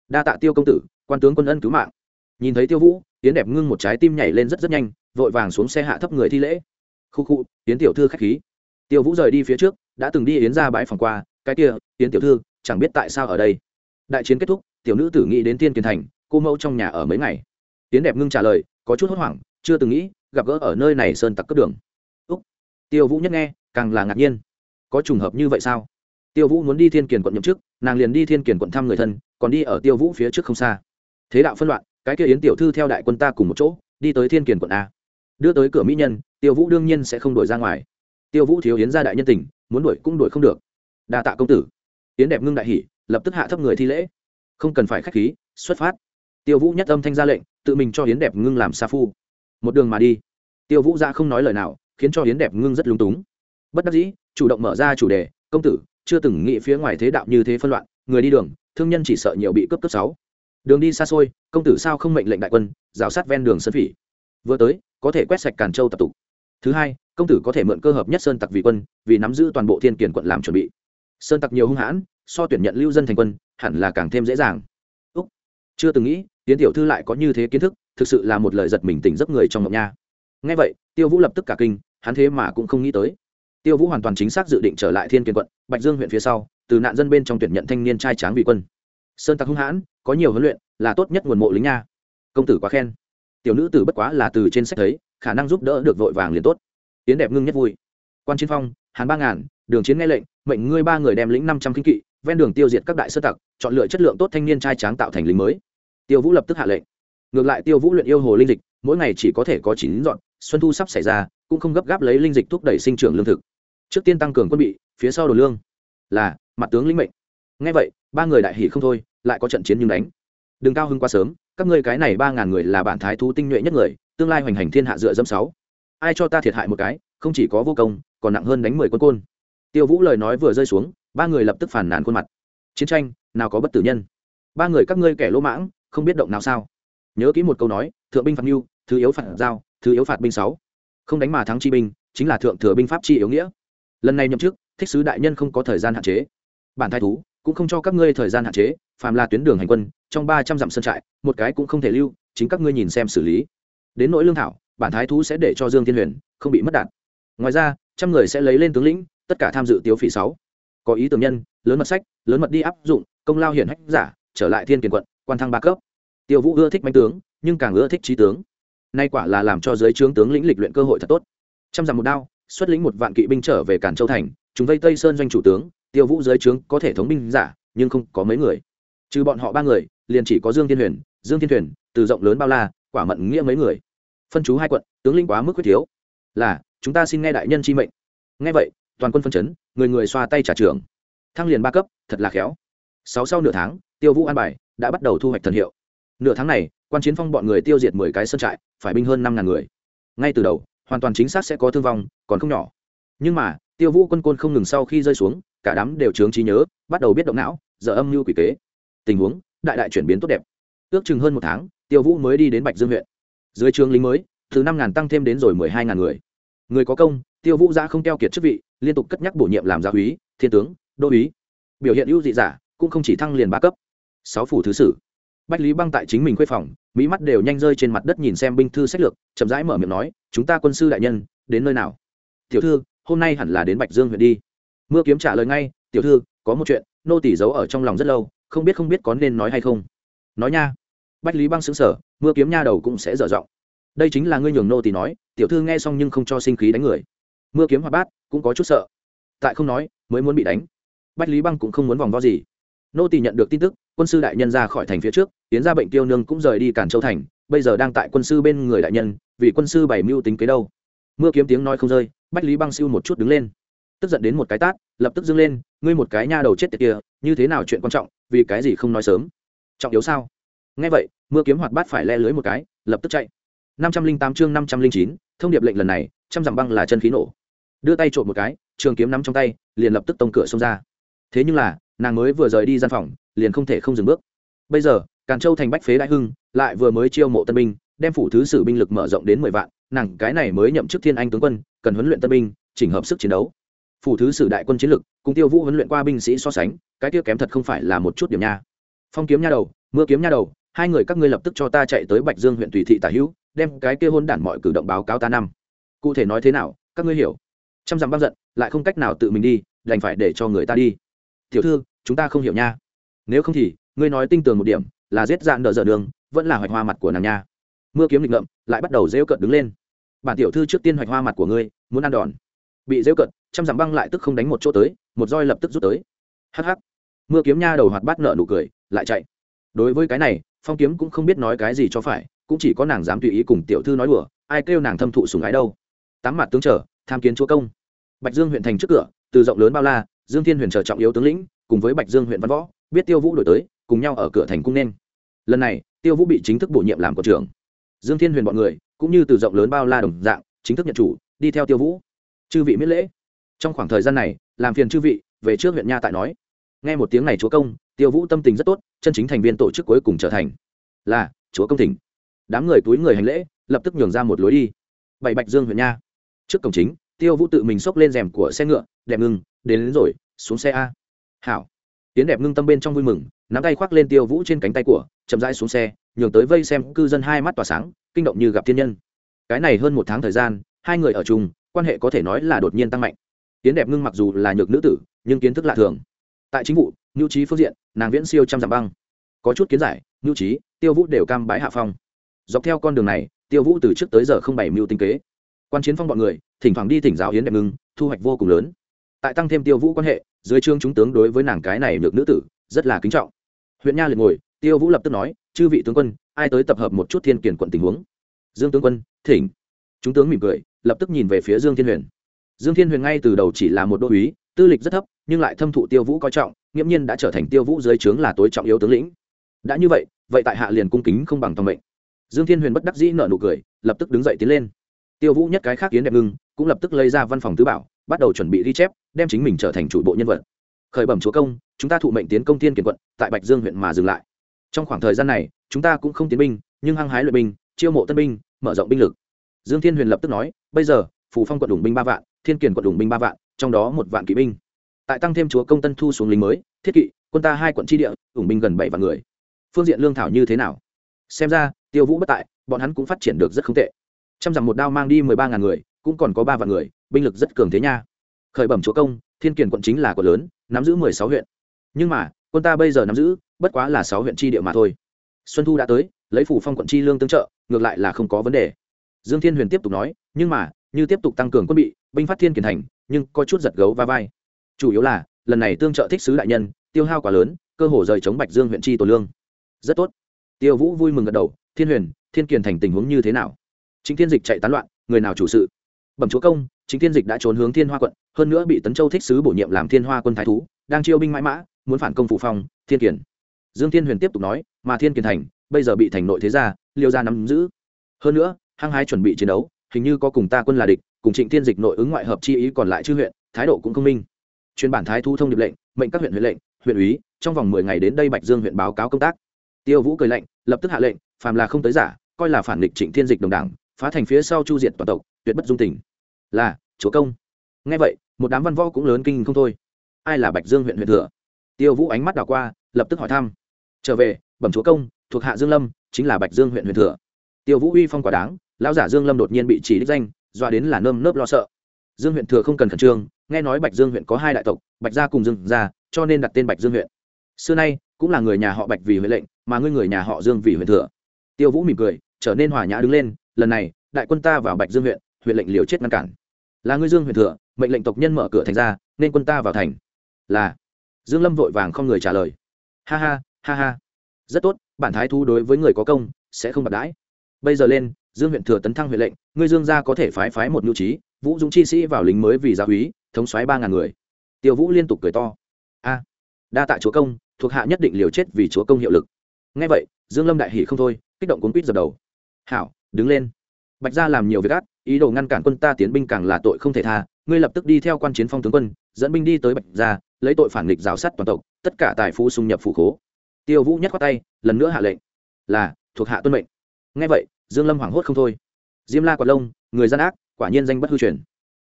Đa tạ tiêu công tử quan tướng quân ân cứu mạng. Nhìn thấy tiêu vũ tiến đẹp ngưng một trái tim nhảy lên rất rất nhanh, vội vàng xuống xe hạ thấp người thi lễ. Khu khu tiến tiểu thư khách khí. Tiêu vũ rời đi phía trước, đã từng đi yến ra bãi phòng qua, cái kia tiến tiểu thư, chẳng biết tại sao ở đây. Đại chiến kết thúc, tiểu nữ tử nghĩ đến tiên kiên thành, cô mẫu trong nhà ở mấy ngày. Tiến đẹp ngưng trả lời, có chút hốt hoảng, chưa từng nghĩ, gặp gỡ ở nơi này sơn tặc cướp đường. Úc, tiêu vũ nhất nghe, càng là ngạc nhiên. Có trùng hợp như vậy sao? Tiêu vũ muốn đi thiên kiền quận nhậm chức, nàng liền đi thiên kiền quận thăm người thân, còn đi ở tiêu vũ phía trước không xa thế đạo phân loạn, cái kia yến tiểu thư theo đại quân ta cùng một chỗ, đi tới thiên kiền quận a. Đưa tới cửa mỹ nhân, tiêu vũ đương nhiên sẽ không đổi ra ngoài. Tiêu vũ thiếu yến ra đại nhân tình, muốn đuổi cũng đuổi không được. Đa tạ công tử. Yến đẹp ngưng đại hỉ, lập tức hạ thấp người thi lễ. Không cần phải khách khí, xuất phát. Tiêu vũ nhất âm thanh ra lệnh, tự mình cho yến đẹp ngưng làm sa phu. Một đường mà đi. Tiêu vũ ra không nói lời nào, khiến cho yến đẹp ngưng rất lung túng. Bất đắc dĩ, chủ động mở ra chủ đề, công tử, chưa từng nghĩ phía ngoài thế đạo như thế phân loạn, người đi đường, thương nhân chỉ sợ nhiều bị cướp cướp sáu đường đi xa xôi, công tử sao không mệnh lệnh đại quân, rào sát ven đường sơn phỉ? Vừa tới, có thể quét sạch càn châu tập tục. Thứ hai, công tử có thể mượn cơ hợp nhất sơn tặc vì quân, vì nắm giữ toàn bộ thiên kiển quận làm chuẩn bị. Sơn tặc nhiều hung hãn, so tuyển nhận lưu dân thành quân, hẳn là càng thêm dễ dàng. Úc, chưa từng nghĩ tiến tiểu thư lại có như thế kiến thức, thực sự là một lời giật mình tỉnh giấc người trong ngọc nha. Ngay vậy, tiêu vũ lập tức cả kinh, hắn thế mà cũng không nghĩ tới. Tiêu vũ hoàn toàn chính xác dự định trở lại thiên kiển quận, bạch dương huyện phía sau, từ nạn dân bên trong tuyển nhận thanh niên trai tráng vì quân sơn tặc hung hãn, có nhiều huấn luyện, là tốt nhất nguồn mộ lính nha. Công tử quá khen. Tiểu nữ tử bất quá là từ trên sách thấy, khả năng giúp đỡ được vội vàng liền tốt. Tiến đẹp ngưng nhất vui. Quan chiến phong hàn ba ngàn, đường chiến nghe lệnh, mệnh ngươi ba người đem lĩnh năm trăm kinh kỵ, ven đường tiêu diệt các đại sơ tặc, chọn lựa chất lượng tốt thanh niên trai tráng tạo thành lính mới. Tiêu vũ lập tức hạ lệnh. Ngược lại tiêu vũ luyện yêu hồ linh dịch, mỗi ngày chỉ có thể có chín dọn, xuân thu sắp xảy ra, cũng không gấp gáp lấy linh dịch thúc đẩy sinh trưởng lương thực. Trước tiên tăng cường quân bị, phía sau đồ lương. Là, mặt tướng lĩnh mệnh. Ngay vậy, ba người đại hỷ không thôi lại có trận chiến nhưng đánh. Đừng cao hưng quá sớm, các ngươi cái này ba ngàn người là bản thái thú tinh nhuệ nhất người, tương lai hoành hành thiên hạ dựa dâm sáu. Ai cho ta thiệt hại một cái, không chỉ có vô công, còn nặng hơn đánh mười quân côn. Tiêu vũ lời nói vừa rơi xuống, ba người lập tức phản nàn khuôn mặt. Chiến tranh, nào có bất tử nhân. Ba người các ngươi kẻ lỗ mãng, không biết động nào sao? Nhớ kỹ một câu nói, thượng binh phạt mưu, thứ yếu phạt giao, thứ yếu phạt binh sáu. Không đánh mà thắng chi binh, chính là thượng thừa binh pháp chi yếu nghĩa. Lần này nhậm chức, thích sứ đại nhân không có thời gian hạn chế. Bản thái thú cũng không cho các ngươi thời gian hạn chế, phàm là tuyến đường hành quân, trong ba trăm dặm sân trại, một cái cũng không thể lưu, chính các ngươi nhìn xem xử lý. Đến nỗi lương thảo, bản thái thú sẽ để cho dương thiên huyền không bị mất đạn. Ngoài ra, trăm người sẽ lấy lên tướng lĩnh, tất cả tham dự tiếu phỉ sáu. Có ý tưởng nhân, lớn mật sách, lớn mật đi áp dụng, công lao hiển hách giả, trở lại thiên kiền quận, quan thăng ba cấp. Tiêu vũ ưa thích bánh tướng, nhưng càng ưa thích trí tướng. Nay quả là làm cho giới trướng tướng lĩnh lịch luyện cơ hội thật tốt. Trăm dặm một đao, xuất lĩnh một vạn kỵ binh trở về cản châu thành, chúng vây tây sơn doanh chủ tướng tiêu vũ giới trướng có thể thống binh giả, nhưng không có mấy người. Trừ bọn họ ba người, liền chỉ có dương thiên huyền, dương thiên thuyền, từ rộng lớn bao la, quả mận nghĩa mấy người. Phân chú hai quận, tướng linh quá mức quyết thiếu. Là, chúng ta xin nghe đại nhân chi mệnh. Nghe vậy, toàn quân phân chấn, người người xoa tay trả trưởng. Thăng liền ba cấp, thật là khéo. Sáu sau nửa tháng, tiêu vũ an bài, đã bắt đầu thu hoạch thần hiệu. Nửa tháng này, quan chiến phong bọn người tiêu diệt mười cái sơn trại, phải binh hơn năm ngàn người. Ngay từ đầu, hoàn toàn chính xác sẽ có thương vong, còn không nhỏ. Nhưng mà, tiêu vũ quân côn không ngừng sau khi rơi xuống cả đám đều chướng trí nhớ, bắt đầu biết động não, giờ âm mưu quỷ kế. Tình huống, đại đại chuyển biến tốt đẹp. Ước chừng hơn một tháng, tiêu vũ mới đi đến bạch dương huyện. Dưới trường lính mới, từ năm ngàn tăng thêm đến rồi mười hai ngàn người. Người có công, tiêu vũ ra không keo kiệt chức vị, liên tục cất nhắc bổ nhiệm làm gia úy, thiên tướng, đô úy. Biểu hiện ưu dị giả, cũng không chỉ thăng liền ba cấp. Sáu phủ thứ sử. Bách lý băng tại chính mình khuê phòng, mỹ mắt đều nhanh rơi trên mặt đất nhìn xem binh thư sách lược, chậm rãi mở miệng nói, chúng ta quân sư đại nhân, đến nơi nào? Tiểu thư, hôm nay hẳn là đến bạch dương huyện đi mưa kiếm trả lời ngay, tiểu thư, có một chuyện, nô tỷ giấu ở trong lòng rất lâu, không biết không biết có nên nói hay không. Nói nha. Bách lý băng xứng sở mưa kiếm nha đầu cũng sẽ dở giọng. Đây chính là ngươi nhường nô tỷ nói, tiểu thư nghe xong nhưng không cho sinh khí đánh người. Mưa kiếm hoạt bát, cũng có chút sợ. Tại không nói, mới muốn bị đánh. Bách lý băng cũng không muốn vòng vo gì. Nô tỷ nhận được tin tức, quân sư đại nhân ra khỏi thành phía trước, tiến ra bệnh tiêu nương cũng rời đi cản châu thành, bây giờ đang tại quân sư bên người đại nhân, vì quân sư bày mưu tính kế đâu. Mưa kiếm tiếng nói không rơi, bách lý băng siêu một chút đứng lên tức giận đến một cái tát, lập tức dâng lên, ngươi một cái nha đầu chết tiệt kia, như thế nào chuyện quan trọng, vì cái gì không nói sớm? Trọng yếu sao? Ngay vậy, mưa kiếm hoạt bát phải le lưới một cái, lập tức chạy. Năm trăm linh tám chương năm trăm linh chín, thông điệp lệnh lần này, trăm dặm băng là chân khí nổ. Đưa tay trộm một cái, trường kiếm nắm trong tay, liền lập tức tông cửa xông ra. Thế nhưng là, nàng mới vừa rời đi gian phòng, liền không thể không dừng bước. Bây giờ, càn châu thành bách phế đại hưng, lại vừa mới chiêu mộ tân binh, đem phủ thứ sử binh lực mở rộng đến mười vạn, nàng cái này mới nhậm chức thiên anh tướng quân, cần huấn luyện tân binh, chỉnh hợp sức chiến đấu phủ thứ sử đại quân chiến lực, cùng tiêu vũ huấn luyện qua binh sĩ so sánh, cái tiêu kém thật không phải là một chút điểm nha. Phong kiếm nha đầu, mưa kiếm nha đầu, hai người các ngươi lập tức cho ta chạy tới bạch dương huyện tùy thị tả hữu, đem cái kia hôn đản mọi cử động báo cáo ta năm. Cụ thể nói thế nào, các ngươi hiểu. Trăm dặm băng giận, lại không cách nào tự mình đi, đành phải để cho người ta đi. Tiểu thư, chúng ta không hiểu nha. Nếu không thì, ngươi nói tinh tường một điểm, là giết dạn đỡ dở đường, vẫn là hoạch hoa mặt của nàng nha. Mưa kiếm lịch ngậm lại bắt đầu rêu cợt đứng lên. Bản tiểu thư trước tiên hoạch hoa mặt của ngươi, muốn ăn đòn. Bị rêu cợt trăm dặm băng lại tức không đánh một chỗ tới, một roi lập tức rút tới. Hắc hắc. Mưa kiếm nha đầu hoạt bát nợ nụ cười, lại chạy. Đối với cái này, phong kiếm cũng không biết nói cái gì cho phải, cũng chỉ có nàng dám tùy ý cùng tiểu thư nói đùa, ai kêu nàng thâm thụ sùng ái đâu. Tám mặt tướng trở tham kiến chúa công. Bạch dương huyện thành trước cửa, từ rộng lớn bao la, dương thiên huyền chờ trọng yếu tướng lĩnh, cùng với bạch dương huyện văn võ, biết tiêu vũ đổi tới, cùng nhau ở cửa thành cung nên. Lần này, tiêu vũ bị chính thức bổ nhiệm làm cục trưởng. Dương thiên huyền bọn người, cũng như từ rộng lớn bao la đồng dạng, chính thức nhận chủ, đi theo tiêu vũ. Chư vị miễn lễ trong khoảng thời gian này làm phiền chư vị về trước huyện nha tại nói. Nghe một tiếng này chúa công tiêu vũ tâm tình rất tốt chân chính thành viên tổ chức cuối cùng trở thành là chúa công tỉnh đám người túi người hành lễ lập tức nhường ra một lối đi. Bảy bạch dương huyện nha. Trước cổng chính tiêu vũ tự mình xốc lên rèm của xe ngựa đẹp ngưng đến, đến rồi xuống xe a. Hảo. Tiến đẹp ngưng tâm bên trong vui mừng nắm tay khoác lên tiêu vũ trên cánh tay của chậm rãi xuống xe nhường tới vây xem cư dân hai mắt tỏa sáng kinh động như gặp thiên nhân. Cái này hơn một tháng thời gian hai người ở chung quan hệ có thể nói là đột nhiên tăng mạnh tiến đẹp ngưng mặc dù là nhược nữ tử, nhưng kiến thức lạ thường. Tại chính vụ nhu trí phương diện, nàng viễn siêu trăm dặm băng. Có chút kiến giải nhu trí tiêu vũ đều cam bái hạ phong. Dọc theo con đường này, tiêu vũ từ trước tới giờ không bày mưu tinh kế. Quan chiến phong bọn người, thỉnh thoảng đi thỉnh giáo hiến đẹp ngưng, thu hoạch vô cùng lớn. Tại tăng thêm tiêu vũ quan hệ, dưới trương chúng tướng đối với nàng cái này được nữ tử, rất là kính trọng. Huyện nha liệt ngồi, tiêu vũ lập tức nói, chư vị tướng quân, ai tới tập hợp một chút thiên kiển quận tình huống? Dương tướng quân, thỉnh. Chúng tướng mỉm cười, lập tức nhìn về phía dương thiên huyền dương thiên huyền ngay từ đầu chỉ là một đô uý, tư lịch rất thấp, nhưng lại thâm thụ tiêu vũ coi trọng, nghiễm nhiên đã trở thành tiêu vũ dưới trướng là tối trọng yếu tướng lĩnh. Đã như vậy vậy tại hạ liền cung kính không bằng tòng mệnh. Dương thiên huyền bất đắc dĩ nở nụ cười, lập tức đứng dậy tiến lên. Tiêu vũ nhất cái khác kiến đẹp ngưng, cũng lập tức lấy ra văn phòng tứ bảo, bắt đầu chuẩn bị ghi chép, đem chính mình trở thành chủ bộ nhân vật. Khởi bẩm chúa công, chúng ta thụ mệnh tiến công thiên kiển quận, tại bạch dương huyện mà dừng lại. Trong khoảng thời gian này, chúng ta cũng không tiến binh, nhưng hăng hái luyện binh, chiêu mộ tân binh, mở rộng binh lực. Dương thiên huyền lập tức nói, bây giờ phủ phong quận đủng binh ba vạn thiên kiển quận đủng binh ba vạn, trong đó một vạn kỵ binh. Tại tăng thêm chúa công tân thu xuống lính mới, thiết kỵ, quân ta hai quận tri địa ủng binh gần bảy vạn người. Phương diện lương thảo như thế nào? Xem ra, tiêu vũ bất tại, bọn hắn cũng phát triển được rất không tệ. Trăm dặm một đao mang đi mười ba ngàn người, cũng còn có ba vạn người, binh lực rất cường thế nha. Khởi bẩm chúa công, thiên kiển quận chính là quận lớn, nắm giữ mười sáu huyện. Nhưng mà, quân ta bây giờ nắm giữ, bất quá là sáu huyện tri địa mà thôi. Xuân thu đã tới, lấy phủ phong quận chi lương tương trợ, ngược lại là không có vấn đề. Dương thiên huyền tiếp tục nói, nhưng mà như tiếp tục tăng cường quân bị, binh phát thiên kiển thành, nhưng có chút giật gấu va vai. Chủ yếu là, lần này tương trợ thích sứ đại nhân, tiêu hao quá lớn, cơ hồ rời chống bạch dương huyện chi tổ lương. Rất tốt. Tiêu vũ vui mừng gật đầu, thiên huyền, thiên kiền thành tình huống như thế nào? Chính thiên dịch chạy tán loạn, người nào chủ sự? Bẩm chúa công chính thiên dịch đã trốn hướng thiên hoa quận, hơn nữa bị tấn châu thích sứ bổ nhiệm làm thiên hoa quân thái thú, đang chiêu binh mãi mã, muốn phản công phủ phong, thiên kiển dương thiên huyền tiếp tục nói, mà thiên kiển thành, bây giờ bị thành nội thế gia, liêu gia nắm giữ. Hơn nữa, hăng hái chuẩn bị chiến đấu hình như có cùng ta quân là địch, cùng trịnh thiên dịch nội ứng ngoại hợp chi ý còn lại chư huyện, thái độ cũng không minh. Chuyên bản thái thu thông điệp lệnh, mệnh các huyện huyện lệnh, huyện úy, trong vòng mười ngày đến đây bạch dương huyện báo cáo công tác. Tiêu vũ cười lệnh lập tức hạ lệnh, phàm là không tới giả, coi là phản địch trịnh thiên dịch đồng đảng, phá thành phía sau chu diệt toàn tộc, tuyệt bất dung tình. Là, chúa công. Nghe vậy, một đám văn võ cũng lớn kinh không thôi. Ai là bạch dương huyện huyện thừa? Tiêu vũ ánh mắt đảo qua, lập tức hỏi thăm. Trở về, bẩm chúa công, thuộc hạ dương lâm, chính là bạch dương huyện huyện thừa. Tiêu vũ uy phong quả đáng lão giả dương lâm đột nhiên bị chỉ đích danh doa đến là nơm nớp lo sợ. Dương huyện thừa không cần khẩn trương, nghe nói bạch dương huyện có hai đại tộc, bạch gia cùng dương gia, cho nên đặt tên bạch dương huyện. Xưa nay, cũng là người nhà họ bạch vì huệ lệnh, mà ngươi người nhà họ dương vì huyện thừa. Tiêu vũ mỉm cười, trở nên hòa nhã đứng lên, lần này, đại quân ta vào bạch dương huyện huyện lệnh liều chết ngăn cản. Là ngươi dương huyện thừa, mệnh lệnh tộc nhân mở cửa thành ra, nên quân ta vào thành. Là. Dương lâm vội vàng không người trả lời. Ha ha ha ha. Rất tốt, bản thái thu đối với người có công, sẽ không bạc đãi. Bây giờ lên dương huyện thừa tấn thăng huyện lệnh, ngươi dương gia có thể phái phái một nhu trí, vũ dũng chi sĩ vào lính mới vì gia úy, thống soái ba ngàn người. Tiêu vũ liên tục cười to. A, đa tạ chúa công, thuộc hạ nhất định liều chết vì chúa công hiệu lực. Ngay vậy, dương lâm đại hỉ không thôi, kích động cuốn quýt dập đầu. Hảo, đứng lên. Bạch gia làm nhiều việc ác, ý đồ ngăn cản quân ta tiến binh càng là tội không thể tha, ngươi lập tức đi theo quan chiến phong tướng quân, dẫn binh đi tới bạch gia, lấy tội phản nghịch rào sát toàn tộc, tất cả tài phú xung nhập phủ khố. Tiêu vũ nhất khoát tay, lần nữa hạ lệnh. Là, thuộc hạ tuân mệnh. Ngay vậy dương lâm hoảng hốt không thôi. Diêm la quạt lông, người gian ác, quả nhiên danh bất hư truyền.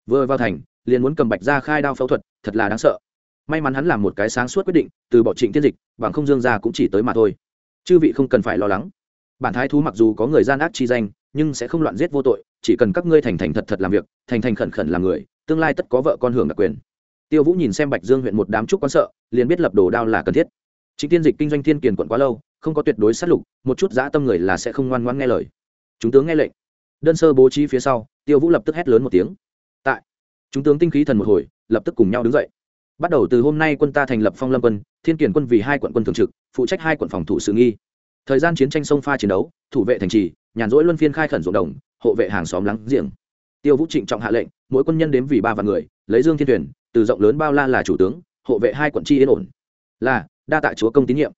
Vừa vào thành, liền muốn cầm bạch ra khai đao phẫu thuật, thật là đáng sợ. May mắn hắn làm một cái sáng suốt quyết định, từ bỏ trịnh tiên dịch, bằng không dương ra cũng chỉ tới mà thôi. Chư vị không cần phải lo lắng. Bản thái thú mặc dù có người gian ác chi danh, nhưng sẽ không loạn giết vô tội, chỉ cần các ngươi thành thành thật thật làm việc, thành thành khẩn khẩn làm người, tương lai tất có vợ con hưởng đặc quyền. Tiêu vũ nhìn xem bạch dương huyện một đám trúc quan sợ, liền biết lập đồ đao là cần thiết. Chính tiên dịch kinh doanh thiên kiền quận quá lâu, không có tuyệt đối sát lục, một chút dã tâm người là sẽ không ngoan ngoan nghe lời chúng tướng nghe lệnh. Đơn sơ bố trí phía sau, tiêu vũ lập tức hét lớn một tiếng. Tại. Chúng tướng tinh khí thần một hồi, lập tức cùng nhau đứng dậy. Bắt đầu từ hôm nay quân ta thành lập phong lâm quân, thiên kiển quân vì hai quận quân thường trực, phụ trách hai quận phòng thủ sự nghi. Thời gian chiến tranh sông pha chiến đấu, thủ vệ thành trì, nhàn rỗi luân phiên khai khẩn ruộng đồng, hộ vệ hàng xóm láng giềng. Tiêu vũ trịnh trọng hạ lệnh, mỗi quân nhân đếm vì ba vạn người, lấy dương thiên tuyển từ rộng lớn bao la là chủ tướng, hộ vệ hai quận chi yên ổn. Là, đa tạ chúa công tín nhiệm.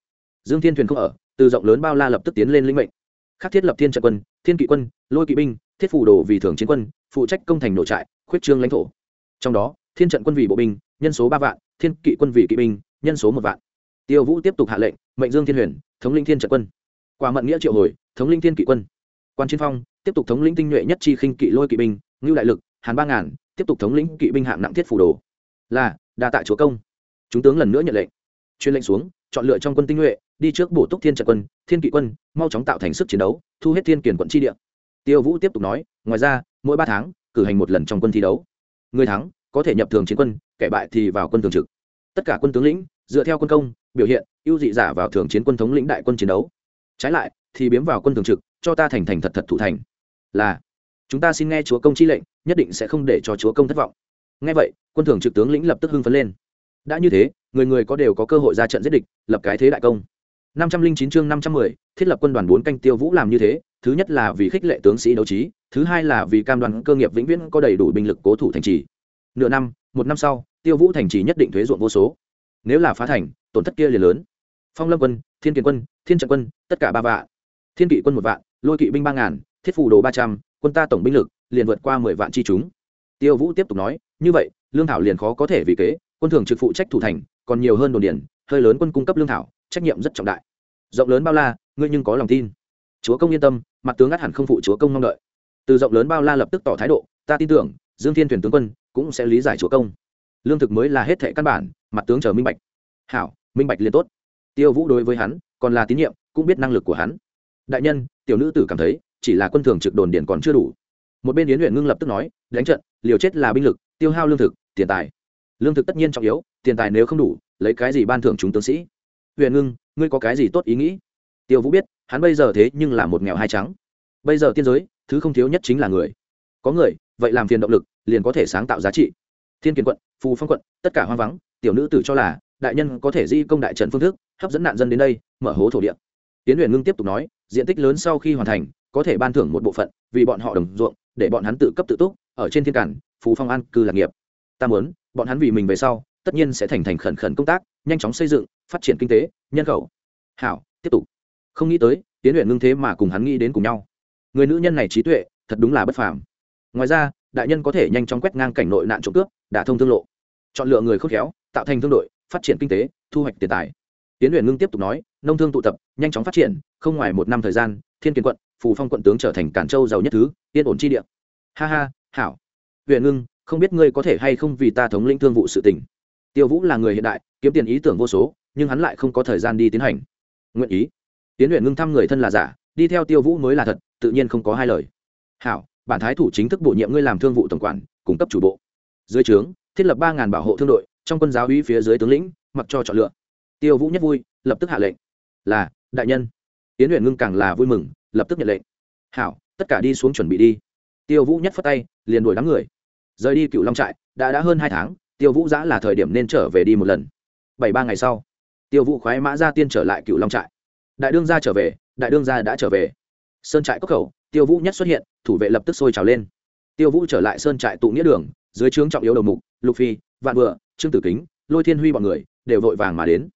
Dương thiên thuyền không ở, từ rộng lớn bao la lập tức tiến lên linh mệnh khác thiết lập thiên trận quân, thiên kỵ quân, lôi kỵ binh, thiết phủ đồ vì thường chiến quân, phụ trách công thành nội trại, khuyết trương lãnh thổ. Trong đó, thiên trận quân vì bộ binh, nhân số ba vạn, thiên kỵ quân vì kỵ binh, nhân số một vạn. Tiêu vũ tiếp tục hạ lệnh, mệnh dương thiên huyền, thống linh thiên trận quân. Quả mận nghĩa triệu hồi, thống linh thiên kỵ quân. Quan chiến phong, tiếp tục thống lĩnh tinh nhuệ nhất chi khinh kỵ lôi kỵ binh, ngưu đại lực, hàn ba ngàn, tiếp tục thống lĩnh kỵ binh hạng nặng thiết phủ đồ. Là, đa tạ chúa công. Chúng tướng lần nữa nhận lệnh. Chuyên lệnh xuống, chọn lựa trong quân tinh nhuệ đi trước bổ túc thiên trận quân, thiên kỵ quân, mau chóng tạo thành sức chiến đấu, thu hết thiên kiền quận tri địa. Tiêu vũ tiếp tục nói, ngoài ra, mỗi ba tháng, cử hành một lần trong quân thi đấu. Người thắng, có thể nhập thường chiến quân, kẻ bại thì vào quân thường trực. Tất cả quân tướng lĩnh, dựa theo quân công, biểu hiện, ưu dị giả vào thường chiến quân thống lĩnh đại quân chiến đấu. Trái lại, thì biếm vào quân thường trực, cho ta thành thành thật thật thủ thành. Là, chúng ta xin nghe chúa công chi lệnh, nhất định sẽ không để cho chúa công thất vọng. Nghe vậy, quân thường trực tướng lĩnh lập tức hưng phấn lên. Đã như thế, người người có đều có cơ hội ra trận giết địch, lập cái thế đại công năm trăm linh chín chương năm trăm mười, thiết lập quân đoàn bốn canh tiêu vũ làm như thế, thứ nhất là vì khích lệ tướng sĩ đấu trí, thứ hai là vì cam đoàn cơ nghiệp vĩnh viễn có đầy đủ binh lực cố thủ thành trì. Nửa năm, một năm sau, tiêu vũ thành trì nhất định thuế ruộng vô số. Nếu là phá thành, tổn thất kia liền lớn. Phong lâm quân, thiên kiền quân, thiên trận quân, tất cả ba vạn. Thiên kỵ quân một vạn, lôi kỵ binh ba ngàn, thiết phù đồ ba trăm, quân ta tổng binh lực liền vượt qua mười vạn chi chúng. Tiêu vũ tiếp tục nói, như vậy, lương thảo liền khó có thể vì kế, quân thường trực phụ trách thủ thành, còn nhiều hơn đồn điền, hơi lớn quân cung cấp lương thảo trách nhiệm rất trọng đại. Rộng lớn bao la, ngươi nhưng có lòng tin. Chúa công yên tâm, mặt tướng ngắt hẳn không phụ chúa công mong đợi. Từ rộng lớn bao la lập tức tỏ thái độ, ta tin tưởng, dương thiên thuyền tướng quân cũng sẽ lý giải chúa công. Lương thực mới là hết thệ căn bản, mặt tướng chờ minh bạch. Hảo, minh bạch liền tốt. Tiêu vũ đối với hắn, còn là tín nhiệm, cũng biết năng lực của hắn. Đại nhân, tiểu nữ tử cảm thấy, chỉ là quân thường trực đồn điển còn chưa đủ. Một bên yến huyện ngưng lập tức nói, đánh trận, liều chết là binh lực, tiêu hao lương thực, tiền tài. Lương thực tất nhiên trọng yếu, tiền tài nếu không đủ, lấy cái gì ban thưởng chúng tướng sĩ? Huyền ngưng, ngươi có cái gì tốt ý nghĩ? Tiêu vũ biết, hắn bây giờ thế nhưng là một nghèo hai trắng. Bây giờ tiên giới, thứ không thiếu nhất chính là người. Có người, vậy làm phiền động lực, liền có thể sáng tạo giá trị. Thiên kiền quận, phù phong quận, tất cả hoang vắng, tiểu nữ tử cho là, đại nhân có thể di công đại trận phương thức, hấp dẫn nạn dân đến đây, mở hố thổ địa. Tiến huyền ngưng tiếp tục nói, diện tích lớn sau khi hoàn thành, có thể ban thưởng một bộ phận, vì bọn họ đồng ruộng, để bọn hắn tự cấp tự túc, ở trên thiên cản, phù phong an cư lạc nghiệp. Ta muốn, bọn hắn vì mình về sau tất nhiên sẽ thành thành khẩn khẩn công tác, nhanh chóng xây dựng, phát triển kinh tế, nhân khẩu. Hảo, tiếp tục. Không nghĩ tới tiến luyện ngưng thế mà cùng hắn nghĩ đến cùng nhau. Người nữ nhân này trí tuệ, thật đúng là bất phàm. Ngoài ra, đại nhân có thể nhanh chóng quét ngang cảnh nội nạn trộm cướp, đả thông thương lộ. Chọn lựa người khôn khéo, tạo thành thương đội, phát triển kinh tế, thu hoạch tiền tài. Tiến luyện ngưng tiếp tục nói, nông thương tụ tập, nhanh chóng phát triển, không ngoài một năm thời gian, thiên kiến quận, phù phong quận tướng trở thành cản châu giàu nhất thứ, yên ổn chi địa. Ha ha, hảo. Huyện ngưng, không biết ngươi có thể hay không vì ta thống lĩnh thương vụ sự tình tiêu vũ là người hiện đại, kiếm tiền ý tưởng vô số, nhưng hắn lại không có thời gian đi tiến hành. Nguyện ý. Tiến luyện ngưng thăm người thân là giả, đi theo tiêu vũ mới là thật, tự nhiên không có hai lời. Hảo, bản thái thủ chính thức bổ nhiệm ngươi làm thương vụ tổng quản, cung cấp chủ bộ. Dưới trướng, thiết lập ba ngàn bảo hộ thương đội, trong quân giáo uy phía dưới tướng lĩnh, mặc cho chọn lựa. Tiêu vũ nhất vui, lập tức hạ lệnh. Là, đại nhân. Tiến luyện ngưng càng là vui mừng, lập tức nhận lệnh. Hảo, tất cả đi xuống chuẩn bị đi. Tiêu vũ nhất phất tay, liền đuổi đám người. Rời đi cựu long trại, đã đã hơn hai tháng tiêu vũ giã là thời điểm nên trở về đi một lần. Bảy, ba ngày sau, tiêu vũ khoái mã ra tiên trở lại cựu long trại. Đại đương gia trở về, đại đương gia đã trở về. Sơn trại cốc khẩu, tiêu vũ nhất xuất hiện, thủ vệ lập tức sôi trào lên. Tiêu vũ trở lại sơn trại tụ nghĩa đường, dưới trướng trọng yếu đầu mục, lục phi, vạn vựa trương tử kính, lôi thiên huy b ọ n người đều vội vàng mà đến.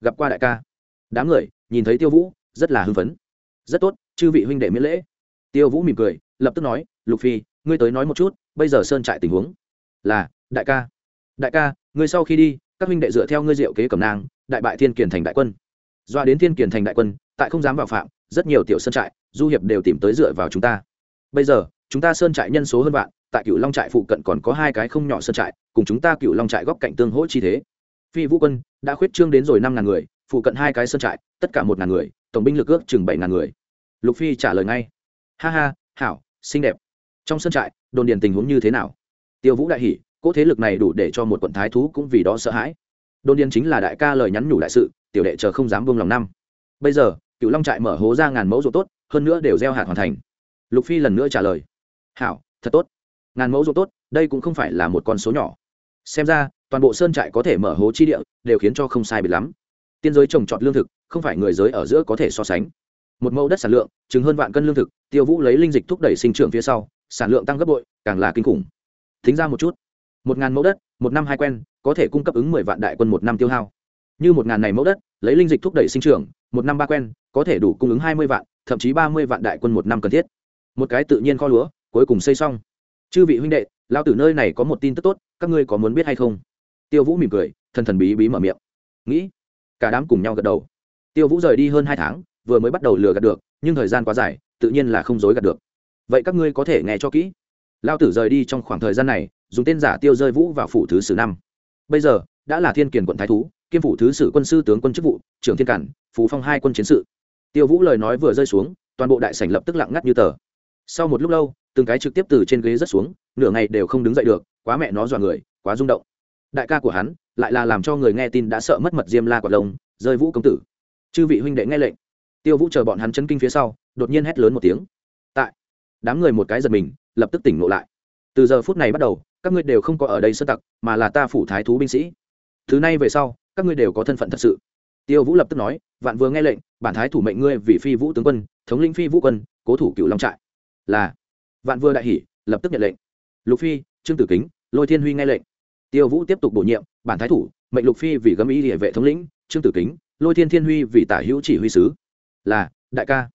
Gặp qua đại ca. Đám người nhìn thấy tiêu vũ, rất là hưng phấn. Rất tốt, chư vị huynh đệ miễn lễ. Tiêu vũ mỉm cười, lập tức nói, lục phi, ngươi tới nói một chút, bây giờ sơn trại tình huống. Là, đại ca đại ca, ngươi sau khi đi, các huynh đệ dựa theo ngươi diệu kế cẩm nang, đại bại thiên kiền thành đại quân. Doa đến thiên kiền thành đại quân, tại không dám vào phạm, rất nhiều tiểu sơn trại, du hiệp đều tìm tới dựa vào chúng ta. Bây giờ, chúng ta sơn trại nhân số hơn vạn, tại cựu long trại phụ cận còn có hai cái không nhỏ sơn trại, cùng chúng ta cựu long trại góc cạnh tương hỗ chi thế. Phi vũ quân đã khuyết trương đến rồi năm ngàn người, phụ cận hai cái sơn trại, tất cả một ngàn người, tổng binh lực ước chừng bảy ngàn người. Lục phi trả lời ngay. Ha ha, hảo, xinh đẹp. Trong sơn trại, đồn điền tình huống như thế nào? Tiêu vũ đại hỷ cỗ thế lực này đủ để cho một quận thái thú cũng vì đó sợ hãi. Đồn điền chính là đại ca lời nhắn nhủ đại sự, tiểu đệ chờ không dám buông lòng năm. Bây giờ cựu long trại mở hố ra ngàn mẫu ruộng tốt, hơn nữa đều gieo hạt hoàn thành. Lục phi lần nữa trả lời. Hảo, thật tốt. Ngàn mẫu ruộng tốt, đây cũng không phải là một con số nhỏ. Xem ra, toàn bộ sơn trại có thể mở hố chi địa, đều khiến cho không sai biệt lắm. Tiên giới trồng trọt lương thực, không phải người giới ở giữa có thể so sánh. Một mẫu đất sản lượng chứng hơn vạn cân lương thực, tiêu vũ lấy linh dịch thúc đẩy sinh trưởng phía sau, sản lượng tăng gấp bội, càng là kinh khủng. Thính ra một chút một ngàn mẫu đất, một năm hai quen, có thể cung cấp ứng mười vạn đại quân một năm tiêu hao. Như một ngàn này mẫu đất, lấy linh dịch thúc đẩy sinh trưởng, một năm ba quen, có thể đủ cung ứng hai mươi vạn, thậm chí ba mươi vạn đại quân một năm cần thiết. Một cái tự nhiên kho lúa, cuối cùng xây xong. Chư vị huynh đệ lao tử nơi này có một tin tức tốt, các ngươi có muốn biết hay không? Tiêu vũ mỉm cười, thần thần bí bí mở miệng. Nghĩ, cả đám cùng nhau gật đầu. Tiêu vũ rời đi hơn hai tháng, vừa mới bắt đầu lừa gạt được, nhưng thời gian quá dài, tự nhiên là không dối gạt được. Vậy các ngươi có thể nghe cho kỹ. Lao tử rời đi trong khoảng thời gian này dùng tên giả tiêu rơi vũ vào phủ thứ sử năm. Bây giờ, đã là thiên kiền quận thái thú, kiêm phủ thứ sử quân sư tướng quân chức vụ, trưởng thiên cản phú phong hai quân chiến sự. Tiêu vũ lời nói vừa rơi xuống, toàn bộ đại sảnh lập tức lặng ngắt như tờ. Sau một lúc lâu, từng cái trực tiếp từ trên ghế rất xuống, nửa ngày đều không đứng dậy được, quá mẹ nó dọa người, quá rung động. Đại ca của hắn, lại là làm cho người nghe tin đã sợ mất mật diêm la quạt lông, rơi vũ công tử. Chư vị huynh đệ nghe lệnh. Tiêu vũ chờ bọn hắn chân kinh phía sau, đột nhiên hét lớn một tiếng. Tại, đám người một cái giật mình, lập tức tỉnh ngộ lại từ giờ phút này bắt đầu, các ngươi đều không có ở đây sơ tặc, mà là ta phủ thái thú binh sĩ. Thứ này về sau, các ngươi đều có thân phận thật sự. Tiêu vũ lập tức nói, vạn vừa nghe lệnh, bản thái thủ mệnh ngươi vì phi vũ tướng quân, thống lĩnh phi vũ quân, cố thủ cựu long trại. Là, vạn vừa đại hỷ lập tức nhận lệnh. Lục phi, trương tử kính, lôi thiên huy nghe lệnh. Tiêu vũ tiếp tục bổ nhiệm, bản thái thủ, mệnh lục phi vì gấm ý địa vệ thống lĩnh, trương tử kính, lôi thiên thiên huy vì tả hữu chỉ huy sứ. Là, đại ca.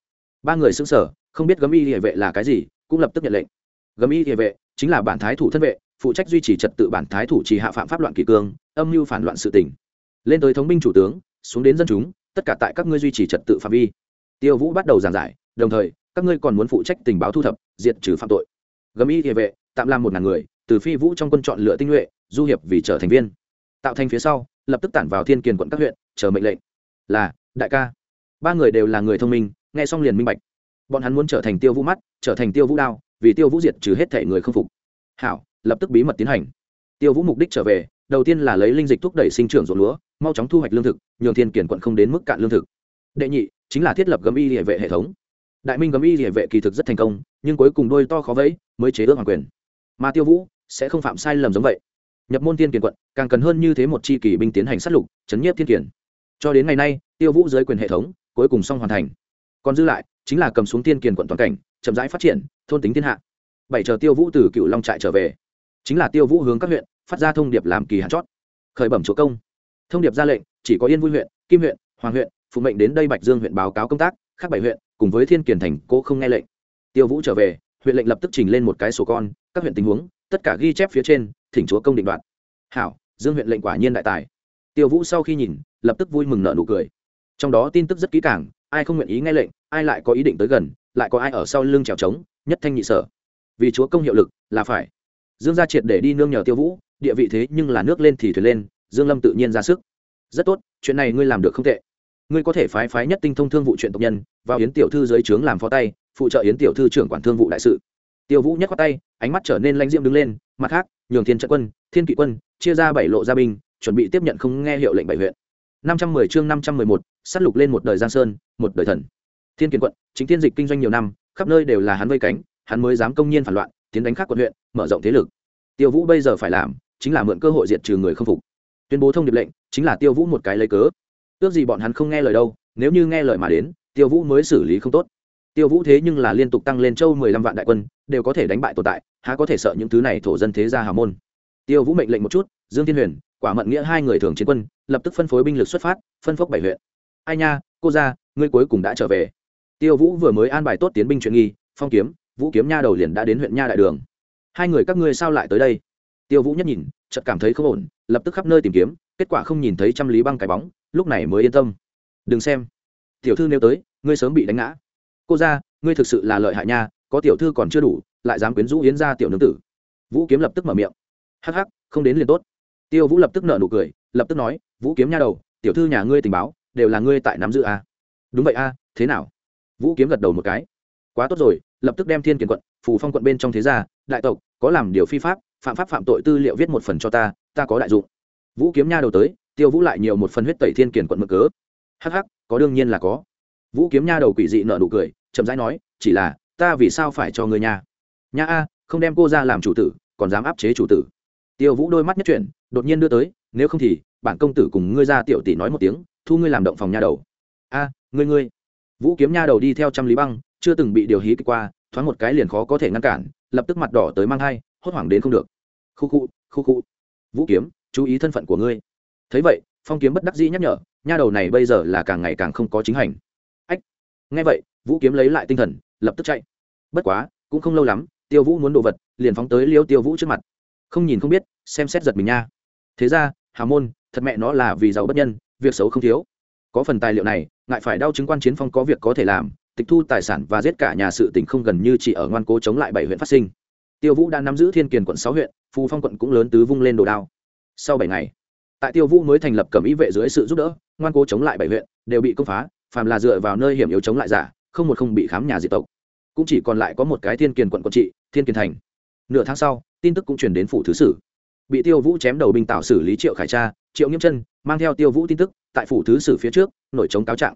Ba người xưng sở không biết gấm y địa vệ là cái gì, cũng lập tức nhận lệnh. Gấm y địa vệ chính là bản thái thủ thân vệ, phụ trách duy trì trật tự bản thái thủ trì hạ phạm pháp loạn kỷ cương, âm mưu phản loạn sự tỉnh lên tới thống binh chủ tướng, xuống đến dân chúng, tất cả tại các ngươi duy trì trật tự phạm vi. Tiêu vũ bắt đầu giảng giải, đồng thời, các ngươi còn muốn phụ trách tình báo thu thập, diệt trừ phạm tội. Gấm y địa vệ, tạm làm một ngàn người, từ phi vũ trong quân chọn lựa tinh nhuệ, du hiệp vì trở thành viên. Tạo thành phía sau, lập tức tản vào thiên kiền quận các huyện, chờ mệnh lệnh. Là, đại ca. Ba người đều là người thông minh, nghe xong liền minh bạch. Bọn hắn muốn trở thành tiêu vũ mắt, trở thành tiêu vũ đao vì tiêu vũ diệt trừ hết thể người không phục. Hảo, lập tức bí mật tiến hành. Tiêu vũ mục đích trở về, đầu tiên là lấy linh dịch thúc đẩy sinh trưởng ruộng lúa, mau chóng thu hoạch lương thực, nhường thiên kiển quận không đến mức cạn lương thực. Đệ nhị, chính là thiết lập gấm y địa vệ hệ thống. Đại minh gấm y địa vệ kỳ thực rất thành công, nhưng cuối cùng đôi to khó vẫy mới chế ước hoàng quyền. Mà tiêu vũ sẽ không phạm sai lầm giống vậy. Nhập môn thiên kiền quận, càng cần hơn như thế một chi kỳ binh tiến hành sát lục, chấn nhiếp thiên kiển. Cho đến ngày nay, tiêu vũ dưới quyền hệ thống cuối cùng xong hoàn thành. Còn dư lại chính là cầm xuống thiên kiền quận toàn cảnh, chậm rãi phát triển thôn tính thiên hạ. Bảy chờ tiêu vũ từ cựu long trại trở về. Chính là tiêu vũ hướng các huyện, phát ra thông điệp làm kỳ hạn chót. Khởi bẩm chúa công. Thông điệp ra lệnh, chỉ có yên vui huyện, kim huyện, hoàng huyện, phụ mệnh đến đây bạch dương huyện báo cáo công tác, khác bảy huyện, cùng với thiên kiển thành, cố không nghe lệnh. Tiêu vũ trở về, huyện lệnh lập tức trình lên một cái sổ con, các huyện tình huống, tất cả ghi chép phía trên, thỉnh chúa công định đoạt. Hảo, dương huyện lệnh quả nhiên đại tài. Tiêu vũ sau khi nhìn, lập tức vui mừng nợ nụ cười. Trong đó tin tức rất kỹ càng, ai không nguyện ý nghe lệnh, ai lại có ý định tới gần, lại có ai ở sau lưng trèo trống nhất thanh nhị sở. Vì chúa công hiệu lực, là phải. Dương gia triệt để đi nương nhờ tiêu vũ, địa vị thế nhưng là nước lên thì thuyền lên, dương lâm tự nhiên ra sức. Rất tốt, chuyện này ngươi làm được không tệ. Ngươi có thể phái phái nhất tinh thông thương vụ chuyện tộc nhân, vào yến tiểu thư dưới trướng làm phó tay, phụ trợ yến tiểu thư trưởng quản thương vụ đại sự. Tiêu vũ nhất qua tay, ánh mắt trở nên lãnh diễm đứng lên, mặt khác, nhường thiên trận quân, thiên kỵ quân, chia ra bảy lộ gia binh, chuẩn bị tiếp nhận không nghe hiệu lệnh bảy huyện. Năm trăm mười chương năm trăm mười một sát lục lên một đời giang sơn, một đời thần. Thiên kiền quận, chính thiên dịch kinh doanh nhiều năm khắp nơi đều là hắn vây cánh, hắn mới dám công nhiên phản loạn, tiến đánh khác quận huyện, mở rộng thế lực. Tiêu vũ bây giờ phải làm chính là mượn cơ hội diệt trừ người không phục. Tuyên bố thông điệp lệnh chính là tiêu vũ một cái lấy cớ. Ước gì bọn hắn không nghe lời đâu, nếu như nghe lời mà đến, tiêu vũ mới xử lý không tốt. Tiêu vũ thế nhưng là liên tục tăng lên châu mười lăm vạn đại quân, đều có thể đánh bại tồn tại, há có thể sợ những thứ này thổ dân thế gia hào môn. Tiêu vũ mệnh lệnh một chút, dương thiên huyền, quả mận nghĩa hai người thường chiến quân, lập tức phân phối binh lực xuất phát, phân phốc bảy huyện. Ai nha, cô ra ngươi cuối cùng đã trở về tiêu vũ vừa mới an bài tốt tiến binh chuyện nghi, phong kiếm, vũ kiếm nha đầu liền đã đến huyện nha đại đường. Hai người các ngươi sao lại tới đây? Tiêu vũ nhất nhìn, chợt cảm thấy không ổn, lập tức khắp nơi tìm kiếm, kết quả không nhìn thấy trăm lý băng cái bóng, lúc này mới yên tâm. Đừng xem. Tiểu thư nếu tới, ngươi sớm bị đánh ngã. Cô ra ngươi thực sự là lợi hại nha, có tiểu thư còn chưa đủ, lại dám quyến rũ yến ra tiểu nương tử. Vũ kiếm lập tức mở miệng. Hắc hắc, không đến liền tốt. Tiêu vũ lập tức nợ nụ cười, lập tức nói, vũ kiếm nha đầu, tiểu thư nhà ngươi tình báo, đều là ngươi tại nắm giữ a đúng vậy a thế nào? Vũ kiếm gật đầu một cái. Quá tốt rồi, lập tức đem thiên kiển quận, phù phong quận bên trong thế gia, đại tộc, có làm điều phi pháp, phạm pháp phạm tội tư liệu viết một phần cho ta ta có đại dụng. Vũ kiếm nha đầu tới, tiêu vũ lại nhiều một phần huyết tẩy thiên kiển quận mực cớ. Hh có đương nhiên là có. Vũ kiếm nha đầu quỷ dị nợ nụ cười, chậm rãi nói, chỉ là, ta vì sao phải cho ngươi nha? Nha a, không đem cô ra làm chủ tử, còn dám áp chế chủ tử. Tiêu vũ đôi mắt nhất chuyển, đột nhiên đưa tới, nếu không thì, bản công tử cùng ngươi ra tiểu tỷ nói một tiếng, thu ngươi làm động phòng nha đầu. A, ngươi ngươi vũ kiếm nha đầu đi theo trăm lý băng, chưa từng bị điều hí kích qua, thoáng một cái liền khó có thể ngăn cản, lập tức mặt đỏ tới mang hai hốt hoảng đến không được. Khu khu khu khu. Vũ kiếm, chú ý thân phận của ngươi. Thấy vậy, phong kiếm bất đắc dĩ nhắc nhở, nha đầu này bây giờ là càng ngày càng không có chính hành. Ách. Nghe vậy, vũ kiếm lấy lại tinh thần, lập tức chạy. Bất quá, cũng không lâu lắm, tiêu vũ muốn đồ vật, liền phóng tới liêu tiêu vũ trước mặt. Không nhìn không biết, xem xét giật mình nha. Thế ra, Hà môn, thật mẹ nó là vì giàu bất nhân, việc xấu không thiếu có phần tài liệu này ngại phải đau chứng quan chiến phong có việc có thể làm tịch thu tài sản và giết cả nhà sự tình không gần như chỉ ở ngoan cố chống lại bảy huyện phát sinh. Tiêu vũ đã nắm giữ thiên kiền quận sáu huyện phù phong quận cũng lớn tứ vung lên đồ đao. Sau bảy ngày tại tiêu vũ mới thành lập cẩm ý vệ dưới sự giúp đỡ ngoan cố chống lại bảy huyện đều bị công phá phàm là dựa vào nơi hiểm yếu chống lại giả không một không bị khám nhà diệt tộc. Cũng chỉ còn lại có một cái thiên kiền quận quận trị thiên kiền thành. Nửa tháng sau tin tức cũng truyền đến phủ thứ sử. Bị tiêu vũ chém đầu binh tạo xử lý triệu khải cha, triệu nghiêm chân mang theo tiêu vũ tin tức tại phủ thứ sử phía trước, nổi chống cáo trạng.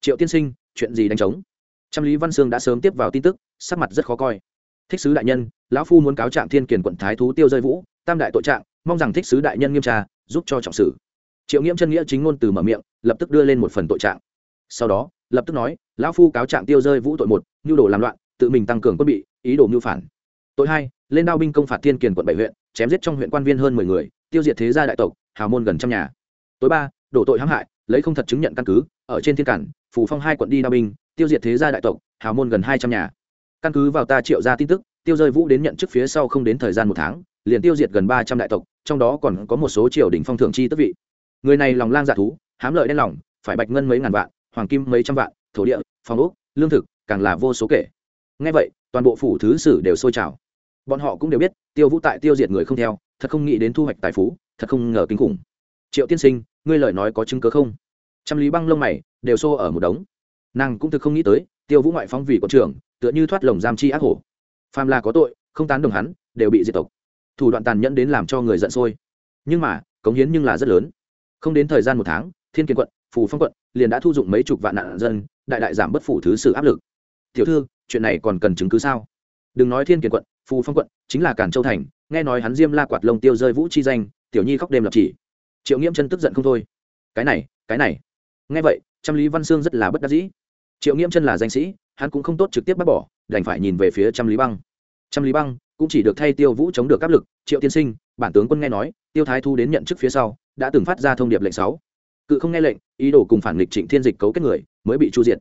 Triệu tiên sinh, chuyện gì đánh trống? Trăm lý văn sương đã sớm tiếp vào tin tức, sắc mặt rất khó coi. Thích sứ đại nhân, lão phu muốn cáo trạng thiên kiền quận thái thú tiêu rơi vũ, tam đại tội trạng, mong rằng thích sứ đại nhân nghiêm tra, giúp cho trọng sử. Triệu nghiễm chân nghĩa chính ngôn từ mở miệng, lập tức đưa lên một phần tội trạng. Sau đó, lập tức nói, lão phu cáo trạng tiêu rơi vũ tội một, nhu đồ làm loạn, tự mình tăng cường quân bị, ý đồ mưu phản. Tội hai, lên đao binh công phạt thiên kiền quận bảy huyện, chém giết trong huyện quan viên hơn mười người, tiêu diệt thế gia đại tộc, hào môn gần trăm nhà. Tối ba đổ tội hãm hại, lấy không thật chứng nhận căn cứ, ở trên thiên cản, phủ phong hai quận đi đa binh, tiêu diệt thế gia đại tộc, hào môn gần hai trăm nhà. Căn cứ vào ta triệu ra tin tức, tiêu rơi vũ đến nhận chức phía sau không đến thời gian một tháng, liền tiêu diệt gần ba trăm đại tộc, trong đó còn có một số triều đình phong thưởng chi tức vị. Người này lòng lang dạ thú, hám lợi đen lòng, phải bạch ngân mấy ngàn vạn, hoàng kim mấy trăm vạn, thổ địa phòng úc lương thực, càng là vô số kể. Ngay vậy, toàn bộ phủ thứ sử đều sôi trào. Bọn họ cũng đều biết, tiêu vũ tại tiêu diệt người không theo, thật không nghĩ đến thu hoạch tài phú, thật không ngờ kinh khủng. Triệu tiên sinh ngươi lời nói có chứng cớ không? Trăm lý băng lông mày, đều xô ở một đống. Nàng cũng thực không nghĩ tới, tiêu vũ ngoại phong vì quận trưởng, tựa như thoát lồng giam chi ác hổ. Phàm là có tội, không tán đồng hắn, đều bị diệt tộc. Thủ đoạn tàn nhẫn đến làm cho người giận sôi. Nhưng mà, cống hiến nhưng là rất lớn. Không đến thời gian một tháng, thiên kiên quận, phù phong quận liền đã thu dụng mấy chục vạn nạn dân, đại đại giảm bất phủ thứ sự áp lực. Tiểu thư, chuyện này còn cần chứng cứ sao? Đừng nói thiên kiệt quận, phù phong quận, chính là cản châu thành, nghe nói hắn diêm la quạt lông tiêu rơi vũ chi danh, tiểu nhi khóc đêm lập chỉ triệu nghiễm chân tức giận không thôi. Cái này cái này. Nghe vậy, trăm lý văn sương rất là bất đắc dĩ. Triệu nghiễm chân là danh sĩ, hắn cũng không tốt trực tiếp bác bỏ, đành phải nhìn về phía trăm lý băng. Trăm lý băng cũng chỉ được thay tiêu vũ chống được áp lực, triệu tiên sinh, bản tướng quân nghe nói, tiêu thái thu đến nhận chức phía sau, đã từng phát ra thông điệp lệnh sáu. Cự không nghe lệnh, ý đồ cùng phản nghịch trịnh thiên dịch cấu kết người, mới bị chu diệt.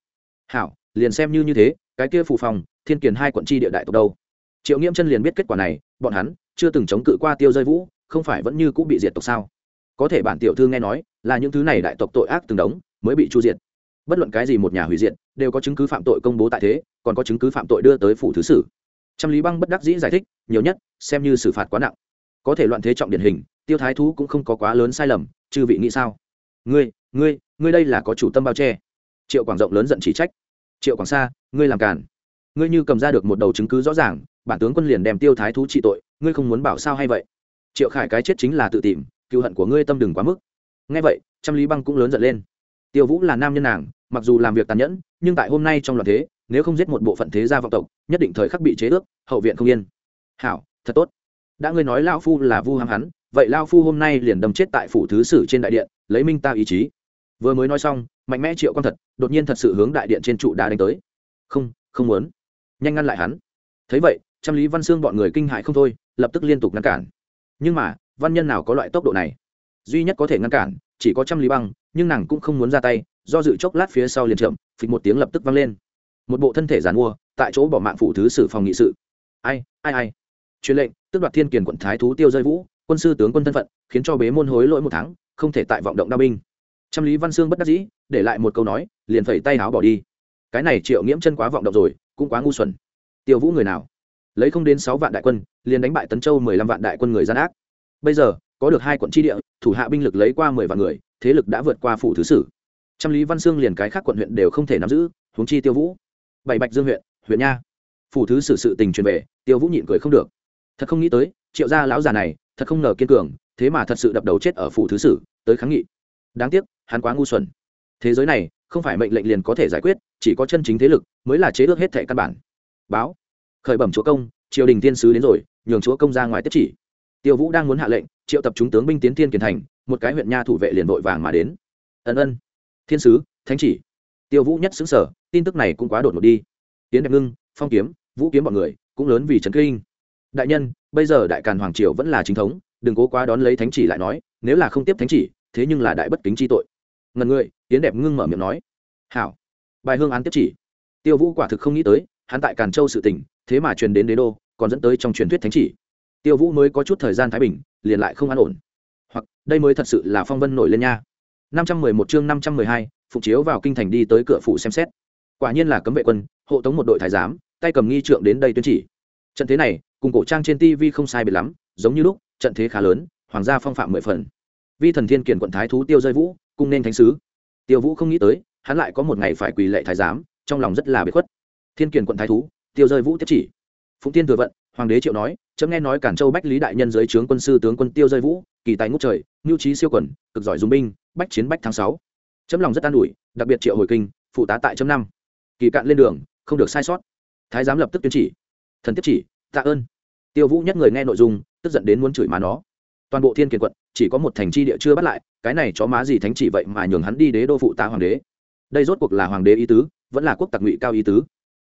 Hảo, liền xem như như thế, cái kia phù phòng, thiên kiền hai quận tri địa đại tộc đâu? Triệu nghiễm chân liền biết kết quả này, bọn hắn chưa từng chống cự qua tiêu rơi vũ, không phải vẫn như cũng bị diệt tộc sao? Có thể bản tiểu thư nghe nói, là những thứ này đại tộc tội ác từng đống, mới bị chu diệt. Bất luận cái gì một nhà hủy diệt, đều có chứng cứ phạm tội công bố tại thế, còn có chứng cứ phạm tội đưa tới phủ thứ sử. Trăm lý băng bất đắc dĩ giải thích, nhiều nhất, xem như xử phạt quá nặng. Có thể loạn thế trọng điển hình, tiêu thái thú cũng không có quá lớn sai lầm, chư vị nghĩ sao? Ngươi ngươi ngươi đây là có chủ tâm bao che. Triệu quảng rộng lớn giận chỉ trách. Triệu quảng xa ngươi làm cản ngươi như cầm ra được một đầu chứng cứ rõ ràng, bản tướng quân liền đem tiêu thái thú trị tội, ngươi không muốn bảo sao hay vậy? Triệu khải cái chết chính là tự tìm cựu hận của ngươi tâm đừng quá mức. Ngay vậy, trăm lý băng cũng lớn giận lên. Tiêu vũ là nam nhân nàng, mặc dù làm việc tàn nhẫn, nhưng tại hôm nay trong loạn thế, nếu không giết một bộ phận thế gia vọng tộc, nhất định thời khắc bị chế ước, hậu viện không yên. Hảo, thật tốt. Đã ngươi nói lao phu là vu ham hắn, vậy lao phu hôm nay liền đâm chết tại phủ thứ sử trên đại điện, lấy minh ta ý chí. Vừa mới nói xong, mạnh mẽ triệu con thật, đột nhiên thật sự hướng đại điện trên trụ đá đánh tới. Không không muốn. Nhanh ngăn lại hắn. Thấy vậy, trăm lý văn xương bọn người kinh hại không thôi, lập tức liên tục ngăn cản. Nhưng mà văn nhân nào có loại tốc độ này? Duy nhất có thể ngăn cản, chỉ có trăm lý băng, nhưng nàng cũng không muốn ra tay, do dự chốc lát phía sau liền trượm phịch một tiếng lập tức vang lên. Một bộ thân thể giàn mua, tại chỗ bỏ mạng phủ thứ sử phòng nghị sự. Ai ai ai. Truyền lệnh tức đoạt thiên kiền quận thái thú tiêu rơi vũ, quân sư tướng quân thân phận, khiến cho bế môn hối lỗi một tháng, không thể tại vọng động đao binh. Trăm lý văn sương bất đắc dĩ, để lại một câu nói, liền phẩy tay áo bỏ đi. Cái này triệu nghiễm chân quá vọng động rồi, cũng quá ngu xuẩn. Tiêu vũ người nào? Lấy không đến sáu vạn đại quân, liền đánh bại tấn châu mười lăm vạn đại quân người gian ác bây giờ, có được hai quận tri địa, thủ hạ binh lực lấy qua mười vạn người, thế lực đã vượt qua phủ thứ sử. Trăm lý văn sương liền cái khác quận huyện đều không thể nắm giữ, huống chi tiêu vũ. Bảy bạch dương huyện huyện nha. Phủ thứ sử sự tình truyền về, tiêu vũ nhịn cười không được. Thật không nghĩ tới, triệu gia lão già này, thật không ngờ kiên cường, thế mà thật sự đập đầu chết ở phủ thứ sử, tới kháng nghị. Đáng tiếc, hắn quá ngu xuẩn. Thế giới này, không phải mệnh lệnh liền có thể giải quyết, chỉ có chân chính thế lực mới là chế ước hết thẻ căn bản. Báo. Khởi bẩm chúa công, triều đình tiên sứ đến rồi, nhường chúa công ra ngoài tiếp chỉ tiêu vũ đang muốn hạ lệnh, triệu tập chúng tướng binh tiến thiên kiền thành, một cái huyện nha thủ vệ liền vội vàng mà đến. Ân ân. Thiên sứ, thánh chỉ. Tiêu vũ nhất xứng sở tin tức này cũng quá đột ngột đi. Tiến đẹp ngưng, phong kiếm, vũ kiếm bọn người, cũng lớn vì trấn kinh. Đại nhân, bây giờ đại càn hoàng triều vẫn là chính thống, đừng cố quá đón lấy thánh chỉ lại nói, nếu là không tiếp thánh chỉ, thế nhưng là đại bất kính chi tội. Ngần người, tiến đẹp ngưng mở miệng nói. Hảo. Bài hương án tiếp chỉ. Tiêu vũ quả thực không nghĩ tới, hắn tại càn châu sự tỉnh thế mà truyền đến đế đô, còn dẫn tới trong truyền thuyết thánh chỉ tiêu vũ mới có chút thời gian thái bình, liền lại không an ổn. Hoặc, đây mới thật sự là phong vân nổi lên nha. Năm trăm mười một chương năm trăm mười hai, phụng chiếu vào kinh thành đi tới cửa phủ xem xét. Quả nhiên là cấm vệ quân, hộ tống một đội thái giám, tay cầm nghi trượng đến đây tuyên chỉ. Trận thế này, cùng cổ trang trên tv không sai biệt lắm, giống như lúc, trận thế khá lớn, hoàng gia phong phạm mười phần. Vi thần thiên kiển quận thái thú tiêu rơi vũ, cung nên thánh sứ. Tiêu vũ không nghĩ tới, hắn lại có một ngày phải quỳ lệ thái giám, trong lòng rất là bế khuất. Thiên kiển quận thái thú, tiêu rơi vũ tiếp chỉ. Phụng tiên thừa vận hoàng đế triệu nói, chấm nghe nói cản châu bách lý đại nhân dưới trướng quân sư tướng quân tiêu rơi vũ, kỳ tài ngút trời, mưu trí siêu quần, cực giỏi dùng binh, bách chiến bách tháng sáu. Chấm lòng rất an ủi, đặc biệt triệu hồi kinh, phụ tá tại chấm năm. Kỳ cạn lên đường, không được sai sót. Thái giám lập tức tuyên chỉ. Thần tiếp chỉ, tạ ơn. Tiêu vũ nhất người nghe nội dung, tức giận đến muốn chửi má nó. Toàn bộ thiên kiền quận, chỉ có một thành tri địa chưa bắt lại, cái này chó má gì thánh chỉ vậy mà nhường hắn đi đế đô phụ tá hoàng đế. Đây rốt cuộc là hoàng đế ý tứ, vẫn là quốc tặc ngụy cao ý tứ.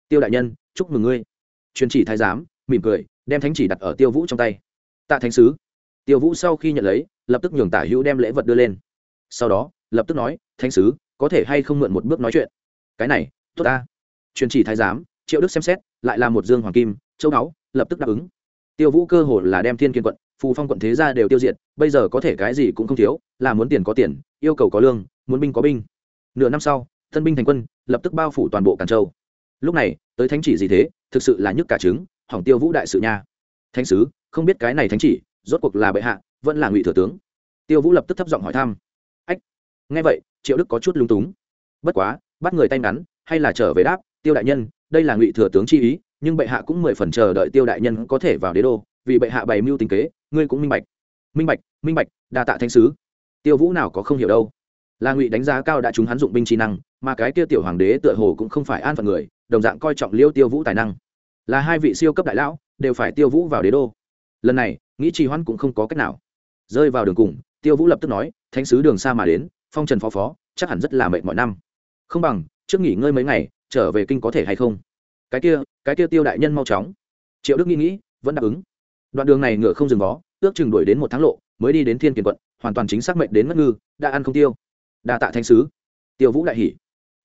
Tiêu đại nhân, chúc mừng ngươi. Truyền chỉ thái giám mỉm cười, đem thánh chỉ đặt ở tiêu vũ trong tay. Tạ thánh sứ. Tiêu vũ sau khi nhận lấy, lập tức nhường tả hữu đem lễ vật đưa lên. Sau đó, lập tức nói, thánh sứ, có thể hay không mượn một bước nói chuyện? Cái này, tốt ta. Truyền chỉ thái giám, triệu đức xem xét, lại là một dương hoàng kim, châu báu, lập tức đáp ứng. Tiêu vũ cơ hồ là đem thiên kiên quận, phù phong quận thế ra đều tiêu diệt, bây giờ có thể cái gì cũng không thiếu, là muốn tiền có tiền, yêu cầu có lương, muốn binh có binh. Nửa năm sau, thân binh thành quân, lập tức bao phủ toàn bộ càn châu. Lúc này, tới thánh chỉ gì thế, thực sự là nhức cả trứng hỏng tiêu vũ đại sự nha. Thánh sứ, không biết cái này thánh chỉ, rốt cuộc là bệ hạ, vẫn là ngụy thừa tướng. Tiêu vũ lập tức thấp giọng hỏi thăm. Ách, nghe vậy, triệu đức có chút lung túng. Bất quá, bắt người tay ngắn, hay là trở về đáp, tiêu đại nhân, đây là ngụy thừa tướng chi ý, nhưng bệ hạ cũng mười phần chờ đợi tiêu đại nhân có thể vào đế đô, vì bệ hạ bày mưu tính kế, ngươi cũng minh bạch. Minh bạch minh bạch, đa tạ thanh sứ. Tiêu vũ nào có không hiểu đâu. Là ngụy đánh giá cao đã chúng hắn dụng binh trí năng, mà cái kia tiểu hoàng đế tựa hồ cũng không phải an phận người, đồng dạng coi trọng liêu tiêu vũ tài năng là hai vị siêu cấp đại lão, đều phải tiêu vũ vào đế đô. Lần này, nghĩ trì hoãn cũng không có cách nào. Rơi vào đường cùng, tiêu vũ lập tức nói, thánh sứ đường xa mà đến, phong trần phó phó, chắc hẳn rất là mệt mọi năm. Không bằng, trước nghỉ ngơi mấy ngày, trở về kinh có thể hay không? Cái kia cái kia tiêu đại nhân mau chóng. Triệu đức nghĩ nghĩ, vẫn đáp ứng. Đoạn đường này ngựa không dừng vó, ước chừng đuổi đến một tháng lộ, mới đi đến thiên kiền quận, hoàn toàn chính xác mệnh đến ngất ngư, đã ăn không tiêu. Đa tạ thanh sứ. Tiêu vũ đại hỉ.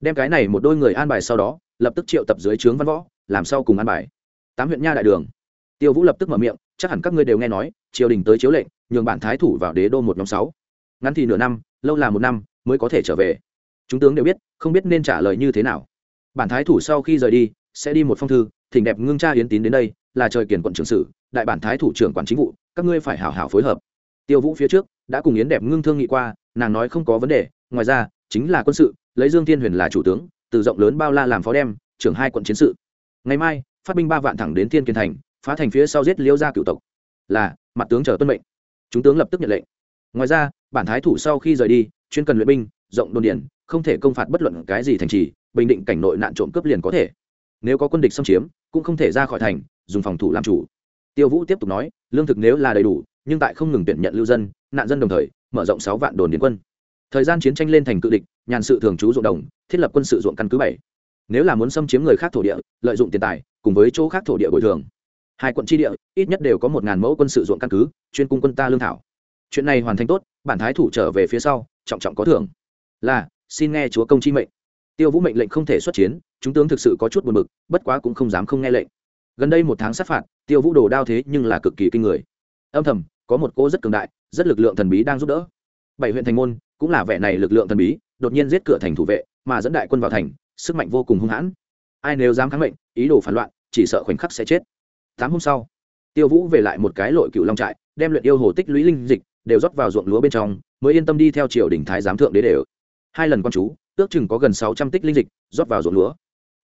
Đem cái này một đôi người an bài sau đó, lập tức triệu tập dưới trướng văn võ làm sau cùng an bài. Tám huyện nha đại đường. Tiêu vũ lập tức mở miệng, chắc hẳn các ngươi đều nghe nói, triều đình tới chiếu lệnh, nhường bản thái thủ vào đế đô một nhóm sáu. Ngắn thì nửa năm, lâu là một năm, mới có thể trở về. Chúng tướng đều biết, không biết nên trả lời như thế nào. Bản thái thủ sau khi rời đi, sẽ đi một phong thư, thỉnh đẹp ngưng cha yến tín đến đây, là trời kiển quận trưởng sử đại bản thái thủ trưởng quản chính vụ, các ngươi phải hảo hảo phối hợp. Tiêu vũ phía trước, đã cùng yến đẹp ngưng thương nghị qua, nàng nói không có vấn đề, ngoài ra, chính là quân sự, lấy dương thiên huyền là chủ tướng, từ rộng lớn bao la làm phó đem, trưởng hai quận chiến sự ngày mai, phát binh ba vạn thẳng đến thiên kiên thành, phá thành phía sau giết liêu gia cựu tộc. Là, mặt tướng chờ tuân mệnh. Chúng tướng lập tức nhận lệnh. Ngoài ra, bản thái thủ sau khi rời đi, chuyên cần luyện binh, rộng đồn điển không thể công phạt bất luận cái gì thành trì, bình định cảnh nội nạn trộm cướp liền có thể. Nếu có quân địch xâm chiếm, cũng không thể ra khỏi thành, dùng phòng thủ làm chủ. Tiêu vũ tiếp tục nói, lương thực nếu là đầy đủ, nhưng tại không ngừng tuyển nhận lưu dân, nạn dân đồng thời, mở rộng sáu vạn đồn điền quân. Thời gian chiến tranh lên thành cự địch, nhàn sự thường trú ruộng đồng, thiết lập quân sự ruộng căn cứ bảy nếu là muốn xâm chiếm người khác thổ địa, lợi dụng tiền tài, cùng với chỗ khác thổ địa bồi thường. Hai quận tri địa, ít nhất đều có một ngàn mẫu quân sự ruộng căn cứ, chuyên cung quân ta lương thảo. Chuyện này hoàn thành tốt, bản thái thủ trở về phía sau, trọng trọng có thưởng. Là, xin nghe chúa công chi mệnh. Tiêu vũ mệnh lệnh không thể xuất chiến, chúng tướng thực sự có chút buồn bực, bất quá cũng không dám không nghe lệnh. Gần đây một tháng sát phạt, tiêu vũ đồ đao thế nhưng là cực kỳ kinh người. Âm thầm, có một cô rất cường đại, rất lực lượng thần bí đang giúp đỡ. Bảy huyện thành môn, cũng là vẻ này lực lượng thần bí, đột nhiên giết cửa thành thủ vệ, mà dẫn đại quân vào thành sức mạnh vô cùng hung hãn. Ai nếu dám kháng mệnh, ý đồ phản loạn, chỉ sợ khoảnh khắc sẽ chết. Tám hôm sau, tiêu vũ về lại một cái lội cựu long trại, đem luyện yêu hồ tích lũy linh dịch, đều rót vào ruộng lúa bên trong, mới yên tâm đi theo triều đình thái giám thượng đế đều. Hai lần con chú, ước chừng có gần sáu trăm tích linh dịch, rót vào ruộng lúa.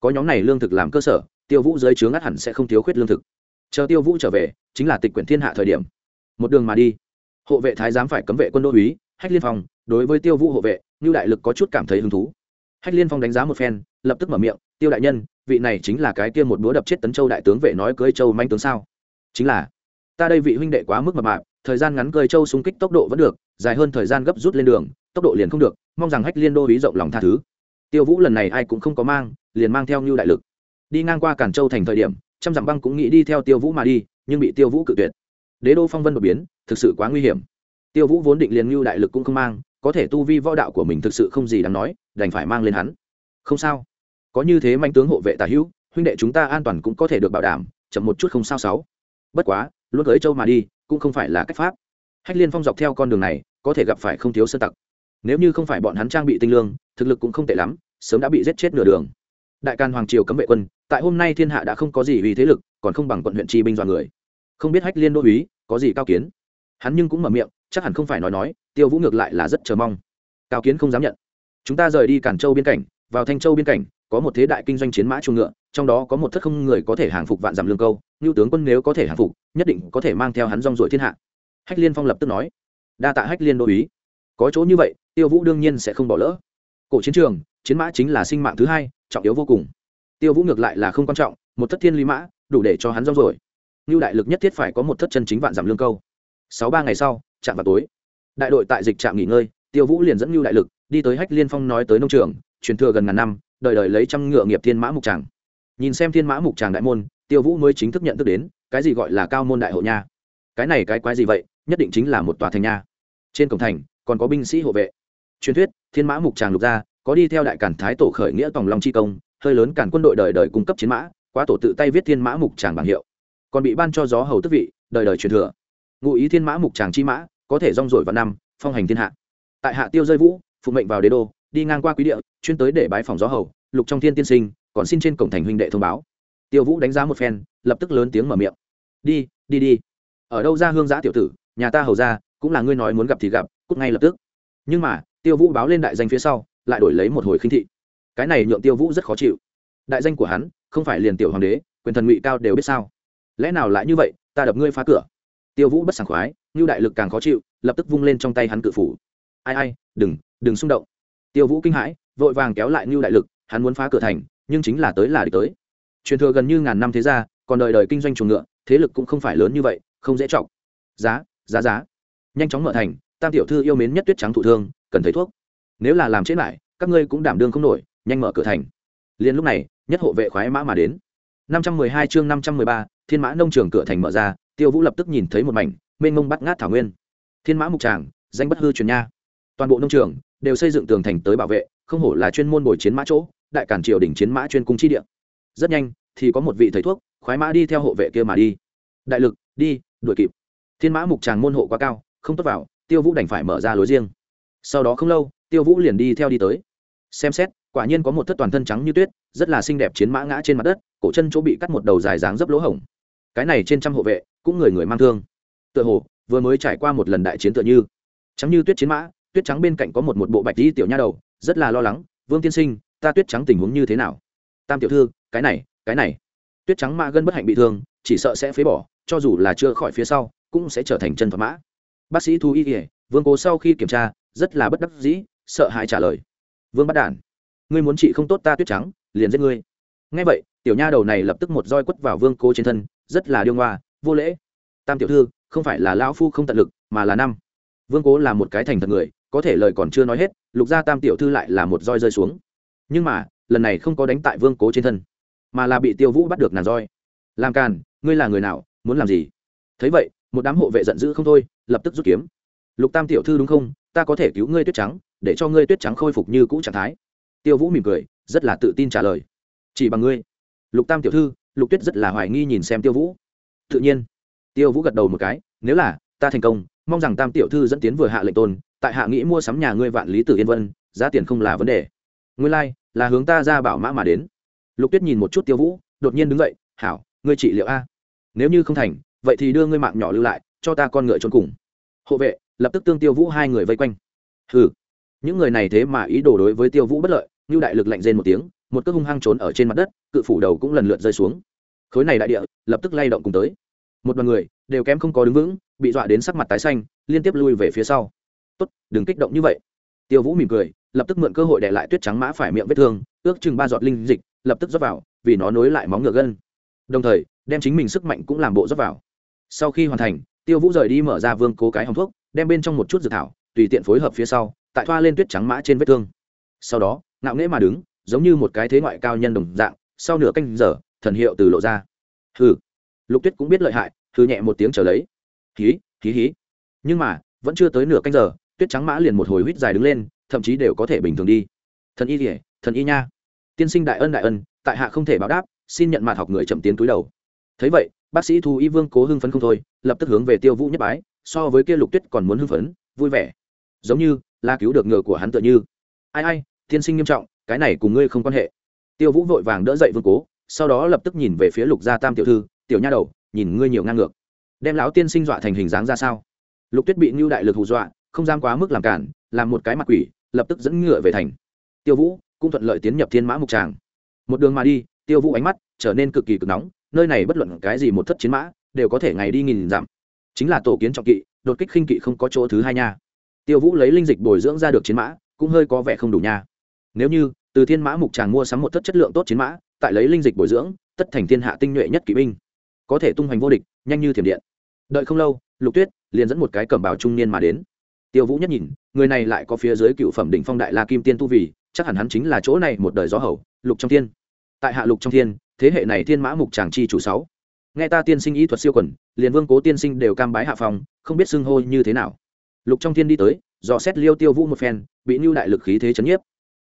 Có nhóm này lương thực làm cơ sở, tiêu vũ dưới chướng ngắt hẳn sẽ không thiếu khuyết lương thực. Chờ tiêu vũ trở về, chính là tịch quyển thiên hạ thời điểm. Một đường mà đi, hộ vệ thái giám phải cấm vệ quân đô úy hách liên phong, đối với tiêu vũ hộ vệ như đại lực có chút cảm thấy hứng thú hách liên phong đánh giá một phen, lập tức mở miệng, tiêu đại nhân, vị này chính là cái kia một búa đập chết tấn châu đại tướng vệ nói cưới châu manh tướng sao? Chính là. Ta đây vị huynh đệ quá mức mập mạp, thời gian ngắn cưỡi châu xung kích tốc độ vẫn được, dài hơn thời gian gấp rút lên đường, tốc độ liền không được, mong rằng hách liên đô ý rộng lòng tha thứ. Tiêu vũ lần này ai cũng không có mang, liền mang theo như đại lực. Đi ngang qua cản châu thành thời điểm, trăm dặm băng cũng nghĩ đi theo tiêu vũ mà đi, nhưng bị tiêu vũ cự tuyệt. Đế đô phong vân đột biến, thực sự quá nguy hiểm. Tiêu vũ vốn định liền như đại lực cũng không mang, có thể tu vi võ đạo của mình thực sự không gì đáng nói đành phải mang lên hắn. Không sao. Có như thế manh tướng hộ vệ tả hữu, huynh đệ chúng ta an toàn cũng có thể được bảo đảm, chậm một chút không sao sáu. Bất quá, luôn cưới châu mà đi, cũng không phải là cách pháp. Hách liên phong dọc theo con đường này, có thể gặp phải không thiếu sơ tặc. Nếu như không phải bọn hắn trang bị tinh lương, thực lực cũng không tệ lắm, sớm đã bị giết chết nửa đường. Đại can hoàng triều cấm vệ quân, tại hôm nay thiên hạ đã không có gì vì thế lực, còn không bằng quận huyện tri binh dọn người. Không biết hách liên đô úy, có gì cao kiến? Hắn nhưng cũng mở miệng, chắc hẳn không phải nói nói, tiêu vũ ngược lại là rất chờ mong. Cao kiến không dám nhận chúng ta rời đi cản châu biên cảnh, vào thanh châu biên cảnh, có một thế đại kinh doanh chiến mã chuồng ngựa, trong đó có một thất không người có thể hàng phục vạn dặm lương câu ngưu tướng quân nếu có thể hàng phục, nhất định có thể mang theo hắn rong ruổi thiên hạ. Hách liên phong lập tức nói. Đa tạ hách liên đô ý có chỗ như vậy, tiêu vũ đương nhiên sẽ không bỏ lỡ. Cổ chiến trường, chiến mã chính là sinh mạng thứ hai, trọng yếu vô cùng. Tiêu vũ ngược lại là không quan trọng, một thất thiên lý mã, đủ để cho hắn rong ruổi. Ngưu đại lực nhất thiết phải có một thất chân chính vạn giảm lương câu. Sáu ba ngày sau chạm vào tối. Đại đội tại dịch trạm nghỉ ngơi, tiêu vũ liền dẫn ngưu đại lực đi tới hách liên phong nói tới nông trường, truyền thừa gần ngàn năm, đời đời lấy trăm ngựa nghiệp thiên mã mục tràng. Nhìn xem thiên mã mục tràng đại môn, tiêu vũ mới chính thức nhận thức đến, cái gì gọi là cao môn đại hộ nha. Cái này cái quái gì vậy, nhất định chính là một tòa thành nha. Trên cổng thành, còn có binh sĩ hộ vệ. Truyền thuyết, thiên mã mục tràng lục gia có đi theo đại cản thái tổ khởi nghĩa tòng long chi công, hơi lớn cản quân đội đời đời cung cấp chiến mã, quá tổ tự tay viết thiên mã mục tràng bảng hiệu. Còn bị ban cho gió hầu tức vị, đời đời truyền thừa. Ngụ ý thiên mã mục tràng chi mã, có thể rong rổi vào năm, phong hành thiên hạ. Tại hạ tiêu rơi vũ phụ mệnh vào đế đô, đi ngang qua quý địa, chuyên tới để bái phòng gió hầu, lục trong thiên tiên sinh, còn xin trên cổng thành huynh đệ thông báo. Tiêu vũ đánh giá một phen, lập tức lớn tiếng mở miệng. Đi đi đi. Ở đâu ra hương giã tiểu tử, nhà ta hầu ra, cũng là ngươi nói muốn gặp thì gặp, cút ngay lập tức. Nhưng mà, tiêu vũ báo lên đại danh phía sau, lại đổi lấy một hồi khinh thị. Cái này nhượng tiêu vũ rất khó chịu. Đại danh của hắn, không phải liền tiểu hoàng đế, quyền thần ngụy cao đều biết sao. Lẽ nào lại như vậy, ta đập ngươi phá cửa. Tiêu vũ bất sảng khoái như đại lực càng khó chịu, lập tức vung lên trong tay hắn cự phủ. Ai ai, đừng đừng xung động. Tiêu vũ kinh hãi, vội vàng kéo lại ngưu đại lực, hắn muốn phá cửa thành, nhưng chính là tới là địch tới. Truyền thừa gần như ngàn năm thế gia, còn đời đời kinh doanh chuồng ngựa, thế lực cũng không phải lớn như vậy, không dễ trọng giá giá giá. Nhanh chóng mở thành, tam tiểu thư yêu mến nhất tuyết trắng thụ thương, cần thấy thuốc. Nếu là làm chết lại, các ngươi cũng đảm đương không nổi, nhanh mở cửa thành. Liền lúc này, nhất hộ vệ khoái mã mà đến. Năm trăm mười hai chương năm trăm mười ba, thiên mã nông trường cửa thành mở ra, tiêu vũ lập tức nhìn thấy một mảnh, mênh mông bắt ngát thảo nguyên. Thiên mã mục tràng, danh bất hư truyền nha. Toàn bộ nông trường đều xây dựng tường thành tới bảo vệ, không hổ là chuyên môn bồi chiến mã chỗ, đại cản triều đỉnh chiến mã chuyên cung chi địa. Rất nhanh, thì có một vị thầy thuốc, khoái mã đi theo hộ vệ kia mà đi. Đại lực, đi, đuổi kịp. Thiên mã mục tràng môn hộ quá cao, không tốt vào, tiêu vũ đành phải mở ra lối riêng. Sau đó không lâu, tiêu vũ liền đi theo đi tới. Xem xét, quả nhiên có một thất toàn thân trắng như tuyết, rất là xinh đẹp chiến mã ngã trên mặt đất, cổ chân chỗ bị cắt một đầu dài dáng dấp lỗ hổng. Cái này trên trăm hộ vệ, cũng người người mang thương. Tựa hồ, vừa mới trải qua một lần đại chiến tựa như. Trắng như tuyết chiến mã tuyết trắng bên cạnh có một một bộ bạch đi tiểu nha đầu, rất là lo lắng, vương tiên sinh, ta tuyết trắng tình huống như thế nào? Tam tiểu thư, cái này cái này. Tuyết trắng mã gân bất hạnh bị thương, chỉ sợ sẽ phế bỏ, cho dù là chưa khỏi phía sau, cũng sẽ trở thành chân thuật mã. Bác sĩ thu y kỉa vương cố sau khi kiểm tra, rất là bất đắc dĩ, sợ hãi trả lời. Vương bắt đản, ngươi muốn trị không tốt ta tuyết trắng, liền giết ngươi. Ngay vậy, tiểu nha đầu này lập tức một roi quất vào vương cố trên thân, rất là điêu ngoa, vô lễ. Tam tiểu thư, không phải là lão phu không tận lực, mà là năm. Vương cố là một cái thành thật người có thể lời còn chưa nói hết, lục gia tam tiểu thư lại là một roi rơi xuống. Nhưng mà, lần này không có đánh tại vương cố trên thân, mà là bị tiêu vũ bắt được nàng roi. Làm càn, ngươi là người nào, muốn làm gì? Thấy vậy, một đám hộ vệ giận dữ không thôi, lập tức rút kiếm. Lục tam tiểu thư đúng không? Ta có thể cứu ngươi tuyết trắng, để cho ngươi tuyết trắng khôi phục như cũ trạng thái. Tiêu vũ mỉm cười, rất là tự tin trả lời. Chỉ bằng ngươi. Lục tam tiểu thư, lục tuyết rất là hoài nghi nhìn xem tiêu vũ. Tự nhiên. Tiêu vũ gật đầu một cái, nếu là ta thành công, mong rằng tam tiểu thư dẫn tiến vừa hạ lệnh tôn tại hạ nghĩ mua sắm nhà ngươi vạn lý tử yên vân giá tiền không là vấn đề. Ngươi lai、like, là hướng ta ra bảo mã mà đến. Lục tuyết nhìn một chút tiêu vũ đột nhiên đứng dậy hảo ngươi trị liệu a. Nếu như không thành vậy thì đưa ngươi mạng nhỏ lưu lại cho ta con ngựa trốn cùng. Hộ vệ lập tức tương tiêu vũ hai người vây quanh. Hừ. Những người này thế mà ý đồ đối với tiêu vũ bất lợi như đại lực lạnh rên một tiếng một cước hung hăng trốn ở trên mặt đất cự phủ đầu cũng lần lượt rơi xuống. Khối này đại địa lập tức lay động cùng tới. Một đoàn người đều kém không có đứng vững bị dọa đến sắc mặt tái xanh liên tiếp lui về phía sau tốt, đừng kích động như vậy. Tiêu vũ mỉm cười, lập tức mượn cơ hội để lại tuyết trắng mã phải miệng vết thương, ước chừng ba giọt linh dịch, lập tức rót vào, vì nó nối lại móng ngựa gân. Đồng thời, đem chính mình sức mạnh cũng làm bộ rót vào. Sau khi hoàn thành, tiêu vũ rời đi mở ra vương cố cái hòng thuốc, đem bên trong một chút dược thảo, tùy tiện phối hợp phía sau, tại thoa lên tuyết trắng mã trên vết thương. Sau đó, ngạo nghễ mà đứng, giống như một cái thế ngoại cao nhân đồng dạng, sau nửa canh giờ, thần hiệu từ lộ ra. Hừ. Lục tuyết cũng biết lợi hại, hừ nhẹ một tiếng trở lấy. Hí hí hí. Nhưng mà, vẫn chưa tới nửa canh giờ tuyết trắng mã liền một hồi huýt dài đứng lên, thậm chí đều có thể bình thường đi. Thần y kỉa thần y nha. Tiên sinh đại ân đại ân, tại hạ không thể báo đáp, xin nhận mặt học người chậm tiến túi đầu. Thấy vậy, bác sĩ thu y vương cố hưng phấn không thôi, lập tức hướng về tiêu vũ nhất bái, so với kia lục tuyết còn muốn hưng phấn, vui vẻ. Giống như là cứu được ngựa của hắn tựa như. Ai ai, tiên sinh nghiêm trọng, cái này cùng ngươi không quan hệ. Tiêu vũ vội vàng đỡ dậy vương cố, sau đó lập tức nhìn về phía lục gia tam tiểu thư, tiểu nha đầu, nhìn ngươi nhiều ngang ngược. Đem lão tiên sinh dọa thành hình dáng ra sao? Lục tuyết bị ngưu đại lực hù dọa không dám quá mức làm cản, làm một cái mặt quỷ, lập tức dẫn ngựa về thành. Tiêu vũ cũng thuận lợi tiến nhập thiên mã mục tràng. Một đường mà đi, tiêu vũ ánh mắt trở nên cực kỳ cực nóng, nơi này bất luận cái gì một thất chiến mã, đều có thể ngày đi nghìn dặm. Chính là tổ kiến trọng kỵ, đột kích khinh kỵ không có chỗ thứ hai nha. Tiêu vũ lấy linh dịch bồi dưỡng ra được chiến mã, cũng hơi có vẻ không đủ nha. Nếu như, từ thiên mã mục tràng mua sắm một thất chất lượng tốt chiến mã, tại lấy linh dịch bồi dưỡng, tất thành thiên hạ tinh nhuệ nhất kỵ binh. Có thể tung hoành vô địch, nhanh như thiểm điện. Đợi không lâu, lục tuyết liền dẫn một cái cẩm bào trung niên mà đến tiêu vũ nhất nhìn, người này lại có phía dưới cựu phẩm đỉnh phong đại la kim tiên tu vì, chắc hẳn hắn chính là chỗ này một đời gió hầu, lục trong thiên. Tại hạ lục trong thiên, thế hệ này thiên mã mục tràng chi chủ sáu. Nghe ta tiên sinh ý thuật siêu quần, liền vương cố tiên sinh đều cam bái hạ phòng không biết xưng hô như thế nào. Lục trong thiên đi tới, dò xét liêu tiêu vũ một phen, bị nhu đại lực khí thế chấn nhiếp.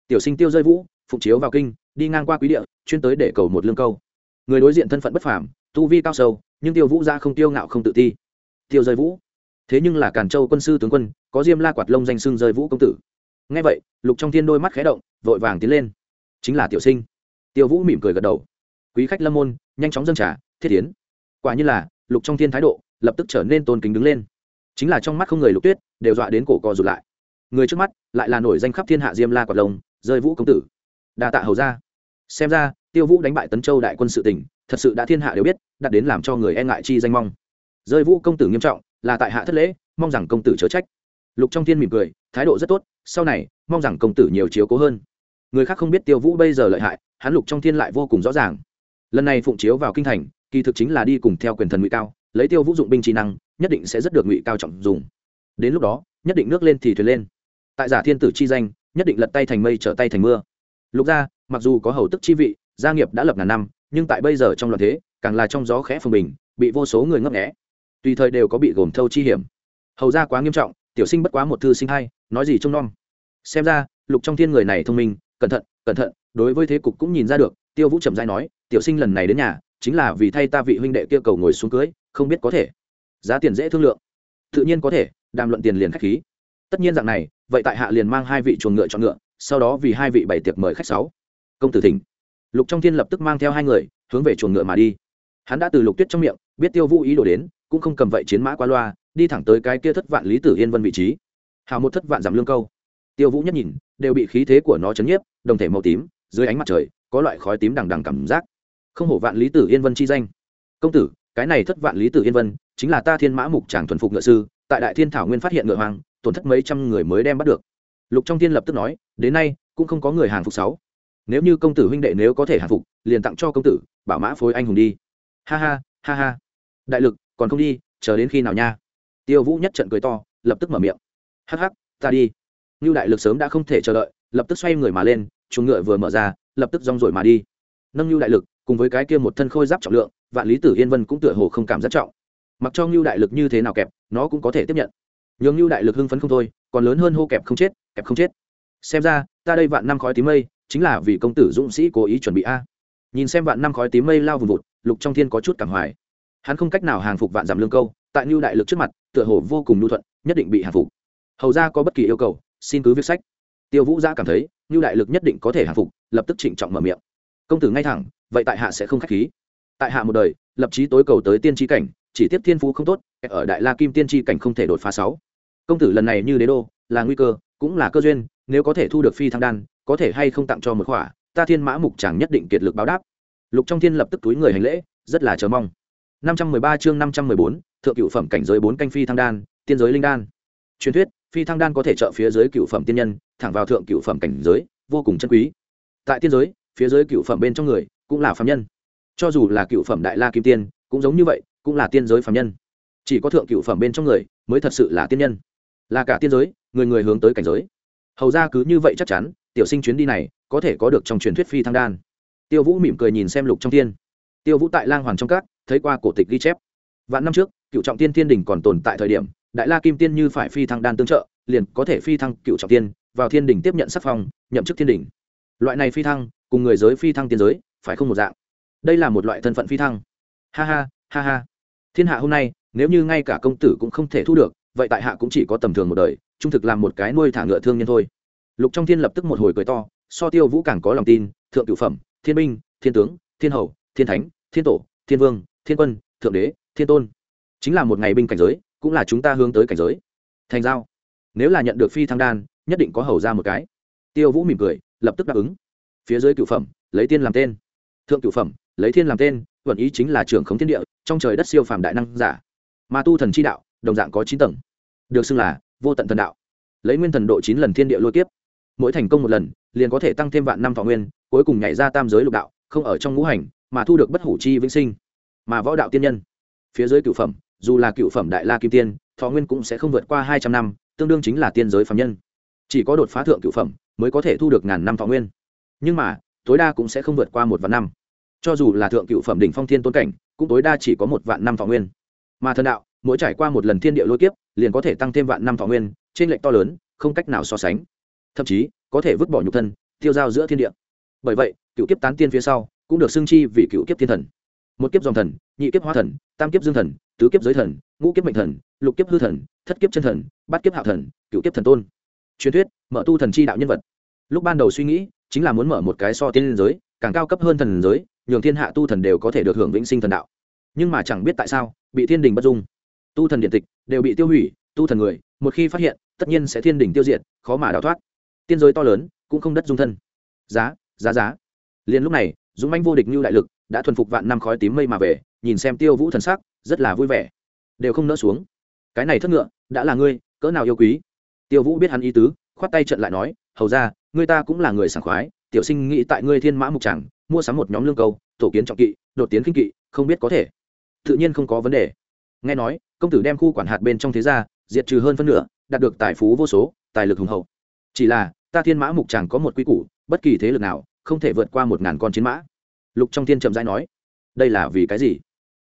Tiểu sinh tiêu rơi vũ, phụng chiếu vào kinh, đi ngang qua quý địa, chuyên tới để cầu một lương câu. Người đối diện thân phận bất phàm, tu vi cao sâu, nhưng tiêu vũ ra không tiêu ngạo không tự ti. Tiêu rơi vũ thế nhưng là càn châu quân sư tướng quân, có diêm la quạt lông danh xưng rơi vũ công tử. Ngay vậy, lục trong thiên đôi mắt khé động, vội vàng tiến lên. Chính là tiểu sinh. Tiêu vũ mỉm cười gật đầu. Quý khách lâm môn, nhanh chóng dâng trả thiết tiến quả như là, lục trong thiên thái độ, lập tức trở nên tôn kính đứng lên. Chính là trong mắt không người lục tuyết, đều dọa đến cổ co rụt lại. Người trước mắt, lại là nổi danh khắp thiên hạ diêm la quạt lông, rơi vũ công tử. Đa tạ hầu ra xem ra, tiêu vũ đánh bại tấn châu đại quân sự tỉnh thật sự đã thiên hạ đều biết đặt đến làm cho người e ngại chi danh mong. Rơi vũ công tử nghiêm trọng là tại hạ thất lễ, mong rằng công tử chớ trách. Lục trong thiên mỉm cười, thái độ rất tốt, sau này, mong rằng công tử nhiều chiếu cố hơn. Người khác không biết tiêu vũ bây giờ lợi hại, hắn lục trong thiên lại vô cùng rõ ràng. Lần này phụng chiếu vào kinh thành, kỳ thực chính là đi cùng theo quyền thần ngụy cao, lấy tiêu vũ dụng binh trí năng, nhất định sẽ rất được ngụy cao trọng dùng. Đến lúc đó, nhất định nước lên thì thuyền lên. Tại giả thiên tử chi danh, nhất định lật tay thành mây trở tay thành mưa. Lục gia, mặc dù có hầu tức chi vị, gia nghiệp đã lập ngàn năm, nhưng tại bây giờ trong loạn thế, càng là trong gió khẽ phồng bình, bị vô số người ngấp nghẽ tùy thời đều có bị gồm thâu chi hiểm. Hầu ra quá nghiêm trọng, tiểu sinh bất quá một thư sinh hay nói gì trông nom. Xem ra, lục trong thiên người này thông minh, cẩn thận cẩn thận, đối với thế cục cũng nhìn ra được, tiêu vũ trầm dai nói, tiểu sinh lần này đến nhà, chính là vì thay ta vị huynh đệ kia cầu ngồi xuống cưới, không biết có thể. Giá tiền dễ thương lượng. Tự nhiên có thể, đàm luận tiền liền khách khí. Tất nhiên dạng này, vậy tại hạ liền mang hai vị chuồng ngựa chọn ngựa, sau đó vì hai vị bày tiệc mời khách sáu. Công tử thỉnh. Lục trong thiên lập tức mang theo hai người, hướng về chuồng ngựa mà đi. Hắn đã từ lục tuyết trong miệng, biết tiêu vũ ý đồ đến cũng không cầm vậy chiến mã qua loa, đi thẳng tới cái kia thất vạn lý tử yên vân vị trí. Hào một thất vạn giảm lương câu. Tiêu vũ nhất nhìn, đều bị khí thế của nó chấn nhiếp, đồng thể màu tím, dưới ánh mặt trời, có loại khói tím đằng đằng cảm giác. Không hổ vạn lý tử yên vân chi danh. Công tử, cái này thất vạn lý tử yên vân, chính là ta thiên mã mục tràng thuần phục ngựa sư, tại đại thiên thảo nguyên phát hiện ngựa hoang, tổn thất mấy trăm người mới đem bắt được. Lục trong thiên lập tức nói, đến nay, cũng không có người hàng phục sáu. Nếu như công tử huynh đệ nếu có thể hàng phục, liền tặng cho công tử, bảo mã phối anh hùng đi. Ha ha ha ha. Đại lực còn không đi, chờ đến khi nào nha. Tiêu vũ nhất trận cười to, lập tức mở miệng. Hắc hắc, ta đi. Ngưu đại lực sớm đã không thể chờ đợi, lập tức xoay người mà lên, chuồng ngựa vừa mở ra, lập tức rong rồi mà đi. Nâng ngưu đại lực, cùng với cái kia một thân khôi giáp trọng lượng, vạn lý tử yên vân cũng tựa hồ không cảm giác trọng. Mặc cho ngưu đại lực như thế nào kẹp, nó cũng có thể tiếp nhận. Nhường ngưu đại lực hưng phấn không thôi, còn lớn hơn hô kẹp không chết, kẹp không chết. Xem ra, ta đây vạn năm khói tím mây, chính là vì công tử dũng sĩ cố ý chuẩn bị a. Nhìn xem vạn năm khói tím mây lao vùng vụt, lục trong thiên có chút cảm hoài hắn không cách nào hàng phục vạn giảm lương câu, tại như đại lực trước mặt, tựa hồ vô cùng nhu thuận, nhất định bị hàng phục. Hầu ra có bất kỳ yêu cầu, xin cứ viết sách. Tiêu vũ Gia cảm thấy như đại lực nhất định có thể hàng phục, lập tức trịnh trọng mở miệng. Công tử ngay thẳng, vậy tại hạ sẽ không k h á c h khí. Tại hạ một đời, lập trí tối cầu tới tiên tri cảnh, chỉ tiếp thiên phú không tốt, ở đại la kim tiên tri cảnh không thể đột phá sáu. Công tử lần này như đế đô, là nguy cơ, cũng là cơ duyên, nếu có thể thu được phi thăng đan, có thể hay không tặng cho một khỏa, ta thiên mã mục chẳng nhất định kiệt lực báo đáp. Lục trong thiên lập tức túi người hành lễ, rất là chờ mong. 513 chương 514, thượng cửu phẩm cảnh giới bốn canh phi thăng đan tiên giới linh đan. Truyền thuyết phi thăng đan có thể trợ phía dưới cửu phẩm tiên nhân thẳng vào thượng cửu phẩm cảnh giới vô cùng chân quý. Tại tiên giới phía dưới cửu phẩm bên trong người cũng là phàm nhân. Cho dù là cửu phẩm đại la kim tiên cũng giống như vậy cũng là tiên giới phàm nhân. Chỉ có thượng cửu phẩm bên trong người mới thật sự là tiên nhân. Là cả tiên giới người người hướng tới cảnh giới. Hầu ra cứ như vậy chắc chắn tiểu sinh chuyến đi này có thể có được trong truyền thuyết phi thăng đan. Tiêu vũ mỉm cười nhìn xem lục trong tiên tiêu vũ tại lang hoàn trong các, thấy qua cổ tịch ghi chép. Vạn năm trước, cựu trọng tiên thiên đình còn tồn tại thời điểm, đại la kim tiên như phải phi thăng đan tương trợ, liền có thể phi thăng cựu trọng tiên, vào thiên đình tiếp nhận sắc phong, nhậm chức thiên đình. Loại này phi thăng, cùng người giới phi thăng tiên giới, phải không một dạng. Đây là một loại thân phận phi thăng. Ha ha ha ha. Thiên hạ hôm nay, nếu như ngay cả công tử cũng không thể thu được, vậy tại hạ cũng chỉ có tầm thường một đời, trung thực làm một cái nuôi thả ngựa thương nhân thôi. Lục trong thiên lập tức một hồi cười to, so tiêu vũ càng có lòng tin, thượng cửu phẩm, thiên binh, thiên tướng, thiên hầu thiên thánh, thiên tổ, thiên vương, thiên quân, thượng đế, thiên tôn. Chính là một ngày binh cảnh giới, cũng là chúng ta hướng tới cảnh giới. Thành giao. Nếu là nhận được phi thăng đan, nhất định có hầu ra một cái. Tiêu vũ mỉm cười, lập tức đáp ứng. Phía dưới cửu phẩm, lấy tiên làm tên. Thượng cửu phẩm, lấy thiên làm tên vận ý chính là trưởng khống thiên địa, trong trời đất siêu phàm đại năng giả. Mà tu thần chi đạo, đồng dạng có chín tầng. Được xưng là vô tận thần đạo. Lấy nguyên thần độ chín lần thiên địa lôi kiếp. Mỗi thành công một lần, liền có thể tăng thêm vạn năm thọ nguyên, cuối cùng nhảy ra tam giới lục đạo, không ở trong ngũ hành mà thu được bất hủ chi vĩnh sinh. Mà võ đạo tiên nhân, phía dưới cựu phẩm, dù là cựu phẩm đại la kim tiên, thọ nguyên cũng sẽ không vượt qua hai trăm năm, tương đương chính là tiên giới phạm nhân. Chỉ có đột phá thượng cựu phẩm mới có thể thu được ngàn năm thọ nguyên. Nhưng mà, tối đa cũng sẽ không vượt qua một vạn năm. Cho dù là thượng cựu phẩm đỉnh phong thiên tôn cảnh, cũng tối đa chỉ có một vạn năm thọ nguyên. Mà thần đạo, mỗi trải qua một lần thiên địa lôi kiếp, liền có thể tăng thêm vạn năm thọ nguyên, trên lệnh to lớn, không cách nào so sánh. Thậm chí, có thể vứt bỏ nhục thân, tiêu dao giữa thiên địa. Bởi vậy cựu kiếp tán tiên phía sau cũng được xưng chi vì cựu kiếp thiên thần. Một kiếp dòng thần, nhị kiếp hoa thần, tam kiếp dương thần, tứ kiếp giới thần, ngũ kiếp mệnh thần, lục kiếp hư thần, thất kiếp chân thần, bát kiếp hạo thần, cựu kiếp thần tôn. Truyền thuyết, mở tu thần chi đạo nhân vật. Lúc ban đầu suy nghĩ, chính là muốn mở một cái so tiên giới, càng cao cấp hơn thần giới, nhường thiên hạ tu thần đều có thể được hưởng vĩnh sinh thần đạo. Nhưng mà chẳng biết tại sao, bị thiên đình bất dung. Tu thần điện tịch đều bị tiêu hủy, tu thần người, một khi phát hiện, tất nhiên sẽ thiên đình tiêu diệt, khó mà đào thoát. Tiên giới to lớn, cũng không đất dung thân. Giá giá giá. Liền lúc này dũng manh vô địch như đại lực đã thuần phục vạn năm khói tím mây mà về, nhìn xem tiêu vũ thần sắc, rất là vui vẻ. Đều không nỡ xuống. Cái này thất ngựa, đã là ngươi, cỡ nào yêu quý? Tiêu vũ biết hắn ý tứ, khoát tay trận lại nói, hầu ra, ngươi ta cũng là người sảng khoái, tiểu sinh nghĩ tại ngươi thiên mã mục tràng, mua sắm một nhóm lương câu tổ kiến trọng kỵ, đột tiến kinh kỵ, không biết có thể. Tự nhiên không có vấn đề. Nghe nói, công tử đem khu quản hạt bên trong thế gia, diệt trừ hơn phân nửa, đạt được tài phú vô số, tài lực hùng hậu. Chỉ là, ta thiên mã mục tràng có một quy củ, bất kỳ thế lực nào không thể vượt qua một ngàn con chiến mã. Lục trong thiên trầm rãi nói, đây là vì cái gì?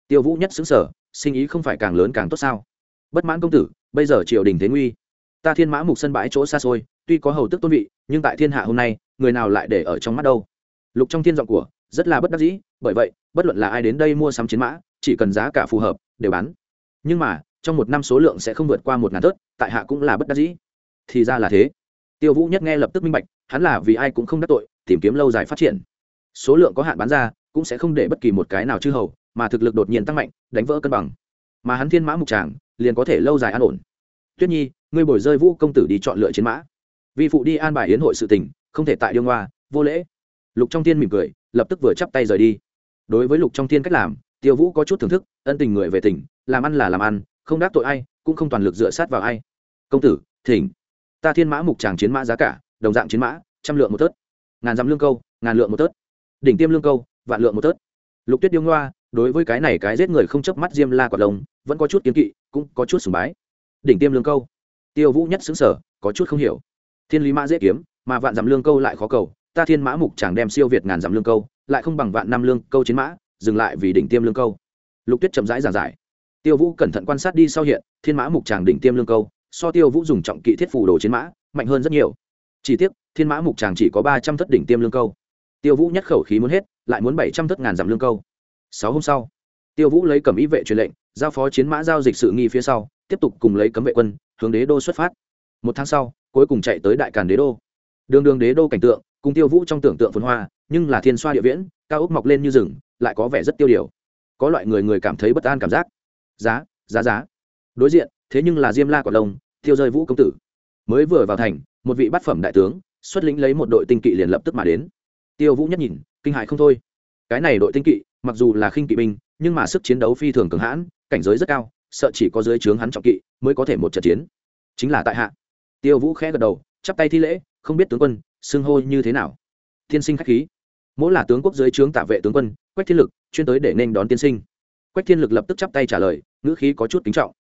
Tiêu vũ nhất xứng sở, sinh ý không phải càng lớn càng tốt sao? Bất mãn công tử, bây giờ triều đình thế nguy. Ta thiên mã mục sân bãi chỗ xa xôi, tuy có hầu tức tôn vị, nhưng tại thiên hạ hôm nay, người nào lại để ở trong mắt đâu? Lục trong thiên giọng của, rất là bất đắc dĩ, bởi vậy, bất luận là ai đến đây mua sắm chiến mã, chỉ cần giá cả phù hợp, đều bán. Nhưng mà, trong một năm số lượng sẽ không vượt qua một ngàn tớt, tại hạ cũng là bất đắc dĩ. Thì ra là thế. Tiêu vũ nhất nghe lập tức minh bạch, hắn là vì ai cũng không đắc tội tìm kiếm lâu dài phát triển. Số lượng có hạn bán ra, cũng sẽ không để bất kỳ một cái nào chư hầu, mà thực lực đột nhiên tăng mạnh, đánh vỡ cân bằng. Mà hắn thiên mã mục tràng, liền có thể lâu dài an ổn. Tuyết nhi, ngươi bồi rơi vũ công tử đi chọn lựa chiến mã. Vì phụ đi an bài yến hội sự tình, không thể tại điêu ngoa, vô lễ. Lục trong tiên mỉm cười, lập tức vừa chắp tay rời đi. Đối với lục trong tiên cách làm, tiêu vũ có chút thưởng thức, ân tình người về tỉnh, làm ăn là làm ăn, không đáp tội ai, cũng không toàn lực dựa sát vào ai. Công tử, thỉnh. Ta thiên mã mục tràng chiến mã giá cả, đồng dạng chiến mã, trăm lượng một tớt ngàn dặm lương câu, ngàn lượng một tớt. Đỉnh tiêm lương câu, vạn lượng một tớt. Lục tuyết điêu ngoa, đối với cái này cái giết người không chớp mắt diêm la quạt lông, vẫn có chút kiến kỵ, cũng có chút sùng bái. Đỉnh tiêm lương câu. Tiêu vũ nhất xứng sở, có chút không hiểu. Thiên lý mã dễ kiếm, mà vạn dặm lương câu lại khó cầu. Ta thiên mã mục chẳng đem siêu việt ngàn dặm lương câu, lại không bằng vạn năm lương câu chiến mã, dừng lại vì đỉnh tiêm lương câu. Lục tuyết chậm rãi giảng giải. Tiêu vũ cẩn thận quan sát đi sau hiện, thiên mã mục tràng đỉnh tiêm lương câu, so tiêu vũ dùng trọng kỵ thiết phủ đồ chiến mã, mạnh hơn rất nhiều chỉ tiếc, thiên mã mục chàng chỉ có ba trăm thất đỉnh tiêm lương câu. Tiêu vũ nhất khẩu khí muốn hết, lại muốn bảy trăm thất ngàn dặm lương câu. Sáu hôm sau, tiêu vũ lấy cầm ý vệ truyền lệnh, giao phó chiến mã giao dịch sự nghi phía sau, tiếp tục cùng lấy cấm vệ quân, hướng đế đô xuất phát. Một tháng sau, cuối cùng chạy tới đại càn đế đô. Đường đường đế đô cảnh tượng, cùng tiêu vũ trong tưởng tượng phồn hoa, nhưng là thiên xoa địa viễn, cao ốc mọc lên như rừng, lại có vẻ rất tiêu điều. Có loại người người cảm thấy bất an cảm giác. Giá giá giá. Đối diện, thế nhưng là diêm la quả lông tiêu rơi vũ công tử. Mới vừa vào thành một vị bát phẩm đại tướng, xuất lĩnh lấy một đội tinh kỵ liền lập tức mà đến. Tiêu vũ nhất nhìn, kinh hại không thôi. Cái này đội tinh kỵ, mặc dù là khinh kỵ binh, nhưng mà sức chiến đấu phi thường cường hãn, cảnh giới rất cao, sợ chỉ có dưới trướng hắn trọng kỵ mới có thể một trận chiến. Chính là tại hạ. Tiêu vũ khẽ gật đầu, chắp tay thi lễ, không biết tướng quân, xưng hô như thế nào. Tiên sinh khách khí. Mỗi là tướng quốc dưới trướng tạ vệ tướng quân, quách thiên lực, chuyên tới để nên đón tiên sinh. Quách thiên lực lập tức chắp tay trả lời, ngữ khí có chút kính trọng.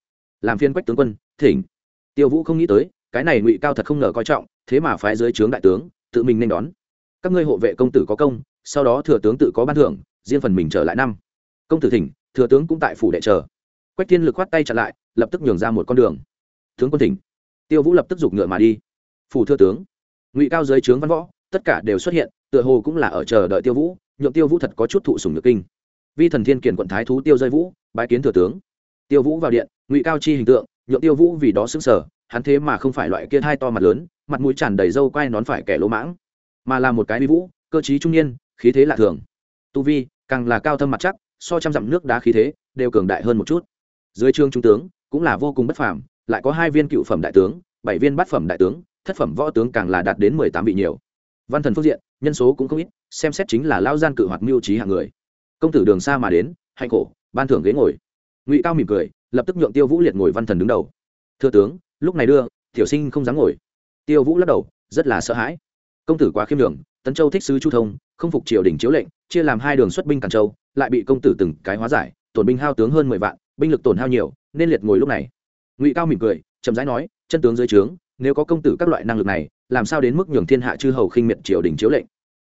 Làm phiên quách tướng quân, thỉnh. Tiêu vũ không nghĩ tới cái này ngụy cao thật không ngờ coi trọng, thế mà phái dưới trướng đại tướng, tự mình nên đón. Các ngươi hộ vệ công tử có công, sau đó thừa tướng tự có ban thưởng, riêng phần mình trở lại năm. Công tử thỉnh, thừa tướng cũng tại phủ đệ chờ. Quách thiên lực khoát tay chặn lại, lập tức nhường ra một con đường. Tướng quân thỉnh. Tiêu vũ lập tức giục ngựa mà đi. Phủ thừa tướng. Ngụy cao dưới trướng văn võ, tất cả đều xuất hiện, tựa hồ cũng là ở chờ đợi tiêu vũ, nhượng tiêu vũ thật có chút thụ sùng nhược kinh. Vi thần thiên kiển quận thái thú tiêu rơi vũ, bái kiến thừa tướng. Tiêu vũ vào điện, ngụy cao chi hình tượng, nhượng tiêu vũ vì đó xứng sở hắn thế mà không phải loại kia hai to mặt lớn, mặt mũi tràn đầy râu quai nón phải kẻ lỗ mãng, mà là một cái vi vũ, cơ chí trung niên, khí thế lạ thường. Tu vi, càng là cao thâm mặt chắc, so trăm dặm nước đá khí thế, đều cường đại hơn một chút. Dưới trương trung tướng, cũng là vô cùng bất phàm, lại có hai viên cựu phẩm đại tướng, bảy viên bát phẩm đại tướng, thất phẩm võ tướng càng là đạt đến mười tám vị nhiều. Văn thần phương diện, nhân số cũng không ít, xem xét chính là lao gian cự hoạt mưu trí hạng người. Công tử đường xa mà đến, hạnh khổ, ban thưởng ghế ngồi. Ngụy cao mỉm cười, lập tức nhượng tiêu vũ liệt ngồi văn thần đứng đầu. Thưa tướng lúc này đưa, tiểu sinh không dám ngồi. Tiêu vũ lắc đầu, rất là sợ hãi. Công tử quá khiêm đường tấn châu thích sứ chu thông, không phục triều đình chiếu lệnh, chia làm hai đường xuất binh càn châu, lại bị công tử từng cái hóa giải, tổn binh hao tướng hơn mười vạn, binh lực tổn hao nhiều, nên liệt ngồi lúc này. Ngụy cao mỉm cười, chậm rãi nói, chân tướng dưới trướng, nếu có công tử các loại năng lực này, làm sao đến mức nhường thiên hạ chư hầu khinh miệt triều đình chiếu lệnh?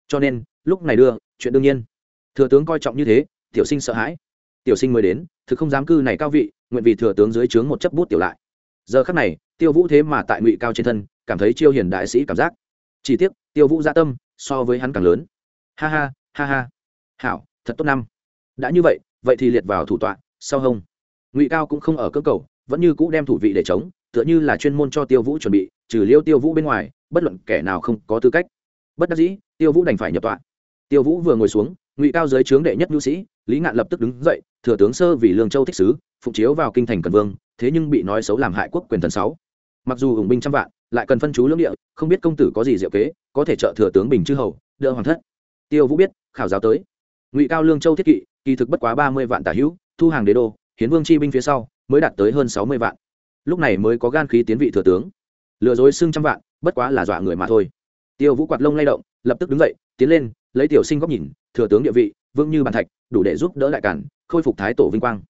Cho nên, lúc này đưa, chuyện đương nhiên. Thừa tướng coi trọng như thế, tiểu sinh sợ hãi. Tiểu sinh mới đến, thực không dám cư này cao vị, nguyện vì thừa tướng dưới trướng một chấp bút tiểu lại giờ khắc này, tiêu vũ thế mà tại ngụy cao trên thân, cảm thấy chiêu hiền đại sĩ cảm giác. Chỉ tiếc, tiêu vũ gia tâm, so với hắn càng lớn. Ha ha ha ha. Hảo, thật tốt năm. Đã như vậy vậy thì liệt vào thủ tọa, sau hông. Ngụy cao cũng không ở cơ cầu, vẫn như cũ đem thủ vị để chống, tựa như là chuyên môn cho tiêu vũ chuẩn bị, trừ liêu tiêu vũ bên ngoài, bất luận kẻ nào không có tư cách. Bất đắc dĩ, tiêu vũ đành phải nhập tọa. Tiêu vũ vừa ngồi xuống, ngụy cao dưới trướng đệ nhất nhu sĩ lý ngạn lập tức đứng dậy, thừa tướng sơ vì lương châu thích sứ, phụng chiếu vào kinh thành cần vương, thế nhưng bị nói xấu làm hại quốc quyền thần sáu. Mặc dù ủng binh trăm vạn, lại cần phân chú lưỡng địa, không biết công tử có gì diệu kế, có thể trợ thừa tướng bình chư hầu, đỡ hoàng thất. Tiêu vũ biết, khảo giáo tới. Ngụy cao lương châu thiết kỵ, kỳ thực bất quá ba mươi vạn tả hữu, thu hàng đế đô, hiến vương chi binh phía sau, mới đạt tới hơn sáu mươi vạn. Lúc này mới có gan khí tiến vị thừa tướng. Lừa dối xưng trăm vạn, bất quá là dọa người mà thôi. Tiêu vũ quạt lông lay động, lập tức đứng dậy, tiến lên, lấy tiểu sinh góc nhìn, thừa tướng địa vị vương như bàn thạch, đủ để giúp đỡ đại cản, khôi phục thái tổ vinh quang.